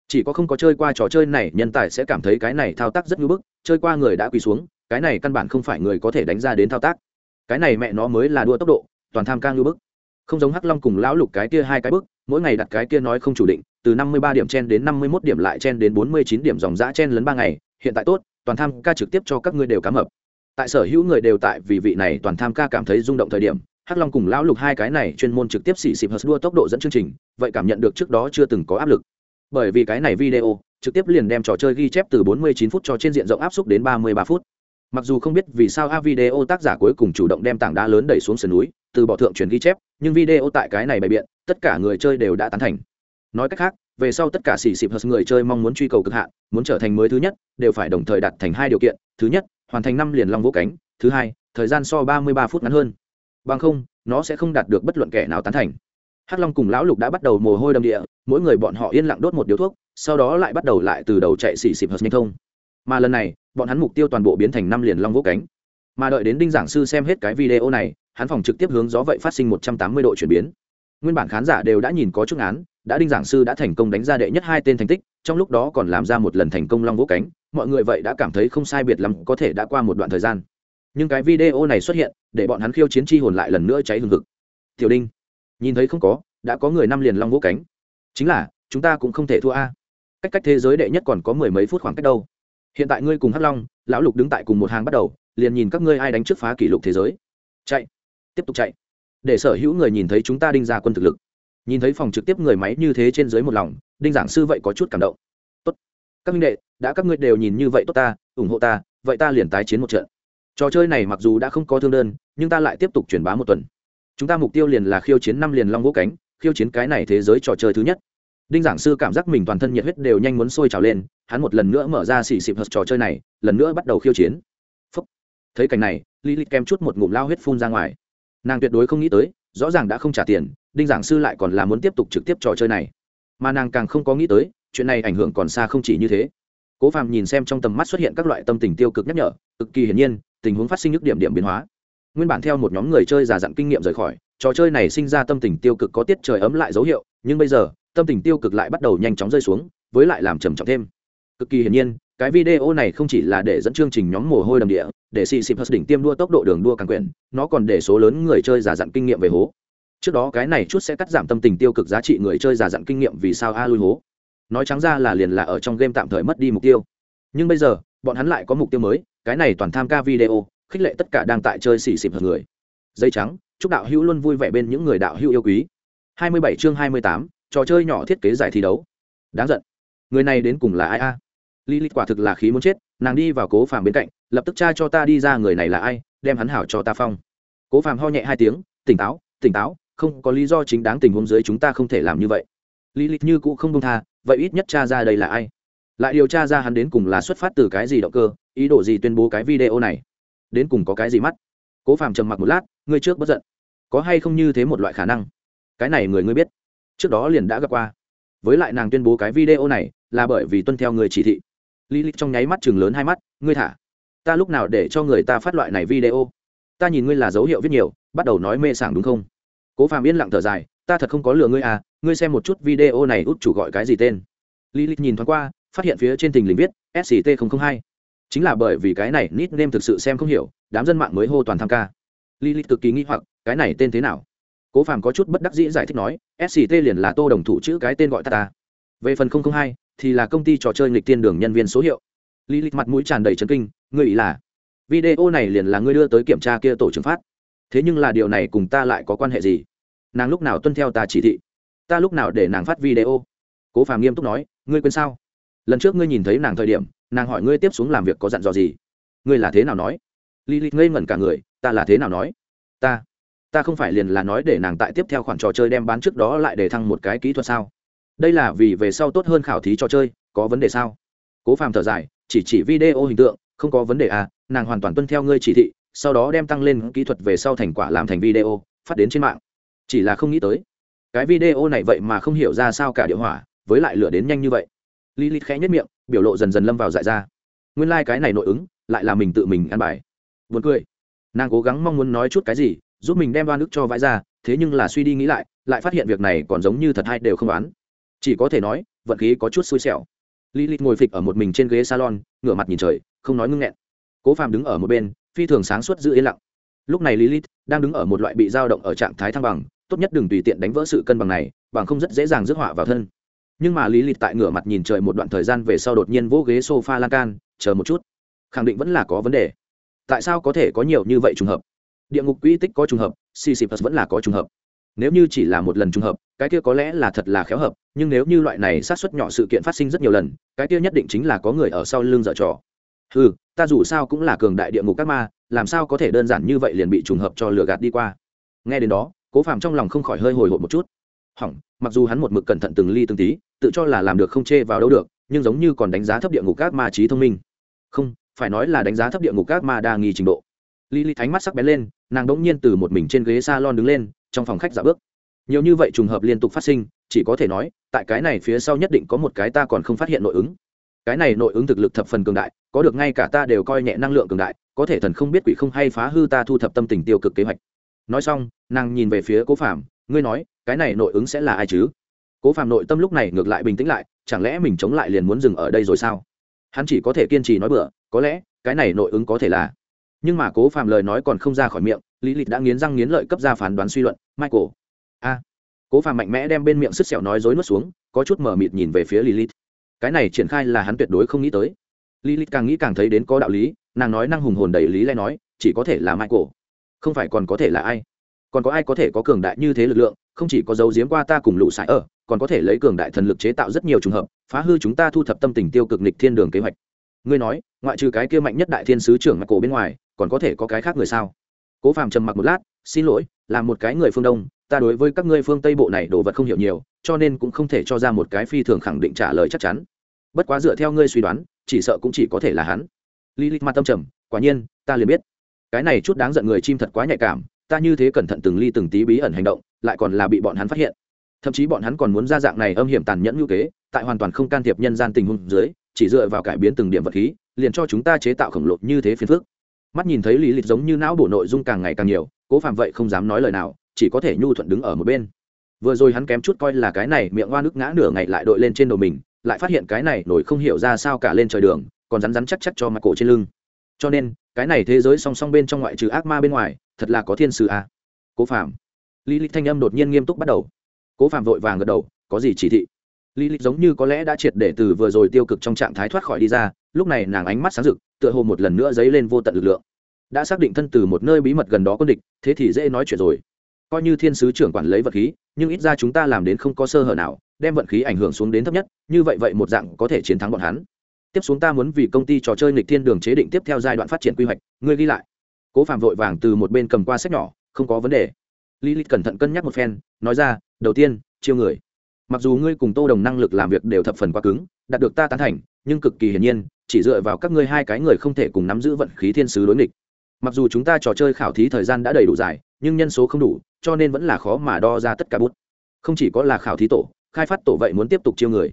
Chỉ có không có chơi qua trò chơi này, nhân tài sẽ cảm thấy cái này thao tác rất ngưỡng bức, chơi qua người đã quỳ xuống, cái này căn bản không phải người có thể đánh ra đến thao tác. Cái này mẹ nó mới là đua tốc độ, toàn tham ca ngưỡng bức. Không giống hắc long cùng lão lục cái kia hai cái bức, mỗi ngày đặt cái kia nói không chủ định từ năm mươi ba điểm chen đến năm mươi 51 điểm lại chen đến bốn mươi chín điểm dòng dã chen lấn ba ngày, hiện tại tốt, toàn tham ca trực tiếp cho các ngươi đều cá mập. Tại sở hữu người đều tại vì vị này toàn tham ca cảm thấy rung động thời điểm, hắc long cùng lão lục hai cái này chuyên môn trực tiếp xỉ xịp hất đua tốc độ dẫn chương trình, vậy cảm nhận được trước đó chưa từng có áp lực. Bởi vì cái này video, trực tiếp liền đem trò chơi ghi chép từ 49 phút cho trên diện rộng áp xúc đến 33 phút. Mặc dù không biết vì sao a video tác giả cuối cùng chủ động đem tảng đá lớn đẩy xuống sườn núi, từ bỏ thượng truyền ghi chép, nhưng video tại cái này bày biện, tất cả người chơi đều đã tán thành nói cách khác, về sau tất cả xì xịp hờ người chơi mong muốn truy cầu cực hạn, muốn trở thành mới thứ nhất, đều phải đồng thời đặt thành hai điều kiện. Thứ nhất, hoàn thành năm liền long vỗ cánh. Thứ hai, thời gian so 33 phút ngắn hơn. Bằng không, nó sẽ không đạt được bất luận kẻ nào tán thành. Hắc long cùng lão lục đã bắt đầu mồ hôi đầm địa, mỗi người bọn họ yên lặng đốt một điếu thuốc, sau đó lại bắt đầu lại từ đầu chạy xì xịp hợp nhanh thông. Mà lần này, bọn hắn mục tiêu toàn bộ biến thành năm liền long vỗ cánh. Mà đợi đến đinh giảng sư xem hết cái video này, hắn phòng trực tiếp hướng gió vậy phát sinh một trăm tám mươi độ chuyển biến nguyên bản khán giả đều đã nhìn có chút án đã đinh giảng sư đã thành công đánh ra đệ nhất hai tên thành tích, trong lúc đó còn làm ra một lần thành công long vỗ cánh, mọi người vậy đã cảm thấy không sai biệt lắm, có thể đã qua một đoạn thời gian. Nhưng cái video này xuất hiện, để bọn hắn khiêu chiến chi hồn lại lần nữa cháy hừng hực. Tiểu đinh, nhìn thấy không có, đã có người năm liền long vỗ cánh. Chính là, chúng ta cũng không thể thua a. Cách cách thế giới đệ nhất còn có mười mấy phút khoảng cách đâu. Hiện tại ngươi cùng hắc long, lão lục đứng tại cùng một hàng bắt đầu, liền nhìn các ngươi ai đánh trước phá kỷ lục thế giới. Chạy, tiếp tục chạy để sở hữu người nhìn thấy chúng ta đinh ra quân thực lực. Nhìn thấy phòng trực tiếp người máy như thế trên dưới một lòng, đinh giảng sư vậy có chút cảm động. Tốt. Các minh đệ, đã các ngươi đều nhìn như vậy tốt ta, ủng hộ ta, vậy ta liền tái chiến một trận. Trò chơi này mặc dù đã không có thương đơn, nhưng ta lại tiếp tục truyền bá một tuần. Chúng ta mục tiêu liền là khiêu chiến năm liền long vỗ cánh, khiêu chiến cái này thế giới trò chơi thứ nhất. Đinh giảng sư cảm giác mình toàn thân nhiệt huyết đều nhanh muốn sôi trào lên, hắn một lần nữa mở ra xì xịp hợp trò chơi này, lần nữa bắt đầu khiêu chiến. Phúc. thấy cảnh này li li kem chút một ngụm lao huyết phun ra ngoài nàng tuyệt đối không nghĩ tới, rõ ràng đã không trả tiền, đinh giảng sư lại còn là muốn tiếp tục trực tiếp trò chơi này. Mà nàng càng không có nghĩ tới, chuyện này ảnh hưởng còn xa không chỉ như thế. Cố phàm nhìn xem trong tầm mắt xuất hiện các loại tâm tình tiêu cực nhắc nhở, cực kỳ hiển nhiên, tình huống phát sinh nhức điểm điểm biến hóa. Nguyên bản theo một nhóm người chơi già dặn kinh nghiệm rời khỏi, trò chơi này sinh ra tâm tình tiêu cực có tiết trời ấm lại dấu hiệu, nhưng bây giờ, tâm tình tiêu cực lại bắt đầu nhanh chóng rơi xuống, với lại làm trầm trọng thêm. Cực kỳ hiển nhiên cái video này không chỉ là để dẫn chương trình nhóm mồ hôi đầm địa để xì xịp đỉnh tiêm đua tốc độ đường đua càng quyển nó còn để số lớn người chơi giả dặn kinh nghiệm về hố. Trước đó cái này chút sẽ cắt giảm tâm tình tiêu cực giá trị người chơi giả dặn kinh nghiệm vì sao a lui hố. Nói trắng ra là liền là ở trong game tạm thời mất đi mục tiêu. Nhưng bây giờ bọn hắn lại có mục tiêu mới cái này toàn tham ca video khích lệ tất cả đang tại chơi xì xịp hợp người. Dây trắng chúc đạo hữu luôn vui vẻ bên những người đạo hữu yêu quý. 27 chương 28, trò chơi nhỏ thiết kế giải thi đấu. Đáng giận. Người này đến cùng là ai a? à? Lý quả thực là khí muốn chết, nàng đi vào cố phàm bên cạnh, lập tức tra cho ta đi ra người này là ai, đem hắn hảo cho ta phong. Cố phàm ho nhẹ hai tiếng, tỉnh táo tỉnh táo, không có lý do chính đáng tình huống dưới chúng ta không thể làm như vậy. Lý lịch như cũ không công tha, vậy ít nhất tra ra đây là ai? Lại điều tra ra hắn đến cùng là xuất phát từ cái gì động cơ, ý đồ gì tuyên bố cái video này? Đến cùng có cái gì mắt? Cố phàm trầm mặc một lát, ngươi trước bất giận. Có hay không như thế một loại khả năng? Cái này người ngươi biết. Trước đó liền đã gặp qua. Với lại nàng tuyên bố cái video này là bởi vì tuân theo người chỉ thị lý lịch trong nháy mắt chừng lớn hai mắt, ngươi thả. Ta lúc nào để cho người ta phát loại này video? Ta nhìn ngươi là dấu hiệu viết nhiều, bắt đầu nói mê sảng đúng không? Cố phàm yên lặng thở dài, ta thật không có lừa ngươi à ngươi xem một chút video này út chủ gọi cái gì tên. Lý lịch nhìn thoáng qua, phát hiện phía trên tình lính viết sct hai. Chính là bởi vì cái này nít nêm thực sự xem không hiểu, đám dân mạng mới hô toàn tham ca. Lilith cực kỳ nghĩ hoặc, cái này tên thế nào? Cố phàm có chút bất đắc dĩ giải thích nói sct liền là tô đồng thủ chữ cái tên gọi ta ta. Về phần hai thì là công ty trò chơi nghịch tiên đường nhân viên số hiệu. Lý Lịch mặt mũi tràn đầy trấn kinh, ngươi ý là? Video này liền là ngươi đưa tới kiểm tra kia tổ trừng phát. Thế nhưng là điều này cùng ta lại có quan hệ gì? Nàng lúc nào tuân theo ta chỉ thị? Ta lúc nào để nàng phát video? Cố phàm nghiêm túc nói, ngươi quên sao? Lần trước ngươi nhìn thấy nàng thời điểm, nàng hỏi ngươi tiếp xuống làm việc có dặn dò gì? Ngươi là thế nào nói? Lý Lịch ngây ngẩn cả người, ta là thế nào nói? Ta ta không phải liền là nói để nàng tại tiếp theo khoản trò chơi đem bán trước đó lại để thăng một cái kỹ thuật sao? Đây là vì về sau tốt hơn khảo thí trò chơi, có vấn đề sao? Cố phàm thở dài, chỉ chỉ video hình tượng, không có vấn đề à nàng hoàn toàn tuân theo ngươi chỉ thị, sau đó đem tăng lên kỹ thuật về sau thành quả làm thành video, phát đến trên mạng. Chỉ là không nghĩ tới, cái video này vậy mà không hiểu ra sao cả địa hỏa, với lại lửa đến nhanh như vậy. Lilith khẽ nhất miệng, biểu lộ dần dần lâm vào dại ra. Nguyên lai、like、cái này nội ứng, lại là mình tự mình ăn bài. Vượt cười. Nàng cố gắng mong muốn nói chút cái gì, giúp mình đem đoan nước cho vãi ra, thế nhưng là suy đi nghĩ lại lại phát hiện việc này còn giống như thật hay đều không đoán chỉ có thể nói, vận khí có chút xui xẻo. Lilith ngồi phịch ở một mình trên ghế salon, ngửa mặt nhìn trời, không nói ngưng nghẹn. Cố phàm đứng ở một bên, phi thường sáng suốt giữ yên lặng. Lúc này lilith đang đứng ở một loại bị dao động ở trạng thái thăng bằng, tốt nhất đừng tùy tiện đánh vỡ sự cân bằng này, bằng không rất dễ dàng rước họa vào thân. Nhưng mà lý lịch tại ngửa mặt nhìn trời một đoạn thời gian về sau đột nhiên vỗ ghế sofa lan can, chờ một chút, khẳng định vẫn là có vấn đề. Tại sao có thể có nhiều như vậy trùng hợp? Địa ngục quỹ tích có trùng hợp, Sisyphus vẫn là có trùng hợp nếu như chỉ là một lần trùng hợp cái kia có lẽ là thật là khéo hợp nhưng nếu như loại này sát xuất nhỏ sự kiện phát sinh rất nhiều lần cái kia nhất định chính là có người ở sau lưng dở trò. Ừ ta dù sao cũng là cường đại địa ngục các ma làm sao có thể đơn giản như vậy liền bị trùng hợp cho lừa gạt đi qua? Nghe đến đó cố phàm trong lòng không khỏi hơi hồi hộp một chút. Hỏng mặc dù hắn một mực cẩn thận từng ly từng tí tự cho là làm được không chê vào đâu được nhưng giống như còn đánh giá thấp địa ngục các ma trí thông minh. Không phải nói là đánh giá thấp địa ngục các ma đa nghi trình độ. Lý Lý thánh mắt sắc bén lên, nàng đỗng nhiên từ một mình trên ghế salon đứng lên, trong phòng khách giả bước. Nhiều như vậy trùng hợp liên tục phát sinh, chỉ có thể nói, tại cái này phía sau nhất định có một cái ta còn không phát hiện nội ứng. Cái này nội ứng thực lực thập phần cường đại, có được ngay cả ta đều coi nhẹ năng lượng cường đại, có thể thần không biết quỷ không hay phá hư ta thu thập tâm tình tiêu cực kế hoạch. Nói xong, nàng nhìn về phía Cố Phạm, ngươi nói, cái này nội ứng sẽ là ai chứ? Cố Phạm nội tâm lúc này ngược lại bình tĩnh lại, chẳng lẽ mình chống lại liền muốn dừng ở đây rồi sao? Hắn chỉ có thể kiên trì nói bừa, có lẽ, cái này nội ứng có thể là nhưng mà cố phạm lời nói còn không ra khỏi miệng lý lịch đã nghiến răng nghiến lợi cấp ra phán đoán suy luận, michael. A. Cố Phàm mạnh mẽ đem bên miệng sứt sẹo nói dối nuốt xuống, có chút mở mịt nhìn về phía lilith cái này triển khai là hắn tuyệt đối không nghĩ tới. Lilith càng nghĩ càng thấy đến có đạo lý, nàng nói năng hùng hồn đầy lý lẽ nói, chỉ có thể là michael, không phải còn có thể là ai? Còn có ai có thể có cường đại như thế lực lượng, không chỉ có dấu giếm qua ta cùng lũ sải ở, còn có thể lấy cường đại thần lực chế tạo rất nhiều trường hợp, phá hư chúng ta thu thập tâm tình tiêu cực nịch thiên đường kế hoạch. Ngươi nói, ngoại trừ cái kia mạnh nhất đại thiên sứ trưởng mặc cổ bên ngoài, còn có thể có cái khác người sao? Cố phàm trầm mặc một lát, xin lỗi, là một cái người phương đông, ta đối với các ngươi phương tây bộ này đồ vật không hiểu nhiều, cho nên cũng không thể cho ra một cái phi thường khẳng định trả lời chắc chắn. Bất quá dựa theo ngươi suy đoán, chỉ sợ cũng chỉ có thể là hắn. Lý lịch mặt tâm trầm, quả nhiên, ta liền biết. Cái này chút đáng giận người chim thật quá nhạy cảm, ta như thế cẩn thận từng ly từng tí bí ẩn hành động, lại còn là bị bọn hắn phát hiện. Thậm chí bọn hắn còn muốn ra dạng này âm hiểm tàn nhẫn ngữ kế tại hoàn toàn không can thiệp nhân gian tình huống dưới, chỉ dựa vào cải biến từng điểm vật khí, liền cho chúng ta chế tạo khổng lồ như thế phiền phức mắt nhìn thấy lý lịch giống như não bộ nội dung càng ngày càng nhiều, cố phạm vậy không dám nói lời nào, chỉ có thể nhu thuận đứng ở một bên. Vừa rồi hắn kém chút coi là cái này miệng hoa nước ngã nửa ngày lại đội lên trên đầu mình, lại phát hiện cái này nổi không hiểu ra sao cả lên trời đường, còn rắn rắn chắc chắc cho mặt cổ trên lưng. Cho nên, cái này thế giới song song bên trong ngoại trừ ác ma bên ngoài, thật là có thiên sư à. cố phạm lý lịch thanh âm đột nhiên nghiêm túc bắt đầu. Cố phạm vội vàng gật đầu, có gì chỉ thị? Lý lịch giống như có lẽ đã triệt để từ vừa rồi tiêu cực trong trạng thái thoát khỏi đi ra, lúc này nàng ánh mắt sáng rực, tựa hồ một lần nữa dấy lên vô tận lực lượng. Đã xác định thân từ một nơi bí mật gần đó quân địch, thế thì dễ nói chuyện rồi. Coi như thiên sứ trưởng quản lấy vật khí, nhưng ít ra chúng ta làm đến không có sơ hở nào, đem vận khí ảnh hưởng xuống đến thấp nhất, như vậy vậy một dạng có thể chiến thắng bọn hắn. Tiếp xuống ta muốn vì công ty trò chơi nghịch thiên đường chế định tiếp theo giai đoạn phát triển quy hoạch, ngươi ghi lại. Cố phạm vội vàng từ một bên cầm qua sách nhỏ, không có vấn đề. Lý lịch cẩn thận cân nhắc một phen, nói ra, đầu tiên, chiêu người mặc dù ngươi cùng tô đồng năng lực làm việc đều thập phần quá cứng, đạt được ta tán thành, nhưng cực kỳ hiển nhiên, chỉ dựa vào các ngươi hai cái người không thể cùng nắm giữ vận khí thiên sứ đối nghịch. Mặc dù chúng ta trò chơi khảo thí thời gian đã đầy đủ dài, nhưng nhân số không đủ, cho nên vẫn là khó mà đo ra tất cả bút. Không chỉ có là khảo thí tổ, khai phát tổ vậy muốn tiếp tục chiêu người.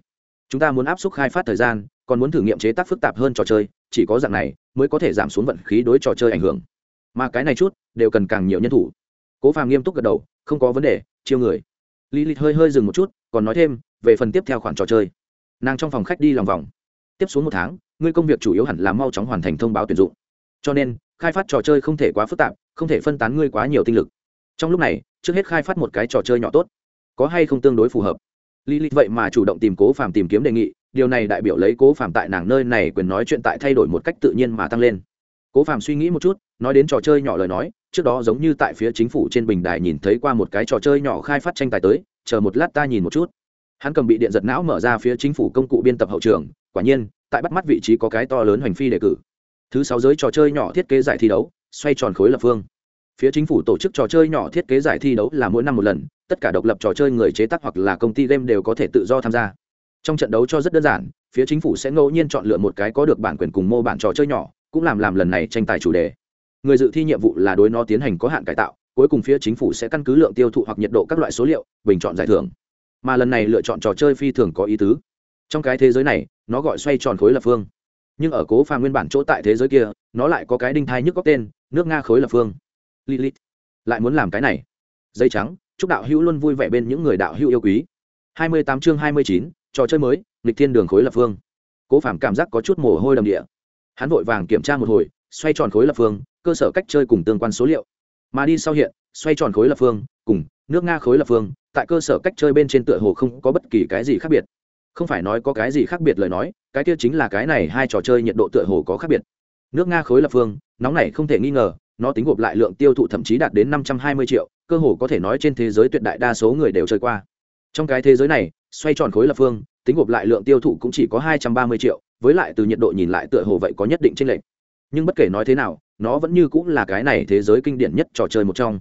Chúng ta muốn áp suất khai phát thời gian, còn muốn thử nghiệm chế tác phức tạp hơn trò chơi, chỉ có dạng này mới có thể giảm xuống vận khí đối trò chơi ảnh hưởng. Mà cái này chút, đều cần càng nhiều nhân thủ. Cố phàm nghiêm túc gật đầu, không có vấn đề, chiêu người. Lý lịch hơi hơi dừng một chút còn nói thêm, về phần tiếp theo khoản trò chơi. Nàng trong phòng khách đi lòng vòng. Tiếp xuống một tháng, ngươi công việc chủ yếu hẳn là mau chóng hoàn thành thông báo tuyển dụng. Cho nên, khai phát trò chơi không thể quá phức tạp, không thể phân tán ngươi quá nhiều tinh lực. Trong lúc này, trước hết khai phát một cái trò chơi nhỏ tốt. Có hay không tương đối phù hợp? Lý lịch vậy mà chủ động tìm cố phàm tìm kiếm đề nghị, điều này đại biểu lấy cố phàm tại nàng nơi này quyền nói chuyện tại thay đổi một cách tự nhiên mà tăng lên. Cố phàm suy nghĩ một chút, nói đến trò chơi nhỏ lời nói, trước đó giống như tại phía chính phủ trên bình đài nhìn thấy qua một cái trò chơi nhỏ khai phát tranh tài tới chờ một lát ta nhìn một chút. Hắn cầm bị điện giật não mở ra phía chính phủ công cụ biên tập hậu trường, quả nhiên, tại bắt mắt vị trí có cái to lớn hoành phi đề cử. Thứ sáu giới trò chơi nhỏ thiết kế giải thi đấu, xoay tròn khối lập phương. Phía chính phủ tổ chức trò chơi nhỏ thiết kế giải thi đấu là mỗi năm một lần, tất cả độc lập trò chơi người chế tác hoặc là công ty game đều có thể tự do tham gia. Trong trận đấu cho rất đơn giản, phía chính phủ sẽ ngẫu nhiên chọn lựa một cái có được bản quyền cùng mô bản trò chơi nhỏ, cũng làm làm lần này tranh tài chủ đề. Người dự thi nhiệm vụ là đối nó tiến hành có hạn cải tạo cuối cùng phía chính phủ sẽ căn cứ lượng tiêu thụ hoặc nhiệt độ các loại số liệu bình chọn giải thưởng. Mà lần này lựa chọn trò chơi phi thường có ý tứ. Trong cái thế giới này nó gọi xoay tròn khối lập phương. Nhưng ở cố phàm nguyên bản chỗ tại thế giới kia nó lại có cái đinh thai nhức góc tên nước nga khối lập phương. Lilith. Lại muốn làm cái này. Dây trắng chúc đạo hữu luôn vui vẻ bên những người đạo hữu yêu quý. 28 chương 29, trò chơi mới lịch thiên đường khối lập phương. Cố phàm cảm giác có chút mồ hôi đầm địa. Hắn vội vàng kiểm tra một hồi xoay tròn khối lập phương cơ sở cách chơi cùng tương quan số liệu mà đi sau hiện, xoay tròn khối lập phương, cùng nước nga khối lập phương, tại cơ sở cách chơi bên trên tựa hồ không có bất kỳ cái gì khác biệt. Không phải nói có cái gì khác biệt lời nói, cái kia chính là cái này hai trò chơi nhiệt độ tựa hồ có khác biệt. Nước nga khối lập phương, nóng này không thể nghi ngờ, nó tính gộp lại lượng tiêu thụ thậm chí đạt đến năm trăm hai mươi triệu, cơ hồ có thể nói trên thế giới tuyệt đại đa số người đều chơi qua. Trong cái thế giới này, xoay tròn khối lập phương, tính gộp lại lượng tiêu thụ cũng chỉ có hai trăm ba mươi triệu, với lại từ nhiệt độ nhìn lại tựa hồ vậy có nhất định tranh lệch. Nhưng bất kể nói thế nào nó vẫn như cũng là cái này thế giới kinh điển nhất trò chơi một trong.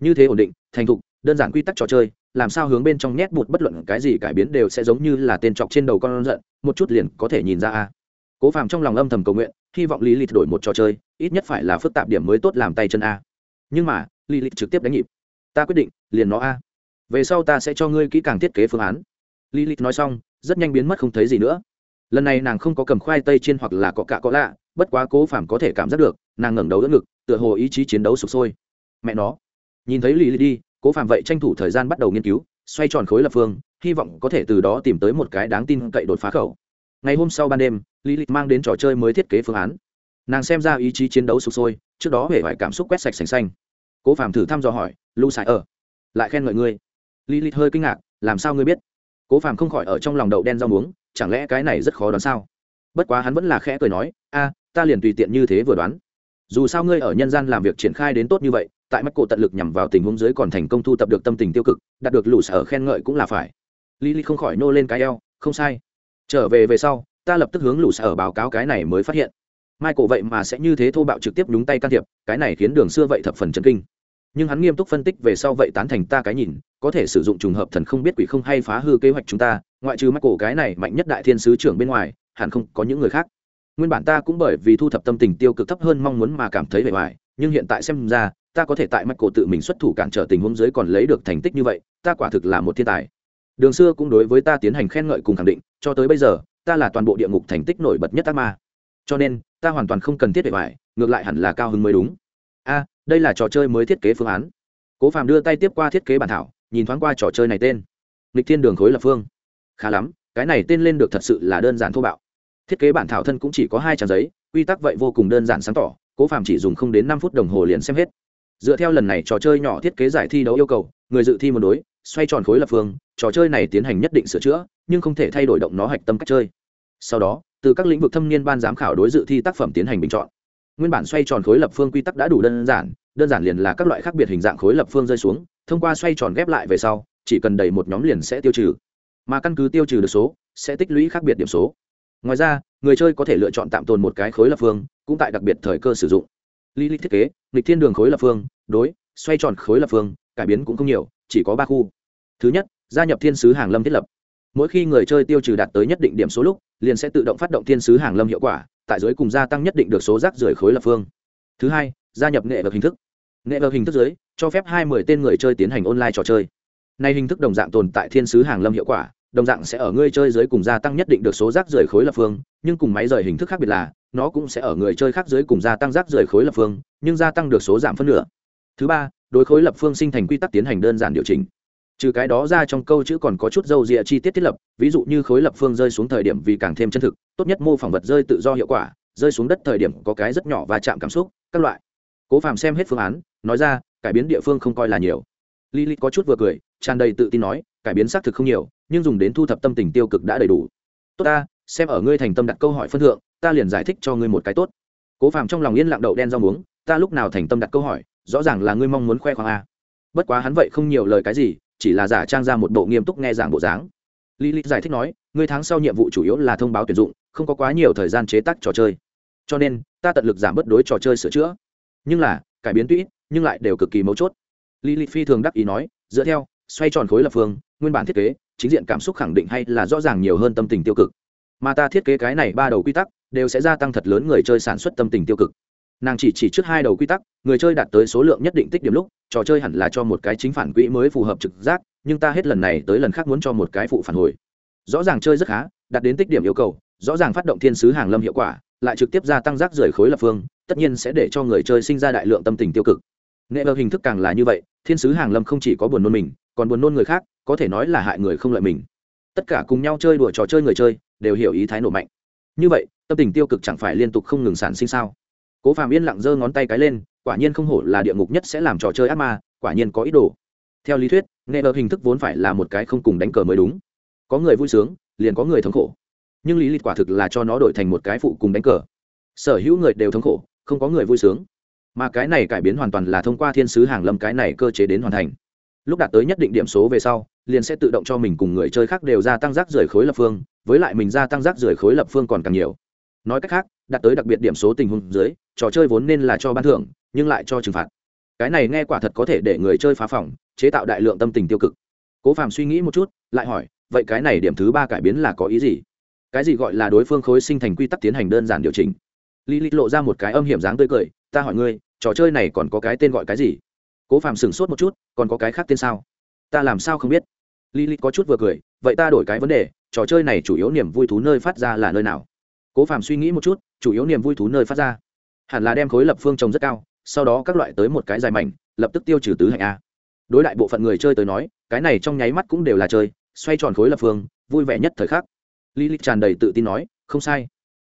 Như thế ổn định, thành thục, đơn giản quy tắc trò chơi, làm sao hướng bên trong nhét bụt bất luận cái gì cải biến đều sẽ giống như là tên trọc trên đầu con giận, một chút liền có thể nhìn ra a. Cố phàm trong lòng âm thầm cầu nguyện, hy vọng lý lịch đổi một trò chơi, ít nhất phải là phức tạp điểm mới tốt làm tay chân a. Nhưng mà, lý lịch trực tiếp đánh nhịp. Ta quyết định, liền nó a. Về sau ta sẽ cho ngươi kỹ càng thiết kế phương án. Lý lịch nói xong, rất nhanh biến mất không thấy gì nữa. Lần này nàng không có cầm khoai tây chiên hoặc là có cạ có lạ, bất quá cố phàm có thể cảm giác được nàng ngẩng đầu đỡ ngực, tựa hồ ý chí chiến đấu sụp sôi. Mẹ nó. Nhìn thấy lý lì đi, cố phàm vậy tranh thủ thời gian bắt đầu nghiên cứu, xoay tròn khối lập phương, hy vọng có thể từ đó tìm tới một cái đáng tin cậy đột phá khẩu. Ngày hôm sau ban đêm lý lịch mang đến trò chơi mới thiết kế phương án. Nàng xem ra ý chí chiến đấu sụp sôi, trước đó hề vải cảm xúc quét sạch sành xanh. Cố phàm thử thăm dò hỏi, lu sải ở? Lại khen ngợi ngươi. Lý lịch hơi kinh ngạc, làm sao ngươi biết? Cố phàm không khỏi ở trong lòng đậu đen rau muống, chẳng lẽ cái này rất khó đoán sao? Bất quá hắn vẫn là khẽ cười nói, a, ta liền tùy tiện như thế vừa đoán dù sao ngươi ở nhân gian làm việc triển khai đến tốt như vậy, tại mắt cổ tận lực nhằm vào tình huống dưới còn thành công thu tập được tâm tình tiêu cực, đạt được lũ sở khen ngợi cũng là phải. Lý lý không khỏi nô lên cái eo, không sai. Trở về về sau, ta lập tức hướng lũ sở báo cáo cái này mới phát hiện. Mai cổ vậy mà sẽ như thế thô bạo trực tiếp đúng tay can thiệp, cái này khiến đường xưa vậy thập phần chấn kinh. Nhưng hắn nghiêm túc phân tích về sau vậy tán thành ta cái nhìn, có thể sử dụng trùng hợp thần không biết quỷ không hay phá hư kế hoạch chúng ta, ngoại trừ mắt cổ cái này mạnh nhất đại thiên sứ trưởng bên ngoài, hẳn không có những người khác nguyên bản ta cũng bởi vì thu thập tâm tình tiêu cực thấp hơn mong muốn mà cảm thấy vẻ vải nhưng hiện tại xem ra, ta có thể tại mắt cổ tự mình xuất thủ cản trở tình huống dưới còn lấy được thành tích như vậy, ta quả thực là một thiên tài. Đường xưa cũng đối với ta tiến hành khen ngợi cùng khẳng định, cho tới bây giờ, ta là toàn bộ địa ngục thành tích nổi bật nhất ác ma. Cho nên, ta hoàn toàn không cần thiết vẻ vải ngược lại hẳn là cao hứng mới đúng. A, đây là trò chơi mới thiết kế phương án. Cố phàm đưa tay tiếp qua thiết kế bản thảo, nhìn thoáng qua trò chơi này tên. Lịch thiên đường khối lập phương. Khá lắm, cái này tên lên được thật sự là đơn giản thô bạo thiết kế bản thảo thân cũng chỉ có hai trang giấy, quy tắc vậy vô cùng đơn giản sáng tỏ, cố phạm chỉ dùng không đến năm phút đồng hồ liền xem hết. Dựa theo lần này trò chơi nhỏ thiết kế giải thi đấu yêu cầu, người dự thi một đối, xoay tròn khối lập phương, trò chơi này tiến hành nhất định sửa chữa, nhưng không thể thay đổi động nó hạch tâm cách chơi. Sau đó, từ các lĩnh vực thâm niên ban giám khảo đối dự thi tác phẩm tiến hành bình chọn. Nguyên bản xoay tròn khối lập phương quy tắc đã đủ đơn giản đơn giản liền là các loại khác biệt hình dạng khối lập phương rơi xuống, thông qua xoay tròn ghép lại về sau, chỉ cần đầy một nhóm liền sẽ tiêu trừ. Mà căn cứ tiêu trừ được số, sẽ tích lũy khác biệt điểm số ngoài ra, người chơi có thể lựa chọn tạm tồn một cái khối lập phương, cũng tại đặc biệt thời cơ sử dụng. Lý lịch thiết kế, nghịch thiên đường khối lập phương, đối, xoay tròn khối lập phương, cải biến cũng không nhiều, chỉ có ba khu. Thứ nhất, gia nhập thiên sứ hàng lâm thiết lập. Mỗi khi người chơi tiêu trừ đạt tới nhất định điểm số lúc, liền sẽ tự động phát động thiên sứ hàng lâm hiệu quả, tại giới cùng gia tăng nhất định được số rác rưởi khối lập phương. Thứ hai, gia nhập nghệ vật hình thức. Nghệ vật hình thức giới cho phép hai mươi tên người chơi tiến hành online trò chơi. Nay hình thức đồng dạng tồn tại thiên sứ hàng lâm hiệu quả đồng dạng sẽ ở người chơi dưới cùng gia tăng nhất định được số rác rưởi khối lập phương, nhưng cùng máy rời hình thức khác biệt là, nó cũng sẽ ở người chơi khác dưới cùng gia tăng rác rưởi khối lập phương, nhưng gia tăng được số giảm phân nửa. Thứ ba, đối khối lập phương sinh thành quy tắc tiến hành đơn giản điều chỉnh. Trừ cái đó ra trong câu chữ còn có chút dâu dịa chi tiết thiết lập, ví dụ như khối lập phương rơi xuống thời điểm vì càng thêm chân thực, tốt nhất mô phỏng vật rơi tự do hiệu quả, rơi xuống đất thời điểm có cái rất nhỏ và chạm cảm xúc, các loại. Cố phàm xem hết phương án, nói ra, cải biến địa phương không coi là nhiều. Lily có chút vừa cười tràn đầy tự tin nói, cải biến xác thực không nhiều, nhưng dùng đến thu thập tâm tình tiêu cực đã đầy đủ. Tốt ta, xem ở ngươi thành tâm đặt câu hỏi phân thượng, ta liền giải thích cho ngươi một cái tốt. Cố phàm trong lòng yên lặng đậu đen rau muống, ta lúc nào thành tâm đặt câu hỏi, rõ ràng là ngươi mong muốn khoe khoang a bất quá hắn vậy không nhiều lời cái gì, chỉ là giả trang ra một bộ nghiêm túc nghe giảng bộ dáng. Lý lý giải thích nói, ngươi tháng sau nhiệm vụ chủ yếu là thông báo tuyển dụng, không có quá nhiều thời gian chế tác trò chơi. Cho nên, ta tận lực giảm bớt đối trò chơi sửa chữa. Nhưng là, cải biến tuy nhưng lại đều cực kỳ mấu chốt. Lý lý phi thường đắc ý nói, dựa theo xoay tròn khối lập phương, nguyên bản thiết kế, chính diện cảm xúc khẳng định hay là rõ ràng nhiều hơn tâm tình tiêu cực. Mà ta thiết kế cái này ba đầu quy tắc, đều sẽ gia tăng thật lớn người chơi sản xuất tâm tình tiêu cực. Nàng chỉ chỉ trước hai đầu quy tắc, người chơi đạt tới số lượng nhất định tích điểm lúc, trò chơi hẳn là cho một cái chính phản quỹ mới phù hợp trực giác, nhưng ta hết lần này tới lần khác muốn cho một cái phụ phản hồi. Rõ ràng chơi rất khá, đạt đến tích điểm yêu cầu, rõ ràng phát động thiên sứ hàng lâm hiệu quả, lại trực tiếp gia tăng rác rưởi khối lập phương, tất nhiên sẽ để cho người chơi sinh ra đại lượng tâm tình tiêu cực. Nghệ vợ hình thức càng là như vậy, thiên sứ hàng lâm không chỉ có buồn nôn mình còn buồn nôn người khác, có thể nói là hại người không lợi mình. Tất cả cùng nhau chơi đùa trò chơi người chơi, đều hiểu ý thái nổ mạnh. Như vậy, tâm tình tiêu cực chẳng phải liên tục không ngừng sản sinh sao? Cố phàm yên lặng giơ ngón tay cái lên, quả nhiên không hổ là địa ngục nhất sẽ làm trò chơi ác ma, quả nhiên có ý đồ. Theo lý thuyết, nghệ ở hình thức vốn phải là một cái không cùng đánh cờ mới đúng. Có người vui sướng, liền có người thống khổ. Nhưng lý lịch quả thực là cho nó đổi thành một cái phụ cùng đánh cờ. Sở hữu người đều thống khổ, không có người vui sướng. Mà cái này cải biến hoàn toàn là thông qua thiên sứ hàng lâm cái này cơ chế đến hoàn thành lúc đạt tới nhất định điểm số về sau, liền sẽ tự động cho mình cùng người chơi khác đều gia tăng rác rưởi khối lập phương, với lại mình gia tăng rác rưởi khối lập phương còn càng nhiều. Nói cách khác, đạt tới đặc biệt điểm số tình huống dưới, trò chơi vốn nên là cho ban thưởng, nhưng lại cho trừng phạt. Cái này nghe quả thật có thể để người chơi phá phòng, chế tạo đại lượng tâm tình tiêu cực. Cố phàm suy nghĩ một chút, lại hỏi, vậy cái này điểm thứ ba cải biến là có ý gì? Cái gì gọi là đối phương khối sinh thành quy tắc tiến hành đơn giản điều chỉnh? Lý lịch lộ ra một cái âm hiểm dáng tươi cười, ta hỏi ngươi, trò chơi này còn có cái tên gọi cái gì? Cố phàm sửng sốt một chút, còn có cái khác tên sao? Ta làm sao không biết? Lý lịch có chút vừa cười, vậy ta đổi cái vấn đề, trò chơi này chủ yếu niềm vui thú nơi phát ra là nơi nào? Cố phàm suy nghĩ một chút, chủ yếu niềm vui thú nơi phát ra. Hẳn là đem khối lập phương trồng rất cao, sau đó các loại tới một cái dài mảnh, lập tức tiêu trừ tứ hạnh a. Đối đại bộ phận người chơi tới nói, cái này trong nháy mắt cũng đều là chơi, xoay tròn khối lập phương, vui vẻ nhất thời khắc. Lý lịch tràn đầy tự tin nói, không sai.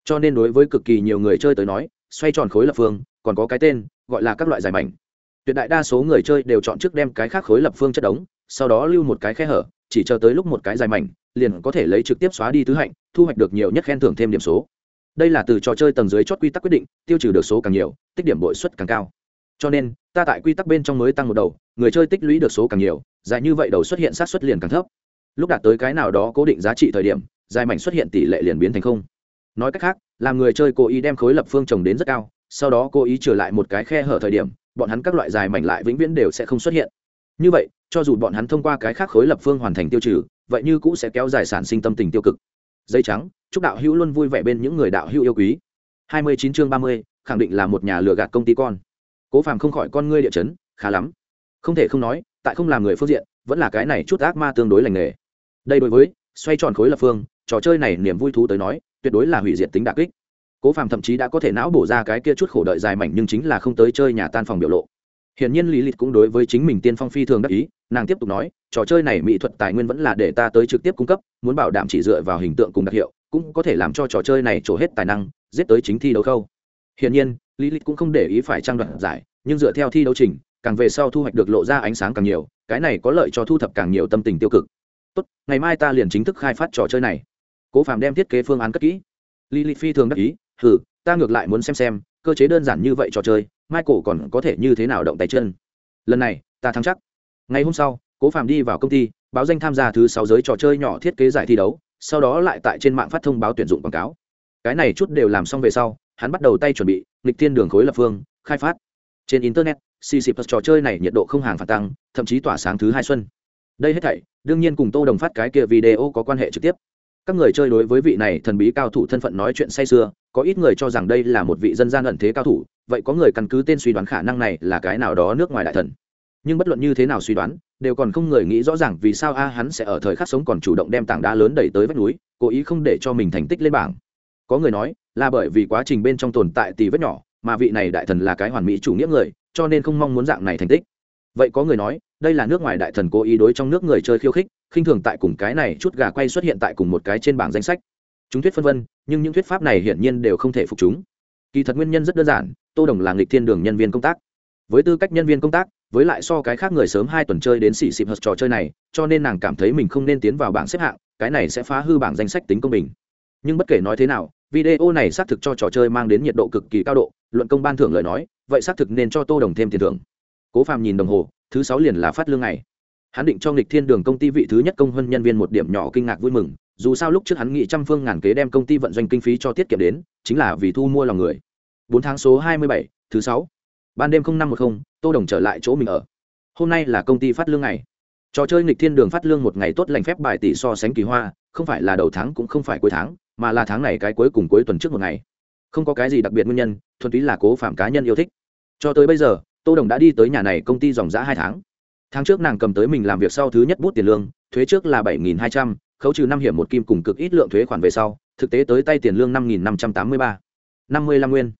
Cho nên đối với cực kỳ nhiều người chơi tới nói, xoay tròn khối lập phương, còn có cái tên, gọi là các loại giải mảnh tuyệt đại đa số người chơi đều chọn trước đem cái khác khối lập phương chất đống, sau đó lưu một cái khe hở, chỉ chờ tới lúc một cái dài mảnh, liền có thể lấy trực tiếp xóa đi tứ hạnh, thu hoạch được nhiều nhất khen thưởng thêm điểm số. Đây là từ trò chơi tầng dưới chót quy tắc quyết định, tiêu trừ được số càng nhiều, tích điểm bội suất càng cao. Cho nên, ta tại quy tắc bên trong mới tăng một đầu, người chơi tích lũy được số càng nhiều, dài như vậy đầu xuất hiện sát xuất liền càng thấp. Lúc đạt tới cái nào đó cố định giá trị thời điểm, dài mảnh xuất hiện tỷ lệ liền biến thành không. Nói cách khác, làm người chơi cố ý đem khối lập phương trồng đến rất cao, sau đó cố ý trở lại một cái khe hở thời điểm bọn hắn các loại dài mảnh lại vĩnh viễn đều sẽ không xuất hiện. Như vậy cho dù bọn hắn thông qua cái khác khối lập phương hoàn thành tiêu trừ vậy như cũ sẽ kéo dài sản sinh tâm tình tiêu cực. Dây trắng chúc đạo hữu luôn vui vẻ bên những người đạo hữu yêu quý. 29 chương 30, khẳng định là một nhà lừa gạt công ty con. Cố phàm không khỏi con ngươi địa chấn khá lắm. Không thể không nói tại không làm người phương diện vẫn là cái này chút ác ma tương đối lành nghề. Đây đối với xoay tròn khối lập phương trò chơi này niềm vui thú tới nói tuyệt đối là hủy diệt tính đà kích cố phàm thậm chí đã có thể não bổ ra cái kia chút khổ đợi dài mảnh nhưng chính là không tới chơi nhà tan phòng biểu lộ. Hiển nhiên lý lịch cũng đối với chính mình tiên phong phi thường đắc ý, nàng tiếp tục nói, trò chơi này mỹ thuật tài nguyên vẫn là để ta tới trực tiếp cung cấp, muốn bảo đảm chỉ dựa vào hình tượng cùng đặc hiệu, cũng có thể làm cho trò chơi này trổ hết tài năng, giết tới chính thi đấu khâu. Hiển nhiên, lý lịch cũng không để ý phải trang đoạn giải, nhưng dựa theo thi đấu trình, càng về sau thu hoạch được lộ ra ánh sáng càng nhiều, cái này có lợi cho thu thập càng nhiều tâm tình tiêu cực. Tốt, ngày mai ta liền chính thức khai phát trò chơi này. Cố phàm đem thiết kế phương án cất kỹ. Lý lịch phi thường đắc ý hừ, ta ngược lại muốn xem xem, cơ chế đơn giản như vậy trò chơi, michael còn có thể như thế nào động tay chân. Lần này, ta thắng chắc. Ngày hôm sau, cố phạm đi vào công ty, báo danh tham gia thứ sáu giới trò chơi nhỏ thiết kế giải thi đấu, sau đó lại tại trên mạng phát thông báo tuyển dụng quảng cáo. Cái này chút đều làm xong về sau, hắn bắt đầu tay chuẩn bị, nghịch thiên đường khối lập phương, khai phát. Trên internet cc plus trò chơi này nhiệt độ không hàng phản tăng, thậm chí tỏa sáng thứ hai xuân. Đây hết thảy, đương nhiên cùng tô đồng phát cái kia video có quan hệ trực tiếp các người chơi đối với vị này thần bí cao thủ thân phận nói chuyện say sưa, có ít người cho rằng đây là một vị dân gian ẩn thế cao thủ, vậy có người căn cứ tên suy đoán khả năng này là cái nào đó nước ngoài đại thần. Nhưng bất luận như thế nào suy đoán, đều còn không người nghĩ rõ ràng vì sao a hắn sẽ ở thời khắc sống còn chủ động đem tảng đá lớn đẩy tới vách núi, cố ý không để cho mình thành tích lên bảng. Có người nói, là bởi vì quá trình bên trong tồn tại tì vết nhỏ, mà vị này đại thần là cái hoàn mỹ chủ nghĩa người, cho nên không mong muốn dạng này thành tích. Vậy có người nói, đây là nước ngoài đại thần cố ý đối trong nước người chơi khiêu khích khinh thường tại cùng cái này chút gà quay xuất hiện tại cùng một cái trên bảng danh sách. Chúng thuyết phân vân, nhưng những thuyết pháp này hiển nhiên đều không thể phục chúng. Kỳ thật nguyên nhân rất đơn giản, tô đồng là nghịch thiên đường nhân viên công tác. Với tư cách nhân viên công tác, với lại so cái khác người sớm hai tuần chơi đến xỉ xịp hật trò chơi này, cho nên nàng cảm thấy mình không nên tiến vào bảng xếp hạng, cái này sẽ phá hư bảng danh sách tính công bình. Nhưng bất kể nói thế nào, video này xác thực cho trò chơi mang đến nhiệt độ cực kỳ cao độ, luận công ban thưởng lời nói, vậy xác thực nên cho tô đồng thêm tiền thưởng. Cố phàm nhìn đồng hồ, thứ sáu liền là phát lương này hắn định cho nghịch thiên đường công ty vị thứ nhất công hơn nhân viên một điểm nhỏ kinh ngạc vui mừng, dù sao lúc trước hắn nghĩ trăm phương ngàn kế đem công ty vận doanh kinh phí cho tiết kiệm đến, chính là vì thu mua lòng người. Bốn tháng số hai mươi bảy, thứ sáu. Ban đêm năm một mươi tô đồng trở lại chỗ mình ở. Hôm nay là công ty phát lương ngày. Trò chơi nghịch thiên đường phát lương một ngày tốt lành phép bài tỷ so sánh kỳ hoa, không phải là đầu tháng cũng không phải cuối tháng, mà là tháng này cái cuối cùng cuối tuần trước một ngày. Không có cái gì đặc biệt nguyên nhân, thuần túy là cố phạm cá nhân yêu thích. Cho tới bây giờ, tô đồng đã đi tới nhà này công ty dòng giã hai tháng tháng trước nàng cầm tới mình làm việc sau thứ nhất bút tiền lương, thuế trước là bảy nghìn hai trăm, khấu trừ năm hiểm một kim cùng cực ít lượng thuế khoản về sau, thực tế tới tay tiền lương năm nghìn năm trăm tám mươi ba. năm mươi lăm nguyên.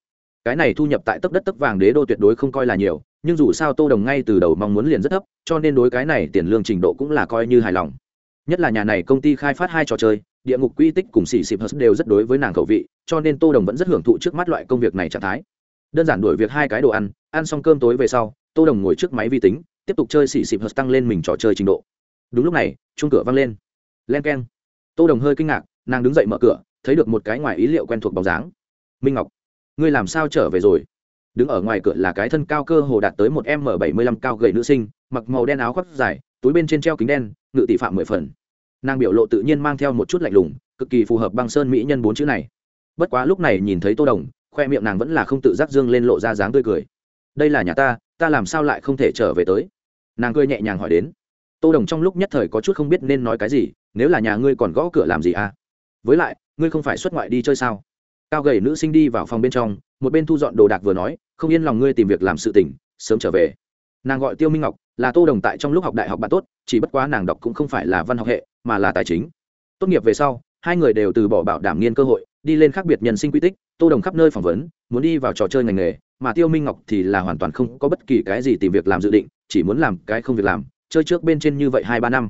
Cái này thu nhập tại tấp đất tấp vàng đế đô tuyệt đối không coi là nhiều, nhưng dù sao tô đồng ngay từ đầu mong muốn liền rất thấp, cho nên đối cái này tiền lương trình độ cũng là coi như hài lòng. Nhất là nhà này công ty khai phát hai trò chơi, địa ngục quy tích cùng xì xịp hớt đều rất đối với nàng khẩu vị, cho nên tô đồng vẫn rất hưởng thụ trước mắt loại công việc này trạng thái. Đơn giản đổi việc hai cái đồ ăn ăn xong cơm tối về sau, tô đồng ngồi trước máy vi tính tiếp tục chơi xì xịp hớt tăng lên mình trò chơi trình độ. Đúng lúc này chung cửa văng lên. Len k e n tô đồng hơi kinh ngạc, nàng đứng dậy mở cửa, thấy được một cái ngoài ý liệu quen thuộc bóng dáng. Minh ngọc, ngươi làm sao trở về rồi? Đứng ở ngoài cửa là cái thân cao cơ hồ đạt tới một m bảy mươi lăm cao gầy nữ sinh, mặc màu đen áo khoác dài, túi bên trên treo kính đen, ngự tỷ phạm mười phần. Nàng biểu lộ tự nhiên mang theo một chút lạnh lùng, cực kỳ phù hợp băng sơn mỹ nhân bốn chữ này. Bất quá lúc này nhìn thấy tô đồng, khoe miệng nàng vẫn là không tự giác dương lên lộ ra dáng tươi cười. Đây là nhà ta ta làm sao lại không thể trở về tới? Nàng cười nhẹ nhàng hỏi đến. Tô đồng trong lúc nhất thời có chút không biết nên nói cái gì, nếu là nhà ngươi còn gõ cửa làm gì à? Với lại, ngươi không phải xuất ngoại đi chơi sao? Cao gầy nữ sinh đi vào phòng bên trong, một bên thu dọn đồ đạc vừa nói, không yên lòng ngươi tìm việc làm sự tỉnh sớm trở về. Nàng gọi tiêu minh ngọc, là tô đồng tại trong lúc học đại học bạn tốt, chỉ bất quá nàng đọc cũng không phải là văn học hệ, mà là tài chính. Tốt nghiệp về sau, hai người đều từ bỏ bảo đảm nghiên cơ hội, đi lên khác biệt nhân sinh quy tích, tô đồng khắp nơi phỏng vấn muốn đi vào trò chơi ngành nghề, mà tiêu minh ngọc thì là hoàn toàn không có bất kỳ cái gì tìm việc làm dự định, chỉ muốn làm cái không việc làm, chơi trước bên trên như vậy hai ba năm.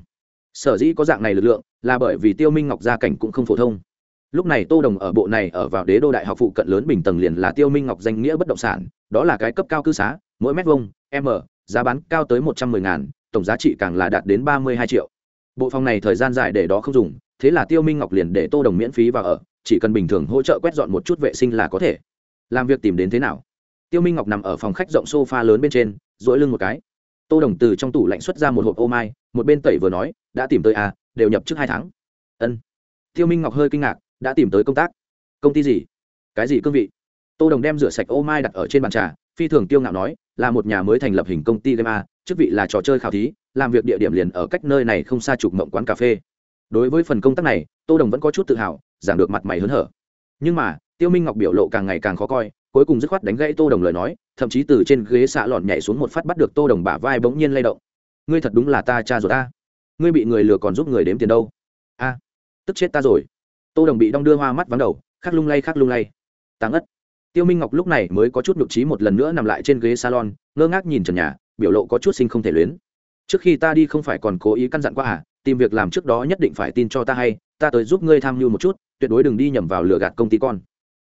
Sở dĩ có dạng này lực lượng là bởi vì tiêu minh ngọc gia cảnh cũng không phổ thông. Lúc này tô đồng ở bộ này ở vào đế đô đại học phụ cận lớn bình tầng liền là tiêu minh ngọc danh nghĩa bất động sản, đó là cái cấp cao cư xá, mỗi mét vuông, m, giá bán cao tới một trăm mười ngàn, tổng giá trị càng là đạt đến ba mươi hai triệu. Bộ phòng này thời gian dài để đó không dùng, thế là tiêu minh ngọc liền để tô đồng miễn phí vào ở, chỉ cần bình thường hỗ trợ quét dọn một chút vệ sinh là có thể làm việc tìm đến thế nào? Tiêu minh ngọc nằm ở phòng khách rộng sofa lớn bên trên, duỗi lưng một cái. Tô đồng từ trong tủ lạnh xuất ra một hộp ô mai, một bên tẩy vừa nói, đã tìm tới à đều nhập trước hai tháng. Ân. Tiêu minh ngọc hơi kinh ngạc, đã tìm tới công tác? Công ty gì? Cái gì cương vị? Tô đồng đem rửa sạch ô mai đặt ở trên bàn trà, phi thường tiêu ngạo nói, là một nhà mới thành lập hình công ty game a, chức vị là trò chơi khảo thí, làm việc địa điểm liền ở cách nơi này không xa chục mộng quán cà phê. Đối với phần công tác này, tô đồng vẫn có chút tự hào, giảng được mặt mày hớn hở nhưng mà, tiêu minh ngọc biểu lộ càng ngày càng khó coi, cuối cùng dứt khoát đánh gãy tô đồng lời nói, thậm chí từ trên ghế xạ lọn nhảy xuống một phát bắt được tô đồng bả vai bỗng nhiên lay động. Ngươi thật đúng là ta cha rồi ta. Ngươi bị người lừa còn giúp người đếm tiền đâu. A, tức chết ta rồi. Tô đồng bị đong đưa hoa mắt vắng đầu, khắc lung lay, khắc lung lay. Tăng ất. Tiêu minh ngọc lúc này mới có chút nhục trí một lần nữa nằm lại trên ghế salon, ngơ ngác nhìn trần nhà, biểu lộ có chút sinh không thể luyến. Trước khi ta đi không phải còn cố ý căn dặn qua à tìm việc làm trước đó nhất định phải tin cho ta hay, ta tới giúp ngươi tham mưu một chút tuyệt đối đừng đi nhầm vào lừa gạt công ty con.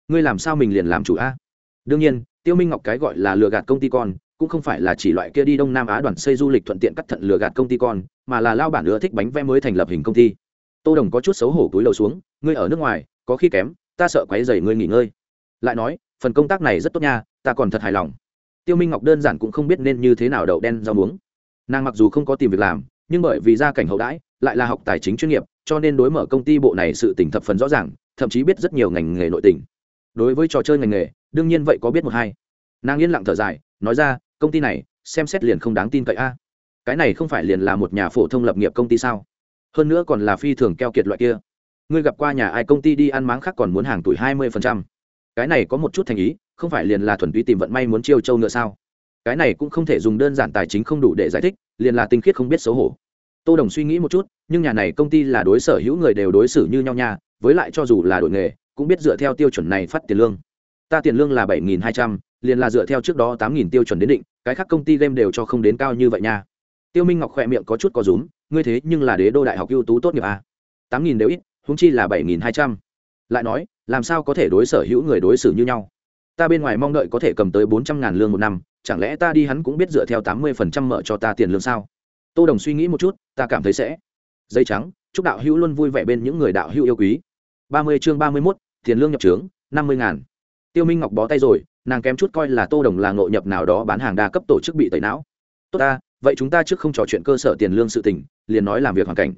Ngươi làm sao mình liền làm chủ a? Đương nhiên, tiêu minh ngọc cái gọi là lừa gạt công ty con, cũng không phải là chỉ loại kia đi đông nam á đoàn xây du lịch thuận tiện cắt thận lừa gạt công ty con, mà là lao bản nữa thích bánh vẽ mới thành lập hình công ty. Tô đồng có chút xấu hổ cúi đầu xuống, ngươi ở nước ngoài, có khi kém, ta sợ quấy rầy ngươi nghỉ ngơi. Lại nói, phần công tác này rất tốt nha, ta còn thật hài lòng. Tiêu minh ngọc đơn giản cũng không biết nên như thế nào đậu đen rau muống. Nàng mặc dù không có tìm việc làm, nhưng bởi vì gia cảnh hậu đãi, lại là học tài chính chuyên nghiệp cho nên đối mở công ty bộ này sự tỉnh thập phần rõ ràng, thậm chí biết rất nhiều ngành nghề nội tỉnh đối với trò chơi ngành nghề, đương nhiên vậy có biết một hai. Nàng yên lặng thở dài, nói ra, công ty này, xem xét liền không đáng tin cậy a. Cái này không phải liền là một nhà phổ thông lập nghiệp công ty sao? Hơn nữa còn là phi thường keo kiệt loại kia. Ngươi gặp qua nhà ai công ty đi ăn máng khác còn muốn hàng tuổi hai mươi phần trăm. Cái này có một chút thành ý, không phải liền là thuần túy tìm vận may muốn chiêu châu nữa sao? Cái này cũng không thể dùng đơn giản tài chính không đủ để giải thích, liền là tinh khiết không biết xấu hổ tô đồng suy nghĩ một chút, nhưng nhà này công ty là đối sở hữu người đều đối xử như nhau nha, với lại cho dù là đội nghề, cũng biết dựa theo tiêu chuẩn này phát tiền lương. Ta tiền lương là bảy nghìn hai trăm, liền là dựa theo trước đó tám nghìn tiêu chuẩn đến định, cái khác công ty game đều cho không đến cao như vậy nha. Tiêu minh ngọc khỏe miệng có chút có rúm, ngươi thế nhưng là đế đô đại học ưu tú tốt nghiệp à? tám nghìn đều ít húng chi là bảy nghìn hai trăm. Lại nói, làm sao có thể đối sở hữu người đối xử như nhau? Ta bên ngoài mong đợi có thể cầm tới bốn trăm ngàn lương một năm, chẳng lẽ ta đi hắn cũng biết dựa theo tám mươi phần trăm mở cho ta tiền lương sao? Tô đồng suy nghĩ một chút, ta cảm thấy sẽ. Dây trắng, chúc đạo hữu luôn vui vẻ bên những người đạo hữu yêu quý. Ba mươi chương ba mươi mốt, tiền lương nhập trướng, năm mươi ngàn. Tiêu minh ngọc bó tay rồi, nàng kém chút coi là tô đồng là ngộ nhập nào đó bán hàng đa cấp tổ chức bị tẩy não. Tốt ta, vậy chúng ta trước không trò chuyện cơ sở tiền lương sự tình, liền nói làm việc hoàn cảnh.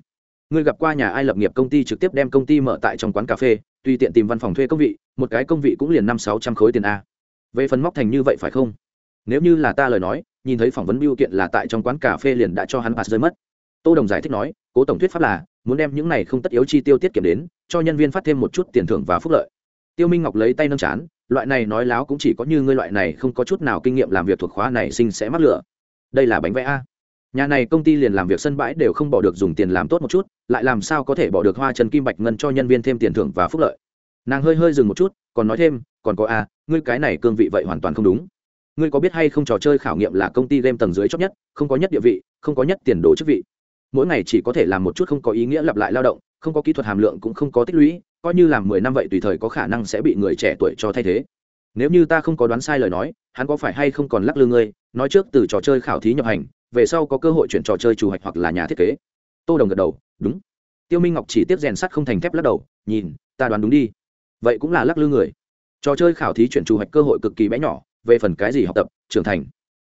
Ngươi gặp qua nhà ai lập nghiệp công ty trực tiếp đem công ty mở tại trong quán cà phê, tùy tiện tìm văn phòng thuê công vị, một cái công vị cũng liền năm sáu trăm khối tiền a. Về phần móc thành như vậy phải không? Nếu như là ta lời nói nhìn thấy phỏng vấn biêu kiện là tại trong quán cà phê liền đã cho hắn pass rơi mất. Tô đồng giải thích nói, cố tổng thuyết pháp là, muốn đem những này không tất yếu chi tiêu tiết kiệm đến, cho nhân viên phát thêm một chút tiền thưởng và phúc lợi. Tiêu minh ngọc lấy tay nâng chán, loại này nói láo cũng chỉ có như ngươi loại này không có chút nào kinh nghiệm làm việc thuộc khóa này sinh sẽ mắc lửa. Đây là bánh vẽ a. Nhà này công ty liền làm việc sân bãi đều không bỏ được dùng tiền làm tốt một chút, lại làm sao có thể bỏ được hoa trần kim bạch ngân cho nhân viên thêm tiền thưởng và phúc lợi? Nàng hơi hơi dừng một chút, còn nói thêm, còn có a, ngươi cái này cương vị vậy hoàn toàn không đúng ngươi có biết hay không trò chơi khảo nghiệm là công ty game tầng dưới chót nhất, không có nhất địa vị, không có nhất tiền đồ chức vị. Mỗi ngày chỉ có thể làm một chút không có ý nghĩa lặp lại lao động, không có kỹ thuật hàm lượng cũng không có tích lũy, coi như làm mười năm vậy tùy thời có khả năng sẽ bị người trẻ tuổi cho thay thế. Nếu như ta không có đoán sai lời nói, hắn có phải hay không còn lắc lư ngươi, nói trước từ trò chơi khảo thí nhập hành, về sau có cơ hội chuyển trò chơi chủ hoạch hoặc là nhà thiết kế. Tô đồng gật đầu, đúng. Tiêu minh ngọc chỉ tiếp rèn sắt không thành thép lắc đầu, nhìn, ta đoán đúng đi. Vậy cũng là lắc lư người. Trò chơi khảo thí chuyển chủ hoạch cơ hội cực kỳ bé nhỏ về phần cái gì học tập, trưởng thành,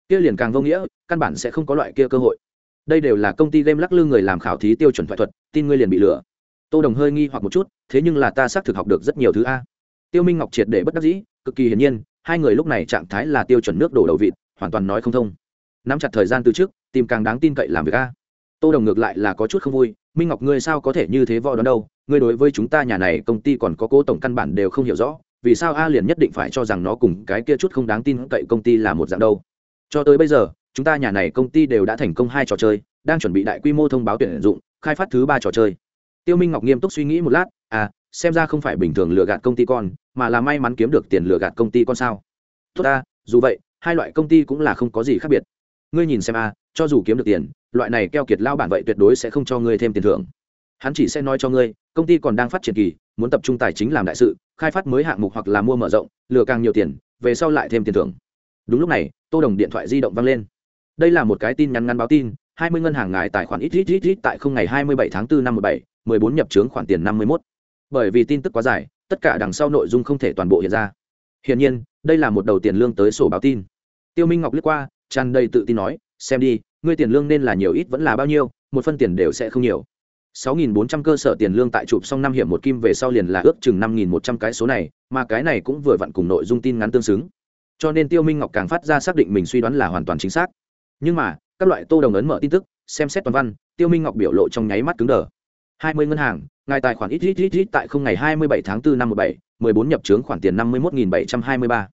kia liền càng vô nghĩa, căn bản sẽ không có loại kia cơ hội. Đây đều là công ty game lắc lư người làm khảo thí tiêu chuẩn thoại thuật, tin ngươi liền bị lừa. Tô đồng hơi nghi hoặc một chút, thế nhưng là ta xác thực học được rất nhiều thứ a. Tiêu minh ngọc triệt để bất đắc dĩ, cực kỳ hiển nhiên, hai người lúc này trạng thái là tiêu chuẩn nước đổ đầu vịt, hoàn toàn nói không thông. Nắm chặt thời gian từ trước, tìm càng đáng tin cậy làm việc a. Tô đồng ngược lại là có chút không vui, minh ngọc, ngươi sao có thể như thế võ đoán đâu? Ngươi đối với chúng ta nhà này công ty còn có cố tổng căn bản đều không hiểu rõ vì sao a liền nhất định phải cho rằng nó cùng cái kia chút không đáng tin cậy công ty là một dạng đâu? Cho tới bây giờ, chúng ta nhà này công ty đều đã thành công hai trò chơi, đang chuẩn bị đại quy mô thông báo tuyển dụng, khai phát thứ ba trò chơi. Tiêu minh ngọc nghiêm túc suy nghĩ một lát à xem ra không phải bình thường lừa gạt công ty con, mà là may mắn kiếm được tiền lừa gạt công ty con sao? Tốt ta, dù vậy, hai loại công ty cũng là không có gì khác biệt. Ngươi nhìn xem a, cho dù kiếm được tiền, loại này keo kiệt lao bản vậy tuyệt đối sẽ không cho ngươi thêm tiền thưởng. Hắn chỉ sẽ nói cho ngươi, công ty còn đang phát triển kỳ muốn tập trung tài chính làm đại sự, khai phát mới hạng mục hoặc là mua mở rộng, lừa càng nhiều tiền, về sau lại thêm tiền thưởng. Đúng lúc này, tô đồng điện thoại di động vang lên. Đây là một cái tin nhắn ngắn báo tin, hai mươi ngân hàng ngài tài khoản ít ít ít ít tại không ngày hai mươi bảy tháng 4 năm một bảy, mười bốn nhập trướng khoản tiền năm mươi 51. bởi vì tin tức quá dài, tất cả đằng sau nội dung không thể toàn bộ hiện ra. Hiển nhiên, đây là một đầu tiền lương tới sổ báo tin. Tiêu minh ngọc liếc qua, tràn đầy tự tin nói, xem đi, ngươi tiền lương nên là nhiều ít vẫn là bao nhiêu, một phân tiền đều sẽ không nhiều. 6.400 cơ sở tiền lương tại chụp xong năm hiểm một kim về sau liền là ước chừng 5.100 cái số này, mà cái này cũng vừa vặn cùng nội dung tin ngắn tương xứng. Cho nên Tiêu Minh Ngọc càng phát ra xác định mình suy đoán là hoàn toàn chính xác. Nhưng mà, các loại tô đồng ấn mở tin tức, xem xét toàn văn, Tiêu Minh Ngọc biểu lộ trong nháy mắt cứng đờ. 20 ngân hàng, ngài tài khoản ít ít ít ít tại không ngày 27 tháng 4 năm 17, 14 nhập chứng khoản tiền 51.723.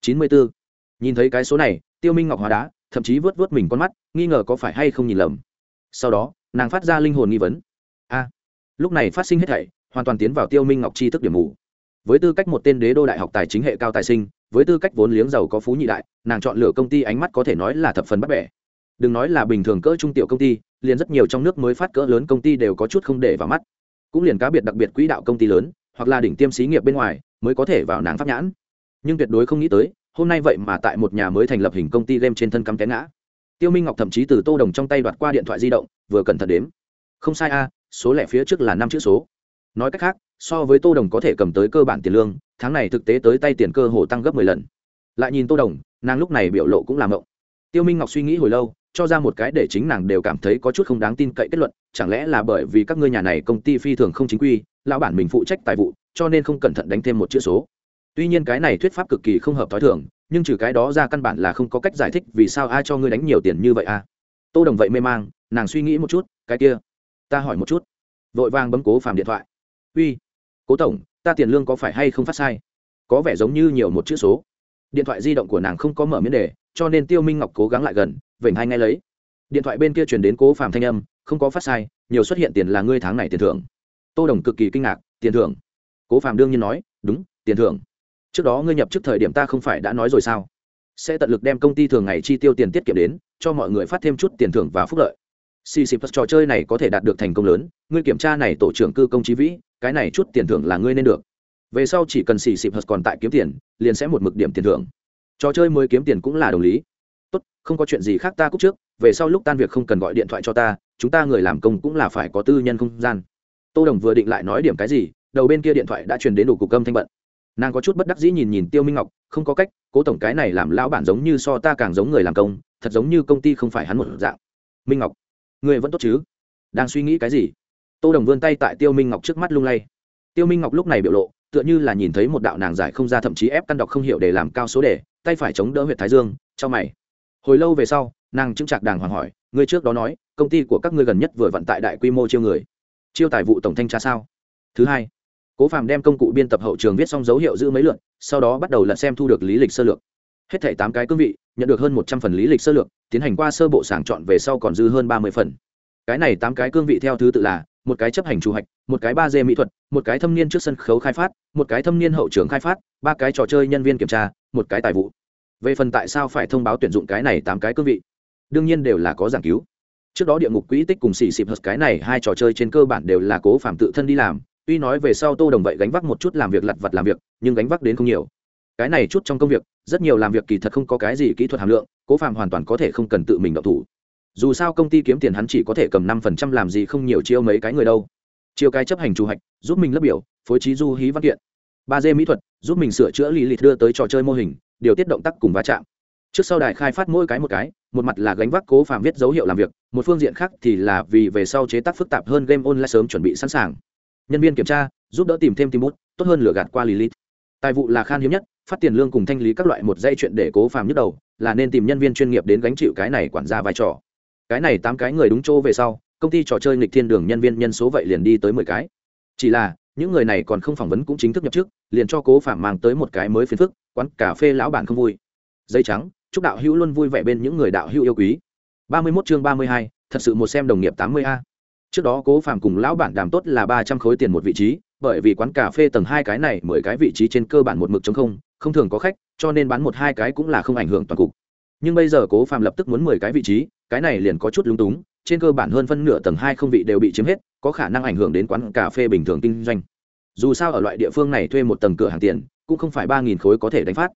94. Nhìn thấy cái số này, Tiêu Minh Ngọc hóa đá, thậm chí vớt vớt mình con mắt, nghi ngờ có phải hay không nhìn lầm. Sau đó, nàng phát ra linh hồn nghi vấn a. Lúc này phát sinh hết thảy, hoàn toàn tiến vào tiêu minh ngọc chi thức điểm mù. Với tư cách một tên đế đô đại học tài chính hệ cao tài sinh, với tư cách vốn liếng giàu có phú nhị đại, nàng chọn lựa công ty ánh mắt có thể nói là thập phần bắt bẻ. Đừng nói là bình thường cỡ trung tiểu công ty, liền rất nhiều trong nước mới phát cỡ lớn công ty đều có chút không để vào mắt. Cũng liền cá biệt đặc biệt quỹ đạo công ty lớn, hoặc là đỉnh tiêm xí nghiệp bên ngoài, mới có thể vào nàng pháp nhãn. Nhưng tuyệt đối không nghĩ tới, hôm nay vậy mà tại một nhà mới thành lập hình công ty game trên thân cắm té ngã. Tiêu minh ngọc thậm chí từ tô đồng trong tay đoạt qua điện thoại di động, vừa cẩn thận đếm. Không sai a số lẻ phía trước là năm chữ số. Nói cách khác, so với tô đồng có thể cầm tới cơ bản tiền lương, tháng này thực tế tới tay tiền cơ hồ tăng gấp mười lần. Lại nhìn tô đồng, nàng lúc này biểu lộ cũng làm mộng. tiêu minh ngọc suy nghĩ hồi lâu, cho ra một cái để chính nàng đều cảm thấy có chút không đáng tin cậy kết luận, chẳng lẽ là bởi vì các ngươi nhà này công ty phi thường không chính quy, lão bản mình phụ trách tài vụ, cho nên không cẩn thận đánh thêm một chữ số. Tuy nhiên cái này thuyết pháp cực kỳ không hợp thói thường, nhưng trừ cái đó ra căn bản là không có cách giải thích vì sao ai cho ngươi đánh nhiều tiền như vậy a tô đồng vậy mê mang, nàng suy nghĩ một chút, cái kia ta hỏi một chút. Vội vàng bấm cố phàm điện thoại. Uy, cố tổng, ta tiền lương có phải hay không phát sai? Có vẻ giống như nhiều một chữ số. Điện thoại di động của nàng không có mở miễn đề, cho nên tiêu minh ngọc cố gắng lại gần, vểnh hai ngay lấy. Điện thoại bên kia truyền đến cố phàm thanh âm, không có phát sai, nhiều xuất hiện tiền là ngươi tháng này tiền thưởng. Tô đồng cực kỳ kinh ngạc, tiền thưởng. Cố phàm đương nhiên nói, đúng, tiền thưởng. Trước đó ngươi nhập trước thời điểm ta không phải đã nói rồi sao? Sẽ tận lực đem công ty thường ngày chi tiêu tiền tiết kiệm đến, cho mọi người phát thêm chút tiền thưởng và phúc lợi xì xì trò chơi này có thể đạt được thành công lớn. Ngươi kiểm tra này tổ trưởng cư công trí vĩ, cái này chút tiền thưởng là ngươi nên được. Về sau chỉ cần xì xì còn tại kiếm tiền, liền sẽ một mực điểm tiền thưởng. Trò chơi mới kiếm tiền cũng là đồng lý. Tốt, không có chuyện gì khác ta cúc trước. Về sau lúc tan việc không cần gọi điện thoại cho ta, chúng ta người làm công cũng là phải có tư nhân không gian. Tô đồng vừa định lại nói điểm cái gì, đầu bên kia điện thoại đã truyền đến đủ cục cơm thanh bận. Nàng có chút bất đắc dĩ nhìn nhìn tiêu minh ngọc, không có cách, cố tổng cái này làm lão bản giống như so ta càng giống người làm công, thật giống như công ty không phải hắn một dạng. Minh ngọc Ngươi vẫn tốt chứ? Đang suy nghĩ cái gì? Tô đồng vươn tay tại tiêu minh ngọc trước mắt lung lay. Tiêu minh ngọc lúc này biểu lộ, tựa như là nhìn thấy một đạo nàng giải không ra thậm chí ép căn đọc không hiểu để làm cao số đề, tay phải chống đỡ huyện thái dương, cho mày. Hồi lâu về sau, nàng chứng chặt đàng hoàng hỏi, ngươi trước đó nói, công ty của các ngươi gần nhất vừa vận tại đại quy mô chiêu người. Chiêu tài vụ tổng thanh tra sao? Thứ hai, cố phàm đem công cụ biên tập hậu trường viết xong dấu hiệu giữ mấy lượn sau đó bắt đầu lật xem thu được lý lịch sơ lược hết thảy tám cái cương vị, nhận được hơn một trăm phần lý lịch sơ lược, tiến hành qua sơ bộ sàng chọn về sau còn dư hơn ba mươi phần. Cái này tám cái cương vị theo thứ tự là, một cái chấp hành chủ hạch, một cái ba d mỹ thuật, một cái thâm niên trước sân khấu khai phát, một cái thâm niên hậu trường khai phát, ba cái trò chơi nhân viên kiểm tra, một cái tài vụ. Về phần tại sao phải thông báo tuyển dụng cái này tám cái cương vị? Đương nhiên đều là có giảng cứu. Trước đó địa ngục quỹ tích cùng xì xịp hợp cái này hai trò chơi trên cơ bản đều là cố phạm tự thân đi làm, tuy nói về sau tô đồng vậy gánh vác một chút làm việc lặt vặt làm việc, nhưng gánh vác đến không nhiều cái này chút trong công việc, rất nhiều làm việc kỳ thật không có cái gì kỹ thuật hàm lượng, cố phạm hoàn toàn có thể không cần tự mình động thủ. Dù sao công ty kiếm tiền hắn chỉ có thể cầm năm phần trăm làm gì không nhiều chiêu mấy cái người đâu. Chiêu cái chấp hành chủ hạch, giúp mình lấp biểu, phối trí du hí văn kiện. Ba d mỹ thuật, giúp mình sửa chữa lý lịch đưa tới trò chơi mô hình, điều tiết động tác cùng va chạm. Trước sau đài khai phát mỗi cái một cái, một mặt là gánh vác cố phạm viết dấu hiệu làm việc, một phương diện khác thì là vì về sau chế tác phức tạp hơn game online sớm chuẩn bị sẵn sàng. Nhân viên kiểm tra, giúp đỡ tìm thêm tim bút, tốt hơn lửa gạt qua lilith. Tài vụ là khan hiếm nhất phát tiền lương cùng thanh lý các loại một dây chuyện để cố phàm nhức đầu là nên tìm nhân viên chuyên nghiệp đến gánh chịu cái này quản gia vai trò. Cái này tám cái người đúng chỗ về sau công ty trò chơi nghịch thiên đường nhân viên nhân số vậy liền đi tới mười cái. Chỉ là những người này còn không phỏng vấn cũng chính thức nhập trước liền cho cố phạm mang tới một cái mới phiền phức quán cà phê lão bản không vui. Dây trắng chúc đạo hữu luôn vui vẻ bên những người đạo hữu yêu quý. Ba mươi 31 chương ba mươi hai, thật sự một xem đồng nghiệp tám mươi a. Trước đó cố phạm cùng lão bản đàm tốt là ba trăm khối tiền một vị trí bởi vì quán cà phê tầng hai cái này mười cái vị trí trên cơ bản một mực chống không không thường có khách, cho nên bán một hai cái cũng là không ảnh hưởng toàn cục. Nhưng bây giờ cố phạm lập tức muốn mười cái vị trí, cái này liền có chút lúng túng, trên cơ bản hơn phân nửa tầng hai không vị đều bị chiếm hết, có khả năng ảnh hưởng đến quán cà phê bình thường kinh doanh. Dù sao ở loại địa phương này thuê một tầng cửa hàng tiền, cũng không phải ba nghìn khối có thể đánh phát.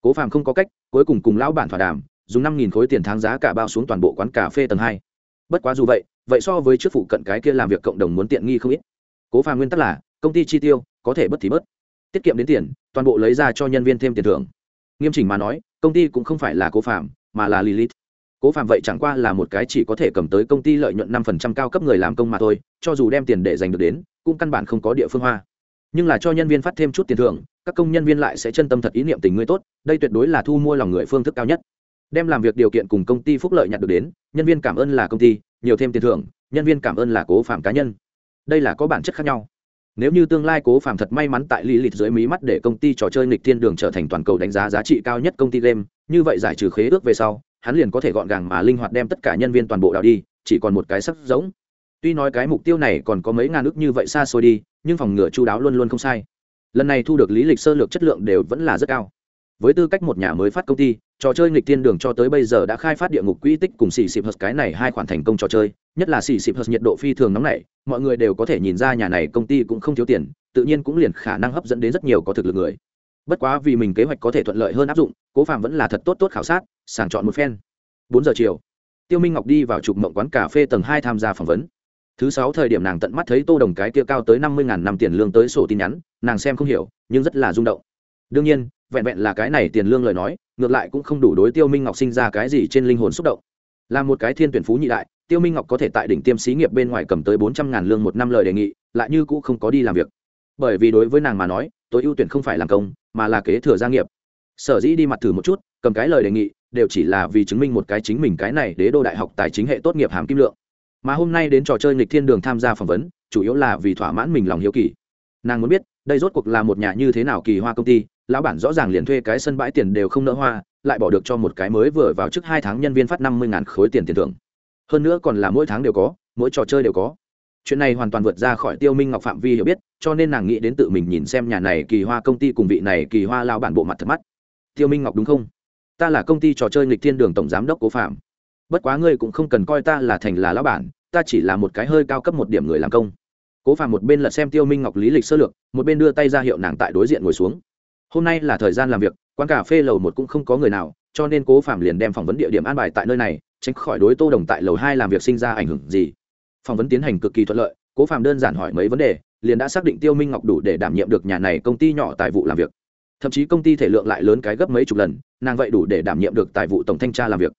Cố phàm không có cách, cuối cùng cùng lão bản thỏa đàm, dùng năm nghìn khối tiền tháng giá cả bao xuống toàn bộ quán cà phê tầng hai. Bất quá dù vậy vậy so với trước phụ cận cái kia làm việc cộng đồng muốn tiện nghi không ít. Cố phàm nguyên tắc là, công ty chi tiêu, có thể bất thì bớt tiết kiệm đến tiền toàn bộ lấy ra cho nhân viên thêm tiền thưởng. Nghiêm chỉnh mà nói công ty cũng không phải là cố Phạm, mà là lilith. Cố phạm vậy chẳng qua là một cái chỉ có thể cầm tới công ty lợi nhuận năm phần trăm cao cấp người làm công mà thôi cho dù đem tiền để dành được đến cũng căn bản không có địa phương hoa. Nhưng là cho nhân viên phát thêm chút tiền thưởng các công nhân viên lại sẽ chân tâm thật ý niệm tình người tốt đây tuyệt đối là thu mua lòng người phương thức cao nhất. Đem làm việc điều kiện cùng công ty phúc lợi nhặt được đến nhân viên cảm ơn là công ty nhiều thêm tiền thưởng nhân viên cảm ơn là cố phạm cá nhân. Đây là có bản chất khác nhau nếu như tương lai cố phàm thật may mắn tại lý lịch dưới mí mắt để công ty trò chơi nghịch thiên đường trở thành toàn cầu đánh giá giá trị cao nhất công ty game, như vậy giải trừ khế ước về sau, hắn liền có thể gọn gàng mà linh hoạt đem tất cả nhân viên toàn bộ đào đi, chỉ còn một cái sắc giống. Tuy nói cái mục tiêu này còn có mấy ngàn ước như vậy xa xôi đi, nhưng phòng ngừa chu đáo luôn luôn không sai. Lần này thu được lý lịch sơ lược chất lượng đều vẫn là rất cao. Với tư cách một nhà mới phát công ty trò chơi nghịch tiên đường cho tới bây giờ đã khai phát địa ngục quỹ tích cùng xì xịp hớt cái này hai khoản thành công trò chơi, nhất là xì xịp hớt nhiệt độ phi thường nóng nảy, mọi người đều có thể nhìn ra nhà này công ty cũng không thiếu tiền, tự nhiên cũng liền khả năng hấp dẫn đến rất nhiều có thực lực người. Bất quá vì mình kế hoạch có thể thuận lợi hơn áp dụng, cố phạm vẫn là thật tốt tốt khảo sát, sàng chọn một phen. Bốn giờ chiều, tiêu minh ngọc đi vào trục mộng quán cà phê tầng hai tham gia phỏng vấn. Thứ sáu thời điểm nàng tận mắt thấy tô đồng cái kia cao tới năm mươi ngàn năm tiền lương tới sổ tin nhắn, nàng xem không hiểu, nhưng rất là rung động. Đương nhiên, vẹn vẹn là cái này tiền lương lời nói ngược lại cũng không đủ đối tiêu minh ngọc sinh ra cái gì trên linh hồn xúc động. Là một cái thiên tuyển phú nhị đại, tiêu minh ngọc có thể tại đỉnh tiêm xí nghiệp bên ngoài cầm tới bốn trăm ngàn lương một năm lời đề nghị, lại như cũ không có đi làm việc. Bởi vì đối với nàng mà nói tôi ưu tuyển không phải làm công, mà là kế thừa gia nghiệp. Sở dĩ đi mặt thử một chút, cầm cái lời đề nghị, đều chỉ là vì chứng minh một cái chính mình cái này đế đô đại học tài chính hệ tốt nghiệp hàm kim lượng. Mà hôm nay đến trò chơi nghịch thiên đường tham gia phỏng vấn, chủ yếu là vì thỏa mãn mình lòng hiếu kỳ. Nàng muốn biết, đây rốt cuộc là một nhà như thế nào kỳ hoa công ty lão bản rõ ràng liền thuê cái sân bãi tiền đều không nỡ hoa, lại bỏ được cho một cái mới vừa vào trước hai tháng nhân viên phát năm mươi khối tiền tiền thưởng. Hơn nữa còn là mỗi tháng đều có, mỗi trò chơi đều có. Chuyện này hoàn toàn vượt ra khỏi tiêu minh ngọc phạm vi hiểu biết, cho nên nàng nghĩ đến tự mình nhìn xem nhà này kỳ hoa công ty cùng vị này kỳ hoa lao bản bộ mặt thật mắt. Tiêu minh ngọc đúng không? Ta là công ty trò chơi nghịch thiên đường tổng giám đốc cố phạm. Bất quá ngươi cũng không cần coi ta là thành là lão bản, ta chỉ là một cái hơi cao cấp một điểm người làm công. Cố phạm một bên lật xem tiêu minh ngọc lý lịch sơ lược, một bên đưa tay ra hiệu nàng tại đối diện ngồi xuống hôm nay là thời gian làm việc, quán cà phê lầu một cũng không có người nào, cho nên cố phạm liền đem phỏng vấn địa điểm an bài tại nơi này, tránh khỏi đối tô đồng tại lầu hai làm việc sinh ra ảnh hưởng gì. Phỏng vấn tiến hành cực kỳ thuận lợi, cố phạm đơn giản hỏi mấy vấn đề, liền đã xác định tiêu minh ngọc đủ để đảm nhiệm được nhà này công ty nhỏ tài vụ làm việc. Thậm chí công ty thể lượng lại lớn cái gấp mấy chục lần, nàng vậy đủ để đảm nhiệm được tài vụ tổng thanh tra làm việc.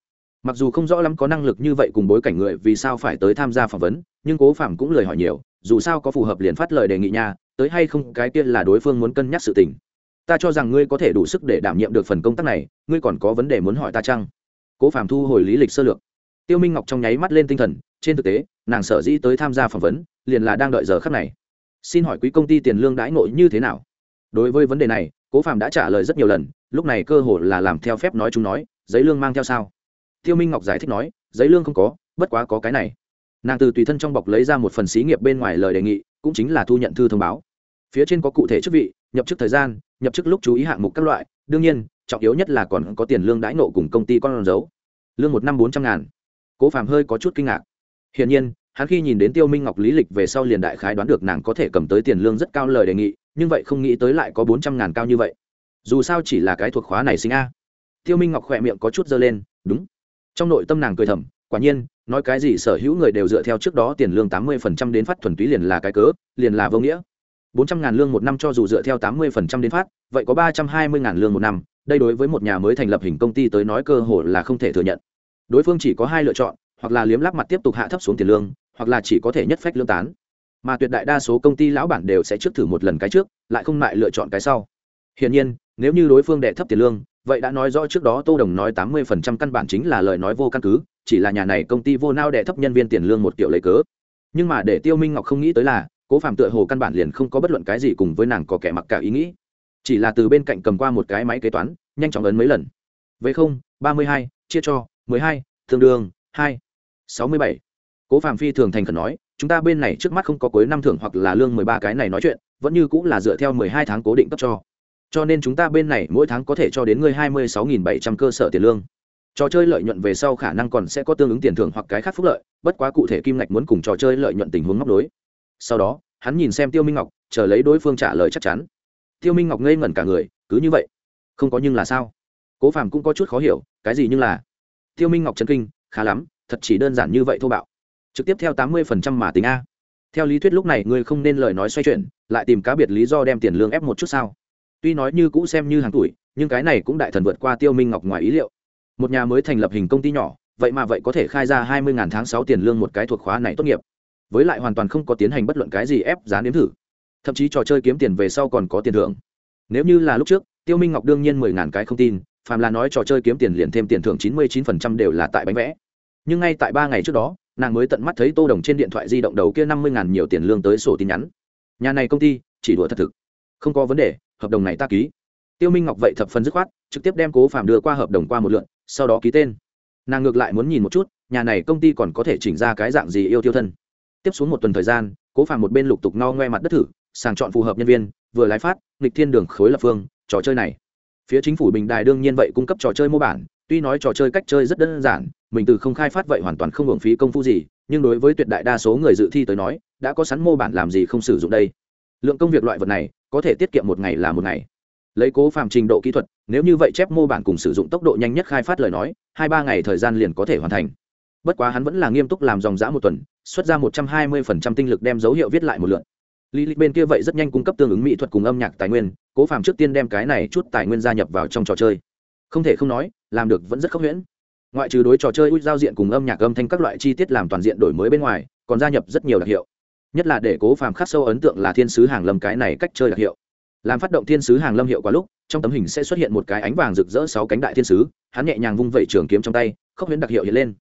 Mặc dù không rõ lắm có năng lực như vậy cùng bối cảnh người vì sao phải tới tham gia phỏng vấn, nhưng cố phạm cũng lời hỏi nhiều, dù sao có phù hợp liền phát lời đề nghị nha, tới hay không cái kia là đối phương muốn cân nhắc sự tình ta cho rằng ngươi có thể đủ sức để đảm nhiệm được phần công tác này, ngươi còn có vấn đề muốn hỏi ta chăng? Cố phạm thu hồi lý lịch sơ lược. Tiêu minh ngọc trong nháy mắt lên tinh thần, trên thực tế, nàng sở dĩ tới tham gia phỏng vấn, liền là đang đợi giờ khắc này. Xin hỏi quý công ty tiền lương đãi ngộ như thế nào? Đối với vấn đề này, cố phạm đã trả lời rất nhiều lần, lúc này cơ hội là làm theo phép nói chúng nói, giấy lương mang theo sao? Tiêu minh ngọc giải thích nói, giấy lương không có, bất quá có cái này. Nàng từ tùy thân trong bọc lấy ra một phần xí nghiệp bên ngoài lời đề nghị, cũng chính là thu nhận thư thông báo. Phía trên có cụ thể chức vị, nhập chức thời gian nhập chức lúc chú ý hạng mục các loại, đương nhiên, trọng yếu nhất là còn có tiền lương đãi nộ cùng công ty con dấu. Lương một năm bốn trăm ngàn. Cố phàm hơi có chút kinh ngạc. Hiển nhiên, hắn khi nhìn đến tiêu minh ngọc lý lịch về sau liền đại khái đoán được nàng có thể cầm tới tiền lương rất cao lời đề nghị, nhưng vậy không nghĩ tới lại có bốn trăm ngàn cao như vậy. Dù sao chỉ là cái thuộc khóa này sinh a. Tiêu minh ngọc khỏe miệng có chút dơ lên, đúng. Trong nội tâm nàng cười thầm, quả nhiên, nói cái gì sở hữu người đều dựa theo trước đó tiền lương tám mươi phần trăm đến phát thuần túy liền là cái cớ, liền là vô nghĩa bốn trăm ngàn lương một năm cho dù dựa theo tám mươi phần trăm đến phát, vậy có ba trăm hai mươi ngàn lương một năm. Đây đối với một nhà mới thành lập hình công ty tới nói cơ hội là không thể thừa nhận. Đối phương chỉ có hai lựa chọn, hoặc là liếm lắp mặt tiếp tục hạ thấp xuống tiền lương, hoặc là chỉ có thể nhất phách lương tán. Mà tuyệt đại đa số công ty lão bản đều sẽ trước thử một lần cái trước, lại không ngại lựa chọn cái sau. Hiển nhiên, nếu như đối phương đệ thấp tiền lương, vậy đã nói rõ trước đó tô đồng nói tám mươi phần trăm căn bản chính là lời nói vô căn cứ, chỉ là nhà này công ty vô nao đệ thấp nhân viên tiền lương một kiểu lấy cớ. Nhưng mà để tiêu minh ngọc không nghĩ tới là cố phạm tựa hồ căn bản liền không có bất luận cái gì cùng với nàng có kẻ mặc cả ý nghĩ. Chỉ là từ bên cạnh cầm qua một cái máy kế toán, nhanh chóng ấn mấy lần. Với không, ba mươi hai, chia cho mười hai, tương đương hai, sáu mươi bảy. Cố phạm phi thường thành khẩn nói, chúng ta bên này trước mắt không có cuối năm thưởng hoặc là lương mười ba cái này nói chuyện, vẫn như cũng là dựa theo mười hai tháng cố định cấp cho. Cho nên chúng ta bên này mỗi tháng có thể cho đến ngươi hai mươi sáu nghìn bảy trăm cơ sở tiền lương. Trò chơi lợi nhuận về sau khả năng còn sẽ có tương ứng tiền thưởng hoặc cái khác phúc lợi, bất quá cụ thể kim ngạch muốn cùng trò chơi lợi nhuận tình huống móc đối sau đó, hắn nhìn xem tiêu minh ngọc, chờ lấy đối phương trả lời chắc chắn. Tiêu minh ngọc ngây ngẩn cả người, cứ như vậy. Không có nhưng là sao? Cố phàm cũng có chút khó hiểu, cái gì nhưng là? Tiêu minh ngọc chấn kinh, khá lắm, thật chỉ đơn giản như vậy thô bạo. Trực tiếp theo tám mươi phần trăm mà tính a. Theo lý thuyết lúc này ngươi không nên lời nói xoay chuyển, lại tìm cá biệt lý do đem tiền lương ép một chút sao? Tuy nói như cũ xem như hàng tuổi, nhưng cái này cũng đại thần vượt qua tiêu minh ngọc ngoài ý liệu. Một nhà mới thành lập hình công ty nhỏ, vậy mà vậy có thể khai ra hai mươi tháng sáu tiền lương một cái thuộc khóa này tốt nghiệp với lại hoàn toàn không có tiến hành bất luận cái gì ép giá nếm thử. Thậm chí trò chơi kiếm tiền về sau còn có tiền thưởng. Nếu như là lúc trước, tiêu minh ngọc đương nhiên mười ngàn cái không tin, phàm là nói trò chơi kiếm tiền liền thêm tiền thưởng chín mươi chín phần trăm đều là tại bánh vẽ. Nhưng ngay tại ba ngày trước đó, nàng mới tận mắt thấy tô đồng trên điện thoại di động đầu kia năm mươi ngàn nhiều tiền lương tới sổ tin nhắn. Nhà này công ty, chỉ đùa thật thực. Không có vấn đề, hợp đồng này ta ký. Tiêu minh ngọc vậy thập phần dứt khoát, trực tiếp đem cố phạm đưa qua hợp đồng qua một lượn, sau đó ký tên. Nàng ngược lại muốn nhìn một chút, nhà này công ty còn có thể chỉnh ra cái dạng gì yêu tiêu thân tiếp xuống một tuần thời gian, cố phàm một bên lục tục no ngoe mặt đất thử, sàng chọn phù hợp nhân viên, vừa lái phát, nghịch thiên đường khối lập phương, trò chơi này. Phía chính phủ bình đài đương nhiên vậy cung cấp trò chơi mô bản, tuy nói trò chơi cách chơi rất đơn giản, mình từ không khai phát vậy hoàn toàn không hưởng phí công phu gì, nhưng đối với tuyệt đại đa số người dự thi tới nói, đã có sẵn mô bản làm gì không sử dụng đây. Lượng công việc loại vật này, có thể tiết kiệm một ngày là một ngày. Lấy cố phàm trình độ kỹ thuật, nếu như vậy chép mô bản cùng sử dụng tốc độ nhanh nhất khai phát lời nói, hai ba ngày thời gian liền có thể hoàn thành bất quá hắn vẫn là nghiêm túc làm dòng giã một tuần, xuất ra một trăm hai mươi phần trăm tinh lực đem dấu hiệu viết lại một lượt. Lý lịch bên kia vậy rất nhanh cung cấp tương ứng mỹ thuật cùng âm nhạc tài nguyên, cố phạm trước tiên đem cái này chút tài nguyên gia nhập vào trong trò chơi. Không thể không nói, làm được vẫn rất khốc nhuyễn ngoại trừ đối trò chơi út giao diện cùng âm nhạc âm thanh các loại chi tiết làm toàn diện đổi mới bên ngoài, còn gia nhập rất nhiều đặc hiệu. Nhất là để cố phàm khắc sâu ấn tượng là thiên sứ hàng lâm cái này cách chơi đặc hiệu. Làm phát động thiên sứ hàng lâm hiệu quá lúc, trong tấm hình sẽ xuất hiện một cái ánh vàng rực rỡ sáu cánh đại thiên sứ, hắn nhẹ nhàng vung vẩy trường kiếm trong tay, khốc huyễn đặc hiệu hiện lên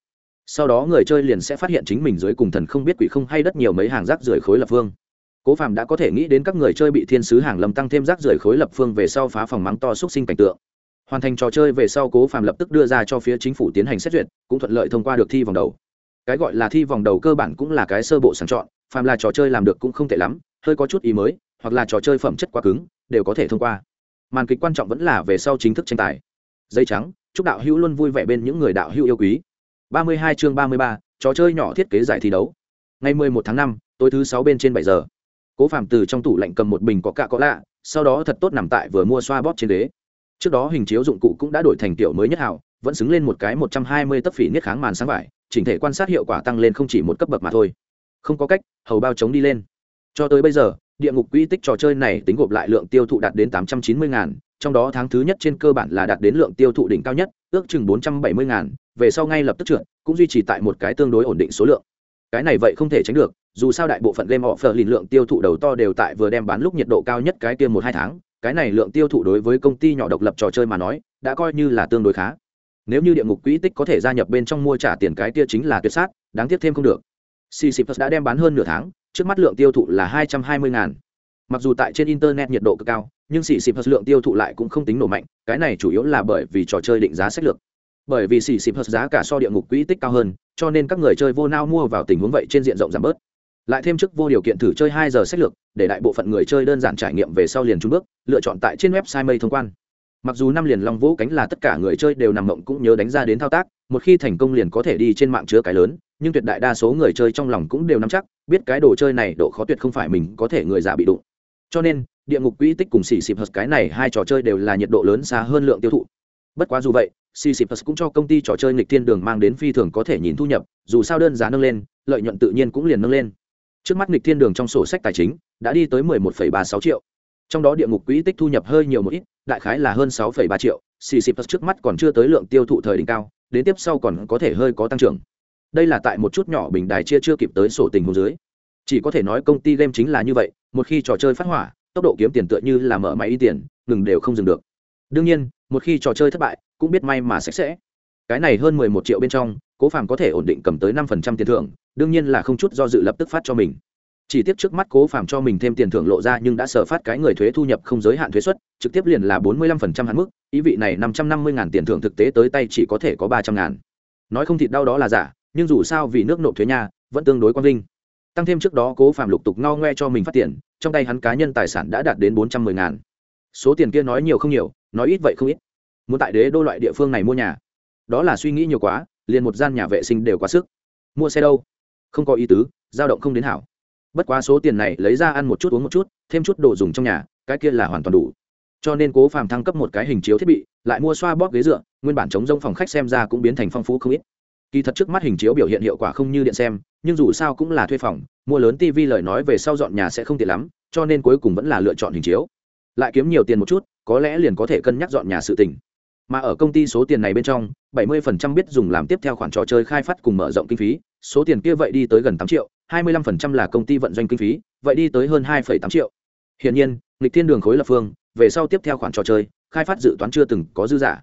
sau đó người chơi liền sẽ phát hiện chính mình dưới cùng thần không biết quỷ không hay đất nhiều mấy hàng rác rưởi khối lập phương. Cố phàm đã có thể nghĩ đến các người chơi bị thiên sứ hàng lâm tăng thêm rác rưởi khối lập phương về sau phá phòng mắng to xúc sinh cảnh tượng. Hoàn thành trò chơi về sau, cố phàm lập tức đưa ra cho phía chính phủ tiến hành xét duyệt, cũng thuận lợi thông qua được thi vòng đầu. Cái gọi là thi vòng đầu cơ bản cũng là cái sơ bộ sàng chọn, phàm là trò chơi làm được cũng không tệ lắm, hơi có chút ý mới, hoặc là trò chơi phẩm chất quá cứng, đều có thể thông qua. Màn kịch quan trọng vẫn là về sau chính thức tranh tài. Dây trắng, chúc đạo hữu luôn vui vẻ bên những người đạo hữu yêu quý ba mươi hai chương ba mươi ba, trò chơi nhỏ thiết kế giải thi đấu. Ngày mười một tháng năm, tối thứ sáu bên trên bảy giờ. Cố phạm từ trong tủ lạnh cầm một bình có cạ có lạ, sau đó thật tốt nằm tại vừa mua xoa bóp trên ghế. Trước đó hình chiếu dụng cụ cũng đã đổi thành tiểu mới nhất hảo vẫn xứng lên một cái một trăm hai mươi tấc phỉ niết kháng màn sáng vải, chỉnh thể quan sát hiệu quả tăng lên không chỉ một cấp bậc mà thôi. Không có cách, hầu bao chống đi lên. Cho tới bây giờ, địa ngục quỹ tích trò chơi này tính gộp lại lượng tiêu thụ đạt đến tám trăm chín mươi ngàn trong đó tháng thứ nhất trên cơ bản là đạt đến lượng tiêu thụ đỉnh cao nhất, ước chừng bốn trăm bảy mươi ngàn, về sau ngay lập tức trượt, cũng duy trì tại một cái tương đối ổn định số lượng. Cái này vậy không thể tránh được, dù sao đại bộ phận game họ phờ lìn lượng tiêu thụ đầu to đều tại vừa đem bán lúc nhiệt độ cao nhất cái kia một hai tháng, cái này lượng tiêu thụ đối với công ty nhỏ độc lập trò chơi mà nói, đã coi như là tương đối khá. Nếu như địa ngục quỹ tích có thể gia nhập bên trong mua trả tiền cái kia chính là tuyệt sát, đáng tiếc thêm không được. Sisyphus đã đem bán hơn nửa tháng, trước mắt lượng tiêu thụ là hai trăm hai mươi ngàn. Mặc dù tại trên internet nhiệt độ cực cao nhưng xì xịp hật lượng tiêu thụ lại cũng không tính nổ mạnh, cái này chủ yếu là bởi vì trò chơi định giá sách lược. Bởi vì xì xịp hật giá cả so địa ngục quỹ tích cao hơn, cho nên các người chơi vô nao mua vào tình huống vậy trên diện rộng giảm bớt. Lại thêm chức vô điều kiện thử chơi hai giờ sách lược, để đại bộ phận người chơi đơn giản trải nghiệm về sau liền trung bước, lựa chọn tại trên website mây thông quan. Mặc dù năm liền long vũ cánh là tất cả người chơi đều nằm mộng cũng nhớ đánh ra đến thao tác, một khi thành công liền có thể đi trên mạng chứa cái lớn, nhưng tuyệt đại đa số người chơi trong lòng cũng đều nắm chắc, biết cái đồ chơi này độ khó tuyệt không phải mình có thể người già bị đụng cho nên địa ngục quỹ tích cùng xì xịp hật cái này hai trò chơi đều là nhiệt độ lớn xa hơn lượng tiêu thụ. Bất quá dù vậy xì xịp hật cũng cho công ty trò chơi nghịch thiên đường mang đến phi thường có thể nhìn thu nhập dù sao đơn giá nâng lên lợi nhuận tự nhiên cũng liền nâng lên. Trước mắt nghịch thiên đường trong sổ sách tài chính đã đi tới 11,36 triệu. Trong đó địa ngục quỹ tích thu nhập hơi nhiều một ít đại khái là hơn 6,3 triệu. Xì xịp trước mắt còn chưa tới lượng tiêu thụ thời đỉnh cao đến tiếp sau còn có thể hơi có tăng trưởng. Đây là tại một chút nhỏ bình đài chia chưa kịp tới sổ tình hồ dưới. Chỉ có thể nói công ty game chính là như vậy một khi trò chơi phát hỏa, tốc độ kiếm tiền tựa như là mở máy đi tiền, ngừng đều không dừng được. Đương nhiên, một khi trò chơi thất bại, cũng biết may mà sạch sẽ. Cái này hơn 11 triệu bên trong, cố phàm có thể ổn định cầm tới năm phần trăm tiền thưởng, đương nhiên là không chút do dự lập tức phát cho mình. Chỉ tiếp trước mắt cố phàm cho mình thêm tiền thưởng lộ ra nhưng đã sở phát cái người thuế thu nhập không giới hạn thuế suất, trực tiếp liền là 45% hạn mức, ý vị này 550 ngàn tiền thưởng thực tế tới tay chỉ có thể có 300 ngàn. Nói không thịt đau đó là giả, nhưng dù sao vì nước nộp thuế nhà vẫn tương đối quan vinh tăng thêm trước đó cố Phạm lục tục no ngoe cho mình phát tiền, trong tay hắn cá nhân tài sản đã đạt đến 410 ngàn. Số tiền kia nói nhiều không nhiều, nói ít vậy không ít. Muốn tại đế đô loại địa phương này mua nhà, đó là suy nghĩ nhiều quá, liền một gian nhà vệ sinh đều quá sức. Mua xe đâu? Không có ý tứ, dao động không đến hảo. Bất quá số tiền này lấy ra ăn một chút uống một chút, thêm chút đồ dùng trong nhà, cái kia là hoàn toàn đủ. Cho nên cố phàm thăng cấp một cái hình chiếu thiết bị, lại mua xoa bóp ghế dựa, nguyên bản chống rông phòng khách xem ra cũng biến thành phong phú không ít kỳ thật trước mắt hình chiếu biểu hiện hiệu quả không như điện xem nhưng dù sao cũng là thuê phòng mua lớn tv lời nói về sau dọn nhà sẽ không tiện lắm cho nên cuối cùng vẫn là lựa chọn hình chiếu. Lại kiếm nhiều tiền một chút có lẽ liền có thể cân nhắc dọn nhà sự tỉnh mà ở công ty số tiền này bên trong 70% biết dùng làm tiếp theo khoản trò chơi khai phát cùng mở rộng kinh phí số tiền kia vậy đi tới gần 8 triệu 25% là công ty vận doanh kinh phí vậy đi tới hơn 2,8 triệu. Hiển nhiên lịch thiên đường khối lập phương về sau tiếp theo khoản trò chơi khai phát dự toán chưa từng có dư giả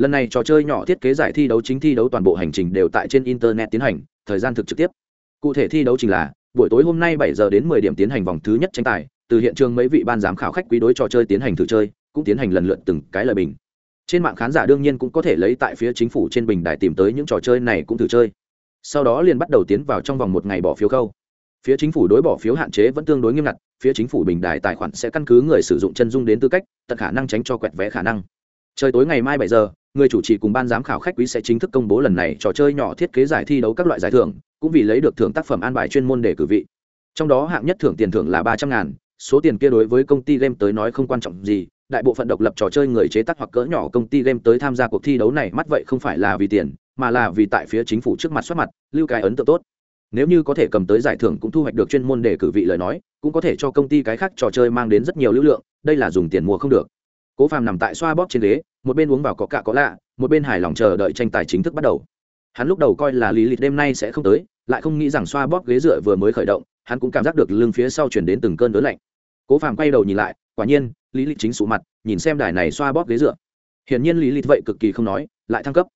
lần này trò chơi nhỏ thiết kế giải thi đấu chính thi đấu toàn bộ hành trình đều tại trên internet tiến hành, thời gian thực trực tiếp. Cụ thể thi đấu trình là, buổi tối hôm nay 7 giờ đến 10 điểm tiến hành vòng thứ nhất tranh tài, từ hiện trường mấy vị ban giám khảo khách quý đối trò chơi tiến hành thử chơi, cũng tiến hành lần lượt từng cái lời bình. Trên mạng khán giả đương nhiên cũng có thể lấy tại phía chính phủ trên bình đài tìm tới những trò chơi này cũng thử chơi. Sau đó liền bắt đầu tiến vào trong vòng một ngày bỏ phiếu khâu. Phía chính phủ đối bỏ phiếu hạn chế vẫn tương đối nghiêm ngặt, phía chính phủ bình đài tài khoản sẽ căn cứ người sử dụng chân dung đến tư cách, tận khả năng tránh cho quẹt vé khả năng. Trời tối ngày mai bảy giờ người chủ trì cùng ban giám khảo khách quý sẽ chính thức công bố lần này trò chơi nhỏ thiết kế giải thi đấu các loại giải thưởng, cũng vì lấy được thưởng tác phẩm an bài chuyên môn để cử vị. Trong đó hạng nhất thưởng tiền thưởng là ba trăm ngàn, số tiền kia đối với công ty game tới nói không quan trọng gì, đại bộ phận độc lập trò chơi người chế tác hoặc cỡ nhỏ công ty game tới tham gia cuộc thi đấu này mắt vậy không phải là vì tiền, mà là vì tại phía chính phủ trước mặt xuất mặt, lưu cái ấn tượng tốt. Nếu như có thể cầm tới giải thưởng cũng thu hoạch được chuyên môn để cử vị lời nói, cũng có thể cho công ty cái khác trò chơi mang đến rất nhiều lưu lượng, đây là dùng tiền mua không được cố phàm nằm tại xoa bóp trên ghế, một bên uống vào có cạ có lạ, một bên hài lòng chờ đợi tranh tài chính thức bắt đầu. Hắn lúc đầu coi là lý lịch đêm nay sẽ không tới, lại không nghĩ rằng xoa bóp ghế dựa vừa mới khởi động, hắn cũng cảm giác được lưng phía sau chuyển đến từng cơn đớn lạnh. Cố phàm quay đầu nhìn lại, quả nhiên, lý lịch chính sụ mặt, nhìn xem đài này xoa bóp ghế dựa. Hiển nhiên lý lịch vậy cực kỳ không nói, lại thăng cấp.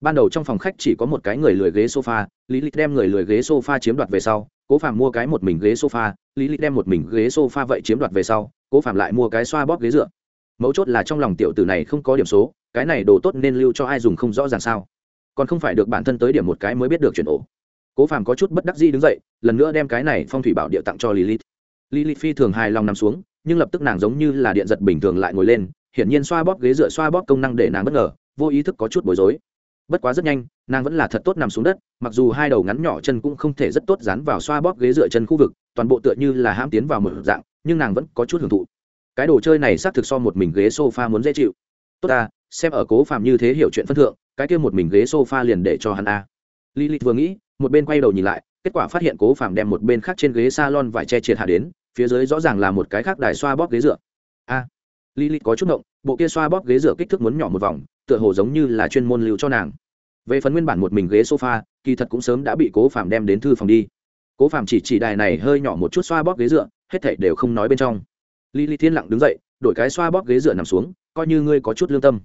Ban đầu trong phòng khách chỉ có một cái người lười ghế sofa, lý lịch đem người lười ghế sofa chiếm đoạt về sau, cố phàm mua cái một mình ghế sofa, lý lịch đem một mình ghế sofa vậy chiếm đoạt về sau, cố phàm lại mua cái xoa bóp ghế dựa mấu chốt là trong lòng tiểu tử này không có điểm số, cái này đồ tốt nên lưu cho ai dùng không rõ ràng sao. Còn không phải được bản thân tới điểm một cái mới biết được chuyển ổ. Cố phàm có chút bất đắc di đứng dậy, lần nữa đem cái này phong thủy bảo địa tặng cho lilith. Lilith phi thường hài lòng nằm xuống, nhưng lập tức nàng giống như là điện giật bình thường lại ngồi lên, hiển nhiên xoa bóp ghế dựa xoa bóp công năng để nàng bất ngờ, vô ý thức có chút bối rối. Bất quá rất nhanh, nàng vẫn là thật tốt nằm xuống đất, mặc dù hai đầu ngắn nhỏ chân cũng không thể rất tốt dán vào xoa bóp ghế dựa chân khu vực, toàn bộ tựa như là hãm tiến vào một dạng, nhưng nàng vẫn có chút hưởng thụ cái đồ chơi này xác thực so một mình ghế sofa muốn dễ chịu. Tốt ta xem ở cố phạm như thế hiểu chuyện phân thượng cái kia một mình ghế sofa liền để cho hắn a. Lilith vừa nghĩ một bên quay đầu nhìn lại kết quả phát hiện cố phạm đem một bên khác trên ghế salon vải che triệt hạ đến phía dưới rõ ràng là một cái khác đài xoa bóp ghế dựa. A à, lilith có chút động bộ kia xoa bóp ghế dựa kích thước muốn nhỏ một vòng tựa hồ giống như là chuyên môn lưu cho nàng. Về phần nguyên bản một mình ghế sofa kỳ thật cũng sớm đã bị cố phạm đem đến thư phòng đi. Cố phạm chỉ chỉ đài này hơi nhỏ một chút xoa bóp ghế dựa hết thảy đều không nói bên trong lily thiên lặng đứng dậy, đổi cái xoa bóp ghế dựa nằm xuống, coi như ngươi có chút lương tâm.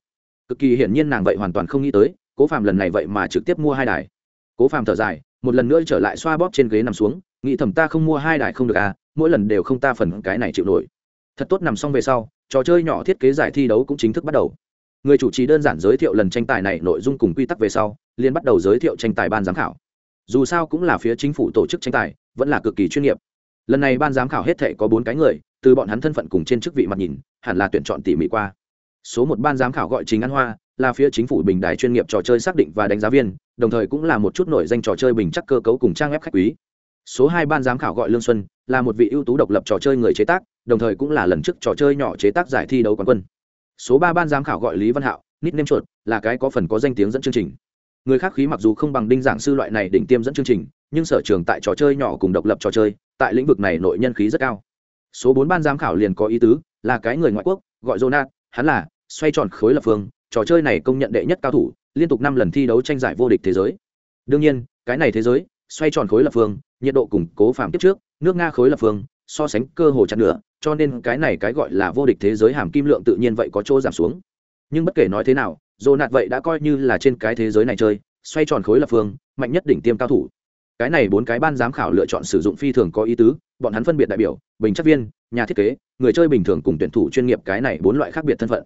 Cực kỳ hiển nhiên nàng vậy hoàn toàn không nghĩ tới, cố phạm lần này vậy mà trực tiếp mua hai đài. Cố phạm thở dài, một lần nữa trở lại xoa bóp trên ghế nằm xuống, nghĩ thầm ta không mua hai đài không được à mỗi lần đều không ta phần cái này chịu nổi. Thật tốt nằm xong về sau, trò chơi nhỏ thiết kế giải thi đấu cũng chính thức bắt đầu. Người chủ trì đơn giản giới thiệu lần tranh tài này nội dung cùng quy tắc về sau, liền bắt đầu giới thiệu tranh tài ban giám khảo. Dù sao cũng là phía chính phủ tổ chức tranh tài, vẫn là cực kỳ chuyên nghiệp. Lần này ban giám khảo hết thể có bốn cái người từ bọn hắn thân phận cùng trên chức vị mặt nhìn, hẳn là tuyển chọn tỉ mỉ qua. Số một ban giám khảo gọi chính an hoa, là phía chính phủ bình đài chuyên nghiệp trò chơi xác định và đánh giá viên, đồng thời cũng là một chút nổi danh trò chơi bình chắc cơ cấu cùng trang web khách quý. Số hai ban giám khảo gọi lương xuân, là một vị ưu tú độc lập trò chơi người chế tác, đồng thời cũng là lần trước trò chơi nhỏ chế tác giải thi đấu quán quân. Số ba ban giám khảo gọi lý văn hạo nít nêm chuột, là cái có phần có danh tiếng dẫn chương trình. Người khác khí mặc dù không bằng đinh giảng sư loại này đỉnh tiêm dẫn chương trình, nhưng sở trường tại trò chơi nhỏ cùng độc lập trò chơi, tại lĩnh vực này nội nhân khí rất cao số bốn ban giám khảo liền có ý tứ, là cái người ngoại quốc, gọi jonat hắn là xoay tròn khối lập phương, trò chơi này công nhận đệ nhất cao thủ, liên tục năm lần thi đấu tranh giải vô địch thế giới. Đương nhiên, cái này thế giới, xoay tròn khối lập phương, nhiệt độ củng cố phạm tiếp trước, nước nga khối lập phương, so sánh cơ hồ chặt nửa, cho nên cái này cái gọi là vô địch thế giới hàm kim lượng tự nhiên vậy có chỗ giảm xuống. Nhưng bất kể nói thế nào dồ nạt vậy đã coi như là trên cái thế giới này chơi, xoay tròn khối lập phương, mạnh nhất đỉnh tiêm cao thủ. Cái này bốn cái ban giám khảo lựa chọn sử dụng phi thường có ý tứ bọn hắn phân biệt đại biểu bình chất viên nhà thiết kế người chơi bình thường cùng tuyển thủ chuyên nghiệp cái này bốn loại khác biệt thân phận.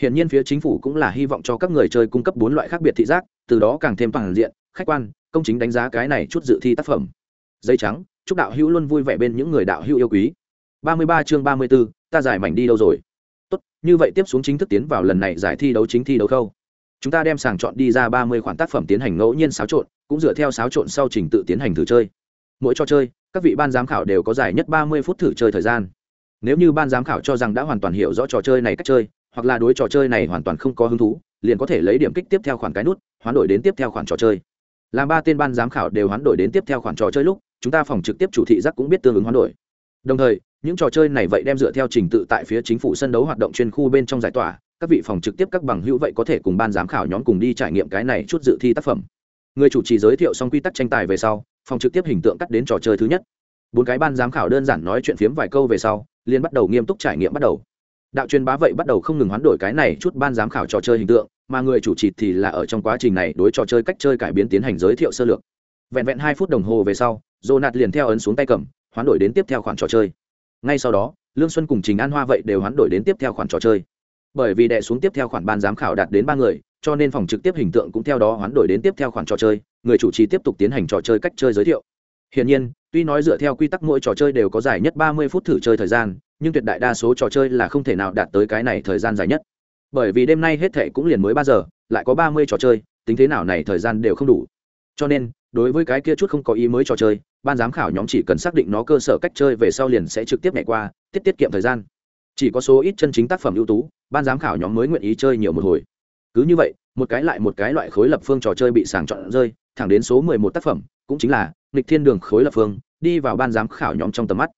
Hiện nhiên phía chính phủ cũng là hy vọng cho các người chơi cung cấp bốn loại khác biệt thị giác từ đó càng thêm toàn diện khách quan công chính đánh giá cái này chút dự thi tác phẩm. Dây trắng chúc đạo hữu luôn vui vẻ bên những người đạo hữu yêu quý. Ba mươi ba chương ba mươi 34, ta giải mảnh đi đâu rồi? Tốt như vậy tiếp xuống chính thức tiến vào lần này giải thi đấu chính thi đấu khâu. Chúng ta đem sàng chọn đi ra ba mươi khoản tác phẩm tiến hành ngẫu nhiên xáo trộn cũng dựa theo xáo trộn sau trình tự tiến hành thử chơi mỗi trò chơi, các vị ban giám khảo đều có dài nhất ba mươi phút thử chơi thời gian. Nếu như ban giám khảo cho rằng đã hoàn toàn hiểu rõ trò chơi này cách chơi, hoặc là đối trò chơi này hoàn toàn không có hứng thú, liền có thể lấy điểm kích tiếp theo khoản cái nút, hoán đổi đến tiếp theo khoản trò chơi. Làm ba tên ban giám khảo đều hoán đổi đến tiếp theo khoản trò chơi lúc, chúng ta phòng trực tiếp chủ thị giác cũng biết tương ứng hoán đổi. Đồng thời, những trò chơi này vậy đem dựa theo trình tự tại phía chính phủ sân đấu hoạt động chuyên khu bên trong giải tỏa, các vị phòng trực tiếp các bằng hữu vậy có thể cùng ban giám khảo nhóm cùng đi trải nghiệm cái này chút dự thi tác phẩm. Người chủ trì giới thiệu xong quy tắc tranh tài về sau phòng trực tiếp hình tượng cắt đến trò chơi thứ nhất. Bốn cái ban giám khảo đơn giản nói chuyện phiếm vài câu về sau liên bắt đầu nghiêm túc trải nghiệm bắt đầu. Đạo truyền bá vậy bắt đầu không ngừng hoán đổi cái này chút ban giám khảo trò chơi hình tượng, mà người chủ trì thì là ở trong quá trình này đối trò chơi cách chơi cải biến tiến hành giới thiệu sơ lược. Vẹn vẹn hai phút đồng hồ về sau jonat liền theo ấn xuống tay cầm, hoán đổi đến tiếp theo khoản trò chơi. Ngay sau đó, lương xuân cùng trình an hoa vậy đều hoán đổi đến tiếp theo khoản trò chơi. Bởi vì đệ xuống tiếp theo khoản ban giám khảo đạt đến ba người, cho nên phòng trực tiếp hình tượng cũng theo đó hoán đổi đến tiếp theo khoản trò chơi người chủ trì tiếp tục tiến hành trò chơi cách chơi giới thiệu Hiển nhiên, tuy nói dựa theo quy tắc mỗi trò chơi đều có dài nhất 30 phút thử chơi thời gian, nhưng tuyệt đại đa số trò chơi là không thể nào đạt tới cái này thời gian dài nhất. Bởi vì đêm nay hết thảy cũng liền mới 3 giờ, lại có 30 trò chơi, tính thế nào này thời gian đều không đủ. Cho nên, đối với cái kia chút không có ý mới trò chơi, ban giám khảo nhóm chỉ cần xác định nó cơ sở cách chơi về sau liền sẽ trực tiếp nhảy qua, tiết tiết kiệm thời gian. Chỉ có số ít chân chính tác phẩm ưu tú, ban giám khảo nhóm mới nguyện ý chơi nhiều một hồi. Cứ như vậy, một cái lại một cái loại khối lập phương trò chơi bị sàng chọn rơi, thẳng đến số 11 tác phẩm, cũng chính là nghịch thiên đường khối lập phương đi vào ban giám khảo nhóm trong tầm mắt.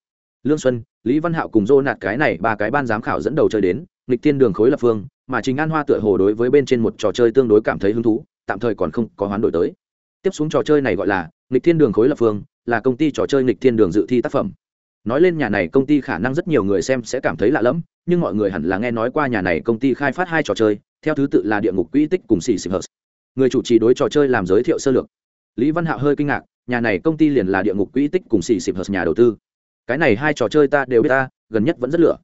Lương xuân lý văn hạo cùng dô nạt cái này ba cái ban giám khảo dẫn đầu chơi đến nghịch thiên đường khối lập phương mà trình an hoa tựa hồ đối với bên trên một trò chơi tương đối cảm thấy hứng thú tạm thời còn không có hoán đổi tới. Tiếp xuống trò chơi này gọi là nghịch thiên đường khối lập phương là công ty trò chơi nghịch thiên đường dự thi tác phẩm. Nói lên nhà này công ty khả năng rất nhiều người xem sẽ cảm thấy lạ lẫm nhưng mọi người hẳn là nghe nói qua nhà này công ty khai phát hai trò chơi theo thứ tự là địa ngục quỹ tích cùng xì xì hờ người chủ trì đối trò chơi làm giới thiệu sơ lược. Lý văn hạo hơi kinh ngạc, nhà này công ty liền là địa ngục quỹ tích cùng xì xịp hợp nhà đầu tư. Cái này hai trò chơi ta đều biết ta, gần nhất vẫn rất lửa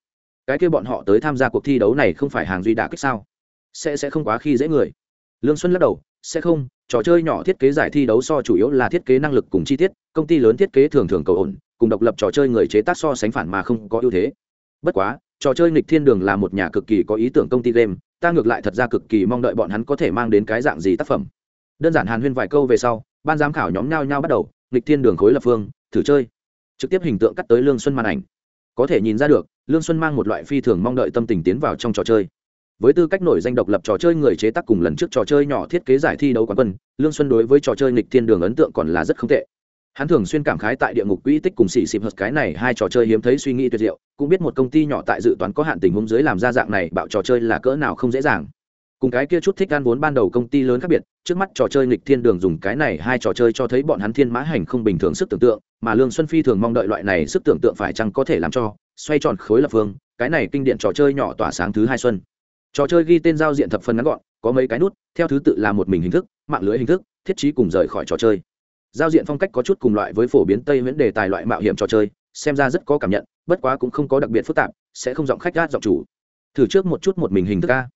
cái kia bọn họ tới tham gia cuộc thi đấu này không phải hàng duy đà kích sao? Sẽ sẽ không quá khi dễ người. Lương xuân lắc đầu, sẽ không, trò chơi nhỏ thiết kế giải thi đấu so chủ yếu là thiết kế năng lực cùng chi tiết, công ty lớn thiết kế thường thường cầu ổn, cùng độc lập trò chơi người chế tác so sánh phản mà không có ưu thế. Bất quá, trò chơi nghịch thiên đường là một nhà cực kỳ có ý tưởng công ty game ta ngược lại thật ra cực kỳ mong đợi bọn hắn có thể mang đến cái dạng gì tác phẩm. Đơn giản hàn huyên vài câu về sau, ban giám khảo nhóm nhao nhao bắt đầu, nghịch thiên đường khối lập phương, thử chơi. Trực tiếp hình tượng cắt tới lương xuân màn ảnh. Có thể nhìn ra được, lương xuân mang một loại phi thường mong đợi tâm tình tiến vào trong trò chơi. Với tư cách nổi danh độc lập trò chơi người chế tác cùng lần trước trò chơi nhỏ thiết kế giải thi đấu quán quân, lương xuân đối với trò chơi nghịch thiên đường ấn tượng còn là rất không tệ hắn thường xuyên cảm khái tại địa ngục quỹ tích cùng xỉ xịp hợp cái này hai trò chơi hiếm thấy suy nghĩ tuyệt diệu, cũng biết một công ty nhỏ tại dự toán có hạn tình huống dưới làm ra dạng này bạo trò chơi là cỡ nào không dễ dàng. Cùng cái kia chút thích ăn vốn ban đầu công ty lớn khác biệt, trước mắt trò chơi nghịch thiên đường dùng cái này hai trò chơi cho thấy bọn hắn thiên mã hành không bình thường sức tưởng tượng, mà lương xuân phi thường mong đợi loại này sức tưởng tượng phải chăng có thể làm cho, xoay tròn khối lập phương, cái này kinh điển trò chơi nhỏ tỏa sáng thứ hai xuân. Trò chơi ghi tên giao diện thập phần ngắn gọn, có mấy cái nút, theo thứ tự là một mình hình thức, mạng lưới hình thức, thiết trí cùng rời khỏi trò chơi giao diện phong cách có chút cùng loại với phổ biến tây miễn đề tài loại mạo hiểm trò chơi, xem ra rất có cảm nhận, bất quá cũng không có đặc biệt phức tạp, sẽ không giọng khách gác giọng chủ. Thử trước một chút một mình hình thức a.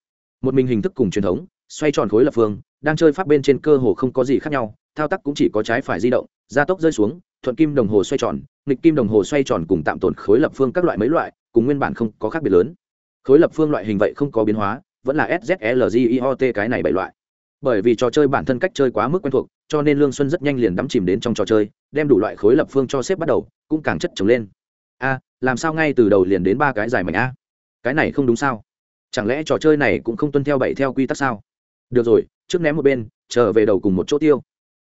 Một mình hình thức cùng truyền thống, xoay tròn khối lập phương, đang chơi pháp bên trên cơ hồ không có gì khác nhau, thao tác cũng chỉ có trái phải di động, gia tốc rơi xuống, thuận kim đồng hồ xoay tròn, nghịch kim đồng hồ xoay tròn cùng tạm tồn khối lập phương các loại mấy loại, cùng nguyên bản không có khác biệt lớn. Khối lập phương loại hình vậy không có biến hóa, vẫn là szlgiot cái này bảy loại bởi vì trò chơi bản thân cách chơi quá mức quen thuộc, cho nên lương xuân rất nhanh liền đắm chìm đến trong trò chơi, đem đủ loại khối lập phương cho xếp bắt đầu, cũng càng chất trồng lên. A, làm sao ngay từ đầu liền đến ba cái dài mảnh a? Cái này không đúng sao? Chẳng lẽ trò chơi này cũng không tuân theo bảy theo quy tắc sao? Được rồi, trước ném một bên trở về đầu cùng một chỗ tiêu.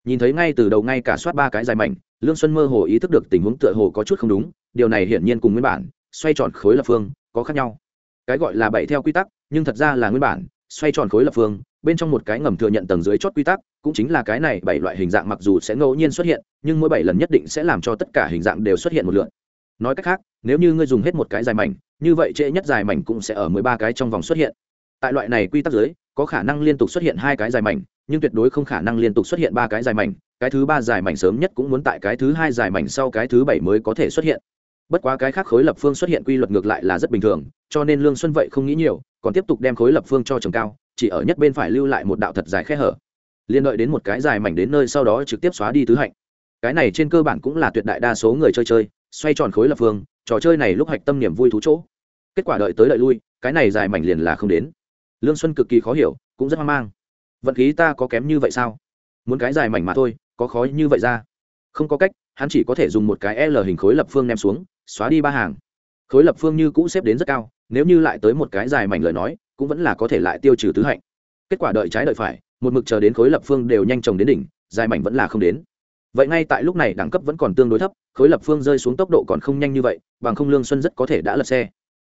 Nhìn thấy ngay từ đầu ngay cả soát ba cái dài mảnh, lương xuân mơ hồ ý thức được tình huống tựa hồ có chút không đúng, điều này hiển nhiên cùng nguyên bản, xoay tròn khối lập phương, có khác nhau. Cái gọi là bảy theo quy tắc, nhưng thật ra là nguyên bản, xoay tròn khối lập phương bên trong một cái ngầm thừa nhận tầng dưới chót quy tắc, cũng chính là cái này bảy loại hình dạng mặc dù sẽ ngẫu nhiên xuất hiện, nhưng mỗi bảy lần nhất định sẽ làm cho tất cả hình dạng đều xuất hiện một lượt. Nói cách khác, nếu như ngươi dùng hết một cái dài mảnh, như vậy trễ nhất dài mảnh cũng sẽ ở mười ba cái trong vòng xuất hiện. Tại loại này quy tắc dưới, có khả năng liên tục xuất hiện hai cái dài mảnh, nhưng tuyệt đối không khả năng liên tục xuất hiện ba cái dài mảnh, cái thứ ba dài mảnh sớm nhất cũng muốn tại cái thứ hai dài mảnh sau cái thứ bảy mới có thể xuất hiện. Bất quá cái khác khối lập phương xuất hiện quy luật ngược lại là rất bình thường, cho nên lương xuân vậy không nghĩ nhiều, còn tiếp tục đem khối lập phương cho trồng cao chỉ ở nhất bên phải lưu lại một đạo thật dài khe hở. Liên đợi đến một cái dài mảnh đến nơi sau đó trực tiếp xóa đi tứ hạnh. Cái này trên cơ bản cũng là tuyệt đại đa số người chơi chơi, xoay tròn khối lập phương, trò chơi này lúc hạch tâm niềm vui thú chỗ. Kết quả đợi tới đợi lui, cái này dài mảnh liền là không đến. Lương xuân cực kỳ khó hiểu, cũng rất hoang mang. Vận khí ta có kém như vậy sao? Muốn cái dài mảnh mà thôi, có khó như vậy ra. Không có cách, hắn chỉ có thể dùng một cái l hình khối lập phương ném xuống, xóa đi ba hàng. Khối lập phương như cũ xếp đến rất cao, nếu như lại tới một cái dài mảnh lời nói cũng vẫn là có thể lại tiêu trừ tứ hạnh. Kết quả đợi trái đợi phải, một mực chờ đến khối lập phương đều nhanh chóng đến đỉnh, dài mảnh vẫn là không đến. Vậy ngay tại lúc này đẳng cấp vẫn còn tương đối thấp, khối lập phương rơi xuống tốc độ còn không nhanh như vậy, bằng không lương xuân rất có thể đã lật xe.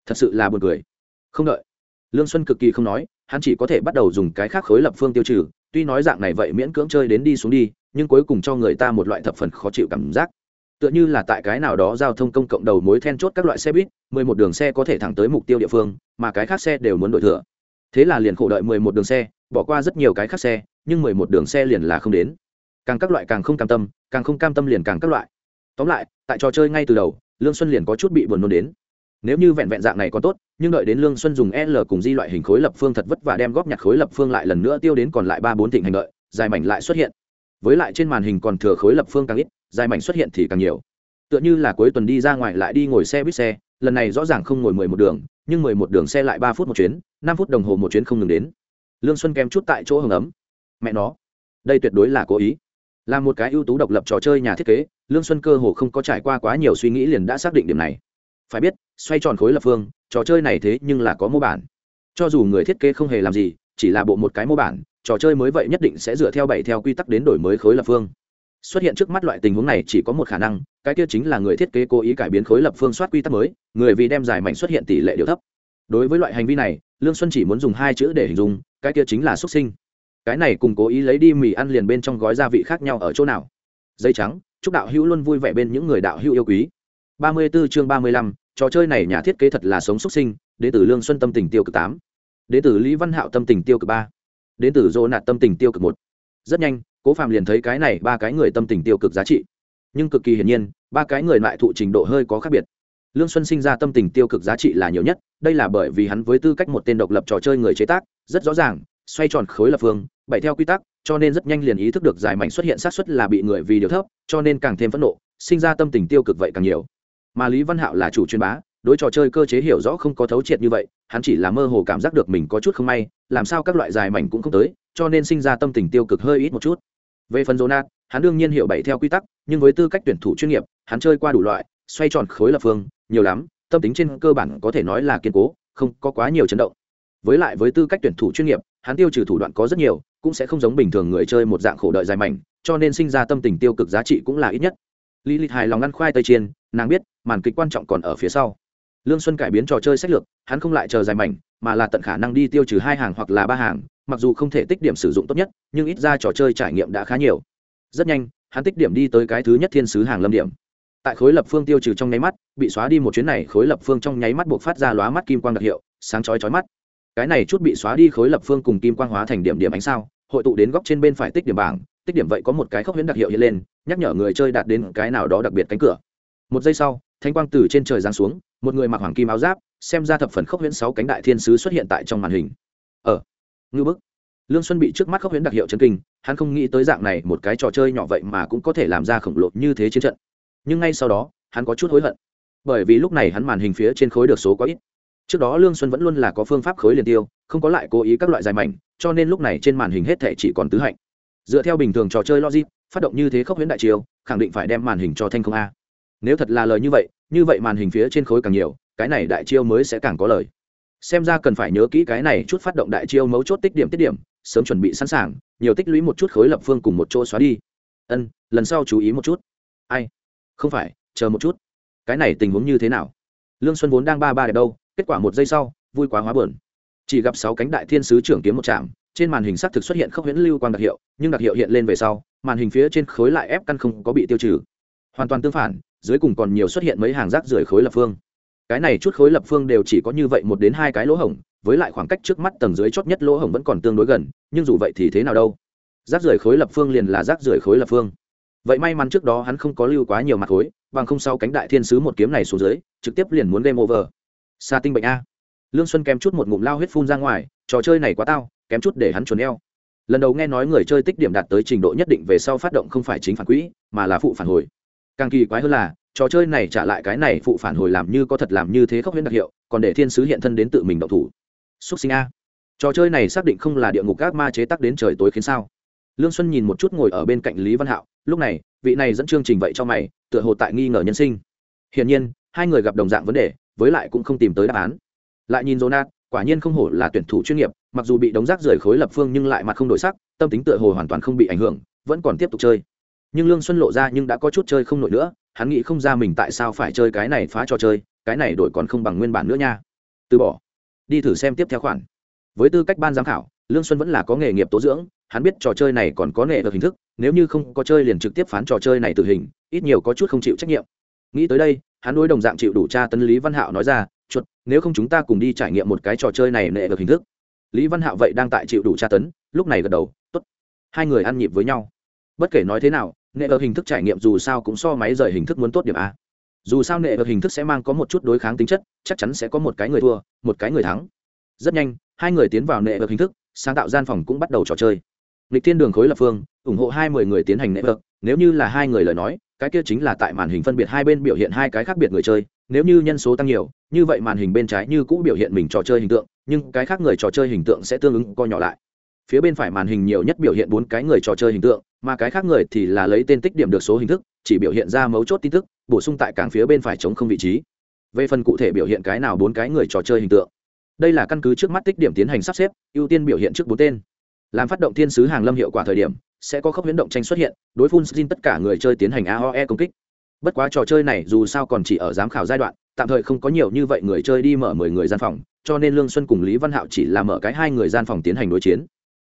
Thật sự là buồn cười. Không đợi. Lương xuân cực kỳ không nói, hắn chỉ có thể bắt đầu dùng cái khác khối lập phương tiêu trừ, tuy nói dạng này vậy miễn cưỡng chơi đến đi xuống đi, nhưng cuối cùng cho người ta một loại thập phần khó chịu cảm giác tựa như là tại cái nào đó giao thông công cộng đầu mối then chốt các loại xe buýt, mười một đường xe có thể thẳng tới mục tiêu địa phương, mà cái khác xe đều muốn đổi thừa. Thế là liền khổ đợi mười một đường xe, bỏ qua rất nhiều cái khác xe, nhưng mười một đường xe liền là không đến. Càng các loại càng không cam tâm, càng không cam tâm liền càng các loại. Tóm lại, tại trò chơi ngay từ đầu, lương xuân liền có chút bị buồn nôn đến. Nếu như vẹn vẹn dạng này còn tốt, nhưng đợi đến lương xuân dùng l cùng di loại hình khối lập phương thật vất và đem góp nhặt khối lập phương lại lần nữa tiêu đến còn lại ba bốn thịnh hành đợi, dài mảnh lại xuất hiện. Với lại trên màn hình còn thừa khối lập phương càng ít dài mảnh xuất hiện thì càng nhiều. Tựa như là cuối tuần đi ra ngoài lại đi ngồi xe buýt xe, lần này rõ ràng không ngồi mười một đường, nhưng mười một đường xe lại ba phút một chuyến, năm phút đồng hồ một chuyến không ngừng đến. Lương xuân kém chút tại chỗ hồng ấm. Mẹ nó, đây tuyệt đối là cố ý. Là một cái ưu tú độc lập trò chơi nhà thiết kế, lương xuân cơ hồ không có trải qua quá nhiều suy nghĩ liền đã xác định điểm này. Phải biết, xoay tròn khối lập phương, trò chơi này thế nhưng là có mô bản. Cho dù người thiết kế không hề làm gì, chỉ là bộ một cái mô bản, trò chơi mới vậy nhất định sẽ dựa theo bảy theo quy tắc đến đổi mới khối lập phương xuất hiện trước mắt loại tình huống này chỉ có một khả năng cái kia chính là người thiết kế cố ý cải biến khối lập phương soát quy tắc mới người vì đem giải mảnh xuất hiện tỷ lệ điều thấp. Đối với loại hành vi này lương xuân chỉ muốn dùng hai chữ để hình dung cái kia chính là xuất sinh. Cái này cùng cố ý lấy đi mì ăn liền bên trong gói gia vị khác nhau ở chỗ nào? Dây trắng chúc đạo hữu luôn vui vẻ bên những người đạo hữu yêu quý. Ba mươi 34 chương ba mươi lăm, trò chơi này nhà thiết kế thật là sống xuất sinh đến từ lương xuân tâm tình tiêu cực tám. Đến từ lý văn hạo tâm tình tiêu cực ba. Đến từ dô nạt tâm tình tiêu cực một. Rất nhanh cố phạm liền thấy cái này ba cái người tâm tình tiêu cực giá trị. Nhưng cực kỳ hiển nhiên, ba cái người lại thụ trình độ hơi có khác biệt. Lương xuân sinh ra tâm tình tiêu cực giá trị là nhiều nhất, đây là bởi vì hắn với tư cách một tên độc lập trò chơi người chế tác, rất rõ ràng, xoay tròn khối lập phương bảy theo quy tắc, cho nên rất nhanh liền ý thức được giải mảnh xuất hiện xác suất là bị người vì điều thấp, cho nên càng thêm phẫn nộ, sinh ra tâm tình tiêu cực vậy càng nhiều. Mà lý văn hạo là chủ chuyên bá, đối trò chơi cơ chế hiểu rõ không có thấu triệt như vậy, hắn chỉ là mơ hồ cảm giác được mình có chút không may, làm sao các loại dài mảnh cũng không tới, cho nên sinh ra tâm tình tiêu cực hơi ít một chút về phần jonat hắn đương nhiên hiểu bảy theo quy tắc, nhưng với tư cách tuyển thủ chuyên nghiệp, hắn chơi qua đủ loại, xoay tròn khối lập phương, nhiều lắm, tâm tính trên cơ bản có thể nói là kiên cố, không có quá nhiều chấn động. Với lại với tư cách tuyển thủ chuyên nghiệp, hắn tiêu trừ thủ đoạn có rất nhiều, cũng sẽ không giống bình thường người chơi một dạng khổ đợi dài mảnh, cho nên sinh ra tâm tình tiêu cực giá trị cũng là ít nhất. Lý lịch hài lòng ngăn khoai tây chiên, nàng biết, màn kịch quan trọng còn ở phía sau. Lương xuân cải biến trò chơi sách lược, hắn không lại chờ dài mảnh, mà là tận khả năng đi tiêu trừ hai hàng hoặc là ba hàng mặc dù không thể tích điểm sử dụng tốt nhất, nhưng ít ra trò chơi trải nghiệm đã khá nhiều. Rất nhanh, hắn tích điểm đi tới cái thứ nhất thiên sứ hàng lâm điểm. Tại khối lập phương tiêu trừ trong nháy mắt, bị xóa đi một chuyến này, khối lập phương trong nháy mắt buộc phát ra lóa mắt kim quang đặc hiệu, sáng chói chói mắt. Cái này chút bị xóa đi khối lập phương cùng kim quang hóa thành điểm điểm ánh sao, hội tụ đến góc trên bên phải tích điểm bảng, tích điểm vậy có một cái khốc huyễn đặc hiệu hiện lên, nhắc nhở người chơi đạt đến cái nào đó đặc biệt cánh cửa. Một giây sau, thanh quang từ trên trời giáng xuống, một người mặc hoàng kim áo giáp, xem ra thập phần khốc huyễn sáu cánh đại thiên sứ xuất hiện tại trong màn hình. Ở ngư bức. Lương xuân bị trước mắt khốc huyễn đặc hiệu chân kinh, hắn không nghĩ tới dạng này một cái trò chơi nhỏ vậy mà cũng có thể làm ra khổng lồ như thế chiến trận. Nhưng ngay sau đó, hắn có chút hối hận. Bởi vì lúc này hắn màn hình phía trên khối được số có ít. Trước đó lương xuân vẫn luôn là có phương pháp khối liền tiêu, không có lại cố ý các loại dài mảnh, cho nên lúc này trên màn hình hết thể chỉ còn tứ hạnh. Dựa theo bình thường trò chơi logic, phát động như thế khốc huyễn đại chiêu, khẳng định phải đem màn hình cho thanh không a. Nếu thật là lời như vậy như vậy màn hình phía trên khối càng nhiều, cái này đại chiêu mới sẽ càng có lời xem ra cần phải nhớ kỹ cái này chút phát động đại chiêu mấu chốt tích điểm tiết điểm, sớm chuẩn bị sẵn sàng, nhiều tích lũy một chút khối lập phương cùng một chỗ xóa đi. Ân, lần sau chú ý một chút. Ai? Không phải, chờ một chút. Cái này tình huống như thế nào? Lương xuân vốn đang ba ba đẹp đâu, kết quả một giây sau, vui quá hóa bờn chỉ gặp sáu cánh đại thiên sứ trưởng kiếm một chạm, trên màn hình xác thực xuất hiện khốc huyễn lưu quang đặc hiệu, nhưng đặc hiệu hiện lên về sau, màn hình phía trên khối lại ép căn không có bị tiêu trừ. Hoàn toàn tương phản, dưới cùng còn nhiều xuất hiện mấy hàng rác rưởi khối lập phương cái này chút khối lập phương đều chỉ có như vậy một đến hai cái lỗ hổng, với lại khoảng cách trước mắt tầng dưới chót nhất lỗ hổng vẫn còn tương đối gần, nhưng dù vậy thì thế nào đâu? Rác rưởi khối lập phương liền là rác rưởi khối lập phương. Vậy may mắn trước đó hắn không có lưu quá nhiều mặt khối, bằng không sau cánh đại thiên sứ một kiếm này xuống dưới, trực tiếp liền muốn game over. Xa tinh bệnh a. Lương xuân kém chút một ngụm lao huyết phun ra ngoài, trò chơi này quá tao, kém chút để hắn chuồn eo. Lần đầu nghe nói người chơi tích điểm đạt tới trình độ nhất định về sau phát động không phải chính phản quỹ, mà là phụ phản hồi càng kỳ quái hơn là, trò chơi này trả lại cái này phụ phản hồi làm như có thật làm như thế khốc huyễn đặc hiệu, còn để thiên sứ hiện thân đến tự mình động thủ. Xúc sinh a. Trò chơi này xác định không là địa ngục các ma chế tắc đến trời tối khiến sao. Lương xuân nhìn một chút ngồi ở bên cạnh lý văn hạo, lúc này, vị này dẫn chương trình vậy cho mày, tựa hồ tại nghi ngờ nhân sinh. Hiển nhiên, hai người gặp đồng dạng vấn đề, với lại cũng không tìm tới đáp án. Lại nhìn jonat quả nhiên không hổ là tuyển thủ chuyên nghiệp, mặc dù bị đống rác rời khối lập phương nhưng lại mặt không đổi sắc, tâm tính tựa hồ hoàn toàn không bị ảnh hưởng, vẫn còn tiếp tục chơi nhưng lương xuân lộ ra nhưng đã có chút chơi không nổi nữa hắn nghĩ không ra mình tại sao phải chơi cái này phá trò chơi cái này đổi còn không bằng nguyên bản nữa nha từ bỏ đi thử xem tiếp theo khoản với tư cách ban giám khảo lương xuân vẫn là có nghề nghiệp tố dưỡng hắn biết trò chơi này còn có nghệ được hình thức nếu như không có chơi liền trực tiếp phán trò chơi này tử hình ít nhiều có chút không chịu trách nhiệm nghĩ tới đây hắn đối đồng dạng chịu đủ tra tấn lý văn hạo nói ra chuột nếu không chúng ta cùng đi trải nghiệm một cái trò chơi này nệ được hình thức lý văn hạo vậy đang tại chịu đủ tra tấn lúc này gật đầu t ố t hai người ăn nhịp với nhau bất kể nói thế nào nệ ở hình thức trải nghiệm dù sao cũng so máy rời hình thức muốn tốt điểm a. Dù sao nệ ở hình thức sẽ mang có một chút đối kháng tính chất chắc chắn sẽ có một cái người thua một cái người thắng. Rất nhanh hai người tiến vào nệ ở hình thức sáng tạo gian phòng cũng bắt đầu trò chơi. Lịch thiên đường khối lập phương ủng hộ hai mươi người tiến hành nệ ở, nếu như là hai người lời nói cái kia chính là tại màn hình phân biệt hai bên biểu hiện hai cái khác biệt người chơi nếu như nhân số tăng nhiều như vậy màn hình bên trái như cũ biểu hiện mình trò chơi hình tượng nhưng cái khác người trò chơi hình tượng sẽ tương ứng co nhỏ lại. Phía bên phải màn hình nhiều nhất biểu hiện bốn cái người trò chơi hình tượng mà cái khác người thì là lấy tên tích điểm được số hình thức, chỉ biểu hiện ra mấu chốt tin tức, bổ sung tại cảng phía bên phải chống không vị trí. Về phần cụ thể biểu hiện cái nào bốn cái người trò chơi hình tượng. Đây là căn cứ trước mắt tích điểm tiến hành sắp xếp, ưu tiên biểu hiện trước bốn tên. Làm phát động thiên sứ hàng lâm hiệu quả thời điểm, sẽ có khốc biến động tranh xuất hiện, đối phun xin tất cả người chơi tiến hành aoe công kích. Bất quá trò chơi này dù sao còn chỉ ở giám khảo giai đoạn, tạm thời không có nhiều như vậy người chơi đi mở mười người gian phòng, cho nên lương xuân cùng lý văn hạo chỉ là mở cái hai người gian phòng tiến hành đối chiến.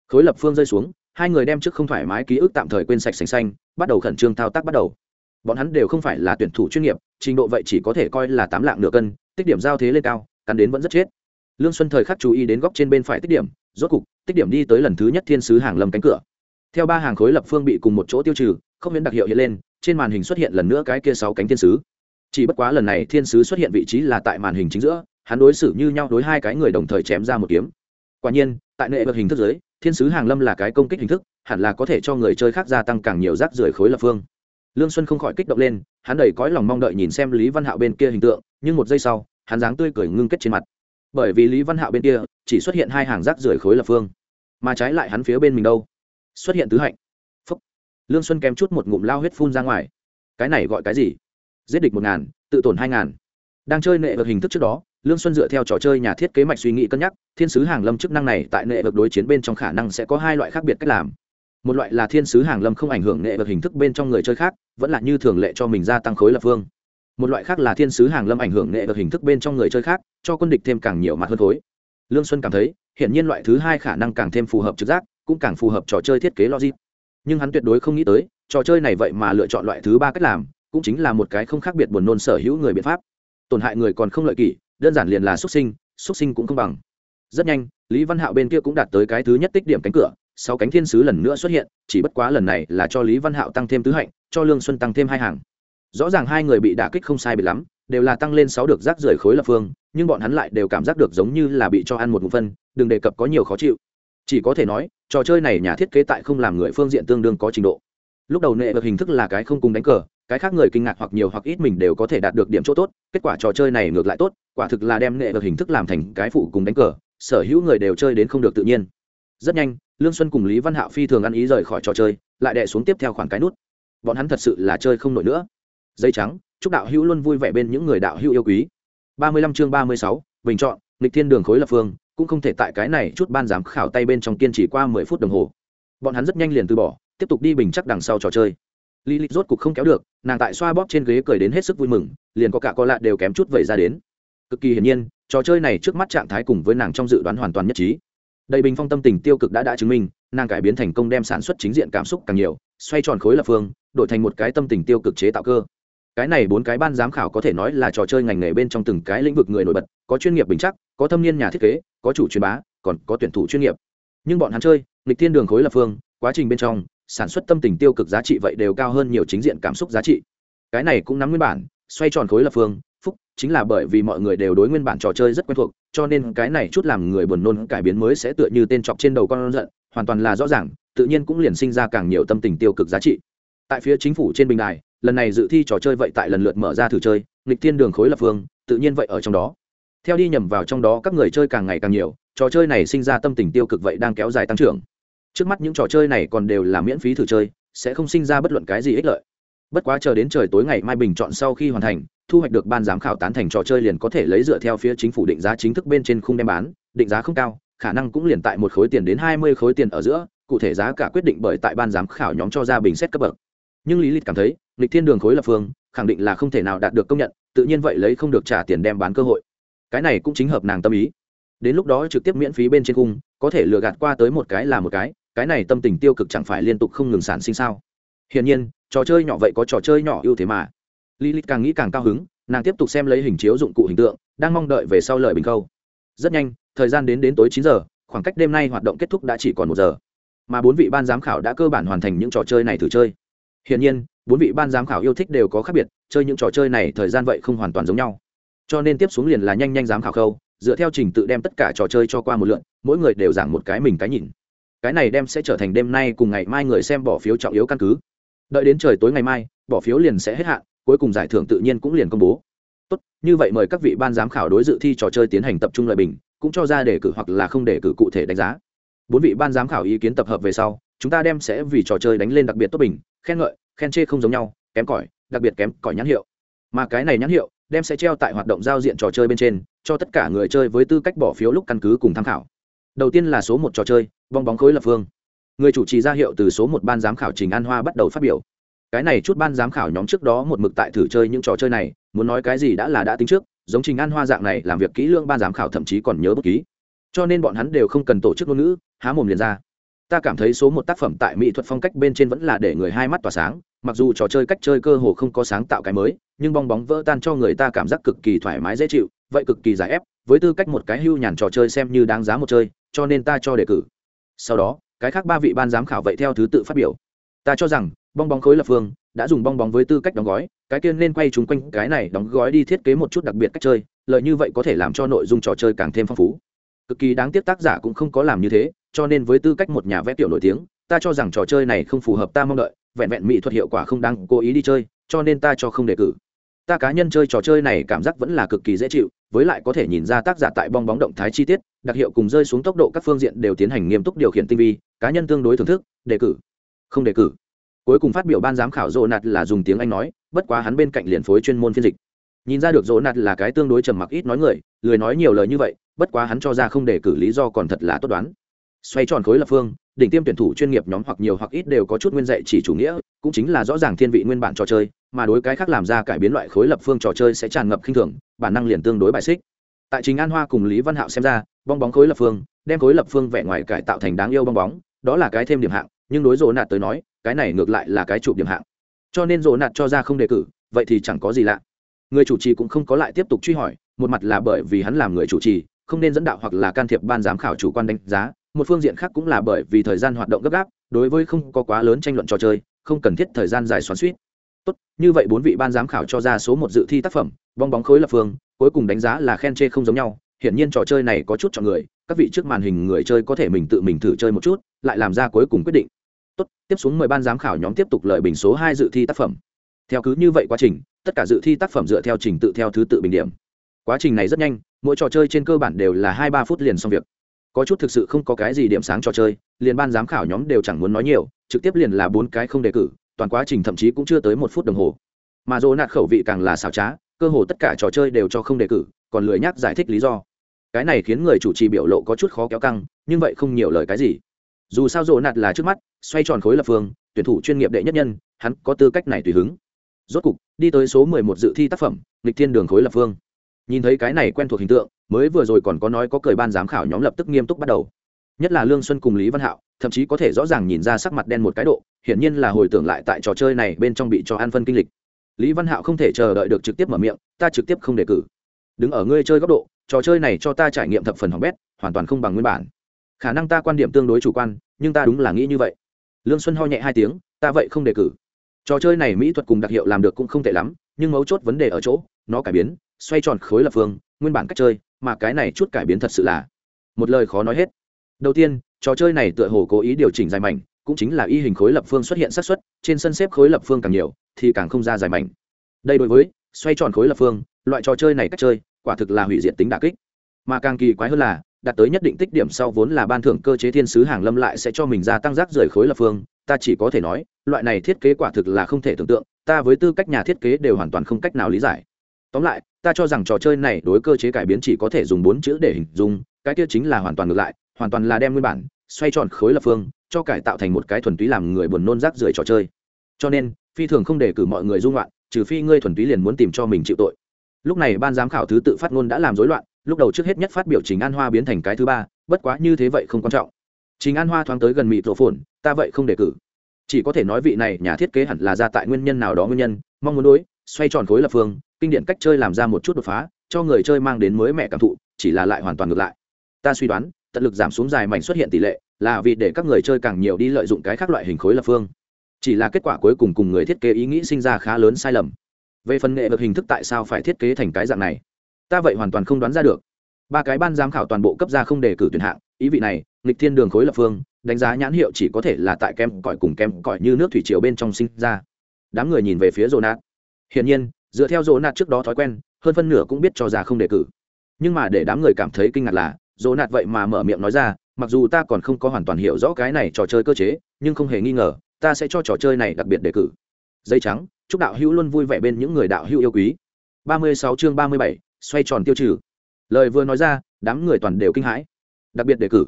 Khối lập phương rơi xuống hai người đem trước không thoải mái ký ức tạm thời quên sạch sành xanh, bắt đầu khẩn trương thao tác bắt đầu. Bọn hắn đều không phải là tuyển thủ chuyên nghiệp, trình độ vậy chỉ có thể coi là tám lạng nửa cân, tích điểm giao thế lên cao, cắn đến vẫn rất chết. Lương xuân thời khắc chú ý đến góc trên bên phải tích điểm, rốt cục, tích điểm đi tới lần thứ nhất thiên sứ hàng lầm cánh cửa. Theo ba hàng khối lập phương bị cùng một chỗ tiêu trừ, không miễn đặc hiệu hiện lên, trên màn hình xuất hiện lần nữa cái kia sáu cánh thiên sứ. Chỉ bất quá lần này thiên sứ xuất hiện vị trí là tại màn hình chính giữa, hắn đối xử như nhau đối hai cái người đồng thời chém ra một kiếm. Quả nhiên, tại nệ vật hình thức giới thiên sứ hàng lâm là cái công kích hình thức, hẳn là có thể cho người chơi khác gia tăng càng nhiều rác rưởi khối lập phương. Lương xuân không khỏi kích động lên, hắn đầy cõi lòng mong đợi nhìn xem lý văn hạo bên kia hình tượng, nhưng một giây sau, hắn dáng tươi cười ngưng kết trên mặt. Bởi vì lý văn hạo bên kia chỉ xuất hiện hai hàng rác rưởi khối lập phương, mà trái lại hắn phía bên mình đâu? Xuất hiện tứ hạnh. Phúc. lương xuân kém chút một ngụm lao huyết phun ra ngoài. Cái này gọi cái gì? Giết địch một ngàn, tự tổn hai ngàn. Đang chơi nệ vật hình thức trước đó lương xuân dựa theo trò chơi nhà thiết kế mạch suy nghĩ cân nhắc, thiên sứ hàng lâm chức năng này tại nệ vực đối chiến bên trong khả năng sẽ có hai loại khác biệt cách làm. Một loại là thiên sứ hàng lâm không ảnh hưởng nệ vực hình thức bên trong người chơi khác, vẫn là như thường lệ cho mình gia tăng khối lập phương. Một loại khác là thiên sứ hàng lâm ảnh hưởng nệ vực hình thức bên trong người chơi khác, cho quân địch thêm càng nhiều mặt hơn khối lương xuân cảm thấy hiện nhiên loại thứ hai khả năng càng thêm phù hợp trực giác, cũng càng phù hợp trò chơi thiết kế logic. Nhưng hắn tuyệt đối không nghĩ tới, trò chơi này vậy mà lựa chọn loại thứ ba cách làm, cũng chính là một cái không khác biệt buồn nôn sở hữu người biện pháp. Tổn hại người còn không lợi kỷ đơn giản liền là xuất sinh xuất sinh cũng không bằng. Rất nhanh, lý văn hạo bên kia cũng đạt tới cái thứ nhất tích điểm cánh cửa sáu cánh thiên sứ lần nữa xuất hiện, chỉ bất quá lần này là cho lý văn hạo tăng thêm tứ hạnh, cho lương xuân tăng thêm hai hàng. Rõ ràng hai người bị đả kích không sai bị lắm, đều là tăng lên sáu được rác rưởi khối lập phương, nhưng bọn hắn lại đều cảm giác được giống như là bị cho ăn một ngụm phân, đừng đề cập có nhiều khó chịu. Chỉ có thể nói, trò chơi này nhà thiết kế tại không làm người phương diện tương đương có trình độ. Lúc đầu nệ được hình thức là cái không cùng đánh cờ, cái khác người kinh ngạc hoặc nhiều hoặc ít mình đều có thể đạt được điểm chỗ tốt, kết quả trò chơi này ngược lại tốt quả thực là đem nghệ được hình thức làm thành cái phụ cùng đánh cờ, sở hữu người đều chơi đến không được tự nhiên. Rất nhanh, lương xuân cùng lý văn hạo phi thường ăn ý rời khỏi trò chơi, lại đẻ xuống tiếp theo khoảng cái nút. Bọn hắn thật sự là chơi không nổi nữa. Dây trắng, chúc đạo hữu luôn vui vẻ bên những người đạo hữu yêu quý. Ba mươi lăm chương ba mươi sáu, bình chọn lịch thiên đường khối lập phương, cũng không thể tại cái này chút ban giám khảo tay bên trong kiên trì qua mười phút đồng hồ. Bọn hắn rất nhanh liền từ bỏ, tiếp tục đi bình chắc đằng sau trò chơi. Lý lịch rốt cục không kéo được, nàng tại xoa bóp trên ghế cười đến hết sức vui mừng, liền có cả co lạ đều kém chút vẩy ra đến cực kỳ hiển nhiên, trò chơi này trước mắt trạng thái cùng với nàng trong dự đoán hoàn toàn nhất trí. Đầy bình phong tâm tình tiêu cực đã đã chứng minh, nàng cải biến thành công đem sản xuất chính diện cảm xúc càng nhiều, xoay tròn khối lập phương, đổi thành một cái tâm tình tiêu cực chế tạo cơ. Cái này bốn cái ban giám khảo có thể nói là trò chơi ngành nghề bên trong từng cái lĩnh vực người nổi bật, có chuyên nghiệp bình chắc, có thâm niên nhà thiết kế, có chủ truyền bá, còn có tuyển thủ chuyên nghiệp. Nhưng bọn hắn chơi, nghịch thiên đường khối lập phương, quá trình bên trong, sản xuất tâm tình tiêu cực giá trị vậy đều cao hơn nhiều chính diện cảm xúc giá trị. Cái này cũng nắm nguyên bản, xoay tròn khối lập phương chính là bởi vì mọi người đều đối nguyên bản trò chơi rất quen thuộc, cho nên cái này chút làm người buồn nôn cải biến mới sẽ tựa như tên chọc trên đầu con giận, hoàn toàn là rõ ràng, tự nhiên cũng liền sinh ra càng nhiều tâm tình tiêu cực giá trị. Tại phía chính phủ trên bình đài, lần này dự thi trò chơi vậy tại lần lượt mở ra thử chơi, nghịch thiên đường khối lập phương, tự nhiên vậy ở trong đó. Theo đi nhầm vào trong đó, các người chơi càng ngày càng nhiều, trò chơi này sinh ra tâm tình tiêu cực vậy đang kéo dài tăng trưởng. Trước mắt những trò chơi này còn đều là miễn phí thử chơi, sẽ không sinh ra bất luận cái gì ích lợi. Bất quá chờ đến trời tối ngày mai bình chọn sau khi hoàn thành thu hoạch được ban giám khảo tán thành trò chơi liền có thể lấy dựa theo phía chính phủ định giá chính thức bên trên khung đem bán, định giá không cao, khả năng cũng liền tại một khối tiền đến hai mươi khối tiền ở giữa, cụ thể giá cả quyết định bởi tại ban giám khảo nhóm cho ra bình xét cấp bậc. Nhưng lý lịch cảm thấy, lịch thiên đường khối lập phương, khẳng định là không thể nào đạt được công nhận, tự nhiên vậy lấy không được trả tiền đem bán cơ hội. Cái này cũng chính hợp nàng tâm ý. Đến lúc đó trực tiếp miễn phí bên trên cung có thể lừa gạt qua tới một cái là một cái cái này tâm tình tiêu cực chẳng phải liên tục không ngừng sản sinh sao? Hiển nhiên, trò chơi nhỏ vậy có trò chơi nhỏ ưu thế mà lilith càng nghĩ càng cao hứng, nàng tiếp tục xem lấy hình chiếu dụng cụ hình tượng, đang mong đợi về sau lời bình câu. Rất nhanh, thời gian đến đến tối chín giờ, khoảng cách đêm nay hoạt động kết thúc đã chỉ còn một giờ. Mà bốn vị ban giám khảo đã cơ bản hoàn thành những trò chơi này thử chơi. Hiển nhiên, bốn vị ban giám khảo yêu thích đều có khác biệt, chơi những trò chơi này thời gian vậy không hoàn toàn giống nhau. Cho nên tiếp xuống liền là nhanh nhanh giám khảo khâu, dựa theo trình tự đem tất cả trò chơi cho qua một lượn, mỗi người đều giảng một cái mình cái nhìn. Cái này đem sẽ trở thành đêm nay cùng ngày mai người xem bỏ phiếu trọng yếu căn cứ. Đợi đến trời tối ngày mai, bỏ phiếu liền sẽ hết hạn cuối cùng giải thưởng tự nhiên cũng liền công bố. Tốt, như vậy mời các vị ban giám khảo đối dự thi trò chơi tiến hành tập trung lợi bình, cũng cho ra đề cử hoặc là không đề cử cụ thể đánh giá. Bốn vị ban giám khảo ý kiến tập hợp về sau, chúng ta đem sẽ vì trò chơi đánh lên đặc biệt tốt bình, khen ngợi, khen chê không giống nhau, kém cỏi, đặc biệt kém cỏi nhãn hiệu. Mà cái này nhãn hiệu, đem sẽ treo tại hoạt động giao diện trò chơi bên trên, cho tất cả người chơi với tư cách bỏ phiếu lúc căn cứ cùng tham khảo. Đầu tiên là số một trò chơi, bong bóng khối lập phương. Người chủ trì ra hiệu từ số một ban giám khảo trình an hoa bắt đầu phát biểu cái này chút ban giám khảo nhóm trước đó một mực tại thử chơi những trò chơi này, muốn nói cái gì đã là đã tính trước, giống trình an hoa dạng này làm việc kỹ lưỡng ban giám khảo thậm chí còn nhớ bút ký. Cho nên bọn hắn đều không cần tổ chức ngôn ngữ, há mồm liền ra. Ta cảm thấy số một tác phẩm tại mỹ thuật phong cách bên trên vẫn là để người hai mắt tỏa sáng, mặc dù trò chơi cách chơi cơ hồ không có sáng tạo cái mới, nhưng bong bóng vỡ tan cho người ta cảm giác cực kỳ thoải mái, dễ chịu, vậy cực kỳ giải ép, với tư cách một cái hưu nhàn trò chơi xem như đáng giá một chơi, cho nên ta cho đề cử. Sau đó, cái khác ba vị ban giám khảo vậy theo thứ tự phát biểu. Ta cho rằng bong bóng khối lập phương, đã dùng bong bóng với tư cách đóng gói, cái kia nên quay chúng quanh cái này đóng gói đi thiết kế một chút đặc biệt cách chơi, lợi như vậy có thể làm cho nội dung trò chơi càng thêm phong phú. Cực kỳ đáng tiếc tác giả cũng không có làm như thế, cho nên với tư cách một nhà vẽ tiểu nổi tiếng, ta cho rằng trò chơi này không phù hợp ta mong đợi, vẹn vẹn mỹ thuật hiệu quả không đáng cố ý đi chơi, cho nên ta cho không đề cử. Ta cá nhân chơi trò chơi này cảm giác vẫn là cực kỳ dễ chịu, với lại có thể nhìn ra tác giả tại bong bóng động thái chi tiết, đặc hiệu cùng rơi xuống tốc độ các phương diện đều tiến hành nghiêm túc điều khiển tinh vi, cá nhân tương đối thưởng thức, đề cử. Không đề cử cuối cùng phát biểu ban giám khảo dỗ nạt là dùng tiếng anh nói, bất quá hắn bên cạnh liền phối chuyên môn phiên dịch. Nhìn ra được dỗ nạt là cái tương đối trầm mặc ít nói người, lười nói nhiều lời như vậy, bất quá hắn cho ra không để cử lý do còn thật là tốt đoán. Xoay tròn khối lập phương, đỉnh tiêm tuyển thủ chuyên nghiệp nhóm hoặc nhiều hoặc ít đều có chút nguyên dạy chỉ chủ nghĩa, cũng chính là rõ ràng thiên vị nguyên bản trò chơi, mà đối cái khác làm ra cải biến loại khối lập phương trò chơi sẽ tràn ngập khinh thường, bản năng liền tương đối bài xích. Tại chính an hoa cùng lý văn hạo xem ra, bong bóng khối lập phương, đem khối lập phương vẻ ngoài cải tạo thành đáng yêu bong bóng, đó là cái thêm điểm hạng nhưng đối rộ nạt tới nói, cái này ngược lại là cái chụp điểm hạng. Cho nên rộ nạt cho ra không đề cử, vậy thì chẳng có gì lạ. Người chủ trì cũng không có lại tiếp tục truy hỏi, một mặt là bởi vì hắn làm người chủ trì, không nên dẫn đạo hoặc là can thiệp ban giám khảo chủ quan đánh giá, một phương diện khác cũng là bởi vì thời gian hoạt động gấp gáp, đối với không có quá lớn tranh luận trò chơi, không cần thiết thời gian dài xoắn suýt tốt, như vậy bốn vị ban giám khảo cho ra số một dự thi tác phẩm, bong bóng khối lập phương, cuối cùng đánh giá là khen chê không giống nhau, hiển nhiên trò chơi này có chút chọn người, các vị trước màn hình người chơi có thể mình tự mình thử chơi một chút, lại làm ra cuối cùng quyết định tốt, tiếp xuống mười ban giám khảo nhóm tiếp tục lợi bình số hai dự thi tác phẩm. Theo cứ như vậy quá trình, tất cả dự thi tác phẩm dựa theo trình tự theo thứ tự bình điểm. Quá trình này rất nhanh, mỗi trò chơi trên cơ bản đều là hai ba phút liền xong việc. Có chút thực sự không có cái gì điểm sáng trò chơi, liền ban giám khảo nhóm đều chẳng muốn nói nhiều, trực tiếp liền là bốn cái không đề cử, toàn quá trình thậm chí cũng chưa tới một phút đồng hồ. Mà dỗ nạt khẩu vị càng là xảo trá, cơ hồ tất cả trò chơi đều cho không đề cử, còn lười nhắc giải thích lý do. Cái này khiến người chủ trì biểu lộ có chút khó kéo căng, nhưng vậy không nhiều lời cái gì dù sao rộ nạt là trước mắt, xoay tròn khối lập phương, tuyển thủ chuyên nghiệp đệ nhất nhân, hắn có tư cách này tùy hứng. Rốt cục, đi tới số mười một dự thi tác phẩm lịch thiên đường khối lập phương. Nhìn thấy cái này quen thuộc hình tượng, mới vừa rồi còn có nói có cười ban giám khảo nhóm lập tức nghiêm túc bắt đầu. Nhất là lương xuân cùng lý văn hạo, thậm chí có thể rõ ràng nhìn ra sắc mặt đen một cái độ, hiển nhiên là hồi tưởng lại tại trò chơi này bên trong bị cho an phân kinh lịch. Lý văn hạo không thể chờ đợi được trực tiếp mở miệng, ta trực tiếp không đề cử. Đứng ở ngươi chơi góc độ, trò chơi này cho ta trải nghiệm thập phần hỏng bét, hoàn toàn không bằng nguyên bản khả năng ta quan điểm tương đối chủ quan, nhưng ta đúng là nghĩ như vậy. Lương xuân ho nhẹ hai tiếng, ta vậy không đề cử. Trò chơi này mỹ thuật cùng đặc hiệu làm được cũng không tệ lắm, nhưng mấu chốt vấn đề ở chỗ, nó cải biến, xoay tròn khối lập phương, nguyên bản cách chơi, mà cái này chút cải biến thật sự là một lời khó nói hết. Đầu tiên, trò chơi này tựa hồ cố ý điều chỉnh dài mảnh, cũng chính là y hình khối lập phương xuất hiện xác suất, trên sân xếp khối lập phương càng nhiều, thì càng không ra dài mảnh. Đây đối với xoay tròn khối lập phương, loại trò chơi này cách chơi, quả thực là hủy diệt tính đà kích. Mà càng kỳ quái hơn là đạt tới nhất định tích điểm sau vốn là ban thưởng cơ chế thiên sứ hàng lâm lại sẽ cho mình gia tăng rác rời khối lập phương, ta chỉ có thể nói, loại này thiết kế quả thực là không thể tưởng tượng, ta với tư cách nhà thiết kế đều hoàn toàn không cách nào lý giải. Tóm lại, ta cho rằng trò chơi này đối cơ chế cải biến chỉ có thể dùng bốn chữ để hình dung, cái kia chính là hoàn toàn ngược lại, hoàn toàn là đem nguyên bản, xoay tròn khối lập phương, cho cải tạo thành một cái thuần túy làm người buồn nôn rác rưởi trò chơi. Cho nên, phi thường không để cử mọi người dung loạn, trừ phi ngươi thuần túy liền muốn tìm cho mình chịu tội. Lúc này ban giám khảo thứ tự phát ngôn đã làm rối loạn lúc đầu trước hết nhất phát biểu trình an hoa biến thành cái thứ ba, bất quá như thế vậy không quan trọng. Trình an hoa thoáng tới gần mịt rổ phồn, ta vậy không đề cử. Chỉ có thể nói vị này nhà thiết kế hẳn là ra tại nguyên nhân nào đó nguyên nhân, mong muốn đối, xoay tròn khối lập phương, kinh điển cách chơi làm ra một chút đột phá, cho người chơi mang đến mới mẹ cảm thụ, chỉ là lại hoàn toàn ngược lại. Ta suy đoán, tận lực giảm xuống dài mảnh xuất hiện tỷ lệ, là vì để các người chơi càng nhiều đi lợi dụng cái khác loại hình khối lập phương. Chỉ là kết quả cuối cùng cùng người thiết kế ý nghĩ sinh ra khá lớn sai lầm. Về phần nghệ được hình thức tại sao phải thiết kế thành cái dạng này? Ta vậy hoàn toàn không đoán ra được. Ba cái ban giám khảo toàn bộ cấp ra không đề cử tuyển hạng, ý vị này, nghịch thiên đường khối lập phương, đánh giá nhãn hiệu chỉ có thể là tại kem cõi cùng kem cõi như nước thủy triều bên trong sinh ra. Đám người nhìn về phía rồ nạt hiển nhiên, dựa theo rồ nạt trước đó thói quen, hơn phân nửa cũng biết cho ra không đề cử. Nhưng mà để đám người cảm thấy kinh ngạc là rồ nạt vậy mà mở miệng nói ra, mặc dù ta còn không có hoàn toàn hiểu rõ cái này trò chơi cơ chế, nhưng không hề nghi ngờ, ta sẽ cho trò chơi này đặc biệt đề cử. Dây trắng, chúc đạo hữu luôn vui vẻ bên những người đạo hữu yêu quý. Ba mươi sáu chương ba mươi bảy xoay tròn tiêu trừ lời vừa nói ra đám người toàn đều kinh hãi đặc biệt đề cử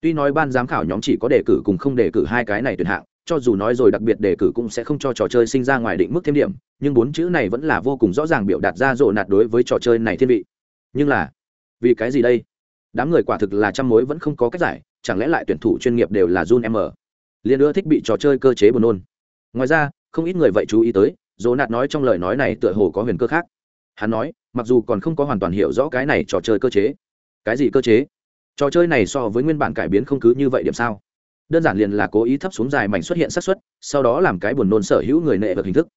tuy nói ban giám khảo nhóm chỉ có đề cử cùng không đề cử hai cái này tuyển hạng cho dù nói rồi đặc biệt đề cử cũng sẽ không cho trò chơi sinh ra ngoài định mức thêm điểm nhưng bốn chữ này vẫn là vô cùng rõ ràng biểu đạt ra rộ nạt đối với trò chơi này thiên vị nhưng là vì cái gì đây đám người quả thực là trăm mối vẫn không có cách giải chẳng lẽ lại tuyển thủ chuyên nghiệp đều là Jun M. Liên ưa thích bị trò chơi cơ chế buồn nôn. Ngoài ra, không ít người vậy chú ý tới, Dỗ Nạt nói trong lời nói này tựa hồ có huyền cơ khác. Hắn nói, mặc dù còn không có hoàn toàn hiểu rõ cái này trò chơi cơ chế. Cái gì cơ chế? Trò chơi này so với nguyên bản cải biến không cứ như vậy điểm sao? Đơn giản liền là cố ý thấp xuống dài mảnh xuất hiện xác suất, sau đó làm cái buồn nôn sở hữu người nệ vật hình thức.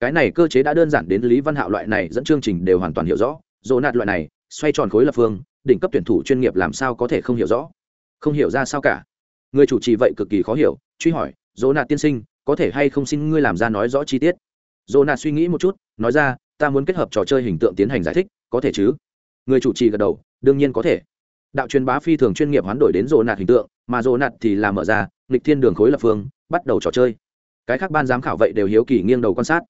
Cái này cơ chế đã đơn giản đến Lý Văn Hạo loại này dẫn chương trình đều hoàn toàn hiểu rõ, dồ Nạt loại này, xoay tròn khối lập phương, đỉnh cấp tuyển thủ chuyên nghiệp làm sao có thể không hiểu rõ không hiểu ra sao cả người chủ trì vậy cực kỳ khó hiểu truy hỏi dồ nạt tiên sinh có thể hay không xin ngươi làm ra nói rõ chi tiết dồ nạt suy nghĩ một chút nói ra ta muốn kết hợp trò chơi hình tượng tiến hành giải thích, có thể chứ? Người chủ trì gật đầu, đương nhiên có thể. Đạo truyền bá phi thường chuyên nghiệp hoán đổi đến dỗ nạt hình tượng, mà dỗ nạt thì làm mở ra, nghịch thiên đường khối lập phương, bắt đầu trò chơi. Cái khác ban giám khảo vậy đều hiếu kỳ nghiêng đầu quan sát.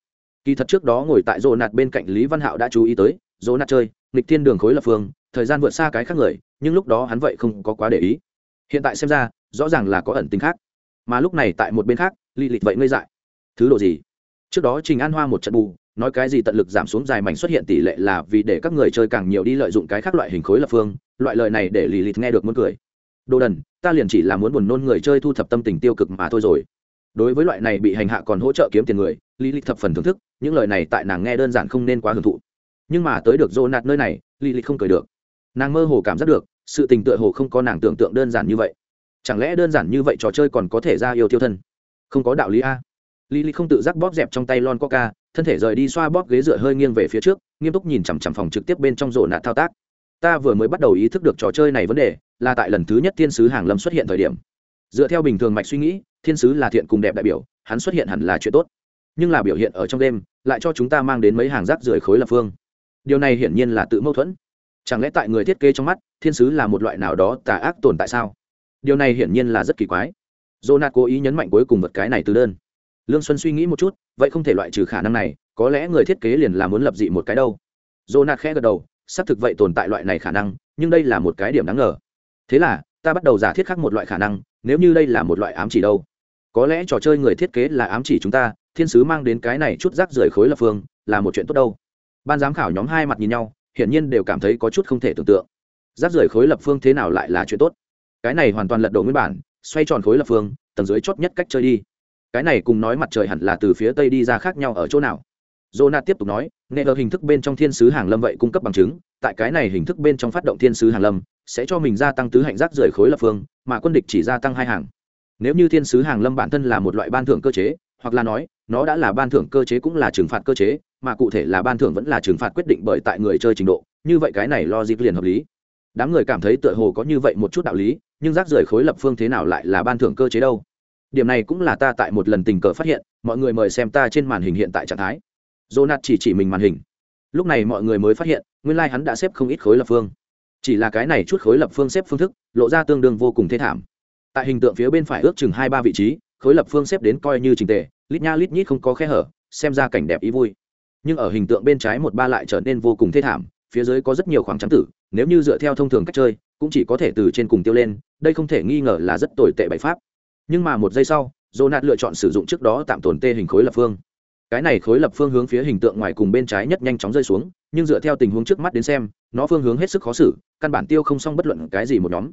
Kỳ thật trước đó ngồi tại dỗ nạt bên cạnh lý văn hạo đã chú ý tới dỗ nạt chơi, nghịch thiên đường khối lập phương, thời gian vượt xa cái khác người, nhưng lúc đó hắn vậy không có quá để ý. Hiện tại xem ra, rõ ràng là có ẩn tính khác. Mà lúc này tại một bên khác li lịch vậy ngây dại. Thứ độ gì? Trước đó trình an hoa một trận bù nói cái gì tận lực giảm xuống dài mảnh xuất hiện tỷ lệ là vì để các người chơi càng nhiều đi lợi dụng cái khác loại hình khối lập phương, loại lời này để lì lìt nghe được muốn cười. Đồ đần, ta liền chỉ là muốn buồn nôn người chơi thu thập tâm tình tiêu cực mà thôi rồi. Đối với loại này bị hành hạ còn hỗ trợ kiếm tiền người lì lìt thập phần thưởng thức, những lời này tại nàng nghe đơn giản không nên quá hưởng thụ. Nhưng mà tới được dô nạt nơi này lì lìt không cười được. Nàng mơ hồ cảm giác được, sự tình tựa hồ không có nàng tưởng tượng đơn giản như vậy. Chẳng lẽ đơn giản như vậy trò chơi còn có thể ra yêu tiêu thân? Không có đạo lý a. Lily không tự giác bóp dẹp trong tay lon coca thân thể rời đi xoa bóp ghế dựa hơi nghiêng về phía trước, nghiêm túc nhìn chằm chằm phòng trực tiếp bên trong rổ nạt thao tác. Ta vừa mới bắt đầu ý thức được trò chơi này vấn đề, là tại lần thứ nhất thiên sứ hàng lâm xuất hiện thời điểm. Dựa theo bình thường mạch suy nghĩ, thiên sứ là thiện cùng đẹp đại biểu, hắn xuất hiện hẳn là chuyện tốt. Nhưng là biểu hiện ở trong đêm, lại cho chúng ta mang đến mấy hàng rác rưởi khối lập phương. Điều này hiển nhiên là tự mâu thuẫn. Chẳng lẽ tại người thiết kế trong mắt, thiên sứ là một loại nào đó tà ác tồn tại sao? Điều này hiển nhiên là rất kỳ quái. Jonat cố ý nhấn mạnh cuối cùng vật cái này từ đơn lương xuân suy nghĩ một chút, vậy không thể loại trừ khả năng này, có lẽ người thiết kế liền là muốn lập dị một cái đâu. Jonat khẽ gật đầu, xác thực vậy tồn tại loại này khả năng, nhưng đây là một cái điểm đáng ngờ. Thế là, ta bắt đầu giả thiết khác một loại khả năng, nếu như đây là một loại ám chỉ đâu. Có lẽ trò chơi người thiết kế là ám chỉ chúng ta, thiên sứ mang đến cái này chút rác rưởi khối lập phương, là một chuyện tốt đâu. Ban giám khảo nhóm hai mặt nhìn nhau, hiển nhiên đều cảm thấy có chút không thể tưởng tượng. Rác rưởi khối lập phương thế nào lại là chuyện tốt? Cái này hoàn toàn lật đổ nguyên bản, xoay tròn khối lập phương, tầng dưới chót nhất cách chơi đi cái này cùng nói mặt trời hẳn là từ phía tây đi ra khác nhau ở chỗ nào Jonah tiếp tục nói, nghệ ở hình thức bên trong thiên sứ hàng lâm vậy cung cấp bằng chứng, tại cái này hình thức bên trong phát động thiên sứ hàng lâm, sẽ cho mình gia tăng tứ hạnh rác rời khối lập phương, mà quân địch chỉ gia tăng hai hàng. Nếu như thiên sứ hàng lâm bản thân là một loại ban thưởng cơ chế, hoặc là nói, nó đã là ban thưởng cơ chế cũng là trừng phạt cơ chế, mà cụ thể là ban thưởng vẫn là trừng phạt quyết định bởi tại người chơi trình độ, như vậy cái này logic liền hợp lý. Đám người cảm thấy tựa hồ có như vậy một chút đạo lý, nhưng rác rưởi khối lập phương thế nào lại là ban thưởng cơ chế đâu? Điểm này cũng là ta tại một lần tình cờ phát hiện, mọi người mời xem ta trên màn hình hiện tại trạng thái Jonat chỉ chỉ mình màn hình. Lúc này mọi người mới phát hiện, nguyên lai hắn đã xếp không ít khối lập phương. Chỉ là cái này chút khối lập phương xếp phương thức, lộ ra tương đương vô cùng thê thảm. Tại hình tượng phía bên phải ước chừng hai ba vị trí, khối lập phương xếp đến coi như trình tề, lít nha lít nhít không có khe hở, xem ra cảnh đẹp ý vui. Nhưng ở hình tượng bên trái một ba lại trở nên vô cùng thê thảm, phía dưới có rất nhiều khoảng trắng tử, nếu như dựa theo thông thường cách chơi, cũng chỉ có thể từ trên cùng tiêu lên, đây không thể nghi ngờ là rất tồi tệ bậy pháp. Nhưng mà một giây sau, Jonat lựa chọn sử dụng trước đó tạm tồn tê hình khối lập phương. Cái này khối lập phương hướng phía hình tượng ngoài cùng bên trái nhất nhanh chóng rơi xuống nhưng dựa theo tình huống trước mắt đến xem nó phương hướng hết sức khó xử căn bản tiêu không xong bất luận cái gì một nhóm.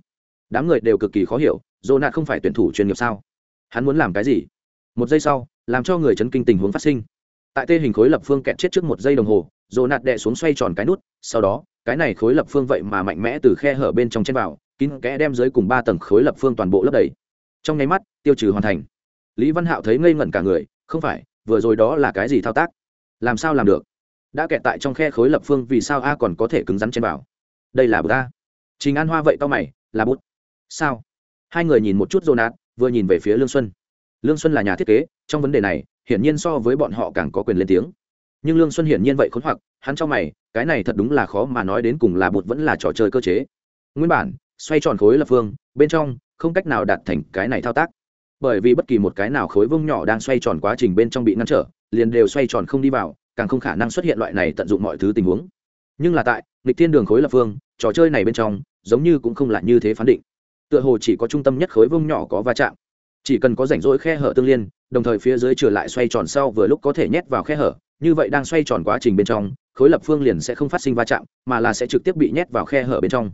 Đám người đều cực kỳ khó hiểu dồ nạt không phải tuyển thủ chuyên nghiệp sao? Hắn muốn làm cái gì? Một giây sau làm cho người chấn kinh tình huống phát sinh. Tại tê hình khối lập phương kẹt chết trước một giây đồng hồ dồ nạt đệ xuống xoay tròn cái nút sau đó cái này khối lập phương vậy mà mạnh mẽ từ khe hở bên trong chen vào kín kẽ đem dưới cùng ba tầng khối lập phương toàn bộ lấp đầy trong nháy mắt, tiêu trừ hoàn thành. Lý văn hạo thấy ngây ngẩn cả người, không phải, vừa rồi đó là cái gì thao tác? Làm sao làm được? Đã kẹt tại trong khe khối lập phương, vì sao a còn có thể cứng rắn trên bảo? Đây là bờ a. Trình an hoa vậy tao mày, là bút. Sao? Hai người nhìn một chút dô nát vừa nhìn về phía lương xuân. Lương xuân là nhà thiết kế, trong vấn đề này, hiển nhiên so với bọn họ càng có quyền lên tiếng. Nhưng lương xuân hiển nhiên vậy khốn hoặc, hắn cho mày, cái này thật đúng là khó mà nói đến cùng là bột vẫn là trò chơi cơ chế. Nguyên bản, xoay tròn khối lập phương, bên trong không cách nào đạt thành cái này thao tác. Bởi vì bất kỳ một cái nào khối vông nhỏ đang xoay tròn quá trình bên trong bị ngăn trở, liền đều xoay tròn không đi vào, càng không khả năng xuất hiện loại này tận dụng mọi thứ tình huống. Nhưng là tại, nghịch thiên đường khối lập phương, trò chơi này bên trong, giống như cũng không là như thế phán định. Tựa hồ chỉ có trung tâm nhất khối vông nhỏ có va chạm. Chỉ cần có rảnh rỗi khe hở tương liên, đồng thời phía dưới trở lại xoay tròn sau vừa lúc có thể nhét vào khe hở, như vậy đang xoay tròn quá trình bên trong, khối lập phương liền sẽ không phát sinh va chạm, mà là sẽ trực tiếp bị nhét vào khe hở bên trong.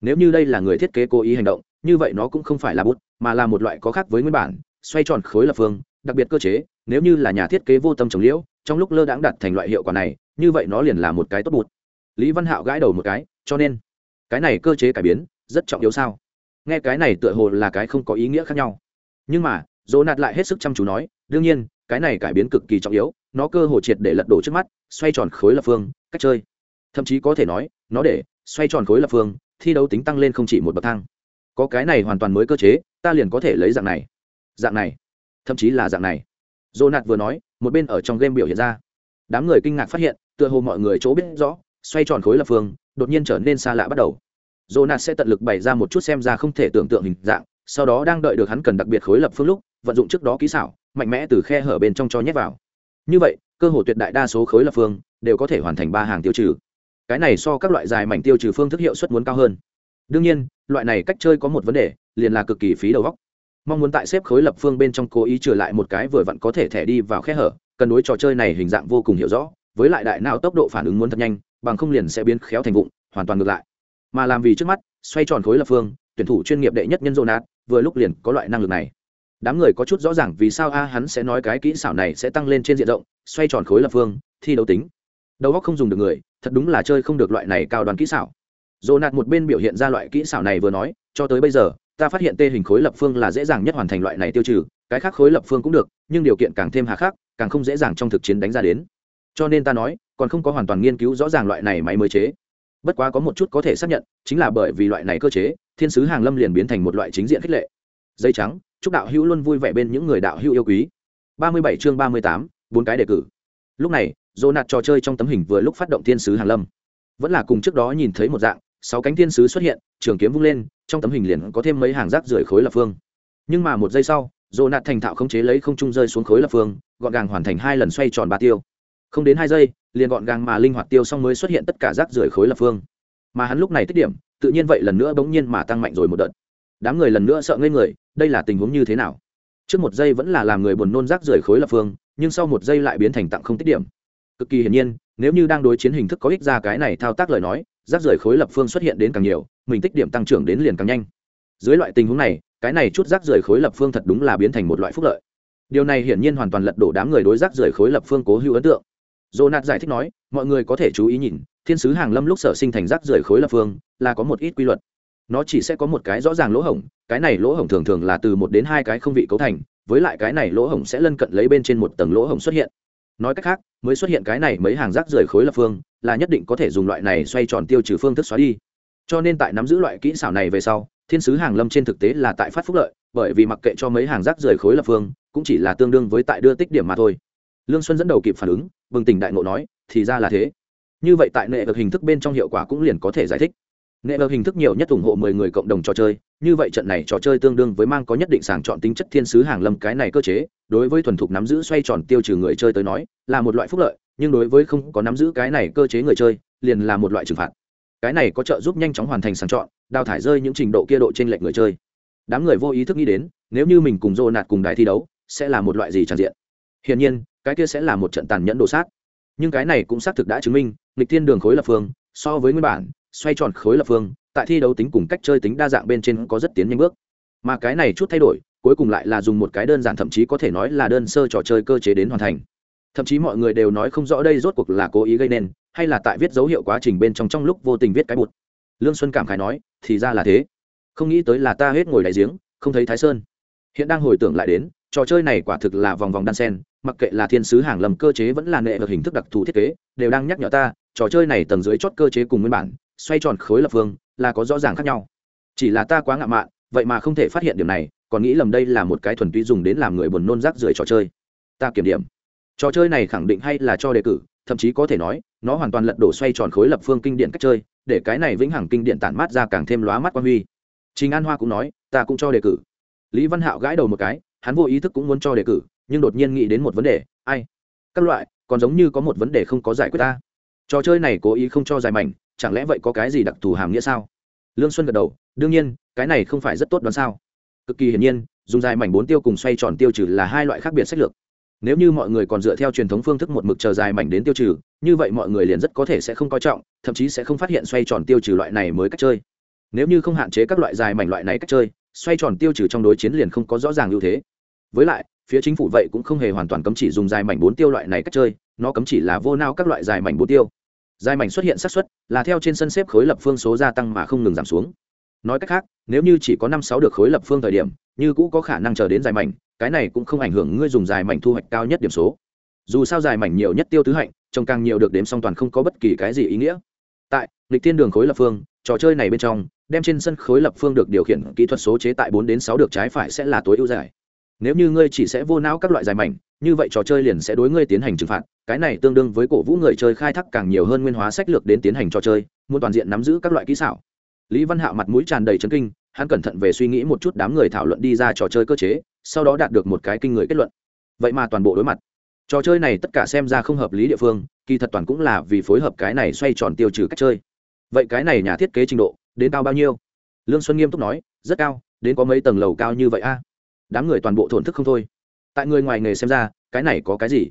Nếu như đây là người thiết kế cố ý hành động như vậy nó cũng không phải là bút, mà là một loại có khác với nguyên bản, xoay tròn khối lập phương, đặc biệt cơ chế, nếu như là nhà thiết kế vô tâm trồng liễu, trong lúc lơ đãng đặt thành loại hiệu quả này, như vậy nó liền là một cái tốt bút. Lý văn hạo gãi đầu một cái, cho nên, cái này cơ chế cải biến, rất trọng yếu sao? Nghe cái này tựa hồ là cái không có ý nghĩa khác nhau. Nhưng mà, dỗ nạt lại hết sức chăm chú nói, đương nhiên, cái này cải biến cực kỳ trọng yếu, nó cơ hồ triệt để lật đổ trước mắt, xoay tròn khối lập phương, cách chơi. Thậm chí có thể nói, nó để xoay tròn khối lập phương, thi đấu tính tăng lên không chỉ một bậc thang có cái này hoàn toàn mới cơ chế, ta liền có thể lấy dạng này. Dạng này. Thậm chí là dạng này. Dô nạt vừa nói, một bên ở trong game biểu hiện ra. Đám người kinh ngạc phát hiện, tựa hồ mọi người chỗ biết rõ, xoay tròn khối lập phương, đột nhiên trở nên xa lạ bắt đầu. Dô nạt sẽ tận lực bày ra một chút xem ra không thể tưởng tượng hình dạng, sau đó đang đợi được hắn cần đặc biệt khối lập phương lúc, vận dụng trước đó kỹ xảo, mạnh mẽ từ khe hở bên trong cho nhét vào. Như vậy, cơ hồ tuyệt đại đa số khối lập phương đều có thể hoàn thành ba hàng tiêu trừ. Cái này so các loại dài mảnh tiêu trừ phương thức hiệu suất muốn cao hơn đương nhiên, loại này cách chơi có một vấn đề, liền là cực kỳ phí đầu góc mong muốn tại xếp khối lập phương bên trong cố ý trừ lại một cái vừa vặn có thể thẻ đi vào khe hở, cần đối trò chơi này hình dạng vô cùng hiểu rõ, với lại đại não tốc độ phản ứng muốn thật nhanh, bằng không liền sẽ biến khéo thành vụng, hoàn toàn ngược lại. Mà làm vì trước mắt, xoay tròn khối lập phương, tuyển thủ chuyên nghiệp đệ nhất nhân dô nát vừa lúc liền có loại năng lực này. Đám người có chút rõ ràng vì sao a hắn sẽ nói cái kỹ xảo này sẽ tăng lên trên diện rộng, xoay tròn khối lập phương, thi đấu tính. Đầu góc không dùng được người, thật đúng là chơi không được loại này cao đoàn kỹ xảo dồ nạt một bên biểu hiện ra loại kỹ xảo này vừa nói, cho tới bây giờ, ta phát hiện tê hình khối lập phương là dễ dàng nhất hoàn thành loại này tiêu trừ, cái khác khối lập phương cũng được, nhưng điều kiện càng thêm hà khắc, càng không dễ dàng trong thực chiến đánh ra đến. Cho nên ta nói, còn không có hoàn toàn nghiên cứu rõ ràng loại này máy mới chế. Bất quá có một chút có thể xác nhận, chính là bởi vì loại này cơ chế, thiên sứ hàng lâm liền biến thành một loại chính diện khích lệ. Dây trắng, chúc đạo hữu luôn vui vẻ bên những người đạo hữu yêu quý. ba mươi bảy chương ba mươi tám, bốn cái đề cử. Lúc này dồ nạt trò chơi trong tấm hình vừa lúc phát động thiên sứ hàng lâm vẫn là cùng trước đó nhìn thấy một dạng, sáu cánh thiên sứ xuất hiện, trường kiếm vung lên, trong tấm hình liền có thêm mấy hàng rác rưởi khối lập phương. Nhưng mà một giây sau dồ nạt thành thạo không chế lấy không trung rơi xuống khối lập phương, gọn gàng hoàn thành hai lần xoay tròn ba tiêu. Không đến hai giây, liền gọn gàng mà linh hoạt tiêu xong mới xuất hiện tất cả rác rưởi khối lập phương. Mà hắn lúc này tích điểm, tự nhiên vậy lần nữa bỗng nhiên mà tăng mạnh rồi một đợt. Đám người lần nữa sợ ngây người, đây là tình huống như thế nào? Trước một giây vẫn là làm người buồn nôn rác rưởi khối lập phương, nhưng sau một giây lại biến thành tặng không tích điểm. Cực kỳ hiển nhiên nếu như đang đối chiến hình thức có ích ra cái này thao tác lời nói, rác rưởi khối lập phương xuất hiện đến càng nhiều, mình tích điểm tăng trưởng đến liền càng nhanh. Dưới loại tình huống này, cái này chút rác rưởi khối lập phương thật đúng là biến thành một loại phúc lợi. Điều này hiển nhiên hoàn toàn lật đổ đám người đối rác rưởi khối lập phương cố hữu ấn tượng. Jonat giải thích nói, mọi người có thể chú ý nhìn, thiên sứ hàng lâm lúc sở sinh thành rác rưởi khối lập phương, là có một ít quy luật. Nó chỉ sẽ có một cái rõ ràng lỗ hổng, cái này lỗ hổng thường thường là từ một đến hai cái không vị cấu thành, với lại cái này lỗ hổng sẽ lân cận lấy bên trên một tầng lỗ hổng xuất hiện nói cách khác, mới xuất hiện cái này mấy hàng rác rời khối lập phương, là nhất định có thể dùng loại này xoay tròn tiêu trừ phương thức xóa đi. Cho nên tại nắm giữ loại kỹ xảo này về sau, thiên sứ hàng lâm trên thực tế là tại phát phúc lợi, bởi vì mặc kệ cho mấy hàng rác rời khối lập phương, cũng chỉ là tương đương với tại đưa tích điểm mà thôi. Lương xuân dẫn đầu kịp phản ứng, bừng tỉnh đại ngộ nói, thì ra là thế. Như vậy tại nệ được hình thức bên trong hiệu quả cũng liền có thể giải thích nghệ ở hình thức nhiều nhất ủng hộ mười người cộng đồng trò chơi, như vậy trận này trò chơi tương đương với mang có nhất định sàng chọn tính chất thiên sứ hàng lâm cái này cơ chế, đối với thuần thục nắm giữ xoay tròn tiêu trừ người chơi tới nói, là một loại phúc lợi, nhưng đối với không có nắm giữ cái này cơ chế người chơi, liền là một loại trừng phạt. Cái này có trợ giúp nhanh chóng hoàn thành sàng chọn, đào thải rơi những trình độ kia độ trên lệch người chơi. Đám người vô ý thức nghĩ đến, nếu như mình cùng dô nạt cùng đài thi đấu, sẽ là một loại gì tràn diện? Hiển nhiên, cái kia sẽ là một trận tàn nhẫn đồ sát. Nhưng cái này cũng xác thực đã chứng minh lịch thiên đường khối lập phương, so với nguyên bản xoay tròn khối lập phương, tại thi đấu tính cùng cách chơi tính đa dạng bên trên có rất tiến nhanh bước. Mà cái này chút thay đổi, cuối cùng lại là dùng một cái đơn giản thậm chí có thể nói là đơn sơ trò chơi cơ chế đến hoàn thành. Thậm chí mọi người đều nói không rõ đây rốt cuộc là cố ý gây nên, hay là tại viết dấu hiệu quá trình bên trong trong lúc vô tình viết cái bụt. Lương xuân cảm khải nói, thì ra là thế. Không nghĩ tới là ta hết ngồi đại giếng, không thấy thái sơn. Hiện đang hồi tưởng lại đến, trò chơi này quả thực là vòng vòng đan sen, mặc kệ là thiên sứ hàng lầm cơ chế vẫn là nệ được hình thức đặc thù thiết kế, đều đang nhắc nhở ta, trò chơi này tầng dưới chót cơ chế cùng nguyên bản xoay tròn khối lập phương, là có rõ ràng khác nhau. Chỉ là ta quá ngạo mạn, vậy mà không thể phát hiện điểm này, còn nghĩ lầm đây là một cái thuần túy dùng đến làm người buồn nôn rác rưởi trò chơi. Ta kiểm điểm. Trò chơi này khẳng định hay là cho đề cử, thậm chí có thể nói, nó hoàn toàn lật đổ xoay tròn khối lập phương kinh điển cách chơi, để cái này vĩnh hằng kinh điển tản mát ra càng thêm lóa mắt quan huy. Trình an hoa cũng nói, ta cũng cho đề cử. Lý văn hạo gãi đầu một cái, hắn vô ý thức cũng muốn cho đề cử, nhưng đột nhiên nghĩ đến một vấn đề, ai? Các loại, còn giống như có một vấn đề không có giải quyết ta. Trò chơi này cố ý không cho dài mảnh chẳng lẽ vậy có cái gì đặc thù hàm nghĩa sao? Lương xuân gật đầu, đương nhiên, cái này không phải rất tốt đoán sao. Cực kỳ hiển nhiên, dùng dài mảnh bốn tiêu cùng xoay tròn tiêu trừ là hai loại khác biệt sách lược. Nếu như mọi người còn dựa theo truyền thống phương thức một mực chờ dài mảnh đến tiêu trừ, như vậy mọi người liền rất có thể sẽ không coi trọng, thậm chí sẽ không phát hiện xoay tròn tiêu trừ loại này mới cách chơi. Nếu như không hạn chế các loại dài mảnh loại này cách chơi, xoay tròn tiêu trừ trong đối chiến liền không có rõ ràng ưu thế. Với lại, phía chính phủ vậy cũng không hề hoàn toàn cấm chỉ dùng dài mảnh bốn tiêu loại này cách chơi, nó cấm chỉ là vô nao các loại dài mảnh bốn tiêu dài mảnh xuất hiện xác suất là theo trên sân xếp khối lập phương số gia tăng mà không ngừng giảm xuống. Nói cách khác, nếu như chỉ có năm sáu được khối lập phương thời điểm, như cũ có khả năng chờ đến dài mảnh, cái này cũng không ảnh hưởng ngươi dùng dài mảnh thu hoạch cao nhất điểm số. Dù sao dài mảnh nhiều nhất tiêu tứ hạnh trông càng nhiều được đếm song toàn không có bất kỳ cái gì ý nghĩa. Tại lịch thiên đường khối lập phương, trò chơi này bên trong, đem trên sân khối lập phương được điều khiển kỹ thuật số chế tại bốn đến sáu được trái phải sẽ là tối ưu giải nếu như ngươi chỉ sẽ vô não các loại dài mảnh, như vậy trò chơi liền sẽ đối ngươi tiến hành trừng phạt. Cái này tương đương với cổ vũ người chơi khai thác càng nhiều hơn nguyên hóa sách lược đến tiến hành trò chơi, muốn toàn diện nắm giữ các loại kỹ xảo. Lý văn hạo mặt mũi tràn đầy chấn kinh, hắn cẩn thận về suy nghĩ một chút đám người thảo luận đi ra trò chơi cơ chế, sau đó đạt được một cái kinh người kết luận. Vậy mà toàn bộ đối mặt. Trò chơi này tất cả xem ra không hợp lý địa phương, kỳ thật toàn cũng là vì phối hợp cái này xoay tròn tiêu trừ cách chơi. Vậy cái này nhà thiết kế trình độ, đến cao bao nhiêu? Lương xuân nghiêm túc nói, rất cao, đến có mấy tầng lầu cao như vậy a? Đám người toàn bộ thổn thức không thôi. Tại người ngoài nghề xem ra, cái này có cái gì?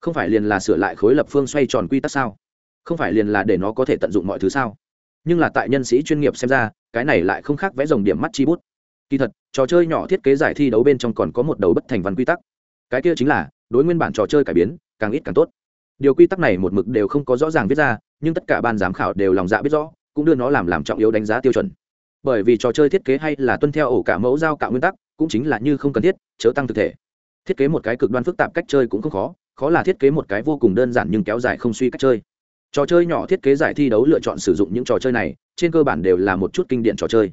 Không phải liền là sửa lại khối lập phương xoay tròn quy tắc sao? Không phải liền là để nó có thể tận dụng mọi thứ sao? Nhưng là tại nhân sĩ chuyên nghiệp xem ra, cái này lại không khác vẽ dòng điểm mắt chi bút. Kỳ thật, trò chơi nhỏ thiết kế giải thi đấu bên trong còn có một đầu bất thành văn quy tắc. Cái kia chính là, đối nguyên bản trò chơi cải biến, càng ít càng tốt. Điều quy tắc này một mực đều không có rõ ràng viết ra, nhưng tất cả ban giám khảo đều lòng dạ biết rõ, cũng đưa nó làm làm trọng yếu đánh giá tiêu chuẩn. Bởi vì trò chơi thiết kế hay là tuân theo ổ cả mẫu giao cạo nguyên tắc cũng chính là như không cần thiết, chớ tăng thực thể. Thiết kế một cái cực đoan phức tạp cách chơi cũng không khó khó là thiết kế một cái vô cùng đơn giản nhưng kéo dài không suy cách chơi. Trò chơi nhỏ thiết kế giải thi đấu lựa chọn sử dụng những trò chơi này, trên cơ bản đều là một chút kinh điển trò chơi.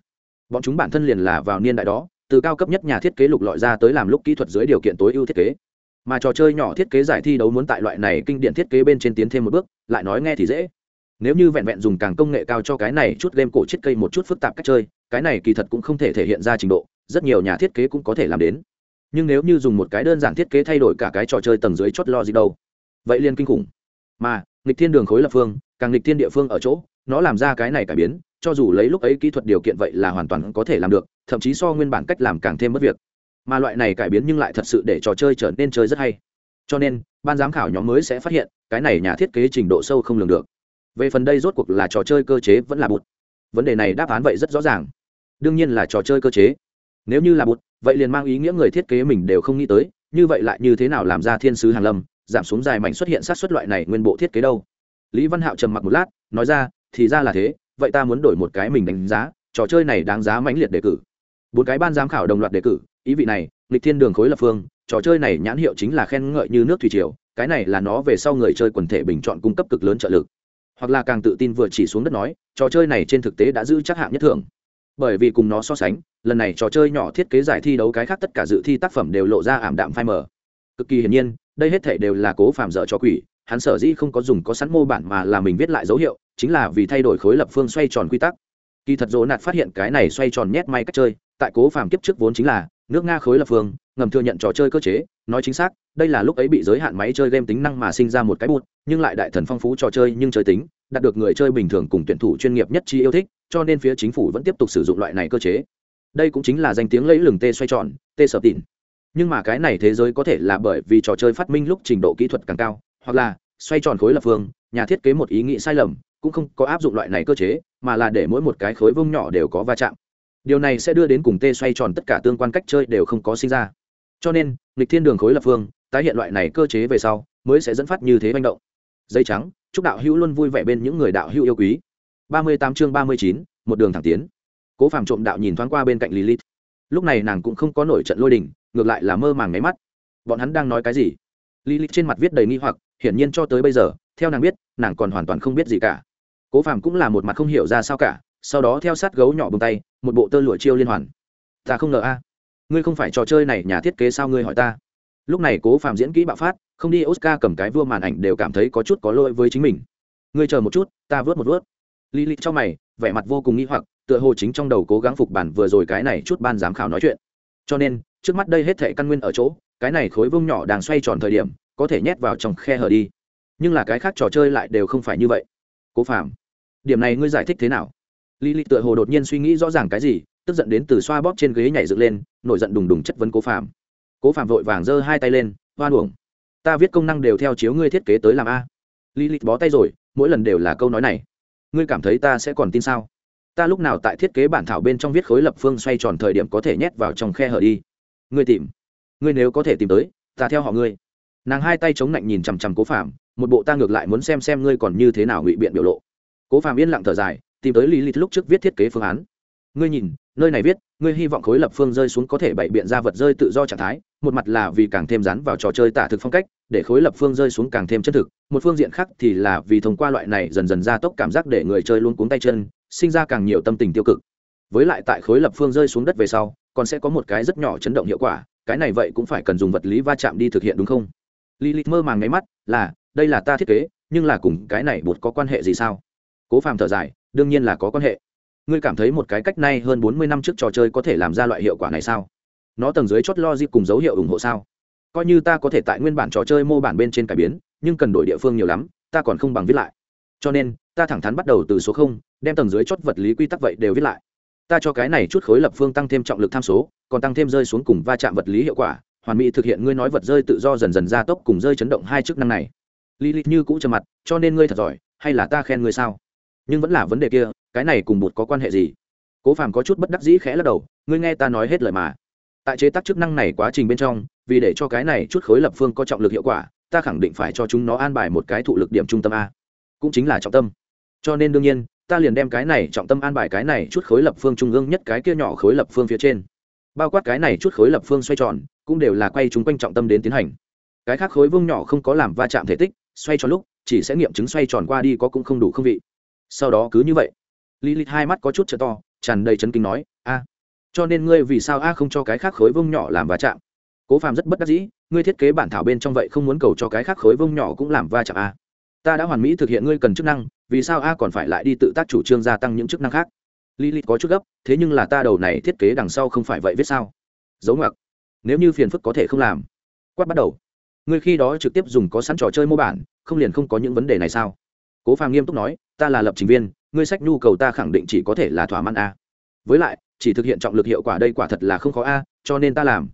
Bọn chúng bản thân liền là vào niên đại đó, từ cao cấp nhất nhà thiết kế lục lọi ra tới làm lúc kỹ thuật dưới điều kiện tối ưu thiết kế. Mà trò chơi nhỏ thiết kế giải thi đấu muốn tại loại này kinh điển thiết kế bên trên tiến thêm một bước, lại nói nghe thì dễ. Nếu như vẹn vẹn dùng càng công nghệ cao cho cái này chút game cổ chiết cây một chút phức tạp cách chơi, cái này kỳ thật cũng không thể thể hiện ra trình độ rất nhiều nhà thiết kế cũng có thể làm đến. Nhưng nếu như dùng một cái đơn giản thiết kế thay đổi cả cái trò chơi tầng dưới chót lo gì đâu? Vậy liên kinh khủng. Mà, nghịch thiên đường khối lập phương, càng nghịch thiên địa phương ở chỗ, nó làm ra cái này cải biến, cho dù lấy lúc ấy kỹ thuật điều kiện vậy là hoàn toàn có thể làm được, thậm chí so nguyên bản cách làm càng thêm mất việc. Mà loại này cải biến nhưng lại thật sự để trò chơi trở nên chơi rất hay. Cho nên, ban giám khảo nhóm mới sẽ phát hiện, cái này nhà thiết kế trình độ sâu không lường được. Về phần đây rốt cuộc là trò chơi cơ chế vẫn là bụt. Vấn đề này đáp án vậy rất rõ ràng. Đương nhiên là trò chơi cơ chế nếu như là bụt, vậy liền mang ý nghĩa người thiết kế mình đều không nghĩ tới, như vậy lại như thế nào làm ra thiên sứ hàn lâm, giảm xuống dài mảnh xuất hiện sát xuất loại này nguyên bộ thiết kế đâu? Lý văn hạo trầm mặc một lát, nói ra, thì ra là thế, vậy ta muốn đổi một cái mình đánh giá, trò chơi này đáng giá mãnh liệt đề cử. Bốn cái ban giám khảo đồng loạt đề cử, ý vị này lịch thiên đường khối lập phương, trò chơi này nhãn hiệu chính là khen ngợi như nước thủy triều, cái này là nó về sau người chơi quần thể bình chọn cung cấp cực lớn trợ lực. Hoặc là càng tự tin vừa chỉ xuống đất nói, trò chơi này trên thực tế đã giữ chắc hạng nhất thưởng bởi vì cùng nó so sánh, lần này trò chơi nhỏ thiết kế giải thi đấu cái khác tất cả dự thi tác phẩm đều lộ ra ảm đạm phai mờ. Cực kỳ hiển nhiên, đây hết thể đều là cố phạm dở cho quỷ, hắn sở dĩ không có dùng có sẵn mô bản mà là mình viết lại dấu hiệu, chính là vì thay đổi khối lập phương xoay tròn quy tắc. Kỳ thật dỗ nạt phát hiện cái này xoay tròn nhét may cách chơi, tại cố phạm kiếp trước vốn chính là, nước nga khối lập phương ngầm thừa nhận trò chơi cơ chế, nói chính xác, đây là lúc ấy bị giới hạn máy chơi game tính năng mà sinh ra một cái bụt, nhưng lại đại thần phong phú trò chơi nhưng chơi tính, đạt được người chơi bình thường cùng tuyển thủ chuyên nghiệp nhất chi yêu thích, cho nên phía chính phủ vẫn tiếp tục sử dụng loại này cơ chế. Đây cũng chính là danh tiếng lấy lừng tê xoay tròn, tê sợp tỉn nhưng mà cái này thế giới có thể là bởi vì trò chơi phát minh lúc trình độ kỹ thuật càng cao, hoặc là xoay tròn khối lập phương, nhà thiết kế một ý nghĩ sai lầm, cũng không có áp dụng loại này cơ chế, mà là để mỗi một cái khối vông nhỏ đều có va chạm. Điều này sẽ đưa đến cùng tê xoay tròn tất cả tương quan cách chơi đều không có sinh ra cho nên lịch thiên đường khối lập phương, tái hiện loại này cơ chế về sau, mới sẽ dẫn phát như thế manh động. Dây trắng, chúc đạo hữu luôn vui vẻ bên những người đạo hữu yêu quý. Ba mươi tám chương ba mươi chín, một đường thẳng tiến. Cố phàm trộm đạo nhìn thoáng qua bên cạnh lilith. Lúc này nàng cũng không có nổi trận lôi đình, ngược lại là mơ màng ngáy mắt. Bọn hắn đang nói cái gì? Lilith trên mặt viết đầy nghi hoặc, hiển nhiên cho tới bây giờ, theo nàng biết, nàng còn hoàn toàn không biết gì cả. Cố phàm cũng là một mặt không hiểu ra sao cả, sau đó theo sát gấu nhỏ bông tay, một bộ tơ lụa chiêu liên hoàn. Ta không ngờ a ngươi không phải trò chơi này nhà thiết kế sao ngươi hỏi ta? Lúc này cố Phạm diễn kỹ bạo phát, không đi oscar cầm cái vua màn ảnh đều cảm thấy có chút có lỗi với chính mình. Ngươi chờ một chút, ta vớt một vớt. Li li trong mày, vẻ mặt vô cùng nghi hoặc, tựa hồ chính trong đầu cố gắng phục bản vừa rồi cái này chút ban giám khảo nói chuyện. Cho nên, trước mắt đây hết thệ căn nguyên ở chỗ, cái này khối vương nhỏ đang xoay tròn thời điểm, có thể nhét vào trong khe hở đi. Nhưng là cái khác trò chơi lại đều không phải như vậy. Cố phạm điểm này ngươi giải thích thế nào? Lý lịch tựa hồ đột nhiên suy nghĩ rõ ràng cái gì tức giận đến từ xoa bóp trên ghế nhảy dựng lên, nổi giận đùng đùng chất vấn cố phạm cố phạm vội vàng giơ hai tay lên, hoan uổng, ta viết công năng đều theo chiếu ngươi thiết kế tới làm a. Lý lịch bó tay rồi, mỗi lần đều là câu nói này. Ngươi cảm thấy ta sẽ còn tin sao? Ta lúc nào tại thiết kế bản thảo bên trong viết khối lập phương xoay tròn thời điểm có thể nhét vào trong khe hở đi. Ngươi tìm, ngươi nếu có thể tìm tới, ta theo họ ngươi. Nàng hai tay chống lạnh nhìn chằm chằm cố phạm một bộ ta ngược lại muốn xem xem ngươi còn như thế nào ngụy biện biểu lộ. Cố phạm yên lặng thở dài, tìm tới lý lịch lúc trước viết thiết kế phương án. Ngươi nhìn nơi này viết, ngươi hy vọng khối lập phương rơi xuống có thể bày biện ra vật rơi tự do trạng thái, một mặt là vì càng thêm rắn vào trò chơi tả thực phong cách, để khối lập phương rơi xuống càng thêm chân thực, một phương diện khác thì là vì thông qua loại này dần dần gia tốc cảm giác để người chơi luôn cuống tay chân, sinh ra càng nhiều tâm tình tiêu cực. Với lại tại khối lập phương rơi xuống đất về sau, còn sẽ có một cái rất nhỏ chấn động hiệu quả, cái này vậy cũng phải cần dùng vật lý va chạm đi thực hiện đúng không? Lilith mơ màng ngáy mắt, là, đây là ta thiết kế, nhưng là cùng cái này bột có quan hệ gì sao? Cố phàm thở dài, đương nhiên là có quan hệ ngươi cảm thấy một cái cách nay hơn bốn mươi năm trước trò chơi có thể làm ra loại hiệu quả này sao? Nó tầng dưới chót logic cùng dấu hiệu ủng hộ sao? Coi như ta có thể tại nguyên bản trò chơi mô bản bên trên cải biến nhưng cần đổi địa phương nhiều lắm ta còn không bằng viết lại. Cho nên ta thẳng thắn bắt đầu từ số không đem tầng dưới chót vật lý quy tắc vậy đều viết lại. Ta cho cái này chút khối lập phương tăng thêm trọng lực tham số còn tăng thêm rơi xuống cùng va chạm vật lý hiệu quả hoàn mỹ thực hiện ngươi nói vật rơi tự do dần dần gia tốc cùng rơi chấn động hai chức năng này. Lilith như cũ trầm mặt, cho nên ngươi thật giỏi, hay là ta khen ngươi sao? Nhưng vẫn là vấn đề kia, cái này cùng bột có quan hệ gì? Cố Phàm có chút bất đắc dĩ khẽ lắc đầu, ngươi nghe ta nói hết lời mà. Tại chế tác chức năng này quá trình bên trong, vì để cho cái này chút khối lập phương có trọng lực hiệu quả, ta khẳng định phải cho chúng nó an bài một cái thụ lực điểm trung tâm a, cũng chính là trọng tâm. Cho nên đương nhiên, ta liền đem cái này trọng tâm an bài cái này chút khối lập phương trung ương nhất cái kia nhỏ khối lập phương phía trên bao quát cái này chút khối lập phương xoay tròn cũng đều là quay chúng quanh trọng tâm đến tiến hành cái khác khối vương nhỏ không có làm va chạm thể tích xoay tròn lúc chỉ sẽ nghiệm chứng xoay tròn qua đi có cũng không đủ không vị sau đó cứ như vậy lý lịch hai mắt có chút t to, tràn đầy chấn kinh nói, a, cho nên ngươi vì sao a không cho cái khác khối vương nhỏ làm va chạm? Cố phàm rất bất đắc dĩ, ngươi thiết kế bản thảo bên trong vậy không muốn cầu cho cái khác khối vương nhỏ cũng làm va chạm a. Ta đã hoàn mỹ thực hiện ngươi cần chức năng, vì sao a còn phải lại đi tự tác chủ trương gia tăng những chức năng khác? Lý lịch có chút gấp, thế nhưng là ta đầu này thiết kế đằng sau không phải vậy viết sao? Dấu ngoặc. Nếu như phiền phức có thể không làm. Quát bắt đầu. Ngươi khi đó trực tiếp dùng có sẵn trò chơi mô bản, không liền không có những vấn đề này sao? Cố phàm nghiêm túc nói, ta là lập trình viên ngươi sách nhu cầu ta khẳng định chỉ có thể là thỏa mãn a. Với lại chỉ thực hiện trọng lực hiệu quả đây quả thật là không khó a cho nên ta làm.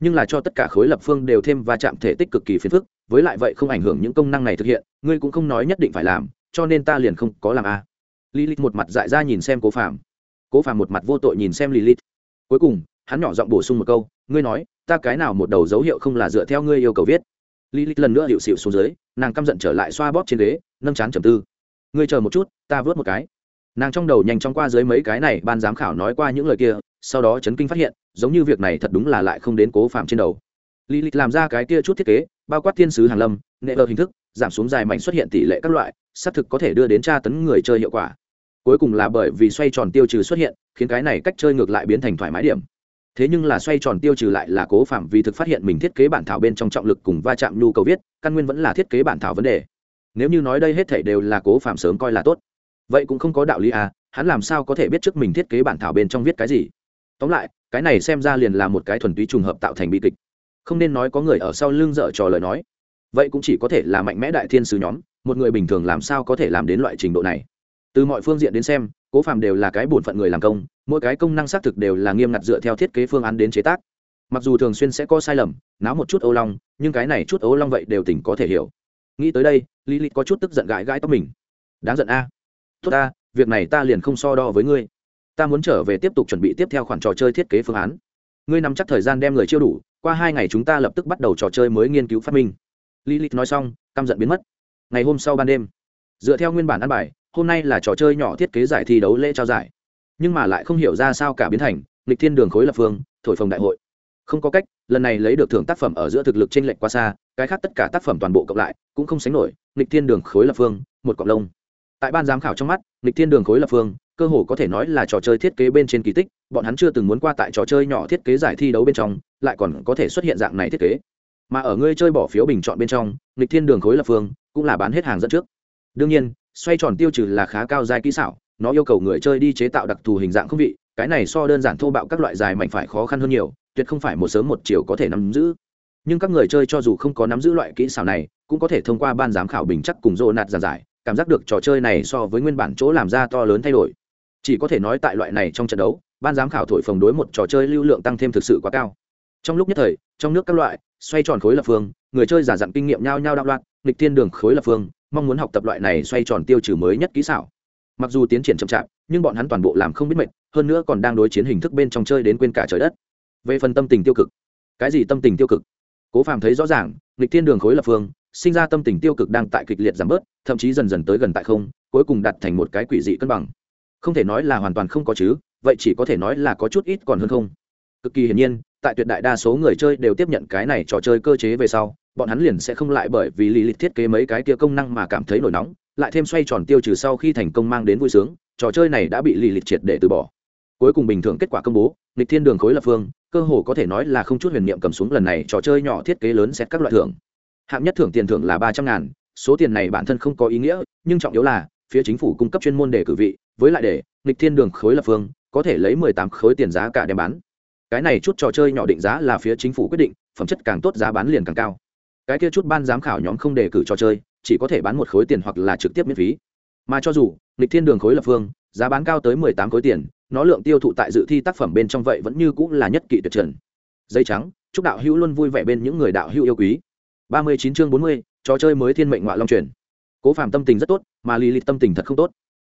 Nhưng là cho tất cả khối lập phương đều thêm và chạm thể tích cực kỳ phiền phức với lại vậy không ảnh hưởng những công năng này thực hiện ngươi cũng không nói nhất định phải làm cho nên ta liền không có làm a. Lilith một mặt dại ra nhìn xem cố phàm. Cố phàm một mặt vô tội nhìn xem lilith. Cuối cùng hắn nhỏ giọng bổ sung một câu ngươi nói ta cái nào một đầu dấu hiệu không là dựa theo ngươi yêu cầu viết? Lilith lần nữa hiệu xịu xuống dưới, nàng căm giận trở lại xoa bóp trên ghế, nâng chán trầm tư. Ngươi chờ một chút, ta vớt một cái. Nàng trong đầu nhanh chóng qua dưới mấy cái này, ban giám khảo nói qua những lời kia, sau đó chấn kinh phát hiện, giống như việc này thật đúng là lại không đến cố phạm trên đầu. Lilith làm ra cái kia chút thiết kế, bao quát thiên sứ hàng lâm, nệ lờ hình thức, giảm xuống dài mảnh xuất hiện tỷ lệ các loại, xác thực có thể đưa đến tra tấn người chơi hiệu quả. Cuối cùng là bởi vì xoay tròn tiêu trừ xuất hiện, khiến cái này cách chơi ngược lại biến thành thoải mái điểm thế nhưng là xoay tròn tiêu trừ lại là cố phạm vì thực phát hiện mình thiết kế bản thảo bên trong trọng lực cùng va chạm nhu cầu viết căn nguyên vẫn là thiết kế bản thảo vấn đề nếu như nói đây hết thảy đều là cố phạm sớm coi là tốt, vậy cũng không có đạo lý à hắn làm sao có thể biết trước mình thiết kế bản thảo bên trong viết cái gì? Tóm lại, cái này xem ra liền là một cái thuần túy trùng hợp tạo thành bi kịch. Không nên nói có người ở sau lưng dở trò lời nói. Vậy cũng chỉ có thể là mạnh mẽ đại thiên sứ nhóm, một người bình thường làm sao có thể làm đến loại trình độ này? Từ mọi phương diện đến xem, cố phạm đều là cái bổn phận người làm công, mỗi cái công năng xác thực đều là nghiêm ngặt dựa theo thiết kế phương án đến chế tác. Mặc dù thường xuyên sẽ có sai lầm, náo một chút âu long, nhưng cái này chút âu long vậy đều tỉnh có thể hiểu nghĩ tới đây lý lịch có chút tức giận gãi gãi tóc mình. Đáng giận a. Tốt ta, việc này ta liền không so đo với ngươi. Ta muốn trở về tiếp tục chuẩn bị tiếp theo khoản trò chơi thiết kế phương án. Ngươi nắm chắc thời gian đem người chiêu đủ, qua hai ngày chúng ta lập tức bắt đầu trò chơi mới nghiên cứu phát minh. Lý lịch nói xong, căm giận biến mất. Ngày hôm sau ban đêm, dựa theo nguyên bản ăn bài, hôm nay là trò chơi nhỏ thiết kế giải thi đấu lễ trao giải. Nhưng mà lại không hiểu ra sao cả biến thành lịch thiên đường khối lập phương, thổi phồng đại hội. Không có cách, lần này lấy được thưởng tác phẩm ở giữa thực lực t r ê n lệch quá xa cái khác tất cả tác phẩm toàn bộ cộng lại, cũng không sánh nổi Nịch thiên đường khối lập phương, một cọng lông. Tại ban giám khảo trong mắt Nịch thiên đường khối lập phương, cơ hồ có thể nói là trò chơi thiết kế bên trên kỳ tích, bọn hắn chưa từng muốn qua tại trò chơi nhỏ thiết kế giải thi đấu bên trong, lại còn có thể xuất hiện dạng này thiết kế. Mà ở ngươi chơi bỏ phiếu bình chọn bên trong Nịch thiên đường khối lập phương cũng là bán hết hàng dẫn trước. Đương nhiên, xoay tròn tiêu trừ là khá cao dài kỹ xảo, nó yêu cầu người chơi đi chế tạo đặc thù hình dạng không vị, cái này so đơn giản thô bạo các loại dài mạnh phải khó khăn hơn nhiều, tuyệt không phải một sớm một chiều có thể nắm giữ nhưng các người chơi cho dù không có nắm giữ loại kỹ xảo này, cũng có thể thông qua ban giám khảo bình chắc cùng dô nạt giàn giải, cảm giác được trò chơi này so với nguyên bản chỗ làm ra to lớn thay đổi. Chỉ có thể nói tại loại này trong trận đấu, ban giám khảo thổi phồng đối một trò chơi lưu lượng tăng thêm thực sự quá cao. Trong lúc nhất thời, trong nước các loại, xoay tròn khối lập phương, người chơi giả dặn kinh nghiệm nhau nhau đạo loạn, nghịch thiên đường khối lập phương, mong muốn học tập loại này xoay tròn tiêu trừ mới nhất kỹ xảo. Mặc dù tiến triển chậm chạp, nhưng bọn hắn toàn bộ làm không biết mệt, hơn nữa còn đang đối chiến hình thức bên trong chơi đến quên cả trời đất. Về phần tâm tình tiêu cực, cái gì tâm tình tiêu cực? Cố phàm thấy rõ ràng, nghịch thiên đường khối lập phương, sinh ra tâm tình tiêu cực đang tại kịch liệt giảm bớt, thậm chí dần dần tới gần tại không, cuối cùng đặt thành một cái quỷ dị cân bằng. Không thể nói là hoàn toàn không có chứ, vậy chỉ có thể nói là có chút ít còn hơn không. Cực kỳ hiển nhiên, tại tuyệt đại đa số người chơi đều tiếp nhận cái này trò chơi cơ chế về sau, bọn hắn liền sẽ không lại bởi vì lý lịch thiết kế mấy cái kia công năng mà cảm thấy nổi nóng, lại thêm xoay tròn tiêu trừ sau khi thành công mang đến vui sướng, trò chơi này đã bị lì lịch triệt để từ bỏ cuối cùng bình thường kết quả công bố lịch thiên đường khối lập phương, cơ hồ có thể nói là không chút huyền niệm cầm xuống lần này trò chơi nhỏ thiết kế lớn xét các loại thưởng. Hạng nhất thưởng tiền thưởng là ba trăm ngàn, số tiền này bản thân không có ý nghĩa, nhưng trọng yếu là, phía chính phủ cung cấp chuyên môn để cử vị, với lại để lịch thiên đường khối lập phương, có thể lấy mười tám khối tiền giá cả đem bán. Cái này chút trò chơi nhỏ định giá là phía chính phủ quyết định, phẩm chất càng tốt giá bán liền càng cao. Cái kia chút ban giám khảo nhóm không đề cử trò chơi, chỉ có thể bán một khối tiền hoặc là trực tiếp miễn phí. Mà cho dù lịch thiên đường khối lập phương, giá bán cao tới mười tám khối tiền nó lượng tiêu thụ tại dự thi tác phẩm bên trong vậy vẫn như cũng là nhất kỵ tuyệt trần. Dây trắng, chúc đạo hữu luôn vui vẻ bên những người đạo hữu yêu quý. Ba mươi chín chương bốn mươi, trò chơi mới thiên mệnh ngoại long truyền. Cố phàm tâm tình rất tốt, mà lì lịch tâm tình thật không tốt.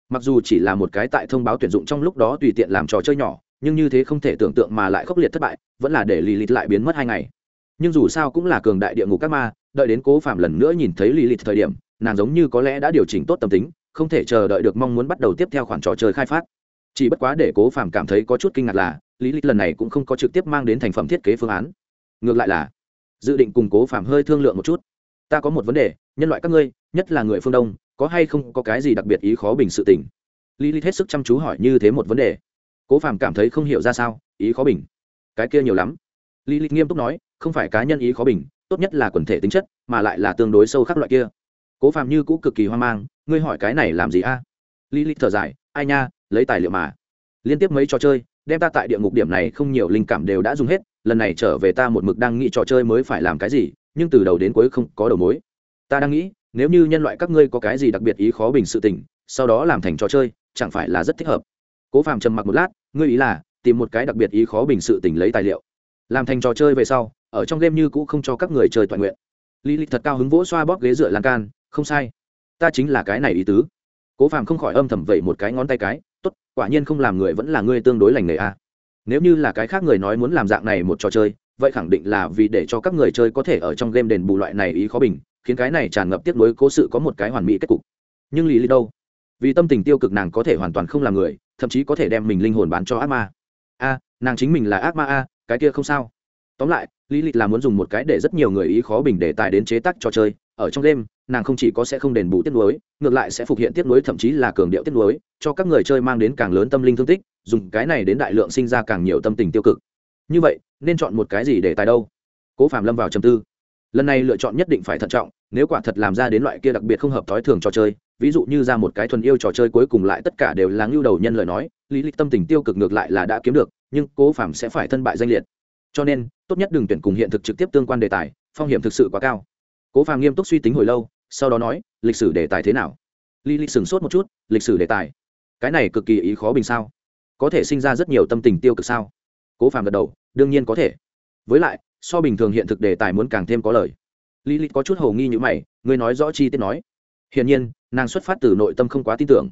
Mặc dù chỉ là một cái tại thông báo tuyển dụng trong lúc đó tùy tiện làm trò chơi nhỏ, nhưng như thế không thể tưởng tượng mà lại khốc liệt thất bại, vẫn là để lì lịch lại biến mất hai ngày. Nhưng dù sao cũng là cường đại địa ngục các ma, đợi đến cố phàm lần nữa nhìn thấy lì lịch thời điểm, nàng giống như có lẽ đã điều chỉnh tốt tâm tính, không thể chờ đợi được mong muốn bắt đầu tiếp theo khoản trò chơi khai phát chỉ bất quá để cố phàm cảm thấy có chút kinh ngạc là, lý lịch lần này cũng không có trực tiếp mang đến thành phẩm thiết kế phương án. Ngược lại là, dự định cùng cố phàm hơi thương lượng một chút. Ta có một vấn đề, nhân loại các ngươi, nhất là người phương đông, có hay không có cái gì đặc biệt ý khó bình sự tình? Lý lịch hết sức chăm chú hỏi như thế một vấn đề. Cố phàm cảm thấy không hiểu ra sao, ý khó bình. Cái kia nhiều lắm. Lý lịch nghiêm túc nói, không phải cá nhân ý khó bình, tốt nhất là quần thể tính chất, mà lại là tương đối sâu khác loại kia. Cố phàm như cũ cực kỳ hoang mang, ngươi hỏi cái này làm gì a? À? lý lịch thở dài, ai nha lấy tài liệu mà. Liên tiếp mấy trò chơi, đem ta tại địa ngục điểm này không nhiều linh cảm đều đã dùng hết, lần này trở về ta một mực đang nghĩ trò chơi mới phải làm cái gì, nhưng từ đầu đến cuối không có đầu mối. Ta đang nghĩ, nếu như nhân loại các ngươi có cái gì đặc biệt ý khó bình sự tình, sau đó làm thành trò chơi, chẳng phải là rất thích hợp. Cố phàm trầm mặc một lát, ngươi ý là, tìm một cái đặc biệt ý khó bình sự tình lấy tài liệu. Làm thành trò chơi về sau, ở trong game như cũ không cho các người chơi toàn nguyện. Lý lịch thật cao hứng vỗ xoa bóp ghế dựa lan can, không sai. Ta chính là cái này ý tứ. Cố phàm không khỏi âm thầm vậy một cái ngón tay cái tốt, quả nhiên không làm người vẫn là ngươi tương đối lành nghề a. Nếu như là cái khác người nói muốn làm dạng này một trò chơi, vậy khẳng định là vì để cho các người chơi có thể ở trong game đền bù loại này ý khó bình, khiến cái này tràn ngập tiếc nối cố sự có một cái hoàn mỹ kết cục. Nhưng lý lý đâu? Vì tâm tình tiêu cực nàng có thể hoàn toàn không làm người, thậm chí có thể đem mình linh hồn bán cho ác ma. A, nàng chính mình là ác ma a, cái kia không sao. Tóm lại lý lịch là muốn dùng một cái để rất nhiều người ý khó bình để tài đến chế tác trò chơi, ở trong game nàng không chỉ có sẽ không đền bù tiết nuối, ngược lại sẽ phục hiện tiết nuối thậm chí là cường điệu tiết nuối, cho các người chơi mang đến càng lớn tâm linh thương tích, dùng cái này đến đại lượng sinh ra càng nhiều tâm tình tiêu cực. Như vậy, nên chọn một cái gì để tài đâu? Cố phạm lâm vào trầm tư. Lần này lựa chọn nhất định phải thận trọng, nếu quả thật làm ra đến loại kia đặc biệt không hợp thói thường trò chơi, ví dụ như ra một cái thuần yêu trò chơi cuối cùng lại tất cả đều là ngưu đầu nhân lời nói, lý lịch tâm tình tiêu cực ngược lại là đã kiếm được, nhưng cố phạm sẽ phải thân bại danh liệt. Cho nên, tốt nhất đừng tuyển cùng hiện thực trực tiếp tương quan đề tài, phong hiểm thực sự quá cao. Cố phàm nghiêm túc suy tính hồi lâu sau đó nói, lịch sử đề tài thế nào? Lý lịch sửng sốt một chút, lịch sử đề tài? Cái này cực kỳ ý khó bình sao? Có thể sinh ra rất nhiều tâm tình tiêu cực sao? Cố phàm gật đầu, đương nhiên có thể. Với lại, so bình thường hiện thực đề tài muốn càng thêm có lời. Lý lịch có chút hầu nghi như mày, ngươi nói rõ chi tiết nói. Hiển nhiên, nàng xuất phát từ nội tâm không quá tin tưởng.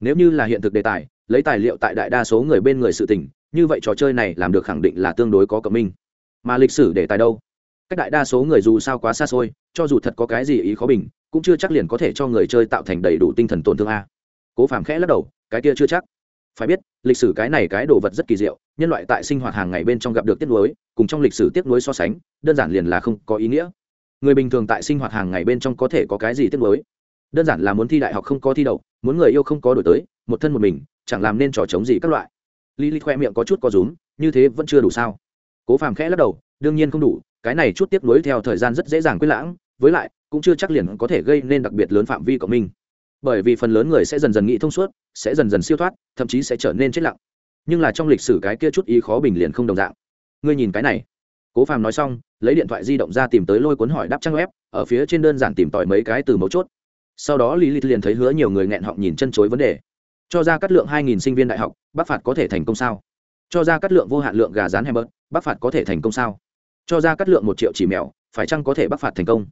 Nếu như là hiện thực đề tài, lấy tài liệu tại đại đa số người bên người sự tình, như vậy trò chơi này làm được khẳng định là tương đối có cộng minh. Mà lịch sử đề tài đâu? Cách đại đa số người dù sao quá xa xôi, cho dù thật có cái gì ý khó bình cũng chưa chắc liền có thể cho người chơi tạo thành đầy đủ tinh thần tổn thương a. Cố phàm khẽ lắc đầu, cái kia chưa chắc. Phải biết, lịch sử cái này cái đồ vật rất kỳ diệu, nhân loại tại sinh hoạt hàng ngày bên trong gặp được tiếc nuối, cùng trong lịch sử tiếc nuối so sánh, đơn giản liền là không có ý nghĩa. Người bình thường tại sinh hoạt hàng ngày bên trong có thể có cái gì tiếc nuối? Đơn giản là muốn thi đại học không có thi đậu, muốn người yêu không có đổi tới, một thân một mình, chẳng làm nên trò chống gì các loại. Lý lý khoe miệng có chút có rúm, như thế vẫn chưa đủ sao? Cố phàm khẽ lắc đầu, đương nhiên không đủ, cái này chút tiếc nuối theo thời gian rất dễ dàng quyết lãng, với lại cũng chưa chắc liền có thể gây nên đặc biệt lớn phạm vi của mình. Bởi vì phần lớn người sẽ dần dần nghĩ thông suốt, sẽ dần dần siêu thoát, thậm chí sẽ trở nên chết lặng. Nhưng là trong lịch sử cái kia chút ý khó bình liền không đồng dạng. Ngươi nhìn cái này. Cố phàm nói xong, lấy điện thoại di động ra tìm tới lôi cuốn hỏi đáp trang web, ở phía trên đơn giản tìm tòi mấy cái từ mấu chốt. Sau đó lý lịch liền thấy hứa nhiều người nghẹn họng nhìn chân chối vấn đề. Cho ra cắt lượng hai nghìn sinh viên đại học bắc phạt có thể thành công sao? Cho ra cắt lượng vô hạn lượng gà rán hay bớt bắc phạt có thể thành công sao? Cho ra cắt lượng một triệu chỉ mèo, phải chăng có thể bắc phạt thành công?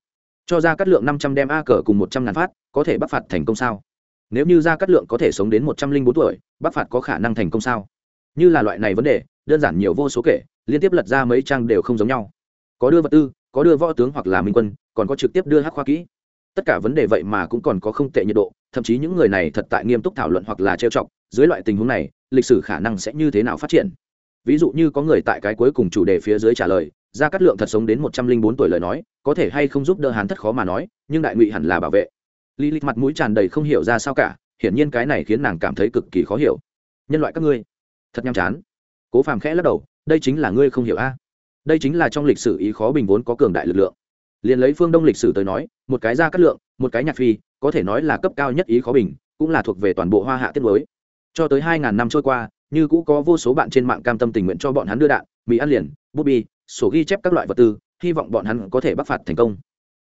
Cho ra cắt lượng năm trăm đem a cờ cùng một trăm ngàn phát, có thể bắc phạt thành công sao? Nếu như ra cắt lượng có thể sống đến một trăm linh bốn tuổi bắc phạt có khả năng thành công sao? Như là loại này vấn đề, đơn giản nhiều vô số kể, liên tiếp lật ra mấy trang đều không giống nhau. Có đưa vật tư, có đưa võ tướng hoặc là minh quân, còn có trực tiếp đưa hắc khoa kỹ. Tất cả vấn đề vậy mà cũng còn có không tệ nhiệt độ, thậm chí những người này thật tại nghiêm túc thảo luận hoặc là trêu chọc, dưới loại tình huống này, lịch sử khả năng sẽ như thế nào phát triển? Ví dụ như có người tại cái cuối cùng chủ đề phía dưới trả lời gia cát lượng thật sống đến một trăm linh bốn tuổi lời nói, có thể hay không giúp đỡ hán thất khó mà nói, nhưng đại ngụy hẳn là bảo vệ. Lý lịch mặt mũi tràn đầy không hiểu ra sao cả, hiển nhiên cái này khiến nàng cảm thấy cực kỳ khó hiểu. Nhân loại các ngươi, thật nhàm chán. Cố phàm khẽ lắc đầu, đây chính là ngươi không hiểu a. Đây chính là trong lịch sử ý khó bình vốn có cường đại lực lượng. Liền lấy phương đông lịch sử tới nói, một cái gia cát lượng, một cái nhạc phi, có thể nói là cấp cao nhất ý khó bình, cũng là thuộc về toàn bộ hoa hạ tiết mới. Cho tới hai ngàn năm trôi qua, như cũ có vô số bạn trên mạng cam tâm tình nguyện cho bọn hắn đưa đạn, mì ăn liền, bút bi sổ ghi chép các loại vật tư, hy vọng bọn hắn có thể bắc phạt thành công.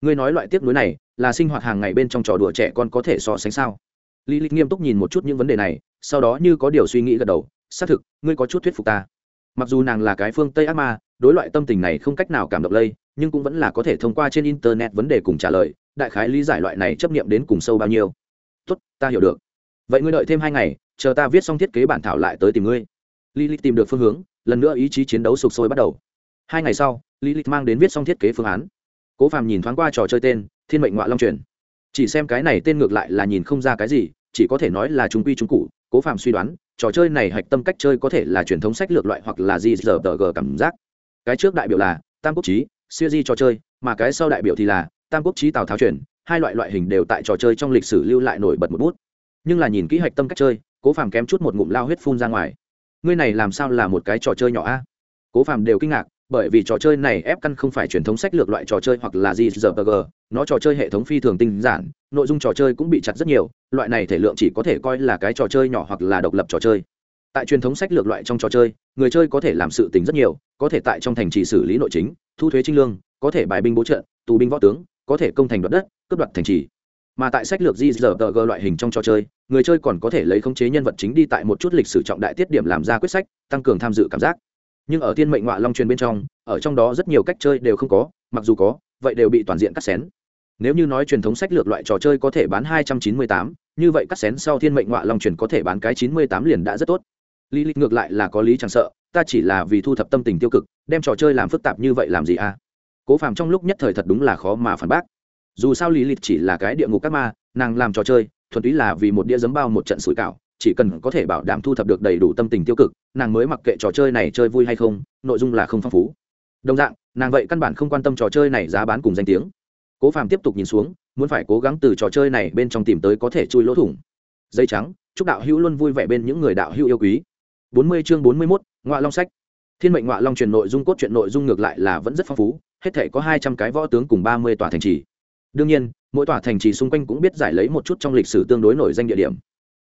Ngươi nói loại tiếp nối này là sinh hoạt hàng ngày bên trong trò đùa trẻ con có thể so sánh sao? Lý lịch nghiêm túc nhìn một chút những vấn đề này, sau đó như có điều suy nghĩ gật đầu, xác thực, ngươi có chút thuyết phục ta. Mặc dù nàng là cái phương tây ác ma, đối loại tâm tình này không cách nào cảm động lây, nhưng cũng vẫn là có thể thông qua trên internet vấn đề cùng trả lời, đại khái lý giải loại này chấp nghiệm đến cùng sâu bao nhiêu. Tốt, ta hiểu được. Vậy ngươi đợi thêm hai ngày, chờ ta viết xong thiết kế bản thảo lại tới tìm ngươi. Lilith tìm được phương hướng, lần nữa ý chí chiến đấu sục sôi bắt đầu hai ngày sau lý lịch mang đến viết xong thiết kế phương án. Cố phàm nhìn thoáng qua trò chơi tên, thiên mệnh ngoại long truyền. Chỉ xem cái này tên ngược lại là nhìn không ra cái gì, chỉ có thể nói là chúng quy chúng cụ. Cố phạm suy đoán, trò chơi này hạch tâm cách chơi có thể là truyền thống sách lược loại hoặc là gì giờ tờ g cảm giác. Cái trước đại biểu là tam quốc trí siêu di trò chơi, mà cái sau đại biểu thì là tam quốc trí tào tháo truyền. Hai loại loại hình đều tại trò chơi trong lịch sử lưu lại nổi bật một bút. Nhưng là nhìn kỹ hạch tâm cách chơi, cố phàm kém chút một ngụm lao huyết phun ra ngoài. Ngươi này làm sao là một cái trò chơi nhỏ a? Cố phàm đều kinh ngạc bởi vì trò chơi này ép căn không phải truyền thống sách lược loại trò chơi hoặc là gì nó trò chơi hệ thống phi thường tinh giản, nội dung trò chơi cũng bị chặt rất nhiều, loại này thể lượng chỉ có thể coi là cái trò chơi nhỏ hoặc là độc lập trò chơi. Tại truyền thống sách lược loại trong trò chơi, người chơi có thể làm sự tính rất nhiều, có thể tại trong thành trì xử lý nội chính, thu thuế trinh lương, có thể bài binh bố trận tù binh võ tướng, có thể công thành đoạt đất, cướp đoạt thành trì. Mà tại sách lược gzg loại hình trong trò chơi, người chơi còn có thể lấy khống chế nhân vật chính đi tại một chút lịch sử trọng đại tiết điểm làm ra quyết sách, tăng cường tham dự cảm giác nhưng ở thiên mệnh ngoại long truyền bên trong ở trong đó rất nhiều cách chơi đều không có mặc dù có vậy đều bị toàn diện cắt xén. Nếu như nói truyền thống sách lược loại trò chơi có thể bán 298, như vậy cắt xén sau thiên mệnh ngoại long truyền có thể bán cái 98 liền đã rất tốt. Lý lịch ngược lại là có lý chẳng sợ ta chỉ là vì thu thập tâm tình tiêu cực đem trò chơi làm phức tạp như vậy làm gì à? Cố phàm trong lúc nhất thời thật đúng là khó mà phản bác. Dù sao lý lịch chỉ là cái địa ngục các ma nàng làm trò chơi thuần túy là vì một đĩa giấm bao một trận sủi cảo chỉ cần có thể bảo đảm thu thập được đầy đủ tâm tình tiêu cực, nàng mới mặc kệ trò chơi này chơi vui hay không, nội dung là không phong phú. Đồng dạng, nàng vậy căn bản không quan tâm trò chơi này giá bán cùng danh tiếng. Cố phàm tiếp tục nhìn xuống, muốn phải cố gắng từ trò chơi này bên trong tìm tới có thể chui lỗ thủng. Dây trắng, chúc đạo hữu luôn vui vẻ bên những người đạo hữu yêu quý. Bốn mươi chương bốn mươi mốt ngoại long sách. Thiên mệnh ngoại long truyền nội dung cốt truyện nội dung ngược lại là vẫn rất phong phú, hết thể có hai trăm cái võ tướng cùng ba mươi tòa thành trì. Đương nhiên, mỗi tòa thành trì xung quanh cũng biết giải lấy một chút trong lịch sử tương đối nổi danh địa điểm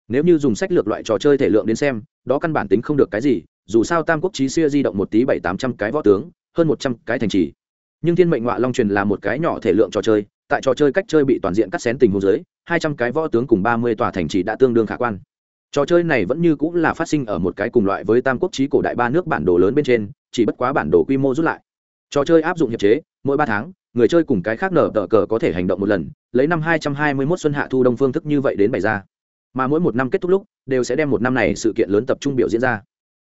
nếu như dùng sách lược loại trò chơi thể lượng đến xem, đó căn bản tính không được cái gì, dù sao tam quốc trí xưa di động một tí bảy tám trăm cái võ tướng, hơn một trăm cái thành trì. Nhưng thiên mệnh ngoại long truyền là một cái nhỏ thể lượng trò chơi, tại trò chơi cách chơi bị toàn diện cắt xén tình huống dưới, hai trăm cái võ tướng cùng ba mươi tòa thành trì đã tương đương khả quan. Trò chơi này vẫn như cũng là phát sinh ở một cái cùng loại với tam quốc trí cổ đại ba nước bản đồ lớn bên trên, chỉ bất quá bản đồ quy mô rút lại. Trò chơi áp dụng hiệp chế, mỗi ba tháng, người chơi cùng cái khác nở tờ cờ có thể hành động một lần, lấy năm hai trăm hai mươi mốt xuân hạ thu đông phương thức như vậy đến bày ra mà mỗi một năm kết thúc lúc, đều sẽ đem một năm này sự kiện lớn tập trung biểu diễn ra.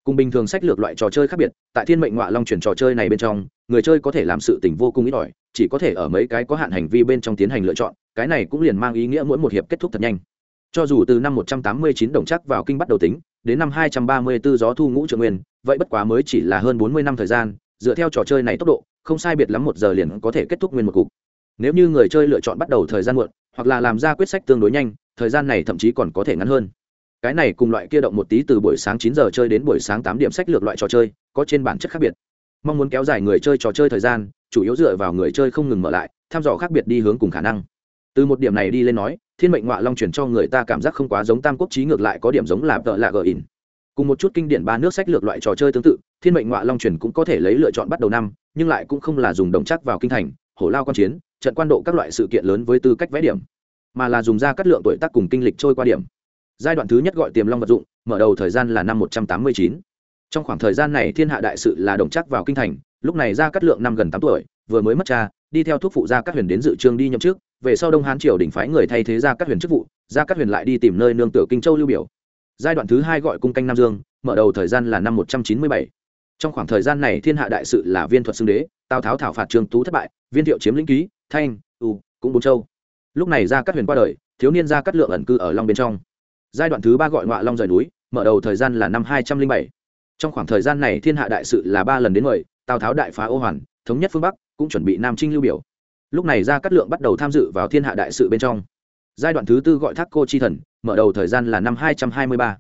Cùng bình thường sách lược loại trò chơi khác biệt, tại thiên mệnh ngoại long chuyển trò chơi này bên trong, người chơi có thể làm sự tình vô cùng ít ỏi, chỉ có thể ở mấy cái có hạn hành vi bên trong tiến hành lựa chọn, cái này cũng liền mang ý nghĩa mỗi một hiệp kết thúc thật nhanh. Cho dù từ năm 189 đồng chắc vào kinh bắt đầu tính, đến năm 234 gió thu ngũ trượng nguyên, vậy bất quá mới chỉ là hơn 40 năm thời gian, dựa theo trò chơi này tốc độ, không sai biệt lắm một giờ liền có thể kết thúc nguyên một cục. Nếu như người chơi lựa chọn bắt đầu thời gian muộn, hoặc là làm ra quyết sách tương đối nhanh thời gian này thậm chí còn có thể ngắn hơn. Cái này cùng loại kia động một tí từ buổi sáng chín giờ chơi đến buổi sáng tám điểm sách lược loại trò chơi, có trên bản chất khác biệt. Mong muốn kéo dài người chơi trò chơi thời gian, chủ yếu dựa vào người chơi không ngừng mở lại, thăm dò khác biệt đi hướng cùng khả năng. Từ một điểm này đi lên nói, thiên mệnh ngoại long chuyển cho người ta cảm giác không quá giống tam quốc trí ngược lại có điểm giống là tợ lạ gờ in cùng một chút kinh điển ba nước sách lược loại trò chơi tương tự, thiên mệnh ngoại long chuyển cũng có thể lấy lựa chọn bắt đầu năm, nhưng lại cũng không là dùng đồng chắc vào kinh thành, hổ lao quan chiến, trận quan độ các loại sự kiện lớn với tư cách vẽ điểm mà là dùng ra cắt lượng tuổi tác cùng kinh lịch trôi qua điểm. Giai đoạn thứ nhất gọi tiềm long vật dụng, mở đầu thời gian là năm một trăm tám mươi chín. Trong khoảng thời gian này, thiên hạ đại sự là đồng chắc vào kinh thành, lúc này ra cắt lượng năm gần tám tuổi, vừa mới mất cha, đi theo thuốc phụ gia cắt huyền đến dự trương đi nhậm chức, về sau đông hán triều đình phái người thay thế ra cắt huyền chức vụ, ra cắt huyền lại đi tìm nơi nương tựa kinh châu lưu biểu. Giai đoạn thứ hai gọi cung canh nam dương, mở đầu thời gian là năm một trăm chín mươi bảy. Trong khoảng thời gian này, thiên hạ đại sự là viên thuật xưng đế, tào tháo thảo phạt trương tú thất bại, viên thiệu chiếm lĩnh ký, thanh, u, cũng bốn châu lúc này ra cát huyền qua đời, thiếu niên ra cắt lượng ẩn cư ở long bên trong. Giai đoạn thứ ba gọi ngoại long rời núi, mở đầu thời gian là năm hai trăm linh bảy. Trong khoảng thời gian này thiên hạ đại sự là ba lần đến mười, tào tháo đại phá ô hoàn, thống nhất phương bắc, cũng chuẩn bị nam trinh lưu biểu. Lúc này ra cắt lượng bắt đầu tham dự vào thiên hạ đại sự bên trong. Giai đoạn thứ tư gọi thác cô chi thần, mở đầu thời gian là năm hai trăm hai mươi ba.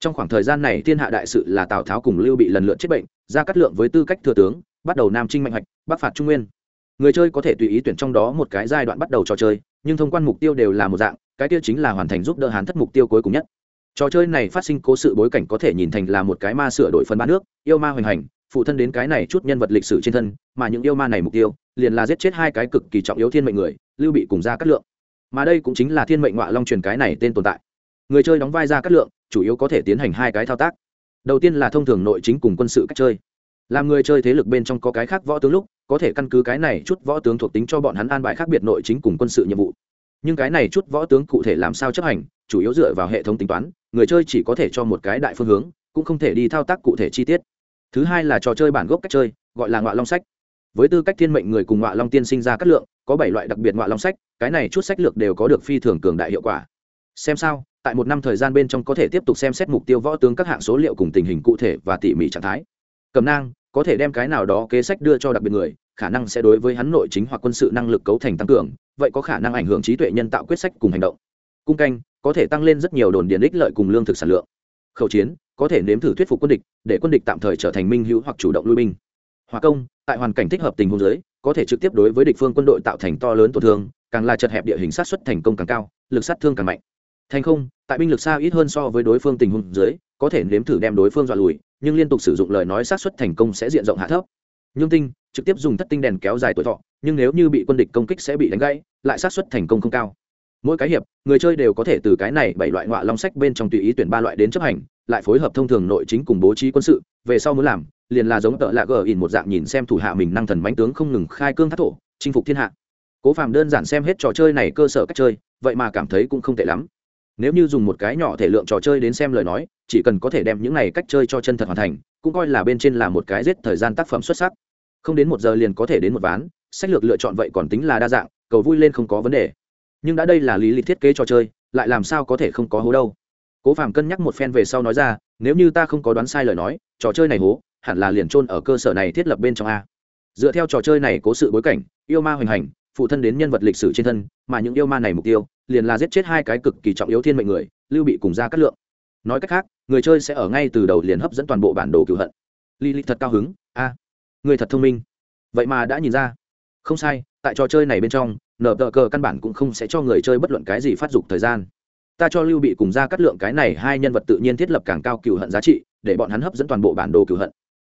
Trong khoảng thời gian này thiên hạ đại sự là tào tháo cùng lưu bị lần lượt chết bệnh ra cắt lượng với tư cách thừa tướng, bắt đầu nam trinh mạnh hoạch, bắc phạt trung nguyên. Người chơi có thể tùy ý tuyển trong đó một cái giai đoạn bắt đầu trò chơi nhưng thông quan mục tiêu đều là một dạng, cái tiêu chính là hoàn thành giúp đỡ hán thất mục tiêu cuối cùng nhất. Trò chơi này phát sinh cố sự bối cảnh có thể nhìn thành là một cái ma sửa đổi phân ba nước, yêu ma hoành hành, phụ thân đến cái này chút nhân vật lịch sử trên thân, mà những yêu ma này mục tiêu, liền là giết chết hai cái cực kỳ trọng yếu thiên mệnh người, lưu bị cùng ra cát lượng. Mà đây cũng chính là thiên mệnh ngoại long truyền cái này tên tồn tại. Người chơi đóng vai ra cát lượng, chủ yếu có thể tiến hành hai cái thao tác. Đầu tiên là thông thường nội chính cùng quân sự cách chơi. Làm người chơi thế lực bên trong có cái khác võ tướng lúc có thể căn cứ cái này chút võ tướng thuộc tính cho bọn hắn an bài khác biệt nội chính cùng quân sự nhiệm vụ. Nhưng cái này chút võ tướng cụ thể làm sao chấp hành, chủ yếu dựa vào hệ thống tính toán, người chơi chỉ có thể cho một cái đại phương hướng, cũng không thể đi thao tác cụ thể chi tiết. Thứ hai là trò chơi bản gốc cách chơi, gọi là ngọa long sách. Với tư cách thiên mệnh người cùng ngọa long tiên sinh ra cát lượng, có bảy loại đặc biệt ngọa long sách, cái này chút sách lược đều có được phi thường cường đại hiệu quả. Xem sao, tại một năm thời gian bên trong có thể tiếp tục xem xét mục tiêu võ tướng các hạng số liệu cùng tình hình cụ thể và tỉ mỉ trạng thái. Cầm nang có thể đem cái nào đó kế sách đưa cho đặc biệt người, khả năng sẽ đối với hắn nội chính hoặc quân sự năng lực cấu thành tăng cường, vậy có khả năng ảnh hưởng trí tuệ nhân tạo quyết sách cùng hành động. Cung canh, có thể tăng lên rất nhiều đồn điện ích lợi cùng lương thực sản lượng. Khẩu chiến, có thể nếm thử thuyết phục quân địch, để quân địch tạm thời trở thành minh hữu hoặc chủ động lui binh. Hòa công, tại hoàn cảnh thích hợp tình huống giới có thể trực tiếp đối với địch phương quân đội tạo thành to lớn tổn thương, càng là chật hẹp địa hình sát xuất thành công càng cao, lực sát thương càng mạnh. Thành không, tại binh lực xa ít hơn so với đối phương tình huống dưới, có thể nếm thử đem đối phương dọa lùi nhưng liên tục sử dụng lời nói sát xuất thành công sẽ diện rộng hạ thấp. Nhung tinh trực tiếp dùng thất tinh đèn kéo dài tuổi thọ, nhưng nếu như bị quân địch công kích sẽ bị đánh gãy, lại sát xuất thành công không cao. Mỗi cái hiệp, người chơi đều có thể từ cái này bảy loại ngoại long sách bên trong tùy ý tuyển ba loại đến chấp hành, lại phối hợp thông thường nội chính cùng bố trí quân sự, về sau muốn làm, liền là giống tợ lạ gờ ỉn một dạng nhìn xem thủ hạ mình năng thần bánh tướng không ngừng khai cương thác thổ, chinh phục thiên hạ. Cố phàm đơn giản xem hết trò chơi này cơ sở cách chơi, vậy mà cảm thấy cũng không tệ lắm nếu như dùng một cái nhỏ thể lượng trò chơi đến xem lời nói, chỉ cần có thể đem những này cách chơi cho chân thật hoàn thành, cũng coi là bên trên là một cái giết thời gian tác phẩm xuất sắc. Không đến một giờ liền có thể đến một ván, sách lược lựa chọn vậy còn tính là đa dạng, cầu vui lên không có vấn đề. Nhưng đã đây là lý lịch thiết kế trò chơi, lại làm sao có thể không có hố đâu? Cố phàm cân nhắc một phen về sau nói ra, nếu như ta không có đoán sai lời nói, trò chơi này hố, hẳn là liền trôn ở cơ sở này thiết lập bên trong a. Dựa theo trò chơi này cố sự bối cảnh, yêu ma hoành hành phụ thân đến nhân vật lịch sử trên thân, mà những yêu ma này mục tiêu liền là giết chết hai cái cực kỳ trọng yếu thiên mệnh người, lưu bị cùng ra cắt lượng. Nói cách khác, người chơi sẽ ở ngay từ đầu liền hấp dẫn toàn bộ bản đồ cựu hận. Li li thật cao hứng, a, người thật thông minh. Vậy mà đã nhìn ra. Không sai, tại trò chơi này bên trong, nở tờ cờ căn bản cũng không sẽ cho người chơi bất luận cái gì phát dục thời gian. Ta cho lưu bị cùng ra cắt lượng cái này hai nhân vật tự nhiên thiết lập càng cao cựu hận giá trị, để bọn hắn hấp dẫn toàn bộ bản đồ cựu hận.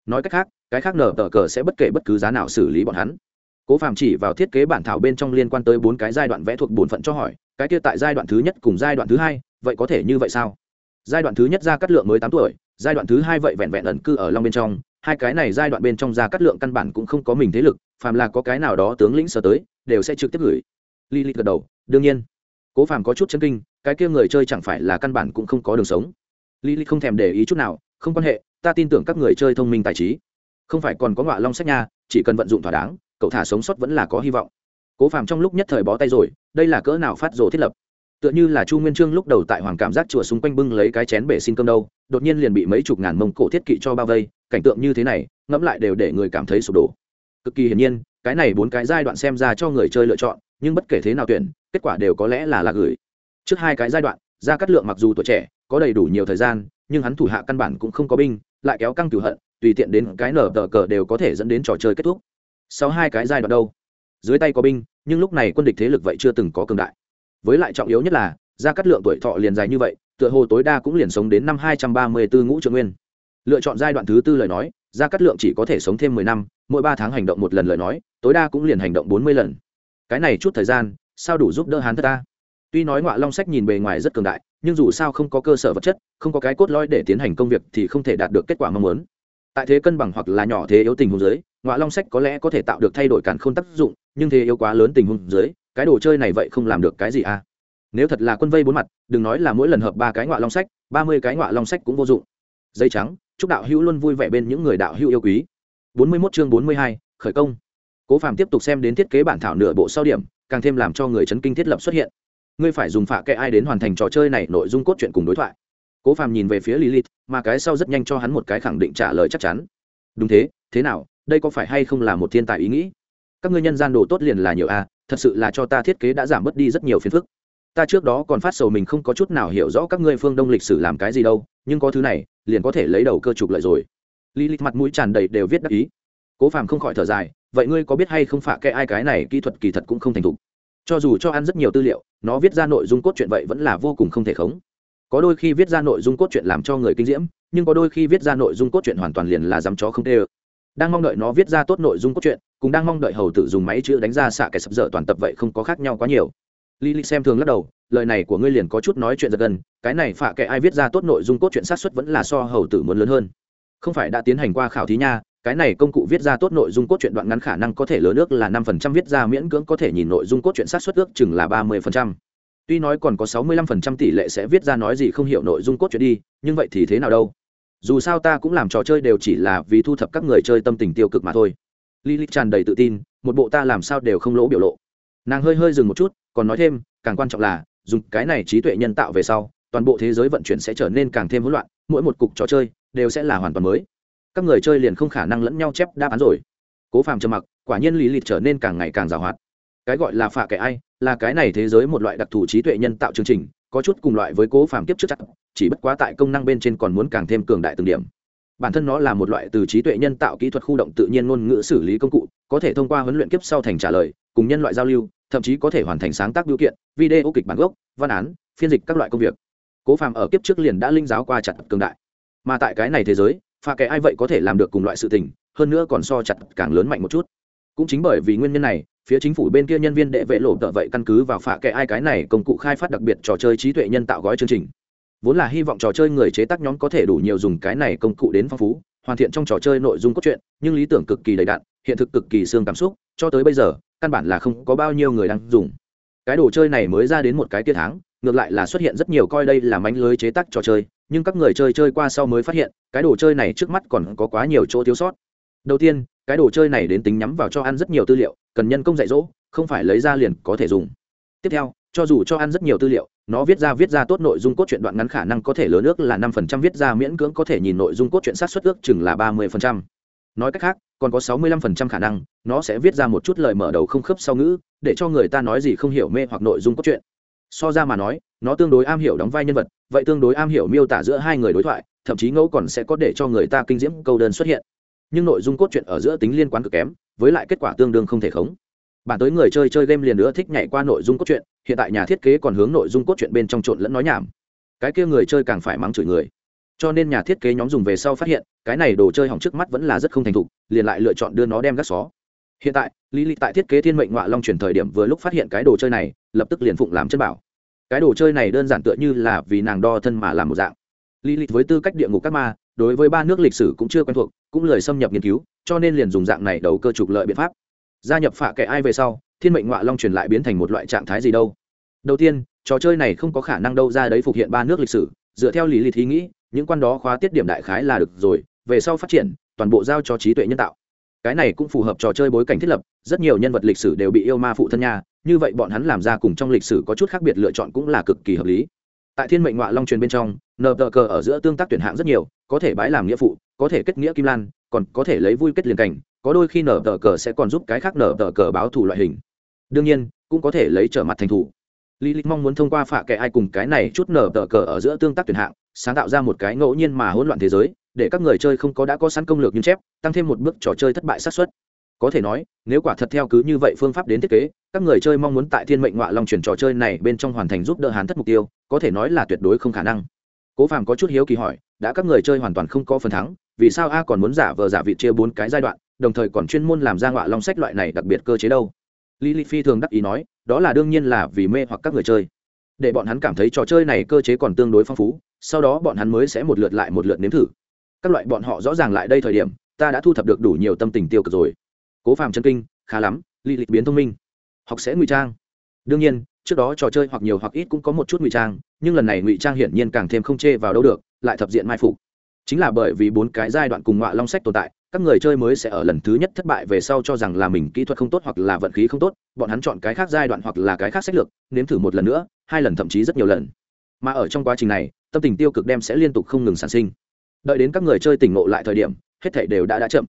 Nói cách khác, cái khác nở tờ cờ sẽ bất kể bất cứ giá nào xử lý bọn hắn cố Phạm chỉ vào thiết kế bản thảo bên trong liên quan tới bốn cái giai đoạn vẽ thuộc bổn phận cho hỏi, cái kia tại giai đoạn thứ nhất cùng giai đoạn thứ hai, vậy có thể như vậy sao? Giai đoạn thứ nhất ra cắt lượng mới tám tuổi, giai đoạn thứ hai vậy vẹn vẹn ẩn cư ở long bên trong, hai cái này giai đoạn bên trong ra cắt lượng căn bản cũng không có mình thế lực, phàm là có cái nào đó tướng lĩnh sở tới, đều sẽ trực tiếp gửi. Li li gật đầu, đương nhiên. Cố phàm có chút chân kinh, cái kia người chơi chẳng phải là căn bản cũng không có đường sống. Li li không thèm để ý chút nào, không quan hệ, ta tin tưởng các người chơi thông minh tài trí. Không phải còn có ngọa long sách nha, chỉ cần vận dụng thỏa đáng cậu thả sống sót vẫn là có hy vọng. Cố phàm trong lúc nhất thời bó tay rồi, đây là cỡ nào phát rồ thiết lập? Tựa như là chu nguyên trương lúc đầu tại hoàng cảm giác chùa xung quanh bưng lấy cái chén bể xin cơm đâu, đột nhiên liền bị mấy chục ngàn mông cổ thiết kỵ cho bao vây, cảnh tượng như thế này, ngẫm lại đều để người cảm thấy sụp đổ. Cực kỳ hiển nhiên, cái này bốn cái giai đoạn xem ra cho người chơi lựa chọn, nhưng bất kể thế nào tuyển, kết quả đều có lẽ là là gửi. Trước hai cái giai đoạn ra cắt lượng mặc dù tuổi trẻ, có đầy đủ nhiều thời gian, nhưng hắn thủ hạ căn bản cũng không có binh, lại kéo căng cửu hận, tùy tiện đến cái nở tờ cờ đều có thể dẫn đến trò chơi kết thúc sau hai cái giai đoạn đâu? Dưới tay có binh, nhưng lúc này quân địch thế lực vậy chưa từng có cường đại. Với lại trọng yếu nhất là, gia cắt lượng tuổi thọ liền dài như vậy, tựa hồ tối đa cũng liền sống đến năm hai trăm ba mươi bốn ngũ trường nguyên. Lựa chọn giai đoạn thứ tư lời nói, gia cắt lượng chỉ có thể sống thêm mười năm, mỗi ba tháng hành động một lần lời nói, tối đa cũng liền hành động bốn mươi lần. Cái này chút thời gian, sao đủ giúp đỡ hắn ta? Tuy nói ngoại long sách nhìn bề ngoài rất cường đại, nhưng dù sao không có cơ sở vật chất, không có cái cốt lõi để tiến hành công việc thì không thể đạt được kết quả mong muốn. Tại thế cân bằng hoặc là nhỏ thế yếu tình huống giới ngoại long sách có lẽ có thể tạo được thay đổi cản không tác dụng, nhưng thế yếu quá lớn tình huống dưới, cái đồ chơi này vậy không làm được cái gì à? Nếu thật là quân vây bốn mặt, đừng nói là mỗi lần hợp ba cái ngoại long sách, ba mươi cái ngoại long sách cũng vô dụng. Dây trắng, chúc đạo hữu luôn vui vẻ bên những người đạo hữu yêu quý. Bốn mươi 41 chương bốn mươi hai, khởi công. Cố phàm tiếp tục xem đến thiết kế bản thảo nửa bộ sau điểm, càng thêm làm cho người chấn kinh thiết lập xuất hiện. Ngươi phải dùng phạ kệ ai đến hoàn thành trò chơi này nội dung cốt truyện cùng đối thoại. Cố phàm nhìn về phía lilith, mà cái sau rất nhanh cho hắn một cái khẳng định trả lời chắc chắn. Đúng thế thế nào? Đây có phải hay không là một thiên tài ý nghĩ? Các ngươi nhân gian đồ tốt liền là nhiều a thật sự là cho ta thiết kế đã giảm bớt đi rất nhiều phiền phức. Ta trước đó còn phát sầu mình không có chút nào hiểu rõ các ngươi phương đông lịch sử làm cái gì đâu, nhưng có thứ này, liền có thể lấy đầu cơ trục lợi rồi. Lý lịch mặt mũi tràn đầy đều viết đắc ý. Cố phàm không khỏi thở dài, vậy ngươi có biết hay không phạ kệ ai cái này kỹ thuật kỳ thật cũng không thành thục. Cho dù cho ăn rất nhiều tư liệu, nó viết ra nội dung cốt truyện vậy vẫn là vô cùng không thể khống. Có đôi khi viết ra nội dung cốt truyện làm cho người kinh diễm, nhưng có đôi khi viết ra nội dung cốt truyện hoàn toàn liền là dám chó không tê ơ đang mong đợi nó viết ra tốt nội dung cốt truyện cũng đang mong đợi hầu tử dùng máy chữ đánh ra xạ kẻ sập dở toàn tập vậy không có khác nhau quá nhiều Lily xem thường lắc đầu, lời này của ngươi liền có chút nói chuyện giật gần, cái này phạ kệ ai viết ra tốt nội dung cốt truyện sát suất vẫn là so hầu tử muốn lớn hơn. Không phải đã tiến hành qua khảo thí nha, cái này công cụ viết ra tốt nội dung cốt truyện đoạn ngắn khả năng có thể lớn ước là năm phần trăm viết ra miễn cưỡng có thể nhìn nội dung cốt truyện sát suất ước chừng là ba mươi phần trăm. Tuy nói còn có sáu mươi lăm phần trăm tỷ lệ sẽ viết ra nói gì không hiểu nội dung cốt truyện đi, nhưng vậy thì thế nào đâu? Dù sao ta cũng làm trò chơi đều chỉ là vì thu thập các người chơi tâm tình tiêu cực mà thôi. Lily tràn đầy tự tin, một bộ ta làm sao đều không lỗ biểu lộ. Nàng hơi hơi dừng một chút, còn nói thêm càng quan trọng là dùng cái này trí tuệ nhân tạo về sau toàn bộ thế giới vận chuyển sẽ trở nên càng thêm hỗn loạn mỗi một cục trò chơi đều sẽ là hoàn toàn mới các người chơi liền không khả năng lẫn nhau chép đáp án rồi cố phàm trầm mặc quả nhiên lý lịch trở nên càng ngày càng giàu hoạt cái gọi là phạ kẻ ai là cái này thế giới một loại đặc thù trí tuệ nhân tạo chương trình có chút cùng loại với cố phàm kiếp trước chắc chỉ bất quá tại công năng bên trên còn muốn càng thêm cường đại từng điểm. Bản thân nó là một loại từ trí tuệ nhân tạo kỹ thuật khu động tự nhiên ngôn ngữ xử lý công cụ, có thể thông qua huấn luyện kiếp sau thành trả lời, cùng nhân loại giao lưu, thậm chí có thể hoàn thành sáng tác biểu kiện, video kịch bản gốc, văn án, phiên dịch các loại công việc. Cố phàm ở kiếp trước liền đã linh giáo qua chặt cường đại. Mà tại cái này thế giới, pha kẻ ai vậy có thể làm được cùng loại sự tình, hơn nữa còn so chặt càng lớn mạnh một chút. Cũng chính bởi vì nguyên nhân này, phía chính phủ bên kia nhân viên đệ vệ lộ tợ vậy căn cứ vào phạ kệ ai cái này công cụ khai phát đặc biệt trò chơi trí tuệ nhân tạo gói chương trình vốn là hy vọng trò chơi người chế tác nhóm có thể đủ nhiều dùng cái này công cụ đến phong phú, hoàn thiện trong trò chơi nội dung cốt truyện, nhưng lý tưởng cực kỳ đầy đạn hiện thực cực kỳ xương cảm xúc, cho tới bây giờ, căn bản là không có bao nhiêu người đang dùng. Cái đồ chơi này mới ra đến một cái tiết tháng, ngược lại là xuất hiện rất nhiều coi đây là mánh lưới chế tác trò chơi, nhưng các người chơi chơi qua sau mới phát hiện, cái đồ chơi này trước mắt còn có quá nhiều chỗ thiếu sót. Đầu tiên, cái đồ chơi này đến tính nhắm vào cho ăn rất nhiều tư liệu, cần nhân công dạy dỗ, không phải lấy ra liền có thể dùng. Tiếp theo cho dù cho ăn rất nhiều tư liệu, nó viết ra viết ra tốt nội dung cốt truyện đoạn ngắn khả năng có thể lớn ước là năm phần trăm, viết ra miễn cưỡng có thể nhìn nội dung cốt truyện sát xuất ước chừng là ba mươi phần trăm. Nói cách khác, còn có sáu mươi lăm phần trăm khả năng, nó sẽ viết ra một chút lời mở đầu không khớp sau ngữ, để cho người ta nói gì không hiểu mê hoặc nội dung cốt truyện. So ra mà nói, nó tương đối am hiểu đóng vai nhân vật, vậy tương đối am hiểu miêu tả giữa hai người đối thoại, thậm chí ngẫu còn sẽ có để cho người ta kinh diễm câu đơn xuất hiện. Nhưng nội dung cốt truyện ở giữa tính liên quan cực kém, với lại kết quả tương đương không thể khống bản tới người chơi chơi game liền nữa thích nhảy qua nội dung cốt truyện, hiện tại nhà thiết kế còn hướng nội dung cốt truyện bên trong trộn lẫn nói nhảm. Cái kia người chơi càng phải mắng chửi người. Cho nên nhà thiết kế nhóm dùng về sau phát hiện, cái này đồ chơi hỏng trước mắt vẫn là rất không thành thục, liền lại lựa chọn đưa nó đem gác xó. Hiện tại, lý lịch tại thiết kế thiên mệnh ngoại long chuyển thời điểm vừa lúc phát hiện cái đồ chơi này, lập tức liền phụng làm chân bảo. Cái đồ chơi này đơn giản tựa như là vì nàng đo thân mà làm một dạng. Lý lịch với tư cách địa ngục các ma, đối với ba nước lịch sử cũng chưa quen thuộc, cũng lời xâm nhập nghiên cứu, cho nên liền dùng dạng này đầu cơ trục lợi biện pháp gia nhập phạ kệ ai về sau, thiên mệnh ngoại long truyền lại biến thành một loại trạng thái gì đâu? Đầu tiên, trò chơi này không có khả năng đâu ra đấy phục hiện ba nước lịch sử, dựa theo lý lý thí nghĩ, những quan đó khóa tiết điểm đại khái là được rồi, về sau phát triển, toàn bộ giao cho trí tuệ nhân tạo. Cái này cũng phù hợp trò chơi bối cảnh thiết lập, rất nhiều nhân vật lịch sử đều bị yêu ma phụ thân nha, như vậy bọn hắn làm ra cùng trong lịch sử có chút khác biệt lựa chọn cũng là cực kỳ hợp lý. Tại thiên mệnh ngoại long truyền bên trong, nờ tờ cờ ở giữa tương tác tuyển hạng rất nhiều, có thể bãi làm nghĩa phụ, có thể kết nghĩa kim lan, còn có thể lấy vui kết liền cảnh có đôi khi nở tờ cờ sẽ còn giúp cái khác nở tờ cờ báo thù loại hình. Đương nhiên, cũng có thể lấy trở mặt thành thủ lý lịch mong muốn thông qua phạ kệ ai cùng cái này chút nở tờ cờ ở giữa tương tác tuyển hạng, sáng tạo ra một cái ngẫu nhiên mà hỗn loạn thế giới, để các người chơi không có đã có sẵn công lược như chép, tăng thêm một bước trò chơi thất bại sát xuất có thể nói, nếu quả thật theo cứ như vậy phương pháp đến thiết kế, các người chơi mong muốn tại thiên mệnh ngoại long chuyển trò chơi này bên trong hoàn thành giúp đỡ hán thất mục tiêu, có thể nói là tuyệt đối không khả năng. Cố phàm có chút hiếu kỳ hỏi, đã các người chơi hoàn toàn không có phần thắng, vì sao a còn muốn giả vờ giả vị chia bốn cái giai đoạn? Đồng thời còn chuyên môn làm ra ngọa long sách loại này đặc biệt cơ chế đâu. Lý lily phi thường đắc ý nói, đó là đương nhiên là vì mê hoặc các người chơi. Để bọn hắn cảm thấy trò chơi này cơ chế còn tương đối phong phú, sau đó bọn hắn mới sẽ một lượt lại một lượt nếm thử. Các loại bọn họ rõ ràng lại đây thời điểm, ta đã thu thập được đủ nhiều tâm tình tiêu cực rồi. Cố phàm chân kinh, khá lắm Lý lịch biến thông minh. Học sẽ ngụy trang. Đương nhiên, trước đó trò chơi hoặc nhiều hoặc ít cũng có một chút ngụy trang, nhưng lần này ngụy trang hiển nhiên càng thêm không chê vào đâu được, lại thập diện mai phục. Chính là bởi vì bốn cái giai đoạn cùng ngọa long sách tồn tại các người chơi mới sẽ ở lần thứ nhất thất bại về sau cho rằng là mình kỹ thuật không tốt hoặc là vận khí không tốt bọn hắn chọn cái khác giai đoạn hoặc là cái khác sách lược nếm thử một lần nữa hai lần thậm chí rất nhiều lần mà ở trong quá trình này tâm tình tiêu cực đem sẽ liên tục không ngừng sản sinh đợi đến các người chơi tỉnh ngộ lại thời điểm hết thể đều đã đã chậm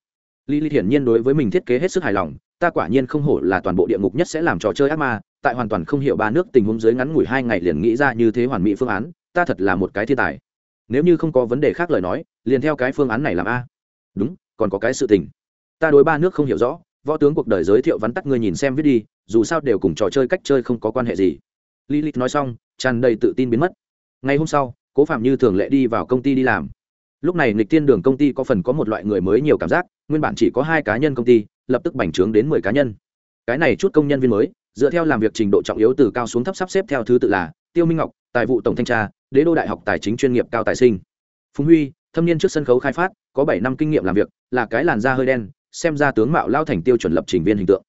Lý Lý hiển nhiên đối với mình thiết kế hết sức hài lòng, ta quả nhiên không hổ là toàn bộ địa ngục nhất sẽ làm trò chơi ác ma, tại hoàn toàn không hiểu ba nước tình huống dưới ngắn ngủi hai ngày liền nghĩ ra như thế hoàn mỹ phương án, ta thật là một cái thiên tài. Nếu như không có vấn đề khác lời nói, liền theo cái phương án này làm a. Đúng, còn có cái sự tình. Ta đối ba nước không hiểu rõ, võ tướng cuộc đời giới thiệu vắn tắt ngươi nhìn xem viết đi, dù sao đều cùng trò chơi cách chơi không có quan hệ gì. Lý nói xong, tràn đầy tự tin biến mất. Ngày hôm sau, Cố Phạm như thường lệ đi vào công ty đi làm lúc này nghịch tiên đường công ty có phần có một loại người mới nhiều cảm giác nguyên bản chỉ có hai cá nhân công ty lập tức bành trướng đến mười cá nhân cái này chút công nhân viên mới dựa theo làm việc trình độ trọng yếu từ cao xuống thấp sắp xếp theo thứ tự là tiêu minh ngọc tài vụ tổng thanh tra đế đô đại học tài chính chuyên nghiệp cao tài sinh phùng huy thâm niên trước sân khấu khai phát, có bảy năm kinh nghiệm làm việc, là cái làn da hơi đen, xem ra tướng mạo lao thành tiêu chuẩn lập trình viên hình tượng.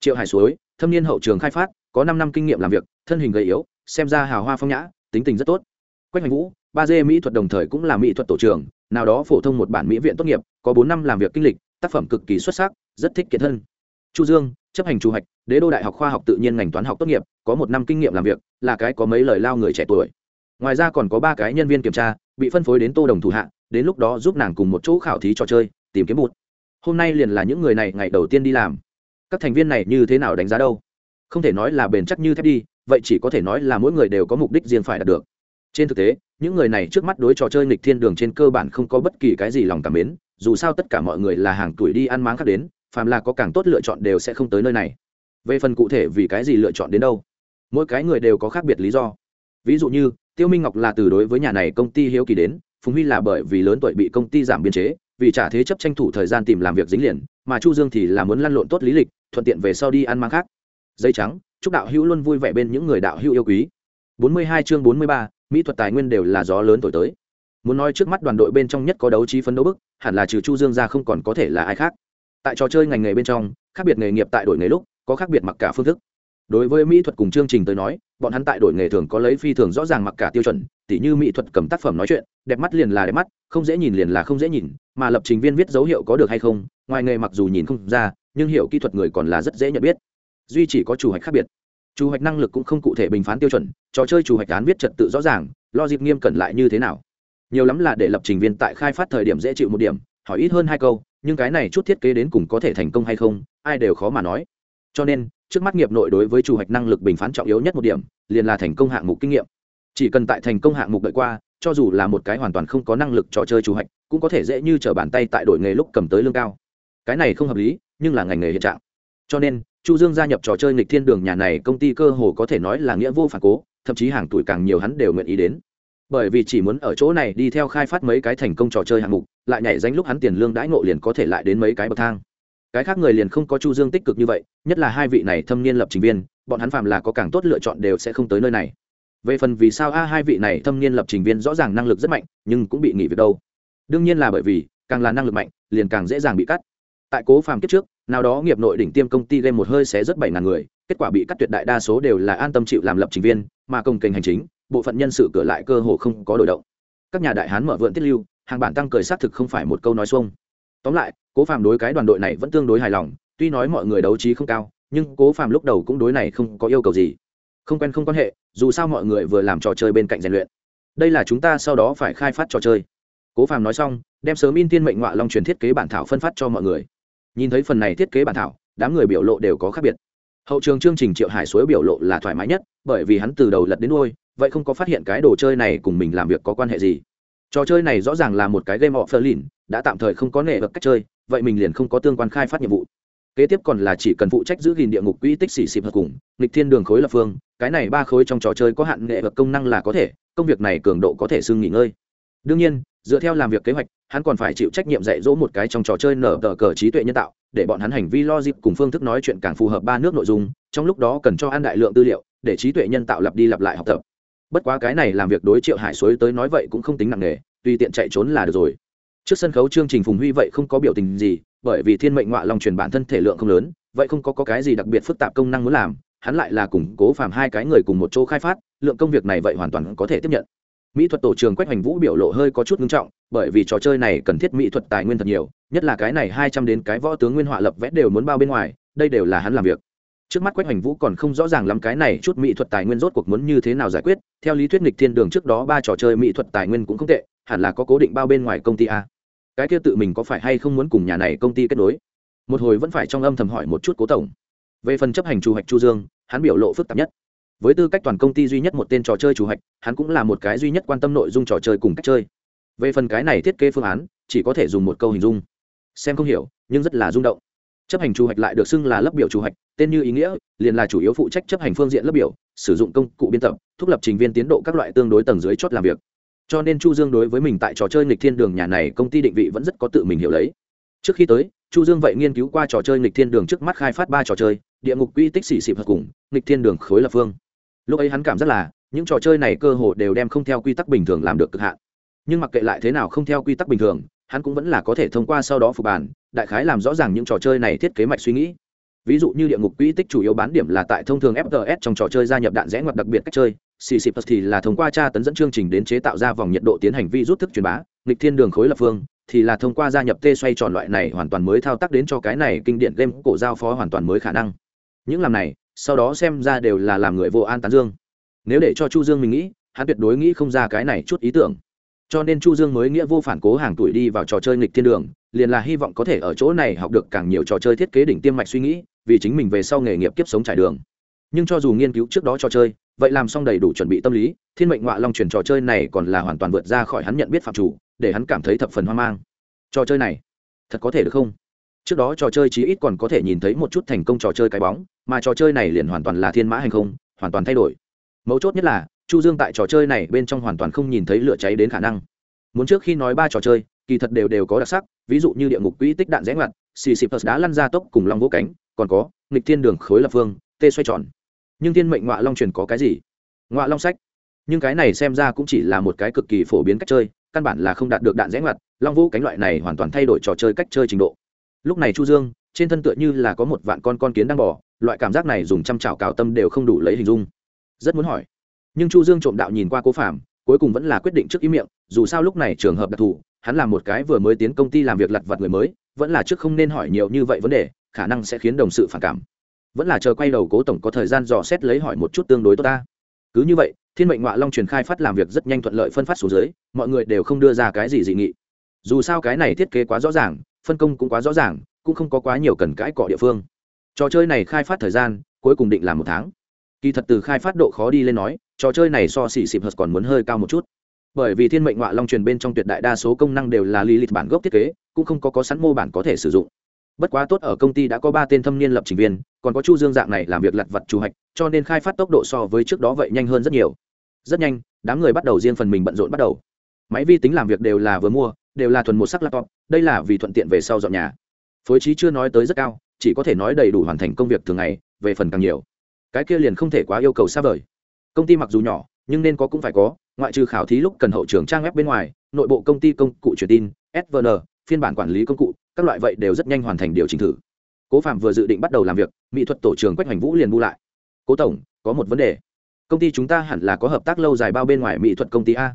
Triệu hải suối, thâm niên hậu trường khai phát, có năm năm kinh nghiệm làm việc, thân hình gầy yếu, xem ra hào hoa phong nhã, tính tình rất tốt. Quách hoành vũ, ba d mỹ thuật đồng thời cũng là mỹ thuật tổ trưởng, nào đó phổ thông một bản mỹ viện tốt nghiệp, có bốn năm làm việc kinh lịch, tác phẩm cực kỳ xuất sắc, rất thích kiệt thân. Chu dương, chấp hành chủ hạch, đế đô đại học khoa học tự nhiên ngành toán học tốt nghiệp, có một năm kinh nghiệm làm việc, là cái có mấy lời lao người trẻ tuổi. Ngoài ra còn có ba cái nhân viên kiểm tra, bị phân phối đến tô đồng thủ hạ đến lúc đó giúp nàng cùng một chỗ khảo thí trò chơi, tìm kiếm bụt. Hôm nay liền là những người này ngày đầu tiên đi làm. Các thành viên này như thế nào đánh giá đâu? Không thể nói là bền chắc như thép đi, vậy chỉ có thể nói là mỗi người đều có mục đích riêng phải đạt được. Trên thực tế, những người này trước mắt đối trò chơi nghịch thiên đường trên cơ bản không có bất kỳ cái gì lòng cảm mến, dù sao tất cả mọi người là hàng tuổi đi ăn máng khác đến, phàm là có càng tốt lựa chọn đều sẽ không tới nơi này. Về phần cụ thể vì cái gì lựa chọn đến đâu, mỗi cái người đều có khác biệt lý do. Ví dụ như, tiêu minh ngọc là từ đối với nhà này công ty hiếu kỳ đến phùng huy là bởi vì lớn tuổi bị công ty giảm biên chế vì trả thế chấp tranh thủ thời gian tìm làm việc dính liền mà chu dương thì là muốn lăn lộn tốt lý lịch thuận tiện về sau đi ăn mang khác. Dây trắng chúc đạo hữu luôn vui vẻ bên những người đạo hữu yêu quý. 42 chương 43, mỹ thuật tài nguyên đều là gió lớn thổi tới. Muốn nói trước mắt đoàn đội bên trong nhất có đấu trí phấn đấu bức hẳn là trừ chu dương ra không còn có thể là ai khác. Tại trò chơi ngành nghề bên trong khác biệt nghề nghiệp tại đổi nghề lúc có khác biệt mặc cả phương thức đối với mỹ thuật cùng chương trình tới nói, bọn hắn tại đổi nghề thường có lấy phi thường rõ ràng mặc cả tiêu chuẩn, tỉ như mỹ thuật cầm tác phẩm nói chuyện, đẹp mắt liền là đẹp mắt, không dễ nhìn liền là không dễ nhìn, mà lập trình viên viết dấu hiệu có được hay không, ngoài nghề mặc dù nhìn không ra, nhưng hiểu kỹ thuật người còn là rất dễ nhận biết. Duy chỉ có chủ hoạch khác biệt. Chủ hoạch năng lực cũng không cụ thể bình phán tiêu chuẩn, trò chơi chủ hoạch án viết trật tự rõ ràng lo dịp nghiêm cẩn lại như thế nào. Nhiều lắm là để lập trình viên tại khai phát thời điểm dễ chịu một điểm, hỏi ít hơn hai câu, nhưng cái này chút thiết kế đến cùng có thể thành công hay không, ai đều khó mà nói cho nên, trước mắt nghiệp nội đối với chủ hoạch năng lực bình phán trọng yếu nhất một điểm, liền là thành công hạng mục kinh nghiệm. Chỉ cần tại thành công hạng mục đợi qua, cho dù là một cái hoàn toàn không có năng lực trò chơi chủ hoạch, cũng có thể dễ như t r ở bàn tay tại đổi nghề lúc cầm tới lương cao. Cái này không hợp lý, nhưng là ngành nghề hiện trạng. Cho nên, chu dương gia nhập trò chơi nghịch thiên đường nhà này công ty cơ hồ có thể nói là nghĩa vô phản cố, thậm chí hàng tuổi càng nhiều hắn đều nguyện ý đến. Bởi vì chỉ muốn ở chỗ này đi theo khai phát mấy cái thành công trò chơi hạng mục, lại nhảy danh lúc hắn tiền lương đãi ngộ liền có thể lại đến mấy cái bậc thang cái khác người liền không có chu dương tích cực như vậy, nhất là hai vị này thâm niên lập trình viên, bọn hắn phàm là có càng tốt lựa chọn đều sẽ không tới nơi này. Về phần vì sao a, hai vị này thâm niên lập trình viên rõ ràng năng lực rất mạnh, nhưng cũng bị nghỉ việc đâu. Đương nhiên là bởi vì, càng là năng lực mạnh, liền càng dễ dàng bị cắt. Tại cố phàm kiếp trước, nào đó nghiệp nội đỉnh tiêm công ty game một hơi xé rất bảy ngàn người, kết quả bị cắt tuyệt đại đa số đều là an tâm chịu làm lập trình viên, mà công kênh hành chính, bộ phận nhân sự cửa lại cơ hồ không có đổi động. Các nhà đại hán mở vượn tiết lưu, hàng bản tăng cười xác thực không phải một câu nói xuông. Tóm lại cố Phạm đối cái đoàn đội này vẫn tương đối hài lòng, tuy nói mọi người đấu trí không cao, nhưng cố Phạm lúc đầu cũng đối này không có yêu cầu gì. Không quen không quan hệ, dù sao mọi người vừa làm trò chơi bên cạnh rèn luyện. Đây là chúng ta sau đó phải khai phát trò chơi. Cố Phạm nói xong, đem sớm in tiên mệnh ngoại long truyền thiết kế bản thảo phân phát cho mọi người. Nhìn thấy phần này thiết kế bản thảo, đám người biểu lộ đều có khác biệt. Hậu trường chương trình triệu hải suối biểu lộ là thoải mái nhất, bởi vì hắn từ đầu lật đến đôi vậy không có phát hiện cái đồ chơi này cùng mình làm việc có quan hệ gì. Trò chơi này rõ ràng là một cái game họ phơ lìn đã tạm thời không có nệ vật cách chơi vậy mình liền không có tương quan khai phát nhiệm vụ. Kế tiếp còn là chỉ cần phụ trách giữ gìn địa ngục quỹ tích xỉ xịp hợp cùng, nghịch thiên đường khối lập phương, cái này ba khối trong trò chơi có hạn nghệ vật công năng là có thể, công việc này cường độ có thể xưng nghỉ ngơi. Đương nhiên, dựa theo làm việc kế hoạch, hắn còn phải chịu trách nhiệm dạy dỗ một cái trong trò chơi nở tờ cờ trí tuệ nhân tạo, để bọn hắn hành vi logic cùng phương thức nói chuyện càng phù hợp ba nước nội dung, trong lúc đó cần cho ăn đại lượng tư liệu, để trí tuệ nhân tạo lặp đi lặp lại học tập. Bất quá cái này làm việc đối triệu hải suối tới nói vậy cũng không tính nặng nề, tùy tiện chạy trốn là được rồi trước sân khấu chương trình phùng huy vậy không có biểu tình gì bởi vì thiên mệnh ngoại long truyền bản thân thể lượng không lớn vậy không có, có cái gì đặc biệt phức tạp công năng muốn làm hắn lại là củng cố phàm hai cái người cùng một chỗ khai phát lượng công việc này vậy hoàn toàn có thể tiếp nhận. Mỹ thuật tổ trường quách hoành vũ biểu lộ hơi có chút ngưng trọng bởi vì trò chơi này cần thiết mỹ thuật tài nguyên thật nhiều nhất là cái này hai trăm đến cái võ tướng nguyên họa lập vẽ đều muốn bao bên ngoài đây đều là hắn làm việc. Trước mắt quách hoành vũ còn không rõ ràng lắm cái này chút mỹ thuật tài nguyên rốt cuộc muốn như thế nào giải quyết theo lý thuyết nghịch thiên đường trước đó ba trò chơi mỹ thuật tài nguyên cũng không tệ hẳn là có cố định bao bên ngoài công ty a cái kia tự mình có phải hay không muốn cùng nhà này công ty kết nối? Một hồi vẫn phải trong âm thầm hỏi một chút cố tổng. Về phần chấp hành chủ hoạch chu dương, hắn biểu lộ phức tạp nhất. Với tư cách toàn công ty duy nhất một tên trò chơi chủ hoạch, hắn cũng là một cái duy nhất quan tâm nội dung trò chơi cùng cách chơi. Về phần cái này thiết kế phương án, chỉ có thể dùng một câu hình dung. Xem không hiểu, nhưng rất là rung động. Chấp hành chủ hoạch lại được xưng là lớp biểu chủ hoạch, tên như ý nghĩa, liền là chủ yếu phụ trách chấp hành phương diện lớp biểu, sử dụng công cụ biên tập, thúc lập trình viên tiến độ các loại tương đối tầng dưới chốt làm việc cho nên chu dương đối với mình tại trò chơi nghịch thiên đường nhà này công ty định vị vẫn rất có tự mình hiểu lấy. Trước khi tới, chu dương vậy nghiên cứu qua trò chơi nghịch thiên đường trước mắt khai phát ba trò chơi, địa ngục quy tích xỉ xịp hợp cùng, nghịch thiên đường khối lập phương. Lúc ấy hắn cảm rất là, những trò chơi này cơ hồ đều đem không theo quy tắc bình thường làm được cực hạn. Nhưng mặc kệ lại thế nào không theo quy tắc bình thường, hắn cũng vẫn là có thể thông qua sau đó phục bản, đại khái làm rõ ràng những trò chơi này thiết kế mạch suy nghĩ. Ví dụ như địa ngục quỹ tích chủ yếu bán điểm là tại thông thường fts trong trò chơi gia nhập đạn rẽ ngoặt đặc biệt cách chơi CCPS thì là thông qua tra tấn dẫn chương trình đến chế tạo ra vòng nhiệt độ tiến hành vi rút thức truyền bá, nghịch thiên đường khối lập phương thì là thông qua gia nhập tê xoay tròn loại này hoàn toàn mới thao tác đến cho cái này kinh điển game cổ giao phó hoàn toàn mới khả năng. những làm này sau đó xem ra đều là làm người vô an tán dương. Nếu để cho chu dương mình nghĩ hắn tuyệt đối nghĩ không ra cái này chút ý tưởng. Cho nên chu dương mới nghĩa vô phản cố hàng tuổi đi vào trò chơi nghịch thiên đường liền là hy vọng có thể ở chỗ này học được càng nhiều trò chơi thiết kế đỉnh tiêm mạch suy nghĩ vì chính mình về sau nghề nghiệp kiếp sống trải đường. Nhưng cho dù nghiên cứu trước đó trò chơi vậy làm xong đầy đủ chuẩn bị tâm lý, thiên mệnh ngoại long truyền trò chơi này còn là hoàn toàn vượt ra khỏi hắn nhận biết phạm chủ, để hắn cảm thấy thập phần hoang mang. Trò chơi này, thật có thể được không? Trước đó trò chơi chí ít còn có thể nhìn thấy một chút thành công trò chơi cái bóng, mà trò chơi này liền hoàn toàn là thiên mã hành không, hoàn toàn thay đổi. Mấu chốt nhất là, chu dương tại trò chơi này bên trong hoàn toàn không nhìn thấy lửa cháy đến khả năng. Muốn trước khi nói ba trò chơi, kỳ thật đều đều có đặc sắc, ví dụ như địa ngục quỹ tích đạn rẽ ngoặt, xì xịp đá lăn ra tốc cùng long vỗ cánh, còn có nghịch thiên đường khối lập phương, tê xoay tròn nhưng thiên mệnh ngọa long truyền có cái gì? Ngọa long sách. Nhưng cái này xem ra cũng chỉ là một cái cực kỳ phổ biến cách chơi, căn bản là không đạt được đạn rẽ ngoặt, long vũ cánh loại này hoàn toàn thay đổi trò chơi cách chơi trình độ. Lúc này chu dương, trên thân tựa như là có một vạn con con kiến đang bỏ loại cảm giác này dùng trăm chảo cào tâm đều không đủ lấy hình dung. Rất muốn hỏi. Nhưng chu dương trộm đạo nhìn qua cố phạm cuối cùng vẫn là quyết định trước ý miệng, dù sao lúc này trường hợp đặc thù, hắn là một cái vừa mới tiến công ty làm việc lặt vặt người mới, vẫn là trước không nên hỏi nhiều như vậy vấn đề, khả năng sẽ khiến đồng sự phản cảm vẫn là chờ quay đầu cố tổng có thời gian dò xét lấy hỏi một chút tương đối tốt ta. Cứ như vậy, thiên mệnh ngoại long truyền khai phát làm việc rất nhanh thuận lợi phân phát xuống dưới, mọi người đều không đưa ra cái gì dị nghị. Dù sao cái này thiết kế quá rõ ràng, phân công cũng quá rõ ràng, cũng không có quá nhiều cần cãi cọ địa phương. Trò chơi này khai phát thời gian, cuối cùng định là một tháng. Kỳ thật từ khai phát độ khó đi lên nói, trò chơi này so xỉ xịp hật còn muốn hơi cao một chút. Bởi vì thiên mệnh ngoại long truyền bên trong tuyệt đại đa số công năng đều là lý lịch bản gốc thiết kế, cũng không có có sẵn mô bản có thể sử dụng. Bất quá tốt ở công ty đã có ba tên thâm niên lập trình viên còn có chu dương dạng này làm việc lặt vặt chủ hạch, cho nên khai phát tốc độ so với trước đó vậy nhanh hơn rất nhiều. Rất nhanh, đám người bắt đầu riêng phần mình bận rộn bắt đầu. Máy vi tính làm việc đều là vừa mua, đều là thuần một sắc laptop, đây là vì thuận tiện về sau dọn nhà. Phối trí chưa nói tới rất cao, chỉ có thể nói đầy đủ hoàn thành công việc thường ngày, về phần càng nhiều. Cái kia liền không thể quá yêu cầu xa vời. Công ty mặc dù nhỏ, nhưng nên có cũng phải có, ngoại trừ khảo thí lúc cần hậu trường trang web bên ngoài, nội bộ công ty công cụ truyền tin svn phiên bản quản lý công cụ, các loại vậy đều rất nhanh hoàn thành điều chỉnh thử cố phạm vừa dự định bắt đầu làm việc, mỹ thuật tổ trưởng quách hoành vũ liền bu lại. Cố tổng, có một vấn đề. Công ty chúng ta hẳn là có hợp tác lâu dài bao bên ngoài mỹ thuật công ty a.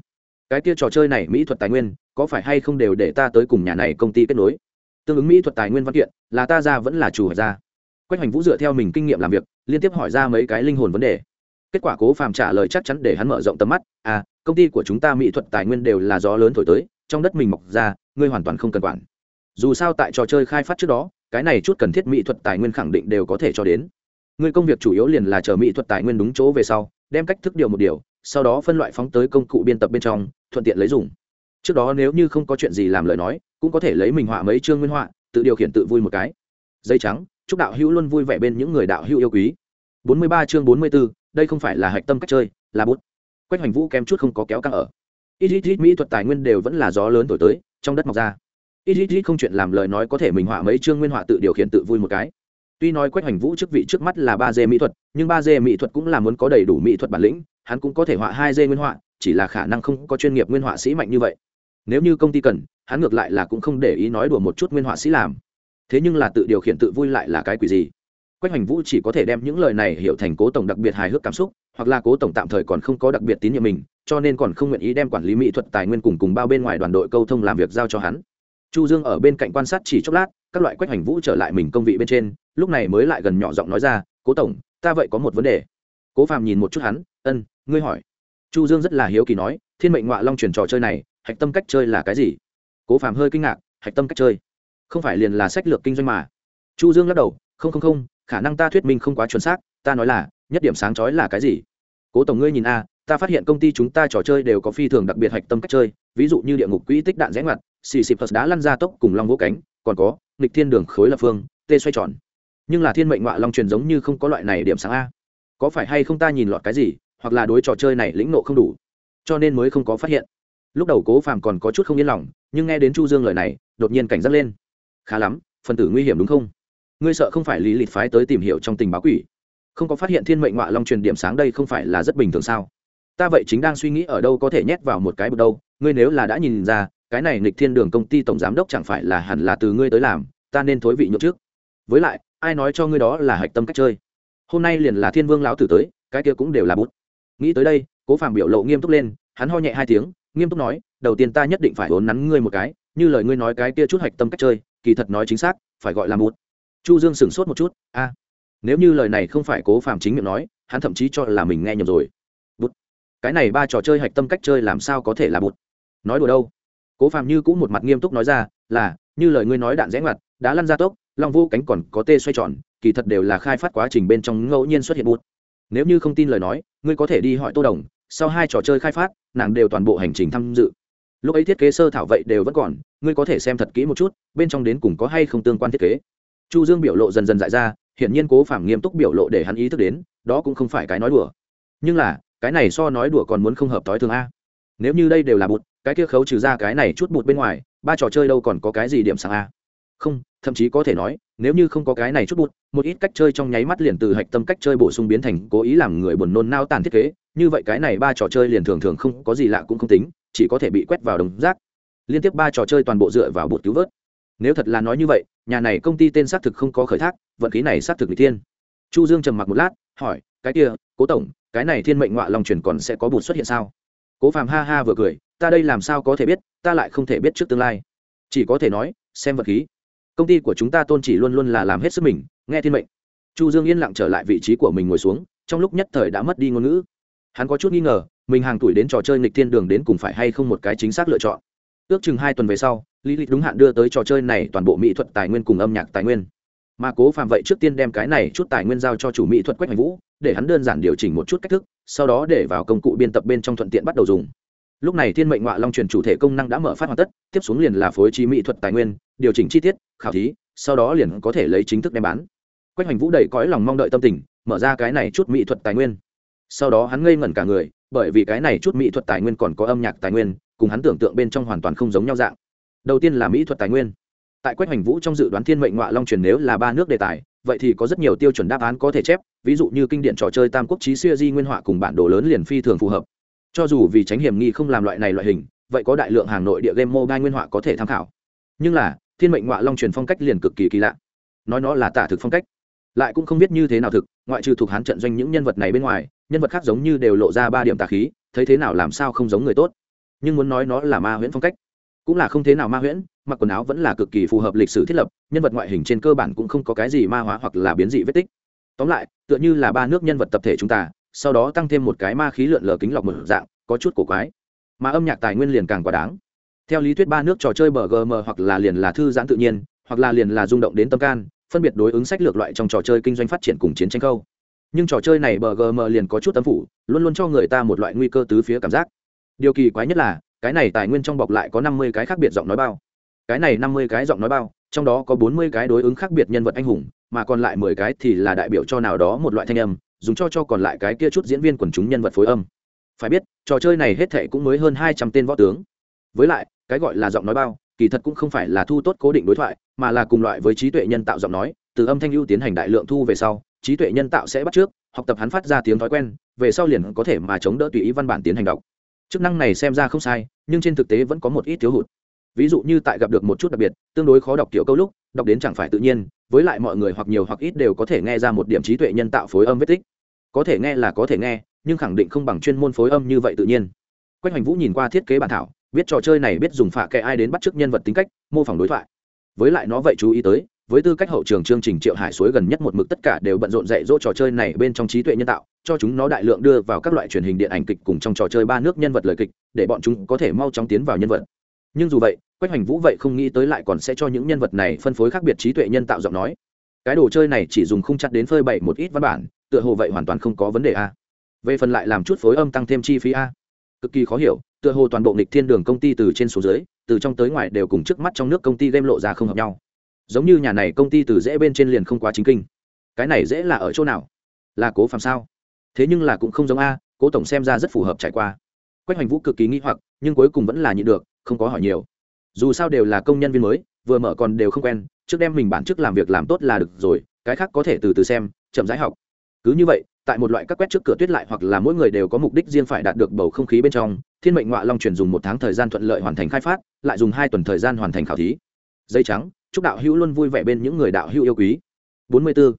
Cái kia trò chơi này mỹ thuật tài nguyên, có phải hay không đều để ta tới cùng nhà này công ty kết nối? Tương ứng mỹ thuật tài nguyên văn kiện, là ta ra vẫn là chủ hợp ra. Quách hoành vũ dựa theo mình kinh nghiệm làm việc, liên tiếp hỏi ra mấy cái linh hồn vấn đề. Kết quả cố phàm trả lời chắc chắn để hắn mở rộng tầm mắt. À công ty của chúng ta mỹ thuật tài nguyên đều là gió lớn thổi tới, trong đất mình mọc ra, ngươi hoàn toàn không cần quản. Dù sao tại trò chơi khai phát trước đó cái này chút cần thiết mỹ thuật tài nguyên khẳng định đều có thể cho đến. Người công việc chủ yếu liền là chờ mỹ thuật tài nguyên đúng chỗ về sau đem cách thức điều một điều sau đó phân loại phóng tới công cụ biên tập bên trong thuận tiện lấy dùng. Trước đó nếu như không có chuyện gì làm lời nói cũng có thể lấy mình họa mấy chương nguyên họa tự điều khiển tự vui một cái. Dây trắng chúc đạo hữu luôn vui vẻ bên những người đạo hữu yêu quý. 43 chương 44, đây không phải là hạch tâm cách chơi là bút. Quách hoành vũ kém chút không có kéo căng ở. Ít ít ít mỹ thuật tài nguyên đều vẫn là gió lớn thổi tới trong đất mọc ra ít ít ít không chuyện làm lời nói có thể mình họa mấy chương nguyên họa tự điều khiển tự vui một cái. Tuy nói quách hoành vũ chức vị trước mắt là ba d mỹ thuật, nhưng ba d mỹ thuật cũng là muốn có đầy đủ mỹ thuật bản lĩnh, hắn cũng có thể họa hai d nguyên họa, chỉ là khả năng không có chuyên nghiệp nguyên họa sĩ mạnh như vậy. Nếu như công ty cần, hắn ngược lại là cũng không để ý nói đùa một chút nguyên họa sĩ làm. Thế nhưng là tự điều khiển tự vui lại là cái quỷ gì? Quách hoành vũ chỉ có thể đem những lời này hiểu thành cố tổng đặc biệt hài hước cảm xúc, hoặc là cố tổng tạm thời còn không có đặc biệt tín nhiệm mình, cho nên còn không nguyện ý đem quản lý mỹ thuật tài nguyên cùng cùng bao bên ngoài đoàn đội câu thông làm việc giao cho hắn chu dương ở bên cạnh quan sát chỉ chốc lát, các loại quách hoành vũ trở lại mình công vị bên trên, lúc này mới lại gần nhỏ giọng nói ra, cố tổng, ta vậy có một vấn đề. Cố phàm nhìn một chút hắn, ân, ngươi hỏi. Chu dương rất là hiếu kỳ nói, thiên mệnh ngọa long truyền trò chơi này, hạch tâm cách chơi là cái gì? Cố phàm hơi kinh ngạc, hạch tâm cách chơi? Không phải liền là sách lược kinh doanh mà. Chu dương lắc đầu, không không không, khả năng ta thuyết minh không quá chuẩn xác, ta nói là, nhất điểm sáng chói là cái gì? Cố tổng ngươi nhìn a, ta phát hiện công ty chúng ta trò chơi đều có phi thường đặc biệt hạch tâm cách chơi ví dụ như địa ngục quỹ tích đạn rẽ ngoặt xì xịp đá lăn ra tốc cùng long vỗ cánh, còn có, nghịch thiên đường khối lập phương, tê xoay tròn. Nhưng là thiên mệnh ngoại long truyền giống như không có loại này điểm sáng a. Có phải hay không ta nhìn lọt cái gì, hoặc là đối trò chơi này lĩnh nộ không đủ? Cho nên mới không có phát hiện. Lúc đầu cố phàm còn có chút không yên lòng, nhưng nghe đến chu dương lời này, đột nhiên cảnh giác lên. Khá lắm, phần tử nguy hiểm đúng không? Ngươi sợ không phải lý lịch phái tới tìm hiểu trong tình báo quỷ? Không có phát hiện thiên mệnh ngoại long truyền điểm sáng đây không phải là rất bình thường sao? Ta vậy chính đang suy nghĩ ở đâu có thể nhét vào một cái bực đâu, ngươi nếu là đã nhìn ra, cái này nghịch thiên đường công ty tổng giám đốc chẳng phải là hẳn là từ ngươi tới làm, ta nên thối vị nhượng trước. Với lại, ai nói cho ngươi đó là hạch tâm cách chơi? Hôm nay liền là thiên vương lão tử tới, cái kia cũng đều là bút. Nghĩ tới đây, cố phàm biểu lộ nghiêm túc lên, hắn ho nhẹ hai tiếng, nghiêm túc nói, đầu tiên ta nhất định phải vốn nắn ngươi một cái, như lời ngươi nói cái kia chút hạch tâm cách chơi, kỳ thật nói chính xác, phải gọi là bút. Chu dương sửng sốt một chút, a. Nếu như lời này không phải cố phàm chính miệng nói, hắn thậm chí cho là mình nghe nhầm rồi cái này ba trò chơi hạch tâm cách chơi làm sao có thể là bụt? Nói đùa đâu? Cố phạm như cũng một mặt nghiêm túc nói ra, là, như lời ngươi nói đạn rẽ ngoặt, đã lăn ra tốc, long vô cánh còn có tê xoay tròn, kỳ thật đều là khai phát quá trình bên trong ngẫu nhiên xuất hiện bút nếu như không tin lời nói, ngươi có thể đi hỏi tô đồng, sau hai trò chơi khai phát, nàng đều toàn bộ hành trình tham dự. Lúc ấy thiết kế sơ thảo vậy đều vẫn còn, ngươi có thể xem thật kỹ một chút, bên trong đến cùng có hay không tương quan thiết kế. Chu dương biểu lộ dần dần dại ra, hiển nhiên cố phạm nghiêm túc biểu lộ để hắn ý thức đến, đó cũng không phải cái nói đùa. Nhưng là cái này so nói đùa còn muốn không hợp tối thường a. Nếu như đây đều là bụt, cái kia khấu trừ ra cái này chút bụt bên ngoài, ba trò chơi đâu còn có cái gì điểm sáng a? Không, thậm chí có thể nói, nếu như không có cái này chút bụt, một ít cách chơi trong nháy mắt liền từ hạch tâm cách chơi bổ sung biến thành cố ý làm người buồn nôn nao tàn thiết kế, như vậy cái này ba trò chơi liền thường thường không, có gì lạ cũng không tính, chỉ có thể bị quét vào đồng rác. Liên tiếp ba trò chơi toàn bộ dựa vào bột cứu vớt. Nếu thật là nói như vậy, nhà này công ty tên xác thực không có khởi thác, vận khí này xác thực n thiên. Chu dương trầm mặc một lát, hỏi, cái kia, cố tổng cái này thiên mệnh ngoại long truyền còn sẽ có bụt xuất hiện sao? Cố phàm ha ha vừa cười, ta đây làm sao có thể biết, ta lại không thể biết trước tương lai. Chỉ có thể nói, xem vật khí. Công ty của chúng ta tôn chỉ luôn luôn là làm hết sức mình, nghe thiên mệnh. Chu dương yên lặng trở lại vị trí của mình ngồi xuống, trong lúc nhất thời đã mất đi ngôn ngữ. Hắn có chút nghi ngờ, mình hàng tuổi đến trò chơi nghịch thiên đường đến cùng phải hay không một cái chính xác lựa chọn. Ước chừng hai tuần về sau, lý lịch đúng hạn đưa tới trò chơi này toàn bộ mỹ thuật tài nguyên cùng âm nhạc tài nguyên mà cố phạm vậy trước tiên đem cái này chút tài nguyên giao cho chủ mỹ thuật quách hoành vũ, để hắn đơn giản điều chỉnh một chút cách thức, sau đó để vào công cụ biên tập bên trong thuận tiện bắt đầu dùng. Lúc này thiên mệnh ngoại long truyền chủ thể công năng đã mở phát hoàn tất, tiếp xuống liền là phối trí mỹ thuật tài nguyên, điều chỉnh chi tiết, khảo thí, sau đó liền có thể lấy chính thức đem bán. Quách hoành vũ đầy cõi lòng mong đợi tâm tình, mở ra cái này chút mỹ thuật tài nguyên. Sau đó hắn ngây ngẩn cả người, bởi vì cái này chút mỹ thuật tài nguyên còn có âm nhạc tài nguyên, cùng hắn tưởng tượng bên trong hoàn toàn không giống nhau dạng. Đầu tiên là mỹ thuật tài nguyên tại quách hoành vũ trong dự đoán thiên mệnh ngoại long truyền nếu là ba nước đề tài, vậy thì có rất nhiều tiêu chuẩn đáp án có thể chép, ví dụ như kinh điển trò chơi tam quốc trí xuya di nguyên họa cùng bản đồ lớn liền phi thường phù hợp. Cho dù vì tránh hiểm nghi không làm loại này loại hình, vậy có đại lượng hàng nội địa game mobile nguyên họa có thể tham khảo. Nhưng là, thiên mệnh ngoại long truyền phong cách liền cực kỳ kỳ lạ. Nói nó là tả thực phong cách, lại cũng không biết như thế nào thực, ngoại trừ thuộc hán trận doanh những nhân vật này bên ngoài, nhân vật khác giống như đều lộ ra ba điểm tà khí, thấy thế nào làm sao không giống người tốt. Nhưng muốn nói nó là ma huyễn phong cách, cũng là không thế nào ma huyễn mặc quần áo vẫn là cực kỳ phù hợp lịch sử thiết lập, nhân vật ngoại hình trên cơ bản cũng không có cái gì ma hóa hoặc là biến dị vết tích. Tóm lại, tựa như là ba nước nhân vật tập thể chúng ta, sau đó tăng thêm một cái ma khí lượn lờ kính lọc một dạng, có chút cổ quái. Mà âm nhạc tài nguyên liền càng quá đáng. Theo lý thuyết ba nước trò chơi bờ gm hoặc là liền là thư giãn tự nhiên, hoặc là liền là rung động đến tâm can, phân biệt đối ứng sách lược loại trong trò chơi kinh doanh phát triển cùng chiến tranh khâu. Nhưng trò chơi này bờ gm liền có chút tâm phủ, luôn luôn cho người ta một loại nguy cơ tứ phía cảm giác. Điều kỳ quái nhất là, cái này tài nguyên trong bọc lại có năm mươi cái khác biệt giọng nói bao cái này năm mươi cái giọng nói bao, trong đó có bốn mươi cái đối ứng khác biệt nhân vật anh hùng, mà còn lại mười cái thì là đại biểu cho nào đó một loại thanh âm, dùng cho cho còn lại cái kia chút diễn viên quần chúng nhân vật phối âm. Phải biết, trò chơi này hết thệ cũng mới hơn hai trăm tên võ tướng. Với lại, cái gọi là giọng nói bao, kỳ thật cũng không phải là thu tốt cố định đối thoại, mà là cùng loại với trí tuệ nhân tạo giọng nói, từ âm thanh ưu tiến hành đại lượng thu về sau, trí tuệ nhân tạo sẽ bắt trước, học tập hắn phát ra tiếng thói quen, về sau liền có thể mà chống đỡ tùy ý văn bản tiến hành đọc. Chức năng này xem ra không sai, nhưng trên thực tế vẫn có một ít thiếu hụt ví dụ như tại gặp được một chút đặc biệt, tương đối khó đọc kiểu câu lúc, đọc đến chẳng phải tự nhiên, với lại mọi người hoặc nhiều hoặc ít đều có thể nghe ra một điểm trí tuệ nhân tạo phối âm vết tích. Có thể nghe là có thể nghe, nhưng khẳng định không bằng chuyên môn phối âm như vậy tự nhiên. Quách hoành vũ nhìn qua thiết kế bản thảo, biết trò chơi này biết dùng phạ kệ ai đến bắt chước nhân vật tính cách, mô phỏng đối thoại. Với lại nó vậy chú ý tới, với tư cách hậu trường chương trình triệu hải suối gần nhất một mực tất cả đều bận rộn dạy dỗ trò chơi này bên trong trí tuệ nhân tạo, cho chúng nó đại lượng đưa vào các loại truyền hình điện ảnh kịch cùng trong trò chơi ba nước nhân vật lời kịch, để bọn chúng có thể mau chóng tiến vào nhân vật nhưng dù vậy, quách hoành vũ vậy không nghĩ tới lại còn sẽ cho những nhân vật này phân phối khác biệt trí tuệ nhân tạo giọng nói. Cái đồ chơi này chỉ dùng không chặt đến phơi bậy một ít văn bản, tựa hồ vậy hoàn toàn không có vấn đề a. Về phần lại làm chút phối âm tăng thêm chi phí a. Cực kỳ khó hiểu, tựa hồ toàn bộ nịch thiên đường công ty từ trên xuống dưới, từ trong tới ngoài đều cùng trước mắt trong nước công ty game lộ ra không hợp nhau. Giống như nhà này công ty từ dễ bên trên liền không quá chính kinh. Cái này dễ là ở chỗ nào? Là cố phạm sao? Thế nhưng là cũng không giống a, cố tổng xem ra rất phù hợp trải qua. Quách hoành vũ cực kỳ nghĩ hoặc, nhưng cuối cùng vẫn là nhịn được không có hỏi nhiều. Dù sao đều là công nhân viên mới, vừa mở còn đều không quen, trước đem mình bản chức làm việc làm tốt là được rồi, cái khác có thể từ từ xem, chậm rãi học. Cứ như vậy, tại một loại các quét trước cửa tuyết lại hoặc là mỗi người đều có mục đích riêng phải đạt được bầu không khí bên trong, thiên mệnh ngoại long truyền dùng một tháng thời gian thuận lợi hoàn thành khai phát, lại dùng hai tuần thời gian hoàn thành khảo thí. Dây trắng, chúc đạo hữu luôn vui vẻ bên những người đạo hữu yêu quý. 44.